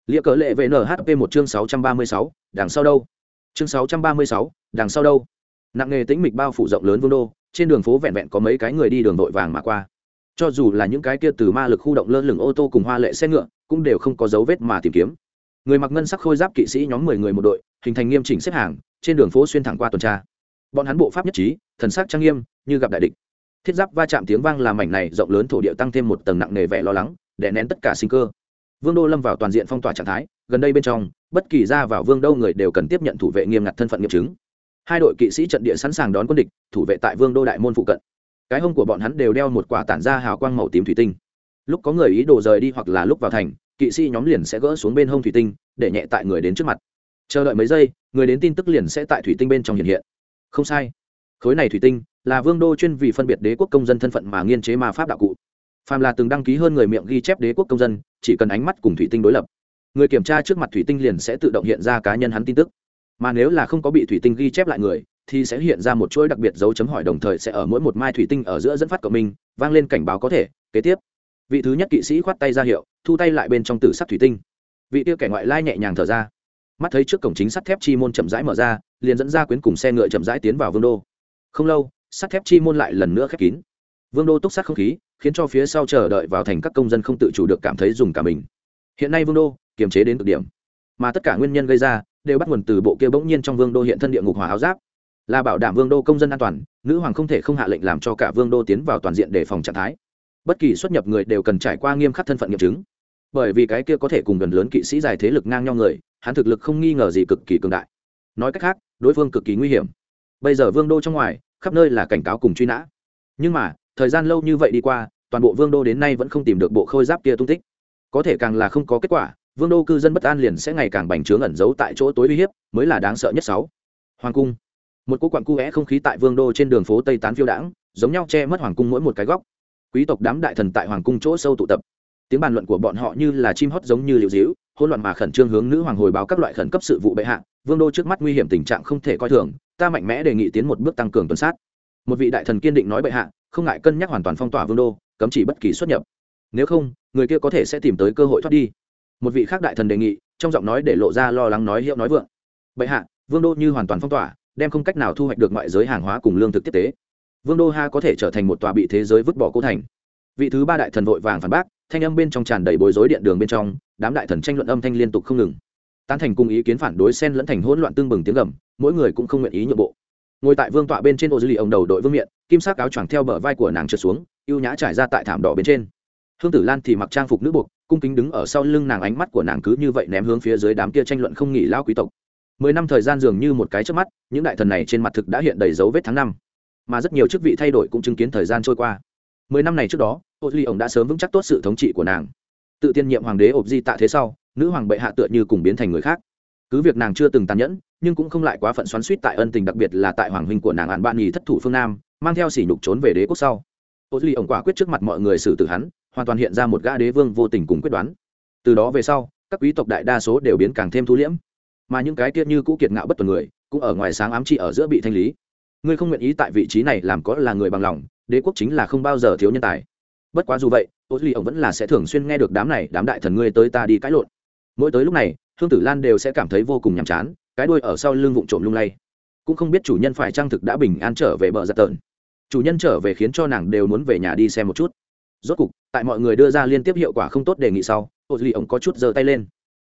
Lia cớ lệ về nhp một chương sáu trăm ba mươi sáu, đằng sau đâu? Chương sáu trăm ba mươi sáu, đằng sau đâu? Nặng nghề tĩnh mịch bao phủ rộng lớn vương đô, trên đường phố vẹn vẹn có mấy cái người đi đường vội vàng mà qua. Cho dù là những cái kia từ ma lực khu động lơ lửng ô tô cùng hoa lệ xe ngựa, cũng đều không có dấu vết mà tìm kiếm. Người mặc ngân sắc khôi giáp kỵ sĩ nhóm mười người một đội, hình thành nghiêm chỉnh xếp hàng, trên đường phố xuyên thẳng qua tuần tra. Bọn hắn bộ pháp nhất trí, thần sắc trang nghiêm, như gặp đại địch thiết giáp va chạm tiếng vang làm mảnh này rộng lớn thổ địa tăng thêm một tầng nặng nề vẻ lo lắng để nén tất cả sinh cơ. Vương đô lâm vào toàn diện phong tỏa trạng thái, gần đây bên trong, bất kỳ ra vào vương đô người đều cần tiếp nhận thủ vệ nghiêm ngặt thân phận nghiệm chứng. Hai đội kỵ sĩ trận địa sẵn sàng đón quân địch, thủ vệ tại vương đô đại môn phụ cận. Cái hông của bọn hắn đều đeo một quả tản ra hào quang màu tím thủy tinh. Lúc có người ý đồ rời đi hoặc là lúc vào thành, kỵ sĩ nhóm liền sẽ gỡ xuống bên hông thủy tinh, để nhẹ tại người đến trước mặt. Chờ đợi mấy giây, người đến tin tức liền sẽ tại thủy tinh bên trong hiện hiện. Không sai khối này thủy tinh là vương đô chuyên vì phân biệt đế quốc công dân thân phận mà nghiên chế ma pháp đạo cụ. Phàm là từng đăng ký hơn người miệng ghi chép đế quốc công dân, chỉ cần ánh mắt cùng thủy tinh đối lập, người kiểm tra trước mặt thủy tinh liền sẽ tự động hiện ra cá nhân hắn tin tức. Mà nếu là không có bị thủy tinh ghi chép lại người, thì sẽ hiện ra một chuỗi đặc biệt dấu chấm hỏi đồng thời sẽ ở mỗi một mai thủy tinh ở giữa dẫn phát cộng minh, vang lên cảnh báo có thể. Kế tiếp, vị thứ nhất kỵ sĩ khoát tay ra hiệu, thu tay lại bên trong tử sắc thủy tinh. Vị tiêu kẻ ngoại lai nhẹ nhàng thở ra. Mắt thấy trước cổng chính sắt thép chi môn chậm rãi mở ra, liền dẫn ra quyến cùng xe ngựa chậm rãi tiến vào vương đô không lâu, sắt thép chi môn lại lần nữa khép kín. Vương đô túc sát không khí, khiến cho phía sau chờ đợi vào thành các công dân không tự chủ được cảm thấy dùng cả mình. Hiện nay vương đô, kiềm chế đến cực điểm. Mà tất cả nguyên nhân gây ra, đều bắt nguồn từ bộ kia bỗng nhiên trong vương đô hiện thân địa ngục hỏa áo giáp. Là bảo đảm vương đô công dân an toàn, nữ hoàng không thể không hạ lệnh làm cho cả vương đô tiến vào toàn diện để phòng trạng thái. Bất kỳ xuất nhập người đều cần trải qua nghiêm khắc thân phận nghiệm chứng. Bởi vì cái kia có thể cùng gần lớn kỵ sĩ dài thế lực ngang nhau người, hắn thực lực không nghi ngờ gì cực kỳ cường đại. Nói cách khác, đối phương cực kỳ nguy hiểm. Bây giờ vương đô trong ngoài khắp nơi là cảnh cáo cùng truy nã. Nhưng mà, thời gian lâu như vậy đi qua, toàn bộ vương đô đến nay vẫn không tìm được bộ khôi giáp kia tung tích. Có thể càng là không có kết quả, vương đô cư dân bất an liền sẽ ngày càng bành trướng ẩn giấu tại chỗ tối uy hiếp, mới là đáng sợ nhất sáu. Hoàng cung. Một cô quặn cu không khí tại vương đô trên đường phố tây tán phiêu đãng, giống nhau che mất hoàng cung mỗi một cái góc. Quý tộc đám đại thần tại hoàng cung chỗ sâu tụ tập. Tiếng bàn luận của bọn họ như là chim hót giống như liệu dĩu hỗn loạn mà khẩn trương hướng nữ hoàng hồi báo các loại khẩn cấp sự vụ bệ hạ, vương đô trước mắt nguy hiểm tình trạng không thể coi thường ta mạnh mẽ đề nghị tiến một bước tăng cường tuần sát. Một vị đại thần kiên định nói bệ hạ, không ngại cân nhắc hoàn toàn phong tỏa vương đô, cấm chỉ bất kỳ xuất nhập. Nếu không, người kia có thể sẽ tìm tới cơ hội thoát đi. Một vị khác đại thần đề nghị, trong giọng nói để lộ ra lo lắng nói hiệu nói vượng. Bệ hạ, vương đô như hoàn toàn phong tỏa, đem không cách nào thu hoạch được ngoại giới hàng hóa cùng lương thực tiếp tế. Vương đô ha có thể trở thành một tòa bị thế giới vứt bỏ cố thành. Vị thứ ba đại thần vội vàng phản bác, thanh âm bên trong tràn đầy bối rối điện đường bên trong, đám đại thần tranh luận âm thanh liên tục không ngừng tán thành cùng ý kiến phản đối xen lẫn thành hỗn loạn tương bừng tiếng gầm, mỗi người cũng không nguyện ý nhượng bộ. Ngồi tại vương tọa bên trên ô dư lì ông đầu đội vương miện, kim sắc áo choàng theo bờ vai của nàng trượt xuống, ưu nhã trải ra tại thảm đỏ bên trên. Hương tử lan thì mặc trang phục nữ buộc, cung kính đứng ở sau lưng nàng ánh mắt của nàng cứ như vậy ném hướng phía dưới đám kia tranh luận không nghỉ lao quý tộc. Mười năm thời gian dường như một cái trước mắt, những đại thần này trên mặt thực đã hiện đầy dấu vết tháng năm. Mà rất nhiều chức vị thay đổi cũng chứng kiến thời gian trôi qua. Mười năm này trước đó ô ly ổng đã sớm vững chắc tốt sự thống trị của nàng. Tự tiên nhiệm hoàng đế ộp di tạ thế sau nữ hoàng bệ hạ tựa như cùng biến thành người khác. Cứ việc nàng chưa từng tàn nhẫn, nhưng cũng không lại quá phận xoắn suýt tại ân tình đặc biệt là tại hoàng huynh của nàng ạn bạn nhì thất thủ phương nam, mang theo sỉ nhục trốn về đế quốc sau. Ô duy ổng quả quyết trước mặt mọi người xử tử hắn, hoàn toàn hiện ra một gã đế vương vô tình cùng quyết đoán. Từ đó về sau, các quý tộc đại đa số đều biến càng thêm thu liễm. Mà những cái kia như cũ kiệt ngạo bất tuần người, cũng ở ngoài sáng ám trị ở giữa bị thanh lý. Ngươi không nguyện ý tại vị trí này làm có là người bằng lòng, đế quốc chính là không bao giờ thiếu nhân tài. Bất quá dù vậy, ô duy ổng vẫn là sẽ thường xuyên nghe được đám này, đám đại thần ngươi tới ta đi cãi lộn mỗi tới lúc này, hương tử lan đều sẽ cảm thấy vô cùng nhàm chán, cái đuôi ở sau lưng vụn trộm lung lay. Cũng không biết chủ nhân phải trang thực đã bình an trở về bờ giặt tợn chủ nhân trở về khiến cho nàng đều muốn về nhà đi xem một chút. Rốt cục, tại mọi người đưa ra liên tiếp hiệu quả không tốt đề nghị sau, ô duy ổng có chút giơ tay lên.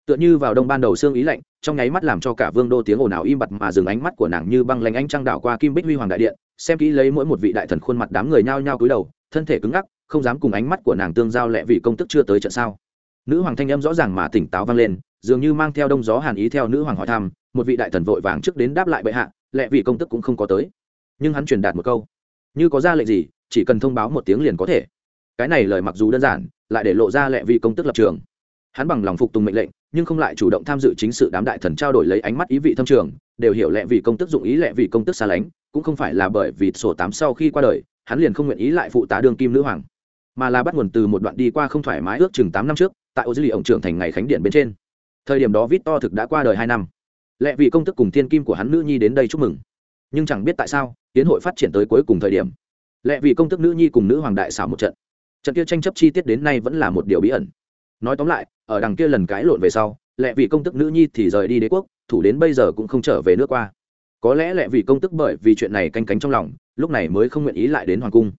Tựa như vào đông ban đầu xương ý lạnh, trong nháy mắt làm cho cả vương đô tiếng ồn ào im bặt mà dừng ánh mắt của nàng như băng lánh ánh trăng đảo qua kim bích huy hoàng đại điện, xem kỹ lấy mỗi một vị đại thần khuôn mặt đám người nhao nhao cúi đầu, thân thể cứng ngắc, không dám cùng ánh mắt của nàng tương giao lẹ vì công tức chưa tới trận sao nữ hoàng thanh âm rõ ràng mà tỉnh táo vang lên, dường như mang theo đông gió hàn ý theo nữ hoàng hỏi thăm, một vị đại thần vội vàng trước đến đáp lại bệ hạ lẹ vì công tức cũng không có tới. Nhưng hắn truyền đạt một câu, như có ra lệnh gì, chỉ cần thông báo một tiếng liền có thể. Cái này lời mặc dù đơn giản, lại để lộ ra lẹ vì công tức lập trường. Hắn bằng lòng phục tùng mệnh lệnh, nhưng không lại chủ động tham dự chính sự đám đại thần trao đổi lấy ánh mắt ý vị thâm trường, đều hiểu lẹ vì công tức dụng ý lẹ vì công tức xa lánh, cũng không phải là bởi vì sổ tám sau khi qua đời, hắn liền không nguyện ý lại phụ tá đương kim nữ hoàng, mà là bắt nguồn từ một đoạn đi qua không thoải mái ước chừng tám năm trước tại ô dư lì ổng trưởng thành ngày khánh điện bên trên. Thời điểm đó vít to thực đã qua đời hai năm. Lẽ vì công tức cùng thiên kim của hắn nữ nhi đến đây chúc mừng. Nhưng chẳng biết tại sao, tiến hội phát triển tới cuối cùng thời điểm. Lẽ vì công tức nữ nhi cùng nữ hoàng đại xảo một trận. Trận kia tranh chấp chi tiết đến nay vẫn là một điều bí ẩn. Nói tóm lại, ở đằng kia lần cãi lộn về sau, lẽ vì công tức nữ nhi thì rời đi đế quốc, thủ đến bây giờ cũng không trở về nước qua. Có lẽ lẽ vì công tức bởi vì chuyện này canh cánh trong lòng, lúc này mới không nguyện ý lại đến hoàng cung.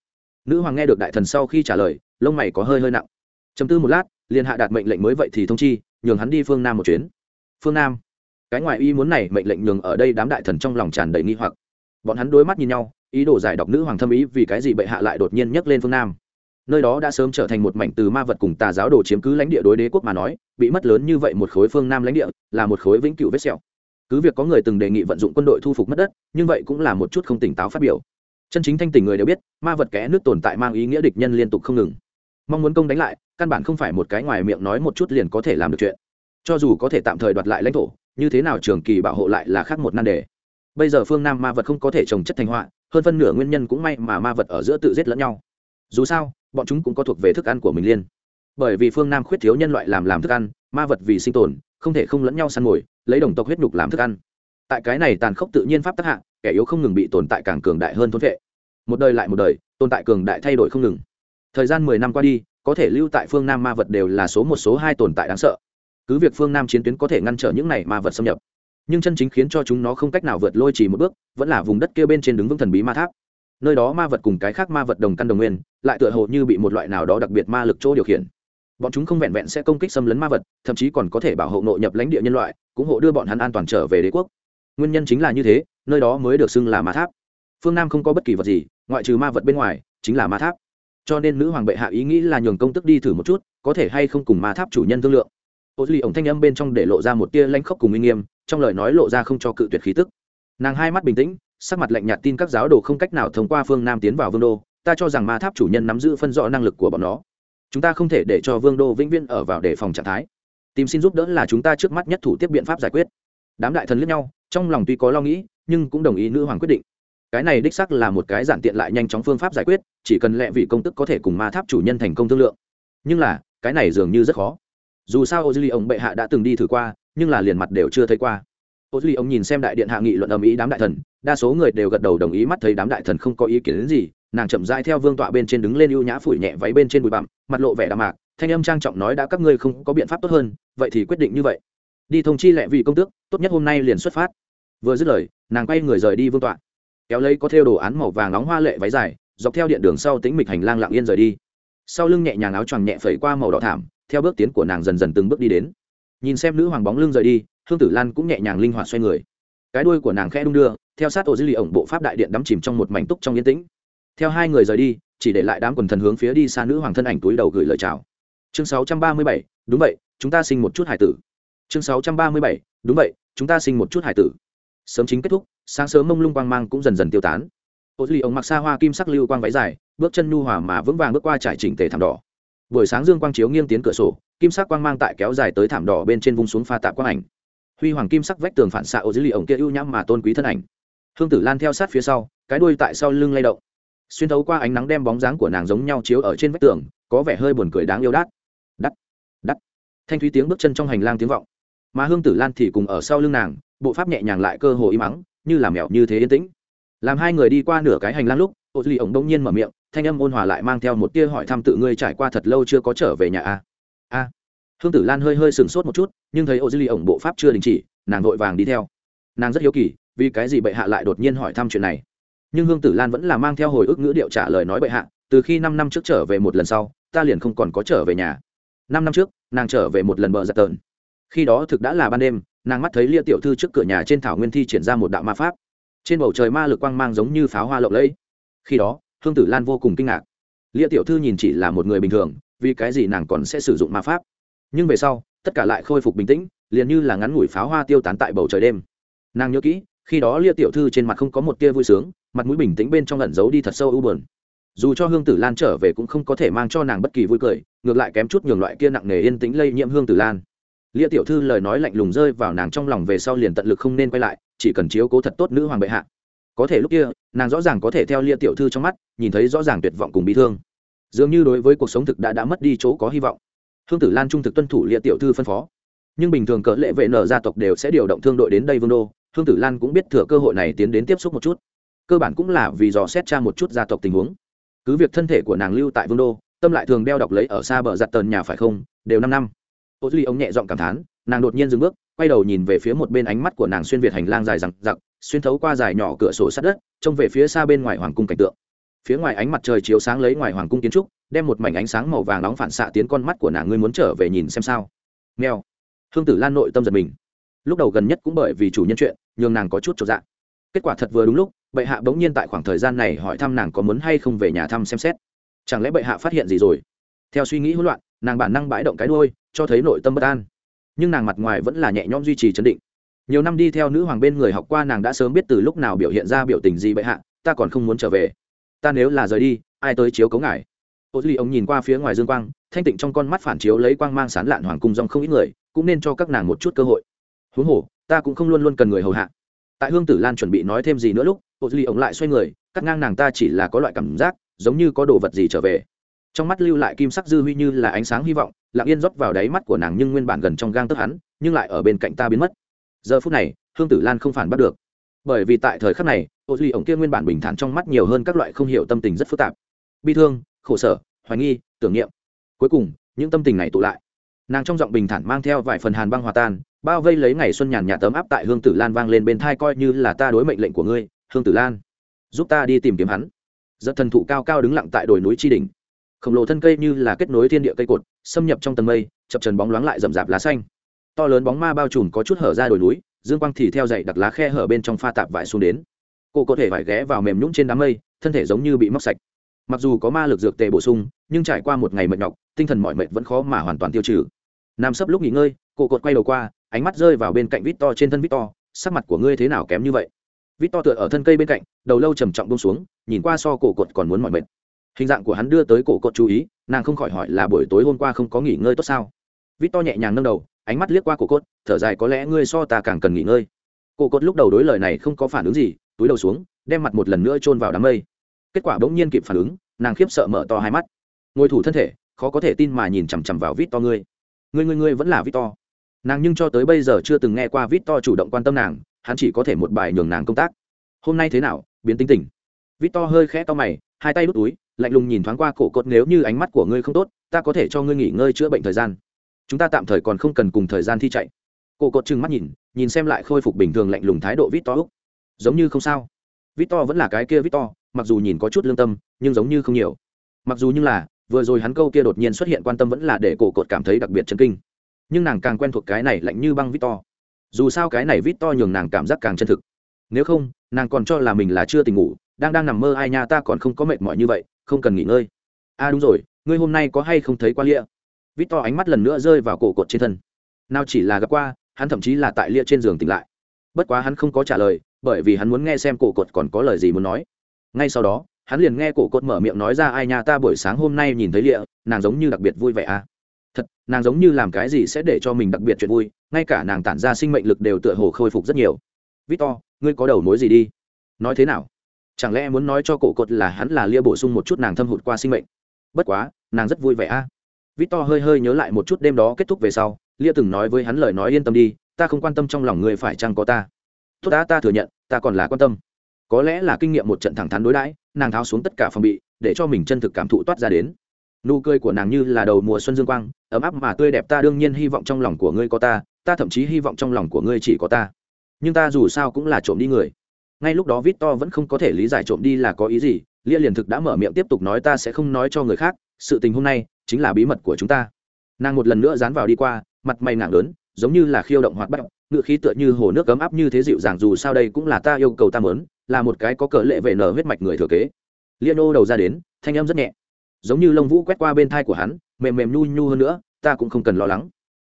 Nữ hoàng nghe được đại thần sau khi trả lời, lông mày có hơi hơi nặng. Chấm tư một lát liền hạ đạt mệnh lệnh mới vậy thì thông chi, nhường hắn đi phương nam một chuyến. Phương nam? Cái ngoài y muốn này mệnh lệnh nhường ở đây đám đại thần trong lòng tràn đầy nghi hoặc. Bọn hắn đối mắt nhìn nhau, ý đồ giải đọc nữ hoàng thâm ý vì cái gì bệ hạ lại đột nhiên nhấc lên phương nam. Nơi đó đã sớm trở thành một mảnh từ ma vật cùng tà giáo đồ chiếm cứ lãnh địa đối đế quốc mà nói, bị mất lớn như vậy một khối phương nam lãnh địa, là một khối vĩnh cửu vết sẹo. Cứ việc có người từng đề nghị vận dụng quân đội thu phục mất đất, nhưng vậy cũng là một chút không tỉnh táo phát biểu. Chân chính thanh tỉnh người đều biết, ma vật kẽ nước tồn tại mang ý nghĩa địch nhân liên tục không ngừng mong muốn công đánh lại, căn bản không phải một cái ngoài miệng nói một chút liền có thể làm được chuyện. Cho dù có thể tạm thời đoạt lại lãnh thổ, như thế nào trường kỳ bảo hộ lại là khác một nan đề. Bây giờ phương nam ma vật không có thể trồng chất thành họa, hơn phân nửa nguyên nhân cũng may mà ma vật ở giữa tự giết lẫn nhau. Dù sao, bọn chúng cũng có thuộc về thức ăn của mình liên. Bởi vì phương nam khuyết thiếu nhân loại làm làm thức ăn, ma vật vì sinh tồn, không thể không lẫn nhau săn mồi, lấy đồng tộc huyết nhục làm thức ăn. Tại cái này tàn khốc tự nhiên pháp tác hạng kẻ yếu không ngừng bị tồn tại càng cường đại hơn thôn vệ. Một đời lại một đời, tồn tại cường đại thay đổi không ngừng thời gian mười năm qua đi, có thể lưu tại phương nam ma vật đều là số một, số hai tồn tại đáng sợ. Cứ việc phương nam chiến tuyến có thể ngăn trở những này ma vật xâm nhập, nhưng chân chính khiến cho chúng nó không cách nào vượt lôi chỉ một bước, vẫn là vùng đất kia bên trên đứng vững thần bí ma tháp. Nơi đó ma vật cùng cái khác ma vật đồng căn đồng nguyên, lại tựa hồ như bị một loại nào đó đặc biệt ma lực chỗ điều khiển. Bọn chúng không vẹn vẹn sẽ công kích xâm lấn ma vật, thậm chí còn có thể bảo hộ nội nhập lãnh địa nhân loại, cũng hộ đưa bọn hắn an toàn trở về đế quốc. Nguyên nhân chính là như thế, nơi đó mới được xưng là ma tháp. Phương nam không có bất kỳ vật gì, ngoại trừ ma vật bên ngoài, chính là ma tháp cho nên nữ hoàng bệ hạ ý nghĩ là nhường công tức đi thử một chút, có thể hay không cùng ma tháp chủ nhân thương lượng. Ô duy ổng thanh âm bên trong để lộ ra một tia lanh khốc cùng uy nghiêm, trong lời nói lộ ra không cho cự tuyệt khí tức. Nàng hai mắt bình tĩnh, sắc mặt lạnh nhạt tin các giáo đồ không cách nào thông qua phương nam tiến vào vương đô, ta cho rằng ma tháp chủ nhân nắm giữ phân rõ năng lực của bọn nó. Chúng ta không thể để cho vương đô vĩnh viễn ở vào đề phòng trạng thái. Tìm xin giúp đỡ là chúng ta trước mắt nhất thủ tiếp biện pháp giải quyết. Đám đại thần lẫn nhau, trong lòng tuy có lo nghĩ, nhưng cũng đồng ý nữ hoàng quyết định cái này đích sắc là một cái giản tiện lại nhanh chóng phương pháp giải quyết, chỉ cần lẹ vị công tức có thể cùng ma tháp chủ nhân thành công thương lượng. Nhưng là, cái này dường như rất khó. Dù sao ô dư ly ông bệ hạ đã từng đi thử qua, nhưng là liền mặt đều chưa thấy qua. Ô dư ly ông nhìn xem đại điện hạ nghị luận ầm ĩ đám đại thần, đa số người đều gật đầu đồng ý mắt thấy đám đại thần không có ý kiến đến gì, nàng chậm rãi theo vương tọa bên trên đứng lên ưu nhã phủi nhẹ váy bên trên bụi bặm, mặt lộ vẻ đạm mạc, thanh âm trang trọng nói đã các ngươi không có biện pháp tốt hơn, vậy thì quyết định như vậy. Đi thông chi lẹ vị công tước, tốt nhất hôm nay liền xuất phát. Vừa dứt lời, nàng quay người rời đi vương tọa kéo lấy có theo đồ án màu vàng nóng hoa lệ váy dài dọc theo điện đường sau tính mịch hành lang lặng yên rời đi. Sau lưng nhẹ nhàng áo choàng nhẹ phẩy qua màu đỏ thảm theo bước tiến của nàng dần dần từng bước đi đến. Nhìn xem nữ hoàng bóng lưng rời đi hương tử lan cũng nhẹ nhàng linh hoạt xoay người. Cái đuôi của nàng khẽ đung đưa theo sát ổ dư lì ổng bộ pháp đại điện đắm chìm trong một mảnh túc trong yên tĩnh. Theo hai người rời đi chỉ để lại đám quần thần hướng phía đi xa nữ hoàng thân ảnh túi đầu gửi lời chào. Chương 637, đúng vậy chúng ta sinh một chút hải tử. Chương 637, đúng vậy chúng ta sinh một chút hải tử sớm chính kết thúc, sáng sớm mông lung quang mang cũng dần dần tiêu tán. Ô duy ống mặc xa hoa kim sắc lưu quang váy dài, bước chân nhu hòa mà vững vàng bước qua trải chỉnh tề thảm đỏ. Buổi sáng dương quang chiếu nghiêng tiến cửa sổ, kim sắc quang mang tại kéo dài tới thảm đỏ bên trên vùng xuống pha tạ quang ảnh. Huy hoàng kim sắc vách tường phản xạ ô duy, ông kia ưu nhãm mà tôn quý thân ảnh. Hương tử lan theo sát phía sau, cái đuôi tại sau lưng lay động. Xuyên thấu qua ánh nắng đem bóng dáng của nàng giống nhau chiếu ở trên vách tường, có vẻ hơi buồn cười đáng yêu đắt đắt đắt. Thanh thúy tiếng bước chân trong hành lang tiếng vọng. Mà hương tử lan thì cùng ở sau lưng nàng bộ pháp nhẹ nhàng lại cơ hồ im mắng như là mèo như thế yên tĩnh. Làm hai người đi qua nửa cái hành lang lúc, ô duy ổng đông nhiên mở miệng, thanh âm ôn hòa lại mang theo một tia hỏi thăm tự ngươi trải qua thật lâu chưa có trở về nhà a a hương tử lan hơi hơi sừng sốt một chút, nhưng thấy ô duy ổng bộ pháp chưa đình chỉ, nàng vội vàng đi theo. Nàng rất hiếu kỳ, vì cái gì bệ hạ lại đột nhiên hỏi thăm chuyện này. Nhưng hương tử lan vẫn là mang theo hồi ức ngữ điệu trả lời nói bệ hạ, từ khi năm năm trước trở về một lần sau, ta liền không còn có trở về nhà. Năm năm trước, nàng trở về một lần bờ giặt tờn. Khi đó thực đã là ban đêm nàng mắt thấy lia tiểu thư trước cửa nhà trên thảo nguyên thi triển ra một đạo ma pháp. Trên bầu trời ma lực quang mang giống như pháo hoa lộng lẫy. Khi đó, hương tử lan vô cùng kinh ngạc. Lia tiểu thư nhìn chỉ là một người bình thường, vì cái gì nàng còn sẽ sử dụng ma pháp? Nhưng về sau, tất cả lại khôi phục bình tĩnh, liền như là ngắn ngủi pháo hoa tiêu tán tại bầu trời đêm. Nàng nhớ kỹ, khi đó lia tiểu thư trên mặt không có một tia vui sướng, mặt mũi bình tĩnh bên trong lẩn giấu đi thật sâu u buồn. Dù cho hương tử lan trở về cũng không có thể mang cho nàng bất kỳ vui cười, ngược lại kém chút nhường loại kia nặng nề yên tĩnh lây nhiễm hương tử lan lia tiểu thư lời nói lạnh lùng rơi vào nàng trong lòng về sau liền tận lực không nên quay lại, chỉ cần chiếu cố thật tốt nữ hoàng bệ hạ. Có thể lúc kia, nàng rõ ràng có thể theo lia tiểu thư trong mắt, nhìn thấy rõ ràng tuyệt vọng cùng bị thương. Dường như đối với cuộc sống thực đã đã mất đi chỗ có hy vọng. Hương tử lan trung thực tuân thủ lia tiểu thư phân phó. Nhưng bình thường cỡ lệ vệ nở gia tộc đều sẽ điều động thương đội đến đây vương đô, hương tử lan cũng biết thừa cơ hội này tiến đến tiếp xúc một chút. Cơ bản cũng là vì dò xét tra một chút gia tộc tình huống. Cứ việc thân thể của nàng lưu tại vương đô, tâm lại thường đeo đọc lấy ở xa bờ giặt tần nhà phải không, đều năm năm ô duy ông nhẹ giọng cảm thán, nàng đột nhiên dừng bước, quay đầu nhìn về phía một bên ánh mắt của nàng xuyên việt hành lang dài rằng giặc xuyên thấu qua dài nhỏ cửa sổ sát đất, trông về phía xa bên ngoài hoàng cung cảnh tượng. Phía ngoài ánh mặt trời chiếu sáng lấy ngoài hoàng cung kiến trúc, đem một mảnh ánh sáng màu vàng nóng phản xạ tiến con mắt của nàng. Ngươi muốn trở về nhìn xem sao? Nghèo hương tử lan nội tâm giật mình. Lúc đầu gần nhất cũng bởi vì chủ nhân chuyện, nhường nàng có chút cho dạng kết quả thật vừa đúng lúc, bệ hạ bỗng nhiên tại khoảng thời gian này hỏi thăm nàng có muốn hay không về nhà thăm xem xét. Chẳng lẽ bệ hạ phát hiện gì rồi? Theo suy nghĩ hỗn loạn, nàng bản năng bãi động cái đôi cho thấy nội tâm bất an. Nhưng nàng mặt ngoài vẫn là nhẹ nhõm duy trì chấn định. Nhiều năm đi theo nữ hoàng bên người học qua nàng đã sớm biết từ lúc nào biểu hiện ra biểu tình gì bệ hạ, ta còn không muốn trở về. Ta nếu là rời đi, ai tới chiếu cấu ngài? Ô duy ông nhìn qua phía ngoài dương quang, thanh tịnh trong con mắt phản chiếu lấy quang mang sán lạn hoàng cung dòng không ít người, cũng nên cho các nàng một chút cơ hội. Huống hồ, ta cũng không luôn luôn cần người hầu hạ. Tại hương tử lan chuẩn bị nói thêm gì nữa lúc, ô duy ông lại xoay người, cắt ngang nàng ta chỉ là có loại cảm giác, giống như có đồ vật gì trở về. Trong mắt lưu lại kim sắc dư huy như là ánh sáng hy vọng lặng yên rót vào đáy mắt của nàng nhưng nguyên bản gần trong gang tấc hắn, nhưng lại ở bên cạnh ta biến mất. Giờ phút này, hương tử lan không phản bắt được. Bởi vì tại thời khắc này, ô duy ổng kia nguyên bản bình thản trong mắt nhiều hơn các loại không hiểu tâm tình rất phức tạp. Bi thương, khổ sở, hoài nghi, tưởng niệm. Cuối cùng, những tâm tình này tụ lại. Nàng trong giọng bình thản mang theo vài phần hàn băng hòa tan, bao vây lấy ngày xuân nhàn nhạt tấm áp tại hương tử lan vang lên bên thai coi như là ta đối mệnh lệnh của ngươi, hương tử lan. Giúp ta đi tìm kiếm hắn. Giật thần thụ cao cao đứng lặng tại đồi núi tri đình khổng lồ thân cây như là kết nối thiên địa cây cột, xâm nhập trong tầng mây, chập trần bóng loáng lại rậm rạp lá xanh. To lớn bóng ma bao trùm có chút hở ra đồi núi, dương quang thì theo dậy đặt lá khe hở bên trong pha tạp vải xuống đến. Cô có thể vải ghé vào mềm nhũng trên đám mây, thân thể giống như bị móc sạch. Mặc dù có ma lực dược tề bổ sung, nhưng trải qua một ngày mệt nhọc, tinh thần mọi mệt vẫn khó mà hoàn toàn tiêu trừ. Nằm sấp lúc nghỉ ngơi, cô cột quay đầu qua, ánh mắt rơi vào bên cạnh vít to trên thân vít to sắc mặt của ngươi thế nào kém như vậy? Vít to tựa ở thân cây bên cạnh, đầu lâu trầm trọng bông xuống, nhìn qua so cổ cột còn muốn mọi mệt hình dạng của hắn đưa tới cổ cột chú ý, nàng không khỏi hỏi là buổi tối hôm qua không có nghỉ ngơi tốt sao? Vít to nhẹ nhàng nâng đầu, ánh mắt liếc qua cổ cột, thở dài có lẽ ngươi so ta càng cần nghỉ ngơi. Cổ cột lúc đầu đối lời này không có phản ứng gì, túi đầu xuống, đem mặt một lần nữa chôn vào đám mây. Kết quả bỗng nhiên kịp phản ứng, nàng khiếp sợ mở to hai mắt. Ngồi thủ thân thể, khó có thể tin mà nhìn chằm chằm vào vít to ngươi. Ngươi ngươi ngươi vẫn là vít to nàng nhưng cho tới bây giờ chưa từng nghe qua vít to chủ động quan tâm nàng, hắn chỉ có thể một bài nhường nàng công tác. Hôm nay thế nào? Biến tính tình. Vít to hơi khẽ to mày, hai tay đút túi lạnh lùng nhìn thoáng qua cổ cột nếu như ánh mắt của ngươi không tốt, ta có thể cho ngươi nghỉ ngơi chữa bệnh thời gian. Chúng ta tạm thời còn không cần cùng thời gian thi chạy. Cổ cột trừng mắt nhìn nhìn xem lại khôi phục bình thường lạnh lùng thái độ vít to úc giống như không sao. Vít to vẫn là cái kia vít to mặc dù nhìn có chút lương tâm, nhưng giống như không nhiều. Mặc dù như là, vừa rồi hắn câu kia đột nhiên xuất hiện quan tâm vẫn là để cổ cột cảm thấy đặc biệt chấn kinh. Nhưng nàng càng quen thuộc cái này lạnh như băng vít to dù sao cái này vít to nhường nàng cảm giác càng chân thực. Nếu không, nàng còn cho là mình là chưa tỉnh ngủ đang đang nằm mơ ai nha, ta còn không có mệt mỏi như vậy, không cần nghỉ ngơi. A à đúng rồi, ngươi hôm nay có hay không thấy qua lia vít to ánh mắt lần nữa rơi vào cổ cột trên thân. Nào chỉ là gặp qua, hắn thậm chí là tại lia trên giường tỉnh lại. Bất quá hắn không có trả lời, bởi vì hắn muốn nghe xem cổ cột còn có lời gì muốn nói. Ngay sau đó, hắn liền nghe cổ cột mở miệng nói ra, ai nha, ta buổi sáng hôm nay nhìn thấy lịa, nàng giống như đặc biệt vui vẻ à. Thật, nàng giống như làm cái gì sẽ để cho mình đặc biệt chuyện vui, ngay cả nàng tản ra sinh mệnh lực đều tựa hồ khôi phục rất nhiều. Victor, ngươi có đầu mối gì đi? Nói thế nào? Chẳng lẽ muốn nói cho cổ cột là hắn là lia bổ sung một chút nàng thâm hụt qua sinh mệnh? Bất quá, nàng rất vui vẻ a. À? victor hơi hơi nhớ lại một chút đêm đó kết thúc về sau, lia từng nói với hắn lời nói yên tâm đi, ta không quan tâm trong lòng người phải chăng có ta. Tốt đã, ta thừa nhận, ta còn là quan tâm. Có lẽ là kinh nghiệm một trận thẳng thắn đối đãi, nàng tháo xuống tất cả phòng bị, để cho mình chân thực cảm thụ toát ra đến. Nụ cười của nàng như là đầu mùa xuân dương quang, ấm áp mà tươi đẹp ta đương nhiên hy vọng trong lòng của ngươi có ta ta thậm chí hy vọng trong lòng của ngươi chỉ có ta. Nhưng ta dù sao cũng là trộm đi người ngay lúc đó vít to vẫn không có thể lý giải trộm đi là có ý gì, lia liền thực đã mở miệng tiếp tục nói ta sẽ không nói cho người khác, sự tình hôm nay chính là bí mật của chúng ta. Nàng một lần nữa dán vào đi qua, mặt mày nặng lớn, giống như là khiêu động hoạt bắt ngựa khí tựa như hồ nước ấm áp như thế dịu dàng dù sao đây cũng là ta yêu cầu ta mớn là một cái có cỡ lệ về nở huyết mạch người thừa kế. Lia ô đầu ra đến, thanh âm rất nhẹ, giống như lông vũ quét qua bên thai của hắn, mềm mềm nhu nhu hơn nữa, ta cũng không cần lo lắng.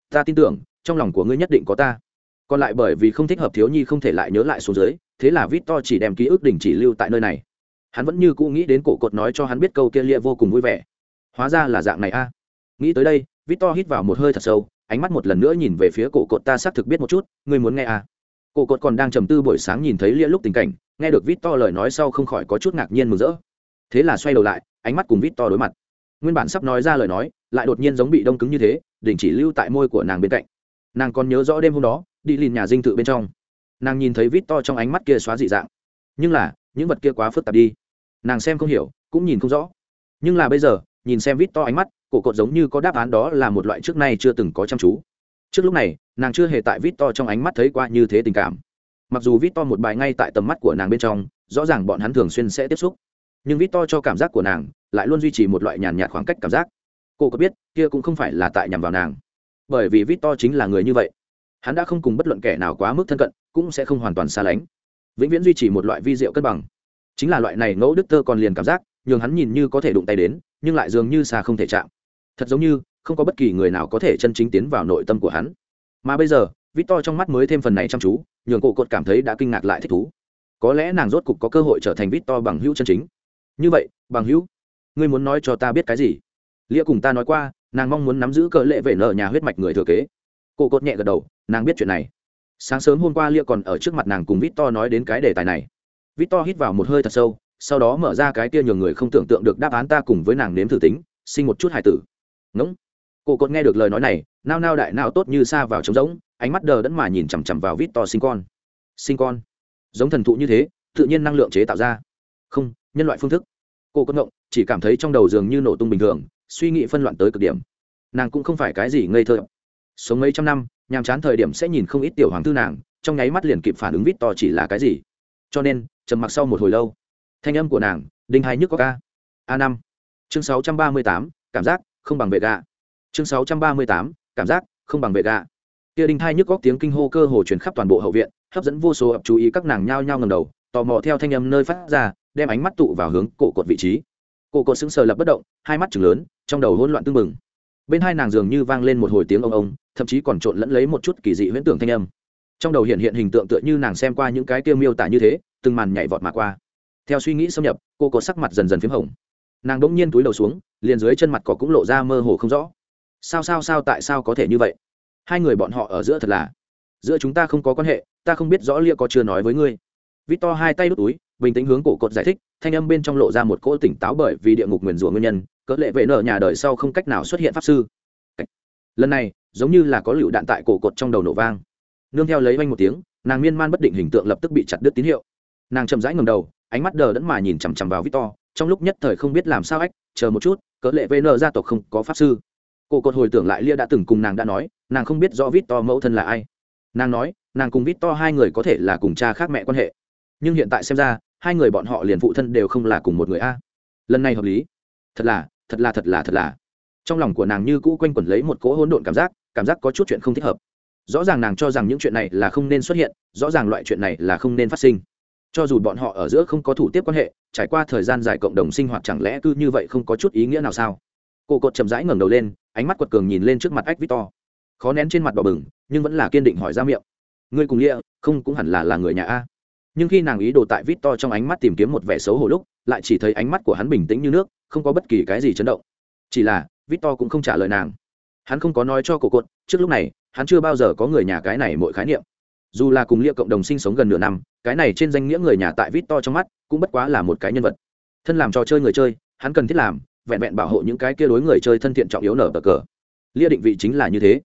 Ta tin tưởng, trong lòng của ngươi nhất định có ta. Còn lại bởi vì không thích hợp thiếu nhi không thể lại nhớ lại xuống dưới thế là vít to chỉ đem ký ức đình chỉ lưu tại nơi này. Hắn vẫn như cũ nghĩ đến cổ cột nói cho hắn biết câu kia lia vô cùng vui vẻ. Hóa ra là dạng này a. Nghĩ tới đây vít to hít vào một hơi thật sâu, ánh mắt một lần nữa nhìn về phía cổ cột ta xác thực biết một chút, ngươi muốn nghe à cổ cột còn đang trầm tư buổi sáng nhìn thấy lia lúc tình cảnh, nghe được vít to lời nói sau không khỏi có chút ngạc nhiên mừng rỡ. Thế là xoay đầu lại, ánh mắt cùng vít to đối mặt. Nguyên bản sắp nói ra lời nói, lại đột nhiên giống bị đông cứng như thế, đình chỉ lưu tại môi của nàng bên cạnh. Nàng còn nhớ rõ đêm hôm đó, đi lìn nhà dinh thự bên trong nàng nhìn thấy vít to trong ánh mắt kia xóa dị dạng. Nhưng là, những vật kia quá phức tạp đi. Nàng xem không hiểu, cũng nhìn không rõ. Nhưng là bây giờ, nhìn xem vít to ánh mắt, cổ cột giống như có đáp án đó là một loại trước nay chưa từng có chăm chú. Trước lúc này, nàng chưa hề tại vít to trong ánh mắt thấy qua như thế tình cảm. Mặc dù vít to một bài ngay tại tầm mắt của nàng bên trong, rõ ràng bọn hắn thường xuyên sẽ tiếp xúc. Nhưng vít to cho cảm giác của nàng, lại luôn duy trì một loại nhàn nhạt khoảng cách cảm giác. Cô có biết, kia cũng không phải là tại nhằm vào nàng. Bởi vì vít to chính là người như vậy. Hắn đã không cùng bất luận kẻ nào quá mức thân cận cũng sẽ không hoàn toàn xa lánh. Vĩnh viễn duy trì một loại vi diệu cân bằng. Chính là loại này ngẫu đức tơ còn liền cảm giác, nhường hắn nhìn như có thể đụng tay đến, nhưng lại dường như xa không thể chạm. Thật giống như, không có bất kỳ người nào có thể chân chính tiến vào nội tâm của hắn. Mà bây giờ vít to trong mắt mới thêm phần này chăm chú, nhường cổ cột cảm thấy đã kinh ngạc lại thích thú. Có lẽ nàng rốt cục có cơ hội trở thành vít to bằng hữu chân chính. Như vậy, bằng hữu, ngươi muốn nói cho ta biết cái gì? Lia cùng ta nói qua, nàng mong muốn nắm giữ cỡ lệ vệ nợ nhà huyết mạch người thừa kế. Cổ cột nhẹ gật đầu, nàng biết chuyện này sáng sớm hôm qua lia còn ở trước mặt nàng cùng vít to nói đến cái đề tài này. Vít to hít vào một hơi thật sâu, sau đó mở ra cái kia nhường người không tưởng tượng được đáp án ta cùng với nàng nếm thử tính, sinh một chút hài tử. Ngỗng. Cổ cột nghe được lời nói này, nao nao đại nao tốt như xa vào trống rỗng, ánh mắt đờ đẫn mà nhìn chằm chằm vào vít to sinh con. Sinh con. Giống thần thụ như thế, tự nhiên năng lượng chế tạo ra. Không, nhân loại phương thức. Cô cất ngộng, chỉ cảm thấy trong đầu giường như nổ tung bình thường, suy nghĩ phân loạn tới cực điểm. Nàng cũng không phải cái gì ngây thơ. Sống mấy trăm năm nhàm chán thời điểm sẽ nhìn không ít tiểu hoàng thư nàng, trong nháy mắt liền kịp phản ứng vít to chỉ là cái gì. Cho nên, trầm mặc sau một hồi lâu, thanh âm của nàng, đinh hai nhức có ca. A năm. Chương sáu trăm ba mươi tám, cảm giác không bằng vệ gạ. Chương sáu trăm ba mươi tám, cảm giác không bằng vệ gạ. Kia đinh hai nhức góc tiếng kinh hô cơ hồ truyền khắp toàn bộ hậu viện, hấp dẫn vô số ập chú ý các nàng nhao nhao ngầm đầu, tò mò theo thanh âm nơi phát ra, đem ánh mắt tụ vào hướng cổ cột vị trí. Cổ cột sững sờ lập bất động, hai mắt chừng lớn, trong đầu hỗn loạn tưng bừng. Bên hai nàng dường như vang lên một hồi tiếng ông ông thậm chí còn trộn lẫn lấy một chút kỳ dị huyễn tưởng thanh âm. Trong đầu hiện hiện hình tượng tựa như nàng xem qua những cái tiêu miêu tả như thế, từng màn nhảy vọt mà qua. Theo suy nghĩ xâm nhập, cô có sắc mặt dần dần p h í m hồng. Nàng đ ỗ n g nhiên túi đầu xuống, liền dưới chân mặt cỏ cũng lộ ra mơ hồ không rõ. Sao sao sao tại sao có thể như vậy? Hai người bọn họ ở giữa thật là, giữa chúng ta không có quan hệ, ta không biết rõ lia có chưa nói với ngươi. Vít to hai tay đút túi, bình tĩnh hướng cổ cột giải thích, thanh âm bên trong lộ ra một cỗ tỉnh táo bởi vì địa ngục nguyền rủa nguyên nhân, cỡ lệ vệ nợ nhà đời sau không cách nào xuất hiện pháp sư. Lần này giống như là có lựu đạn tại cổ cột trong đầu nổ vang. Nương theo lấy vanh một tiếng, nàng miên man bất định hình tượng lập tức bị chặt đứt tín hiệu. Nàng chậm rãi ngầm đầu, ánh mắt đờ đẫn mà nhìn chằm chằm vào victor, trong lúc nhất thời không biết làm sao ách, chờ một chút cỡ lệ vn gia tộc không có pháp sư. Cô cột hồi tưởng lại lia đã từng cùng nàng đã nói, nàng không biết rõ victor mẫu thân là ai. Nàng nói, nàng cùng victor hai người có thể là cùng cha khác mẹ quan hệ. Nhưng hiện tại xem ra, hai người bọn họ liền phụ thân đều không là cùng một người a. Lần này hợp lý. Thật là thật là thật là thật là. Trong lòng của nàng như cũ quanh quẩn lấy một cỗ hỗn độn cảm giác cảm giác có chút chuyện không thích hợp. Rõ ràng nàng cho rằng những chuyện này là không nên xuất hiện, rõ ràng loại chuyện này là không nên phát sinh. Cho dù bọn họ ở giữa không có thủ tiếp quan hệ, trải qua thời gian dài cộng đồng sinh hoạt chẳng lẽ cứ như vậy không có chút ý nghĩa nào sao? Cô cột chậm rãi ngẩng đầu lên, ánh mắt quật cường nhìn lên trước mặt ách victor. Khó nén trên mặt đỏ bừng, nhưng vẫn là kiên định hỏi ra miệng. Ngươi cùng nghĩa không cũng hẳn là là người nhà a. Nhưng khi nàng ý đồ tại victor trong ánh mắt tìm kiếm một vẻ xấu hổ lúc, lại chỉ thấy ánh mắt của hắn bình tĩnh như nước, không có bất kỳ cái gì chấn động. Chỉ là, victor cũng không trả lời nàng hắn không có nói cho cổ cột, trước lúc này, hắn chưa bao giờ có người nhà cái này mỗi khái niệm. Dù là cùng lia cộng đồng sinh sống gần nửa năm, cái này trên danh nghĩa người nhà tại vít to trong mắt, cũng bất quá là một cái nhân vật. Thân làm trò chơi người chơi, hắn cần thiết làm, vẹn vẹn bảo hộ những cái kia đối người chơi thân thiện trọng yếu nở bờ cờ. Lia định vị chính là như thế.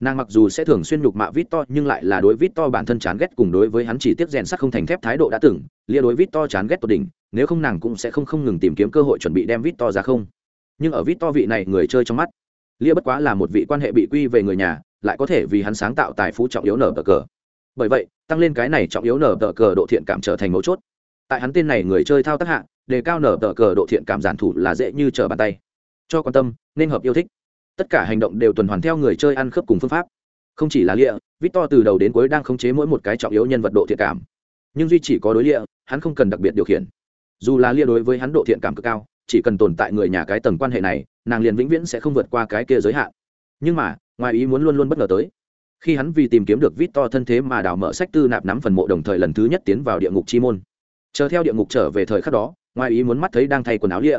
Nàng mặc dù sẽ thường xuyên nhục mạ vít to, nhưng lại là đối vít to bản thân chán ghét cùng đối với hắn chỉ tiếp rèn sắc không thành thép thái độ đã từng, lia đối vít to chán ghét tột đỉnh, nếu không nàng cũng sẽ không không ngừng tìm kiếm cơ hội chuẩn bị đem vít to ra không. Nhưng ở vít to vị này người chơi trong mắt lia bất quá là một vị quan hệ bị quy về người nhà, lại có thể vì hắn sáng tạo tài phú trọng yếu nở tờ cờ. Bởi vậy, tăng lên cái này trọng yếu nở tờ cờ độ thiện cảm trở thành mấu chốt. Tại hắn tên này người chơi thao tác hạ, đề cao nở tờ cờ độ thiện cảm giản thủ là dễ như trở bàn tay. Cho quan tâm, nên hợp yêu thích. Tất cả hành động đều tuần hoàn theo người chơi ăn khớp cùng phương pháp. Không chỉ là lịa victor từ đầu đến cuối đang khống chế mỗi một cái trọng yếu nhân vật độ thiện cảm. Nhưng duy chỉ có đối lịa hắn không cần đặc biệt điều khiển. Dù là lịa đối với hắn độ thiện cảm cực cao, chỉ cần tồn tại người nhà cái tầng quan hệ này nàng liền vĩnh viễn sẽ không vượt qua cái kia giới hạn. Nhưng mà, ngoài ý muốn luôn luôn bất ngờ tới. Khi hắn vì tìm kiếm được vít to thân thế mà đào mở sách tư nạp nắm phần mộ đồng thời lần thứ nhất tiến vào địa ngục chi môn. Chờ theo địa ngục trở về thời khắc đó, ngoài ý muốn mắt thấy đang thay quần áo lịa.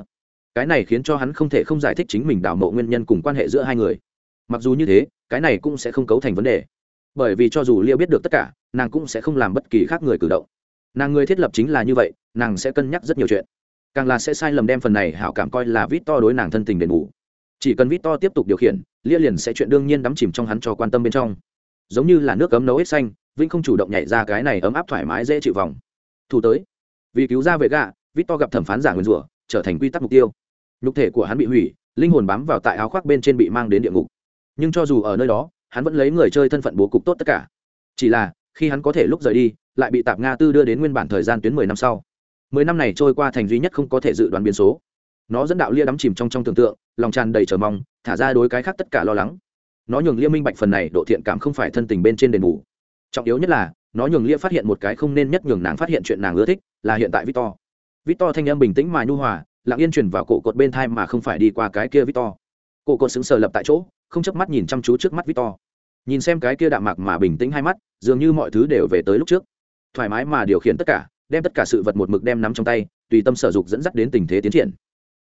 Cái này khiến cho hắn không thể không giải thích chính mình đào mộ nguyên nhân cùng quan hệ giữa hai người. Mặc dù như thế, cái này cũng sẽ không cấu thành vấn đề. Bởi vì cho dù lia biết được tất cả, nàng cũng sẽ không làm bất kỳ khác người cử động. Nàng người thiết lập chính là như vậy, nàng sẽ cân nhắc rất nhiều chuyện càng là sẽ sai lầm đem phần này hảo cảm coi là vít to đối nàng thân tình đền bù. Chỉ cần vít to tiếp tục điều khiển, lia liền sẽ chuyện đương nhiên đắm chìm trong hắn cho quan tâm bên trong. Giống như là nước cấm nấu hết xanh, vinh không chủ động nhảy ra cái này ấm áp thoải mái dễ chịu vòng. Thủ tới. Vì cứu ra vệ gạ vít to gặp thẩm phán giả nguyên rủa, trở thành quy tắc mục tiêu. Nhục thể của hắn bị hủy, linh hồn bám vào tại áo khoác bên trên bị mang đến địa ngục. Nhưng cho dù ở nơi đó, hắn vẫn lấy người chơi thân phận bố cục tốt tất cả. Chỉ là, khi hắn có thể lúc rời đi, lại bị tạp nga tư đưa đến nguyên bản thời gian tuyến mười năm sau mười năm này trôi qua thành duy nhất không có thể dự đoán biến số. Nó dẫn đạo lia đắm chìm trong trong tưởng tượng, lòng tràn đầy chờ mong, thả ra đối cái khác tất cả lo lắng. Nó nhường lia minh bạch phần này, độ thiện cảm không phải thân tình bên trên đền bù. Trọng yếu nhất là, nó nhường lia phát hiện một cái không nên nhất nhường nàng phát hiện chuyện nàng ưa thích, là hiện tại victor. Victor thanh âm bình tĩnh mà nhu hòa, lặng yên chuyển vào cổ cột bên thai mà không phải đi qua cái kia victor. Cổ cột xứng sờ lập tại chỗ, không chớp mắt nhìn chăm chú trước mắt victor. Nhìn xem cái kia đạm mạc mà bình tĩnh hai mắt, dường như mọi thứ đều về tới lúc trước. Thoải mái mà điều khiển tất cả đem tất cả sự vật một mực đem nắm trong tay, tùy tâm sở dục dẫn dắt đến tình thế tiến triển.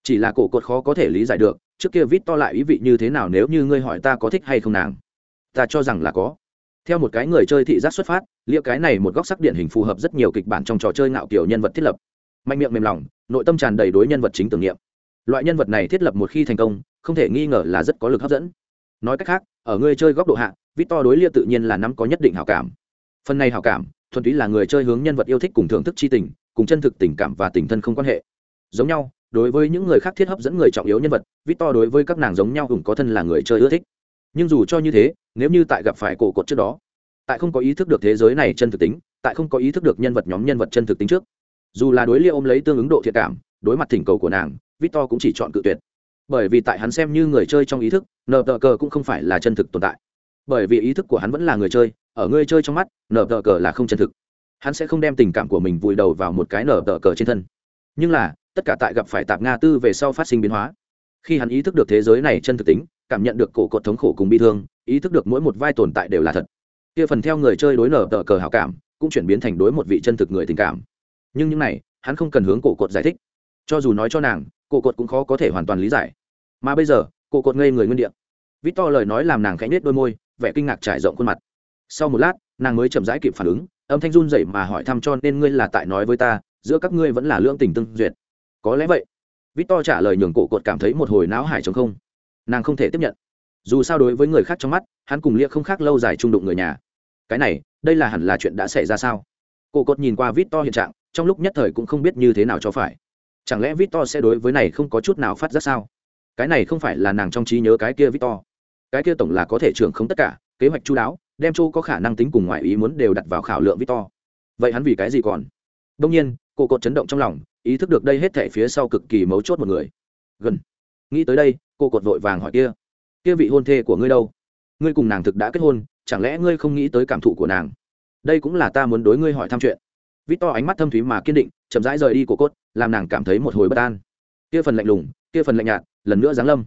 Chỉ là cổ cột khó có thể lý giải được, trước kia vít to lại ý vị như thế nào nếu như ngươi hỏi ta có thích hay không nàng? Ta cho rằng là có. Theo một cái người chơi thị giác xuất phát, liệu cái này một góc sắc điển hình phù hợp rất nhiều kịch bản trong trò chơi ngạo kiểu nhân vật thiết lập. Mạnh miệng mềm lòng, nội tâm tràn đầy đối nhân vật chính tưởng niệm. Loại nhân vật này thiết lập một khi thành công, không thể nghi ngờ là rất có lực hấp dẫn. Nói cách khác, ở người chơi góc độ hạ, vít to đối lia tự nhiên là nắm có nhất định hảo cảm. Phần này hảo cảm thuần túy là người chơi hướng nhân vật yêu thích cùng thưởng thức c h i tình, cùng chân thực tình cảm và tình thân không quan hệ. Giống nhau, đối với những người khác thiết hấp dẫn người trọng yếu nhân vật, victor đối với các nàng giống nhau hùng có thân là người chơi ưa thích. Nhưng dù cho như thế, nếu như tại gặp phải cổ cột trước đó, tại không có ý thức được thế giới này chân thực tính, tại không có ý thức được nhân vật nhóm nhân vật chân thực tính trước, dù là đối lia ôm lấy tương ứng độ thiệt cảm, đối mặt thỉnh cầu của nàng, victor cũng chỉ chọn cự tuyệt. Bởi vì tại hắn xem như người chơi trong ý thức, nờ tờ cờ cũng không phải là chân thực tồn tại bởi vì ý thức của hắn vẫn là người chơi, ở người chơi trong mắt, nở tờ cờ là không chân thực. Hắn sẽ không đem tình cảm của mình vùi đầu vào một cái nở tờ cờ trên thân. Nhưng là, tất cả tại gặp phải tạp nga tư về sau phát sinh biến hóa. Khi hắn ý thức được thế giới này chân thực tính, cảm nhận được cổ cột thống khổ cùng bi thương, ý thức được mỗi một vai tồn tại đều là thật. Kia phần theo người chơi đối nở tờ cờ hảo cảm, cũng chuyển biến thành đối một vị chân thực người tình cảm. Nhưng những này, hắn không cần hướng cổ cột giải thích. Cho dù nói cho nàng, cổ cột cũng khó có thể hoàn toàn lý giải. Mà bây giờ, cổ cột ngây người nguyên đ vít to lời nói làm nàng khẽ nhếch đôi môi, vẻ kinh ngạc trải rộng khuôn mặt. Sau một lát, nàng mới chậm rãi kịp phản ứng, âm thanh run dậy mà hỏi thăm cho nên ngươi là tại nói với ta, giữa các ngươi vẫn là lưỡng tình tương duyệt. Có lẽ vậy. Vít to trả lời nhường cổ cột cảm thấy một hồi não hải chống không. Nàng không thể tiếp nhận. Dù sao đối với người khác trong mắt, hắn cùng lia không khác lâu dài trung đụng người nhà. Cái này, đây là hẳn là chuyện đã xảy ra sao? Cổ cột nhìn qua vít to hiện trạng, trong lúc nhất thời cũng không biết như thế nào cho phải. Chẳng lẽ vít to sẽ đối với này không có chút nào phát giác sao? Cái này không phải là nàng trong trí nhớ cái kia vít to cái kia tổng là có thể trưởng không tất cả, kế hoạch chú đáo, đem châu có khả năng tính cùng ngoại ý muốn đều đặt vào khảo lượng victor. Vậy hắn vì cái gì còn? Đông nhiên, cô cột chấn động trong lòng, ý thức được đây hết thể phía sau cực kỳ mấu chốt một người. Gần. Nghĩ tới đây, cô cột vội vàng hỏi kia kia vị hôn thê của ngươi đâu? Ngươi cùng nàng thực đã kết hôn, chẳng lẽ ngươi không nghĩ tới cảm thụ của nàng? Đây cũng là ta muốn đối ngươi hỏi thăm chuyện. Vít to ánh mắt thâm thúy mà kiên định, chậm rãi rời đi của cốt làm nàng cảm thấy một hồi bất an. Kia phần lạnh lùng, kia phần lạnh nhạt, lần nữa giáng lâm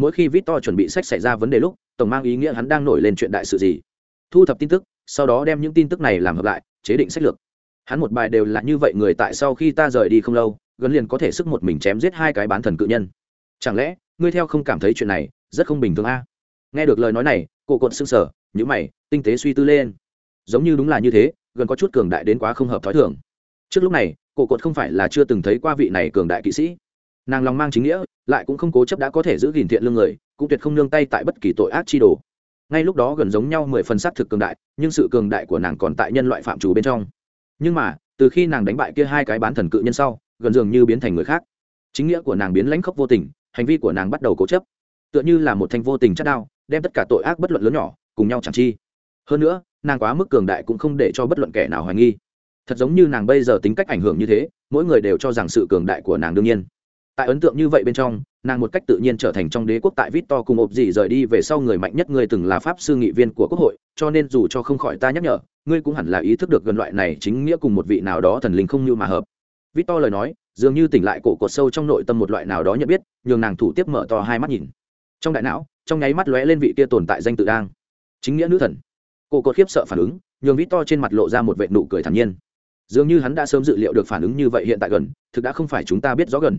mỗi khi Victor chuẩn bị sách xảy ra vấn đề lúc, tổng mang ý nghĩa hắn đang nổi lên chuyện đại sự gì. Thu thập tin tức, sau đó đem những tin tức này làm hợp lại, chế định sách lược. Hắn một bài đều là như vậy người tại sau khi ta rời đi không lâu, gần liền có thể sức một mình chém giết hai cái bán thần cự nhân. Chẳng lẽ, ngươi theo không cảm thấy chuyện này, rất không bình thường a? Nghe được lời nói này cổ cột sưng sở nhíu mày, tinh tế suy tư lên. Giống như đúng là như thế, gần có chút cường đại đến quá không hợp thói thường. Trước lúc này cổ cột không phải là chưa từng thấy qua vị này cường đại kỵ sĩ. Nàng lòng mang chính nghĩa lại cũng không cố chấp đã có thể giữ gìn thiện lương người, cũng tuyệt không nương tay tại bất kỳ tội ác chi đồ. Ngay lúc đó gần giống nhau mười phần s á t thực cường đại, nhưng sự cường đại của nàng còn tại nhân loại phạm trù bên trong. Nhưng mà, từ khi nàng đánh bại kia hai cái bán thần cự nhân sau, gần dường như biến thành người khác. Chính nghĩa của nàng biến lãnh khốc vô tình, hành vi của nàng bắt đầu cố chấp. Tựa như là một thanh vô tình chất đao, đem tất cả tội ác bất luận lớn nhỏ, cùng nhau chẳng chi. Hơn nữa, nàng quá mức cường đại cũng không để cho bất luận kẻ nào hoài nghi. Thật giống như nàng bây giờ tính cách ảnh hưởng như thế, mỗi người đều cho rằng sự cường đại của nàng đương nhiên tại ấn tượng như vậy bên trong, nàng một cách tự nhiên trở thành trong đế quốc tại vít to cùng ộp gì rời đi về sau người mạnh nhất người từng là pháp sư nghị viên của quốc hội, cho nên dù cho không khỏi ta nhắc nhở, ngươi cũng hẳn là ý thức được gần loại này chính nghĩa cùng một vị nào đó thần linh không như mà hợp. Vít to lời nói, dường như tỉnh lại cổ cột sâu trong nội tâm một loại nào đó nhận biết, nhường nàng thủ tiếp mở to hai mắt nhìn. Trong đại não, trong nháy mắt lóe lên vị kia tồn tại danh tự đang. Chính nghĩa nữ thần. Cổ cột khiếp sợ phản ứng, nhường vít to trên mặt lộ ra một vệ nụ cười thản nhiên. Dường như hắn đã sớm dự liệu được phản ứng như vậy hiện tại gần, thực đã không phải chúng ta biết rõ gần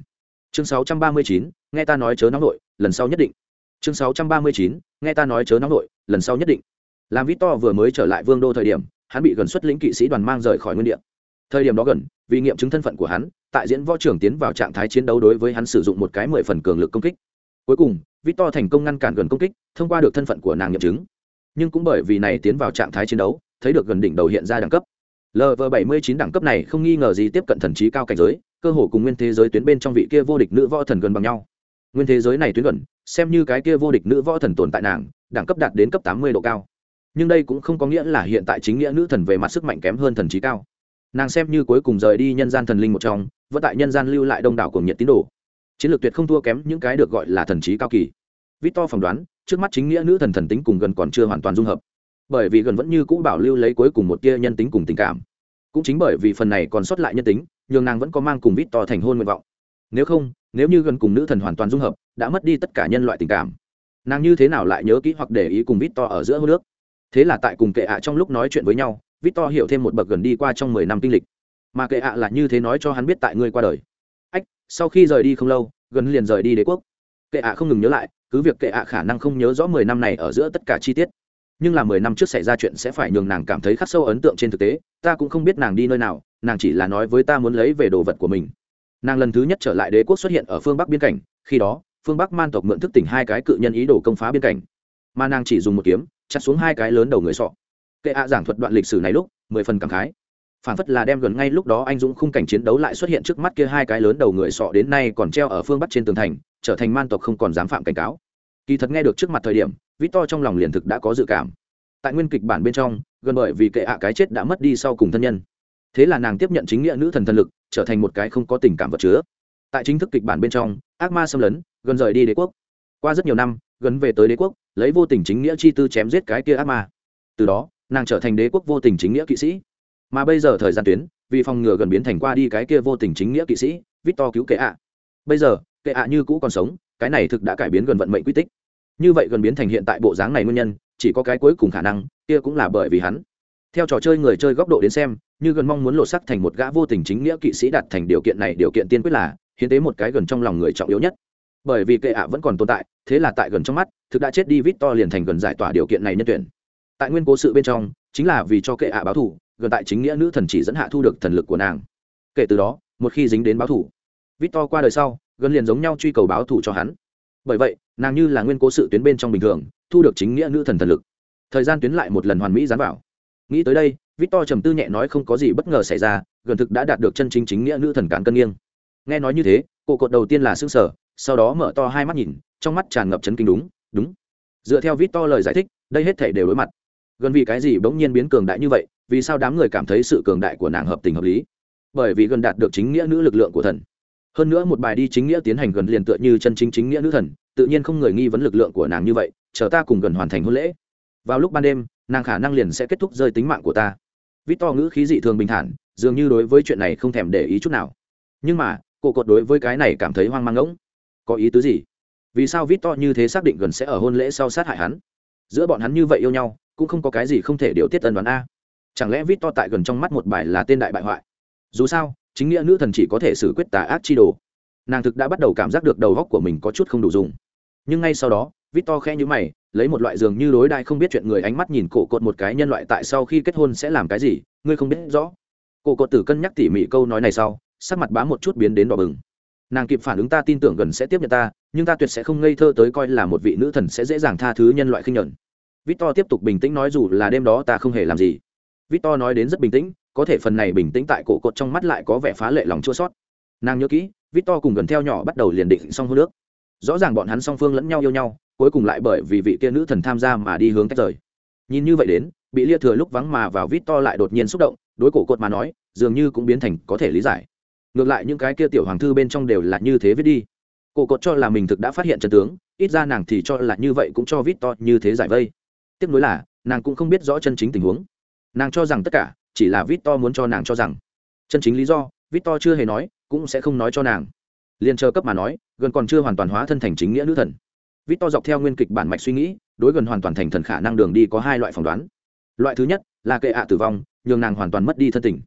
chương 639, nghe ta nói chớ nóng nội lần sau nhất định. Chương 639, nghe ta nói chớ nóng nội lần sau nhất định. Làm vít to vừa mới trở lại vương đô thời điểm hắn bị gần xuất lĩnh kỵ sĩ đoàn mang rời khỏi nguyên địa. Thời điểm đó gần vì nghiệm chứng thân phận của hắn tại diễn võ trưởng tiến vào trạng thái chiến đấu đối với hắn sử dụng một cái mười phần cường lực công kích. Cuối cùng victor thành công ngăn cản gần công kích thông qua được thân phận của nàng nghiệm chứng. Nhưng cũng bởi vì này tiến vào trạng thái chiến đấu thấy được gần đỉnh đầu hiện ra đẳng cấp. Lv 79 đẳng cấp này không nghi ngờ gì tiếp cận thần trí cao cảnh giới cơ hồ cùng nguyên thế giới tuyến bên trong vị kia vô địch nữ võ thần gần bằng nhau. Nguyên thế giới này tuyến gần, xem như cái kia vô địch nữ võ thần tồn tại nàng, đẳng cấp đạt đến cấp 80 độ cao. Nhưng đây cũng không có nghĩa là hiện tại chính nghĩa nữ thần về mặt sức mạnh kém hơn thần trí cao. Nàng xem như cuối cùng rời đi nhân gian thần linh một trong, vẫn tại nhân gian lưu lại đông đảo cùng nhiệt tín đồ. Chiến lược tuyệt không thua kém những cái được gọi là thần trí cao kỳ. Victor phỏng đoán, trước mắt chính nghĩa nữ thần thần tính cùng gần còn chưa hoàn toàn dung hợp. Bởi vì gần vẫn như cũ bảo lưu lấy cuối cùng một tia nhân tính cùng tình cảm. Cũng chính bởi vì phần này còn sót lại nhân tính nhường nàng vẫn có mang cùng victor thành hôn nguyện vọng. Nếu không, nếu như gần cùng nữ thần hoàn toàn dung hợp, đã mất đi tất cả nhân loại tình cảm. Nàng như thế nào lại nhớ kỹ hoặc để ý cùng victor ở giữa hô nước thế là tại cùng kệ ạ trong lúc nói chuyện với nhau victor hiểu thêm một bậc gần đi qua trong mười năm kinh lịch. Mà kệ ạ là như thế nói cho hắn biết tại ngươi qua đời. Ách, sau khi rời đi không lâu, gần liền rời đi đế quốc. Kệ ạ không ngừng nhớ lại, cứ việc kệ ạ khả năng không nhớ rõ mười năm này ở giữa tất cả chi tiết. Nhưng là mười năm trước xảy ra chuyện sẽ phải nhường nàng cảm thấy khắc sâu ấn tượng trên thực tế, ta cũng không biết nàng đi nơi nào nàng chỉ là nói với ta muốn lấy về đồ vật của mình. Nàng lần thứ nhất trở lại đế quốc xuất hiện ở phương bắc biên cảnh, khi đó, phương bắc man tộc mượn thức tỉnh hai cái cự nhân ý đồ công phá biên cảnh. Mà nàng chỉ dùng một kiếm, chặt xuống hai cái lớn đầu người sọ. Kệ ạ giảng thuật đoạn lịch sử này lúc, mười phần cảm khái. Phản phất là đem gần ngay lúc đó anh dũng khung cảnh chiến đấu lại xuất hiện trước mắt kia hai cái lớn đầu người sọ đến nay còn treo ở phương bắc trên tường thành, trở thành man tộc không còn dám phạm cảnh cáo. Kỳ thật nghe được trước mặt thời điểm vít to trong lòng liền thực đã có dự cảm. Tại nguyên kịch bản bên trong, gần bởi vì kệ ạ cái chết đã mất đi sau cùng thân nhân thế là nàng tiếp nhận chính nghĩa nữ thần thần lực, trở thành một cái không có tình cảm vật chứa. Tại chính thức kịch bản bên trong, ác ma xâm lấn, gần rời đi đế quốc. Qua rất nhiều năm, gần về tới đế quốc, lấy vô tình chính nghĩa chi tư chém giết cái kia ác ma. Từ đó, nàng trở thành đế quốc vô tình chính nghĩa kỵ sĩ. Mà bây giờ thời gian tuyến, vì phòng ngừa gần biến thành qua đi cái kia vô tình chính nghĩa kỵ sĩ, victor cứu kệ ạ. Bây giờ, kệ ạ như cũ còn sống, cái này thực đã cải biến gần vận mệnh quy tích. Như vậy gần biến thành hiện tại bộ dáng này nguyên nhân, chỉ có cái cuối cùng khả năng, kia cũng là bởi vì hắn theo trò chơi người chơi góc độ đến xem, như gần mong muốn lột sắc thành một gã vô tình chính nghĩa kỵ sĩ đạt thành điều kiện này, điều kiện tiên quyết là, hiến tế một cái gần trong lòng người trọng yếu nhất. Bởi vì kệ ạ vẫn còn tồn tại, thế là tại gần trong mắt, thực đã chết đi vít to liền thành gần giải tỏa điều kiện này nhân tuyển. Tại nguyên cố sự bên trong, chính là vì cho kệ ạ báo thủ gần tại chính nghĩa nữ thần chỉ dẫn hạ thu được thần lực của nàng. Kể từ đó, một khi dính đến báo thủ vít to qua đời sau, gần liền giống nhau truy cầu báo thủ cho hắn. Bởi vậy, nàng như là nguyên cố sự tuyến bên trong bình thường, thu được chính nghĩa nữ thần thần lực. Thời gian tuyến lại một lần hoàn mỹ dán vào nghĩ tới đây, victor trầm tư nhẹ nói không có gì bất ngờ xảy ra, gần thực đã đạt được chân chính chính nghĩa nữ thần cán cân nghiêng. Nghe nói như thế cổ cột đầu tiên là xương sở sau đó mở to hai mắt nhìn, trong mắt tràn ngập chấn kinh đúng đúng. Dựa theo victor lời giải thích, đây hết thể đều đối mặt. Gần vì cái gì bỗng nhiên biến cường đại như vậy, vì sao đám người cảm thấy sự cường đại của nàng hợp tình hợp lý? Bởi vì gần đạt được chính nghĩa nữ lực lượng của thần. Hơn nữa một bài đi chính nghĩa tiến hành gần liền tựa như chân chính chính nghĩa nữ thần, tự nhiên không người nghi vấn lực lượng của nàng như vậy, chờ ta cùng gần hoàn thành hôn lễ. Vào lúc ban đêm nàng khả năng liền sẽ kết thúc rơi tính mạng của ta. Vít to ngữ khí dị thường bình thản, dường như đối với chuyện này không thèm để ý chút nào. Nhưng mà, cô cột đối với cái này cảm thấy hoang mang ngỗng. Có ý tứ gì? Vì sao vít to như thế xác định gần sẽ ở hôn lễ sau sát hại hắn? Giữa bọn hắn như vậy yêu nhau, cũng không có cái gì không thể điều tiết ân đoán a. Chẳng lẽ vít to tại gần trong mắt một bài là tên đại bại hoại? Dù sao, chính nghĩa nữ thần chỉ có thể xử quyết tà ác chi đồ. Nàng thực đã bắt đầu cảm giác được đầu góc của mình có chút không đủ dùng. Nhưng ngay sau đó vít to khẽ nhữ mày lấy một loại dường như đối đại không biết chuyện người ánh mắt nhìn cổ cột một cái nhân loại tại sau khi kết hôn sẽ làm cái gì, ngươi không biết rõ. Cổ cột tử cân nhắc tỉ mỉ câu nói này sau, sắc mặt bám một chút biến đến đỏ bừng. Nàng kịp phản ứng ta tin tưởng gần sẽ tiếp nhận ta, nhưng ta tuyệt sẽ không ngây thơ tới coi là một vị nữ thần sẽ dễ dàng tha thứ nhân loại khinh nhuận. Victor tiếp tục bình tĩnh nói dù là đêm đó ta không hề làm gì. Victor nói đến rất bình tĩnh, có thể phần này bình tĩnh tại cổ cột trong mắt lại có vẻ phá lệ lòng chua sót nàng nhớ kỹ, victor cùng gần theo nhỏ bắt đầu liền định xong hô nước rõ ràng bọn hắn song phương lẫn nhau yêu nhau cuối cùng lại bởi vì vị kia nữ thần tham gia mà đi hướng tách rời. Nhìn như vậy đến, bị lia thừa lúc vắng mà vào vít to lại đột nhiên xúc động, đối cổ cột mà nói, dường như cũng biến thành có thể lý giải. Ngược lại những cái kia tiểu hoàng thư bên trong đều là như thế viết đi. Cổ cột cho là mình thực đã phát hiện chân tướng, ít ra nàng thì cho là như vậy cũng cho vít to như thế giải vây. Tiếp nối là, nàng cũng không biết rõ chân chính tình huống. Nàng cho rằng tất cả, chỉ là vít to muốn cho nàng cho rằng. Chân chính lý do, vít to chưa hề nói, cũng sẽ không nói cho nàng. Liền chờ cấp mà nói, gần còn chưa hoàn toàn hóa thân thành chính nghĩa nữ thần vít to dọc theo nguyên kịch bản mạch suy nghĩ, đối gần hoàn toàn thành thần khả năng đường đi có hai loại phỏng đoán. Loại thứ nhất là kệ ạ tử vong, nhường nàng hoàn toàn mất đi thân tình.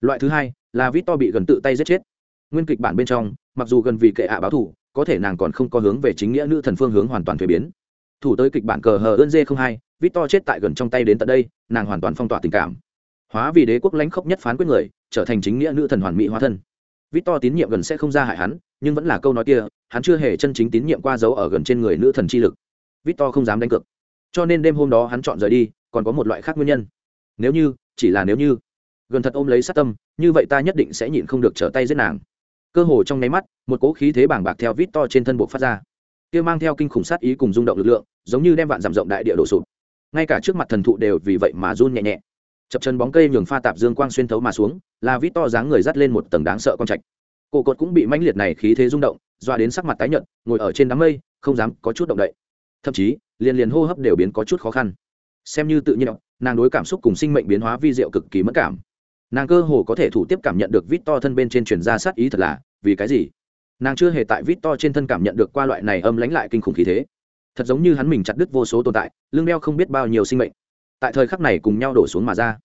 Loại thứ hai là vít to bị gần tự tay giết chết. Nguyên kịch bản bên trong, mặc dù gần vì kệ ạ báo thủ có thể nàng còn không có hướng về chính nghĩa nữ thần phương hướng hoàn toàn thuế biến. Thủ tới kịch bản cờ hờ ơn dê không hai, vít to chết tại gần trong tay đến tận đây, nàng hoàn toàn phong tỏa tình cảm. Hóa vì đế quốc lãnh khốc nhất phán quyết người, trở thành chính nghĩa nữ thần hoàn mỹ hóa thân. Victor tín nhiệm gần sẽ không ra hại hắn, nhưng vẫn là câu nói kia, hắn chưa hề chân chính tín nhiệm qua dấu ở gần trên người nữ thần chi lực. Victor không dám đánh cược. Cho nên đêm hôm đó hắn chọn rời đi, còn có một loại khác nguyên nhân. Nếu như, chỉ là nếu như, gần thật ôm lấy sát tâm, như vậy ta nhất định sẽ nhịn không được trở tay giết nàng. Cơ hồ trong nháy mắt, một cỗ khí thế bàng bạc theo Victor trên thân bộ phát ra. Kia mang theo kinh khủng sát ý cùng rung động lực lượng, giống như đem vạn giảm rộng đại địa đổ sụp. Ngay cả trước mặt thần thụ đều vì vậy mà run nhẹ nhẹ chập chân bóng cây nhường pha tạp dương quang xuyên thấu mà xuống là vít to dáng người dắt lên một tầng đáng sợ con trạch. Cổ cột cũng bị mãnh liệt này khí thế rung động, doa đến sắc mặt tái nhợt, ngồi ở trên đám mây, không dám có chút động đậy. Thậm chí, liền liền hô hấp đều biến có chút khó khăn. Xem như tự nhiên, nàng đối cảm xúc cùng sinh mệnh biến hóa vi diệu cực kỳ mất cảm. Nàng cơ hồ có thể thủ tiếp cảm nhận được vít to thân bên trên truyền ra sát ý thật là, vì cái gì? Nàng chưa hề tại vít to trên thân cảm nhận được qua loại này âm lánh lại kinh khủng khí thế. Thật giống như hắn mình chặt đứt vô số tồn tại, lưng đeo không biết bao nhiêu sinh mệnh tại thời khắc này cùng nhau đổ xuống mà ra.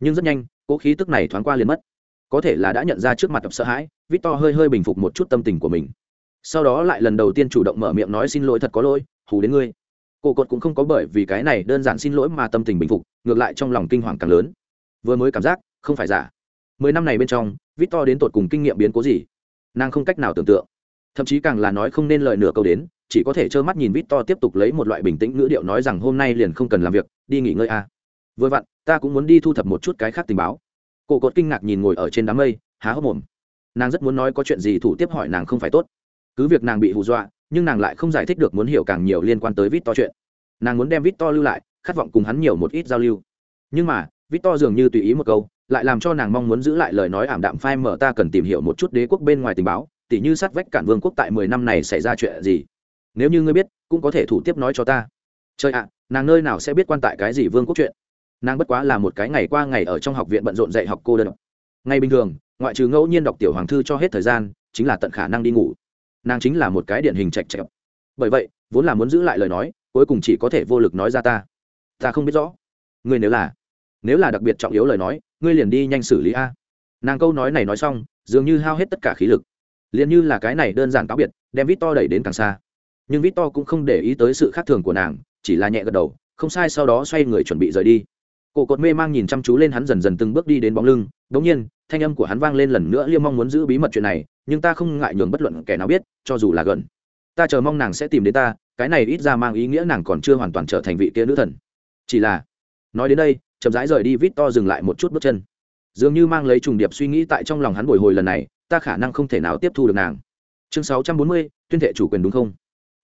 Nhưng rất nhanh, cỗ khí tức này thoáng qua liền mất. Có thể là đã nhận ra trước mặt tập sợ hãi, victor hơi hơi bình phục một chút tâm tình của mình. Sau đó lại lần đầu tiên chủ động mở miệng nói xin lỗi thật có lỗi, hù đến ngươi. Cổ cột cũng không có bởi vì cái này đơn giản xin lỗi mà tâm tình bình phục, ngược lại trong lòng kinh hoàng càng lớn. Vừa mới cảm giác, không phải giả. Mười năm này bên trong, victor đến tột cùng kinh nghiệm biến cố gì? Nàng không cách nào tưởng tượng. Thậm chí càng là nói không nên lời nửa câu đến chỉ có thể trơ mắt nhìn Victor tiếp tục lấy một loại bình tĩnh ngữ điệu nói rằng hôm nay liền không cần làm việc, đi nghỉ ngơi a. À. Vừa vặn, ta cũng muốn đi thu thập một chút cái khác tình báo. Cổ Cột kinh ngạc nhìn ngồi ở trên đám mây, há hốc mồm. Nàng rất muốn nói có chuyện gì thủ tiếp hỏi nàng không phải tốt. Cứ việc nàng bị hù dọa, nhưng nàng lại không giải thích được muốn hiểu càng nhiều liên quan tới Victor chuyện. Nàng muốn đem Victor lưu lại, khát vọng cùng hắn nhiều một ít giao lưu. Nhưng mà, Victor dường như tùy ý một câu, lại làm cho nàng mong muốn giữ lại lời nói ảm đạm phai mở ta cần tìm hiểu một chút đế quốc bên ngoài tình báo, tỉ như sát vách cản vương quốc tại mười năm này xảy ra chuyện gì nếu như ngươi biết, cũng có thể thủ tiếp nói cho ta. Trời ạ, nàng nơi nào sẽ biết quan tại cái gì vương quốc chuyện? Nàng bất quá là một cái ngày qua ngày ở trong học viện bận rộn dạy học cô đơn. Ngay bình thường, ngoại trừ ngẫu nhiên đọc tiểu hoàng thư cho hết thời gian, chính là tận khả năng đi ngủ. Nàng chính là một cái điển hình chạch chạch. Bởi vậy, vốn là muốn giữ lại lời nói, cuối cùng chỉ có thể vô lực nói ra ta. Ta không biết rõ. Ngươi nếu là nếu là đặc biệt trọng yếu lời nói, ngươi liền đi nhanh xử lý a. Nàng câu nói này nói xong, dường như hao hết tất cả khí lực. Liền như là cái này đơn giản cáo biệt, đem vít to đẩy đến càng xa nhưng vít to cũng không để ý tới sự khác thường của nàng chỉ là nhẹ gật đầu không sai sau đó xoay người chuẩn bị rời đi. Cổ cột mê mang nhìn chăm chú lên hắn dần dần từng bước đi đến bóng lưng đ ỗ n g nhiên thanh âm của hắn vang lên lần nữa liêm mong muốn giữ bí mật chuyện này nhưng ta không ngại nhường bất luận kẻ nào biết cho dù là gần. Ta chờ mong nàng sẽ tìm đến ta cái này ít ra mang ý nghĩa nàng còn chưa hoàn toàn trở thành vị kia nữ thần. Chỉ là nói đến đây chậm rãi rời đi vít to dừng lại một chút bước chân. Dường như mang lấy trùng điệp suy nghĩ tại trong lòng hắn bồi hồi lần này ta khả năng không thể nào tiếp thu được nàng. Chương 640, tuyên thệ chủ quyền đúng không?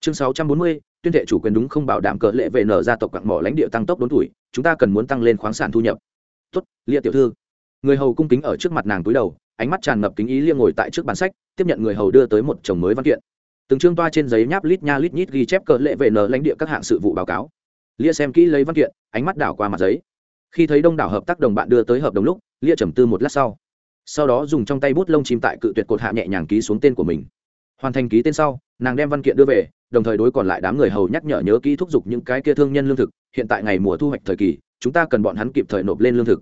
Chương 640, tuyên thệ chủ quyền đúng không bảo đảm cỡ lệ về nở gia tộc quặng mỏ lãnh địa tăng tốc đốn tuổi chúng ta cần muốn tăng lên khoáng sản thu nhập. Tốt lia tiểu thư. Người hầu cung kính ở trước mặt nàng túi đầu ánh mắt tràn ngập kính ý liêng ngồi tại trước bàn sách tiếp nhận người hầu đưa tới một chồng mới văn kiện. Từng chương toa trên giấy nháp lít nha lít nhít ghi chép cỡ lệ về nở lãnh địa các hạng sự vụ báo cáo. Lia xem kỹ lấy văn kiện ánh mắt đảo qua mặt giấy. Khi thấy đông đảo hợp tác đồng bạn đưa tới hợp đồng lúc lia trầm tư một lát sau. Sau đó dùng trong tay bút lông chim tại cự tuyệt cột hạ nhẹ nhàng ký xuống tên của mình hoàn thành ký tên sau, nàng đem văn kiện đưa về, đồng thời đối còn lại đám người hầu nhắc nhở nhớ kỹ thúc giục những cái kia thương nhân lương thực. Hiện tại ngày mùa thu hoạch thời kỳ, chúng ta cần bọn hắn kịp thời nộp lên lương thực.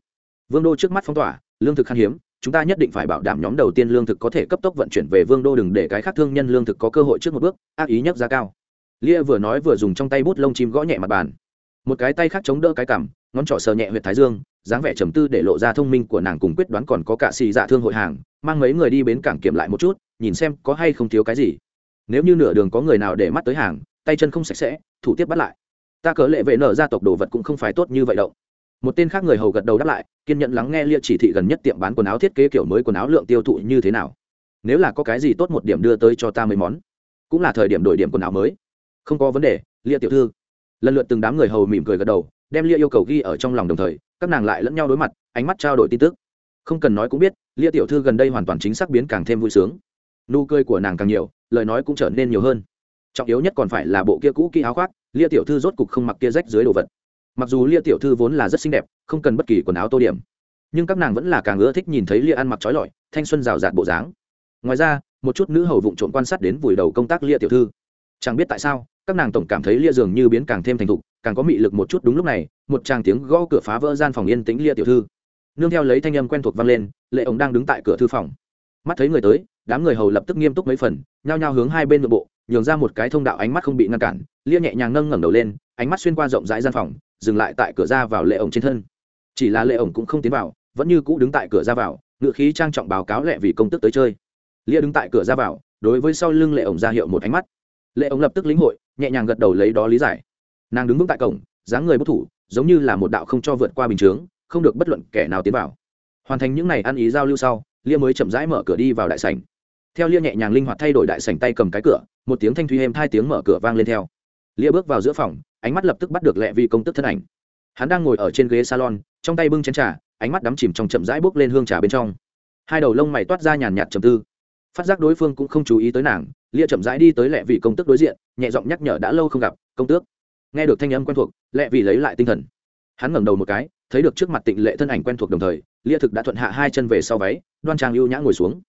Vương đô trước mắt phong tỏa, lương thực khan hiếm, chúng ta nhất định phải bảo đảm nhóm đầu tiên lương thực có thể cấp tốc vận chuyển về vương đô, đừng để cái khác thương nhân lương thực có cơ hội trước một bước, ác ý nhất giá cao. Lia vừa nói vừa dùng trong tay bút lông chim gõ nhẹ mặt bàn. Một cái tay khác chống đỡ cái cằm, ngón trỏ sờ nhẹ huyện thái dương, dáng vẻ trầm tư để lộ ra thông minh của nàng cùng quyết đoán còn có cả xì dạ thương hội hàng, mang mấy người đi bến cảng kiểm lại một chút nhìn xem có hay không thiếu cái gì. Nếu như nửa đường có người nào để mắt tới hàng, tay chân không sạch sẽ, thủ tiếp bắt lại. Ta cớ lệ vệ nở ra tộc đồ vật cũng không phải tốt như vậy đâu. Một tên khác người hầu gật đầu đáp lại, kiên nhẫn lắng nghe lia chỉ thị gần nhất tiệm bán quần áo thiết kế kiểu mới quần áo lượng tiêu thụ như thế nào. Nếu là có cái gì tốt một điểm đưa tới cho ta mấy món, cũng là thời điểm đổi điểm quần áo mới. Không có vấn đề, lia tiểu thư. Lần lượt từng đám người hầu mỉm cười gật đầu, đem lia yêu cầu ghi ở trong lòng đồng thời, các nàng lại lẫn nhau đối mặt, ánh mắt trao đổi tin tức. Không cần nói cũng biết, lia tiểu thư gần đây hoàn toàn chính xác biến càng thêm vui sướng nụ cười của nàng càng nhiều, lời nói cũng trở nên nhiều hơn. Trọng yếu nhất còn phải là bộ kia cũ kỹ áo khoác, lia tiểu thư rốt cục không mặc kia rách dưới đồ vật. Mặc dù lia tiểu thư vốn là rất xinh đẹp, không cần bất kỳ quần áo tô điểm, nhưng các nàng vẫn là càng ưa thích nhìn thấy lia ăn mặc trói lọi, thanh xuân rào rạt bộ dáng. Ngoài ra, một chút nữ hầu vụng trộm quan sát đến vùi đầu công tác lia tiểu thư. Chẳng biết tại sao, các nàng tổng cảm thấy lia dường như biến càng thêm thành thục, càng có mị lực một chút đúng lúc này, một tràng tiếng gõ cửa phá vỡ gian phòng yên tĩnh lia tiểu thư. Nương theo lấy thanh âm quen thuộc vang lên, lệ ổng đang đứng tại cửa thư phòng mắt thấy người tới, đám người hầu lập tức nghiêm túc mấy phần, nhao nhao hướng hai bên nội bộ, nhường ra một cái thông đạo ánh mắt không bị ngăn cản, lia nhẹ nhàng nâng ngẩng đầu lên, ánh mắt xuyên qua rộng rãi gian phòng, dừng lại tại cửa ra vào lệ ổng trên thân. Chỉ là lệ ổng cũng không tiến vào, vẫn như cũ đứng tại cửa ra vào ngự khí trang trọng báo cáo lệ vì công tức tới chơi. Lia đứng tại cửa ra vào, đối với sau lưng lệ ổng ra hiệu một ánh mắt. Lệ ổng lập tức lĩnh hội, nhẹ nhàng gật đầu lấy đó lý giải. Nàng đứng vững tại cổng, dáng người bất thủ, giống như là một đạo không cho vượt qua bình chướng, không được bất luận kẻ nào tiến vào. Hoàn thành những n à y ăn ý giao lưu sau lia mới chậm rãi mở cửa đi vào đại sảnh. Theo lia nhẹ nhàng linh hoạt thay đổi đại sảnh tay cầm cái cửa, một tiếng thanh thuy êm hai tiếng mở cửa vang lên theo. Lia bước vào giữa phòng, ánh mắt lập tức bắt được lẹ vi công tức thân ảnh. Hắn đang ngồi ở trên ghế salon, trong tay bưng chén trà, ánh mắt đắm chìm trong chậm rãi bốc lên hương trà bên trong. Hai đầu lông mày toát ra nhàn nhạt trầm tư. Phát giác đối phương cũng không chú ý tới nàng, lia chậm rãi đi tới lẹ vị công tước đối diện, nhẹ giọng nhắc nhở đã lâu không gặp, công tước. Nghe được thanh âm quen thuộc lẹ vị lấy lại tinh thần. Hắn ngẩng đầu một cái, thấy được trước mặt tịnh lệ thân ảnh quen thuộc đồng thời, lia thực đã thuận hạ hai chân về sau váy đoan trang ưu nhã ngồi xuống.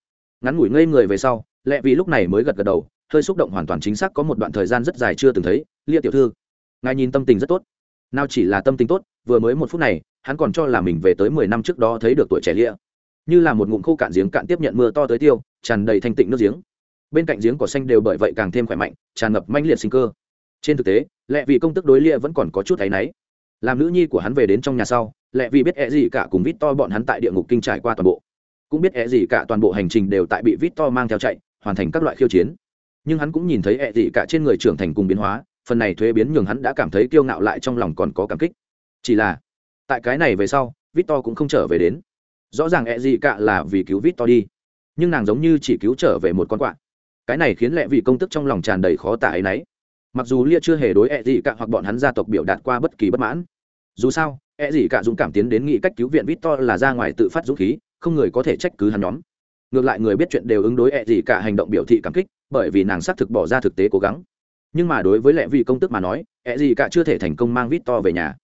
Ngắn ngủi ngây người về sau lẹ vì lúc này mới gật gật đầu, hơi xúc động hoàn toàn chính xác có một đoạn thời gian rất dài chưa từng thấy lia tiểu thư, ngài nhìn tâm tình rất tốt. Nào chỉ là tâm tình tốt, vừa mới một phút này, hắn còn cho là mình về tới mười năm trước đó thấy được tuổi trẻ lia như là một ngụm khô cạn giếng cạn tiếp nhận mưa to tới tiêu, tràn đầy thanh tịnh nước giếng. Bên cạnh giếng cỏ xanh đều bởi vậy càng thêm khỏe mạnh, tràn ngập manh liệt sinh cơ. Trên thực tế lẹ vì công tức đối lia vẫn còn có chút áy náy. Làm nữ nhi của hắn về đến trong nhà sau lẹ vì biết e gì cả cùng vít to bọn hắn tại địa ngục kinh trải qua toàn bộ cũng biết ẹ gì cả toàn bộ hành trình đều tại bị vít to mang theo chạy, hoàn thành các loại khiêu chiến. Nhưng hắn cũng nhìn thấy ẹ gì cả trên người trưởng thành cùng biến hóa, phần này thuế biến nhường hắn đã cảm thấy kiêu ngạo lại trong lòng còn có cảm kích. Chỉ là, tại cái này về sau vít to cũng không trở về đến. Rõ ràng ẹ gì cả là vì cứu vít to đi, nhưng nàng giống như chỉ cứu trở về một con quạ. Cái này khiến lẹ vị công tức trong lòng tràn đầy khó tả ấy y mặc dù lia chưa hề đối ẹ gì cả hoặc bọn hắn gia tộc biểu đạt qua bất kỳ bất mãn. Dù sao ẹ gì cả dũng cảm tiến đến nghị cách cứu viện vít to là ra ngoài tự phát dũng khí không người có thể trách cứ hắn nhóm. Ngược lại người biết chuyện đều ứng đối ẹ gì cả hành động biểu thị cảm kích, bởi vì nàng xác thực bỏ ra thực tế cố gắng. Nhưng mà đối với lệ vị công tức mà nói, ẹ gì cả chưa thể thành công mang vít to về nhà.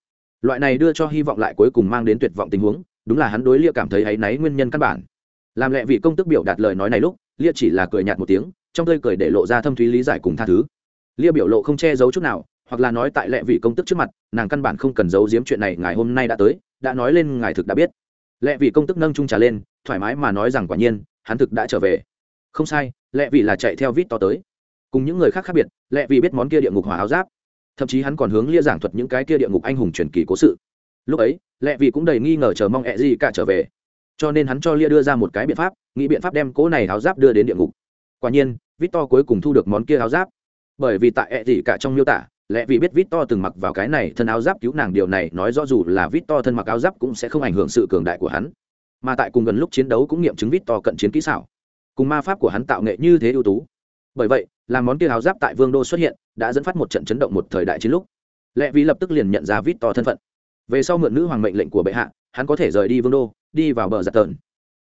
Loại này đưa cho hy vọng lại cuối cùng mang đến tuyệt vọng tình huống, đúng là hắn đối lia cảm thấy áy náy nguyên nhân căn bản. Làm lệ vị công tức biểu đạt lời nói này lúc, lia chỉ là cười nhạt một tiếng, trong tơi cười để lộ ra thâm thúy lý giải cùng tha thứ. Lia biểu lộ không che giấu chút nào, hoặc là nói tại lệ vị công tức trước mặt, nàng căn bản không cần giấu giếm chuyện này ngài hôm nay đã tới, đã nói lên ngài thực đã biết lẽ vì công tức nâng trung trà lên, thoải mái mà nói rằng quả nhiên, hắn thực đã trở về. Không sai lẽ vì là chạy theo vít to tới. Cùng những người khác khác biệt lẽ vì biết món kia địa ngục hỏa áo giáp. Thậm chí hắn còn hướng lia giảng thuật những cái kia địa ngục anh hùng truyền kỳ cố sự. Lúc ấy lẽ vì cũng đầy nghi ngờ chờ mong ẹ gì cả trở về. Cho nên hắn cho lia đưa ra một cái biện pháp, nghĩ biện pháp đem cố này áo giáp đưa đến địa ngục. Quả nhiên, vít to cuối cùng thu được món kia áo giáp. Bởi vì tại ẹ gì cả trong miêu tả lẽ vì biết vít to từng mặc vào cái này thân áo giáp cứu nàng điều này, nói rõ dù là vít to thân mặc áo giáp cũng sẽ không ảnh hưởng sự cường đại của hắn. Mà tại cùng gần lúc chiến đấu cũng nghiệm chứng vít to cận chiến kỹ xảo. Cùng ma pháp của hắn tạo nghệ như thế ưu tú. Bởi vậy, làm món kia áo giáp tại vương đô xuất hiện, đã dẫn phát một trận chấn động một thời đại chiến lúc. Lẽ vì lập tức liền nhận ra vít to thân phận. Về sau mượn nữ hoàng mệnh lệnh của bệ hạ, hắn có thể rời đi vương đô, đi vào bờ giặt tờn.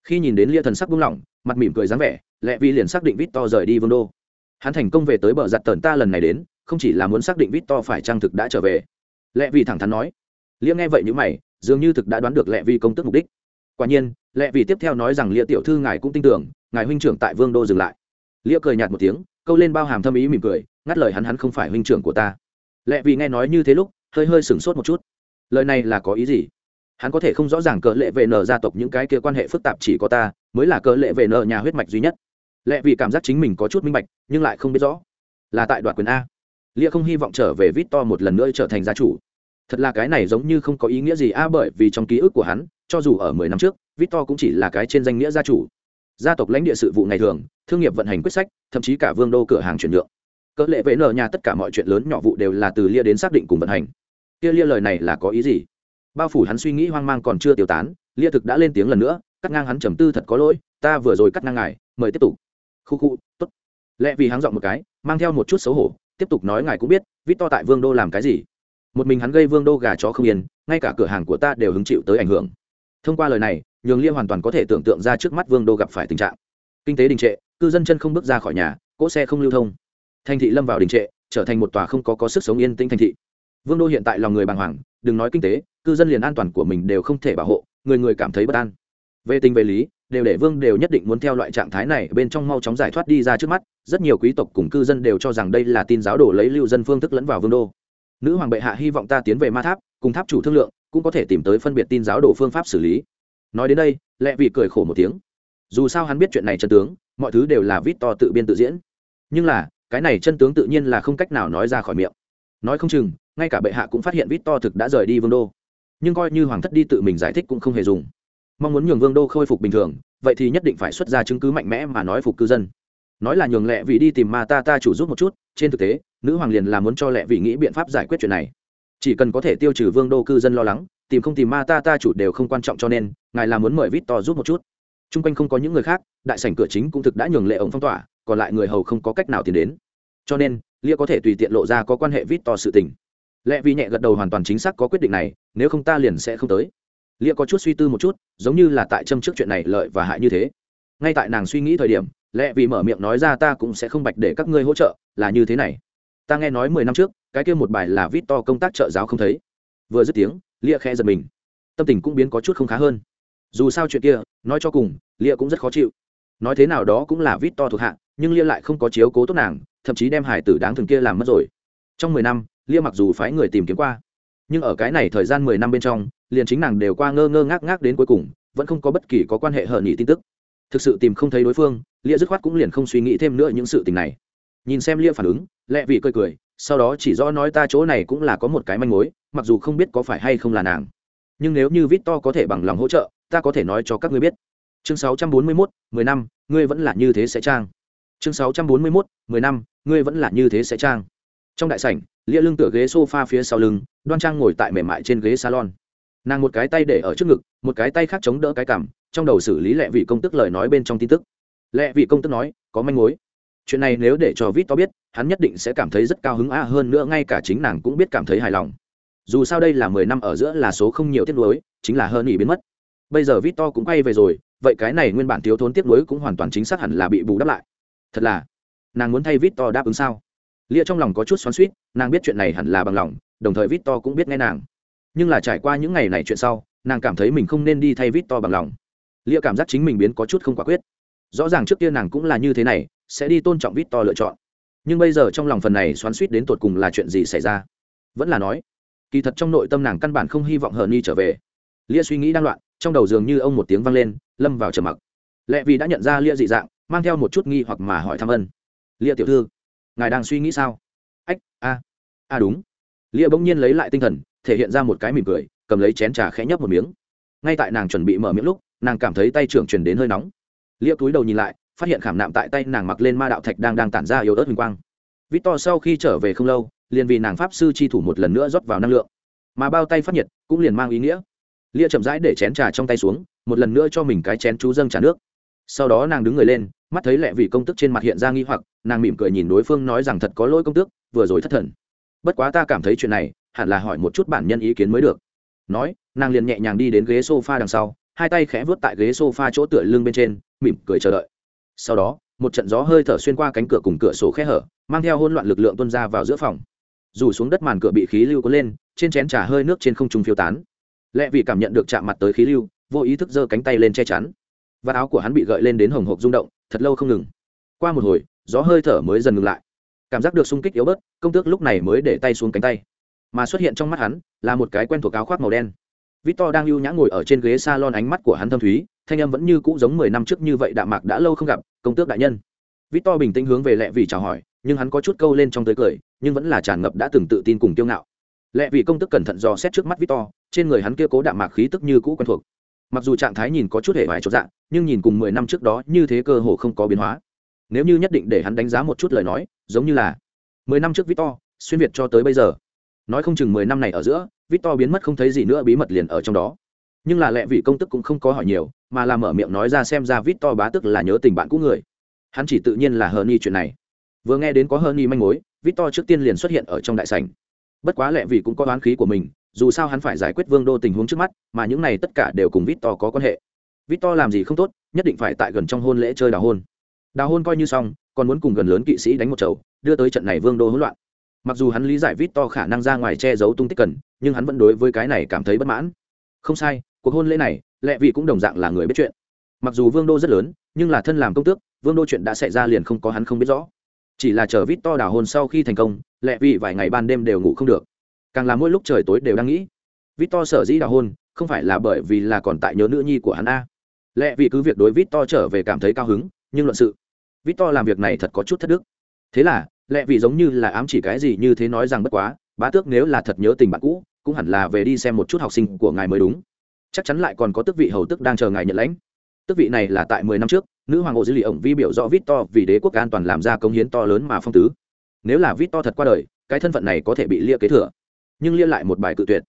Khi nhìn đến lia thần sắc buông lỏng, mặt mỉm cười dáng vẻ, lẽ vì liền xác định vít to rời đi vương đô. Hắn thành công về tới bờ giặt tờn ta lần này đến không chỉ là muốn xác định Victor phải trang thực đã trở về. Lệ Vi thẳng thắn nói. Lia nghe vậy như mày, dường như thực đã đoán được Lệ Vi công tức mục đích. Quả nhiên, Lệ Vi tiếp theo nói rằng lia tiểu thư ngài cũng tin tưởng, ngài huynh trưởng tại vương đô dừng lại. Lia cười nhạt một tiếng, câu lên bao hàm thâm ý mỉm cười, ngắt lời hắn hắn không phải huynh trưởng của ta. Lệ Vi nghe nói như thế lúc, hơi hơi sửng sốt một chút. Lời này là có ý gì? Hắn có thể không rõ ràng cờ lệ về nở gia tộc những cái kia quan hệ phức tạp chỉ có ta, mới là cờ lệ về nở nhà huyết mạch duy nhất. Lệ Vi cảm giác chính mình có chút minh bạch, nhưng lại không biết rõ. Là tại đoạt quyền a lia không hy vọng trở về vít to một lần nữa trở thành gia chủ. Thật là cái này giống như không có ý nghĩa gì. A, bởi vì trong ký ức của hắn, cho dù ở mười năm trước vít to cũng chỉ là cái trên danh nghĩa gia chủ. Gia tộc lãnh địa sự vụ ngày thường, thương nghiệp vận hành quyết sách, thậm chí cả vương đô cửa hàng chuyển nhượng. Cỡ lệ vệ nở nhà tất cả mọi chuyện lớn nhỏ vụ đều là từ lia đến xác định cùng vận hành. Kia lia lời này là có ý gì? Bao phủ hắn suy nghĩ hoang mang còn chưa tiêu tán, lia thực đã lên tiếng lần nữa, cắt ngang hắn trầm tư thật có lỗi, ta vừa rồi cắt ngang ngài, mời tiếp tục. Khu khu, tốt. Lẽ vì hắn giọng một cái, mang theo một chút xấu hổ tiếp tục nói ngài cũng biết, vít to tại vương đô làm cái gì. Một mình hắn gây vương đô gà chó không yên, ngay cả cửa hàng của ta đều hứng chịu tới ảnh hưởng. Thông qua lời này, nhường lia hoàn toàn có thể tưởng tượng ra trước mắt vương đô gặp phải tình trạng. Kinh tế đình trệ, cư dân chân không bước ra khỏi nhà, cỗ xe không lưu thông. Thành thị lâm vào đình trệ, trở thành một tòa không có có sức sống yên tĩnh thành thị. Vương đô hiện tại lòng người bàng hoàng, đừng nói kinh tế, cư dân liền an toàn của mình đều không thể bảo hộ, người người cảm thấy bất an. Về tình về lý đều để vương đều nhất định muốn theo loại trạng thái này bên trong mau chóng giải thoát đi ra trước mắt. Rất nhiều quý tộc cùng cư dân đều cho rằng đây là tin giáo đồ lấy lưu dân phương thức lẫn vào vương đô. Nữ hoàng bệ hạ hy vọng ta tiến về ma tháp, cùng tháp chủ thương lượng, cũng có thể tìm tới phân biệt tin giáo đồ phương pháp xử lý. Nói đến đây lẹ vị cười khổ một tiếng. Dù sao hắn biết chuyện này chân tướng, mọi thứ đều là vít to tự biên tự diễn. Nhưng là, cái này chân tướng tự nhiên là không cách nào nói ra khỏi miệng. Nói không chừng, ngay cả bệ hạ cũng phát hiện vít to thực đã rời đi vương đô. Nhưng coi như hoàng thất đi tự mình giải thích cũng không hề dùng mong muốn nhường vương đô khôi phục bình thường, vậy thì nhất định phải xuất ra chứng cứ mạnh mẽ mà nói phục cư dân. Nói là nhường lẹ vì đi tìm ma ta ta chủ giúp một chút, trên thực tế, nữ hoàng liền là muốn cho lẹ vì nghĩ biện pháp giải quyết chuyện này. Chỉ cần có thể tiêu trừ vương đô cư dân lo lắng, tìm không tìm ma ta ta chủ đều không quan trọng cho nên, ngài là muốn mời vít to giúp một chút. T r u n g quanh không có những người khác, đại sảnh cửa chính cũng thực đã nhường lệ ổng phong tỏa, còn lại người hầu không có cách nào tiến đến. Cho nên, lia có thể tùy tiện lộ ra có quan hệ vít to sự tình. Lẽ vì nhẹ gật đầu hoàn toàn chính xác có quyết định này, nếu không ta liền sẽ không tới lia có chút suy tư một chút, giống như là tại châm trước chuyện này lợi và hại như thế. Ngay tại nàng suy nghĩ thời điểm lẽ vì mở miệng nói ra ta cũng sẽ không bạch để các ngươi hỗ trợ, là như thế này. Ta nghe nói mười năm trước, cái kia một bài là vít to công tác trợ giáo không thấy. Vừa dứt tiếng, lia khẽ giật mình. Tâm tình cũng biến có chút không khá hơn. Dù sao chuyện kia, nói cho cùng, lia cũng rất khó chịu. Nói thế nào đó cũng là vít to thuộc hạ, nhưng lia lại không có chiếu cố tốt nàng, thậm chí đem hải tử đáng thường kia làm mất rồi. Trong mười năm, lia mặc dù phái người tìm kiếm qua, nhưng ở cái này thời gian mười năm bên trong liền chính nàng đều qua ngơ ngơ ngác ngác đến cuối cùng vẫn không có bất kỳ có quan hệ hờ nhị tin tức. Thực sự tìm không thấy đối phương lia dứt khoát cũng liền không suy nghĩ thêm nữa những sự tình này. Nhìn xem lia phản ứng lẹ vị cười cười sau đó chỉ rõ nói ta chỗ này cũng là có một cái manh mối mặc dù không biết có phải hay không là nàng. Nhưng nếu như vít to có thể bằng lòng hỗ trợ ta có thể nói cho các ngươi biết. Chương 641, 10 năm ngươi vẫn là như thế sẽ trang. Chương 641, 10 năm ngươi vẫn là như thế sẽ trang. Trong đại sảnh lia lưng tựa ghế sofa phía sau lưng đoan trang ngồi tại mềm mại trên ghế salon nàng một cái tay để ở trước ngực, một cái tay khác chống đỡ cái cằm, trong đầu xử lý lệ vị công tức lời nói bên trong tin tức. Lệ vị công tức nói, có manh mối. Chuyện này nếu để cho vít to biết, hắn nhất định sẽ cảm thấy rất cao hứng a, hơn nữa ngay cả chính nàng cũng biết cảm thấy hài lòng. Dù sao đây là mười năm ở giữa là số không nhiều tiết lối chính là hơn nghỉ biến mất. Bây giờ vít to cũng quay về rồi, vậy cái này nguyên bản thiếu thốn tiết lối cũng hoàn toàn chính xác hẳn là bị bù đắp lại. Thật là, nàng muốn thay vít to đáp ứng sao? Lia trong lòng có chút xoắn suýt nàng biết chuyện này hẳn là bằng lòng, đồng thời vít to cũng biết nghe nàng nhưng là trải qua những ngày này chuyện sau, nàng cảm thấy mình không nên đi thay vít to bằng lòng. Lia cảm giác chính mình biến có chút không quả quyết. Rõ ràng trước kia nàng cũng là như thế này, sẽ đi tôn trọng vít to lựa chọn. Nhưng bây giờ trong lòng phần này xoắn suýt đến tột cùng là chuyện gì xảy ra? Vẫn là nói, kỳ thật trong nội tâm nàng căn bản không hy vọng hờ ni trở về. Lia suy nghĩ đang loạn, trong đầu dường như ông một tiếng vang lên, lâm vào trầm mặc. Lẽ vì đã nhận ra lia dị dạng, mang theo một chút nghi hoặc mà hỏi thăm ân. Lia tiểu thư, ngài đang suy nghĩ sao? Ách, a a, đúng. Lia bỗng nhiên lấy lại tinh thần thể hiện ra một cái mỉm cười, cầm lấy chén trà khẽ nhấp một miếng. Ngay tại nàng chuẩn bị mở miệng lúc, nàng cảm thấy tay trưởng chuyển đến hơi nóng. Liễu túi đầu nhìn lại, phát hiện khảm nạm tại tay nàng mặc lên ma đạo thạch đang đang tản ra yếu ớt huỳnh quang. Vít to sau khi trở về không lâu, liền vì nàng pháp sư chi thủ một lần nữa rót vào năng lượng. Mà bao tay phát nhiệt, cũng liền mang ý nghĩa. Lia chậm rãi để chén trà trong tay xuống, một lần nữa cho mình cái chén chú dâng trà nước. Sau đó nàng đứng người lên, mắt thấy lẹ vị công tức trên mặt hiện ra nghi hoặc, nàng mỉm cười nhìn đối phương nói rằng thật có lỗi công tước, vừa rồi thất thần. Bất quá ta cảm thấy chuyện này hẳn là hỏi một chút bản nhân ý kiến mới được. Nói, nàng liền nhẹ nhàng đi đến ghế s o f a đằng sau, hai tay khẽ vớt tại ghế s o f a chỗ tựa lưng bên trên, mỉm cười chờ đợi. Sau đó, một trận gió hơi thở xuyên qua cánh cửa cùng cửa sổ khe hở, mang theo hôn loạn lực lượng tuân ra vào giữa phòng. Dù xuống đất màn cửa bị khí lưu có lên, trên chén trà hơi nước trên không trung phiêu tán. Lẽ vì cảm nhận được chạm mặt tới khí lưu, vô ý thức giơ cánh tay lên che chắn. Và áo của hắn bị gợi lên đến hồng hộp rung động, thật lâu không ngừng. Qua một hồi, gió hơi thở mới dần ngừng lại. Cảm giác được sung kích yếu bớt, công tước lúc này mới để tay xuống cánh tay mà xuất hiện trong mắt hắn là một cái quen thuộc áo khoác màu đen. Victor đang lưu nhã ngồi ở trên ghế s a lon ánh mắt của hắn thâm thúy, thanh âm vẫn như cũ giống mười năm trước như vậy đạm mạc đã lâu không gặp, công tước đại nhân. Victor bình tĩnh hướng về lẹ vì chào hỏi, nhưng hắn có chút câu lên trong tới cười, nhưng vẫn là tràn ngập đã từng tự tin cùng kiêu ngạo. Lẹ vì công tức cẩn thận dò xét trước mắt victor, trên người hắn kia cố đạm mạc khí tức như cũ quen thuộc. Mặc dù trạng thái nhìn có chút hệ vải chột dạng nhưng nhìn cùng mười năm trước đó như thế cơ hồ không có biến hóa. Nếu như nhất định để hắn đánh giá một chút lời nói, giống như là, mười năm trước victor, xuyên việt cho tới bây giờ nói không chừng mười năm này ở giữa, victor biến mất không thấy gì nữa, bí mật liền ở trong đó. Nhưng là lẽ vị công tức cũng không có hỏi nhiều, mà là mở miệng nói ra xem ra victor bá tức là nhớ tình bạn cũ người. Hắn chỉ tự nhiên là hờ ni chuyện này. Vừa nghe đến có hờ ni manh mối, victor trước tiên liền xuất hiện ở trong đại sảnh. Bất quá lẽ vì cũng có oán khí của mình, dù sao hắn phải giải quyết vương đô tình huống trước mắt, mà những này tất cả đều cùng victor có quan hệ. Victor làm gì không tốt, nhất định phải tại gần trong hôn lễ chơi đào hôn. Đào hôn coi như xong, còn muốn cùng gần lớn kỵ sĩ đánh một chầu, đưa tới trận này vương đô hỗn loạn mặc dù hắn lý giải vít to khả năng ra ngoài che giấu tung tích cần, nhưng hắn vẫn đối với cái này cảm thấy bất mãn. Không sai, cuộc hôn lễ này lệ vị cũng đồng dạng là người biết chuyện. Mặc dù vương đô rất lớn, nhưng là thân làm công tước, vương đô chuyện đã xảy ra liền không có hắn không biết rõ. Chỉ là chờ vít to đào hôn sau khi thành công lệ vị vài ngày ban đêm đều ngủ không được. Càng là mỗi lúc trời tối đều đang nghĩ, vít to sở dĩ đào hôn, không phải là bởi vì là còn tại nhớ nữ nhi của hắn a. Lệ vị cứ việc đối vít to trở về cảm thấy cao hứng, nhưng luận sự, vít to làm việc này thật có chút thất đức. Thế là lẽ vì giống như là ám chỉ cái gì như thế nói rằng bất quá, bá tước nếu là thật nhớ tình bạn cũ, cũng hẳn là về đi xem một chút học sinh của ngài mới đúng. Chắc chắn lại còn có tước vị hầu tức đang chờ ngài nhận lãnh. Tước vị này là tại mười năm trước, nữ hoàng hộ dữ liệu ổng vi biểu rõ vít to vì đế quốc an toàn làm ra công hiến to lớn mà phong tứ. Nếu là vít to thật qua đời, cái thân phận này có thể bị lia kế thừa. Nhưng lia lại một bài cự tuyệt.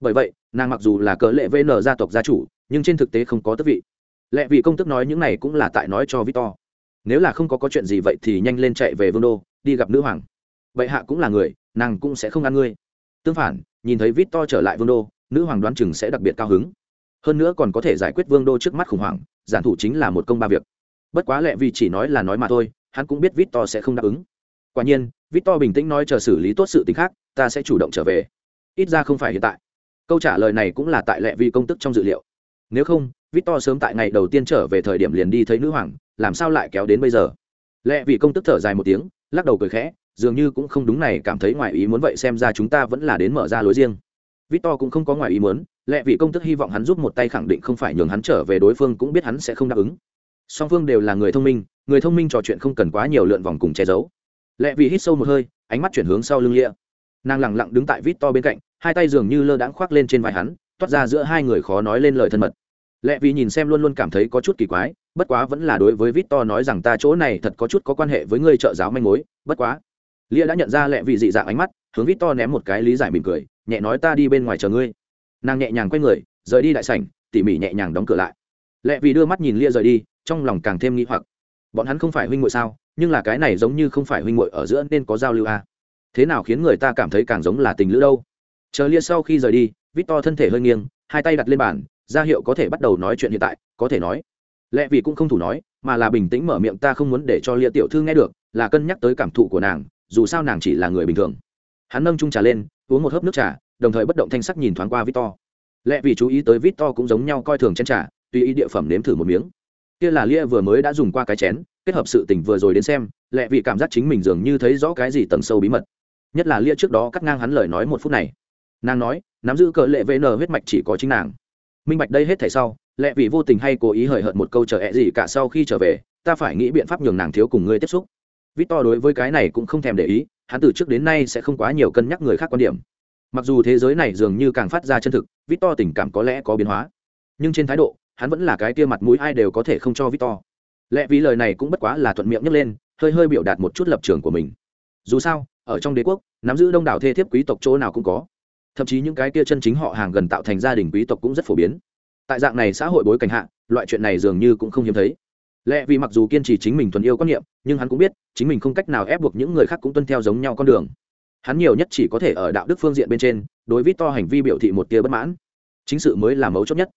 Bởi vậy, nàng mặc dù là cờ lệ vn gia tộc gia chủ, nhưng trên thực tế không có tước vị. Lẽ vì công tức nói những này cũng là tại nói cho vít to. nếu là không có có chuyện gì vậy thì nhanh lên chạy về vương đô đi gặp nữ hoàng. Vậy hạ cũng là người, nàng cũng sẽ không ăn ngươi. Tương phản, nhìn thấy vít to trở lại vương đô, nữ hoàng đoán chừng sẽ đặc biệt cao hứng. Hơn nữa còn có thể giải quyết vương đô trước mắt khủng hoảng, giản thủ chính là một công ba việc. Bất quá lẹ vì chỉ nói là nói mà thôi, hắn cũng biết vít to sẽ không đáp ứng. Quả nhiên, vít to bình tĩnh nói chờ xử lý tốt sự t khác, ta sẽ chủ động trở về. Ít ra không phải hiện tại. Câu trả lời này cũng là tại lẹ vì công tức trong dự liệu. Nếu không, vít to sớm tại ngày đầu tiên trở về thời điểm liền đi thấy nữ hoàng, làm sao lại kéo đến bây giờ? Lẹ vì công tức thở dài một tiếng lắc đầu cười khẽ, dường như cũng không đúng này, cảm thấy ngoài ý muốn vậy xem ra chúng ta vẫn là đến mở ra lối riêng. Victor cũng không có ngoài ý muốn, lẽ vì công tức hy vọng hắn giúp một tay khẳng định không phải nhường hắn trở về đối phương cũng biết hắn sẽ không đáp ứng. Song phương đều là người thông minh, người thông minh trò chuyện không cần quá nhiều lượn vòng cùng che giấu. Lẽ vì hít sâu một hơi, ánh mắt chuyển hướng sau lưng lia nàng lẳng lặng đứng tại victor bên cạnh, hai tay dường như lơ đãng khoác lên trên vai hắn, toát ra giữa hai người khó nói lên lời thân mật lẽ vì nhìn xem luôn luôn cảm thấy có chút kỳ quái bất quá vẫn là đối với Victor nói rằng ta chỗ này thật có chút có quan hệ với ngươi trợ giáo manh mối, bất quá. Lia đã nhận ra lẽ vì dị dạng ánh mắt, hướng Victor ném một cái lý giải mỉm cười, nhẹ nói ta đi bên ngoài chờ ngươi. Nàng nhẹ nhàng quay người, rời đi đại sảnh, tỉ mỉ nhẹ nhàng đóng cửa lại. lẽ vì đưa mắt nhìn Lia rời đi, trong lòng càng thêm nghi hoặc. Bọn hắn không phải huynh muội sao, nhưng là cái này giống như không phải huynh muội ở giữa nên có giao lưu à? Thế nào khiến người ta cảm thấy càng giống là tình lữ đâu? Chờ Lia sau khi rời đi, Victor thân thể hơi nghiêng, hai tay đặt lên bàn, ra hiệu có thể bắt đầu nói chuyện hiện tại, có thể nói. Lẽ vì cũng không thủ nói mà là bình tĩnh mở miệng ta không muốn để cho lia tiểu thư nghe được là cân nhắc tới cảm thụ của nàng dù sao nàng chỉ là người bình thường. Hắn nâng trung trà lên uống một hớp nước trà đồng thời bất động thanh sắc nhìn thoáng qua victor. Lẽ vì chú ý tới victor cũng giống nhau coi thường chén trà tùy ý địa phẩm nếm thử một miếng. Kia là lia vừa mới đã dùng qua cái chén kết hợp sự tình vừa rồi đến xem lẽ vì cảm giác chính mình dường như thấy rõ cái gì tầng sâu bí mật. Nhất là lia trước đó cắt ngang hắn lời nói một phút này. Nàng nói nắm giữ cờ lệ vn huyết mạch chỉ có chính nàng minh bạch đây hết thảy sau, lẽ vì vô tình hay cố ý hời hợt một câu chờ ẹ gì cả sau khi trở về, ta phải nghĩ biện pháp nhường nàng thiếu cùng ngươi tiếp xúc. Victor đối với cái này cũng không thèm để ý, hắn từ trước đến nay sẽ không quá nhiều cân nhắc người khác quan điểm. Mặc dù thế giới này dường như càng phát ra chân thực, victor tình cảm có lẽ có biến hóa. Nhưng trên thái độ, hắn vẫn là cái kia mặt mũi ai đều có thể không cho victor. Lẽ vì lời này cũng bất quá là thuận miệng nhấc lên, hơi hơi biểu đạt một chút lập trường của mình. Dù sao, ở trong đế quốc, nắm giữ đông đảo thê thiếp quý tộc chỗ nào cũng có thậm chí những cái kia chân chính họ hàng gần tạo thành gia đình quý tộc cũng rất phổ biến. Tại dạng này xã hội bối cảnh hạ, loại chuyện này dường như cũng không hiếm thấy. Lẽ vì mặc dù kiên trì chính mình thuần yêu quan niệm, nhưng hắn cũng biết, chính mình không cách nào ép buộc những người khác cũng tuân theo giống nhau con đường. Hắn nhiều nhất chỉ có thể ở đạo đức phương diện bên trên, đối với to hành vi biểu thị một tia bất mãn. Chính sự mới là mấu chốt nhất.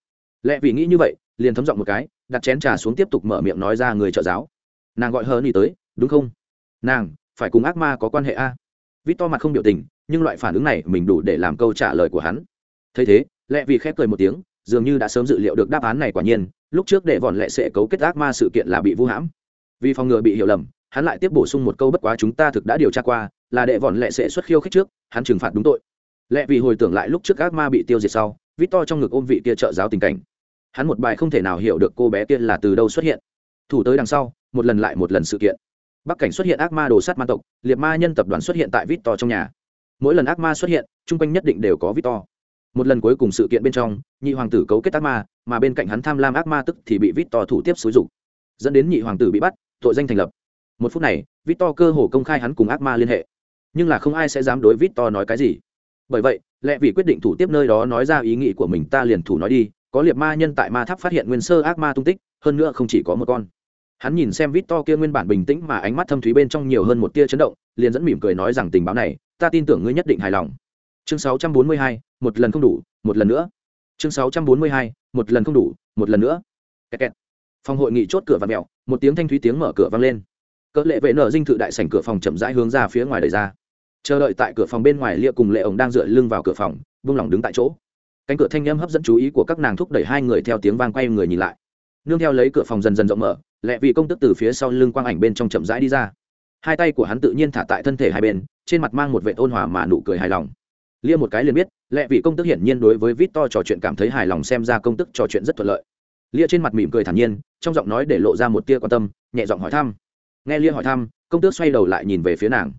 Lẽ vì nghĩ như vậy, liền thấm giọng một cái, đặt chén trà xuống tiếp tục mở miệng nói ra người trợ giáo. Nàng gọi hờ ni tới, đúng không? Nàng, phải cùng ác ma có quan hệ a? Vít to mặt không biểu tình nhưng loại phản ứng này mình đủ để làm câu trả lời của hắn. Thấy thế lẽ vì khép cười một tiếng, dường như đã sớm dự liệu được đáp án này quả nhiên, lúc trước để vòn lệ sẽ cấu kết ác ma sự kiện là bị vu hãm. Vì phòng ngừa bị hiểu lầm, hắn lại tiếp bổ sung một câu bất quá chúng ta thực đã điều tra qua, là đệ vòn lệ sẽ xuất khiêu khích trước, hắn trừng phạt đúng tội. Lẽ vì hồi tưởng lại lúc trước ác ma bị tiêu diệt sau, vít to trong ngực ôm vị kia trợ giáo tình cảnh. Hắn một bài không thể nào hiểu được cô bé kia là từ đâu xuất hiện. Thủ tới đằng sau, một lần lại một lần sự kiện. Bắc cảnh xuất hiện ác ma đồ sát ma tộc, liệt ma nhân tập đoàn xuất hiện tại vít to trong nhà mỗi lần ác ma xuất hiện, chung quanh nhất định đều có vít to. Một lần cuối cùng sự kiện bên trong, nhị hoàng tử cấu kết ác ma, mà bên cạnh hắn tham lam ác ma tức thì bị vít to thủ tiếp xúi dục. Dẫn đến nhị hoàng tử bị bắt, tội danh thành lập. Một phút này, vít to cơ hồ công khai hắn cùng ác ma liên hệ. Nhưng là không ai sẽ dám đối vít to nói cái gì. Bởi vậy lẽ vì quyết định thủ tiếp nơi đó nói ra ý nghĩ của mình, ta liền thủ nói đi, có liệt ma nhân tại ma tháp phát hiện nguyên sơ ác ma tung tích, hơn nữa không chỉ có một con hắn nhìn xem vít to kia nguyên bản bình tĩnh mà ánh mắt thâm thúy bên trong nhiều hơn một tia chấn động liền dẫn mỉm cười nói rằng tình báo này ta tin tưởng ngươi nhất định hài lòng. Chương 642, một lần không đủ một lần nữa. Chương 642, một lần không đủ một lần nữa. Kẹt kẹt. phòng hội nghị chốt cửa và mèo một tiếng thanh thúy tiếng mở cửa vang lên. Cỡ lệ vệ nở dinh thự đại sảnh cửa phòng chậm rãi hướng ra phía ngoài đời ra. Chờ đợi tại cửa phòng bên ngoài lia cùng lệ ổng đang dựa lưng vào cửa phòng vung lòng đứng tại chỗ. Cánh cửa thanh âm hấp dẫn chú ý của các nàng thúc đẩy hai người theo tiếng vang quay người nhìn lại. Nương theo lấy cửa phòng dần dần rộng mở lẹ vì công tức từ phía sau lưng quang ảnh bên trong chậm rãi đi ra. Hai tay của hắn tự nhiên thả tại thân thể hai bên, trên mặt mang một vệ ôn hòa mà nụ cười hài lòng. Lia một cái liền biết, lẹ vị công tức hiển nhiên đối với vít to trò chuyện cảm thấy hài lòng xem ra công tức trò chuyện rất thuận lợi. Lia trên mặt mỉm cười thản nhiên, trong giọng nói để lộ ra một tia quan tâm, nhẹ giọng hỏi thăm. Nghe lia hỏi thăm, công tước xoay đầu lại nhìn về phía nàng.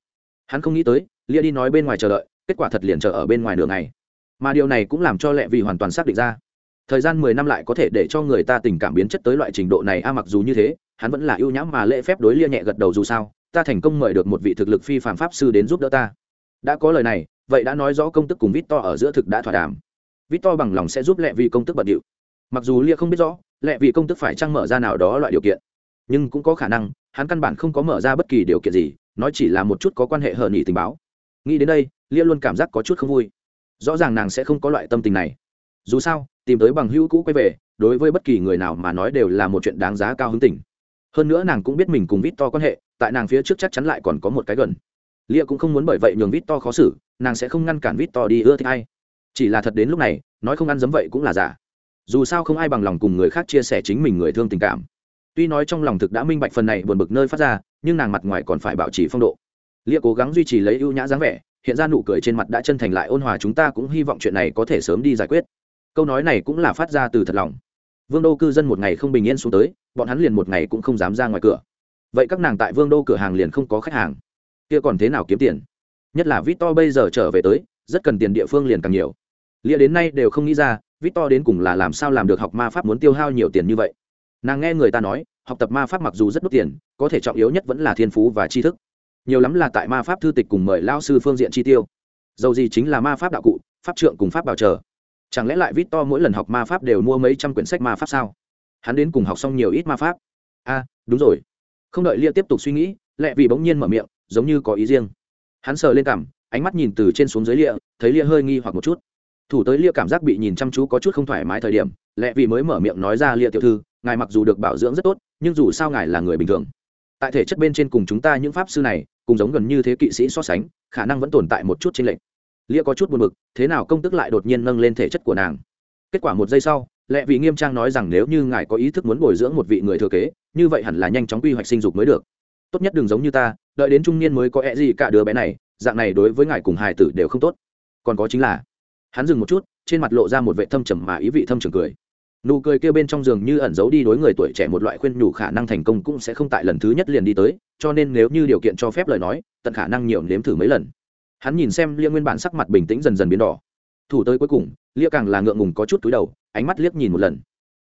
Hắn không nghĩ tới, lia đi nói bên ngoài chờ đợi, kết quả thật liền chờ ở bên ngoài đường này mà điều này cũng làm cho lẹ vị hoàn toàn xác định ra thời gian mười năm lại có thể để cho người ta tình cảm biến chất tới loại trình độ này. A, mặc dù như thế, hắn vẫn là ưu nhãm mà lễ phép đối lia nhẹ gật đầu dù sao, ta thành công mời được một vị thực lực phi phạm pháp sư đến giúp đỡ ta. Đã có lời này, vậy đã nói rõ công tức cùng victor ở giữa thực đã thỏa đàm. Victor bằng lòng sẽ giúp lẹ vị công tức bận điệu. Mặc dù lia không biết rõ lẹ vị công tức phải chăng mở ra nào đó loại điều kiện, nhưng cũng có khả năng, hắn căn bản không có mở ra bất kỳ điều kiện gì, nói chỉ là một chút có quan hệ hờ nghỉ tình báo. Nghĩ đến đây, lia luôn cảm giác có chút không vui. Rõ ràng nàng sẽ không có loại tâm tình này. Dù sao tìm tới bằng hữu cũ quay về, đối với bất kỳ người nào mà nói đều là một chuyện đáng giá cao hứng tình. Hơn nữa nàng cũng biết mình cùng vít to quan hệ, tại nàng phía trước chắc chắn lại còn có một cái gần. Lia cũng không muốn bởi vậy nhường vít to khó xử, nàng sẽ không ngăn cản vít to đi ưa thích ai. Chỉ là thật đến lúc này, nói không ăn giấm vậy cũng là giả. Dù sao không ai bằng lòng cùng người khác chia sẻ chính mình người thương tình cảm. Tuy nói trong lòng thực đã minh bạch phần này buồn bực nơi phát ra, nhưng nàng mặt ngoài còn phải bảo trì phong độ. Lia cố gắng duy trì lấy ưu nhã dáng vẻ, hiện ra nụ cười trên mặt đã chân thành lại ôn hòa, chúng ta cũng hy vọng chuyện này có thể sớm đi giải quyết câu nói này cũng là phát ra từ thật lòng. Vương đô cư dân một ngày không bình yên xuống tới, bọn hắn liền một ngày cũng không dám ra ngoài cửa. Vậy các nàng tại vương đô cửa hàng liền không có khách hàng. Kia còn thế nào kiếm tiền? Nhất là victor bây giờ trở về tới, rất cần tiền địa phương liền càng nhiều. Lia đến nay đều không nghĩ ra, victor đến cùng là làm sao làm được học ma pháp muốn tiêu hao nhiều tiền như vậy. Nàng nghe người ta nói, học tập ma pháp mặc dù rất đốt tiền, có thể trọng yếu nhất vẫn là thiên phú và tri thức. Nhiều lắm là tại ma pháp thư tịch cùng mời lao sư phương diện chi tiêu. Dầu gì chính là ma pháp đạo cụ, pháp trượng cùng pháp bảo trợ chẳng lẽ lại vít to mỗi lần học ma pháp đều mua mấy trăm quyển sách ma pháp sao? Hắn đến cùng học xong nhiều ít ma pháp. A đúng rồi. Không đợi lia tiếp tục suy nghĩ lẹ vì bỗng nhiên mở miệng, giống như có ý riêng. Hắn sờ lên cảm ánh mắt nhìn từ trên xuống dưới lia, thấy lia hơi nghi hoặc một chút. Thủ tới lia cảm giác bị nhìn chăm chú có chút không thoải mái thời điểm lẹ vì mới mở miệng nói ra, lia tiểu thư, ngài mặc dù được bảo dưỡng rất tốt, nhưng dù sao ngài là người bình thường. Tại thể chất bên trên cùng chúng ta những pháp sư này, cùng giống gần như thế kỵ sĩ so sánh, khả năng vẫn tồn tại một chút trên lệnh lia có chút buồn bực, thế nào công tức lại đột nhiên nâng lên thể chất của nàng? Kết quả một giây sau, lệ vị nghiêm trang nói rằng nếu như ngài có ý thức muốn bồi dưỡng một vị người thừa kế, như vậy hẳn là nhanh chóng quy hoạch sinh dục mới được. Tốt nhất đừng giống như ta, đợi đến trung niên mới có ẹ gì cả đứa bé này, dạng này đối với ngài cùng hài tử đều không tốt. Còn có chính là, hắn dừng một chút, trên mặt lộ ra một vệ thâm trầm mà ý vị thâm trường cười. Nụ cười kia bên trong giường như ẩn giấu đi đối người tuổi trẻ một loại khuyên nhủ khả năng thành công cũng sẽ không tại lần thứ nhất liền đi tới, cho nên nếu như điều kiện cho phép lời nói, tận khả năng nhiều nếm thử mấy lần hắn nhìn xem lia nguyên bản sắc mặt bình tĩnh dần dần biến đỏ. Thủ tới cuối cùng, lia càng là ngượng ngùng có chút túi đầu, ánh mắt liếc nhìn một lần.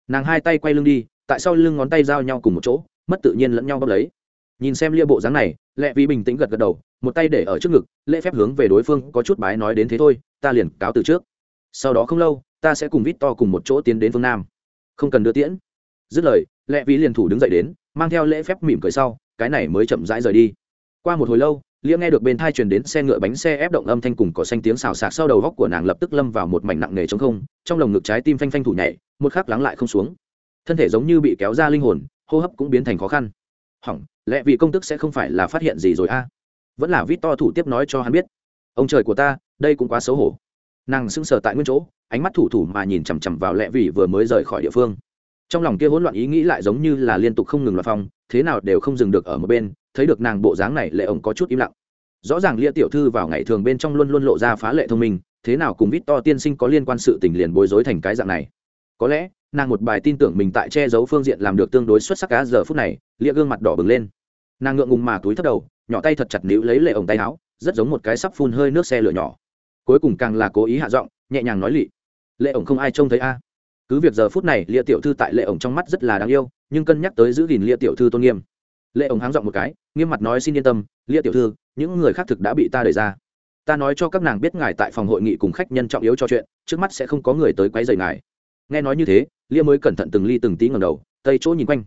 Nàng hai tay quay lưng đi, tại sao lưng ngón tay giao nhau cùng một chỗ, mất tự nhiên lẫn nhau bốc lấy. Nhìn xem lia bộ dáng này lẹ vi bình tĩnh gật gật đầu, một tay để ở trước ngực, lễ phép hướng về đối phương, có chút bái nói đến thế thôi, ta liền cáo từ trước. Sau đó không lâu, ta sẽ cùng vít to cùng một chỗ tiến đến phương nam. Không cần đưa tiễn. Dứt lời lẹ vi liền thủ đứng dậy đến, mang theo lễ phép mỉm cười sau, cái này mới chậm rãi rời đi. Qua một hồi lâu lia nghe được bên thai truyền đến xe ngựa bánh xe ép động âm thanh cùng cỏ xanh tiếng xào xạc sau đầu góc của nàng lập tức lâm vào một mảnh nặng nề trống không, trong lồng ngực trái tim phanh phanh thủ nhảy, một khắc lắng lại không xuống. Thân thể giống như bị kéo ra linh hồn, hô hấp cũng biến thành khó khăn. Hỏng, lẽ vì công tức sẽ không phải là phát hiện gì rồi a? Vẫn là vít to thủ tiếp nói cho hắn biết. Ông trời của ta, đây cũng quá xấu hổ. Nàng sững sờ tại nguyên chỗ, ánh mắt thủ thủ mà nhìn chằm chằm vào lệ vì vừa mới rời khỏi địa phương. Trong lòng kia hỗn loạn ý nghĩ lại giống như là liên tục không ngừng loạt phong, thế nào đều không dừng được ở một bên thấy được nàng bộ dáng này, lệ ổng có chút im lặng. Rõ ràng lia tiểu thư vào ngày thường bên trong luôn luôn lộ ra phá lệ thông minh, thế nào cùng vít to tiên sinh có liên quan sự tình liền bối rối thành cái dạng này. Có lẽ, nàng một bài tin tưởng mình tại che giấu phương diện làm được tương đối xuất sắc cá giờ phút này, lia gương mặt đỏ bừng lên. Nàng ngượng ngùng mà túi thất đầu, nhỏ tay thật chặt níu lấy lệ ổng tay áo, rất giống một cái sắp phun hơi nước xe lửa nhỏ. Cuối cùng càng là cố ý hạ giọng, nhẹ nhàng nói lị, lệ ổng không ai trông thấy a. Cứ việc giờ phút này lia tiểu thư tại lệ ổng trong mắt rất là đáng yêu, nhưng cân nhắc tới giữ gìn lia tiểu thư tôn nghiêm lệ ổng háng giọng một cái, nghiêm mặt nói, xin yên tâm, lia tiểu thư, những người khác thực đã bị ta đẩy ra. Ta nói cho các nàng biết ngài tại phòng hội nghị cùng khách nhân trọng yếu cho chuyện, trước mắt sẽ không có người tới quấy rầy ngài. Nghe nói như thế, lia mới cẩn thận từng ly từng tí ngầm đầu, tây chỗ nhìn quanh.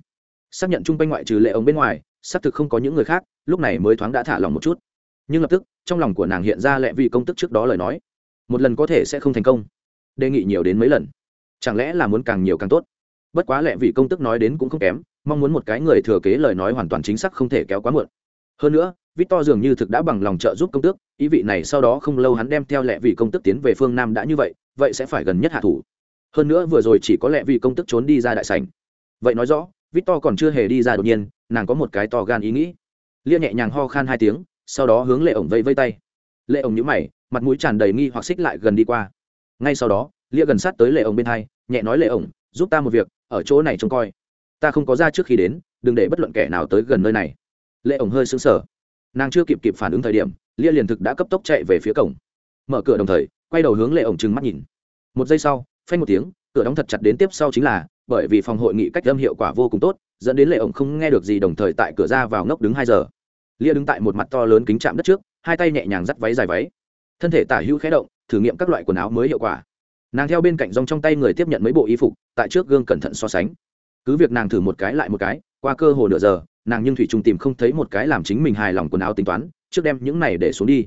Xác nhận chung quanh ngoại trừ lệ ổng bên ngoài, xác thực không có những người khác, lúc này mới thoáng đã thả lòng một chút. Nhưng lập tức, trong lòng của nàng hiện ra lệ vị công tức trước đó lời nói. Một lần có thể sẽ không thành công. Đề nghị nhiều đến mấy lần. Chẳng lẽ là muốn càng nhiều càng tốt? Bất quá lệ vị công tức nói đến cũng không kém mong muốn một cái người thừa kế lời nói hoàn toàn chính xác không thể kéo quá muộn. Hơn nữa, victor dường như thực đã bằng lòng trợ giúp công tước, ý vị này sau đó không lâu hắn đem theo lệ vị công tức tiến về phương nam đã như vậy vậy sẽ phải gần nhất hạ thủ. Hơn nữa vừa rồi chỉ có lệ vị công tức trốn đi ra đại sảnh. Vậy nói rõ, victor còn chưa hề đi ra đột nhiên, nàng có một cái to gan ý nghĩ. Lia nhẹ nhàng ho khan hai tiếng, sau đó hướng lệ ổng vây vây tay. Lệ ổng nhíu mày, mặt mũi tràn đầy nghi hoặc xích lại gần đi qua. Ngay sau đó, lia gần sát tới lệ ổng bên hai, nhẹ nói lệ ổng, giúp ta một việc, ở chỗ này trông coi ta không có ra trước khi đến, đừng để bất luận kẻ nào tới gần nơi này. Lệ ổng hơi sững sờ. Nàng chưa kịp kịp phản ứng thời điểm, lia liền thực đã cấp tốc chạy về phía cổng. Mở cửa đồng thời, quay đầu hướng lệ ổng trừng mắt nhìn. Một giây sau, phanh một tiếng, cửa đóng thật chặt đến tiếp sau chính là, bởi vì phòng hội nghị cách âm hiệu quả vô cùng tốt, dẫn đến lệ ổng không nghe được gì đồng thời tại cửa ra vào ngốc đứng hai giờ. Lia đứng tại một mặt to lớn kính chạm đất trước, hai tay nhẹ nhàng dắt váy dài váy. Thân thể tả hữu khé động, thử nghiệm các loại quần áo mới hiệu quả. Nàng theo bên cạnh rong trong tay người tiếp nhận mấy bộ y phục, tại trước gương cẩn thận so sánh cứ việc nàng thử một cái lại một cái, qua cơ hồ nửa giờ, nàng nhưng thủy trung tìm không thấy một cái làm chính mình hài lòng quần áo tính toán, trước đem những này để xuống đi.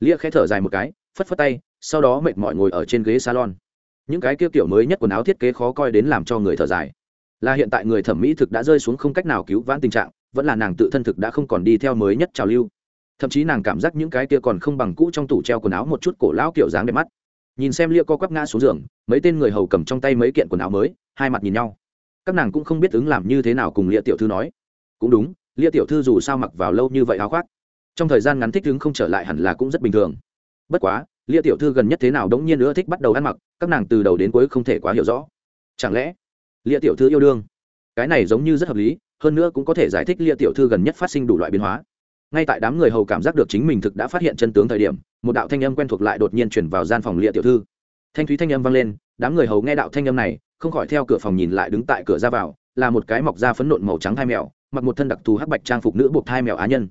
Lia khẽ thở dài một cái, phất phất tay, sau đó mệt mỏi ngồi ở trên ghế salon. Những cái kia kiểu mới nhất quần áo thiết kế khó coi đến làm cho người thở dài. Là hiện tại người thẩm mỹ thực đã rơi xuống không cách nào cứu vãn tình trạng, vẫn là nàng tự thân thực đã không còn đi theo mới nhất trào lưu. Thậm chí nàng cảm giác những cái kia còn không bằng cũ trong tủ treo quần áo một chút cổ lão kiểu dáng đẹp mắt. Nhìn xem lia co quắp ngã xuống giường, mấy tên người hầu cầm trong tay mấy kiện quần áo mới, hai mặt nhìn nhau các nàng cũng không biết ứng làm như thế nào cùng lia tiểu thư nói. Cũng đúng, lia tiểu thư dù sao mặc vào lâu như vậy áo khoác, trong thời gian ngắn thích ứng không trở lại hẳn là cũng rất bình thường. Bất quá, lia tiểu thư gần nhất thế nào đống nhiên nữa thích bắt đầu ăn mặc, các nàng từ đầu đến cuối không thể quá hiểu rõ. Chẳng lẽ lia tiểu thư yêu đương? Cái này giống như rất hợp lý, hơn nữa cũng có thể giải thích lia tiểu thư gần nhất phát sinh đủ loại biến hóa. Ngay tại đám người hầu cảm giác được chính mình thực đã phát hiện chân tướng thời điểm, một đạo thanh âm quen thuộc lại đột nhiên chuyển vào gian phòng lia tiểu thư. Thanh thúy thanh âm vang lên đám người hầu nghe đạo thanh âm này, không khỏi theo cửa phòng nhìn lại đứng tại cửa ra vào, là một cái mọc da phấn nộn màu trắng hai mèo, mặc một thân đặc thù hắc bạch trang phục nữ buộc thai mèo á nhân.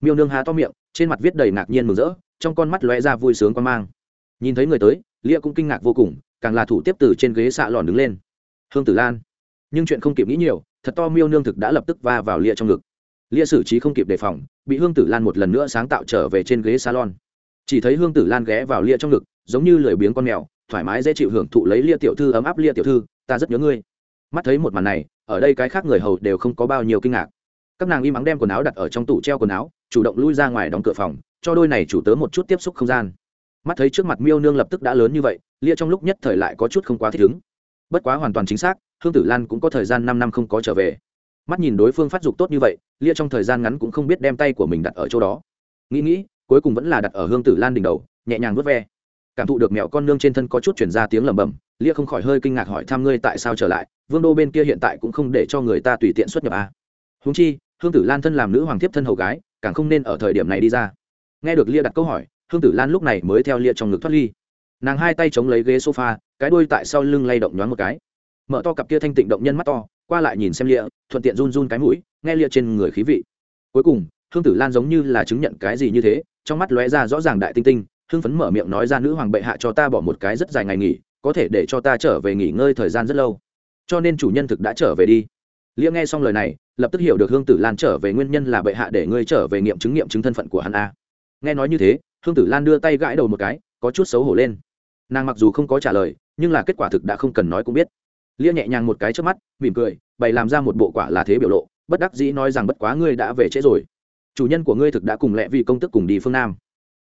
Miêu nương há to miệng, trên mặt viết đầy ngạc nhiên mừng rỡ, trong con mắt lóe ra vui sướng quan mang. Nhìn thấy người tới, lia cũng kinh ngạc vô cùng, càng là thủ tiếp từ trên ghế xạ lòn đứng lên. Hương tử lan, nhưng chuyện không kịp nghĩ nhiều, thật to miêu nương thực đã lập tức va vào lia trong ngực. Lia xử trí không kịp đề phòng, bị hương tử lan một lần nữa sáng tạo trở về trên ghế salon. Chỉ thấy hương tử lan ghé vào lia trong ngực, giống như lười biếng con mèo thoải mái dễ chịu hưởng thụ lấy lia tiểu thư, ấm áp lia tiểu thư, ta rất nhớ ngươi. Mắt thấy một màn này, ở đây cái khác người hầu đều không có bao nhiêu kinh ngạc. Các nàng im ắng đem quần áo đặt ở trong tủ treo quần áo, chủ động lui ra ngoài đóng cửa phòng, cho đôi này chủ tớ một chút tiếp xúc không gian. Mắt thấy trước mặt miêu nương lập tức đã lớn như vậy, lia trong lúc nhất thời lại có chút không quá thích ứng. Bất quá hoàn toàn chính xác, hương tử lan cũng có thời gian năm năm không có trở về. Mắt nhìn đối phương phát dục tốt như vậy, lia trong thời gian ngắn cũng không biết đem tay của mình đặt ở chỗ đó. Nghĩ nghĩ, cuối cùng vẫn là đặt ở hương tử lan đỉnh đầu, nhẹ nhàng vớt ve cảm thụ được mèo con nương trên thân có chút chuyển ra tiếng lẩm bẩm, lia không khỏi hơi kinh ngạc hỏi thăm ngươi tại sao trở lại, vương đô bên kia hiện tại cũng không để cho người ta tùy tiện xuất nhập à. húng chi, hương tử lan thân làm nữ hoàng thiếp thân hầu gái, càng không nên ở thời điểm này đi ra. Nghe được lia đặt câu hỏi, hương tử lan lúc này mới theo lia trong ngực thoát ly. Nàng hai tay chống lấy ghế sofa, cái đuôi tại sau lưng lay động nhoáng một cái. Mở to cặp kia thanh tịnh động nhân mắt to, qua lại nhìn xem lia, thuận tiện run run cái mũi, nghe lia trên người khí vị. Cuối cùng, hương tử lan giống như là chứng nhận cái gì như thế, trong mắt lóe ra rõ ràng đại tinh tinh hưng phấn mở miệng nói ra nữ hoàng bệ hạ cho ta bỏ một cái rất dài ngày nghỉ, có thể để cho ta trở về nghỉ ngơi thời gian rất lâu. Cho nên chủ nhân thực đã trở về đi. Lia nghe xong lời này, lập tức hiểu được hương tử lan trở về nguyên nhân là bệ hạ để ngươi trở về nghiệm chứng nghiệm chứng thân phận của hắn a. Nghe nói như thế, hương tử lan đưa tay gãi đầu một cái, có chút xấu hổ lên. Nàng mặc dù không có trả lời, nhưng là kết quả thực đã không cần nói cũng biết. Lia nhẹ nhàng một cái trước mắt, mỉm cười, bày làm ra một bộ quả là thế biểu lộ, bất đắc dĩ nói rằng bất quá ngươi đã về trễ rồi. Chủ nhân của ngươi thực đã cùng lẹ vì công tức cùng đi phương nam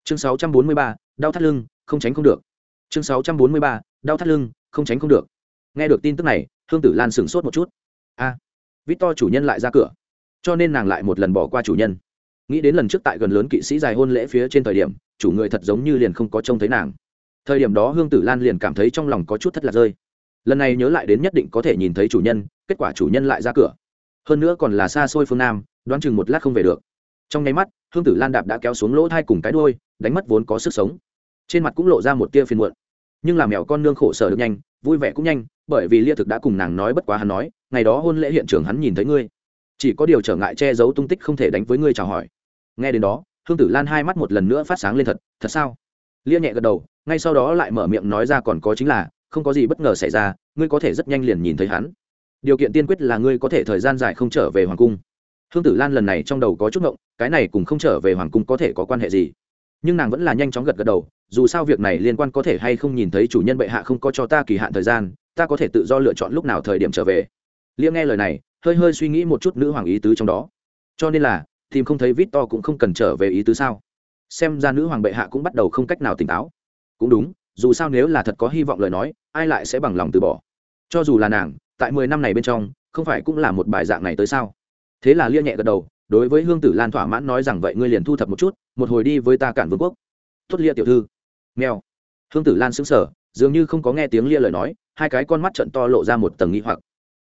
chương 643, đau thắt lưng không tránh không được. Chương 643, đau thắt lưng không tránh không được. Nghe được tin tức này hương tử lan sửng sốt một chút. A à, vít to chủ nhân lại ra cửa cho nên nàng lại một lần bỏ qua chủ nhân. Nghĩ đến lần trước tại gần lớn kỵ sĩ dài hôn lễ phía trên thời điểm chủ người thật giống như liền không có trông thấy nàng. Thời điểm đó hương tử lan liền cảm thấy trong lòng có chút thất lạc rơi. Lần này nhớ lại đến nhất định có thể nhìn thấy chủ nhân kết quả chủ nhân lại ra cửa. Hơn nữa còn là xa xôi phương nam đoán chừng một lát không về được trong nháy mắt, hương tử lan đạp đã kéo xuống lỗ thai cùng cái đôi đánh mất vốn có sức sống. Trên mặt cũng lộ ra một tia phiền muộn. Nhưng làm mèo con nương khổ sở được nhanh, vui vẻ cũng nhanh, bởi vì lia thực đã cùng nàng nói bất quá hắn nói, ngày đó hôn lễ hiện trường hắn nhìn thấy ngươi. Chỉ có điều trở ngại che giấu tung tích không thể đánh với ngươi chào hỏi. Nghe đến đó, hương tử lan hai mắt một lần nữa phát sáng lên thật thật sao? Lia nhẹ gật đầu, ngay sau đó lại mở miệng nói ra còn có chính là, không có gì bất ngờ xảy ra, ngươi có thể rất nhanh liền nhìn thấy hắn. Điều kiện tiên quyết là ngươi có thể thời gian dài không trở về hoàng cung hương tử lan lần này trong đầu có chút ngộng, cái này cùng không trở về hoàng cung có thể có quan hệ gì? Nhưng nàng vẫn là nhanh chóng gật gật đầu, dù sao việc này liên quan có thể hay không nhìn thấy chủ nhân bệ hạ không có cho ta kỳ hạn thời gian, ta có thể tự do lựa chọn lúc nào thời điểm trở về. Liễm nghe lời này, hơi hơi suy nghĩ một chút nữ hoàng ý tứ trong đó. Cho nên là, tìm không thấy vít to cũng không cần trở về ý tứ sao? Xem ra nữ hoàng bệ hạ cũng bắt đầu không cách nào tỉnh táo. Cũng đúng, dù sao nếu là thật có hy vọng lời nói, ai lại sẽ bằng lòng từ bỏ? Cho dù là nàng, tại mười năm này bên trong, không phải cũng là một bài dạng này tới sao? Thế là lia nhẹ gật đầu, đối với hương tử lan thỏa mãn nói rằng vậy ngươi liền thu thập một chút, một hồi đi với ta cản vương quốc. Tốt lia tiểu thư. Mèo. Hương tử lan xứng sở dường như không có nghe tiếng lia lời nói, hai cái con mắt trận to lộ ra một tầng nghi hoặc.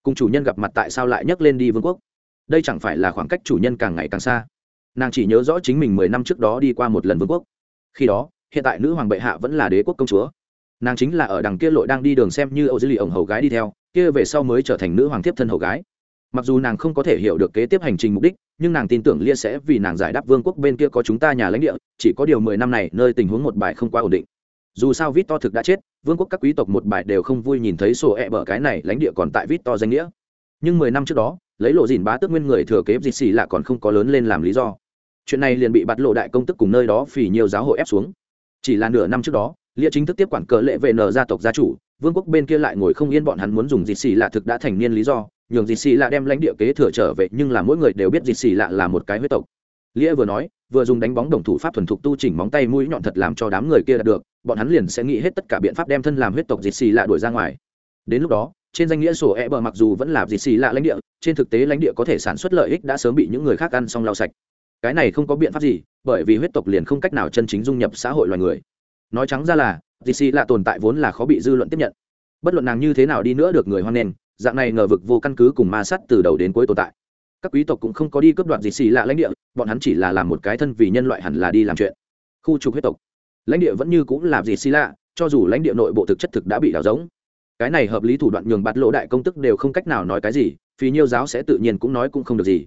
Cùng chủ nhân gặp mặt tại sao lại nhấc lên đi vương quốc? Đây chẳng phải là khoảng cách chủ nhân càng ngày càng xa. Nàng chỉ nhớ rõ chính mình mười năm trước đó đi qua một lần vương quốc. Khi đó, hiện tại nữ hoàng bệ hạ vẫn là đế quốc công chúa. Nàng chính là ở đằng kia lội đang đi đường xem như âu dư lì ổng hầu gái đi theo, kia về sau mới trở thành nữ hoàng tiếp thân hầu gái mặc dù nàng không có thể hiểu được kế tiếp hành trình mục đích, nhưng nàng tin tưởng lia sẽ vì nàng giải đáp vương quốc bên kia có chúng ta nhà lãnh địa, chỉ có điều mười năm này nơi tình huống một bài không quá ổn định. Dù sao vít to thực đã chết, vương quốc các quý tộc một bài đều không vui nhìn thấy sổ e bở cái này lãnh địa còn tại vít to danh nghĩa. Nhưng mười năm trước đó, lấy lộ dìn bá tước nguyên người thừa kế dịch xì là còn không có lớn lên làm lý do. Chuyện này liền bị bắt lộ đại công tức cùng nơi đó phỉ nhiều giáo hội ép xuống. Chỉ là nửa năm trước đó, lia chính thức tiếp quản cờ lệ về nờ gia tộc gia chủ, vương quốc bên kia lại ngồi không yên bọn hắn muốn dùng dịch xì là thực đã thành niên lý do nhường dịch xì lạ đem lãnh địa kế thừa trở về, nhưng là mỗi người đều biết dịch xì lạ là một cái huyết tộc. Lĩa vừa nói, vừa dùng đánh bóng đồng thủ pháp thuần thục tu chỉnh móng tay mũi nhọn thật làm cho đám người kia đạt được, bọn hắn liền sẽ nghĩ hết tất cả biện pháp đem thân làm huyết tộc dịch xì lạ đuổi ra ngoài. Đến lúc đó, trên danh nghĩa sổ e bờ mặc dù vẫn là dịch xì lạ lãnh địa, trên thực tế lãnh địa có thể sản xuất lợi ích đã sớm bị những người khác ăn xong lau sạch. Cái này không có biện pháp gì, bởi vì huyết tộc liền không cách nào chân chính dung nhập xã hội loài người. Nói trắng ra là, dì xì lạ tồn tại vốn là khó bị dư luận tiếp nhận. Bất luận nàng như thế nào đi nữa được người hoan nghênh dạng này ngờ vực vô căn cứ cùng ma sát từ đầu đến cuối tồn tại. Các quý tộc cũng không có đi cướp đoạt gì xì lạ lãnh địa, bọn hắn chỉ là làm một cái thân vì nhân loại hẳn là đi làm chuyện. Khu trục huyết tộc. Lãnh địa vẫn như cũng làm gì xì lạ, cho dù lãnh địa nội bộ thực chất thực đã bị đào giống cái này hợp lý thủ đoạn nhường bạt lỗ đại công tức đều không cách nào nói cái gì vì nhiêu giáo sẽ tự nhiên cũng nói cũng không được gì.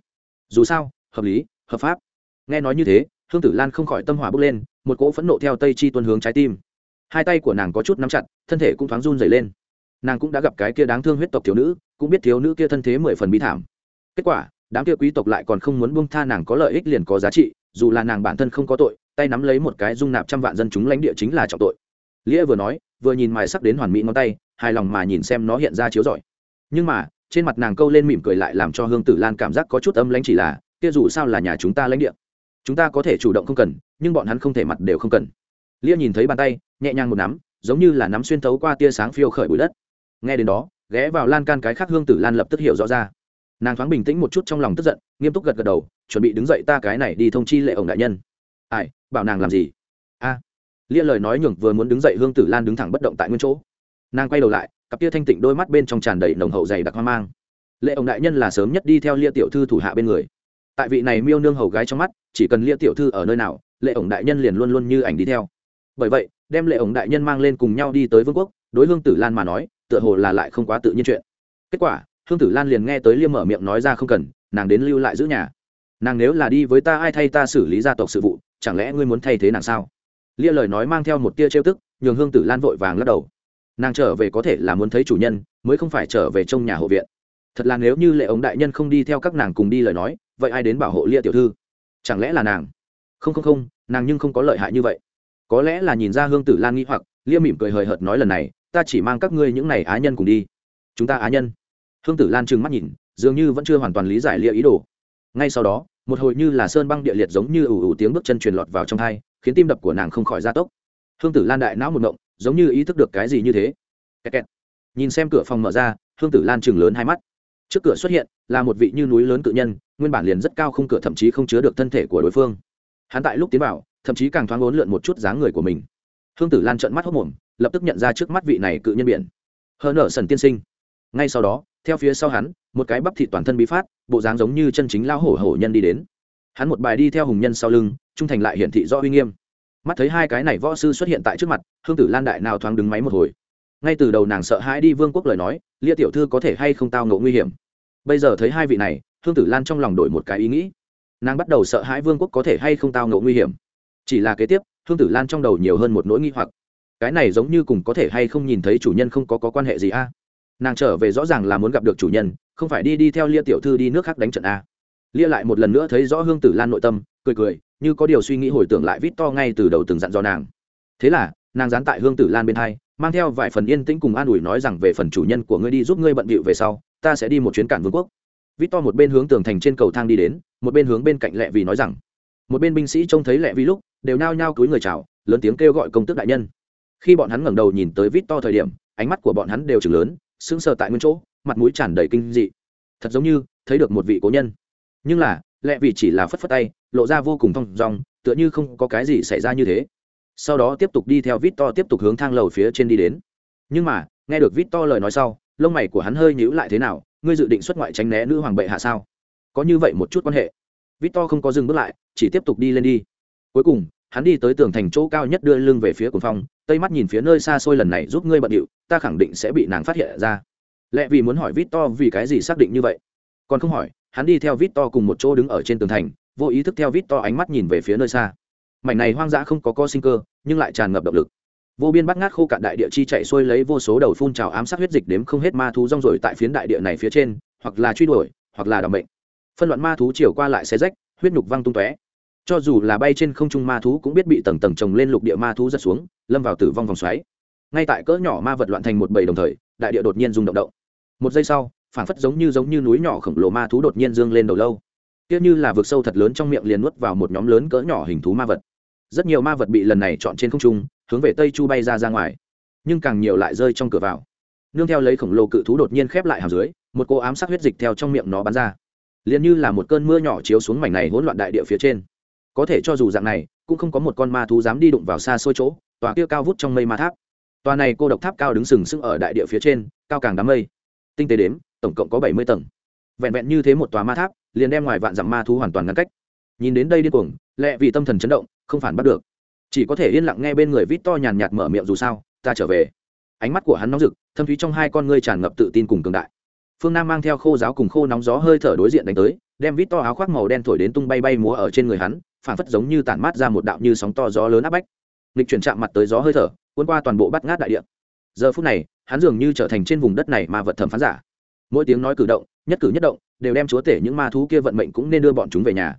Dù sao, hợp lý, hợp pháp. Nghe nói như thế, hương tử lan không khỏi tâm hỏa bước lên, một cỗ phẫn nộ theo tây chi tuân hướng trái tim. Hai tay của nàng có chút nắm chặt, thân thể cũng thoáng run dày lên nàng cũng đã gặp cái kia đáng thương huyết tộc thiếu nữ, cũng biết thiếu nữ kia thân thế mười phần bi thảm. Kết quả, đám kia quý tộc lại còn không muốn buông tha nàng có lợi ích liền có giá trị, dù là nàng bản thân không có tội, tay nắm lấy một cái dung nạp trăm vạn dân chúng lãnh địa chính là trọng tội. Lĩa vừa nói, vừa nhìn mài sắc đến hoàn mỹ ngón tay, hài lòng mà nhìn xem nó hiện ra chiếu giỏi nhưng mà, trên mặt nàng câu lên mỉm cười lại làm cho hương tử lan cảm giác có chút âm lãnh chỉ là, kia dù sao là nhà chúng ta lãnh địa. Chúng ta có thể chủ động không cần, nhưng bọn hắn không thể mặt đều không cần. Lia nhìn thấy bàn tay, nhẹ nhàng một nắm, giống như là nắm xuyên thấu qua tia sáng phiêu khởi bụi đất nghe đến đó, ghé vào lan can cái khác hương tử lan lập tức hiểu rõ ra. Nàng thoáng bình tĩnh một chút trong lòng tức giận, nghiêm túc gật gật đầu, chuẩn bị đứng dậy ta cái này đi thông chi lệ ổng đại nhân. Ai, bảo nàng làm gì? A. Lia lời nói nhường vừa muốn đứng dậy hương tử lan đứng thẳng bất động tại nguyên chỗ. Nàng quay đầu lại, cặp tia thanh tịnh đôi mắt bên trong tràn đầy nồng hậu dày đặc hoang mang. Lệ ông đại nhân là sớm nhất đi theo lia tiểu thư thủ hạ bên người. Tại vị này miêu nương hầu gái trong mắt, chỉ cần lia tiểu thư ở nơi nào, lệ ổng đại nhân liền luôn luôn như ảnh đi theo. Bởi vậy, đem lệ ổng đại nhân mang lên cùng nhau đi tới vương quốc, đối hương tử lan mà nói tựa hồ là lại không quá tự nhiên chuyện. Kết quả, hương tử lan liền nghe tới liêm mở miệng nói ra không cần, nàng đến lưu lại giữ nhà. Nàng nếu là đi với ta, ai thay ta xử lý gia tộc sự vụ, chẳng lẽ ngươi muốn thay thế nàng sao? Lia lời nói mang theo một tia trêu tức, nhường hương tử lan vội vàng lắc đầu. Nàng trở về có thể là muốn thấy chủ nhân, mới không phải trở về trong nhà hộ viện. Thật là nếu như lệ ống đại nhân không đi theo các nàng cùng đi lời nói, vậy ai đến bảo hộ lia tiểu thư? Chẳng lẽ là nàng? Không không không, nàng nhưng không có lợi hại như vậy. Có lẽ là nhìn ra hương tử lan nghĩ hoặc, lia mỉm cười hời hợt nói lần này ta chỉ mang các ngươi những n à y á nhân cùng đi. Chúng ta á nhân. Hương tử lan trừng mắt nhìn, dường như vẫn chưa hoàn toàn lý giải lia ý đồ. Ngay sau đó, một hồi như là sơn băng địa liệt giống như ủ ủ tiếng bước chân truyền lọt vào trong thai khiến tim đập của nàng không khỏi gia tốc. Hương tử lan đại não một động, giống như ý thức được cái gì như thế. Kẹt kẹt. nhìn xem cửa phòng mở ra, hương tử lan chừng lớn hai mắt. Trước cửa xuất hiện, là một vị như núi lớn cự nhân, nguyên bản liền rất cao không cửa thậm chí không chứa được thân thể của đối phương. Hắn tại lúc tiến vào, thậm chí càng thoáng ốn lượn một chút dáng người của mình. Hương tử lan trợn mắt hốc mồm lập tức nhận ra trước mắt vị này cự nhân biển. Hơn ở sần tiên sinh. Ngay sau đó, theo phía sau hắn, một cái bắp thịt toàn thân bí phát, bộ dáng giống như chân chính lao hổ hổ nhân đi đến. Hắn một bài đi theo hùng nhân sau lưng, trung thành lại hiển thị do uy nghiêm. Mắt thấy hai cái này võ sư xuất hiện tại trước mặt, hương tử lan đại nào thoáng đứng máy một hồi. Ngay từ đầu nàng sợ hãi đi vương quốc lời nói, lia tiểu thư có thể hay không tao ngộ nguy hiểm. Bây giờ thấy hai vị này, hương tử lan trong lòng đổi một cái ý nghĩ. Nàng bắt đầu sợ hãi vương quốc có thể hay không tao ngộ nguy hiểm. Chỉ là kế tiếp, hương tử lan trong đầu nhiều hơn một nỗi nghi hoặc cái này giống như cùng có thể hay không nhìn thấy chủ nhân không có, có quan hệ gì a? Nàng trở về rõ ràng là muốn gặp được chủ nhân không phải đi đi theo lia tiểu thư đi nước khác đánh trận a. Lia lại một lần nữa thấy rõ hương tử lan nội tâm cười cười như có điều suy nghĩ hồi tưởng lại vít to ngay từ đầu từng dặn dò nàng. Thế là nàng dán tại hương tử lan bên hai mang theo vài phần yên tĩnh cùng an ủi nói rằng về phần chủ nhân của ngươi đi giúp ngươi bận bịu về sau ta sẽ đi một chuyến cản vương quốc. Vít to một bên hướng tường thành trên cầu thang đi đến một bên hướng bên cạnh lẹ vì nói rằng. Một bên binh sĩ trông thấy lẹ vì lúc đều nao nhao cúi người chào lớn tiếng kêu gọi công tức đại nhân khi bọn hắn ngẩng đầu nhìn tới vít to thời điểm, ánh mắt của bọn hắn đều chừng lớn, sững sờ tại nguyên chỗ, mặt mũi tràn đầy kinh dị. Thật giống như thấy được một vị cố nhân. Nhưng là, lẹ vì chỉ là phất phất tay, lộ ra vô cùng thong dong, tựa như không có cái gì xảy ra như thế. Sau đó tiếp tục đi theo vít to tiếp tục hướng thang lầu phía trên đi đến. Nhưng mà, nghe được vít to lời nói sau, lông mày của hắn hơi nhíu lại thế nào, ngươi dự định xuất ngoại tránh né nữ hoàng bệ hạ sao? Có như vậy một chút quan hệ. Vít to không có dừng bước lại, chỉ tiếp tục đi lên đi. Cuối cùng, hắn đi tới tường thành chỗ cao nhất đưa lưng về phía cuồng phong tây mắt nhìn phía nơi xa xôi lần này giúp ngươi bận điệu, ta khẳng định sẽ bị nàng phát hiện ra. Lẽ vì muốn hỏi vít to vì cái gì xác định như vậy. Còn không hỏi, hắn đi theo vít to cùng một chỗ đứng ở trên tường thành, vô ý thức theo vít to ánh mắt nhìn về phía nơi xa. Mảnh này hoang dã không có co sinh cơ, nhưng lại tràn ngập động lực. Vô biên bắt ngát khô cạn đại địa chi chạy xuôi lấy vô số đầu phun trào ám sát huyết dịch đếm không hết ma thú rong rồi tại phiến đại địa này phía trên, hoặc là truy đuổi, hoặc là đ ỏ bệnh. Phân loạn ma thú chiều qua lại xe rách, huyết nhục văng tung tóe cho dù là bay trên không trung ma thú cũng biết bị tầng tầng trồng lên lục địa ma thú giật xuống, lâm vào tử vong vòng xoáy. Ngay tại cỡ nhỏ ma vật loạn thành một bầy đồng thời, đại địa đột nhiên rung động động. Một giây sau phản phất giống như giống như núi nhỏ khổng lồ ma thú đột nhiên dương lên đầu lâu. Tiếc như là vực sâu thật lớn trong miệng liền nuốt vào một nhóm lớn cỡ nhỏ hình thú ma vật. Rất nhiều ma vật bị lần này chọn trên không trung, hướng về tây chu bay ra ra ngoài, nhưng càng nhiều lại rơi trong cửa vào. Nương theo lấy khổng lồ cự thú đột nhiên khép lại hàm dưới, một cô ám sát huyết dịch theo trong miệng nó bắn ra. Liền như là một cơn mưa nhỏ chiếu xuống mảnh này hỗn loạn đại địa phía trên có thể cho dù dạng này, cũng không có một con ma thú dám đi đụng vào xa xôi chỗ, tòa kia cao vút trong mây ma tháp. Tòa này cô độc tháp cao đứng sừng sững ở đại địa phía trên, cao càng đám mây. Tinh tế đếm, tổng cộng có bảy mươi tầng. Vẹn vẹn như thế một tòa ma tháp, liền đem ngoài vạn dặm ma thú hoàn toàn ngăn cách. Nhìn đến đây điên cuồng, lẹ vì tâm thần chấn động, không phản bắt được. Chỉ có thể yên lặng nghe bên người vít to nhàn nhạt mở miệng dù sao, ta trở về. Ánh mắt của hắn nóng rực, thâm thúy trong hai con ngươi tràn ngập tự tin cùng cường đại. Phương nam mang theo khô giáo cùng khô nóng gió hơi thở đối diện đánh tới, đem vít to áo khoác màu đen thổi đến tung bay bay múa ở trên người hắn phản phất giống như tản mát ra một đạo như sóng to gió lớn áp bách. Nghịch chuyển chạm mặt tới gió hơi thở cuốn qua toàn bộ bắt ngát đại địa. Giờ phút này hắn dường như trở thành trên vùng đất này mà vật thẩm phán giả. Mỗi tiếng nói cử động nhất cử nhất động đều đem chúa tể những ma thú kia vận mệnh cũng nên đưa bọn chúng về nhà.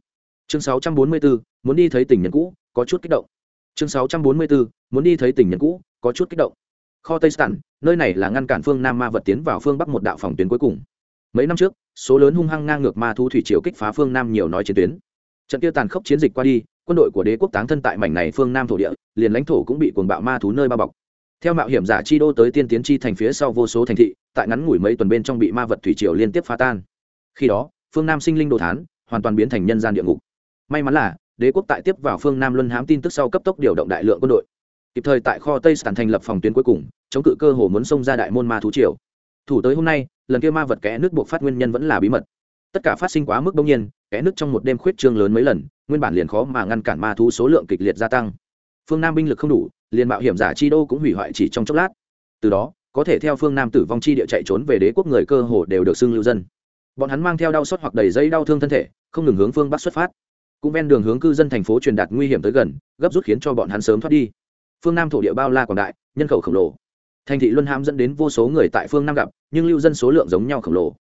Chương 644, muốn đi thấy tình nhân cũ có chút kích động. Chương 644, muốn đi thấy tình nhân cũ có chút kích động. Kho tây stan nơi này là ngăn cản phương nam ma vật tiến vào phương bắc một đạo phòng tuyến cuối cùng. Mấy năm trước số lớn hung hăng ngang ngược ma thú thủy triều kích phá phương nam nhiều nói chiến tuyến trận kia tàn khốc chiến dịch qua đi, quân đội của đế quốc táng thân tại mảnh này phương nam thổ địa, liền lãnh thổ cũng bị cuồng bạo ma thú nơi bao bọc. Theo mạo hiểm giả chi đô tới tiên tiến chi thành phía sau vô số thành thị, tại ngắn ngủi mấy tuần bên trong bị ma vật thủy triều liên tiếp phá tan. Khi đó, phương nam sinh linh đồ thán, hoàn toàn biến thành nhân gian địa ngục. May mắn là, đế quốc tại tiếp vào phương nam luân hãm tin tức sau cấp tốc điều động đại lượng quân đội. Kịp thời tại kho tây sản thành lập phòng tuyến cuối cùng, chống cự cơ hồ muốn xông ra đại môn ma thú triều. Thủ tới hôm nay, lần kia ma vật kẽ nước buộc phát nguyên nhân vẫn là bí mật. Tất cả phát sinh quá mức đông nhiên kẽ nước trong một đêm khuyết trương lớn mấy lần, nguyên bản liền khó mà ngăn cản ma thú số lượng kịch liệt gia tăng. Phương nam binh lực không đủ, liền mạo hiểm giả chi đô cũng hủy hoại chỉ trong chốc lát. Từ đó, có thể theo phương nam tử vong chi địa chạy trốn về đế quốc người cơ hồ đều được xưng lưu dân. Bọn hắn mang theo đau xót hoặc đầy dây đau thương thân thể, không ngừng hướng phương bắc xuất phát. Cũng ven đường hướng cư dân thành phố truyền đạt nguy hiểm tới gần, gấp rút khiến cho bọn hắn sớm thoát đi. Phương nam thổ địa bao la quảng đại, nhân khẩu khổng lồ. Thành thị luân hãm dẫn đến vô số người tại phương nam gặp, nhưng lưu dân số lượng giống nhau khổng lồ.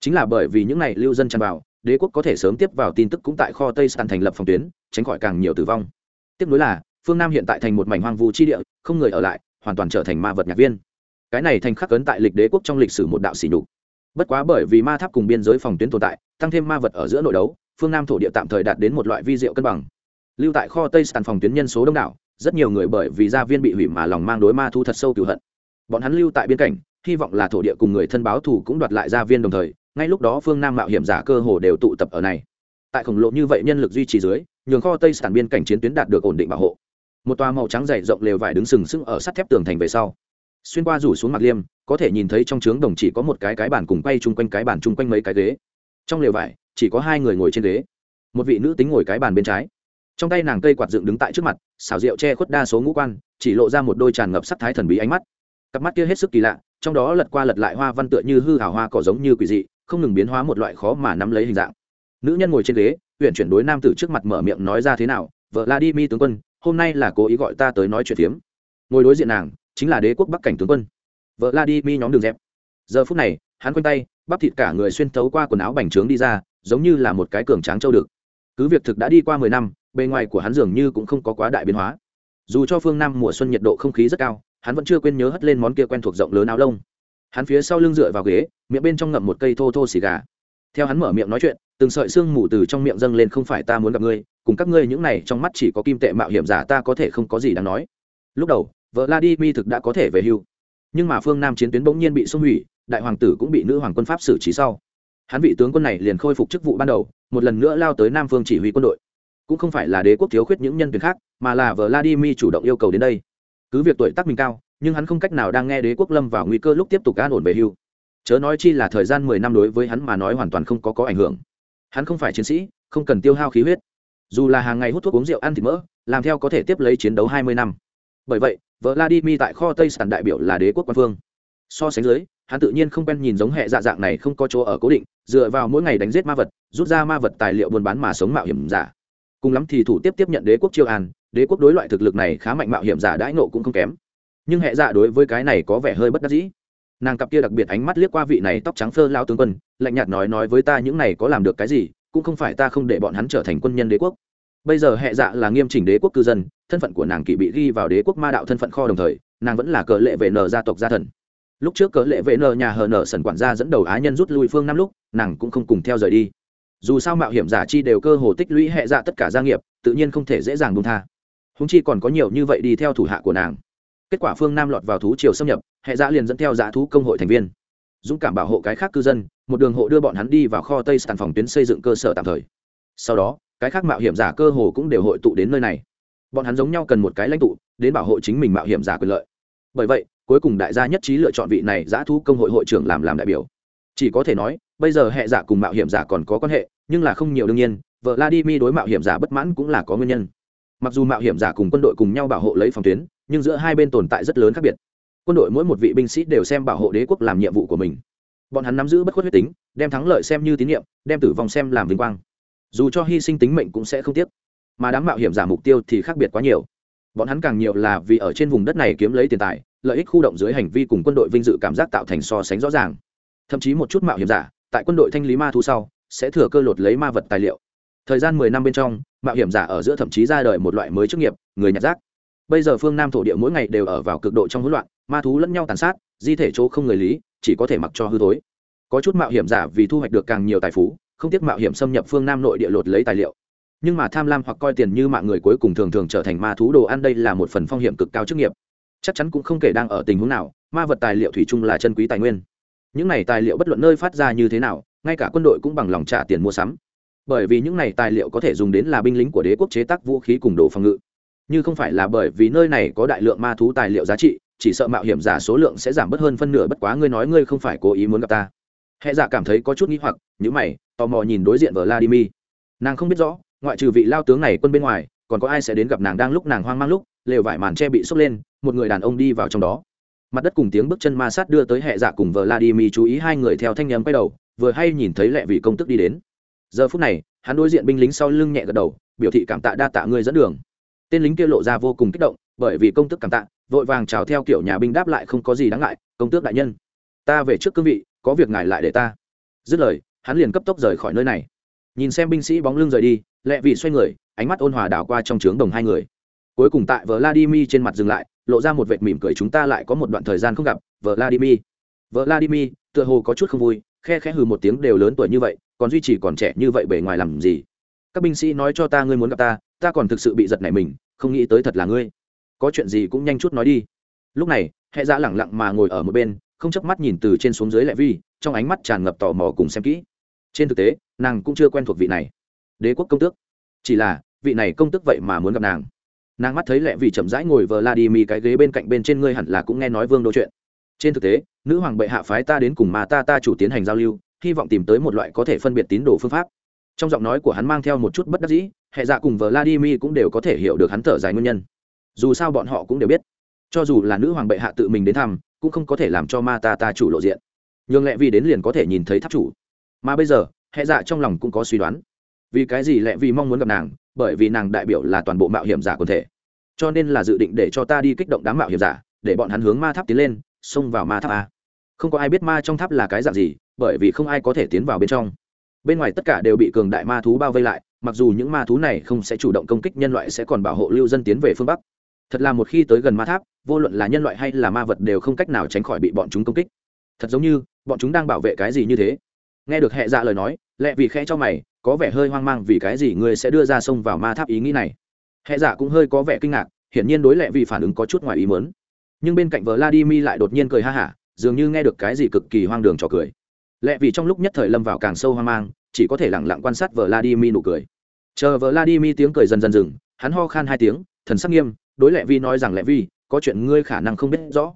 Chính là bởi vì những n à y lưu dân tràn vào đế quốc có thể sớm tiếp vào tin tức cũng tại kho tây sàn thành lập phòng tuyến, tránh khỏi càng nhiều tử vong. Tiếp nối là, phương nam hiện tại thành một mảnh hoang vu chi địa, không người ở lại, hoàn toàn trở thành ma vật nhạc viên. Cái này thành khắc ấn tại lịch đế quốc trong lịch sử một đạo xỉ nhục. Bất quá bởi vì ma tháp cùng biên giới phòng tuyến tồn tại, tăng thêm ma vật ở giữa nội đấu, phương nam thổ địa tạm thời đạt đến một loại vi diệu cân bằng. Lưu tại kho tây sàn phòng tuyến nhân số đông đảo, rất nhiều người bởi vì gia viên bị hủy mà lòng mang đối ma thu thật sâu cửu hận. Bọn hắn lưu tại biên cảnh hy vọng là thổ địa cùng người thân báo thù cũng đoạt lại gia viên đồng thời ngay lúc đó phương nam mạo hiểm giả cơ hồ đều tụ tập ở này. Tại khổng lồ như vậy nhân lực duy trì dưới, nhường kho tây sản biên cảnh chiến tuyến đạt được ổn định bảo hộ. Một tòa màu trắng dày rộng lều vải đứng sừng sững ở sắt thép tường thành về sau. Xuyên qua rủ xuống mặt liêm, có thể nhìn thấy trong trướng đồng chỉ có một cái cái bàn cùng quay chung quanh cái bàn chung quanh mấy cái ghế. Trong lều vải, chỉ có hai người ngồi trên ghế. Một vị nữ tính ngồi cái bàn bên trái. Trong tay nàng cây quạt dựng đứng tại trước mặt, xảo rượu che khuất đa số ngũ quan, chỉ lộ ra một đôi tràn ngập sắc thái thần bí ánh mắt. Cặp mắt kia hết sức kỳ lạ, trong đó lật qua lật lại hoa văn tựa như hư hào hoa cỏ giống như quỷ dị không ngừng biến hóa một loại khó mà nắm lấy hình dạng. Nữ nhân ngồi trên ghế huyện chuyển đối nam tử trước mặt mở miệng nói ra thế nào vợ la đi mi tướng quân, hôm nay là cố ý gọi ta tới nói chuyện phiếm. Ngồi đối diện nàng, chính là đế quốc bắc cảnh tướng quân. Vợ la đi mi nhóm đường dẹp. Giờ phút này, hắn quanh tay, bắp thịt cả người xuyên thấu qua quần áo bành trướng đi ra, giống như là một cái cường tráng châu được. Cứ việc thực đã đi qua mười năm, bề ngoài của hắn dường như cũng không có quá đại biến hóa. Dù cho phương nam mùa xuân nhiệt độ không khí rất cao, hắn vẫn chưa quên nhớ hất lên món kia quen thuộc rộng lớn áo lông hắn phía sau lưng dựa vào ghế, miệng bên trong ngậm một cây thô thô xì gà. Theo hắn mở miệng nói chuyện, từng sợi xương mù từ trong miệng dâng lên không phải ta muốn gặp ngươi, cùng các ngươi những này trong mắt chỉ có kim tệ mạo hiểm giả ta có thể không có gì đáng nói. Lúc đầu vợ Mi thực đã có thể về hưu. Nhưng mà phương nam chiến tuyến bỗng nhiên bị xung hủy, đại hoàng tử cũng bị nữ hoàng quân pháp xử trí sau. Hắn vị tướng quân này liền khôi phục chức vụ ban đầu, một lần nữa lao tới nam phương chỉ huy quân đội. Cũng không phải là đế quốc thiếu khuyết những nhân viên khác, mà là vladimir chủ động yêu cầu đến đây. Cứ việc tuổi tác mình cao nhưng hắn không cách nào đang nghe đế quốc lâm vào nguy cơ lúc tiếp tục an ổn về hưu. Chớ nói chi là thời gian mười năm đối với hắn mà nói hoàn toàn không có có ảnh hưởng. Hắn không phải chiến sĩ, không cần tiêu hao khí huyết. Dù là hàng ngày hút thuốc uống rượu ăn thịt mỡ, làm theo có thể tiếp lấy chiến đấu hai mươi năm. Bởi vậy vợ vladimir tại kho tây sản đại biểu là đế quốc quan phương so sánh dưới, hắn tự nhiên không quen nhìn giống hệ dạ dạng này không có chỗ ở cố định, dựa vào mỗi ngày đánh giết ma vật, rút ra ma vật tài liệu buôn bán mà sống mạo hiểm giả. Cùng lắm thì thủ tiếp tiếp nhận đế quốc chiêu an, đế quốc đối loại thực lực này khá mạnh mạo hiểm giả đãi nộ cũng không kém nhưng hệ dạ đối với cái này có vẻ hơi bất đắc dĩ. Nàng cặp kia đặc biệt ánh mắt liếc qua vị này tóc trắng phơ lao tướng quân, lạnh nhạt nói nói với ta những này có làm được cái gì, cũng không phải ta không để bọn hắn trở thành quân nhân đế quốc. Bây giờ hệ dạ là nghiêm chỉnh đế quốc cư dân, thân phận của nàng kỵ bị ghi vào đế quốc ma đạo thân phận kho đồng thời, nàng vẫn là cờ lệ vệ nờ gia tộc gia thần. Lúc trước cờ lệ vệ nờ nhà hờ nờ sần quản gia dẫn đầu á nhân rút lui phương năm lúc, nàng cũng không cùng theo rời đi. Dù sao mạo hiểm giả chi đều cơ hồ tích lũy hệ dạ tất cả gia nghiệp, tự nhiên không thể dễ dàng buông tha. Húng chi còn có nhiều như vậy đi theo thủ hạ của nàng kết quả phương nam lọt vào thú triều xâm nhập, hệ dạ liền dẫn theo giả thú công hội thành viên, dũng cảm bảo hộ cái khác cư dân, một đường hộ đưa bọn hắn đi vào kho tây sàn phòng tuyến xây dựng cơ sở tạm thời. Sau đó, cái khác mạo hiểm giả cơ hồ cũng đều hội tụ đến nơi này. Bọn hắn giống nhau cần một cái lãnh tụ, đến bảo hộ chính mình mạo hiểm giả quyền lợi. Bởi vậy, cuối cùng đại gia nhất trí lựa chọn vị này dạ giã thu công hội hội trưởng làm làm đại biểu. Chỉ có thể nói, bây giờ hệ giả cùng mạo hiểm giả còn có quan hệ, nhưng là không nhiều đương nhiên, vợ la đi mi đối mạo hiểm giả bất mãn cũng là có nguyên nhân. Mặc dù mạo hiểm giả cùng quân đội cùng nhau bảo hộ lấy phòng tuyến nhưng giữa hai bên tồn tại rất lớn khác biệt. Quân đội mỗi một vị binh sĩ đều xem bảo hộ đế quốc làm nhiệm vụ của mình. Bọn hắn nắm giữ bất khuất huyết tính, đem thắng lợi xem như tín nhiệm, đem tử vong xem làm vinh quang. Dù cho hy sinh tính mệnh cũng sẽ không tiếc. Mà đám mạo hiểm giả mục tiêu thì khác biệt quá nhiều. Bọn hắn càng nhiều là vì ở trên vùng đất này kiếm lấy tiền tài, lợi ích khu động dưới hành vi cùng quân đội vinh dự cảm giác tạo thành so sánh rõ ràng. Thậm chí một chút mạo hiểm giả, tại quân đội thanh lý ma thu sau, sẽ thừa cơ lột lấy ma vật tài liệu. Thời gian mười năm bên trong, mạo hiểm giả ở giữa thậm chí ra đời một loại mới chức nghiệp, người nhặt rác bây giờ phương nam thổ địa mỗi ngày đều ở vào cực độ trong hỗn loạn, ma thú lẫn nhau tàn sát, di thể chỗ không người lý, chỉ có thể mặc cho hư tối có chút mạo hiểm giả vì thu hoạch được càng nhiều tài phú, không tiếc mạo hiểm xâm nhập phương nam nội địa lột lấy tài liệu. Nhưng mà tham lam hoặc coi tiền như mạng người cuối cùng thường thường trở thành ma thú đồ ăn đây là một phần phong hiểm cực cao chức nghiệp. Chắc chắn cũng không kể đang ở tình huống nào, ma vật tài liệu thủy chung là chân quý tài nguyên. Những này tài liệu bất luận nơi phát ra như thế nào, ngay cả quân đội cũng bằng lòng trả tiền mua sắm. Bởi vì những này tài liệu có thể dùng đến là binh lính của đế quốc chế tác vũ khí cùng đồ phòng ngự như không phải là bởi vì nơi này có đại lượng ma thú tài liệu giá trị, chỉ sợ mạo hiểm giả số lượng sẽ giảm bớt hơn phân nửa, bất quá ngươi nói ngươi không phải cố ý muốn gặp ta. Hệ giả cảm thấy có chút n g h i hoặc nhữ mày, tò mò nhìn đối diện vladimir. Nàng không biết rõ, ngoại trừ vị lao tướng này quân bên ngoài, còn có ai sẽ đến gặp nàng đang lúc nàng hoang mang lúc, lều vải màn tre bị sốc lên, một người đàn ông đi vào trong đó. Mặt đất cùng tiếng bước chân ma sát đưa tới hệ giả cùng vladimir chú ý hai người theo thanh nhầm quay đầu, vừa hay nhìn thấy lẹ vị công tức đi đến. Giờ phút này, hắn đối diện binh lính sau lưng nhẹ gật đầu, biểu thị cảm tạ đa tạ ngươi dẫn đường tên lính kia lộ ra vô cùng kích động, bởi vì công tước cảm tạ, vội vàng chào theo kiểu nhà binh đáp lại không có gì đáng ngại, công tước đại nhân, ta về trước cương vị, có việc ngài lại để ta. Dứt lời, hắn liền cấp tốc rời khỏi nơi này. Nhìn xem binh sĩ bóng lưng rời đi, lẹ vị xoay người, ánh mắt ôn hòa đảo qua trong trướng đồng hai người. Cuối cùng tại vladimir trên mặt dừng lại, lộ ra một vệt mỉm cười chúng ta lại có một đoạn thời gian không gặp, vladimir. Vladimir, tựa hồ có chút không vui, khe khẽ hừ một tiếng đều lớn tuổi như vậy, còn duy trì còn trẻ như vậy bề ngoài làm gì? Các binh sĩ nói cho ta ngươi muốn gặp ta ta còn thực sự bị giật nảy mình, không nghĩ tới thật là ngươi. Có chuyện gì cũng nhanh chút nói đi. Lúc này hệ dạ lẳng lặng mà ngồi ở một bên, không chớp mắt nhìn từ trên xuống dưới lệ vi, trong ánh mắt tràn ngập tò mò cùng xem kỹ. Trên thực tế, nàng cũng chưa quen thuộc vị này. Đế quốc công tước. Chỉ là, vị này công tước vậy mà muốn gặp nàng. Nàng mắt thấy lệ vì chậm rãi ngồi vờ la đi mi cái ghế bên cạnh bên trên ngươi hẳn là cũng nghe nói vương đô chuyện. Trên thực tế, nữ hoàng bệ hạ phái ta đến cùng mà ta ta chủ tiến hành giao lưu, hy vọng tìm tới một loại có thể phân biệt tín đồ phương pháp trong giọng nói của hắn mang theo một chút bất đắc dĩ, hệ dạ cùng vladimir cũng đều có thể hiểu được hắn thở dài nguyên nhân. Dù sao bọn họ cũng đều biết, cho dù là nữ hoàng bệ hạ tự mình đến thăm, cũng không có thể làm cho ma ta ta chủ lộ diện. Nhường lệ vì đến liền có thể nhìn thấy tháp chủ. Mà bây giờ, hệ dạ trong lòng cũng có suy đoán. Vì cái gì lệ vì mong muốn gặp nàng? Bởi vì nàng đại biểu là toàn bộ mạo hiểm giả quần thể. Cho nên là dự định để cho ta đi kích động đám mạo hiểm giả, để bọn hắn hướng ma tháp tiến lên, xông vào ma tháp a. Không có ai biết ma trong tháp là cái dạng gì, bởi vì không ai có thể tiến vào bên trong bên ngoài tất cả đều bị cường đại ma thú bao vây lại, mặc dù những ma thú này không sẽ chủ động công kích nhân loại sẽ còn bảo hộ lưu dân tiến về phương bắc. Thật là một khi tới gần ma tháp, vô luận là nhân loại hay là ma vật đều không cách nào tránh khỏi bị bọn chúng công kích. Thật giống như, bọn chúng đang bảo vệ cái gì như thế? Nghe được hệ dạ lời nói lẹ vì khe cho mày, có vẻ hơi hoang mang vì cái gì ngươi sẽ đưa ra sông vào ma tháp ý nghĩ này? Hệ dạ cũng hơi có vẻ kinh ngạc, hiển nhiên đối lẹ vì phản ứng có chút ngoài ý mớn nhưng bên cạnh vladimir lại đột nhiên cười ha hả, dường như nghe được cái gì cực kỳ hoang đường trò cười lẽ vì trong lúc nhất thời lâm vào càng sâu hoang mang, chỉ có thể lẳng lặng quan sát vợ vladimir nụ cười. Chờ vợ vladimir tiếng cười dần dần dừng, hắn ho khan hai tiếng, thần sắc nghiêm, đối lẽ vi nói rằng lẽ vi, có chuyện ngươi khả năng không biết rõ.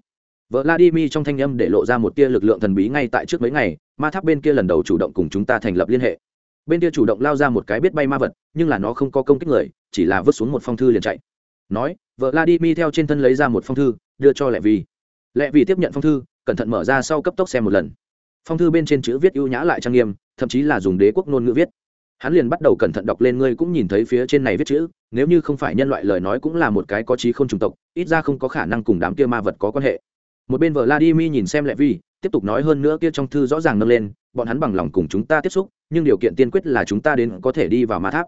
Vợ vladimir trong thanh âm để lộ ra một tia lực lượng thần bí ngay tại trước mấy ngày, ma tháp bên kia lần đầu chủ động cùng chúng ta thành lập liên hệ. Bên kia chủ động lao ra một cái biết bay ma vật, nhưng là nó không có công kích người, chỉ là vứt xuống một phong thư liền chạy. Nói vợ vladimir theo trên thân lấy ra một phong thư, đưa cho Lệ vi. Lệ vi tiếp nhận phong thư, cẩn thận mở ra sau cấp tốc xem một lần phong thư bên trên chữ viết ưu nhã lại trang nghiêm, thậm chí là dùng đế quốc ngôn ngữ viết. Hắn liền bắt đầu cẩn thận đọc lên ngươi cũng nhìn thấy phía trên này viết chữ, nếu như không phải nhân loại lời nói cũng là một cái có trí không trùng tộc, ít ra không có khả năng cùng đám kia ma vật có quan hệ. Một bên vợ vladimir nhìn xem lệ vi, tiếp tục nói hơn nữa kia trong thư rõ ràng nâng lên, bọn hắn bằng lòng cùng chúng ta tiếp xúc, nhưng điều kiện tiên quyết là chúng ta đến có thể đi vào ma tháp.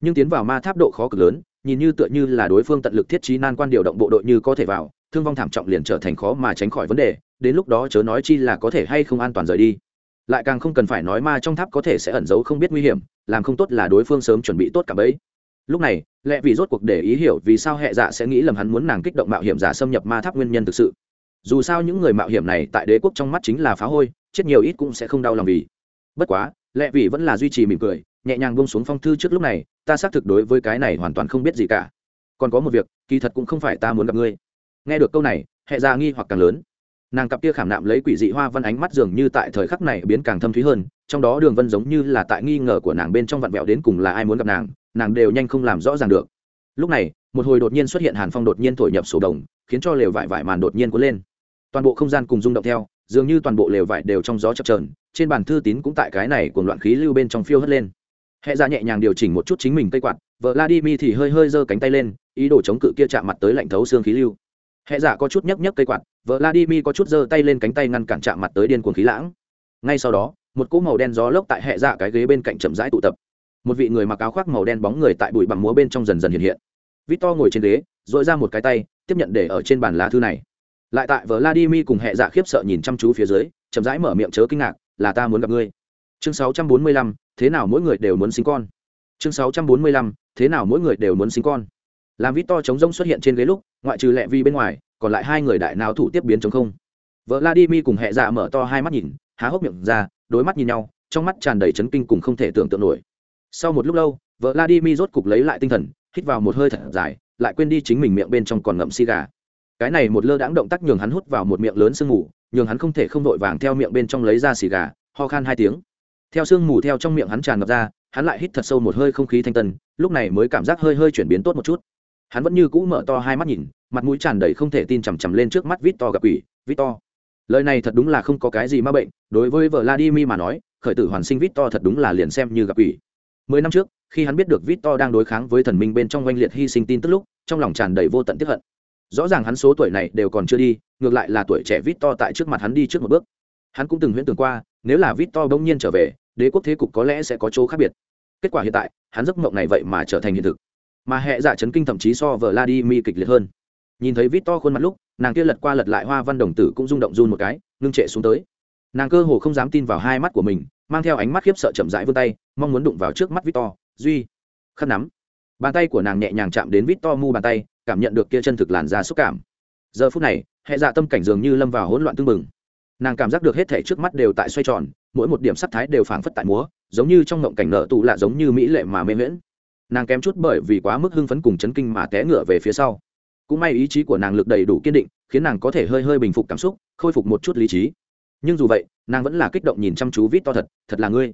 Nhưng tiến vào ma tháp độ khó cực lớn, nhìn như tựa như là đối phương tận lực thiết trí nan quan điều động bộ đội như có thể vào, thương vong thảm trọng liền trở thành khó mà tránh khỏi vấn đề đến lúc đó chớ nói chi là có thể hay không an toàn rời đi. Lại càng không cần phải nói ma trong tháp có thể sẽ ẩn giấu không biết nguy hiểm, làm không tốt là đối phương sớm chuẩn bị tốt cả bấy. Lúc này lẽ vì rốt cuộc để ý hiểu vì sao hệ dạ sẽ nghĩ lầm hắn muốn nàng kích động mạo hiểm giả xâm nhập ma tháp nguyên nhân thực sự. Dù sao những người mạo hiểm này tại đế quốc trong mắt chính là phá hôi, chết nhiều ít cũng sẽ không đau lòng vì. Bất quá lẽ vì vẫn là duy trì mỉm cười, nhẹ nhàng bông xuống phong thư trước lúc này, ta xác thực đối với cái này hoàn toàn không biết gì cả. Còn có một việc, kỳ thật cũng không phải ta muốn gặp ngươi. Nghe được câu này, hệ dạ nghi hoặc càng lớn nàng cặp kia khảm nạm lấy quỷ dị hoa văn ánh mắt dường như tại thời khắc này biến càng thâm thúy hơn, trong đó đường vân giống như là tại nghi ngờ của nàng bên trong vặn vẹo đến cùng là ai muốn gặp nàng nàng đều nhanh không làm rõ ràng được. Lúc này, một hồi đột nhiên xuất hiện hàn phong đột nhiên thổi nhập sổ đồng, khiến cho lều vải vải màn đột nhiên cuốn lên. Toàn bộ không gian cùng rung động theo, dường như toàn bộ lều vải đều trong gió chập trờn trên bàn thư tín cũng tại cái này cùng loạn khí lưu bên trong phiêu hất lên. Hệ ra nhẹ nhàng điều chỉnh một chút chính mình cây quạt vợ La Di Mi thì hơi hơi giơ cánh tay lên, ý đồ chống cự kia chạm mặt tới lạnh thấu xương khí lưu hệ giả có chút nhấc nhấc cây quạt vợ vladimir có chút giơ tay lên cánh tay ngăn cản chạm mặt tới điên cuồng khí lãng. Ngay sau đó một cỗ màu đen gió lốc tại hệ giả cái ghế bên cạnh chậm rãi tụ tập. Một vị người mặc áo khoác màu đen bóng người tại bụi bằng múa bên trong dần dần hiện hiện. Victor ngồi trên ghế dội ra một cái tay tiếp nhận để ở trên bàn lá thư này. Lại tại vợ vladimir cùng hệ giả khiếp sợ nhìn chăm chú phía dưới chậm rãi mở miệng chớ kinh ngạc là ta muốn gặp ngươi. Chương 645, thế nào mỗi người đều muốn sinh con? Chương 645, thế nào mỗi người đều muốn sinh con? Làm vít to chống rông xuất hiện trên ghế lúc, ngoại trừ lẹ vi bên ngoài, còn lại hai người đại nào thủ tiếp biến chống không. Vợ La Di Mi cùng hệ dạ mở to hai mắt nhìn, há hốc miệng ra, đối mắt nhìn nhau, trong mắt tràn đầy chấn kinh cùng không thể tưởng tượng nổi. Sau một lúc lâu vợ La Di Mi rốt cục lấy lại tinh thần, hít vào một hơi thật dài, lại quên đi chính mình miệng bên trong còn ngậm xì gà. Cái này một lơ đãng động tác nhường hắn hút vào một miệng lớn sương mù, nhường hắn không thể không vội vàng theo miệng bên trong lấy ra xì gà, ho khan hai tiếng. Theo sương mù theo trong miệng hắn tràn ngập ra, hắn lại hít thật sâu một hơi không khí thanh tân, lúc này mới cảm giác hơi hơi chuyển biến tốt một chút hắn vẫn như cũ mở to hai mắt nhìn, mặt mũi tràn đầy không thể tin chằm chằm lên trước mắt vít to gặp ủy vít to lời này thật đúng là không có cái gì ma bệnh, đối với vợ vladimir mà nói, khởi tử hoàn sinh vít to thật đúng là liền xem như gặp ủy mười năm trước, khi hắn biết được vít to đang đối kháng với thần minh bên trong oanh liệt hy sinh tin tức lúc, trong lòng tràn đầy vô tận tiếp hận. Rõ ràng hắn số tuổi này đều còn chưa đi, ngược lại là tuổi trẻ vít to tại trước mặt hắn đi trước một bước. Hắn cũng từng huyễn tưởng qua, nếu là vít to bỗng nhiên trở về, đế quốc thế cục có lẽ sẽ có chỗ khác biệt. Kết quả hiện tại, hắn giấc mộng này vậy mà trở thành hiện thực mà hệ dạ chấn kinh thậm chí so vợ Vladimir kịch liệt hơn. Nhìn thấy vít to khuôn mặt lúc, nàng kia lật qua lật lại hoa văn đồng tử cũng rung động run một cái, ngưng trệ xuống tới. Nàng cơ hồ không dám tin vào hai mắt của mình, mang theo ánh mắt khiếp sợ chậm rãi vươn tay, mong muốn đụng vào trước mắt vít to, duy, khăn nắm. Bàn tay của nàng nhẹ nhàng chạm đến vít to mu bàn tay, cảm nhận được kia chân thực làn da xúc cảm. Giờ phút này, hệ dạ tâm cảnh dường như lâm vào hỗn loạn tương mừng nàng cảm giác được hết thể trước mắt đều tại xoay tròn, mỗi một điểm sắc thái đều phảng phất tại múa, giống như trong ngộng cảnh nợ tụ lạ giống như mỹ lệ mà mê miễn nàng kém chút bởi vì quá mức hưng phấn cùng chấn kinh mà té ngựa về phía sau. Cũng may ý chí của nàng lực đầy đủ kiên định, khiến nàng có thể hơi hơi bình phục cảm xúc, khôi phục một chút lý trí. Nhưng dù vậy, nàng vẫn là kích động nhìn chăm chú vít to thật thật là ngươi.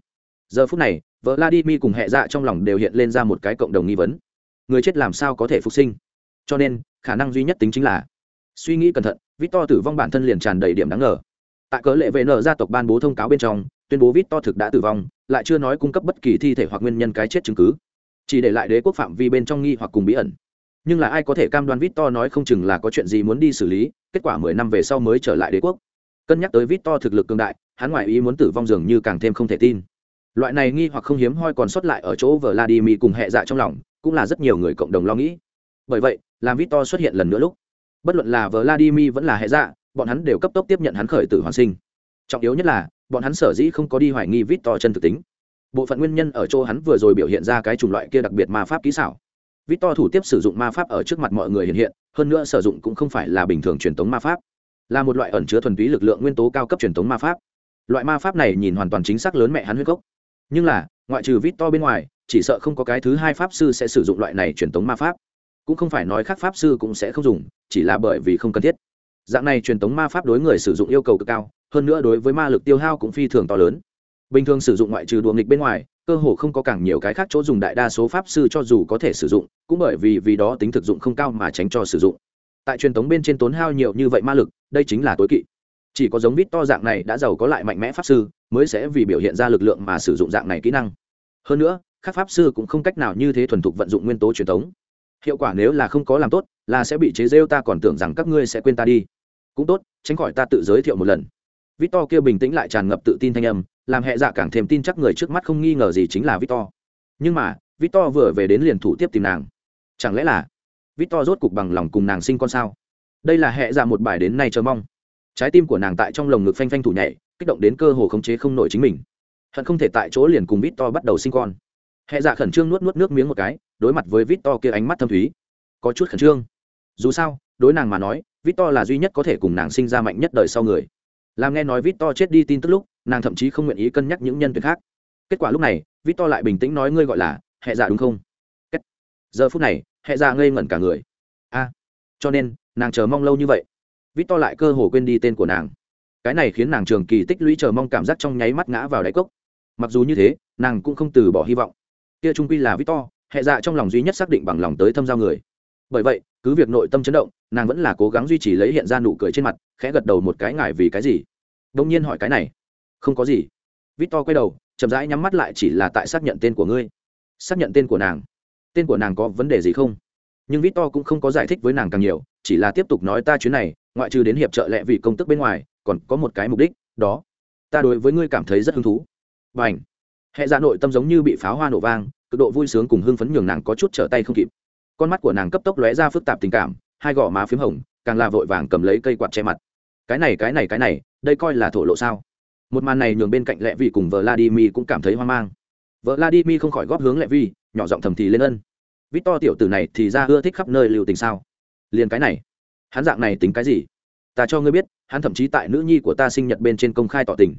Giờ phút này vợ vladimir cùng hệ dạ trong lòng đều hiện lên ra một cái cộng đồng nghi vấn. Người chết làm sao có thể phục sinh? Cho nên, khả năng duy nhất tính chính là suy nghĩ cẩn thận vít to tử vong bản thân liền tràn đầy điểm đáng ngờ. Tại cớ lệ vệ nợ gia tộc ban bố thông cáo bên trong, tuyên bố vít to thực đã tử vong, lại chưa nói cung cấp bất kỳ thi thể hoặc nguyên nhân cái chết chứng cứ chỉ để lại đế quốc phạm vi bên trong nghi hoặc cùng bí ẩn. Nhưng là ai có thể cam đoan vít to nói không chừng là có chuyện gì muốn đi xử lý, kết quả mười năm về sau mới trở lại đế quốc. Cân nhắc tới vít to thực lực cường đại, hắn ngoại ý muốn tử vong dường như càng thêm không thể tin. Loại này nghi hoặc không hiếm hoi còn sót lại ở chỗ vladimir cùng hệ dạ trong lòng, cũng là rất nhiều người cộng đồng lo nghĩ. Bởi vậy, làm vít to xuất hiện lần nữa lúc, bất luận là vladimir vẫn là hệ dạ bọn hắn đều cấp tốc tiếp nhận hắn khởi tử hoàn sinh. Trọng yếu nhất là, bọn hắn sở dĩ không có đi hoài nghi vít to chân thực tính bộ phận nguyên nhân ở chỗ hắn vừa rồi biểu hiện ra cái chủng loại kia đặc biệt ma pháp kỹ xảo. Vít to thủ tiếp sử dụng ma pháp ở trước mặt mọi người hiện hiện, hơn nữa sử dụng cũng không phải là bình thường truyền thống ma pháp. Là một loại ẩn chứa thuần túy lực lượng nguyên tố cao cấp truyền thống ma pháp. Loại ma pháp này nhìn hoàn toàn chính xác lớn mẹ hắn huyết gốc. Nhưng là, ngoại trừ vít to bên ngoài, chỉ sợ không có cái thứ hai pháp sư sẽ sử dụng loại này truyền thống ma pháp. Cũng không phải nói khác pháp sư cũng sẽ không dùng, chỉ là bởi vì không cần thiết. Dạng này truyền thống ma pháp đối người sử dụng yêu cầu cực cao, hơn nữa đối với ma lực tiêu hao cũng phi thường to lớn bình thường sử dụng ngoại trừ đùa nghịch bên ngoài, cơ hồ không có càng nhiều cái khác chỗ dùng đại đa số pháp sư cho dù có thể sử dụng, cũng bởi vì vì đó tính thực dụng không cao mà tránh cho sử dụng. Tại truyền thống bên trên tốn hao nhiều như vậy ma lực, đây chính là tối kỵ. Chỉ có giống vít to dạng này đã giàu có lại mạnh mẽ pháp sư, mới sẽ vì biểu hiện ra lực lượng mà sử dụng dạng này kỹ năng. Hơn nữa, các pháp sư cũng không cách nào như thế thuần thục vận dụng nguyên tố truyền thống. Hiệu quả nếu là không có làm tốt, là sẽ bị chế rêu ta còn tưởng rằng các ngươi sẽ quên ta đi. Cũng tốt, tránh khỏi ta tự giới thiệu một lần. Vít to kia bình tĩnh lại tràn ngập tự tin thanh âm làm hệ dạ càng thêm tin chắc người trước mắt không nghi ngờ gì chính là victor. Nhưng mà, victor vừa về đến liền thủ tiếp tìm nàng. Chẳng lẽ là victor rốt cục bằng lòng cùng nàng sinh con sao? Đây là hệ dạ một bài đến nay chờ mong. Trái tim của nàng tại trong lồng ngực phanh phanh thủ nhảy, kích động đến cơ hồ khống chế không nổi chính mình. Hận không thể tại chỗ liền cùng victor bắt đầu sinh con. Hệ dạ khẩn trương nuốt nuốt nước miếng một cái, đối mặt với victor kia ánh mắt thâm thúy. Có chút khẩn trương. Dù sao, đối nàng mà nói, victor là duy nhất có thể cùng nàng sinh ra mạnh nhất đời sau người. Làm nghe nói victor chết đi tin tức lúc nàng thậm chí không nguyện ý cân nhắc những nhân tuyển khác. Kết quả lúc này, victor lại bình tĩnh nói ngươi gọi là hệ giả dạ đúng không? Kết. giờ phút này hệ giả dạ ngây ngẩn cả người. A. Cho nên, nàng chờ mong lâu như vậy. Victor lại cơ hồ quên đi tên của nàng. Cái này khiến nàng trường kỳ tích lũy chờ mong cảm giác trong nháy mắt ngã vào đáy cốc. Mặc dù như thế, nàng cũng không từ bỏ hy vọng. Kia trung quy là victor hệ dạ trong lòng duy nhất xác định bằng lòng tới thâm giao người. Bởi vậy, cứ việc nội tâm chấn động, nàng vẫn là cố gắng duy trì lấy hiện ra nụ cười trên mặt, khẽ gật đầu một cái ngại vì cái gì? Đông nhiên hỏi cái này không có gì. Victor quay đầu, chậm rãi nhắm mắt lại chỉ là tại xác nhận tên của ngươi. Xác nhận tên của nàng. Tên của nàng có vấn đề gì không? Nhưng victor cũng không có giải thích với nàng càng nhiều, chỉ là tiếp tục nói ta chuyến này, ngoại trừ đến hiệp trợ lệ vì công tức bên ngoài, còn có một cái mục đích, đó. Ta đối với ngươi cảm thấy rất hứng thú. B à n h hệ dạ nội tâm giống như bị pháo hoa nổ vang, cực độ vui sướng cùng hưng phấn nhường nàng có chút trở tay không kịp. Con mắt của nàng cấp tốc lóe ra phức tạp tình cảm, hai gò má p h í m hồng, càng là vội vàng cầm lấy cây quạt che mặt. Cái này cái này cái này, đây coi là thổ lộ sao? Một màn này nhường bên cạnh lệ vi cùng vợ vladimir cũng cảm thấy hoang mang. Vợ vladimir không khỏi góp hướng lệ vi nhỏ giọng thầm thì lên ân. Vít to tiểu tử này thì ra ưa thích khắp nơi lưu tình sao? Liền cái này, hắn dạng này tính cái gì? Ta cho ngươi biết, hắn thậm chí tại nữ nhi của ta sinh nhật bên trên công khai tỏ tình.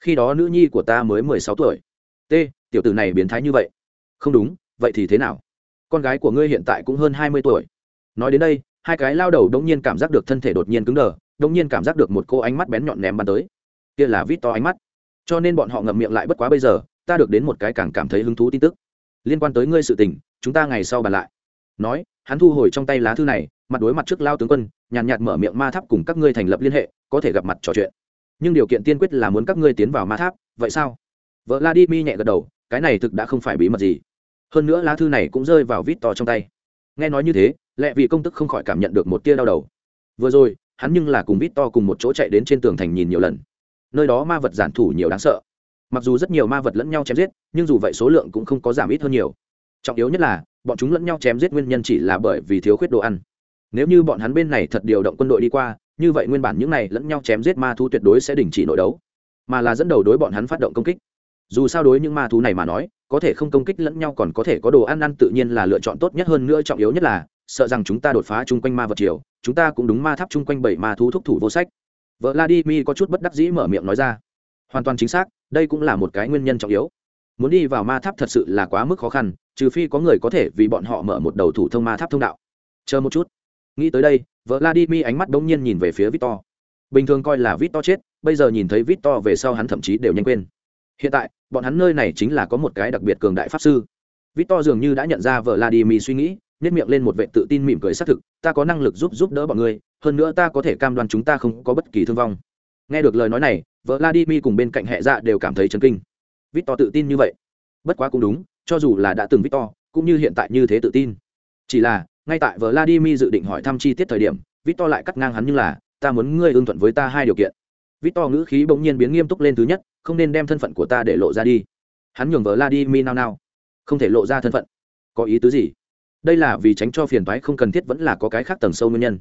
Khi đó nữ nhi của ta mới mười sáu tuổi. T, tiểu tử này biến thái như vậy. Không đúng, vậy thì thế nào? Con gái của ngươi hiện tại cũng hơn hai mươi tuổi. Nói đến đây, hai cái lao đầu đống nhiên cảm giác được thân thể đột nhiên cứng đờ, đống nhiên cảm giác được một cô ánh mắt bén nhọn ném bắn tới kia là vít to ánh mắt. Cho nên bọn họ ngậm miệng lại bất quá bây giờ, ta được đến một cái càng cảm thấy hứng thú tin tức. Liên quan tới ngươi sự tình, chúng ta ngày sau bàn lại. Nói, hắn thu hồi trong tay lá thư này, mặt đối mặt trước lao tướng quân, nhàn nhạt mở miệng ma tháp cùng các ngươi thành lập liên hệ, có thể gặp mặt trò chuyện. Nhưng điều kiện tiên quyết là muốn các ngươi tiến vào ma tháp, vậy sao? Vợ vladimir nhẹ gật đầu, cái này thực đã không phải bí mật gì. Hơn nữa lá thư này cũng rơi vào vít to trong tay. Nghe nói như thế lẹ vị công tức không khỏi cảm nhận được một tia đau đầu. Vừa rồi, hắn nhưng là cùng vít to cùng một chỗ chạy đến trên tường thành nhìn nhiều lần nơi đó ma vật giản thủ nhiều đáng sợ. Mặc dù rất nhiều ma vật lẫn nhau chém giết, nhưng dù vậy số lượng cũng không có giảm ít hơn nhiều. Trọng yếu nhất là, bọn chúng lẫn nhau chém giết nguyên nhân chỉ là bởi vì thiếu khuyết đồ ăn. Nếu như bọn hắn bên này thật điều động quân đội đi qua, như vậy nguyên bản những này lẫn nhau chém giết ma thú tuyệt đối sẽ đình chỉ nội đấu, mà là dẫn đầu đối bọn hắn phát động công kích. Dù sao đối những ma thú này mà nói, có thể không công kích lẫn nhau còn có thể có đồ ăn ăn tự nhiên là lựa chọn tốt nhất hơn nữa trọng yếu nhất là, sợ rằng chúng ta đột phá chung quanh ma vật triều, chúng ta cũng đúng ma tháp chung quanh bảy ma thú thúc thủ vô sách vợ vladimir có chút bất đắc dĩ mở miệng nói ra. Hoàn toàn chính xác, đây cũng là một cái nguyên nhân trọng yếu. Muốn đi vào ma tháp thật sự là quá mức khó khăn, trừ phi có người có thể vì bọn họ mở một đầu thủ thông ma tháp thông đạo. Chờ một chút. Nghĩ tới đây vợ vladimir ánh mắt đ ỗ n g nhiên nhìn về phía victor. Bình thường coi là victor chết, bây giờ nhìn thấy victor về sau hắn thậm chí đều nhanh quên. Hiện tại, bọn hắn nơi này chính là có một cái đặc biệt cường đại pháp sư. Victor dường như đã nhận ra vợ vladimir suy nghĩ nhét miệng lên một vệ tự tin mỉm cười xác thực, ta có năng lực giúp giúp đỡ bọn ngươi hơn nữa ta có thể cam đoan chúng ta không có bất kỳ thương vong. Nghe được lời nói này vợ vladimir cùng bên cạnh hệ dạ đều cảm thấy chấn kinh. Victor tự tin như vậy. Bất quá cũng đúng, cho dù là đã từng victor, cũng như hiện tại như thế tự tin. Chỉ là, ngay tại vợ vladimir dự định hỏi thăm chi tiết thời điểm, victor lại cắt ngang hắn như là, ta muốn ngươi ưng thuận với ta hai điều kiện. Victor ngữ khí bỗng nhiên biến nghiêm túc lên thứ nhất, không nên đem thân phận của ta để lộ ra đi. Hắn nhường vợ vladimir nao nao. Không thể lộ ra thân phận. Có ý tứ gì? Đây là vì tránh cho phiền toái không cần thiết vẫn là có cái khác tầng sâu nguyên nhân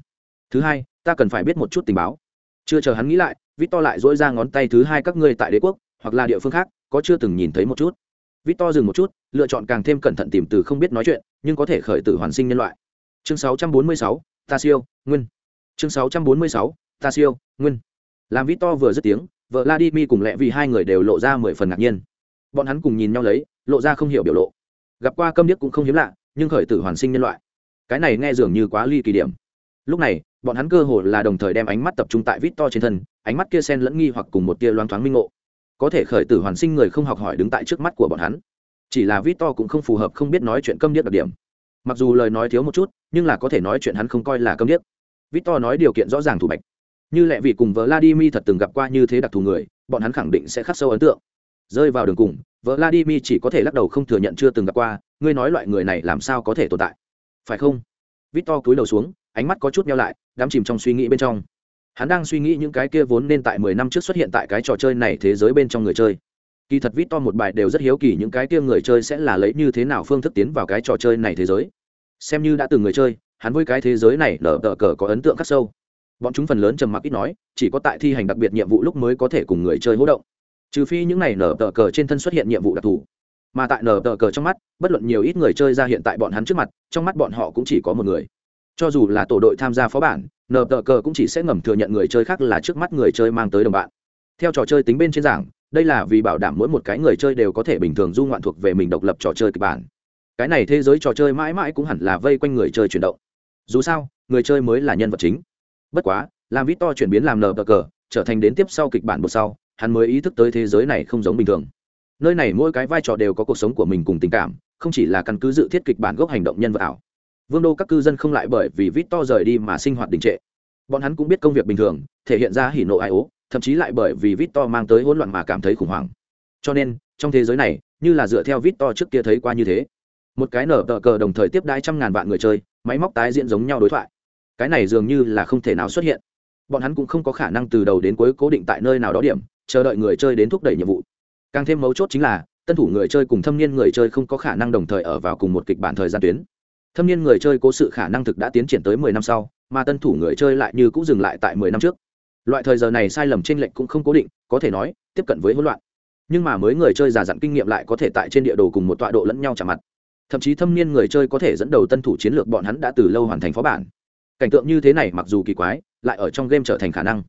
thứ hai ta cần phải biết một chút tình báo. Chưa chờ hắn nghĩ lại vít to lại dỗi ra ngón tay thứ hai các ngươi tại đế quốc hoặc là địa phương khác có chưa từng nhìn thấy một chút. Vít to dừng một chút lựa chọn càng thêm cẩn thận tìm từ không biết nói chuyện nhưng có thể khởi tử hoàn sinh nhân loại. Chương 646, ta siêu nguyên. Chương 646, ta siêu nguyên. Làm vít to vừa dứt tiếng vợ vladimir cùng lẹ vì hai người đều lộ ra mười phần ngạc nhiên. Bọn hắn cùng nhìn nhau lấy lộ ra không hiểu biểu lộ. Gặp qua câm điếc cũng không hiếm lạ nhưng khởi tử hoàn sinh nhân loại. Cái này nghe dường như quá ly kỳ điểm. Lúc này bọn hắn cơ hồ là đồng thời đem ánh mắt tập trung tại vít to trên thân, ánh mắt kia sen lẫn nghi hoặc cùng một tia loáng thoáng minh ngộ. Có thể khởi tử hoàn sinh người không học hỏi đứng tại trước mắt của bọn hắn. Chỉ là vít to cũng không phù hợp không biết nói chuyện câm điếc đặc điểm. Mặc dù lời nói thiếu một chút, nhưng là có thể nói chuyện hắn không coi là câm điếc. Vít to nói điều kiện rõ ràng thủ bạch như lẽ vì cùng vladimir thật từng gặp qua như thế đặc thù người, bọn hắn khẳng định sẽ khắc sâu ấn tượng. Rơi vào đường cùng, vladimir chỉ có thể lắc đầu không thừa nhận chưa từng gặp qua, ngươi nói loại người này làm sao có thể tồn tại? Phải không? Victor cúi đầu xuống ánh mắt có chút nhau lại, đắm chìm trong suy nghĩ bên trong. Hắn đang suy nghĩ những cái kia vốn nên tại mười năm trước xuất hiện tại cái trò chơi này thế giới bên trong người chơi. Kỳ thật vít to một bài đều rất hiếu kỳ những cái kia người chơi sẽ là lấy như thế nào phương thức tiến vào cái trò chơi này thế giới. Xem như đã từng người chơi, hắn với cái thế giới này nở tờ cờ có ấn tượng khắc sâu. Bọn chúng phần lớn trầm mặc ít nói, chỉ có tại thi hành đặc biệt nhiệm vụ lúc mới có thể cùng người chơi hỗ động. Trừ phi những này nở tờ cờ trên thân xuất hiện nhiệm vụ đặc thù. Mà tại nở tờ cờ trong mắt, bất luận nhiều ít người chơi ra hiện tại bọn hắn trước mặt, trong mắt bọn họ cũng chỉ có một người cho dù là tổ đội tham gia phó bản, nờ tờ cờ cũng chỉ sẽ ngầm thừa nhận người chơi khác là trước mắt người chơi mang tới đồng bạn. Theo trò chơi tính bên trên giảng, đây là vì bảo đảm mỗi một cái người chơi đều có thể bình thường du ngoạn thuộc về mình độc lập trò chơi kịch bản. Cái này thế giới trò chơi mãi mãi cũng hẳn là vây quanh người chơi chuyển động. Dù sao, người chơi mới là nhân vật chính. Bất quá, làm vít to chuyển biến làm nờ cờ, trở thành đến tiếp sau kịch bản một sau, hắn mới ý thức tới thế giới này không giống bình thường. Nơi này mỗi cái vai trò đều có cuộc sống của mình cùng tình cảm, không chỉ là căn cứ dự thiết kịch bản gốc hành động nhân vật ảo vương đô các cư dân không lại bởi vì vít to rời đi mà sinh hoạt đình trệ. Bọn hắn cũng biết công việc bình thường, thể hiện ra hỉ nộ ai ố, thậm chí lại bởi vì vít to mang tới hỗn loạn mà cảm thấy khủng hoảng. Cho nên, trong thế giới này, như là dựa theo vít to trước kia thấy qua như thế. Một cái nở tờ cờ đồng thời tiếp đai trăm ngàn vạn người chơi, máy móc tái diễn giống nhau đối thoại. Cái này dường như là không thể nào xuất hiện. Bọn hắn cũng không có khả năng từ đầu đến cuối cố định tại nơi nào đó điểm, chờ đợi người chơi đến thúc đẩy nhiệm vụ. Càng thêm mấu chốt chính là, tân thủ người chơi cùng thâm niên người chơi không có khả năng đồng thời ở vào cùng một kịch bản thời gian tuyến thâm niên người chơi cố sự khả năng thực đã tiến triển tới mười năm sau, mà tân thủ người chơi lại như cũng dừng lại tại mười năm trước. Loại thời giờ này sai lầm trên lệnh cũng không cố định, có thể nói, tiếp cận với hỗn loạn. Nhưng mà mới người chơi già dặn kinh nghiệm lại có thể tại trên địa đồ cùng một tọa độ lẫn nhau chạm mặt. Thậm chí thâm niên người chơi có thể dẫn đầu tân thủ chiến lược bọn hắn đã từ lâu hoàn thành phó bản. Cảnh tượng như thế này mặc dù kỳ quái, lại ở trong game trở thành khả năng.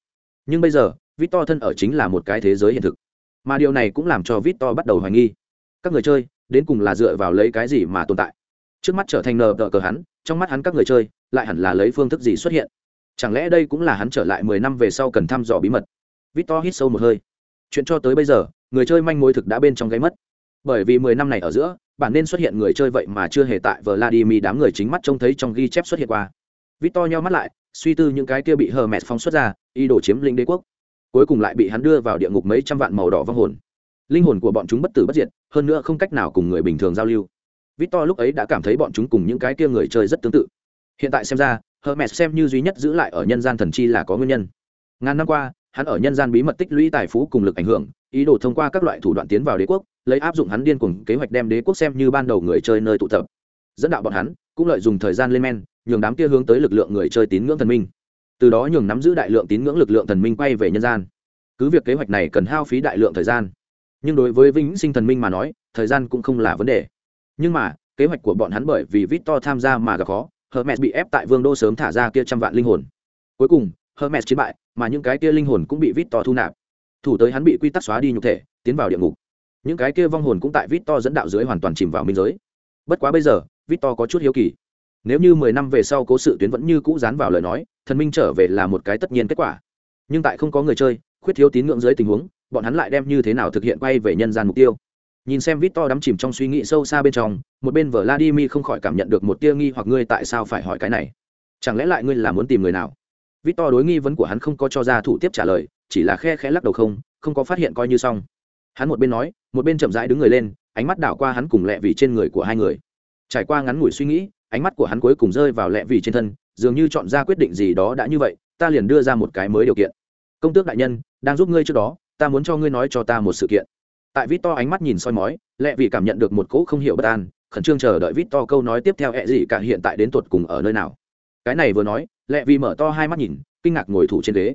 Nhưng bây giờ, victor thân ở chính là một cái thế giới hiện thực. Mà điều này cũng làm cho victor bắt đầu hoài nghi. Các người chơi, đến cùng là dựa vào lấy cái gì mà tồn tại? Trước mắt trở thành nờ tờ cờ hắn, trong mắt hắn các người chơi, lại hẳn là lấy phương thức gì xuất hiện? Chẳng lẽ đây cũng là hắn trở lại mười năm về sau cần thăm dò bí mật? Victor hít sâu một hơi. Chuyện cho tới bây giờ, người chơi manh mối thực đã bên trong gáy mất. Bởi vì mười năm này ở giữa, bản nên xuất hiện người chơi vậy mà chưa hề tại vladimir đám người chính mắt trông thấy trong ghi chép xuất hiện qua. Victor nhau mắt lại, suy tư những cái kia bị hờ mẹt phóng xuất ra y đổ chiếm lĩnh đế quốc. Cuối cùng lại bị hắn đưa vào địa ngục mấy trăm vạn màu đỏ vong hồn. Linh hồn của bọn chúng bất tử bất diệt, hơn nữa không cách nào cùng người bình thường giao lưu victor lúc ấy đã cảm thấy bọn chúng cùng những cái kia người chơi rất tương tự. Hiện tại xem ra, hermes xem như duy nhất giữ lại ở nhân gian thần chi là có nguyên nhân. Ngàn năm qua, hắn ở nhân gian bí mật tích lũy tài phú cùng lực ảnh hưởng, ý đồ thông qua các loại thủ đoạn tiến vào đế quốc, lấy áp dụng hắn điên cuồng kế hoạch đem đế quốc xem như ban đầu người chơi nơi tụ tập. Dẫn đạo bọn hắn, cũng lợi dụng thời gian lên men, nhường đám kia hướng tới lực lượng người chơi tín ngưỡng thần minh. Từ đó nhường nắm giữ đại lượng tín ngưỡng lực lượng thần minh quay về nhân gian. Cứ việc kế hoạch này cần hao phí đại lượng thời gian, nhưng đối với vĩnh sinh thần minh mà nói, thời gian cũng không là vấn đề nhưng mà, kế hoạch của bọn hắn bởi vì victor tham gia mà gặp khó, hermes bị ép tại vương đô sớm thả ra kia trăm vạn linh hồn. Cuối cùng, hermes chiến bại, mà những cái kia linh hồn cũng bị victor thu nạp. Thủ tới hắn bị quy tắc xóa đi nhục thể, tiến vào địa ngục. Những cái kia vong hồn cũng tại victor dẫn đạo dưới hoàn toàn chìm vào minh giới. Bất quá bây giờ, victor có chút hiếu kỳ. Nếu như mười năm về sau cố sự tuyến vẫn như cũ dán vào lời nói, thần minh trở về là một cái tất nhiên kết quả. Nhưng tại không có người chơi, khuyết thiếu tín ngưỡng dưới tình huống, bọn hắn lại đem như thế nào thực hiện quay về nhân gian mục tiêu? Nhìn xem vít to đắm chìm trong suy nghĩ sâu xa bên trong, một bên vladimir không khỏi cảm nhận được một tia nghi hoặc ngươi tại sao phải hỏi cái này. Chẳng lẽ lại ngươi là muốn tìm người nào? Vít to đối nghi vấn của hắn không có cho ra thủ tiếp trả lời, chỉ là khe khẽ lắc đầu không không có phát hiện coi như xong. Hắn một bên nói, một bên chậm rãi đứng người lên, ánh mắt đảo qua hắn cùng lẹ vì trên người của hai người. Trải qua ngắn ngủi suy nghĩ, ánh mắt của hắn cuối cùng rơi vào lẹ vì trên thân, dường như chọn ra quyết định gì đó đã như vậy, ta liền đưa ra một cái mới điều kiện. Công tước đại nhân, đang giúp ngươi trước đó, ta muốn cho ngươi nói cho ta một sự kiện tại vít to ánh mắt nhìn soi mói, lẹ vì cảm nhận được một cỗ không hiểu bất an, khẩn trương chờ đợi vít to câu nói tiếp theo ẹ gì cả hiện tại đến tuột cùng ở nơi nào. Cái này vừa nói, lẹ vì mở to hai mắt nhìn, kinh ngạc ngồi thủ trên ghế.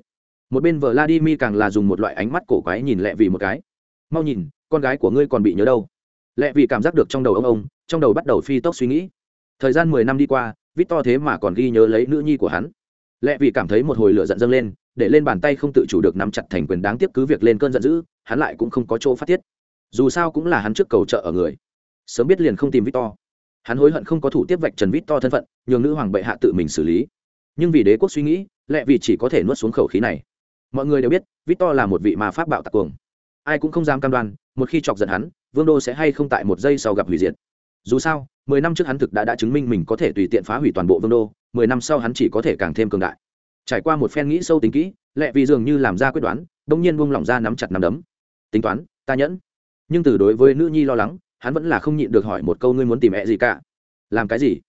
Một bên vợ vladimir càng là dùng một loại ánh mắt cổ quái nhìn lẹ vì một cái. Mau nhìn, con gái của ngươi còn bị nhớ đâu? Lẹ vì cảm giác được trong đầu ông ông, trong đầu bắt đầu phi tốc suy nghĩ. Thời gian mười năm đi qua vít to thế mà còn ghi nhớ lấy nữ nhi của hắn. Lẹ vì cảm thấy một hồi lửa giận dâng lên để lên bàn tay không tự chủ được nắm chặt thành quyền đáng tiếp cứ việc lên cơn giận dữ, hắn lại cũng không có chỗ phát tiết. Dù sao cũng là hắn trước cầu trợ ở người. Sớm biết liền không tìm victor. Hắn hối hận không có thủ tiếp vạch trần victor thân phận, nhường nữ hoàng bệ hạ tự mình xử lý. Nhưng vì đế quốc suy nghĩ, lẽ vì chỉ có thể nuốt xuống khẩu khí này. Mọi người đều biết, victor là một vị mà pháp bạo tặc cuồng. Ai cũng không dám cam đoan, một khi chọc giận hắn, vương đô sẽ hay không tại một giây sau gặp hủy diệt. Dù sao, mười năm trước hắn thực đã đã chứng minh mình có thể tùy tiện phá hủy toàn bộ vương đô, mười năm sau hắn chỉ có thể càng thêm cường đại trải qua một phen nghĩ sâu tính kỹ lệ vì dường như làm ra quyết đoán, đông nhiên buông lỏng ra nắm chặt nắm đấm. Tính toán, ta nhẫn. Nhưng từ đối với nữ nhi lo lắng, hắn vẫn là không nhịn được hỏi một câu ngươi muốn tìm mẹ gì cả. Làm cái gì?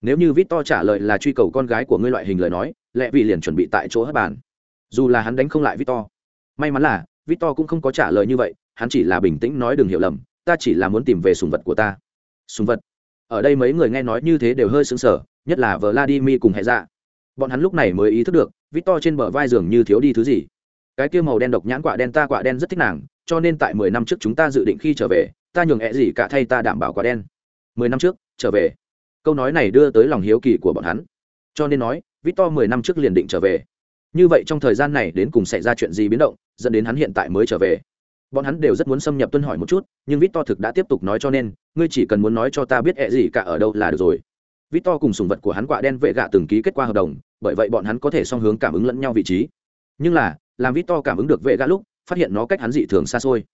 Nếu như vít to trả lời là truy cầu con gái của ngươi loại hình lời nói lệ vì liền chuẩn bị tại chỗ hất bàn. Dù là hắn đánh không lại vít to. May mắn là, vít to cũng không có trả lời như vậy, hắn chỉ là bình tĩnh nói đừng hiểu lầm, ta chỉ là muốn tìm về sùng vật của ta. Sùng vật? Ở đây mấy người nghe nói như thế đều hơi sững sờ, nhất là vladimir cùng hệ dạ bọn hắn lúc này mới ý thức được, victor trên bờ vai giường như thiếu đi thứ gì. Cái kia màu đen độc nhãn quả đen ta quả đen rất thích nàng, cho nên tại mười năm trước chúng ta dự định khi trở về, ta nhường ẹ gì cả thay ta đảm bảo quả đen. Mười năm trước, trở về. Câu nói này đưa tới lòng hiếu kỳ của bọn hắn. Cho nên nói, victor mười năm trước liền định trở về. Như vậy trong thời gian này đến cùng xảy ra chuyện gì biến động, dẫn đến hắn hiện tại mới trở về. Bọn hắn đều rất muốn xâm nhập tuân hỏi một chút, nhưng victor thực đã tiếp tục nói cho nên, ngươi chỉ cần muốn nói cho ta biết ẹ gì cả ở đâu là được rồi. Victor cùng sùng vật của hắn quả đen vệ gạ từng ký kết qua hợp đồng bởi vậy bọn hắn có thể song hướng cảm ứng lẫn nhau vị trí. Nhưng là, làm victor cảm ứng được vệ gã lúc, phát hiện nó cách hắn dị thường xa xôi.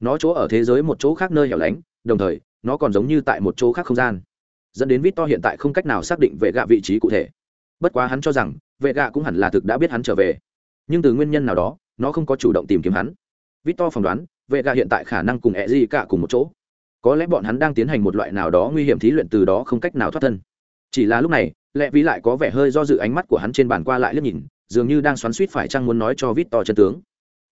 Nó chỗ ở thế giới một chỗ khác nơi hẻo lánh, đồng thời, nó còn giống như tại một chỗ khác không gian. Dẫn đến victor hiện tại không cách nào xác định vệ gạ vị trí cụ thể. Bất quá hắn cho rằng, vệ gạ cũng hẳn là thực đã biết hắn trở về. Nhưng từ nguyên nhân nào đó, nó không có chủ động tìm kiếm hắn. Victor phỏng đoán, vệ gạ hiện tại khả năng cùng ẹ cả cùng một chỗ. Có lẽ bọn hắn đang tiến hành một loại nào đó nguy hiểm thí luyện từ đó không cách nào thoát thân. Chỉ là lúc này lẽ vì lại có vẻ hơi do dự ánh mắt của hắn trên bàn qua lại liếc nhìn dường như đang xoắn suýt phải chăng muốn nói cho vít to chân tướng.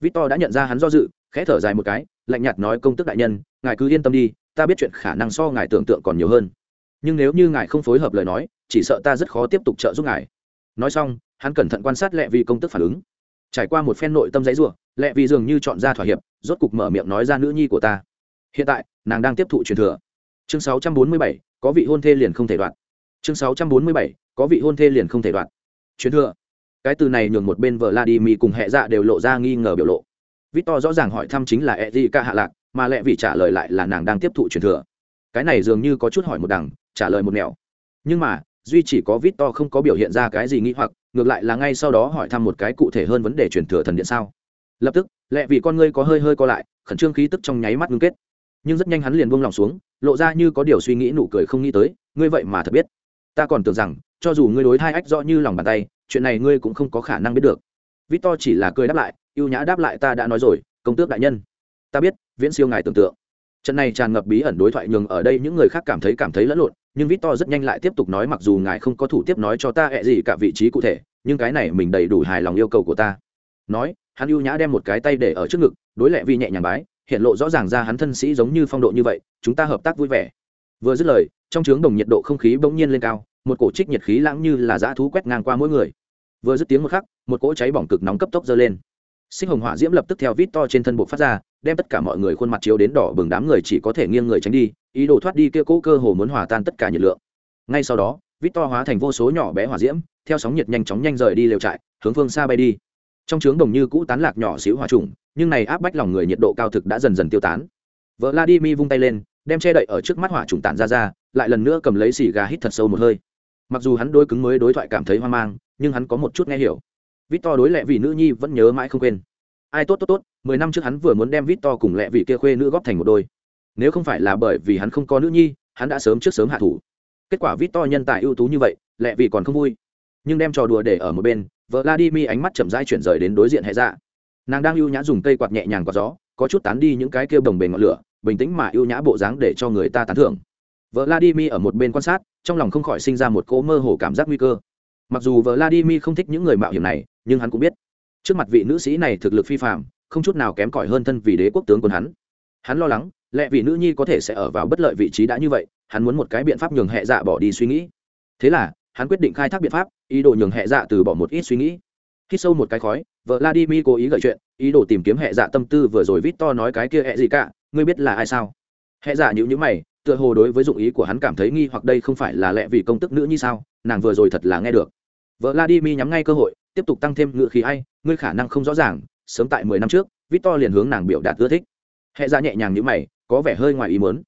Vít to đã nhận ra hắn do dự khẽ thở dài một cái lạnh nhạt nói công tức đại nhân ngài cứ yên tâm đi ta biết chuyện khả năng so ngài tưởng tượng còn nhiều hơn. Nhưng nếu như ngài không phối hợp lời nói chỉ sợ ta rất khó tiếp tục trợ giúp ngài. Nói xong hắn cẩn thận quan sát lẹ vì công tức phản ứng. Trải qua một phen nội tâm giấy ruộng lẹ vì dường như chọn ra thỏa hiệp rốt cục mở miệng nói ra nữ nhi của ta. Hiện tại nàng đang tiếp thụ truyền thừa. Chương 647, có vị hôn thê liền không thể đoạn chương 647, có vị hôn thê liền không thể đoạn. Truyền thừa. Cái từ này nhường một bên vợ vladimir cùng hệ dạ đều lộ ra nghi ngờ biểu lộ. Victor rõ ràng hỏi thăm chính là erika hạ lạc mà lẽ vì trả lời lại là nàng đang tiếp thụ truyền thừa. Cái này dường như có chút hỏi một đằng trả lời một nẻo. Nhưng mà duy chỉ có victor không có biểu hiện ra cái gì nghĩ hoặc ngược lại là ngay sau đó hỏi thăm một cái cụ thể hơn vấn đề truyền thừa thần điện sao. Lập tức lẹ vì con ngươi có hơi hơi co lại khẩn trương khí tức trong nháy mắt ngưng kết. Nhưng rất nhanh hắn liền buông lòng xuống lộ ra như có điều suy nghĩ nụ cười không nghĩ tới ngươi vậy mà thật biết ta còn tưởng rằng, cho dù ngươi đối thai ách rõ như lòng bàn tay, chuyện này ngươi cũng không có khả năng biết được. Vít to chỉ là cười đáp lại ưu nhã đáp lại ta đã nói rồi, công tước đại nhân. Ta biết, viễn siêu ngài tưởng tượng. Trận này tràn ngập bí ẩn đối thoại nhường ở đây những người khác cảm thấy cảm thấy lẫn lộn, nhưng vít to rất nhanh lại tiếp tục nói mặc dù ngài không có thủ tiếp nói cho ta hẹ gì cả vị trí cụ thể, nhưng cái này mình đầy đủ hài lòng yêu cầu của ta. Nói, hắn ưu nhã đem một cái tay để ở trước ngực, đối lệ vi nhẹ nhàng bái, hiện lộ rõ ràng ra hắn thân sĩ giống như phong độ như vậy, chúng ta hợp tác vui vẻ. Vừa dứt lời trong trướng đồng nhiệt độ không khí bỗng nhiên lên cao, một cổ trích nhiệt khí lãng như là dã thú quét ngang qua mỗi người. Vừa dứt tiếng một khắc, một cỗ cháy bỏng cực nóng cấp tốc dơ lên. Sinh hồng hỏa diễm lập tức theo vít to trên thân bộ phát ra, đem tất cả mọi người khuôn mặt chiếu đến đỏ bừng đám người chỉ có thể nghiêng người tránh đi, ý đồ thoát đi kia cỗ cơ hồ muốn hòa tan tất cả nhiệt lượng. Ngay sau đó, vít to hóa thành vô số nhỏ bé hỏa diễm, theo sóng nhiệt nhanh chóng nhanh rời đi lều trại, hướng phương xa bay đi. Trong trướng đồng như cũ tán lạc nhỏ xíu hỏa trùng, nhưng này áp bách lòng người nhiệt độ cao thực đã dần dần tiêu tán. Vợ la di mi vung tay lên, đem che đậy ở trước mắt hỏa trùng tản ra ra lại lần nữa cầm lấy xì gà hít thật sâu một hơi. Mặc dù hắn đôi cứng mới đối thoại cảm thấy hoang mang, nhưng hắn có một chút nghe hiểu. Vít to đối lệ vì nữ nhi vẫn nhớ mãi không quên. Ai tốt tốt tốt, mười năm trước hắn vừa muốn đem vít to cùng lệ vị kia khuê nữ góp thành một đôi. Nếu không phải là bởi vì hắn không có nữ nhi, hắn đã sớm trước sớm hạ thủ. Kết quả vít to nhân tài ưu tú như vậy lệ vị còn không vui. Nhưng đem trò đùa để ở một bên vợ vladimir ánh mắt chậm rãi chuyển rời đến đối diện hệ dạ. Nàng đang ưu nhã dùng cây quạt nhẹ nhàng quạt gió, có chút tán đi những cái kêu đồng bề ngọn lửa, bình tĩnh mà ưu nhã bộ dáng để cho người ta tán thưởng vladimir ở một bên quan sát trong lòng không khỏi sinh ra một cỗ mơ hồ cảm giác nguy cơ. Mặc dù vợ vladimir không thích những người mạo hiểm này nhưng hắn cũng biết trước mặt vị nữ sĩ này thực lực phi phàm, không chút nào kém cỏi hơn thân vì đế quốc tướng quân hắn. Hắn lo lắng lẽ vì nữ nhi có thể sẽ ở vào bất lợi vị trí đã như vậy hắn muốn một cái biện pháp nhường hệ dạ bỏ đi suy nghĩ. Thế là hắn quyết định khai thác biện pháp ý đồ nhường hệ dạ từ bỏ một ít suy nghĩ. Khi sâu một cái khói vợ vladimir cố ý gợi chuyện ý đồ tìm kiếm hệ dạ tâm tư vừa rồi Victor nói cái kia hệ gì cả ngươi biết là ai sao? Hệ dạ nhíu nhữ mày tựa hồ đối với dụng ý của hắn cảm thấy nghi hoặc đây không phải là lẽ vì công tức nữ như sao, nàng vừa rồi thật là nghe được. Vợ vladimir nhắm ngay cơ hội, tiếp tục tăng thêm ngựa khí ai ngươi khả năng không rõ ràng, sớm tại mười năm trước, victor liền hướng nàng biểu đạt ưa thích. Hệ ra dạ nhẹ nhàng như mày, có vẻ hơi ngoài ý mớn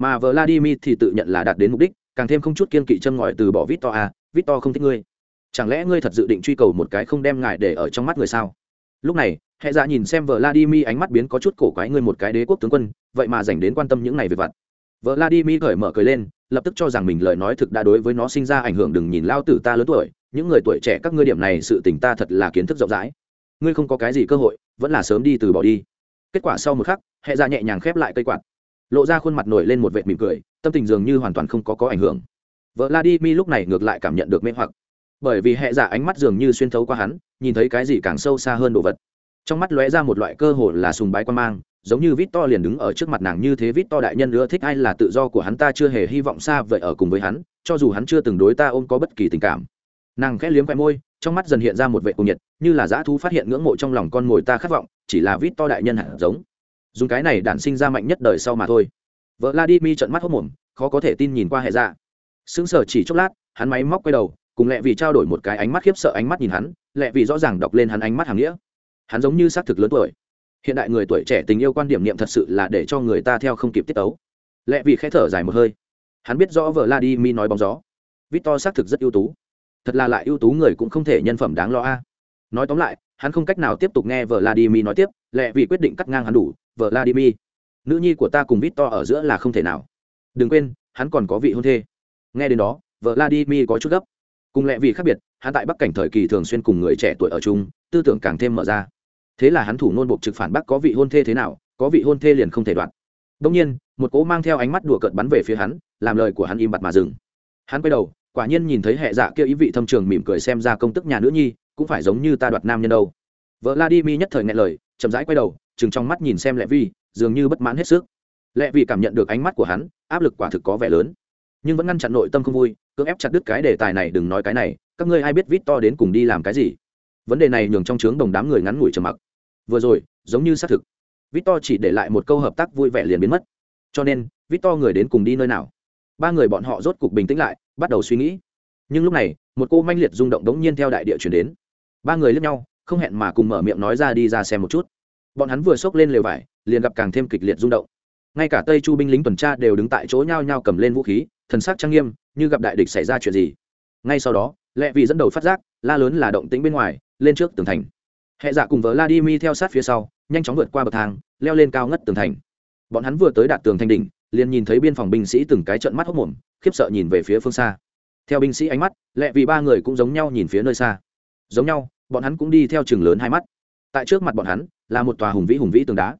mà vợ vladimir thì tự nhận là đạt đến mục đích, càng thêm không chút kiên kỵ châm ngòi từ bỏ victor à victor không thích ngươi. Chẳng lẽ ngươi thật dự định truy cầu một cái không đem ngài để ở trong mắt người sao? Lúc này hệ dạ nhìn xem vợ vladimir ánh mắt biến có chút cổ quái ngươi một cái đế quốc tướng quân, vậy mà dành đến quan tâm những này về vặt. Vợ vladimir cởi mở cười lên, lập tức cho rằng mình lời nói thực đã đối với nó sinh ra ảnh hưởng đừng nhìn lao tử ta lớn tuổi, những người tuổi trẻ các ngươi điểm này sự tình ta thật là kiến thức rộng rãi. Ngươi không có cái gì cơ hội, vẫn là sớm đi từ bỏ đi. Kết quả sau một khắc, hệ ra nhẹ nhàng khép lại cây quạt. Lộ ra khuôn mặt nổi lên một vệt mỉm cười, tâm tình dường như hoàn toàn không có có ảnh hưởng. Vợ la đi mi lúc này ngược lại cảm nhận được mê hoặc. Bởi vì hệ giả ánh mắt dường như xuyên thấu qua hắn, nhìn thấy cái gì càng sâu xa hơn đồ vật. Trong mắt lóe ra một loại cơ hồ là sùng bái quan mang giống như vít to liền đứng ở trước mặt nàng như thế vít to đại nhân nữa thích ai là tự do của hắn ta chưa hề hy vọng xa vậy ở cùng với hắn, cho dù hắn chưa từng đối ta ôm có bất kỳ tình cảm. Nàng khẽ liếm khoe môi, trong mắt dần hiện ra một vệ cùng nhiệt, như là dã thú phát hiện ngưỡng mộ trong lòng con mồi ta khát vọng, chỉ là vít to đại nhân hạt giống. Dùng cái này đản sinh ra mạnh nhất đời sau mà thôi. Vợ la đi mi trận mắt hốc mồm, khó có thể tin nhìn qua hệ dạ. Sững sờ chỉ chốc lát, hắn máy móc quay đầu, cùng lẹ vì trao đổi một cái ánh mắt khiếp sợ ánh mắt nhìn hắn, lẹ vì rõ ràng đọc lên hắn ánh mắt hàng nghĩa. Hắn giống như xác thực lớn tuổi hiện đại người tuổi trẻ tình yêu quan điểm niệm thật sự là để cho người ta theo không kịp tiết tấu. Lẽ vì khẽ thở dài một hơi. Hắn biết rõ vợ la đi mi nói bóng gió. Victor xác thực rất ưu tú. Thật là lại ưu tú người cũng không thể nhân phẩm đáng lo a. Nói tóm lại, hắn không cách nào tiếp tục nghe vợ vladimir nói tiếp lẽ vì quyết định cắt ngang hắn đủ vợ vladimir. Nữ nhi của ta cùng victor ở giữa là không thể nào. Đừng quên, hắn còn có vị hôn thê. Nghe đến đó vợ vladimir có chút gấp. Cùng lẽ vì khác biệt, hắn tại bắc cảnh thời kỳ thường xuyên cùng người trẻ tuổi ở chung, tư tưởng càng thêm mở ra thế là hắn thủ nôn buộc trực phản bác có vị hôn thê thế nào, có vị hôn thê liền không thể đoạn đông nhiên, một cỗ mang theo ánh mắt đùa cợt bắn về phía hắn, làm lời của hắn im bặt mà dừng. Hắn quay đầu, quả nhiên nhìn thấy hệ dạ kia ý vị thâm trường mỉm cười xem ra công tức nhà nữ nhi, cũng phải giống như ta đoạt nam nhân đâu. Vợ la đi mi nhất thời nghe lời, chậm rãi quay đầu chừng trong mắt nhìn xem lẹ vi, dường như bất mãn hết sức. Lẹ vi cảm nhận được ánh mắt của hắn, áp lực quả thực có vẻ lớn. Nhưng vẫn ngăn chặn nội tâm không vui, cưỡng ép chặt đứt cái đề tài này, đừng nói cái này, các ngươi ai biết vít to đến cùng đi làm cái gì? Vấn đề này nhường trong trướng đồng đám người ngắn ngủi trầm mặc vừa rồi, giống như xác thực. Victor chỉ để lại một câu hợp tác vui vẻ liền biến mất. Cho nên, victor người đến cùng đi nơi nào? Ba người bọn họ rốt cục bình tĩnh lại, bắt đầu suy nghĩ. Nhưng lúc này, một cô manh liệt rung động đống nhiên theo đại địa chuyển đến. Ba người lướt nhau, không hẹn mà cùng mở miệng nói ra đi ra xem một chút. Bọn hắn vừa xốc lên lều vải, liền gặp càng thêm kịch liệt rung động. Ngay cả tây chu binh lính tuần tra đều đứng tại chỗ nhao nhao cầm lên vũ khí, thần sắc trang nghiêm, như gặp đại địch xảy ra chuyện gì. Ngay sau đó lẹ vị dẫn đầu phát giác, la lớn là động tĩnh bên ngoài, lên trước tường thành hệ dạ cùng vợ vladimir theo sát phía sau, nhanh chóng vượt qua bậc thang, leo lên cao ngất tường thành. Bọn hắn vừa tới đạt tường thành đỉnh, liền nhìn thấy biên phòng binh sĩ từng cái trận mắt hốc mồm, khiếp sợ nhìn về phía phương xa. Theo binh sĩ ánh mắt, lẹ vì ba người cũng giống nhau nhìn phía nơi xa. Giống nhau, bọn hắn cũng đi theo chừng lớn hai mắt. Tại trước mặt bọn hắn, là một tòa hùng vĩ hùng vĩ tường đá.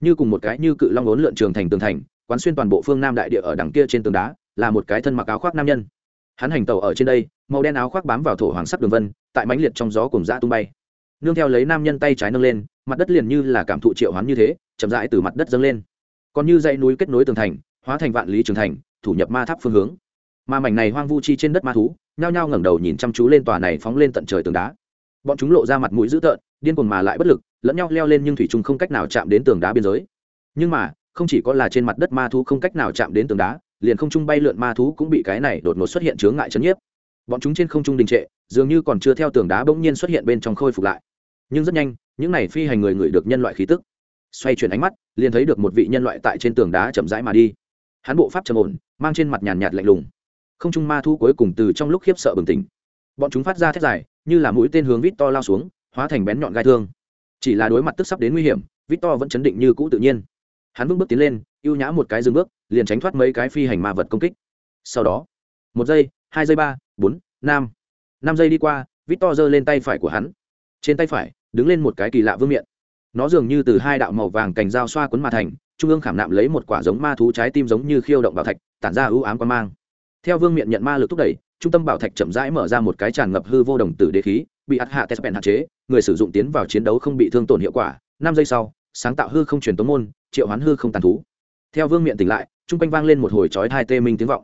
Như cùng một cái như cự long ốn lượn trường thành tường thành, quán xuyên toàn bộ phương nam đại địa ở đằng kia trên tường đá, là một cái thân mặc áo khoác nam nhân. Hắn hành tàu ở trên đây, màu đen áo khoác bám vào thổ hoàng sắc đường vân, tại mãnh liệt trong gió cùng dã tung bay nương theo lấy nam nhân tay trái nâng lên, mặt đất liền như là cảm thụ triệu hoán như thế, chậm rãi từ mặt đất dâng lên. Còn như dãy núi kết nối tường thành, hóa thành vạn lý trường thành, thủ nhập ma tháp phương hướng. Ma mảnh này hoang vu chi trên đất ma thú, nhao nhao ngẩng đầu nhìn chăm chú lên tòa này phóng lên tận trời tường đá. Bọn chúng lộ ra mặt mũi dữ tợn, điên cuồng mà lại bất lực, lẫn nhau leo lên nhưng thủy trung không cách nào chạm đến tường đá biên giới. Nhưng mà, không chỉ có là trên mặt đất ma thú không cách nào chạm đến tường đá, liền không trung bay lượn ma thú cũng bị cái này đột ngột xuất hiện chướng ngại chấn nhiếp. Bọn chúng trên không trung đình trệ, dường như còn chưa theo tường đá bỗng nhiên xuất hiện bên trong khôi phục lại nhưng rất nhanh, những này phi hành người người được nhân loại khí tức. Xoay chuyển ánh mắt, liền thấy được một vị nhân loại tại trên tường đá chậm rãi mà đi. Hắn bộ pháp trầm ổn, mang trên mặt nhàn nhạt lạnh lùng. Không trung ma thu cuối cùng từ trong lúc khiếp sợ bừng tỉnh. Bọn chúng phát ra thét dài, như là mũi tên hướng vít to lao xuống, hóa thành bén nhọn gai thương. Chỉ là đối mặt tức sắp đến nguy hiểm vít to vẫn chấn định như cũ tự nhiên. Hắn vững bước tiến lên y ê u nhã một cái dừng bước, liền tránh thoát mấy cái phi hành ma vật công kích. Sau đó, một giây, hai giây ba, bốn, năm. Năm giây đi qua vít to giơ lên tay phải của hắn trên tay phải, đứng lên một cái kỳ lạ vương miện. Nó dường như từ hai đạo màu vàng cành dao xoa quấn mà thành, trung ương khảm nạm lấy một quả giống ma thú trái tim giống như khiêu động bảo thạch, tản ra ưu ám quan mang. Theo vương miện nhận ma lực thúc đẩy, trung tâm bảo thạch chậm rãi mở ra một cái tràn ngập hư vô đồng tử đế khí, bị ắt hạ tespen hạn chế, người sử dụng tiến vào chiến đấu không bị thương tổn hiệu quả, năm giây sau, sáng tạo hư không truyền tống môn, triệu hoán hư không tàn thú. Theo vương miện tỉnh lại, trung quanh vang lên một hồi chói hai tê minh tiếng vọng.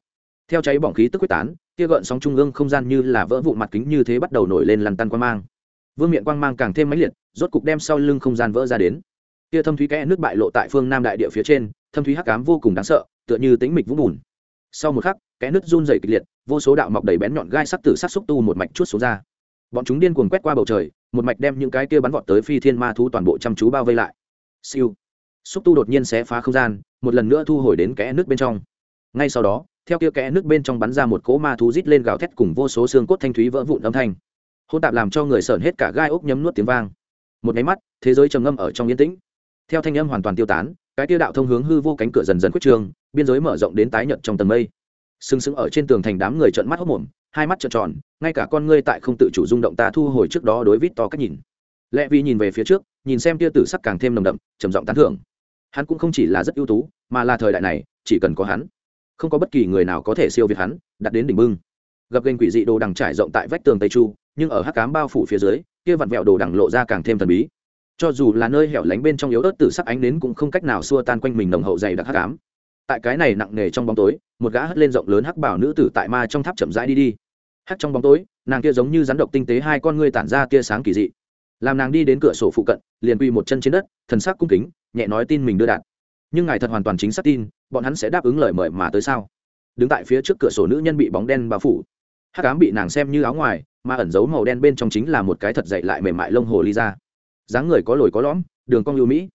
Theo cháy bỏng khí tức quyết tán, kia gợn sóng trung ương không gian như là vỡ vụ mặt kính như thế bắt đầu nổi lên lăn tăn quan mang vương miện quang mang càng thêm mãnh liệt, rốt cục đem sau lưng không gian vỡ ra đến. Kia thâm thúy kẽ nước bại lộ tại phương nam đại địa phía trên, thâm thúy hắc cám vô cùng đáng sợ, tựa như tính mịch vũng bùn. Sau một khắc, kẽ nước run dày kịch liệt, vô số đạo mọc đầy bén nhọn gai sắc tử sắc xúc tu một mạch chút xuống ra. Bọn chúng điên cuồng quét qua bầu trời, một mạch đem những cái kia bắn vọt tới phi thiên ma thú toàn bộ chăm chú bao vây lại. Siêu. Xúc tu đột nhiên xé phá không gian, một lần nữa thu hồi đến kẽ nước bên trong. Ngay sau đó, theo kia kẽ nước bên trong bắn ra một cỗ ma thú rít lên gào thét cùng vô số xương cốt thanh thúy vỡ vụn âm thanh hôn tạp làm cho người sởn hết cả gai ốc nhấm nuốt tiếng vang. Một máy mắt, thế giới trầm ngâm ở trong yên tĩnh. Theo thanh âm hoàn toàn tiêu tán, cái tiêu đạo thông hướng hư vô cánh cửa dần dần quyết trường biên giới mở rộng đến tái nhợt trong tầng mây. Sừng sững ở trên tường thành đám người trợn mắt hốc mồm, hai mắt trợn tròn, ngay cả con ngươi tại không tự chủ rung động ta thu hồi trước đó đối vít to cách nhìn. Lẽ vì nhìn về phía trước, nhìn xem tia tử sắc càng thêm nồng đậm, trầm giọng tán thưởng. Hắn cũng không chỉ là rất ưu tú, mà là thời đại này, chỉ cần có hắn, không có bất kỳ người nào có thể siêu việt hắn đặt đến đỉnh bưng. Gập gành quỷ dị đồ đằng trải rộng tại vách tường tây chu nhưng ở hắc cám bao phủ phía dưới, kia vặn vẹo đồ đằng lộ ra càng thêm thần bí. Cho dù là nơi hẻo lánh bên trong yếu ớt tử sắc ánh đến cũng không cách nào xua tan quanh mình nồng hậu dày đặc hắc ám. Tại cái này nặng nề trong bóng tối, một gã hất lên rộng lớn hắc bảo nữ tử tại ma trong tháp chậm rãi đi đi. Hắc trong bóng tối, nàng kia giống như rắn độc tinh tế hai con ngươi tản ra tia sáng kỳ dị. Làm nàng đi đến cửa sổ phụ cận, liền quy một chân trên đất, thần sắc cung kính, nhẹ nói tin mình đưa đạt nhưng ngài thật hoàn toàn chính xác tin, bọn hắn sẽ đáp ứng lời mời mà tới sao? Đứng tại phía trước cửa sổ nữ nhân bị bóng đen bao phủ hắc ám bị nàng xem như áo ngoài, mà ẩn giấu màu đen bên trong chính là một cái thật dậy lại mềm mại lông hồ ly ra dáng người có lồi có lõm, đường cong lưu mỹ.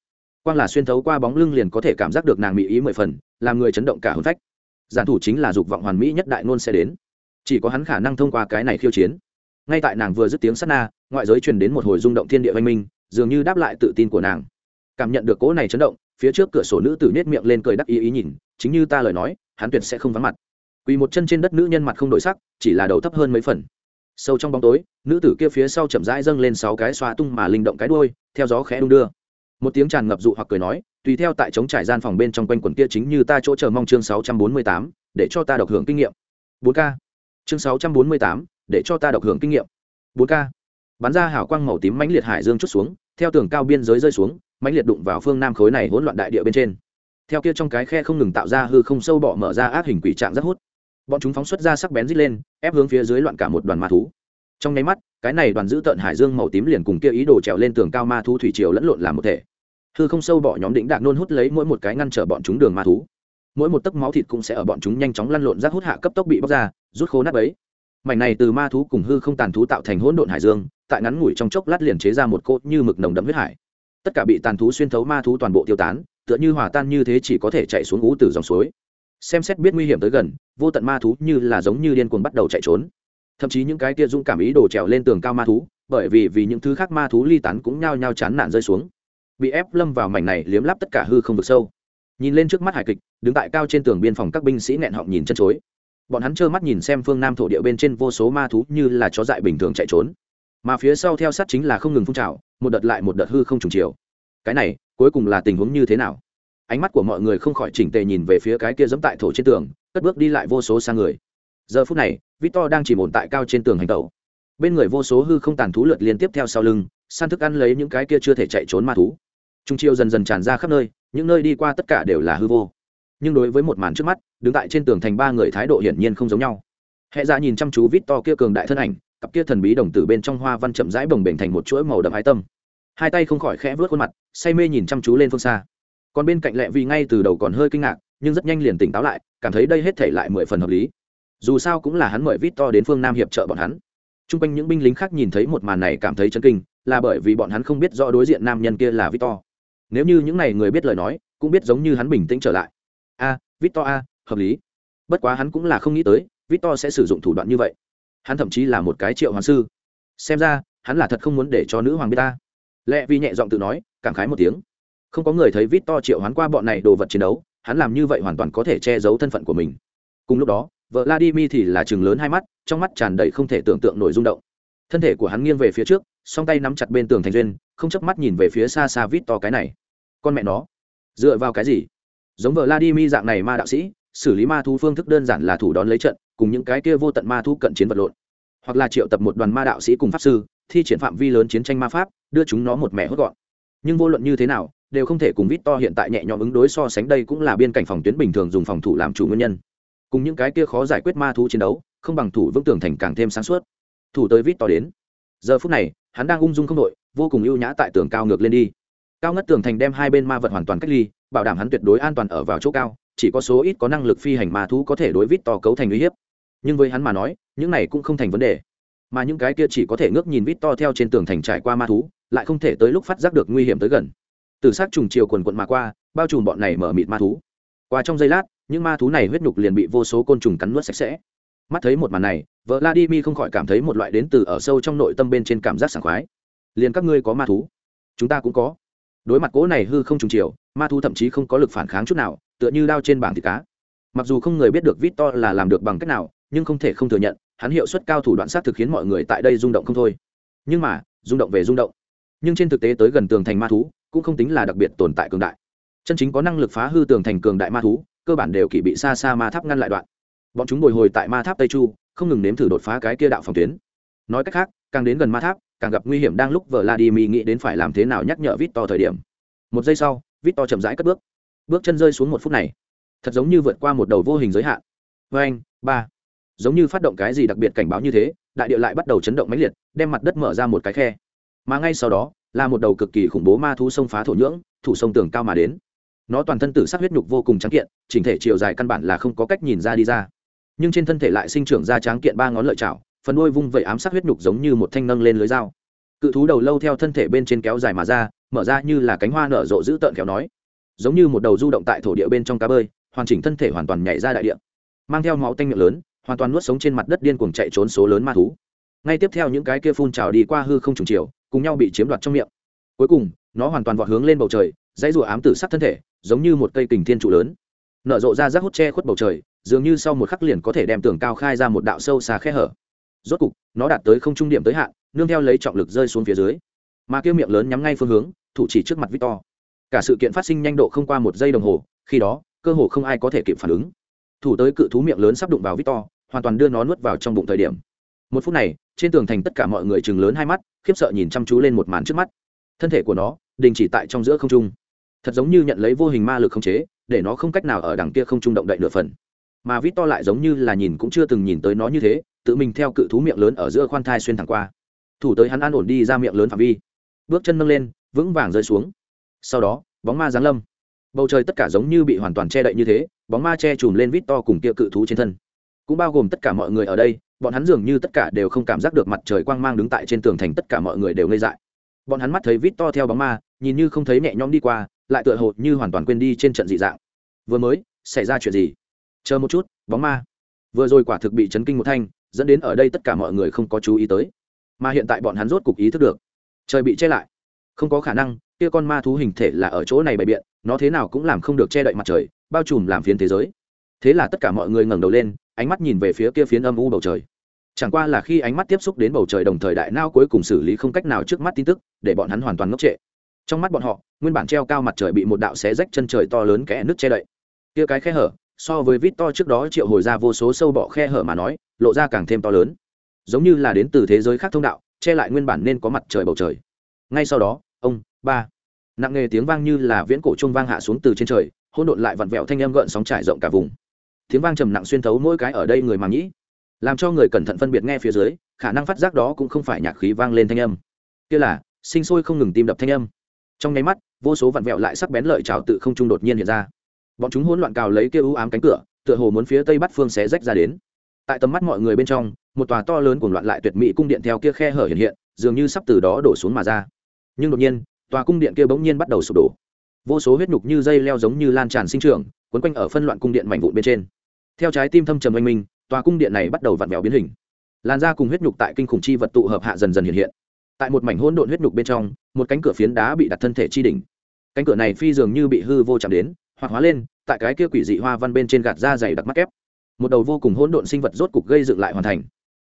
Quang là xuyên thấu qua bóng lưng liền có thể cảm giác được nàng mỹ ý mười phần, làm người chấn động cả hôn phách. Giản thủ chính là dục vọng hoàn mỹ nhất đại nôn sẽ đến. Chỉ có hắn khả năng thông qua cái này khiêu chiến. Ngay tại nàng vừa dứt tiếng sát na, ngoại giới truyền đến một hồi rung động thiên địa văn minh, dường như đáp lại tự tin của nàng. Cảm nhận được cỗ này chấn động, phía trước cửa sổ nữ tử nết miệng lên cười đắc ý ý nhìn, chính như ta lời nói, hắn tuyệt sẽ không vắng mặt quỳ một chân trên đất nữ nhân mặt không đổi sắc, chỉ là đầu thấp hơn mấy phần. Sâu trong bóng tối, nữ tử kia phía sau chậm rãi dâng lên sáu cái xoa tung mà linh động cái đuôi, theo gió khẽ đung đưa. Một tiếng tràn ngập dụ hoặc cười nói, tùy theo tại chống trải gian phòng bên trong quanh quần kia chính như ta chỗ chờ mong chương sáu trăm bốn mươi tám, để cho ta độc hưởng kinh nghiệm. Bốn k chương sáu trăm bốn mươi tám, để cho ta độc hưởng kinh nghiệm. Bốn k bắn ra hảo quang màu tím mãnh liệt hải dương chút xuống, theo tường cao biên giới rơi xuống, mãnh liệt đụng vào phương nam khối này hỗn loạn đại địa bên trên. Theo kia trong cái khe không ngừng tạo ra hư không sâu bọ mở ra áp hình quỷ trạng rất hút bọn chúng phóng xuất ra sắc bén rít lên, ép hướng phía dưới loạn cả một đoàn ma thú. Trong nháy mắt, cái này đoàn giữ tợn hải dương màu tím liền cùng kia ý đồ trèo lên tường cao ma thú thủy triều lẫn lộn làm một thể. Hư không sâu bọ nhóm đỉnh đạc nôn hút lấy mỗi một cái ngăn trở bọn chúng đường ma thú. Mỗi một tấc máu thịt cũng sẽ ở bọn chúng nhanh chóng lăn lộn rác hút hạ cấp tốc bị bóc ra, rút khô nát ấy mảnh này từ ma thú cùng hư không tàn thú tạo thành hỗn độn hải dương, tại ngắn ngủi trong chốc lát liền chế ra một cốt như mực nồng đậm huyết hải. Tất cả bị tàn thú xuyên thấu ma thú toàn bộ tiêu tán, tựa như hòa tan như thế chỉ có thể chạy xuống ú từ dòng suối xem xét biết nguy hiểm tới gần, vô tận ma thú như là giống như điên cuồng bắt đầu chạy trốn. Thậm chí những cái kia dũng cảm ý đồ trèo lên tường cao ma thú, bởi vì vì những thứ khác ma thú ly tán cũng nhao nhao chán nản rơi xuống. Bị ép lâm vào mảnh này liếm lắp tất cả hư không vực sâu. Nhìn lên trước mắt hải kịch, đứng tại cao trên tường biên phòng các binh sĩ nghẹn họng nhìn chân chối. Bọn hắn trơ mắt nhìn xem phương nam thổ địa bên trên vô số ma thú như là chó dại bình thường chạy trốn. Mà phía sau theo sát chính là không ngừng phun trào, một đợt lại một đợt hư không trùng chiều. Cái này, cuối cùng là tình huống như thế nào? Ánh mắt của mọi người không khỏi chỉnh tề nhìn về phía cái kia dẫm tại thổ trên tường, cất bước đi lại vô số sang người. Giờ phút này, victor đang chỉ ổn tại cao trên tường hành tẩu. Bên người vô số hư không tàn thú lượt liên tiếp theo sau lưng san thức ăn lấy những cái kia chưa thể chạy trốn ma thú. Trung chiêu dần dần tràn ra khắp nơi, những nơi đi qua tất cả đều là hư vô. Nhưng đối với một màn trước mắt, đứng tại trên tường thành ba người thái độ hiển nhiên không giống nhau. Hệ ra nhìn chăm chú vít to kia cường đại thân ảnh, cặp kia thần bí đồng tử bên trong hoa văn chậm rãi bồng bềnh thành một chuỗi màu đậm ái tâm. Hai tay không khỏi khẽ vớt khuôn mặt, say mê nhìn chăm chú lên phương xa còn bên cạnh lẹ vì ngay từ đầu còn hơi kinh ngạc nhưng rất nhanh liền tỉnh táo lại cảm thấy đây hết thể lại mười phần hợp lý. Dù sao cũng là hắn mời vít to đến phương nam hiệp trợ bọn hắn. T r u n g quanh những binh lính khác nhìn thấy một màn này cảm thấy chân kinh là bởi vì bọn hắn không biết rõ đối diện nam nhân kia là vít to. Nếu như những n à y người biết lời nói cũng biết giống như hắn bình tĩnh trở lại. A à, vít to a hợp lý. Bất quá hắn cũng là không nghĩ tới vít to sẽ sử dụng thủ đoạn như vậy. Hắn thậm chí là một cái triệu hoàng sư. Xem ra hắn là thật không muốn để cho nữ hoàng biết ta. Lẽ vì nhẹ giọng tự nói cảm khái một tiếng không có người thấy vít to triệu hoán qua bọn này đồ vật chiến đấu, hắn làm như vậy hoàn toàn có thể che giấu thân phận của mình. Cùng lúc đó vợ vladimir thì là chừng lớn hai mắt, trong mắt tràn đầy không thể tưởng tượng nổi rung động. Thân thể của hắn nghiêng về phía trước, song tay nắm chặt bên tường thành duyên, không chớp mắt nhìn về phía xa xa vít to cái này. Con mẹ nó, dựa vào cái gì? Giống vợ vladimir dạng này ma đạo sĩ, xử lý ma thú phương thức đơn giản là thủ đón lấy trận, cùng những cái kia vô tận ma thú cận chiến vật lộn. Hoặc là triệu tập một đoàn ma đạo sĩ cùng pháp sư, thi triển phạm vi lớn chiến tranh ma pháp, đưa chúng nó một mẻ hốt gọn. Nhưng vô luận như thế nào đều không thể cùng vít to hiện tại nhẹ nhõm ứng đối so sánh đây cũng là biên cảnh phòng tuyến bình thường dùng phòng thủ làm chủ nguyên nhân. Cùng những cái kia khó giải quyết ma thú chiến đấu, không bằng thủ vững tường thành càng thêm sáng suốt. Thủ tới vít to đến. Giờ phút này, hắn đang ung dung không đội, vô cùng ưu nhã tại tường cao ngược lên đi. Cao ngất tường thành đem hai bên ma vật hoàn toàn cách ly, bảo đảm hắn tuyệt đối an toàn ở vào chỗ cao, chỉ có số ít có năng lực phi hành ma thú có thể đối vít to cấu thành uy hiếp. Nhưng với hắn mà nói, những này cũng không thành vấn đề. Mà những cái kia chỉ có thể ngước nhìn vít to theo trên tường thành trải qua ma thú, lại không thể tới lúc phát giác được nguy hiểm tới gần từ xác trùng chiều quần quận mà qua, bao trùm bọn này mở mịt ma thú. Qua trong giây lát, những ma thú này huyết nhục liền bị vô số côn trùng cắn nuốt sạch sẽ. Mắt thấy một màn này vợ la di mi không khỏi cảm thấy một loại đến từ ở sâu trong nội tâm bên trên cảm giác sảng khoái. Liền các ngươi có ma thú? Chúng ta cũng có. Đối mặt cố này hư không trùng chiều, ma thú thậm chí không có lực phản kháng chút nào, tựa như đao trên bảng thịt cá. Mặc dù không người biết được vít to là làm được bằng cách nào, nhưng không thể không thừa nhận, hắn hiệu suất cao thủ đoạn sát thực khiến mọi người tại đây rung động không thôi. Nhưng mà, rung động về rung động. Nhưng trên thực tế tới gần tường thành ma thú cũng không tính là đặc biệt tồn tại cường đại. Chân chính có năng lực phá hư tường thành cường đại ma thú, cơ bản đều kỷ bị xa xa ma tháp ngăn lại đoạn. Bọn chúng bồi hồi tại ma tháp tây chu, không ngừng nếm thử đột phá cái kia đạo phòng tuyến. Nói cách khác, càng đến gần ma tháp, càng gặp nguy hiểm đang lúc vợ vladimir nghĩ đến phải làm thế nào nhắc nhở vít to thời điểm. Một giây sau vít to chậm rãi cất bước. Bước chân rơi xuống một phút này. Thật giống như vượt qua một đầu vô hình giới hạn. Vê anh, ba. Giống như phát động cái gì đặc biệt cảnh báo như thế, đại địa lại bắt đầu chấn động mãnh liệt, đem mặt đất mở ra một cái khe. Mà ngay sau đó là một đầu cực kỳ khủng bố ma thú sông phá thổ nhưỡng, thủ sông tường cao mà đến. Nó toàn thân tử sắc huyết nhục vô cùng trắng kiện, chỉnh thể chiều dài căn bản là không có cách nhìn ra đi ra. Nhưng trên thân thể lại sinh trưởng ra tráng kiện ba ngón lợi chảo, phần đuôi vung vẩy ám sát huyết nhục giống như một thanh nâng lên lưới dao. Cự thú đầu lâu theo thân thể bên trên kéo dài mà ra, mở ra như là cánh hoa nở rộ dữ tợn kéo nói. Giống như một đầu du động tại thổ địa bên trong cá bơi, hoàn chỉnh thân thể hoàn toàn nhảy ra đại địa. Mang theo máu tanh miệng lớn, hoàn toàn nuốt sống trên mặt đất điên cuồng chạy trốn số lớn ma thú ngay tiếp theo những cái kia phun trào đi qua hư không trùng chiều, cùng nhau bị chiếm đoạt trong miệng. Cuối cùng, nó hoàn toàn vọt hướng lên bầu trời, dãy rùa ám tử sắc thân thể, giống như một cây kình thiên trụ lớn. Nở rộ ra rác hút che khuất bầu trời, dường như sau một khắc liền có thể đem tường cao khai ra một đạo sâu xa khe hở. Rốt cục, nó đạt tới không trung điểm tới hạn, nương theo lấy trọng lực rơi xuống phía dưới. Mà kia miệng lớn nhắm ngay phương hướng, thủ chỉ trước mặt victor. Cả sự kiện phát sinh nhanh độ không qua một giây đồng hồ, khi đó, cơ hồ không ai có thể kịp phản ứng. Thủ tới cự thú miệng lớn sắp đụng vào victor, hoàn toàn đưa nó nuốt vào trong bụng thời điểm một phút này, trên tường thành tất cả mọi người chừng lớn hai mắt, khiếp sợ nhìn chăm chú lên một màn trước mắt. Thân thể của nó, đình chỉ tại trong giữa không trung. Thật giống như nhận lấy vô hình ma lực không chế, để nó không cách nào ở đằng kia không trung động đậy nửa phần. Mà vít to lại giống như là nhìn cũng chưa từng nhìn tới nó như thế, tự mình theo cự thú miệng lớn ở giữa khoan thai xuyên thẳng qua. Thủ tới hắn an ổn đi ra miệng lớn phạm vi. Bước chân nâng lên, vững vàng rơi xuống. Sau đó, bóng ma giáng lâm. Bầu trời tất cả giống như bị hoàn toàn che đậy như thế, bóng ma che chùm lên vít to cùng kia cự thú trên thân. Cũng bao gồm tất cả mọi người ở đây bọn hắn dường như tất cả đều không cảm giác được mặt trời quang mang đứng tại trên tường thành, tất cả mọi người đều ngây dại. Bọn hắn mắt thấy vít to theo bóng ma, nhìn như không thấy nhẹ nhõm đi qua, lại tựa hồ như hoàn toàn quên đi trên trận dị dạng. Vừa mới, xảy ra chuyện gì? Chờ một chút, bóng ma. Vừa rồi quả thực bị chấn kinh một thanh, dẫn đến ở đây tất cả mọi người không có chú ý tới. Mà hiện tại bọn hắn rốt cục ý thức được. Trời bị che lại. Không có khả năng, kia con ma thú hình thể là ở chỗ này bày biện, nó thế nào cũng làm không được che đậy mặt trời, bao trùm làm phiến thế giới. Thế là tất cả mọi người ngẩng đầu lên ánh mắt nhìn về phía kia phiến âm u bầu trời. Chẳng qua là khi ánh mắt tiếp xúc đến bầu trời đồng thời đại nao cuối cùng xử lý không cách nào trước mắt tin tức, để bọn hắn hoàn toàn ngốc trệ. Trong mắt bọn họ, nguyên bản treo cao mặt trời bị một đạo xé rách chân trời to lớn kẽ nước che đậy. Kia cái khe hở, so với vít to trước đó triệu hồi ra vô số sâu bọ khe hở mà nói, lộ ra càng thêm to lớn. Giống như là đến từ thế giới khác thông đạo, che lại nguyên bản nên có mặt trời bầu trời. Ngay sau đó, ông, ba. Nặng nghề tiếng vang như là viễn cổ trung vang hạ xuống từ trên trời hôn độn lại vặn vẹo thanh âm gợn sóng trải rộng cả vùng tiếng vang trầm nặng xuyên thấu mỗi cái ở đây người mà nhĩ làm cho người cẩn thận phân biệt nghe phía dưới, khả năng phát giác đó cũng không phải nhạc khí vang lên thanh âm. Kia là, sinh sôi không ngừng tim đập thanh âm. Trong nháy mắt, vô số vặn vẹo lại sắc bén lợi trào tự không trung đột nhiên hiện ra. Bọn chúng hỗn loạn cào lấy kia ưu ám cánh cửa, tựa hồ muốn phía tây bắt phương xé rách ra đến. Tại tầm mắt mọi người bên trong, một tòa to lớn cuồng loạn lại tuyệt mỹ cung điện theo kia khe hở hiện hiện, dường như sắp từ đó đổ xuống mà ra. Nhưng đột nhiên, tòa cung điện kia bỗng nhiên bắt đầu sụp đổ. Vô số huyết nhục như dây leo giống như lan tràn sinh trưởng quấn quanh ở phân loạn cung điện mảnh vụn bên trên. Theo trái tim thâm trầm oanh minh, tòa cung điện này bắt đầu vặn vẹo biến hình. Làn da cùng huyết nhục tại kinh khủng chi vật tụ hợp hạ dần dần hiện hiện. Tại một mảnh hỗn độn huyết nhục bên trong, một cánh cửa phiến đá bị đặt thân thể chi đỉnh. Cánh cửa này phi dường như bị hư vô chạm đến, hoặc hóa lên, tại cái kia quỷ dị hoa văn bên trên gạt da dày đặc mắt kép. Một đầu vô cùng hỗn độn sinh vật rốt cục gây dựng lại hoàn thành.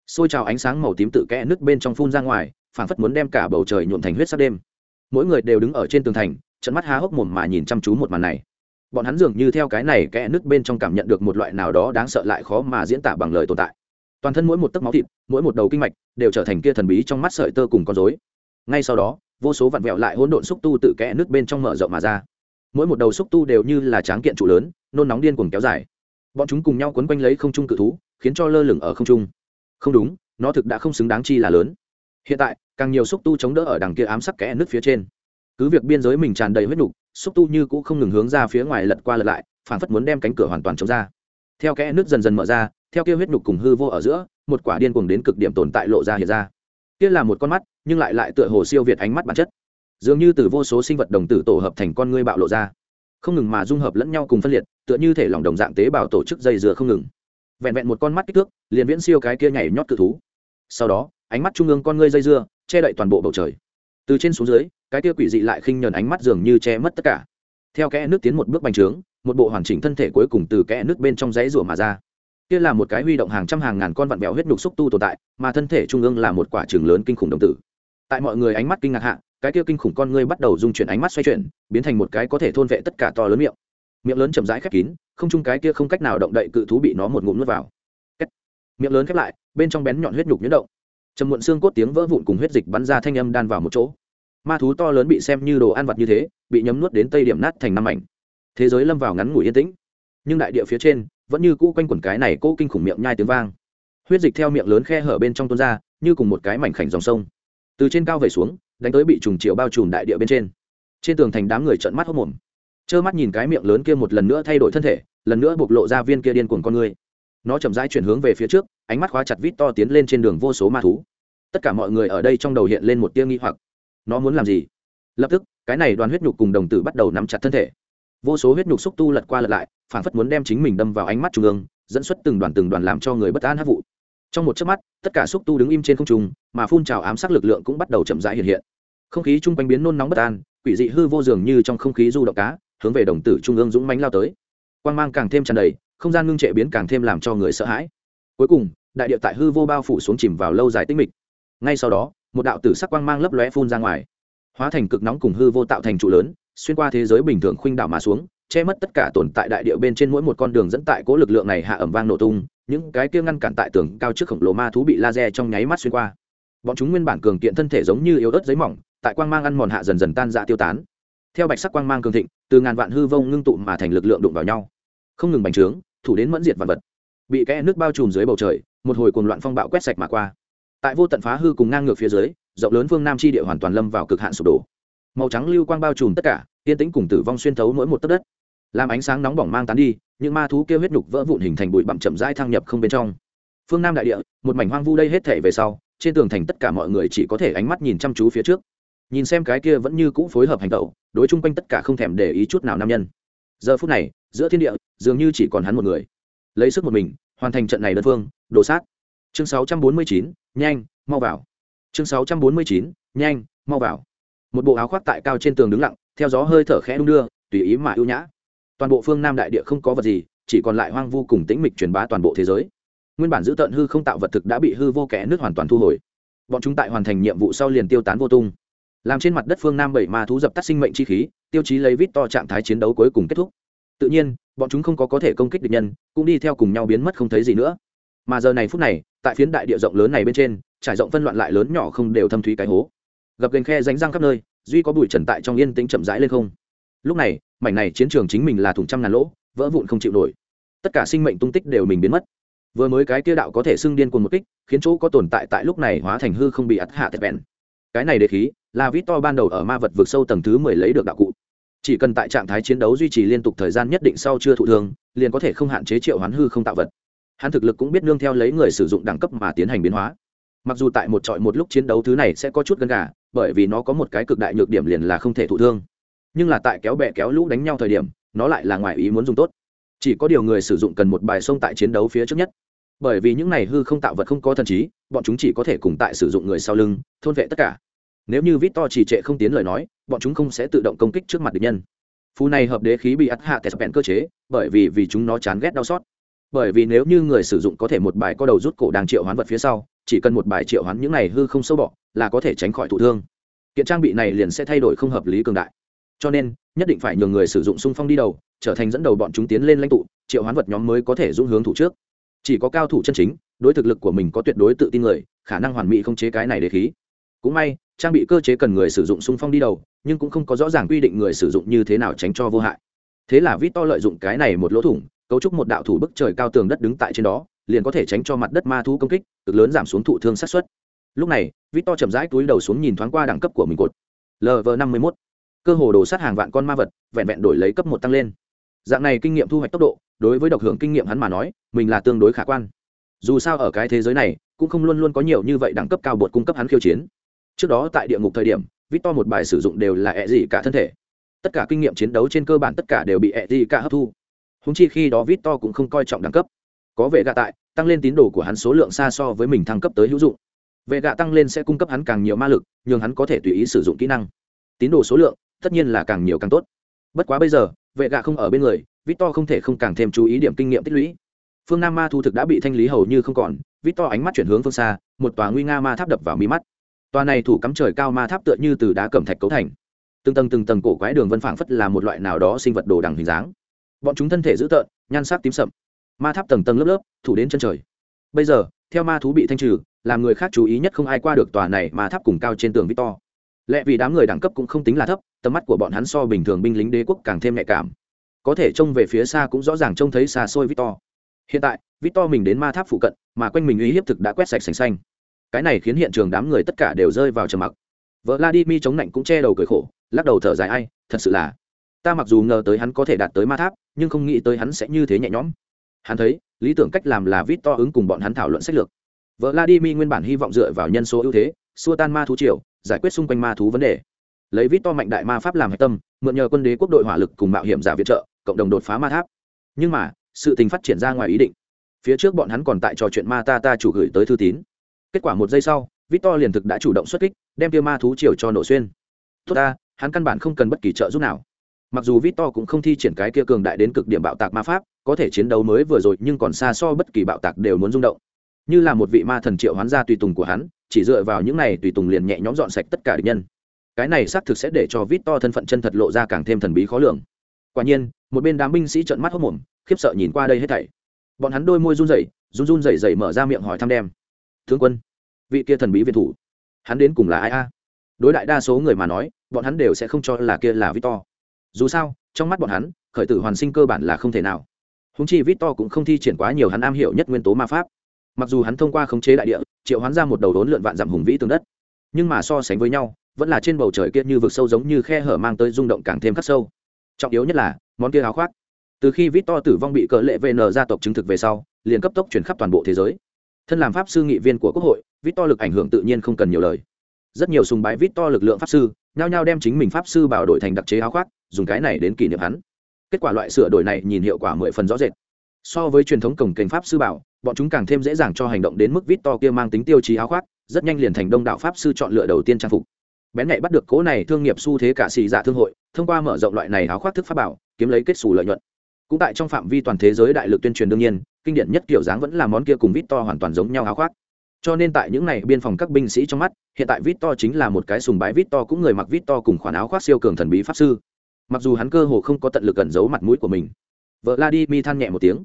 Xôi trào ánh sáng màu tím tự kẽ nước bên trong phun ra ngoài, phảng phất muốn đem cả bầu trời nhuộn thành huyết sắc đêm. Mỗi người đều đứng ở trên tường thành trận mắt há hốc mồm mà nhìn chăm chú một màn này bọn hắn dường như theo cái này kẽ nứt bên trong cảm nhận được một loại nào đó đáng sợ lại khó mà diễn tả bằng lời tồn tại. Toàn thân mỗi một tấc máu thịt, mỗi một đầu kinh mạch, đều trở thành kia thần bí trong mắt sợi tơ cùng con dối ngay sau đó, vô số vặn vẹo lại hỗn độn xúc tu tự kẽ nứt bên trong mở rộng mà ra. Mỗi một đầu xúc tu đều như là tráng kiện trụ lớn, nôn nóng điên cuồng kéo dài. Bọn chúng cùng nhau quấn quanh lấy không trung cự thú, khiến cho lơ lửng ở không trung. Không đúng, nó thực đã không xứng đáng chi là lớn. Hiện tại, càng nhiều xúc tu chống đỡ ở đằng kia ám sắc kẽ nứt phía trên. Cứ việc biên giới mình tràn đầy huyết nục xúc tu như cũ không ngừng hướng ra phía ngoài lật qua lật lại phản phất muốn đem cánh cửa hoàn toàn chống ra. Theo kẽ nước dần dần mở ra, theo kia huyết nhục cùng hư vô ở giữa, một quả điên cuồng đến cực điểm tồn tại lộ ra hiện ra. Kia là một con mắt, nhưng lại lại tựa hồ siêu việt ánh mắt bản chất. Dường như từ vô số sinh vật đồng tử tổ hợp thành con ngươi bạo lộ ra. Không ngừng mà dung hợp lẫn nhau cùng phân liệt, tựa như thể lòng đồng dạng tế bào tổ chức dây dừa không ngừng. Vẹn vẹn một con mắt kích thước, liền viễn siêu cái kia nhảy nhót cự thú. Sau đó, ánh mắt trung ương con ngươi dây dưa, che đậy toàn bộ bầu trời. Từ trên xuống dưới cái kia quỷ dị lại khinh nhờn ánh mắt dường như che mất tất cả. Theo kẽ nước tiến một bước bành trướng, một bộ hoàn chỉnh thân thể cuối cùng từ kẽ nước bên trong dãy rủa mà ra. Kia là một cái huy động hàng trăm hàng ngàn con vặn vẹo huyết nhục xúc tu tồn tại, mà thân thể trung ương là một quả trường lớn kinh khủng đồng tử. Tại mọi người ánh mắt kinh ngạc hạ, cái kia kinh khủng con ngươi bắt đầu dung chuyển ánh mắt xoay chuyển, biến thành một cái có thể thôn vệ tất cả to lớn miệng. Miệng lớn chậm rãi khép kín, không chung cái kia không cách nào động đậy cự thú bị nó một ngụm nuốt vào. Kết. miệng lớn khép lại, bên trong bén nhọn huyết nhục nhuyễn động. Trầm muộn xương cốt tiếng vỡ vụn cùng huyết dịch bắn ra thanh âm đan vào một chỗ ma thú to lớn bị xem như đồ ăn vặt như thế, bị nhấm nuốt đến tây điểm nát thành năm mảnh. Thế giới lâm vào ngắn ngủi yên tĩnh, nhưng đại địa phía trên vẫn như cũ quanh quẩn cái này cố kinh khủng miệng nhai tiếng vang. Huyết dịch theo miệng lớn khe hở bên trong tuôn ra, như cùng một cái mảnh khảnh dòng sông. Từ trên cao về xuống, đánh tới bị trùng chiều bao trùm đại địa bên trên. Trên tường thành đám người trợn mắt hốc mồm trơ mắt nhìn cái miệng lớn kia một lần nữa thay đổi thân thể, lần nữa bộc lộ ra viên kia điên cuồng con người. Nó chậm rãi chuyển hướng về phía trước, ánh mắt khóa chặt vít to tiến lên trên đường vô số ma thú. Tất cả mọi người ở đây trong đầu hiện lên một tia nghi hoặc nó muốn làm gì? Lập tức, cái này đoàn huyết nhục cùng đồng tử bắt đầu nắm chặt thân thể. Vô số huyết nhục xúc tu lật qua lật lại phản phất muốn đem chính mình đâm vào ánh mắt trung ương, dẫn xuất từng đoàn từng đoàn làm cho người bất an hát vụ. Trong một chớp mắt, tất cả xúc tu đứng im trên không trung, mà phun trào ám sát lực lượng cũng bắt đầu chậm rãi hiện hiện. Không khí chung quanh biến nôn nóng bất an, quỷ dị hư vô dường như trong không khí du động cá, hướng về đồng tử trung ương dũng mánh lao tới. Quang mang càng thêm tràn đầy, không gian ngưng trệ biến càng thêm làm cho người sợ hãi. Cuối cùng, đại địa tại hư vô bao phủ xuống chìm vào lâu dài tinh mịch. Ngay sau đó một đạo tử sắc quang mang lấp lóe phun ra ngoài. Hóa thành cực nóng cùng hư vô tạo thành trụ lớn, xuyên qua thế giới bình thường khuynh đảo mà xuống, che mất tất cả tồn tại đại địa bên trên mỗi một con đường dẫn tại cố lực lượng này hạ ẩm vang nổ tung, những cái kia ngăn cản tại tường cao trước khổng lồ ma thú bị laser trong nháy mắt xuyên qua. Bọn chúng nguyên bản cường kiện thân thể giống như yếu ớt giấy mỏng, tại quang mang ăn mòn hạ dần dần tan dạ tiêu tán. Theo bạch sắc quang mang cường thịnh, từ ngàn vạn hư vông ngưng tụ mà thành lực lượng đụng vào nhau. Không ngừng bành trướng, thủ đến mẫn diệt vật vật. Bị kẽ nước bao trùm dưới bầu trời, một hồi cuồng loạn phong bạo quét sạch mà qua tại vô tận phá hư cùng ngang ngược phía dưới, rộng lớn phương nam chi địa hoàn toàn lâm vào cực hạn sụp đổ. Màu trắng lưu quang bao trùm tất cả, yên tĩnh cùng tử vong xuyên thấu mỗi một tấc đất. Làm ánh sáng nóng bỏng mang tán đi, những ma thú kêu huyết nhục vỡ vụn hình thành bụi bặm chậm rãi thăng nhập không bên trong. Phương nam đại địa, một mảnh hoang vu đây hết thể về sau, trên tường thành tất cả mọi người chỉ có thể ánh mắt nhìn chăm chú phía trước. Nhìn xem cái kia vẫn như cũ phối hợp hành tẩu, đối chung quanh tất cả không thèm để ý chút nào nam nhân. Giờ phút này, giữa thiên địa, dường như chỉ còn hắn một người. Lấy sức một mình, hoàn thành trận này đơn phương đồ sát chương 649, nhanh mau vào. Chương 649, nhanh mau vào. Một bộ áo khoác tại cao trên tường đứng lặng theo gió hơi thở khẽ đung đưa tùy ý mà ưu nhã. Toàn bộ phương nam đại địa không có vật gì chỉ còn lại hoang vu cùng tĩnh mịch truyền bá toàn bộ thế giới. Nguyên bản giữ tận hư không tạo vật thực đã bị hư vô kẽ nước hoàn toàn thu hồi. Bọn chúng tại hoàn thành nhiệm vụ sau liền tiêu tán vô tung. Làm trên mặt đất phương nam bảy ma thú dập tắt sinh mệnh chi khí tiêu chí lấy vít to trạng thái chiến đấu cuối cùng kết thúc. Tự nhiên bọn chúng không có có thể công kích địch nhân cũng đi theo cùng nhau biến mất không thấy gì nữa mà giờ này phút này, tại phiến đại địa rộng lớn này bên trên, trải rộng phân loạn lại lớn nhỏ không đều thâm thúy cái hố. Gập gành khe ránh răng khắp nơi, duy có bụi trần tại trong yên tĩnh chậm rãi lên không. Lúc này, mảnh này chiến trường chính mình là thủng trăm ngàn lỗ, vỡ vụn không chịu nổi. Tất cả sinh mệnh tung tích đều mình biến mất. Vừa mới cái kia đạo có thể xưng điên cuồng một kích, khiến chỗ có tồn tại tại lúc này hóa thành hư không bị ắt hạ tẹp vẹn cái này đề khí, là vít to ban đầu ở ma vật vượt sâu tầng thứ mười lấy được đạo cụ. Chỉ cần tại trạng thái chiến đấu duy trì liên tục thời gian nhất định sau chưa thụ thương, liền có thể không hạn chế triệu hoán hư không tạo vật hắn thực lực cũng biết nương theo lấy người sử dụng đẳng cấp mà tiến hành biến hóa. Mặc dù tại một trọi một lúc chiến đấu thứ này sẽ có chút gần gà, bởi vì nó có một cái cực đại nhược điểm liền là không thể thụ thương. Nhưng là tại kéo bẹ kéo lũ đánh nhau thời điểm, nó lại là ngoài ý muốn dùng tốt. Chỉ có điều người sử dụng cần một bài sông tại chiến đấu phía trước nhất. Bởi vì những này hư không tạo vật không có thần trí, bọn chúng chỉ có thể cùng tại sử dụng người sau lưng, thôn vệ tất cả. Nếu như vít to chỉ trệ không tiến lời nói, bọn chúng không sẽ tự động công kích trước mặt địch nhân. Phù này hợp đế khí bị ắt hạ tespen cơ chế, bởi vì vì chúng nó chán ghét đau xót bởi vì nếu như người sử dụng có thể một bài có đầu rút cổ đang triệu hoán vật phía sau, chỉ cần một bài triệu hoán những này hư không sâu bọ là có thể tránh khỏi thụ thương. Kiện trang bị này liền sẽ thay đổi không hợp lý cường đại. Cho nên, nhất định phải nhường người sử dụng sung phong đi đầu, trở thành dẫn đầu bọn chúng tiến lên lãnh tụ, triệu hoán vật nhóm mới có thể dũng hướng thủ trước. Chỉ có cao thủ chân chính, đối thực lực của mình có tuyệt đối tự tin người, khả năng hoàn mỹ không chế cái này để khí. Cũng may, trang bị cơ chế cần người sử dụng sung phong đi đầu, nhưng cũng không có rõ ràng quy định người sử dụng như thế nào tránh cho vô hại. Thế là vít to lợi dụng cái này một lỗ thủng cấu trúc một đạo thủ bức trời cao tường đất đứng tại trên đó, liền có thể tránh cho mặt đất ma thú công kích, cực lớn giảm xuống thụ thương sát xuất lúc này vít to chậm rãi túi đầu xuống nhìn thoáng qua đẳng cấp của mình cột. Lv năm mươi mốt. Cơ hồ đồ sát hàng vạn con ma vật, vẹn vẹn đổi lấy cấp một tăng lên. Dạng này kinh nghiệm thu hoạch tốc độ, đối với độc hưởng kinh nghiệm hắn mà nói, mình là tương đối khả quan. Dù sao ở cái thế giới này, cũng không luôn luôn có nhiều như vậy đẳng cấp cao bột cung cấp hắn khiêu chiến. Trước đó tại địa ngục thời điểm vít to một bài sử dụng đều là ẹ gì cả thân thể. Tất cả kinh nghiệm chiến đấu trên cơ bản tất cả đều bị ẹ gì cả hấp thu húng chi khi đó vít to cũng không coi trọng đẳng cấp. Có vệ gạ tại, tăng lên tín đồ của hắn số lượng xa so với mình thăng cấp tới hữu dụng. Vệ gạ tăng lên sẽ cung cấp hắn càng nhiều ma lực, nhường hắn có thể tùy ý sử dụng kỹ năng. Tín đồ số lượng, tất nhiên là càng nhiều càng tốt. Bất quá bây giờ, vệ gạ không ở bên người, vít to không thể không càng thêm chú ý điểm kinh nghiệm tích lũy. Phương nam ma thu thực đã bị thanh lý hầu như không còn, vít to ánh mắt chuyển hướng phương xa, một tòa nguy nga ma tháp đập vào mi mắt. Tòa này thủ cắm trời cao ma tháp tựa như từ đá cẩm thạch cấu thành. Từng tầng từng tầng cổ quái đường vân phảng phất là một loại nào đó sinh vật đồ đằng hình dáng bọn chúng thân thể dữ tợn, nhan sắc tím sậm. Ma tháp tầng tầng lớp lớp, thủ đến chân trời. Bây giờ, theo ma thú bị thanh trừ, làm người khác chú ý nhất không ai qua được tòa này ma tháp cùng cao trên tường victor. Lẽ vì đám người đẳng cấp cũng không tính là thấp, tầm mắt của bọn hắn so bình thường binh lính đế quốc càng thêm nhạy cảm. Có thể trông về phía xa cũng rõ ràng trông thấy xa xôi victor. Hiện tại, victor mình đến ma tháp phụ cận, mà quanh mình uy hiếp thực đã quét sạch sành xanh. Cái này khiến hiện trường đám người tất cả đều rơi vào trầm mặc. Vợ vladimir chống lạnh cũng che đầu cười khổ, lắc đầu thở dài, ai, thật sự là ta mặc dù ngờ tới hắn có thể đạt tới ma tháp, nhưng không nghĩ tới hắn sẽ như thế nhẹ nhõm. Hắn thấy, lý tưởng cách làm là vít to ứng cùng bọn hắn thảo luận sách lược. Vợ vladimir nguyên bản hy vọng dựa vào nhân số ưu thế, xua tan ma thú triều, giải quyết xung quanh ma thú vấn đề. Lấy vít to mạnh đại ma pháp làm hạch tâm, mượn nhờ quân đế quốc đội hỏa lực cùng mạo hiểm giả viện trợ, cộng đồng đột phá ma tháp. Nhưng mà, sự tình phát triển ra ngoài ý định. Phía trước bọn hắn còn tại trò chuyện ma ta ta chủ gửi tới thư tín. Kết quả một giây sau victor liền thực đã chủ động xuất kích, đem tiêu ma thú triều cho nổ xuyên. Tốt ta, hắn căn bản không cần bất kỳ trợ giúp nào mặc dù victor cũng không thi triển cái kia cường đại đến cực điểm bạo tạc ma pháp, có thể chiến đấu mới vừa rồi nhưng còn xa so bất kỳ bạo tạc đều muốn rung động. Như là một vị ma thần triệu hoán ra tùy tùng của hắn, chỉ dựa vào những này tùy tùng liền nhẹ nhõm dọn sạch tất cả địch nhân. Cái này xác thực sẽ để cho victor thân phận chân thật lộ ra càng thêm thần bí khó lường. Quả nhiên, một bên đám binh sĩ trợn mắt hốc mồm khiếp sợ nhìn qua đây hết thảy. Bọn hắn đôi môi run rẩy, run run rẩy rẩy mở ra miệng hỏi thăm đem. Thương quân, vị kia thần bí viên thủ, hắn đến cùng là ai a? Đối đại đa số người mà nói, bọn hắn đều sẽ không cho là kia là victor dù sao, trong mắt bọn hắn, khởi tử hoàn sinh cơ bản là không thể nào. Húng chi victor cũng không thi triển quá nhiều hắn am hiểu nhất nguyên tố ma pháp. Mặc dù hắn thông qua khống chế đại địa, triệu hoán ra một đầu đốn lượn vạn dặm hùng vĩ tường đất, nhưng mà so sánh với nhau, vẫn là trên bầu trời kia như vực sâu giống như khe hở mang tới rung động càng thêm khắc sâu. Trọng yếu nhất là, món kia áo khoác. Từ khi victor tử vong bị cỡ lệ vn gia tộc chứng thực về sau, liền cấp tốc chuyển khắp toàn bộ thế giới. Thân làm pháp sư nghị viên của quốc hội vít to lực ảnh hưởng tự nhiên không cần nhiều lời. Rất nhiều sùng bái vít to lực lượng pháp sư nhao nhao đem chính mình pháp sư bảo đổi thành đặc chế áo khoác, dùng cái này đến kỷ niệm hắn. Kết quả loại sửa đổi này nhìn hiệu quả mười phần rõ rệt. So với truyền thống cổng kênh pháp sư bảo, bọn chúng càng thêm dễ dàng cho hành động đến mức vít to kia mang tính tiêu chí áo khoác, rất nhanh liền thành đông đạo pháp sư chọn lựa đầu tiên trang phục. Bén nhạy bắt được cố này thương nghiệp xu thế cả xì giả thương hội, thông qua mở rộng loại này áo khoác thức pháp bảo, kiếm lấy kết xù lợi nhuận. Cũng tại trong phạm vi toàn thế giới đại lực tuyên truyền đương nhiên, kinh điển nhất kiểu dáng vẫn là món kia cùng vít to hoàn toàn giống nhau áo khoác cho nên tại những này biên phòng các binh sĩ trong mắt, hiện tại vít to chính là một cái sùng bái vít to cũng người mặc vít to cùng khoản áo khoác siêu cường thần bí pháp sư. Mặc dù hắn cơ hồ không có tận lực cẩn giấu mặt mũi của mình. Vợ la đi mi than nhẹ một tiếng.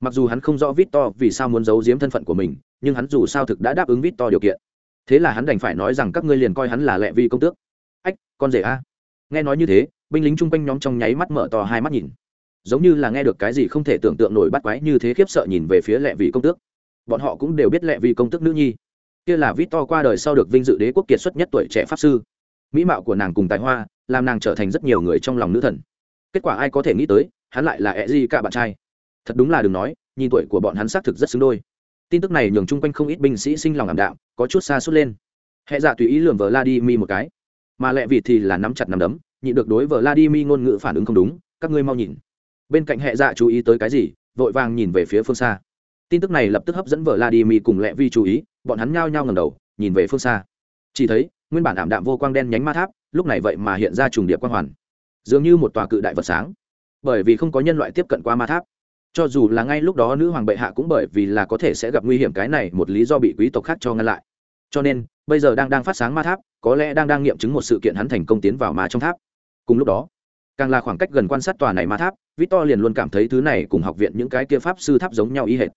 Mặc dù hắn không rõ vít to vì sao muốn giấu giếm thân phận của mình, nhưng hắn dù sao thực đã đáp ứng vít to điều kiện. Thế là hắn đành phải nói rằng các ngươi liền coi hắn là lệ vi công tước. Ách, con rể a. Nghe nói như thế, binh lính chung quanh nhóm trong nháy mắt mở to hai mắt nhìn. Giống như là nghe được cái gì không thể tưởng tượng nổi bắt quái như thế khiếp sợ nhìn về phía lệ vị công tước bọn họ cũng đều biết lệ vì công tức nữ nhi. Kia là vít to qua đời sau được vinh dự đế quốc kiệt xuất nhất tuổi trẻ pháp sư. Mỹ mạo của nàng cùng tài hoa, làm nàng trở thành rất nhiều người trong lòng nữ thần. Kết quả ai có thể nghĩ tới, hắn lại là e di cả bạn trai. Thật đúng là đừng nói, nhìn tuổi của bọn hắn xác thực rất xứng đôi. Tin tức này nhường chung quanh không ít binh sĩ sinh lòng ảm đạm, có chút xa suốt lên. Hệ dạ tùy ý lường vờ la đi mi một cái. Mà lẹ vì thì là nắm chặt nắm đấm, nhịn được đối vờ la đi mi ngôn ngữ phản ứng không đúng, các ngươi mau nhìn. Bên cạnh hệ dạ chú ý tới cái gì, vội vàng nhìn về phía phương xa tin tức này lập tức hấp dẫn vợ vladimir cùng lẹ vi chú ý, bọn hắn nhao nhao ngầm đầu, nhìn về phương xa. Chỉ thấy, nguyên bản ảm đạm vô quang đen nhánh ma tháp, lúc này vậy mà hiện ra trùng điệp quang hoàn. Dường như một tòa cự đại vật sáng. Bởi vì không có nhân loại tiếp cận qua ma tháp. Cho dù là ngay lúc đó nữ hoàng bệ hạ cũng bởi vì là có thể sẽ gặp nguy hiểm cái này, một lý do bị quý tộc khác cho ngăn lại. Cho nên, bây giờ đang đang phát sáng ma tháp, có lẽ đang đang nghiệm chứng một sự kiện hắn thành công tiến vào ma trong tháp. Cùng lúc đó, càng là khoảng cách gần quan sát tòa này ma tháp, victor liền luôn cảm thấy thứ này cùng học viện những cái kia pháp sư tháp giống nhau ý hệt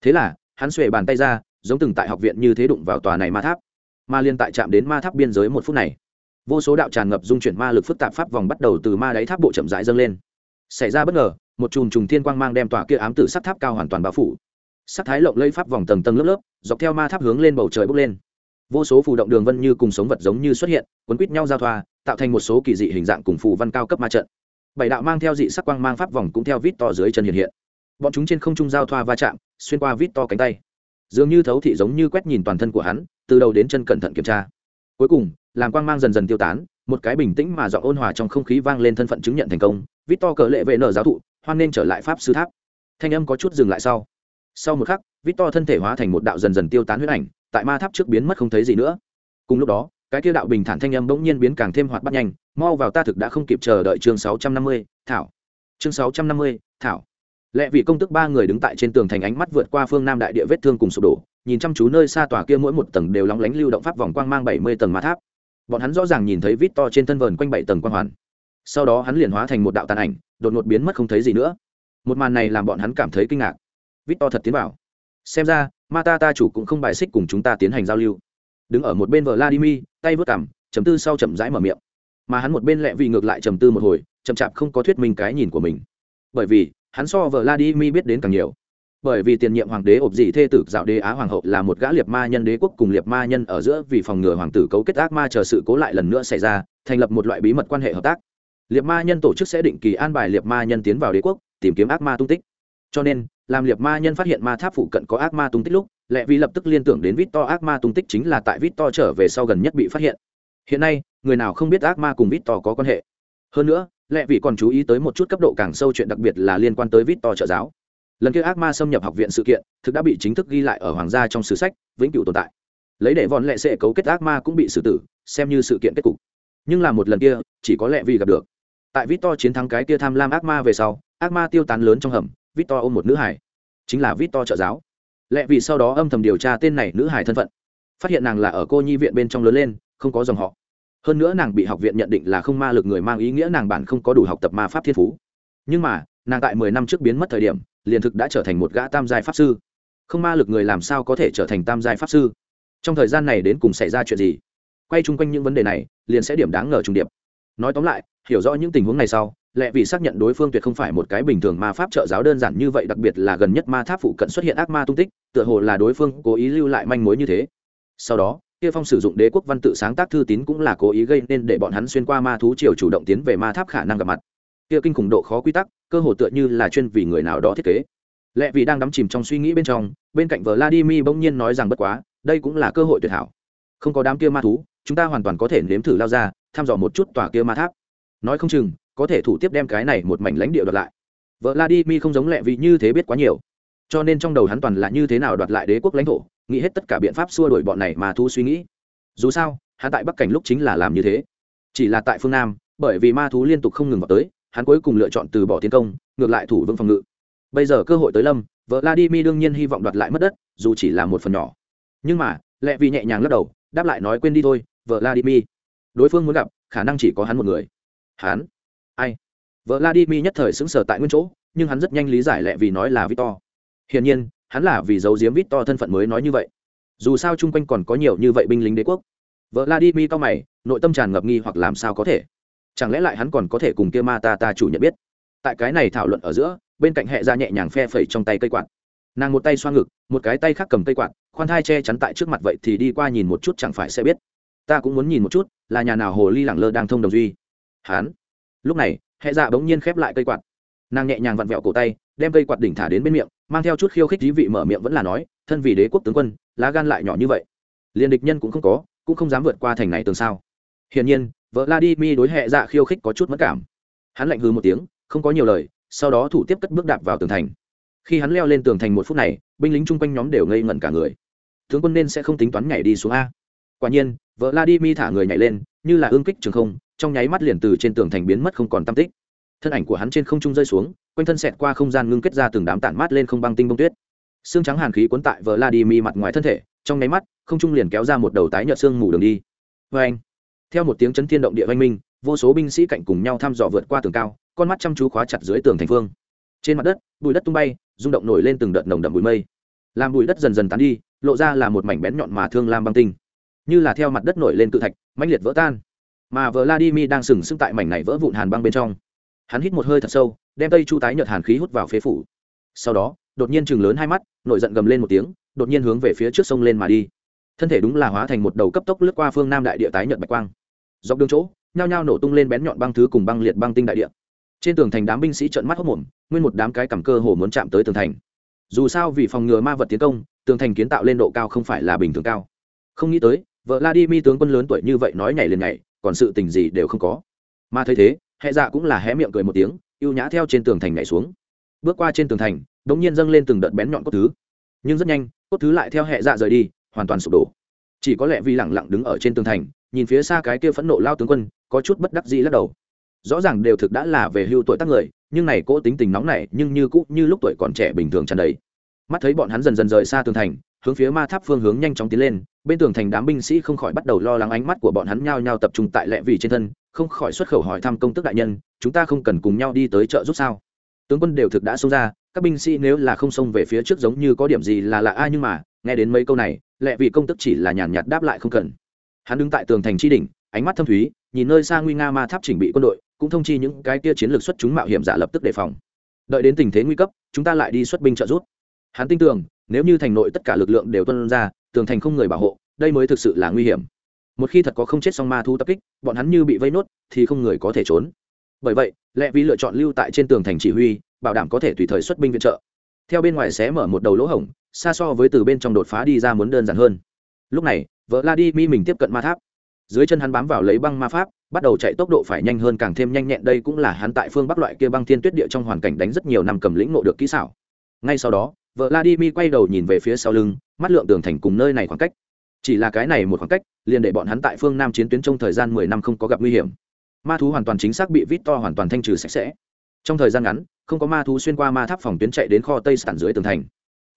thế là, hắn xuề bàn tay ra, giống từng tại học viện như thế đụng vào tòa này ma tháp. Ma liên tại chạm đến ma tháp biên giới một phút này. Vô số đạo tràn ngập dung chuyển ma lực phức tạp pháp vòng bắt đầu từ ma đáy tháp bộ chậm rãi dâng lên. Xảy ra bất ngờ, một chùm trùng thiên quang mang đem tòa kia ám tử sắt tháp cao hoàn toàn bao phủ. Sắc thái lộng lây pháp vòng tầng tầng lớp lớp, dọc theo ma tháp hướng lên bầu trời bốc lên. Vô số phù động đường vân như cùng sống vật giống như xuất hiện, quấn quít nhau giao thoa, tạo thành một số kỳ dị hình dạng cùng phù văn cao cấp ma trận. Bảy đạo mang theo dị sắc quang mang pháp vòng cũng theo vít to dưới chân hiện hiện. Bọn chúng trên không trung giao thoa va chạm xuyên qua vít to cánh tay. Dường như thấu thị giống như quét nhìn toàn thân của hắn, từ đầu đến chân cẩn thận kiểm tra. Cuối cùng làm quang mang dần dần tiêu tán, một cái bình tĩnh mà dọn ôn hòa trong không khí vang lên thân phận chứng nhận thành công, vít to cờ lệ vệ nở giáo thụ, hoan nên trở lại pháp sư tháp. Thanh âm có chút dừng lại sau. Sau một khắc, vít to thân thể hóa thành một đạo dần dần tiêu tán huyết ảnh, tại ma tháp trước biến mất không thấy gì nữa. Cùng lúc đó, cái kia đạo bình thản thanh âm bỗng nhiên biến càng thêm hoạt bắt nhanh, mau vào ta thực đã không kịp chờ đợi chương sáu trăm năm mươi, thảo. Chương sáu trăm năm mươi, thảo lẽ vì công tức ba người đứng tại trên tường thành ánh mắt vượt qua phương nam đại địa vết thương cùng sụp đổ, nhìn chăm chú nơi xa tòa kia mỗi một tầng đều lóng lánh lưu động pháp vòng quang mang bảy mươi tầng ma tháp. Bọn hắn rõ ràng nhìn thấy vít to trên thân vờn quanh bảy tầng quang hoàn. Sau đó hắn liền hóa thành một đạo tàn ảnh, đột ngột biến mất không thấy gì nữa. Một màn này làm bọn hắn cảm thấy kinh ngạc. Vít to thật tiến vào. Xem ra, ma ta ta chủ cũng không bài xích cùng chúng ta tiến hành giao lưu. Đứng ở một bên vợ vladimir, tay vớt cảm chấm tư sau chậm rãi mở miệng. Mà hắn một bên lẹ vì ngược lại trầm tư một hồi, chậm chạp không có thuyết minh cái nhìn của mình. Bởi vì hắn so vợ vladimir biết đến càng nhiều. Bởi vì tiền nhiệm hoàng đế ộp dị thê tử dạo đế á hoàng hậu là một gã liệt ma nhân đế quốc cùng liệt ma nhân ở giữa vì phòng ngừa hoàng tử cấu kết ác ma chờ sự cố lại lần nữa xảy ra, thành lập một loại bí mật quan hệ hợp tác. Liệt ma nhân tổ chức sẽ định kỳ an bài liệt ma nhân tiến vào đế quốc, tìm kiếm ác ma tung tích. Cho nên, làm liệt ma nhân phát hiện ma tháp phụ cận có ác ma tung tích lúc, lệ vì lập tức liên tưởng đến Victor ác ma tung tích chính là tại Victor trở về sau gần nhất bị phát hiện. Hiện nay, người nào không biết ác ma cùng Victor có quan hệ? Hơn nữa lệ vì còn chú ý tới một chút cấp độ càng sâu chuyện đặc biệt là liên quan tới vít to trợ giáo. Lần kia ác ma xâm nhập học viện sự kiện, thực đã bị chính thức ghi lại ở hoàng gia trong sử sách, vĩnh cửu tồn tại. Lấy để vòn lệ sệ cấu kết ác ma cũng bị xử tử, xem như sự kiện kết cục. Nhưng là một lần kia, chỉ có lệ vì gặp được. Tại vít to chiến thắng cái kia tham lam ác ma về sau, ác ma tiêu tán lớn trong hầm, vít to ôm một nữ hải. Chính là vít to trợ giáo. Lệ vì sau đó âm thầm điều tra tên này nữ hải thân phận. Phát hiện nàng là ở cô nhi viện bên trong lớn lên, không có dòng họ hơn nữa nàng bị học viện nhận định là không ma lực người mang ý nghĩa nàng bản không có đủ học tập ma pháp thiên phú. Nhưng mà, nàng tại mười năm trước biến mất thời điểm, liền thực đã trở thành một gã tam giai pháp sư. Không ma lực người làm sao có thể trở thành tam giai pháp sư? Trong thời gian này đến cùng xảy ra chuyện gì? Quay chung quanh những vấn đề này, liền sẽ điểm đáng ngờ trùng điệp. Nói tóm lại, hiểu rõ những tình huống này sau, lẽ vì xác nhận đối phương tuyệt không phải một cái bình thường ma pháp trợ giáo đơn giản như vậy, đặc biệt là gần nhất ma tháp phụ cận xuất hiện ác ma tung tích, tựa hồ là đối phương cố ý lưu lại manh mối như thế. Sau đó kia phong sử dụng đế quốc văn tự sáng tác thư tín cũng là cố ý gây nên để bọn hắn xuyên qua ma thú triều chủ động tiến về ma tháp khả năng gặp mặt. Kia kinh khủng độ khó quy tắc, cơ hồ tựa như là chuyên vì người nào đó thiết kế. Lẽ vì đang đắm chìm trong suy nghĩ bên trong, bên cạnh vladimir bỗng nhiên nói rằng bất quá, đây cũng là cơ hội tuyệt hảo. Không có đám kia ma thú, chúng ta hoàn toàn có thể nếm thử lao ra thăm dò một chút tòa kia ma tháp. Nói không chừng, có thể thủ tiếp đem cái này một mảnh lãnh địa đoạt lại. Vợ vladimir không giống lẹ vì như thế biết quá nhiều. Cho nên trong đầu hắn toàn là như thế nào đoạt lại đế quốc lãnh thổ nghĩ hết tất cả biện pháp xua đuổi bọn này mà thu suy nghĩ. Dù sao, hắn tại bắc cảnh lúc chính là làm như thế. Chỉ là tại phương nam, bởi vì ma thú liên tục không ngừng vào tới, hắn cuối cùng lựa chọn từ bỏ tiến công, ngược lại thủ vững phòng ngự. Bây giờ cơ hội tới lâm vợ vladimir đương nhiên hy vọng đoạt lại mất đất, dù chỉ là một phần nhỏ. Nhưng mà lẹ vì nhẹ nhàng lắc đầu, đáp lại nói quên đi thôi vợ vladimir. Đối phương muốn gặp, khả năng chỉ có hắn một người. Hắn? Ai? Vợ vladimir nhất thời xứng sở tại nguyên chỗ, nhưng hắn rất nhanh lý giải lẹ vì nói là victor. Hiển nhiên hắn là vì giấu giếm to thân phận mới nói như vậy. Dù sao chung quanh còn có nhiều như vậy binh lính đế quốc. Vợ la đi mi cao mày, nội tâm tràn ngập nghi hoặc làm sao có thể? Chẳng lẽ lại hắn còn có thể cùng kia ma ta ta chủ nhận biết? Tại cái này thảo luận ở giữa, bên cạnh hệ ra nhẹ nhàng phe phẩy trong tay cây quạt. Nàng một tay xoa ngực, một cái tay khác cầm cây quạt, khoan thai che chắn tại trước mặt vậy thì đi qua nhìn một chút chẳng phải sẽ biết. Ta cũng muốn nhìn một chút, là nhà nào hồ ly lẳng lơ đang thông đồng duy. Hán lúc này hệ dạ bỗng nhiên khép lại cây quạt nàng nhẹ nhàng vặn vẹo cổ tay, đem cây quạt đỉnh thả đến bên miệng, mang theo chút khiêu khích dí vị mở miệng vẫn là nói, thân vì đế quốc tướng quân, lá gan lại nhỏ như vậy. Liền địch nhân cũng không có, cũng không dám vượt qua thành này tường sao. Hiển nhiên, vợ vladimir đối hệ dạ khiêu khích có chút mất cảm. Hắn lạnh hư một tiếng, không có nhiều lời, sau đó thủ tiếp cất bước đạp vào tường thành. Khi hắn leo lên tường thành một phút này, binh lính chung quanh nhóm đều ngây ngẩn cả người. Tướng quân nên sẽ không tính toán nhảy đi xuống a. Quả nhiên, vợ vladimir thả người nhảy lên, như là ương kích trường không, trong nháy mắt liền từ trên tường thành biến mất không còn tam tích thân ảnh của hắn trên không trung rơi xuống, quanh thân xẹt qua không gian ngưng kết ra từng đám tản mát lên không băng tinh bông tuyết. Xương trắng hàn khí cuốn tại vợ mi mặt ngoài thân thể, trong nháy mắt, không trung liền kéo ra một đầu tái nhợt xương mù đường đi. Vê anh, theo một tiếng chấn thiên động địa oanh minh, vô số binh sĩ cạnh cùng nhau thăm dò vượt qua tường cao, con mắt chăm chú khóa chặt dưới tường thành phương. Trên mặt đất, bụi đất tung bay, rung động nổi lên từng đợt nồng đậm bụi mây. Làm bụi đất dần dần tán đi, lộ ra là một mảnh bén nhọn mà thương lam băng tinh. Như là theo mặt đất nổi lên tự thạch, mãnh liệt vỡ tan. Mà vladimir đang sừng sững tại mảnh này vỡ vụn hàn băng bên trong hắn hít một hơi thật sâu, đem tây chu tái nhợt hàn khí hút vào phế phủ. Sau đó, đột nhiên chừng lớn hai mắt, nổi giận gầm lên một tiếng, đột nhiên hướng về phía trước sông lên mà đi. Thân thể đúng là hóa thành một đầu cấp tốc lướt qua phương nam đại địa tái nhợt bạch quang. Dọc đường chỗ, nhao nhao nổ tung lên bén nhọn băng thứ cùng băng liệt băng tinh đại địa. Trên tường thành đám binh sĩ trợn mắt hốc mồm nguyên một đám cái cầm cơ hồ muốn chạm tới tường thành. Dù sao vì phòng ngừa ma vật tiến công, tường thành kiến tạo lên độ cao không phải là bình thường cao. Không nghĩ tới vợ la đi mi tướng quân lớn tuổi như vậy nói nhảy liền nhảy, còn sự tình gì đều không có. Mà thấy thế hệ dạ cũng là hé miệng cười một tiếng ưu nhã theo trên tường thành nhảy xuống. Bước qua trên tường thành đ ỗ n g nhiên dâng lên từng đợt bén nhọn cốt thứ. Nhưng rất nhanh, cốt thứ lại theo hệ dạ rời đi, hoàn toàn sụp đổ. Chỉ có lẽ vì lẳng lặng đứng ở trên tường thành, nhìn phía xa cái kia phẫn nộ lao tướng quân, có chút bất đắc dĩ lắc đầu. Rõ ràng đều thực đã là về hưu tuổi tác người, nhưng này cố tính tình nóng này nhưng như cũ như lúc tuổi còn trẻ bình thường tràn đầy. Mắt thấy bọn hắn dần dần rời xa tường thành, hướng phía ma tháp phương hướng nhanh chóng tiến lên, bên tường thành đám binh sĩ không khỏi bắt đầu lo lắng ánh mắt của bọn hắn nhao nhao tập trung tại lệ vì trên thân không khỏi xuất khẩu hỏi thăm công tức đại nhân, chúng ta không cần cùng nhau đi tới chợ giúp sao? Tướng quân đều thực đã xông ra, các binh sĩ nếu là không xông về phía trước giống như có điểm gì là lạ ai nhưng mà, nghe đến mấy câu này lẽ vì công tức chỉ là nhàn nhạt đáp lại không cần. Hắn đứng tại tường thành tri đỉnh, ánh mắt thâm thúy, nhìn nơi xa nguy nga ma tháp chỉnh bị quân đội, cũng thông chi những cái kia chiến lược xuất chúng mạo hiểm giả lập tức đề phòng. Đợi đến tình thế nguy cấp, chúng ta lại đi xuất binh trợ giúp. Hắn tin tưởng, nếu như thành nội tất cả lực lượng đều tuân ra, tường thành không người bảo hộ, đây mới thực sự là nguy hiểm một khi thật có không chết song ma thu tập kích, bọn hắn như bị vây nốt, thì không người có thể trốn. Bởi vậy lẽ vì lựa chọn lưu tại trên tường thành chỉ huy, bảo đảm có thể tùy thời xuất binh viện trợ. Theo bên ngoài xé mở một đầu lỗ hổng, xa so với từ bên trong đột phá đi ra muốn đơn giản hơn. Lúc này vợ la đi mi mình tiếp cận ma tháp. Dưới chân hắn bám vào lấy băng ma pháp, bắt đầu chạy tốc độ phải nhanh hơn càng thêm nhanh nhẹn, đây cũng là hắn tại phương bắc loại kia băng thiên tuyết địa trong hoàn cảnh đánh rất nhiều năm cầm lĩnh nộ được kỹ xảo. Ngay sau đó vợ vladimir quay đầu nhìn về phía sau lưng, mắt lượng tường thành cùng nơi này khoảng cách chỉ là cái này một khoảng cách, liền để bọn hắn tại phương nam chiến tuyến trong thời gian mười năm không có gặp nguy hiểm. Ma thú hoàn toàn chính xác bị vít to hoàn toàn thanh trừ sạch sẽ. Trong thời gian ngắn, không có ma thú xuyên qua ma tháp phòng tuyến chạy đến kho tây sản dưới tường thành.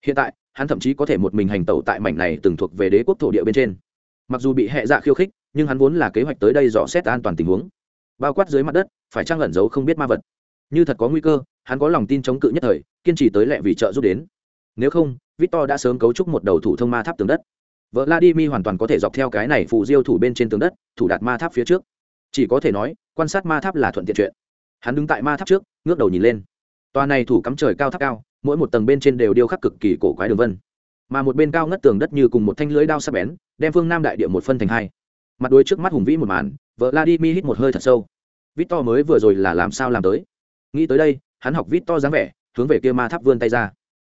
Hiện tại, hắn thậm chí có thể một mình hành tẩu tại mảnh này từng thuộc về đế quốc thổ địa bên trên. Mặc dù bị hẹ dạ khiêu khích, nhưng hắn vốn là kế hoạch tới đây dò xét an toàn tình huống. Bao quát dưới mặt đất, phải trang lẩn giấu không biết ma vật. Như thật có nguy cơ, hắn có lòng tin chống cự nhất thời, kiên trì tới lẹ vì trợ giúp đến. Nếu không, victor đã sớm cấu trúc một đầu thủ thông ma tháp tường đất vợ vladimir hoàn toàn có thể dọc theo cái này phụ diêu thủ bên trên tường đất, thủ đạt ma tháp phía trước. Chỉ có thể nói, quan sát ma tháp là thuận tiện chuyện. Hắn đứng tại ma tháp trước, ngước đầu nhìn lên. Tòa này thủ cắm trời cao tháp cao, mỗi một tầng bên trên đều điêu khắc cực kỳ cổ quái đường vân. Mà một bên cao ngất tường đất như cùng một thanh lưới đao sắc bén, đem phương nam đại địa một phân thành hai. Mặt đuôi trước mắt hùng vĩ một màn vợ vladimir hít một hơi thật sâu. Vít to mới vừa rồi là làm sao làm tới? Nghĩ tới đây, hắn học Vít to dáng vẻ, hướng về kia ma tháp vươn tay ra.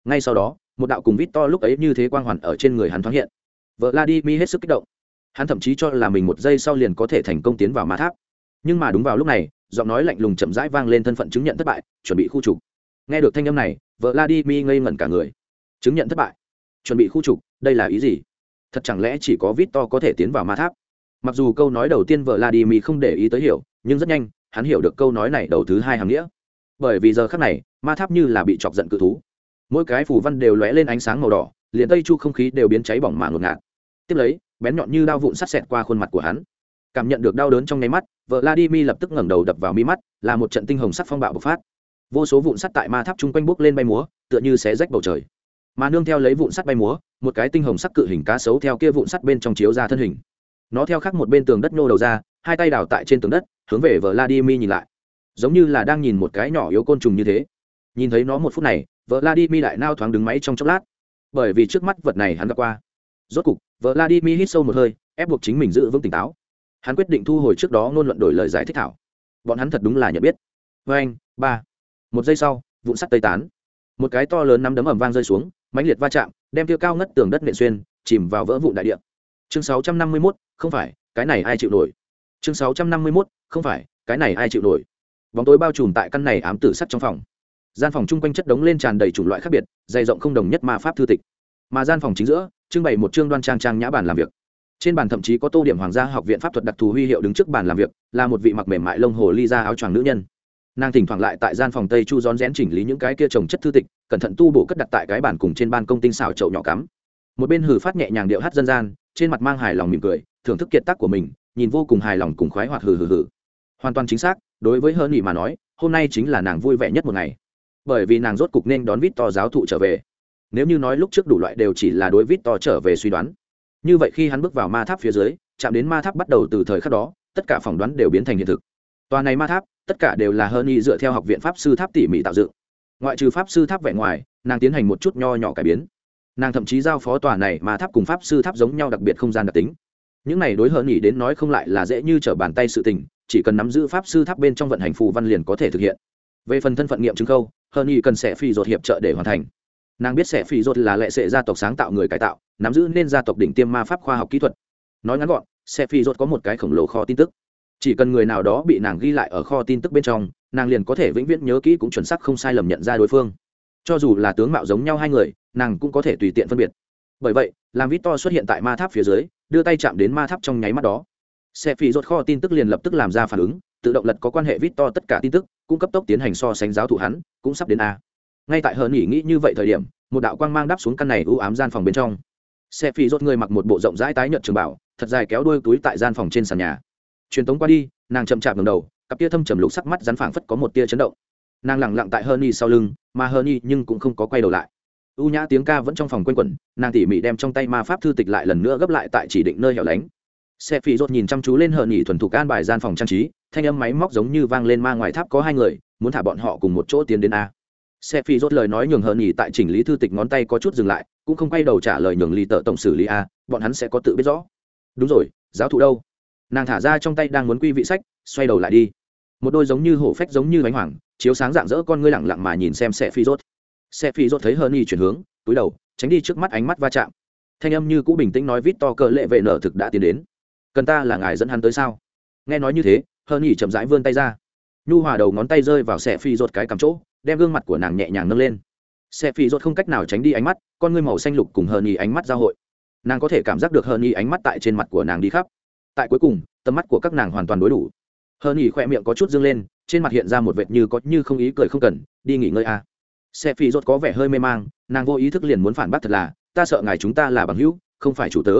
Ngay sau đó, một đạo cùng vít to lúc ấy như thế quang hoàn ở trên người hắn thoáng hiện vợ la đi mi hết sức kích động. Hắn thậm chí cho là mình một giây sau liền có thể thành công tiến vào ma tháp. Nhưng mà đúng vào lúc này, giọng nói lạnh lùng chậm rãi vang lên thân phận chứng nhận thất bại, chuẩn bị khu trục. Nghe được thanh âm này vợ vladimir ngây ngẩn cả người. Chứng nhận thất bại? Chuẩn bị khu trục, đây là ý gì? Thật chẳng lẽ chỉ có vít to có thể tiến vào ma tháp? Mặc dù câu nói đầu tiên vợ vladimir không để ý tới hiểu, nhưng rất nhanh, hắn hiểu được câu nói này đầu thứ hai hàm nghĩa. Bởi vì giờ khác này, ma tháp như là bị chọc giận cự thú. Mỗi cái phù văn đều lóe lên ánh sáng màu đỏ, liền tây chu không khí đều biến cháy bỏng mà ngột ngạt tiếp lấy, bén nhọn như đao vụn sắt xẹt qua khuôn mặt của hắn. Cảm nhận được đau đớn trong nháy mắt vợ vladimir lập tức ngẩng đầu đập vào mi mắt, là một trận tinh hồng sắc phong bạo bộc phát. Vô số vụn sắt tại ma tháp chung quanh bốc lên bay múa, tựa như xé rách bầu trời. Mà nương theo lấy vụn sắt bay múa, một cái tinh hồng sắc cự hình cá sấu theo kia vụn sắt bên trong chiếu ra thân hình. Nó theo khắc một bên tường đất nhô đầu ra, hai tay đào tại trên tường đất, hướng về vợ vladimir nhìn lại. Giống như là đang nhìn một cái nhỏ yếu côn trùng như thế. Nhìn thấy nó một phút này vợ vladimir lại nao thoáng đứng máy trong chốc lát. Bởi vì trước mắt vật này hắn gặp qua rốt cục vợ vladimir hít sâu một hơi ép buộc chính mình giữ vững tỉnh táo. Hắn quyết định thu hồi trước đó ngôn luận đổi lời giải thích thảo. Bọn hắn thật đúng là nhận biết. Vê anh ba. Một giây sau vụn sắt tây tán. Một cái to lớn nắm đấm ẩm vang rơi xuống mãnh liệt va chạm đem tiêu cao ngất tường đất nện xuyên chìm vào vỡ vụn đại địa. Chương sáu trăm năm mươi 651, không phải cái này ai chịu nổi? Chương sáu trăm năm mươi 651, không phải cái này ai chịu nổi? Bóng tối bao trùm tại căn này ám tử sắt trong phòng. Gian phòng chung quanh chất đống lên tràn đầy chủng loại khác biệt dày rộng không đồng nhất ma pháp thư tịch. Mà gian phòng chính giữa trưng bày một chương đoan trang trang nhã bàn làm việc. Trên bàn thậm chí có tô điểm hoàng gia học viện pháp thuật đặc thù huy hiệu đứng trước bàn làm việc, là một vị mặc mềm mại lông hồ ly ra áo choàng nữ nhân. Nàng thỉnh thoảng lại tại gian phòng tây chu rón rén chỉnh lý những cái kia trồng chất thư tịch, cẩn thận tu bổ cất đặt tại cái bàn cùng trên ban công tinh xào chậu nhỏ cắm. Một bên hử phát nhẹ nhàng điệu hát dân gian, trên mặt mang hài lòng mỉm cười, thưởng thức kiệt tác của mình, nhìn vô cùng hài lòng cùng khoái hoạt hừ hừ hừ. Hoàn toàn chính xác, đối với hơn nghị mà nói, hôm nay chính là nàng vui vẻ nhất một ngày. Bởi vì nàng rốt cục nên đón vít to giáo thụ trở về nếu như nói lúc trước đủ loại đều chỉ là đối vít to trở về suy đoán. Như vậy khi hắn bước vào ma tháp phía dưới, chạm đến ma tháp bắt đầu từ thời khắc đó, tất cả phỏng đoán đều biến thành hiện thực. Tòa này ma tháp, tất cả đều là hơn y dựa theo học viện pháp sư tháp tỉ mỉ tạo dựng. Ngoại trừ pháp sư tháp vẻ ngoài, nàng tiến hành một chút nho nhỏ cải biến. Nàng thậm chí giao phó tòa này ma tháp cùng pháp sư tháp giống nhau đặc biệt không gian đặc tính. Những này đối hơn nhỉ đến nói không lại là dễ như trở bàn tay sự tình, chỉ cần nắm giữ pháp sư tháp bên trong vận hành phù văn liền có thể thực hiện. Về phần thân phận nghiệm chứng khâu hơn nhỉ cần sẽ phi dột hiệp trợ để hoàn thành nàng biết sẽ phi Rốt là lệ sệ gia tộc sáng tạo người cải tạo, nắm giữ nên gia tộc đỉnh tiêm ma pháp khoa học kỹ thuật. Nói ngắn gọn sẽ phi Rốt có một cái khổng lồ kho tin tức. Chỉ cần người nào đó bị nàng ghi lại ở kho tin tức bên trong, nàng liền có thể vĩnh viễn nhớ kỹ cũng chuẩn xác không sai lầm nhận ra đối phương. Cho dù là tướng mạo giống nhau hai người, nàng cũng có thể tùy tiện phân biệt. Bởi vậy làm vít to xuất hiện tại ma tháp phía dưới, đưa tay chạm đến ma tháp trong nháy mắt đó. Xe phi rột kho tin tức liền lập tức làm ra phản ứng, tự động lật có quan hệ vít to tất cả tin tức cũng cấp tốc tiến hành so sánh giáo thủ hắn, cũng sắp đến a ngay tại hờn nghỉ nghĩ như vậy thời điểm, một đạo quang mang đáp xuống căn này u ám gian phòng bên trong. Xe phi rốt người mặc một bộ rộng rãi tái nhợt trường bảo, thật dài kéo đuôi túi tại gian phòng trên sàn nhà. Truyền tống qua đi, nàng chậm chạp ngầm đầu, cặp tia thâm trầm lục sắc mắt rắn phảng phất có một tia chấn động. Nàng lẳng lặng tại hơ ni sau lưng, mà hơ ni nhưng cũng không có quay đầu lại. U nhã tiếng ca vẫn trong phòng q u a n quẩn, nàng tỉ mỉ đem trong tay ma pháp thư tịch lại lần nữa gấp lại tại chỉ định nơi hẻo lánh. Xe phi rốt nhìn chăm chú lên hờ nhỉ thuần thục an bài gian phòng trang trí, thanh âm máy móc giống như vang lên ma ngoài tháp có hai người, muốn thả bọn họ cùng một chỗ tiến đến a xe phi rốt lời nói nhường hờ nhì tại chỉnh lý thư tịch ngón tay có chút dừng lại, cũng không quay đầu trả lời nhường lì tợ tổng xử lý a, bọn hắn sẽ có tự biết rõ. Đúng rồi, giáo thụ đâu? Nàng thả ra trong tay đang muốn quy vị sách, xoay đầu lại đi. Một đôi giống như hổ phách giống như bánh hoàng, chiếu sáng dạng dỡ con ngươi lẳng lặng mà nhìn xem xe phi rốt. Xe phi rốt thấy hơn nhì chuyển hướng, túi đầu, tránh đi trước mắt ánh mắt va chạm. Thanh âm như cũ bình tĩnh nói vít to cờ lệ vệ nở thực đã tiến đến. Cần ta là ngài dẫn hắn tới sao? Nghe nói như thế hơn nhì chậm rãi vươn tay ra nhu hòa đầu ngón tay rơi vào xe phi rột cái cắm chỗ, đem gương mặt của nàng nhẹ nhàng nâng lên. Xe phi rột không cách nào tránh đi ánh mắt, con ngươi màu xanh lục cùng hơn y ánh mắt giao hội. Nàng có thể cảm giác được hơn y ánh mắt tại trên mặt của nàng đi khắp. Tại cuối cùng, tầm mắt của các nàng hoàn toàn đối đủ. Hơn nghỉ khỏe miệng có chút dương lên, trên mặt hiện ra một vệt như có như không ý cười không cần, đi nghỉ ngơi à. xe phi rột có vẻ hơi mê mang, nàng vô ý thức liền muốn phản bác thật là, ta sợ ngài chúng ta là bằng hữu, không phải chủ tớ.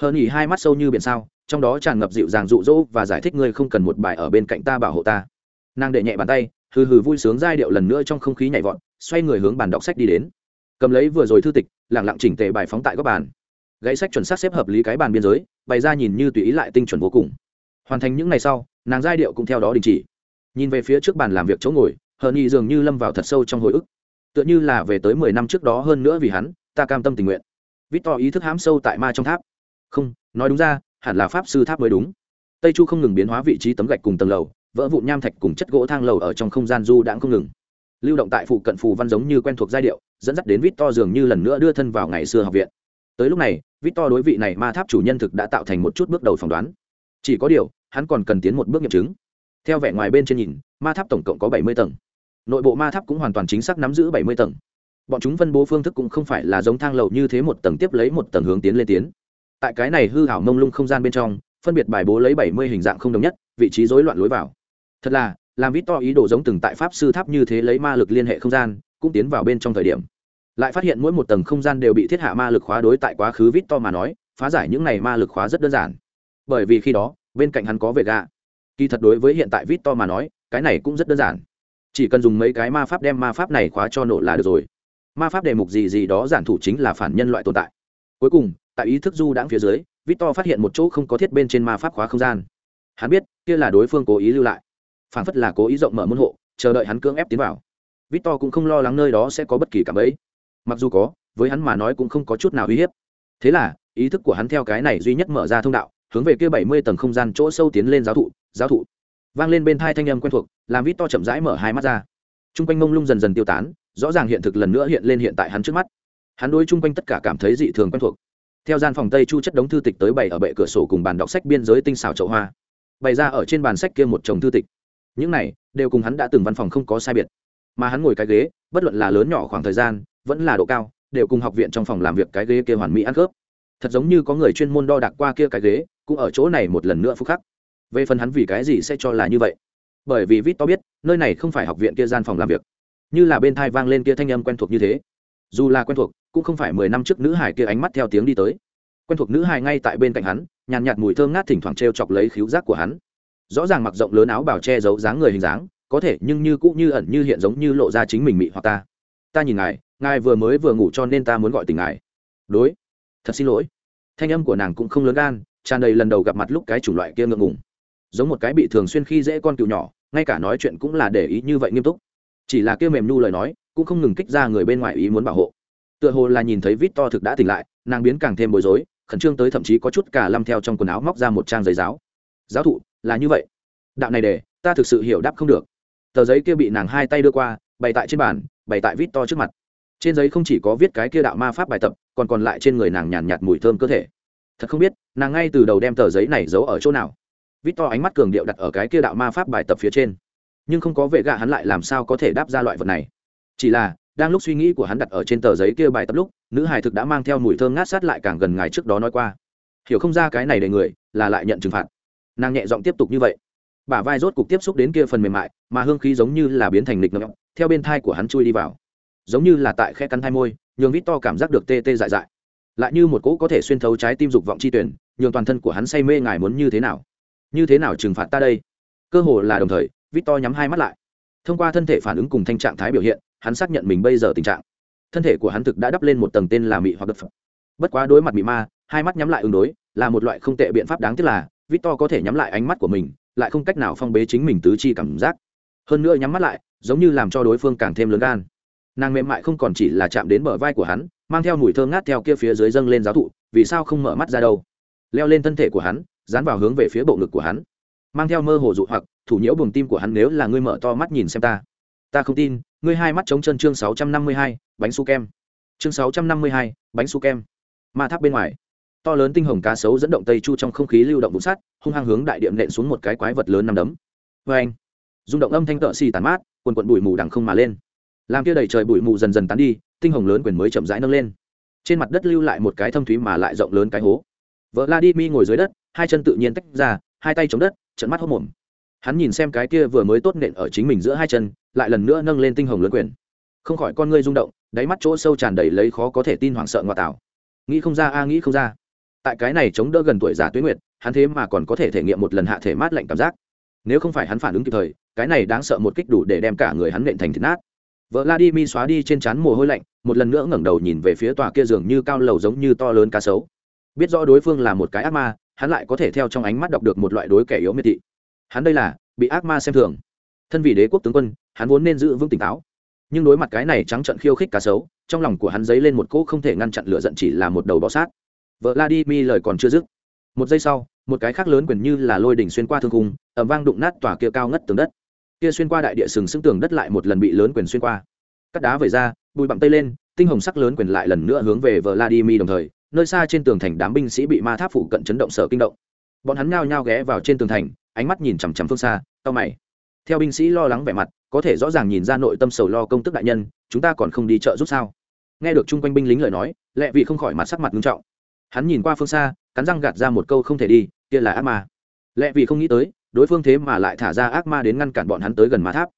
Hơn nghỉ hai mắt sâu như biển sao, trong đó tràn ngập dịu dàng dụ dỗ và giải thích ngươi không cần một bài ở bên cạnh ta bảo hộ ta nàng để nhẹ bàn tay, hừ hừ vui sướng giai điệu lần nữa trong không khí nhảy vọt, xoay người hướng bàn đọc sách đi đến. Cầm lấy vừa rồi thư tịch lẳng lặng chỉnh tề bài phóng tại góc bàn. Gãy sách chuẩn xác xếp hợp lý cái bàn biên giới, bày ra nhìn như tùy ý lại tinh chuẩn vô cùng. Hoàn thành những ngày sau, nàng giai điệu cũng theo đó đình chỉ. Nhìn về phía trước bàn làm việc chỗ ngồi hờn y dường như lâm vào thật sâu trong hồi ức. Tựa như là về tới mười năm trước đó hơn nữa vì hắn, ta cam tâm tình nguyện. Vít to ý thức hám sâu tại ma trong tháp. Không, nói đúng ra, hẳn là pháp sư tháp mới đúng. Tây chu không ngừng biến hóa vị trí tấm gạch cùng tầng lầu vỡ vụn nham thạch cùng chất gỗ thang lầu ở trong không gian du đãng không ngừng. Lưu động tại phụ cận phù văn giống như quen thuộc giai điệu, dẫn dắt đến vít to dường như lần nữa đưa thân vào ngày xưa học viện. Tới lúc này vít to đối vị này ma tháp chủ nhân thực đã tạo thành một chút bước đầu phỏng đoán. Chỉ có điều, hắn còn cần tiến một bước nghiệm chứng. Theo vẻ ngoài bên trên nhìn, ma tháp tổng cộng có bảy mươi tầng. Nội bộ ma tháp cũng hoàn toàn chính xác nắm giữ bảy mươi tầng. Bọn chúng phân bố phương thức cũng không phải là giống thang lầu như thế một tầng tiếp lấy một tầng hướng tiến lên tiến. Tại cái này hư hảo mông lung không gian bên trong, phân biệt bài bố lấy bảy mươi hình dạng không đồng nhất, vị trí rối loạn lối vào thật là, làm vít to ý đồ giống từng tại pháp sư tháp như thế lấy ma lực liên hệ không gian, cũng tiến vào bên trong thời điểm. Lại phát hiện mỗi một tầng không gian đều bị thiết hạ ma lực khóa đối tại quá khứ vít to mà nói, phá giải những này ma lực khóa rất đơn giản. Bởi vì khi đó, bên cạnh hắn có vệ gạ kỳ thật đối với hiện tại vít to mà nói, cái này cũng rất đơn giản. Chỉ cần dùng mấy cái ma pháp đem ma pháp này khóa cho nổ là được rồi. Ma pháp đề mục gì gì đó giản thủ chính là phản nhân loại tồn tại. Cuối cùng, tại ý thức du đãng phía dưới vít to phát hiện một chỗ không có thiết bên trên ma pháp khóa không gian. Hắn biết, kia là đối phương cố ý lưu lại phản phất là cố ý rộng mở môn hộ, chờ đợi hắn cưỡng ép tiến vào. Victor cũng không lo lắng nơi đó sẽ có bất kỳ cảm ấy. Mặc dù có, với hắn mà nói cũng không có chút nào uy hiếp. Thế là, ý thức của hắn theo cái này duy nhất mở ra thông đạo, hướng về kia bảy mươi tầng không gian chỗ sâu tiến lên giáo thụ giáo thụ. Vang lên bên thai thanh âm quen thuộc, làm vít to chậm rãi mở hai mắt ra. T r u n g quanh mông lung dần dần tiêu tán, rõ ràng hiện thực lần nữa hiện lên hiện tại hắn trước mắt. Hắn đôi chung quanh tất cả cảm thấy dị thường quen thuộc. Theo gian phòng tây chu chất đống thư tịch tới bày ở bệ cửa sổ cùng bàn đọc sách biên giới tinh xảo chậu hoa. Bày ra ở trên bàn sách kia một chồng thư tịch những này đều cùng hắn đã từng văn phòng không có sai biệt. Mà hắn ngồi cái ghế, bất luận là lớn nhỏ khoảng thời gian, vẫn là độ cao, đều cùng học viện trong phòng làm việc cái ghế kia hoàn mỹ ăn khớp. Thật giống như có người chuyên môn đo đạc qua kia cái ghế, cũng ở chỗ này một lần nữa phúc khắc. Về phần hắn vì cái gì sẽ cho là như vậy? Bởi vì vít to biết, nơi này không phải học viện kia gian phòng làm việc. Như là bên thai vang lên kia thanh âm quen thuộc như thế. Dù là quen thuộc, cũng không phải mười năm trước nữ hải kia ánh mắt theo tiếng đi tới. Quen thuộc nữ hải ngay tại bên cạnh hắn, nhàn nhạt mùi thơm ngát thỉnh thoảng t r e o chọc lấy khíu giác của hắn rõ ràng mặc rộng lớn áo bào che giấu dáng người hình dáng, có thể nhưng như cũng như ẩn như hiện giống như lộ ra chính mình mị hoặc ta. Ta nhìn ngài ngài vừa mới vừa ngủ cho nên ta muốn gọi tình ngài. Đối. Thật xin lỗi. Thanh âm của nàng cũng không lớn gan, tràn đầy lần đầu gặp mặt lúc cái chủng loại kia ngượng ngùng. Giống một cái bị thường xuyên khi dễ con cừu nhỏ, ngay cả nói chuyện cũng là để ý như vậy nghiêm túc. Chỉ là kia mềm nhu lời nói, cũng không ngừng kích ra người bên ngoài ý muốn bảo hộ. Tựa hồ là nhìn thấy vít to thực đã tỉnh lại, nàng biến càng thêm bối rối, khẩn trương tới thậm chí có chút cả lăm theo trong quần áo móc ra một trang giấy giáo. Giáo thụ là như vậy. Đạo này để, ta thực sự hiểu đáp không được. Tờ giấy kia bị nàng hai tay đưa qua, bày tại trên bàn, bày tại vít to trước mặt. Trên giấy không chỉ có viết cái kia đạo ma pháp bài tập, còn còn lại trên người nàng nhàn nhạt mùi thơm cơ thể. Thật không biết, nàng ngay từ đầu đem tờ giấy này giấu ở chỗ nào. Vít to ánh mắt cường điệu đặt ở cái kia đạo ma pháp bài tập phía trên. Nhưng không có vệ gạ hắn lại làm sao có thể đáp ra loại vật này. Chỉ là, đang lúc suy nghĩ của hắn đặt ở trên tờ giấy kia bài tập lúc, nữ hài thực đã mang theo mùi thơm ngát sát lại càng gần ngày trước đó nói qua. Hiểu không ra cái này để người, là lại nhận trừng phạt nàng nhẹ giọng tiếp tục như vậy. Bả vai rốt cục tiếp xúc đến kia phần mềm mại, mà hương khí giống như là biến thành lịch ngậm theo bên thai của hắn chui đi vào. Giống như là tại khe cắn thai môi, nhường vít to cảm giác được tê tê dại dại. Lại như một cỗ có thể xuyên thấu trái tim dục vọng chi tuyển, nhường toàn thân của hắn say mê ngài muốn như thế nào. Như thế nào trừng phạt ta đây? Cơ hồ là đồng thời victor nhắm hai mắt lại. Thông qua thân thể phản ứng cùng thanh trạng thái biểu hiện, hắn xác nhận mình bây giờ tình trạng. Thân thể của hắn thực đã đắp lên một tầng tên là mị hoặc đập phẩm bất quá đối mặt mị ma, hai mắt nhắm lại ứng đối, là một loại không tệ biện pháp đáng tiếc là victor có thể nhắm lại ánh mắt của mình, lại không cách nào phong bế chính mình tứ chi cảm giác. Hơn nữa nhắm mắt lại, giống như làm cho đối phương càng thêm lớn gan. Nàng mềm mại không còn chỉ là chạm đến bờ vai của hắn, mang theo mùi thơm ngát theo kia phía dưới dâng lên giáo thụ, vì sao không mở mắt ra đâu? Leo lên thân thể của hắn, dán vào hướng về phía bộ ngực của hắn. Mang theo mơ hồ dụ hoặc, thủ nhiễu buồng tim của hắn nếu là ngươi mở to mắt nhìn xem ta. Ta không tin, ngươi hai mắt trống chân chương sáu trăm năm mươi hai, bánh su kem. Chương sáu trăm năm mươi hai, bánh su kem. Ma tháp bên ngoài to lớn tinh hồng cá sấu dẫn động tây chu trong không khí lưu động vụ sát hung hăng hướng đại điệm nện xuống một cái quái vật lớn nằm đấm. Vê anh, rung động âm thanh tợ xì tàn mát, quần quận bụi mù đằng không mà lên. Làm kia đầy trời bụi mù dần dần tán đi, tinh hồng lớn quyền mới chậm rãi nâng lên. Trên mặt đất lưu lại một cái thâm thúy mà lại rộng lớn cái hố. Vợ la đi mi ngồi dưới đất, hai chân tự nhiên tách ra, hai tay chống đất trận mắt hốc mồm. Hắn nhìn xem cái kia vừa mới tốt nện ở chính mình giữa hai chân, lại lần nữa nâng lên tinh hồng lớn quyền. Không khỏi con ngươi rung động, đáy mắt chỗ sâu tràn đầy lấy khó có thể tin hoảng sợ ngoại tảo. Nghĩ không ra a, nghĩ không ra tại cái này chống đỡ gần tuổi già Tuyết nguyệt, hắn thế mà còn có thể thể nghiệm một lần hạ thể mát lạnh cảm giác. Nếu không phải hắn phản ứng kịp thời, cái này đáng sợ một kích đủ để đem cả người hắn nện thành thịt nát. Vợ la đi mi xóa đi trên trán mồ hôi lạnh, một lần nữa ngẩng đầu nhìn về phía tòa kia giường như cao lầu giống như to lớn cá sấu. Biết rõ đối phương là một cái ác ma, hắn lại có thể theo trong ánh mắt đọc được một loại đối kẻ yếu miệt thị. Hắn đây là, bị ác ma xem thường. Thân vì đế quốc tướng quân, hắn vốn nên giữ vững tỉnh táo. Nhưng đối mặt cái này trắng trận khiêu khích cá sấu, trong lòng của hắn dấy lên một cỗ không thể ngăn chặn lửa giận chỉ là một đầu bọ sát vợ la đi mi lời còn chưa dứt, một giây sau, một cái khác lớn quyền như là lôi đỉnh xuyên qua thương cung ẩm vang đụng nát tòa kia cao ngất tường đất. Kia xuyên qua đại địa sừng sững tường đất lại một lần bị lớn quyền xuyên qua. Cắt đá vẩy ra, bụi bặm tây lên, tinh hồng sắc lớn quyền lại lần nữa hướng về vladimir đồng thời, nơi xa trên tường thành đám binh sĩ bị ma tháp phủ cận chấn động sở kinh động. Bọn hắn nhao nhao ghé vào trên tường thành, ánh mắt nhìn chằm chằm phương xa tao mày. Theo binh sĩ lo lắng vẻ mặt, có thể rõ ràng nhìn ra nội tâm sầu lo công tức đại nhân, chúng ta còn không đi chợ giúp sao? Nghe được chung quanh binh lính lời nói lẹ vị không khỏi mặt sắc mặt nghiêm trọng hắn nhìn qua phương xa, cắn răng gạt ra một câu không thể đi, kia là ác ma. Lẽ vì không nghĩ tới, đối phương thế mà lại thả ra ác ma đến ngăn cản bọn hắn tới gần ma tháp.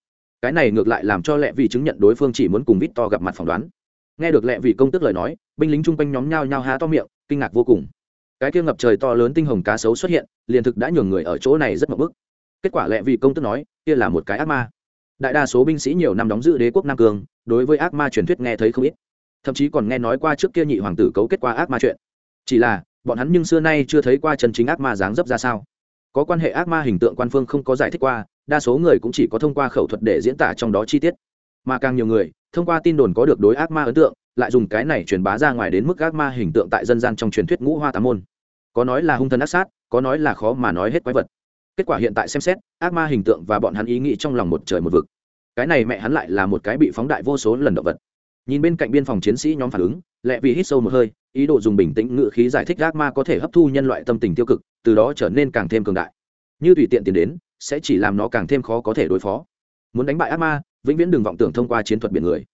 Cái này ngược lại làm cho lẽ vì chứng nhận đối phương chỉ muốn cùng vít to gặp mặt phỏng đoán. Nghe được lẽ vì công tức lời nói, binh lính chung quanh nhóm nhao nhao há to miệng, kinh ngạc vô cùng. Cái kia ngập trời to lớn tinh hồng cá sấu xuất hiện, liền thực đã nhường người ở chỗ này rất mập bức. Kết quả lẽ vì công tức nói, kia là một cái ác ma. Đại đa số binh sĩ nhiều năm đóng giữ đế quốc nam cương đối với ác ma truyền thuyết nghe thấy không ít. Thậm chí còn nghe nói qua trước kia nhị hoàng tử cấu kết qua ác ma chuyện chỉ là, bọn hắn nhưng xưa nay chưa thấy qua chân chính ác ma dáng dấp ra sao. Có quan hệ ác ma hình tượng quan phương không có giải thích qua, đa số người cũng chỉ có thông qua khẩu thuật để diễn tả trong đó chi tiết. Mà càng nhiều người, thông qua tin đồn có được đối ác ma ấn tượng, lại dùng cái này truyền bá ra ngoài đến mức ác ma hình tượng tại dân gian trong truyền thuyết ngũ hoa tám môn. Có nói là hung thần ác sát, có nói là khó mà nói hết quái vật. Kết quả hiện tại xem xét, ác ma hình tượng và bọn hắn ý nghĩ trong lòng một trời một vực. Cái này mẹ hắn lại là một cái bị phóng đại vô số lần động vật. Nhìn bên cạnh biên phòng chiến sĩ nhóm phản ứng lẹ vì hít sâu một hơi, ý đồ dùng bình tĩnh ngự khí giải thích ác ma có thể hấp thu nhân loại tâm tình tiêu cực, từ đó trở nên càng thêm cường đại. Như tùy tiện tiến đến, sẽ chỉ làm nó càng thêm khó có thể đối phó. Muốn đánh bại ác ma, vĩnh viễn đừng vọng tưởng thông qua chiến thuật biển người.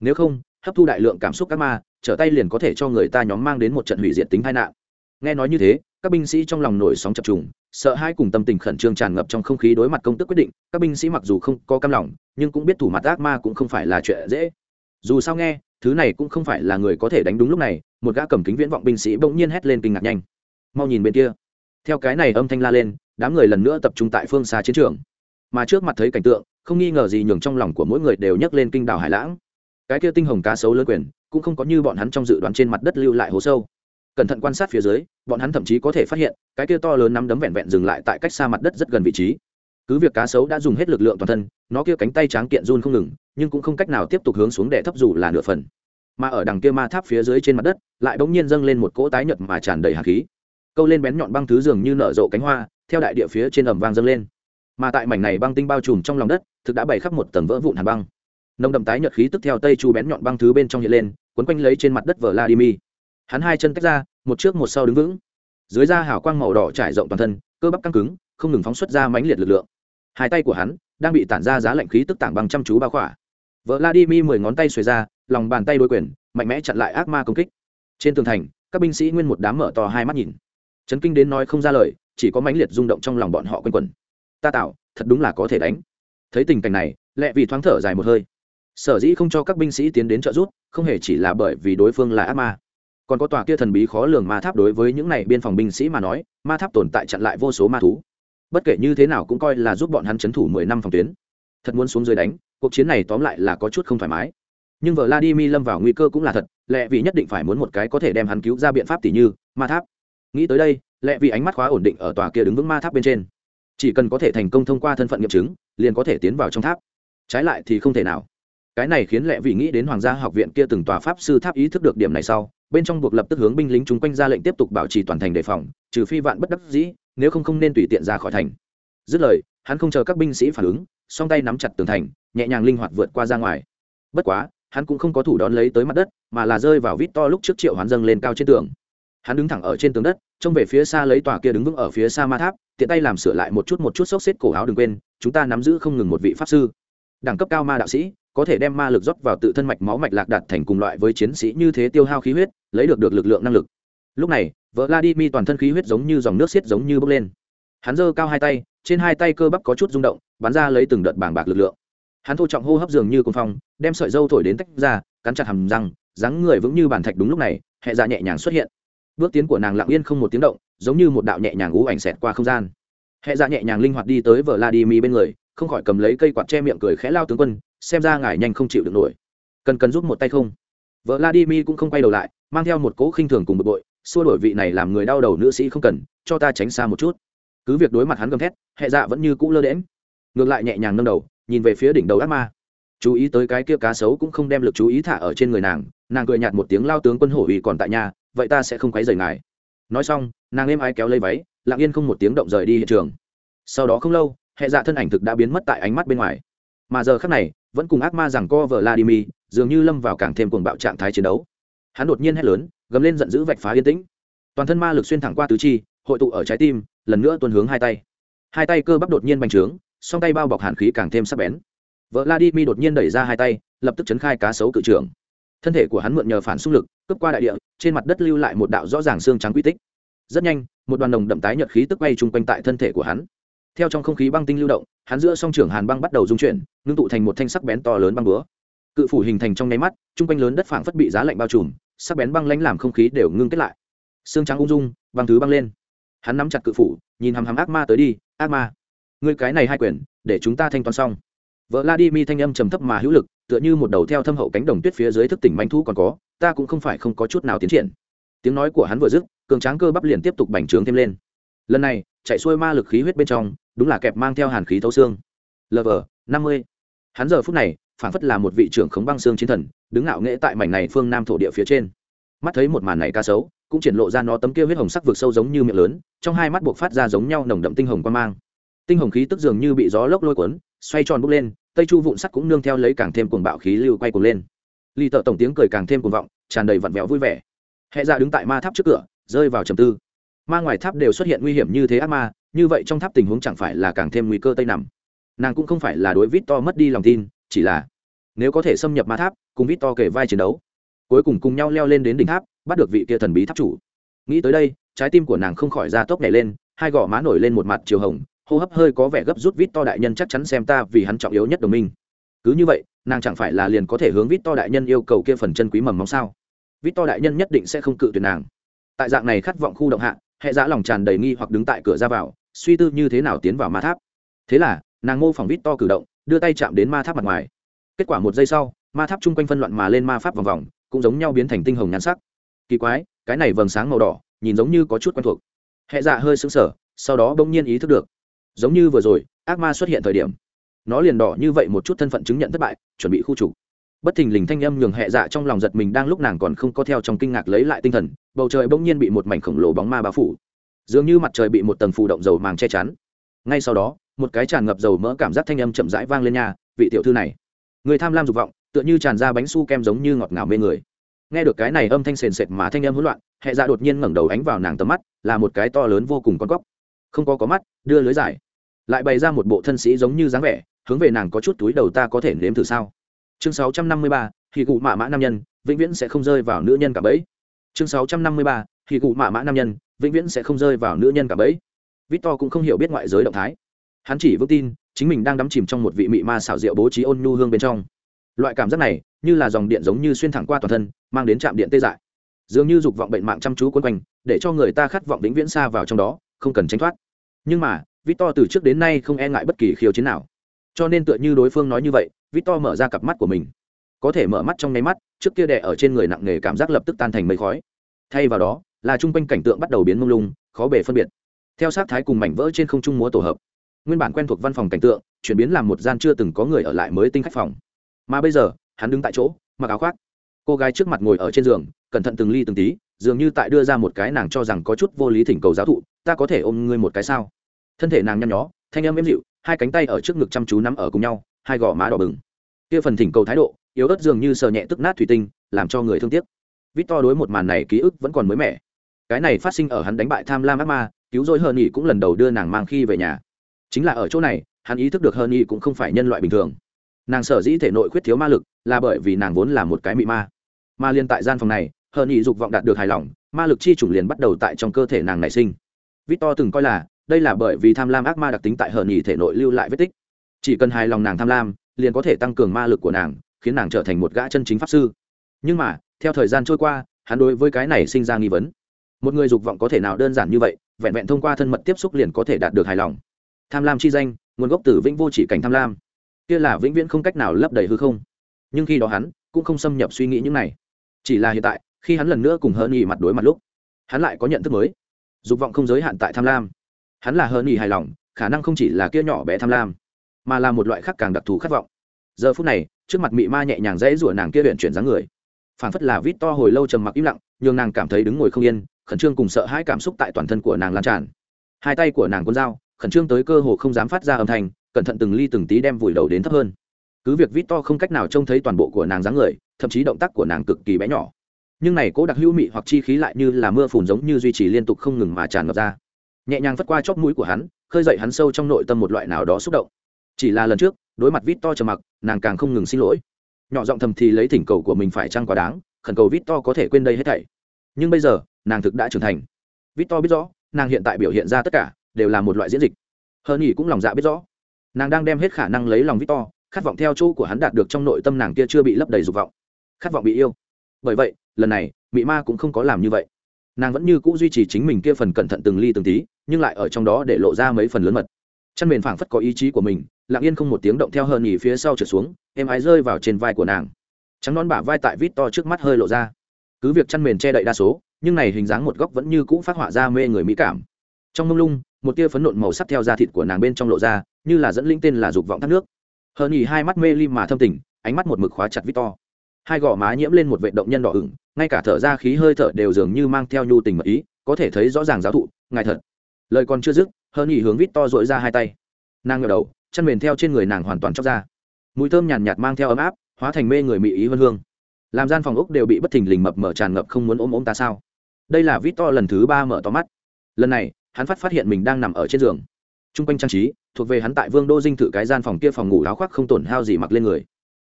Nếu không, hấp thu đại lượng cảm xúc ác ma, trở tay liền có thể cho người ta nhóm mang đến một trận hủy diệt tính tai nạn. Nghe nói như thế, các binh sĩ trong lòng nổi sóng chập trùng, sợ hai cùng tâm tình khẩn trương tràn ngập trong không khí đối mặt công tức quyết định, các binh sĩ mặc dù không có cam lòng, nhưng cũng biết thủ mặt ác ma cũng không phải là chuyện dễ. Dù sao nghe thứ này cũng không phải là người có thể đánh đúng lúc này, một gã cầm kính viễn vọng binh sĩ bỗng nhiên hét lên kinh ngạc nhanh. Mau nhìn bên kia. Theo cái này âm thanh la lên, đám người lần nữa tập trung tại phương xa chiến trường. Mà trước mặt thấy cảnh tượng, không nghi ngờ gì nhường trong lòng của mỗi người đều nhấc lên kinh đảo hải lãng. Cái kia tinh hồng cá sấu lớn quyền, cũng không có như bọn hắn trong dự đoán trên mặt đất lưu lại hố sâu. Cẩn thận quan sát phía dưới, bọn hắn thậm chí có thể phát hiện, cái kia to lớn nắm đấm vẹn vẹn dừng lại tại cách xa mặt đất rất gần vị trí cứ việc cá sấu đã dùng hết lực lượng toàn thân, nó kia cánh tay tráng kiện run không ngừng, nhưng cũng không cách nào tiếp tục hướng xuống để thấp dù là nửa phần. Mà ở đằng kia ma tháp phía dưới trên mặt đất, lại bỗng nhiên dâng lên một cỗ tái nhợt mà tràn đầy hạt khí. Câu lên bén nhọn băng thứ dường như nở rộ cánh hoa, theo đại địa phía trên ẩm vang dâng lên. Mà tại mảnh này băng tinh bao trùm trong lòng đất, thực đã bày khắp một tầng vỡ vụn hàn băng. Nồng đậm tái nhợt khí tức theo tây chu bén nhọn băng thứ bên trong hiện lên, quấn quanh lấy trên mặt đất vladimir. Hắn hai chân tách ra, một trước một sau đứng vững. Dưới da hào quang màu đỏ trải rộng toàn thân, cơ bắp căng cứng, không ngừng phóng xuất ra mãnh liệt lực lượng hai tay của hắn đang bị tản ra giá lạnh khí tức tảng bằng chăm chú bao khỏa. Vợ vladimir mười ngón tay xuề ra, lòng bàn tay đôi quyền, mạnh mẽ chặn lại ác ma công kích. Trên tường thành, các binh sĩ nguyên một đám mở to hai mắt nhìn. Chấn kinh đến nói không ra lời, chỉ có mãnh liệt rung động trong lòng bọn họ quanh quẩn. Ta tạo, thật đúng là có thể đánh. Thấy tình cảnh này lẹ vì thoáng thở dài một hơi. Sở dĩ không cho các binh sĩ tiến đến trợ giúp, không hề chỉ là bởi vì đối phương là ác ma. Còn có tòa kia thần bí khó lường ma tháp đối với những này biên phòng binh sĩ mà nói, ma tháp tồn tại chặn lại vô số ma thú bất kể như thế nào cũng coi là giúp bọn hắn chấn thủ mười năm phòng tuyến. Thật muốn xuống dưới đánh, cuộc chiến này tóm lại là có chút không thoải mái. Nhưng vợ vladimir lâm vào nguy cơ cũng là thật lẽ vì nhất định phải muốn một cái có thể đem hắn cứu ra biện pháp tỷ như, ma tháp. Nghĩ tới đây lẽ vì ánh mắt khóa ổn định ở tòa kia đứng vững ma tháp bên trên. Chỉ cần có thể thành công thông qua thân phận nghiệm chứng, liền có thể tiến vào trong tháp. Trái lại thì không thể nào. Cái này khiến lẽ vì nghĩ đến hoàng gia học viện kia từng tòa pháp sư tháp ý thức được điểm này sau, bên trong buộc lập tức hướng binh lính chúng quanh ra lệnh tiếp tục bảo trì toàn thành đề phòng, trừ phi vạn bất đắc dĩ nếu không không nên tùy tiện ra khỏi thành. Dứt lời, hắn không chờ các binh sĩ phản ứng, song tay nắm chặt tường thành, nhẹ nhàng linh hoạt vượt qua ra ngoài. Bất quá, hắn cũng không có thủ đón lấy tới mặt đất, mà là rơi vào vít to lúc trước triệu hoán dâng lên cao trên tường. Hắn đứng thẳng ở trên tường đất, trông về phía xa lấy tòa kia đứng vững ở phía xa ma tháp, tiện tay làm sửa lại một chút một chút xốc xếp cổ áo đừng quên, chúng ta nắm giữ không ngừng một vị pháp sư. Đẳng cấp cao ma đạo sĩ, có thể đem ma lực rót vào tự thân mạch máu mạch lạc đạt thành cùng loại với chiến sĩ như thế tiêu hao khí huyết, lấy được được lực lượng năng lực. Lúc này vợ vladimir toàn thân khí huyết giống như dòng nước xiết giống như bốc lên. Hắn giơ cao hai tay, trên hai tay cơ bắp có chút rung động, bắn ra lấy từng đợt bảng bạc lực lượng. Hắn thô trọng hô hấp dường như cồn phong, đem sợi dâu thổi đến tách ra, cắn chặt hầm răng, dáng người vững như bàn thạch đúng lúc này, hệ dạ nhẹ nhàng xuất hiện. Bước tiến của nàng lặng yên không một tiếng động, giống như một đạo nhẹ nhàng ú ảnh xẹt qua không gian. Hệ dạ nhẹ nhàng linh hoạt đi tới vợ vladimir bên người, không khỏi cầm lấy cây quạt che miệng cười khẽ lao tướng quân, xem ra ngài nhanh không chịu được nổi. Cần cần giúp một tay không? Vợ vladimir cũng không quay đầu lại, mang theo một cỗ khinh thường cùng bực bội xua đổi vị này làm người đau đầu nữ sĩ không cần, cho ta tránh xa một chút. Cứ việc đối mặt hắn gầm thét, hệ dạ vẫn như cũ lơ đễm ngược lại nhẹ nhàng nâng đầu, nhìn về phía đỉnh đầu ác ma. Chú ý tới cái kia cá sấu cũng không đem lực chú ý thả ở trên người nàng nàng cười nhạt một tiếng lao tướng quân hổ ủy còn tại nhà, vậy ta sẽ không quấy rời ngài. Nói xong, nàng êm ai kéo lấy váy, lặng yên không một tiếng động rời đi hiện trường. Sau đó không lâu, hệ dạ thân ảnh thực đã biến mất tại ánh mắt bên ngoài. Mà giờ khác này, vẫn cùng ác ma rằng co vợ vladimir, dường như lâm vào càng thêm cuồng bạo trạng thái chiến đấu hắn đột nhiên hét lớn, gầm lên giận dữ vạch phá yên tĩnh. Toàn thân ma lực xuyên thẳng qua tứ chi, hội tụ ở trái tim, lần nữa tuần hướng hai tay. Hai tay cơ bắp đột nhiên bành trướng, song tay bao bọc hàn khí càng thêm sắc bén. Vợ vladimir đột nhiên đẩy ra hai tay, lập tức chấn khai cá sấu cự trưởng. Thân thể của hắn mượn nhờ phản xung lực, cướp qua đại địa, trên mặt đất lưu lại một đạo rõ ràng xương trắng quy tích. Rất nhanh, một đoàn đồng đậm tái nhợt khí tức bay chung quanh tại thân thể của hắn. Theo trong không khí băng tinh lưu động, hắn giữa song trưởng hàn băng bắt đầu dung chuyển, ngưng tụ thành một thanh sắc bén to lớn băng búa cự phủ hình thành trong nháy mắt, chung quanh lớn đất phảng phất bị giá lạnh bao trùm, sắc bén băng lãnh làm không khí đều ngưng kết lại. Xương trắng ung dung, băng thứ băng lên. Hắn nắm chặt cự phủ, nhìn hằm hằm ác ma tới đi, ác ma, ngươi cái này hai quyền, để chúng ta thanh toán xong. Vợ la đi mi thanh âm trầm thấp mà hữu lực, tựa như một đầu theo thâm hậu cánh đồng tuyết phía dưới thức tỉnh manh thu còn có, ta cũng không phải không có chút nào tiến triển. Tiếng nói của hắn vừa dứt, cường tráng cơ bắp liền tiếp tục bành trướng thêm lên. Lần này, chạy xuôi ma lực khí huyết bên trong, đúng là kẹp mang theo hàn khí thấu xương. Lv năm mươi. Hắn giờ phút này phản phất là một vị trưởng khống băng xương chiến thần, đứng ngạo nghễ tại mảnh này phương nam thổ địa phía trên. Mắt thấy một màn này ca sấu cũng triển lộ ra nó tấm kia huyết hồng sắc vực sâu giống như miệng lớn, trong hai mắt buộc phát ra giống nhau nồng đậm tinh hồng quan mang. Tinh hồng khí tức dường như bị gió lốc lôi cuốn, xoay tròn bốc lên, tây chu vụn sắt cũng nương theo lấy càng thêm cuồng bạo khí lưu quay cuồng lên. Ly tợ tổng tiếng cười càng thêm cuồng vọng, tràn đầy vặn vẹo vui vẻ. Hệ ra đứng tại ma tháp trước cửa, rơi vào trầm tư. Ma ngoài tháp đều xuất hiện nguy hiểm như thế ác ma, như vậy trong tháp tình huống chẳng phải là càng thêm nguy cơ tây nằm. Nàng cũng không phải là đối vít to mất đi lòng tin chỉ là nếu có thể xâm nhập ma tháp, cùng vít to kể vai chiến đấu, cuối cùng cùng nhau leo lên đến đỉnh tháp, bắt được vị kia thần bí tháp chủ. Nghĩ tới đây, trái tim của nàng không khỏi ra tốc nhảy lên, hai gò má nổi lên một mặt chiều hồng, hô hấp hơi có vẻ gấp rút vít to đại nhân chắc chắn xem ta vì hắn trọng yếu nhất đồng minh. Cứ như vậy, nàng chẳng phải là liền có thể hướng vít to đại nhân yêu cầu kia phần chân quý mầm móng sao? Vít to đại nhân nhất định sẽ không cự tuyệt nàng. Tại dạng này khát vọng khu động hạ, hệ giã lòng tràn đầy nghi hoặc đứng tại cửa ra vào, suy tư như thế nào tiến vào ma tháp. Thế là, nàng mô phỏng vít to cử động đưa tay chạm đến ma tháp mặt ngoài. Kết quả một giây sau, ma tháp chung quanh phân loạn mà lên ma pháp vòng vòng, cũng giống nhau biến thành tinh hồng nhan sắc. Kỳ quái, cái này vầng sáng màu đỏ, nhìn giống như có chút quen thuộc. Hệ dạ hơi sững sờ, sau đó bỗng nhiên ý thức được. Giống như vừa rồi, ác ma xuất hiện thời điểm. Nó liền đỏ như vậy một chút thân phận chứng nhận thất bại, chuẩn bị khu trục. Bất thình lình thanh âm nhường hệ dạ trong lòng giật mình đang lúc nàng còn không có theo trong kinh ngạc lấy lại tinh thần, bầu trời bỗng nhiên bị một mảnh khổng lồ bóng ma bao phủ. Dường như mặt trời bị một tầng phù động dầu màng che chắn. Ngay sau đó một cái tràn ngập dầu mỡ cảm giác thanh âm chậm rãi vang lên nhà vị tiểu thư này. Người tham lam dục vọng tựa như tràn ra bánh su kem giống như ngọt ngào mê người. Nghe được cái này âm thanh sền sệt mà thanh âm hỗn loạn hệ dạ đột nhiên ngẩng đầu ánh vào nàng tầm mắt là một cái to lớn vô cùng con cóc. Không có có mắt đưa lưới dài. Lại bày ra một bộ thân sĩ giống như dáng vẻ hướng về nàng có chút túi đầu ta có thể nếm thử sao? Chương 653, thì cụ mạ mã nam nhân vĩnh viễn sẽ không rơi vào nữ nhân cả bẫy. Chương 653, thì cụ mạ mã nam nhân vĩnh viễn sẽ không rơi vào nữ nhân cả bẫy. Victor cũng không hiểu biết ngoại giới động thái hắn chỉ vững tin, chính mình đang đắm chìm trong một vị mị ma xảo diệu bố trí ôn nhu hương bên trong. Loại cảm giác này, như là dòng điện giống như xuyên thẳng qua toàn thân, mang đến trạm điện tê dại. Dường như dục vọng bệnh mạng chăm chú quấn quanh, để cho người ta khát vọng vĩnh viễn xa vào trong đó, không cần tránh thoát. Nhưng mà, victor từ trước đến nay không e ngại bất kỳ khiêu chiến nào. Cho nên tựa như đối phương nói như vậy, victor mở ra cặp mắt của mình. Có thể mở mắt trong nháy mắt, trước kia đè ở trên người nặng nề cảm giác lập tức tan thành mây khói. Thay vào đó, là chung quanh cảnh tượng bắt đầu biến mông lung, khó bề phân biệt. Theo sát thái cùng mảnh vỡ trên không trung múa tổ hợp nguyên bản quen thuộc văn phòng cảnh tượng, chuyển biến làm một gian chưa từng có người ở lại mới tinh khách phòng. Mà bây giờ, hắn đứng tại chỗ, mặc áo khoác. Cô gái trước mặt ngồi ở trên giường, cẩn thận từng ly từng tí, dường như tại đưa ra một cái nàng cho rằng có chút vô lý thỉnh cầu giáo thụ, ta có thể ôm ngươi một cái sao? Thân thể nàng nhăn nhó, thanh âm êm dịu, hai cánh tay ở trước ngực chăm chú nắm ở cùng nhau, hai gò má đỏ bừng. Kia phần thỉnh cầu thái độ, yếu ớt dường như sờ nhẹ tức nát thủy tinh, làm cho người thương tiếc. Vít to đối một màn này ký ức vẫn còn mới mẻ. Cái này phát sinh ở hắn đánh bại tham lam ác ma, cứu rỗi hờ nghỉ cũng lần đầu đưa nàng mang khi về nhà chính là ở chỗ này, hắn ý thức được hơn y cũng không phải nhân loại bình thường. Nàng sở dĩ thể nội khuyết thiếu ma lực, là bởi vì nàng vốn là một cái mị ma. Ma liên tại gian phòng này hơn y dục vọng đạt được hài lòng, ma lực chi chủng liền bắt đầu tại trong cơ thể nàng nảy sinh. Vít to từng coi là, đây là bởi vì tham lam ác ma đặc tính tại hờn nhì thể nội lưu lại vết tích. Chỉ cần hài lòng nàng tham lam, liền có thể tăng cường ma lực của nàng, khiến nàng trở thành một gã chân chính pháp sư. Nhưng mà, theo thời gian trôi qua, hắn đối với cái này sinh ra nghi vấn. Một người dục vọng có thể nào đơn giản như vậy, vẹn vẹn thông qua thân mật tiếp xúc liền có thể đạt được hài lòng tham lam chi danh, nguồn gốc từ vĩnh vô chỉ cảnh tham lam. Kia là vĩnh viễn không cách nào lấp đầy hư không. Nhưng khi đó hắn cũng không xâm nhập suy nghĩ những này. Chỉ là hiện tại, khi hắn lần nữa cùng hớn nhì mặt đối mặt lúc, hắn lại có nhận thức mới. Dục vọng không giới hạn tại tham lam. Hắn là hớn nghỉ hài lòng, khả năng không chỉ là kia nhỏ bé tham lam, mà là một loại khác càng đặc thù khát vọng. Giờ phút này, trước mặt mị ma nhẹ nhàng dãy rủa nàng kia luyện chuyển dáng người. Phản phất là vít to hồi lâu trầm mặc im lặng, nhường nàng cảm thấy đứng ngồi không yên, khẩn trương cùng sợ hãi cảm xúc tại toàn thân của nàng lan tràn. Hai tay của nàng con dao khẩn trương tới cơ hồ không dám phát ra âm thanh, cẩn thận từng ly từng tí đem vùi đầu đến thấp hơn. Cứ việc vít to không cách nào trông thấy toàn bộ của nàng dáng người, thậm chí động tác của nàng cực kỳ bé nhỏ. Nhưng này cố đặc hữu mị hoặc chi khí lại như là mưa phùn giống như duy trì liên tục không ngừng mà tràn ngập ra. Nhẹ nhàng vất qua chóp mũi của hắn, khơi dậy hắn sâu trong nội tâm một loại nào đó xúc động. Chỉ là lần trước, đối mặt vít to trầm mặc, nàng càng không ngừng xin lỗi. Nhỏ giọng thầm thì lấy thỉnh cầu của mình phải chăng quá đáng, khẩn cầu vít to có thể quên đây hết thảy. Nhưng bây giờ, nàng thực đã trưởng thành. Vít to biết rõ, nàng hiện tại biểu hiện ra tất cả đều là một loại diễn dịch. Hơn nhỉ cũng lòng dạ biết rõ. Nàng đang đem hết khả năng lấy lòng victor, khát vọng theo chỗ của hắn đạt được trong nội tâm nàng kia chưa bị lấp đầy dục vọng. Khát vọng bị yêu. Bởi vậy, lần này, mị ma cũng không có làm như vậy. Nàng vẫn như c ũ duy trì chính mình kia phần cẩn thận từng ly từng tí, nhưng lại ở trong đó để lộ ra mấy phần lớn mật. Chăn mền phảng phất có ý chí của mình, lặng yên không một tiếng động theo hờn nhì phía sau trượt xuống em ái rơi vào trên vai của nàng. Trắng nón bả vai tại vít to trước mắt hơi lộ ra. Cứ việc chăn mền che đậy đa số, nhưng này hình dáng một góc vẫn như cũ phát họa ra mê người mỹ cảm trong mông lung một tia phấn nộn màu sắc theo da thịt của nàng bên trong lộ ra như là dẫn linh tên là dục vọng thác nước. Hờ nhì hai mắt mê lim mà thâm tình ánh mắt một mực khóa chặt victor hai gò má nhiễm lên một vệ động nhân đỏ ửng ngay cả thở ra khí hơi thở đều dường như mang theo nhu tình mật ý có thể thấy rõ ràng giáo thụ ngài thật. Lời còn chưa dứt hơn nhỉ hướng victor dội ra hai tay. Nàng ngờ đầu chân mền theo trên người nàng hoàn toàn chóc ra. Mùi thơm nhàn nhạt, nhạt mang theo ấm áp hóa thành mê người mỹ ý vân hương. Làm gian phòng úc đều bị bất thình lình mập mở tràn ngập không muốn ôm ôm ta sao? Đây là victor lần thứ ba mở to mắt. Lần này hắn phát phát hiện mình đang nằm ở trên giường. T r u n g quanh trang trí, thuộc về hắn tại vương đô dinh thự cái gian phòng kia phòng ngủ áo khoác không tổn hao gì mặc lên người.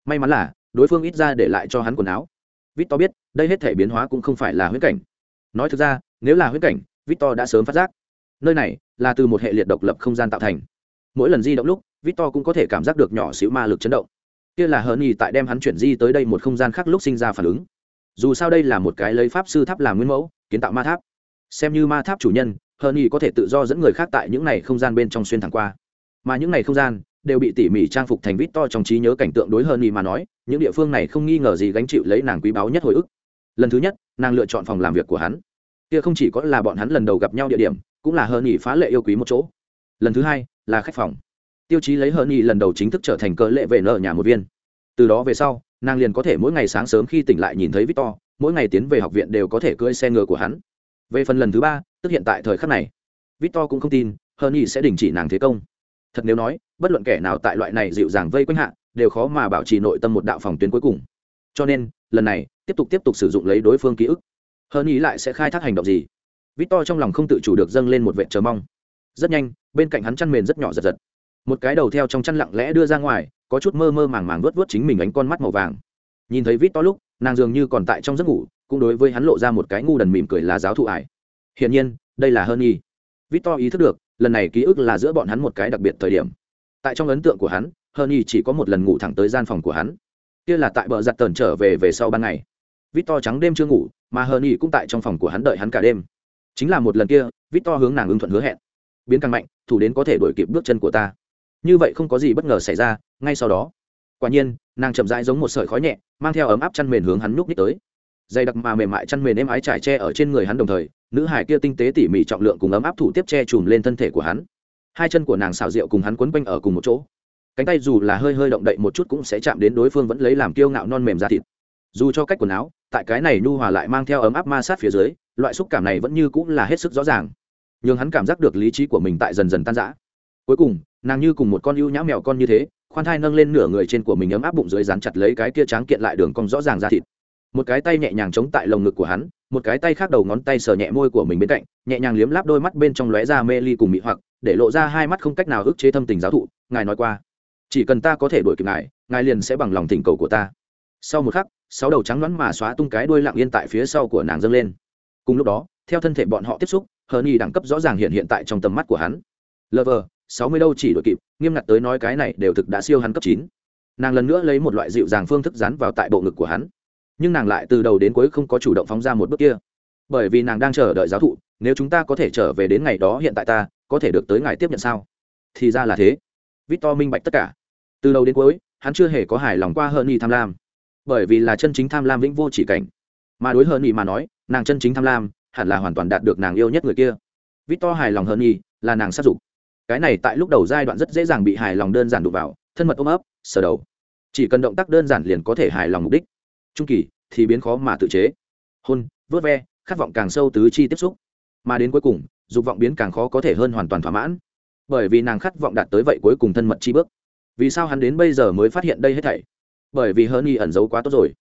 May mắn là, đối phương ít ra để lại cho hắn quần áo. Victor biết, đây hết thể biến hóa cũng không phải là huyễn cảnh. Nói thực ra, nếu là huyễn cảnh, victor đã sớm phát giác. Nơi này là từ một hệ liệt độc lập không gian tạo thành. Mỗi lần di động lúc, victor cũng có thể cảm giác được nhỏ xíu ma lực chấn động. Kia là hờn nhì tại đem hắn chuyển di tới đây một không gian khác lúc sinh ra phản ứng. Dù sao đây là một cái lấy pháp sư tháp làm nguyên mẫu, kiến tạo ma tháp. Xem như ma tháp chủ nhân hờ nhì có thể tự do dẫn người khác tại những này không gian bên trong xuyên thẳng qua. Mà những này không gian đều bị tỉ mỉ trang phục thành vít to trong trí nhớ cảnh tượng đối hơn y mà nói, những địa phương này không nghi ngờ gì gánh chịu lấy nàng quý báu nhất hồi ức. Lần thứ nhất, nàng lựa chọn phòng làm việc của hắn. Kia không chỉ có là bọn hắn lần đầu gặp nhau địa điểm, cũng là hơn y phá lệ yêu quý một chỗ. Lần thứ hai, là khách phòng. Tiêu chí lấy hơn y lần đầu chính thức trở thành cơ lệ về nợ nhà một viên. Từ đó về sau, nàng liền có thể mỗi ngày sáng sớm khi tỉnh lại nhìn thấy victor, mỗi ngày tiến về học viện đều có thể cưỡi xe ngựa của hắn. Về phần lần thứ ba tức hiện tại thời khắc này. Victor cũng không tin hơn y sẽ đình chỉ nàng thế công. Thật nếu nói, bất luận kẻ nào tại loại này dịu dàng vây quanh hạ, đều khó mà bảo trì nội tâm một đạo phòng tuyến cuối cùng. Cho nên, lần này, tiếp tục tiếp tục sử dụng lấy đối phương ký ức. Hơn ý lại sẽ khai thác hành động gì? Victor trong lòng không tự chủ được dâng lên một vệ chờ mong. Rất nhanh, bên cạnh hắn chăn mền rất nhỏ giật giật. Một cái đầu theo trong chăn lặng lẽ đưa ra ngoài, có chút mơ mơ màng màng vớt vớt chính mình ánh con mắt màu vàng. Nhìn thấy vít to lúc, nàng dường như còn tại trong giấc ngủ, cũng đối với hắn lộ ra một cái ngu đần mỉm cười là giáo thụ ải hiển nhiên, đây là hơn nghi vít to ý thức được, lần này ký ức là giữa bọn hắn một cái đặc biệt thời điểm. Tại trong ấn tượng của hắn hơn nghi chỉ có một lần ngủ thẳng tới gian phòng của hắn. Kia là tại bờ giặt tần trở về về sau ban ngày. Vít to trắng đêm chưa ngủ, mà hơn nghi cũng tại trong phòng của hắn đợi hắn cả đêm. Chính là một lần kia vít to hướng nàng ưng thuận hứa hẹn. Biến càng mạnh, thủ đến có thể đổi kịp bước chân của ta. Như vậy không có gì bất ngờ xảy ra, ngay sau đó. Quả nhiên, nàng chậm rãi giống một sợi khói nhẹ, mang theo ấm áp chăn mền hướng hắn núp nít tới dày đặc mà mềm mại chăn mềm êm ái trải tre ở trên người hắn đồng thời, nữ hải kia tinh tế tỉ mỉ trọng lượng cùng ấm áp thủ tiếp che chùm lên thân thể của hắn. Hai chân của nàng xào rượu cùng hắn quấn quanh ở cùng một chỗ. Cánh tay dù là hơi hơi động đậy một chút cũng sẽ chạm đến đối phương vẫn lấy làm kiêu ngạo non mềm ra thịt. Dù cho cách quần áo, tại cái này nhu hòa lại mang theo ấm áp ma sát phía dưới, loại xúc cảm này vẫn như cũng là hết sức rõ ràng. N h ư n g hắn cảm giác được lý trí của mình tại dần dần tan rã. Cuối cùng, nàng như cùng một con ưu nhã mèo con như thế, khoan thai nâng lên nửa người trên của mình ấm áp bụng dưới dán chặt lấy cái kia tráng kiện lại đường cong rõ ràng ra thịt một cái tay nhẹ nhàng chống tại lồng ngực của hắn, một cái tay khác đầu ngón tay sờ nhẹ môi của mình bên cạnh, nhẹ nhàng liếm láp đôi mắt bên trong lóe ra mê ly cùng mị hoặc, để lộ ra hai mắt không cách nào ức chế thâm tình giáo thụ, ngài nói qua, chỉ cần ta có thể đuổi kịp ngài ngài liền sẽ bằng lòng thỉnh cầu của ta. Sau một khắc, sáu đầu trắng đoán mà xóa tung cái đuôi lặng yên tại phía sau của nàng dâng lên. Cùng lúc đó, theo thân thể bọn họ tiếp xúc, hờ nhi đẳng cấp rõ ràng hiện hiện tại trong tầm mắt của hắn. Lv sáu mươi đâu chỉ đuổi kịp, nghiêm ngặt tới nói cái này đều thực đã siêu hắn cấp chín. Nàng lần nữa lấy một loại dịu dàng phương thức dán vào tại bộ ngực của hắn nhưng nàng lại từ đầu đến cuối không có chủ động phóng ra một bước kia. Bởi vì nàng đang chờ đợi giáo thụ, nếu chúng ta có thể trở về đến ngày đó hiện tại ta, có thể được tới ngài tiếp nhận sao? Thì ra là thế. Victor minh bạch tất cả. Từ đầu đến cuối, hắn chưa hề có hài lòng qua hơn y tham lam. Bởi vì là chân chính tham lam vĩnh vô chỉ cảnh. Mà đối hơn y mà nói, nàng chân chính tham lam, hẳn là hoàn toàn đạt được nàng yêu nhất người kia. Victor hài lòng hơn y là nàng sát dục. Cái này tại lúc đầu giai đoạn rất dễ dàng bị hài lòng đơn giản đụng vào, thân mật ôm ấp, sờ đầu. Chỉ cần động tác đơn giản liền có thể hài lòng mục đích trung kỳ thì biến khó mà tự chế. Hôn, vớt ve, khát vọng càng sâu tứ chi tiếp xúc. Mà đến cuối cùng, dục vọng biến càng khó có thể hơn hoàn toàn thỏa mãn. Bởi vì nàng khát vọng đạt tới vậy cuối cùng thân mật chi bước. Vì sao hắn đến bây giờ mới phát hiện đây hết thảy? Bởi vì hơn y ẩn giấu quá tốt rồi.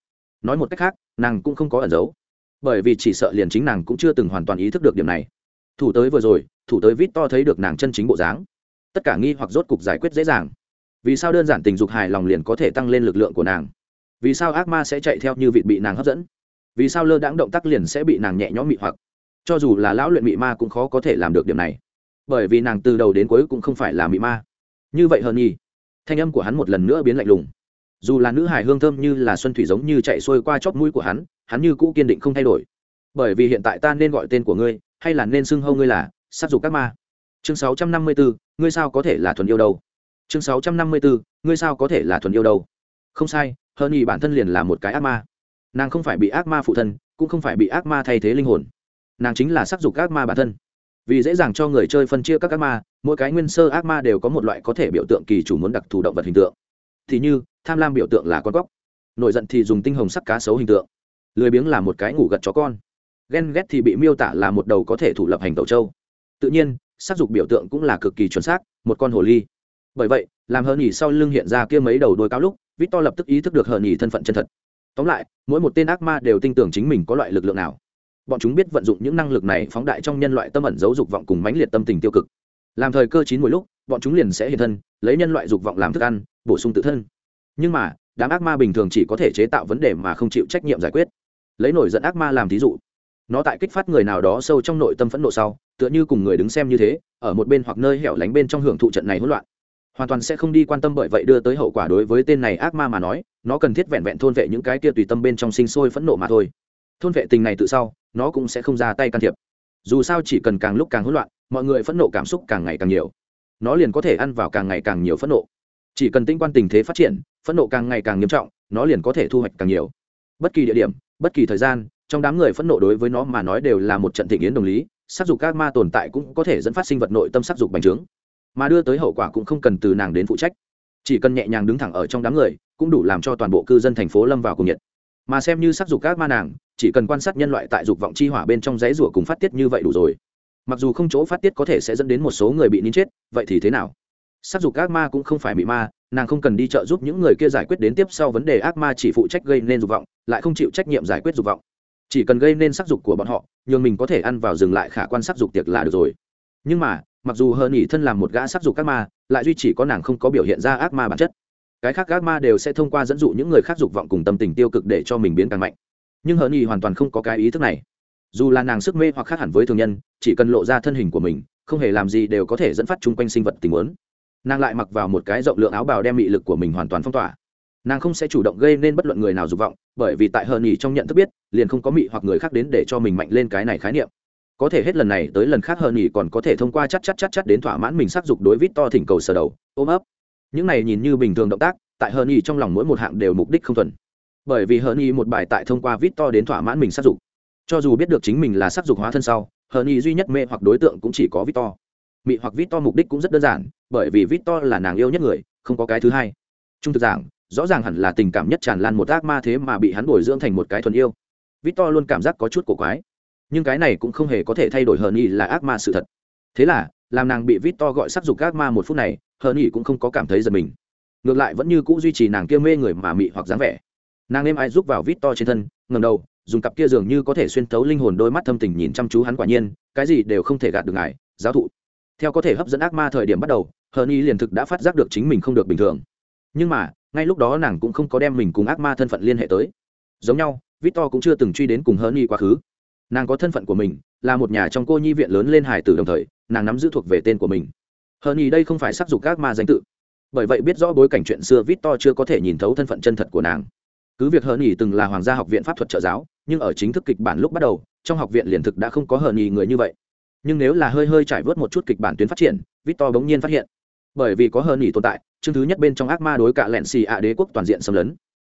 Nói một cách khác, nàng cũng không có ẩn giấu. Bởi vì chỉ sợ liền chính nàng cũng chưa từng hoàn toàn ý thức được điểm này. Thủ tới vừa rồi, thủ tới vít to thấy được nàng chân chính bộ dáng. Tất cả nghi hoặc rốt cục giải quyết dễ dàng. Vì sao đơn giản tình dục hài lòng liền có thể tăng lên lực lượng của nàng? Vì sao ác ma sẽ chạy theo như vịt bị nàng hấp dẫn? Vì sao lơ đãng động tác liền sẽ bị nàng nhẹ nhõm mị hoặc? Cho dù là lão luyện mị ma cũng khó có thể làm được điểm này. Bởi vì nàng từ đầu đến cuối cũng không phải là mị ma. Như vậy hơn nhi thanh âm của hắn một lần nữa biến lạnh lùng. Dù là nữ hải hương thơm như là xuân thủy giống như chạy xuôi qua chóp mũi của hắn hắn như cũ kiên định không thay đổi. Bởi vì hiện tại ta nên gọi tên của ngươi hay là nên xưng hâu ngươi là sát dục các ma? Chương 654, ngươi sao có thể là thuần yêu đâu? Chương 654, ngươi sao có thể là thuần yêu đâu? Không sai hơn nhì bản thân liền là một cái ác ma. Nàng không phải bị ác ma phụ thân, cũng không phải bị ác ma thay thế linh hồn. Nàng chính là sắc dục ác ma bản thân. Vì dễ dàng cho người chơi phân chia các ác ma, mỗi cái nguyên sơ ác ma đều có một loại có thể biểu tượng kỳ chủ muốn đặc thù động vật hình tượng. Thì như, tham lam biểu tượng là con cóc. Nổi giận thì dùng tinh hồng sắc cá sấu hình tượng. Lười biếng là một cái ngủ gật chó con. Ghen ghét thì bị miêu tả là một đầu có thể thủ lập hành tẩu châu. Tự nhiên, sắc dục biểu tượng cũng là cực kỳ chuẩn xác, một con hồ ly. Bởi vậy, làm hơn nhỉ sau lưng hiện ra kia mấy đầu đôi cáo lúc Victor lập tức ý thức được hờ nhì thân phận chân thật. Tóm lại, mỗi một tên ác ma đều tin tưởng chính mình có loại lực lượng nào. Bọn chúng biết vận dụng những năng lực này phóng đại trong nhân loại tâm ẩn giấu dục vọng cùng mãnh liệt tâm tình tiêu cực. Làm thời cơ chín mỗi lúc, bọn chúng liền sẽ hiện thân, lấy nhân loại dục vọng làm thức ăn, bổ sung tự thân. Nhưng mà, đám ác ma bình thường chỉ có thể chế tạo vấn đề mà không chịu trách nhiệm giải quyết. Lấy nổi giận ác ma làm thí dụ, nó tại kích phát người nào đó sâu trong nội tâm phẫn nộ sau, tựa như cùng người đứng xem như thế, ở một bên hoặc nơi hẻo lánh bên trong hưởng thụ trận này hỗn loạn hoàn toàn sẽ không đi quan tâm bởi vậy đưa tới hậu quả đối với tên này ác ma mà nói, nó cần thiết vẹn vẹn thôn vệ những cái kia tùy tâm bên trong sinh sôi phẫn nộ mà thôi. Thôn vệ tình này tự sau, nó cũng sẽ không ra tay can thiệp. Dù sao chỉ cần càng lúc càng hỗn loạn, mọi người phẫn nộ cảm xúc càng ngày càng nhiều. Nó liền có thể ăn vào càng ngày càng nhiều phẫn nộ. Chỉ cần tinh quan tình thế phát triển, phẫn nộ càng ngày càng nghiêm trọng, nó liền có thể thu hoạch càng nhiều. Bất kỳ địa điểm, bất kỳ thời gian, trong đám người phẫn nộ đối với nó mà nói đều là một trận thị nghiến đồng lý, sắc dục các ma tồn tại cũng có thể dẫn phát sinh vật nội tâm sắc dục bành trướng mà đưa tới hậu quả cũng không cần từ nàng đến phụ trách. Chỉ cần nhẹ nhàng đứng thẳng ở trong đám người, cũng đủ làm cho toàn bộ cư dân thành phố lâm vào cùng nhiệt. Mà xem như sắc dục các ma nàng, chỉ cần quan sát nhân loại tại dục vọng chi hỏa bên trong giấy rủa cùng phát tiết như vậy đủ rồi. Mặc dù không chỗ phát tiết có thể sẽ dẫn đến một số người bị nín chết, vậy thì thế nào? Sắc dục ác ma cũng không phải bị ma, nàng không cần đi trợ giúp những người kia giải quyết đến tiếp sau vấn đề ác ma chỉ phụ trách gây nên dục vọng, lại không chịu trách nhiệm giải quyết dục vọng. Chỉ cần gây nên sắc dục của bọn họ, nhường mình có thể ăn vào dừng lại khả quan sắc dục tiệc là được rồi. Nhưng mà mặc dù hơn nhỉ thân làm một gã sắc dục các ma, lại duy chỉ có nàng không có biểu hiện ra ác ma bản chất. Cái khác ác ma đều sẽ thông qua dẫn dụ những người khác dục vọng cùng tâm tình tiêu cực để cho mình biến càng mạnh. Nhưng hờn nhỉ hoàn toàn không có cái ý thức này. Dù là nàng sức mê hoặc khác hẳn với thường nhân, chỉ cần lộ ra thân hình của mình, không hề làm gì đều có thể dẫn phát chung quanh sinh vật tình huống. Nàng lại mặc vào một cái rộng lượng áo bào đem mị lực của mình hoàn toàn phong tỏa. Nàng không sẽ chủ động gây nên bất luận người nào dục vọng, bởi vì tại hờ nhỉ trong nhận thức biết, liền không có mị hoặc người khác đến để cho mình mạnh lên cái này khái niệm có thể hết lần này tới lần khác hơn nhỉ còn có thể thông qua chắc chắc chắc chắc đến thỏa mãn mình sắc dục đối vít to thỉnh cầu sờ đầu, ôm ấp. Những này nhìn như bình thường động tác, tại hơn nhỉ trong lòng mỗi một hạng đều mục đích không thuần. Bởi vì hơn nhỉ một bài tại thông qua vít to đến thỏa mãn mình sắc dục. Cho dù biết được chính mình là sắc dục hóa thân sau hơn nhỉ duy nhất mê hoặc đối tượng cũng chỉ có vít to. Mị hoặc vít to mục đích cũng rất đơn giản, bởi vì vít to là nàng yêu nhất người, không có cái thứ hai. Trung thực giảng, rõ ràng hẳn là tình cảm nhất tràn lan một ác ma thế mà bị hắn bồi dưỡng thành một cái thuần yêu. Vít to luôn cảm giác có chút cổ quái nhưng cái này cũng không hề có thể thay đổi hờ nhi là ác ma sự thật. Thế là, làm nàng bị victor gọi sắc dục ác ma một phút này, hờ nhi cũng không có cảm thấy giật mình. Ngược lại vẫn như cũ duy trì nàng kia mê người mà mị hoặc dáng vẻ. Nàng êm ai giúp vào victor trên thân ngầm đầu, dùng cặp kia dường như có thể xuyên thấu linh hồn đôi mắt thâm tình nhìn chăm chú hắn quả nhiên, cái gì đều không thể gạt được ngài, giáo thụ. Theo có thể hấp dẫn ác ma thời điểm bắt đầu hờn y liền thực đã phát giác được chính mình không được bình thường. Nhưng mà, ngay lúc đó nàng cũng không có đem mình cùng ác ma thân phận liên hệ tới. Giống nhau victor cũng chưa từng truy đến cùng hớn y quá khứ nàng có thân phận của mình, là một nhà trong cô nhi viện lớn lên hải tử đồng thời, nàng nắm giữ thuộc về tên của mình. Hớn nhì đây không phải sắc dục các ma danh tự. Bởi vậy biết rõ bối cảnh chuyện xưa victor chưa có thể nhìn thấu thân phận chân thật của nàng. Cứ việc hớn nhì từng là hoàng gia học viện pháp thuật trợ giáo, nhưng ở chính thức kịch bản lúc bắt đầu, trong học viện liền thực đã không có hờn nhì người như vậy. Nhưng nếu là hơi hơi trải vớt một chút kịch bản tuyến phát triển victor bỗng nhiên phát hiện. Bởi vì có hơn nhì tồn tại, chương thứ nhất bên trong ác ma đối cả lẹn xì ạ đế quốc toàn diện xâm lấn.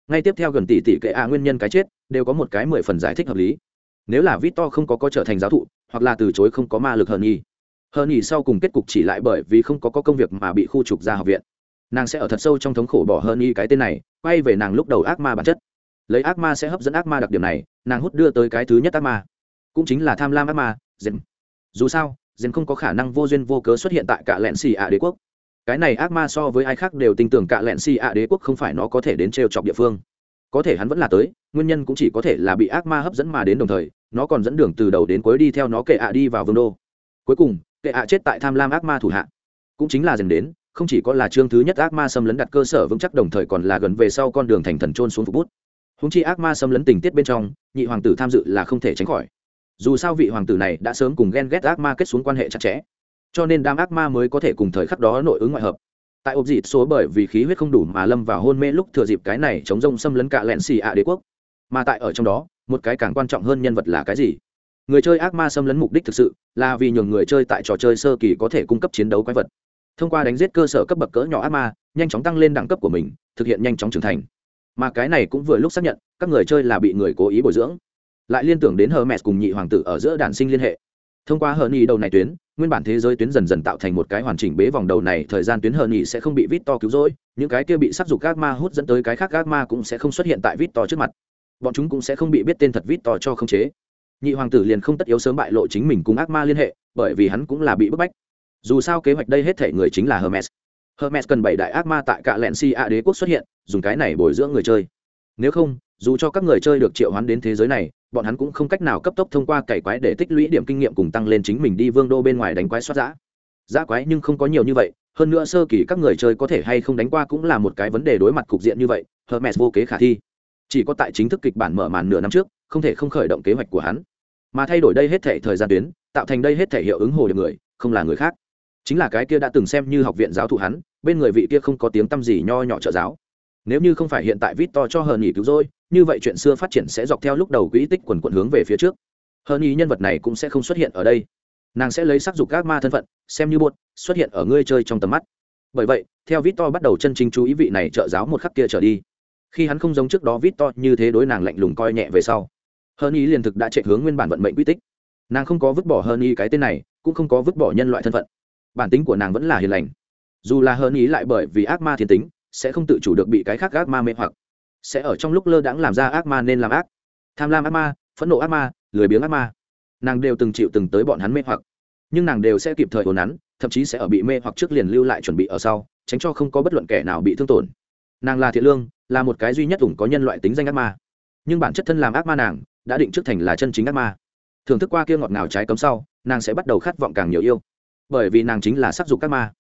Ngay tiếp theo gần tỷ tỷ kệ ạ nguyên nhân cái chết, đều có một cái mười phần giải thích hợp lý nếu là Victor không có có trở thành giáo thụ hoặc là từ chối không có ma lực hơn nhì hơn nhì sau cùng kết cục chỉ lại bởi vì không có, có công việc mà bị khu trục ra học viện. Nàng sẽ ở thật sâu trong thống khổ bỏ hơn nhì cái tên này quay về nàng lúc đầu ác ma bản chất. Lấy ác ma sẽ hấp dẫn ác ma đặc điểm này nàng hút đưa tới cái thứ nhất ác ma. Cũng chính là tham lam ác ma dèm dù sao dèm không có khả năng vô duyên vô cớ xuất hiện tại cả lẹn xì ạ đế quốc. Cái này ác ma so với ai khác đều tin tưởng cả lẹn si ạ đế quốc không phải nó có thể đến trêu chọc địa phương có thể hắn vẫn là tới, nguyên nhân cũng chỉ có thể là bị ác ma hấp dẫn mà đến đồng thời, nó còn dẫn đường từ đầu đến cuối đi theo nó kệ ạ đi vào vương đô. Cuối cùng, kệ ạ chết tại tham lam ác ma thủ hạ. Cũng chính là dần đến, không chỉ có là chương thứ nhất ác ma xâm lấn đặt cơ sở vững chắc đồng thời còn là gần về sau con đường thành thần trôn xuống phục bút. Húng chi ác ma xâm lấn tình tiết bên trong, nhị hoàng tử tham dự là không thể tránh khỏi. Dù sao vị hoàng tử này đã sớm cùng ghen ghét ác ma kết xuống quan hệ chặt chẽ. Cho nên đám ác ma mới có thể cùng thời khắc đó nội ứng ngoại hợp tại ộp dịt số bởi vì khí huyết không đủ mà lâm vào hôn mê lúc thừa dịp cái này chống rông xâm lấn cả lẹn xì ạ đế quốc. Mà tại ở trong đó, một cái càng quan trọng hơn nhân vật là cái gì? Người chơi ác ma xâm lấn mục đích thực sự là vì nhường người chơi tại trò chơi sơ kỳ có thể cung cấp chiến đấu quái vật. Thông qua đánh giết cơ sở cấp bậc cỡ nhỏ ác ma, nhanh chóng tăng lên đẳng cấp của mình, thực hiện nhanh chóng trưởng thành. Mà cái này cũng vừa lúc xác nhận, các người chơi là bị người cố ý bồi dưỡng. Lại liên tưởng đến hermes cùng nhị hoàng tử ở giữa đản sinh liên hệ. Thông qua hờ nhị đầu này tuyến nguyên bản thế giới tuyến dần dần tạo thành một cái hoàn chỉnh bế vòng đầu này, thời gian tuyến hờ nhị sẽ không bị vít to cứu rỗi, những cái kia bị sắc dục gác ma hút dẫn tới cái khác gác ma cũng sẽ không xuất hiện tại vít to trước mặt. Bọn chúng cũng sẽ không bị biết tên thật vít to cho khống chế. Nhị hoàng tử liền không tất yếu sớm bại lộ chính mình cùng ác ma liên hệ, bởi vì hắn cũng là bị bức bách. Dù sao kế hoạch đây hết thể người chính là hermes. Hermes cần bảy đại ác ma tại cả len si a đế quốc xuất hiện, dùng cái này bồi dưỡng người chơi. Nếu không, dù cho các người chơi được triệu hoán đến thế giới này bọn hắn cũng không cách nào cấp tốc thông qua cày quái để tích lũy điểm kinh nghiệm cùng tăng lên chính mình đi vương đô bên ngoài đánh quái xoát giã. Giã quái nhưng không có nhiều như vậy, hơn nữa sơ kỳ các người chơi có thể hay không đánh qua cũng là một cái vấn đề đối mặt cục diện như vậy, hermes vô kế khả thi. Chỉ có tại chính thức kịch bản mở màn nửa năm trước, không thể không khởi động kế hoạch của hắn. Mà thay đổi đây hết thể thời gian tuyến, tạo thành đây hết thể hiệu ứng hồ được người, không là người khác. Chính là cái kia đã từng xem như học viện giáo thụ hắn, bên người vị kia không có tiếng tăm gì nho nhỏ trợ giáo nếu như không phải hiện tại vít to cho hờn nhỉ cứu rồi như vậy chuyện xưa phát triển sẽ dọc theo lúc đầu quỹ tích quần quận hướng về phía trước. Hờn ý nhân vật này cũng sẽ không xuất hiện ở đây. Nàng sẽ lấy sắc dục các ma thân phận, xem như buốt, xuất hiện ở ngươi chơi trong tầm mắt. Bởi vậy, theo vít to bắt đầu chân chính chú ý vị này trợ giáo một khắc kia trở đi. Khi hắn không giống trước đó vít to như thế đối nàng lạnh lùng coi nhẹ về sau hơn ý liền thực đã chạy hướng nguyên bản vận mệnh quy tích. Nàng không có vứt bỏ hơn ý cái tên này, cũng không có vứt bỏ nhân loại thân phận. Bản tính của nàng vẫn là hiền lành. Dù là hơn ý lại bởi vì ác ma thiên tính sẽ không tự chủ được bị cái khác ác ma mê hoặc. Sẽ ở trong lúc lơ đãng làm ra ác ma nên làm ác. Tham lam ác ma, phẫn nộ ác ma, lười biếng ác ma. Nàng đều từng chịu từng tới bọn hắn mê hoặc. Nhưng nàng đều sẽ kịp thời hồn nắn, thậm chí sẽ ở bị mê hoặc trước liền lưu lại chuẩn bị ở sau, tránh cho không có bất luận kẻ nào bị thương tổn. Nàng là thiện lương, là một cái duy nhất ủng có nhân loại tính danh ác ma. Nhưng bản chất thân làm ác ma nàng, đã định trước thành là chân chính ác ma. Thưởng thức qua kia ngọt ngào trái cấm sau, nàng sẽ bắt đầu khát vọng càng nhiều yêu. Bởi vì nàng chính là sắc dục ác ma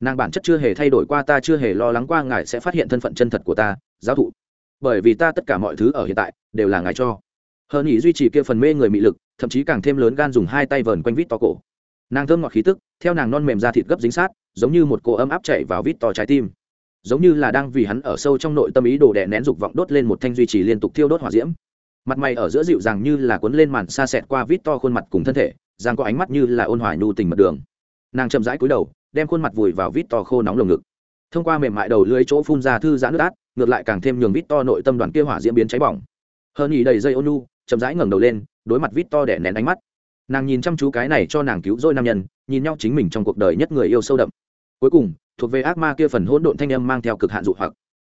nàng bản chất chưa hề thay đổi qua ta, chưa hề lo lắng qua ngài sẽ phát hiện thân phận chân thật của ta, giáo thụ. Bởi vì ta tất cả mọi thứ ở hiện tại đều là ngài cho. Hơn ý duy trì kia phần mê người mị lực, thậm chí càng thêm lớn gan dùng hai tay vờn quanh vít to cổ. Nàng thơm ngọt khí tức, theo nàng non mềm ra thịt gấp dính sát, giống như một cô ấm áp chạy vào vít to trái tim. Giống như là đang vì hắn ở sâu trong nội tâm ý đồ đè nén dục vọng đốt lên một thanh duy trì liên tục thiêu đốt hỏa diễm. Mặt mày ở giữa dịu dàng như là cuốn lên màn xa xẹt qua vít to khuôn mặt cùng thân thể giang có ánh mắt như là ôn hòa nhu tình mật đường. Nàng chậm rãi cúi đầu đem khuôn mặt vùi vào vít to khô nóng lồng ngực. Thông qua mềm mại đầu lưới chỗ phun ra thư giãn nước át, ngược lại càng thêm nhường vít to nội tâm đoàn kia hỏa diễn biến cháy bỏng. Hơn ý đầy dây ôn chậm rãi ngẩng đầu lên, đối mặt vít to để nén ánh mắt. Nàng nhìn chăm chú cái này cho nàng cứu rỗi nam nhân, nhìn nhau chính mình trong cuộc đời nhất người yêu sâu đậm. Cuối cùng, thuộc về ác ma kia phần hỗn độn thanh âm mang theo cực hạn dụ hoặc.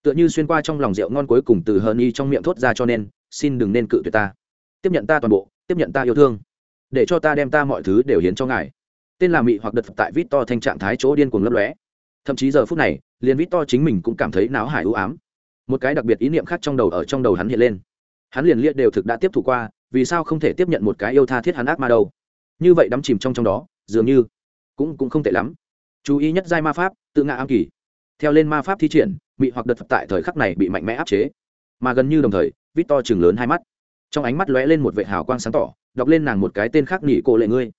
Tựa như xuyên qua trong lòng rượu ngon cuối cùng từ hờn y trong miệng thốt ra cho nên, xin đừng nên cự tuyệt ta. Tiếp nhận ta toàn bộ, tiếp nhận ta yêu thương. Để cho ta đem ta mọi thứ đều hiến cho ngài tên là mị hoặc đật tại vít to thanh trạng thái chỗ điên cuồng lấp lóe. Thậm chí giờ phút này, liền vít to chính mình cũng cảm thấy náo hải ưu ám. Một cái đặc biệt ý niệm khác trong đầu ở trong đầu hắn hiện lên. Hắn liền liệt đều thực đã tiếp thủ qua, vì sao không thể tiếp nhận một cái yêu tha thiết hắn ác ma đâu? Như vậy đắm chìm trong trong đó, dường như cũng cũng không tệ lắm. Chú ý nhất giai ma pháp, tự ngã am kỳ. Theo lên ma pháp thi triển, mị hoặc đật tại thời khắc này bị mạnh mẽ áp chế. Mà gần như đồng thời vít to chừng lớn hai mắt. Trong ánh mắt lóe lên một vệ hào quang sáng tỏ, đọc lên nàng một cái tên khác nghỉ cô lệ ngươi.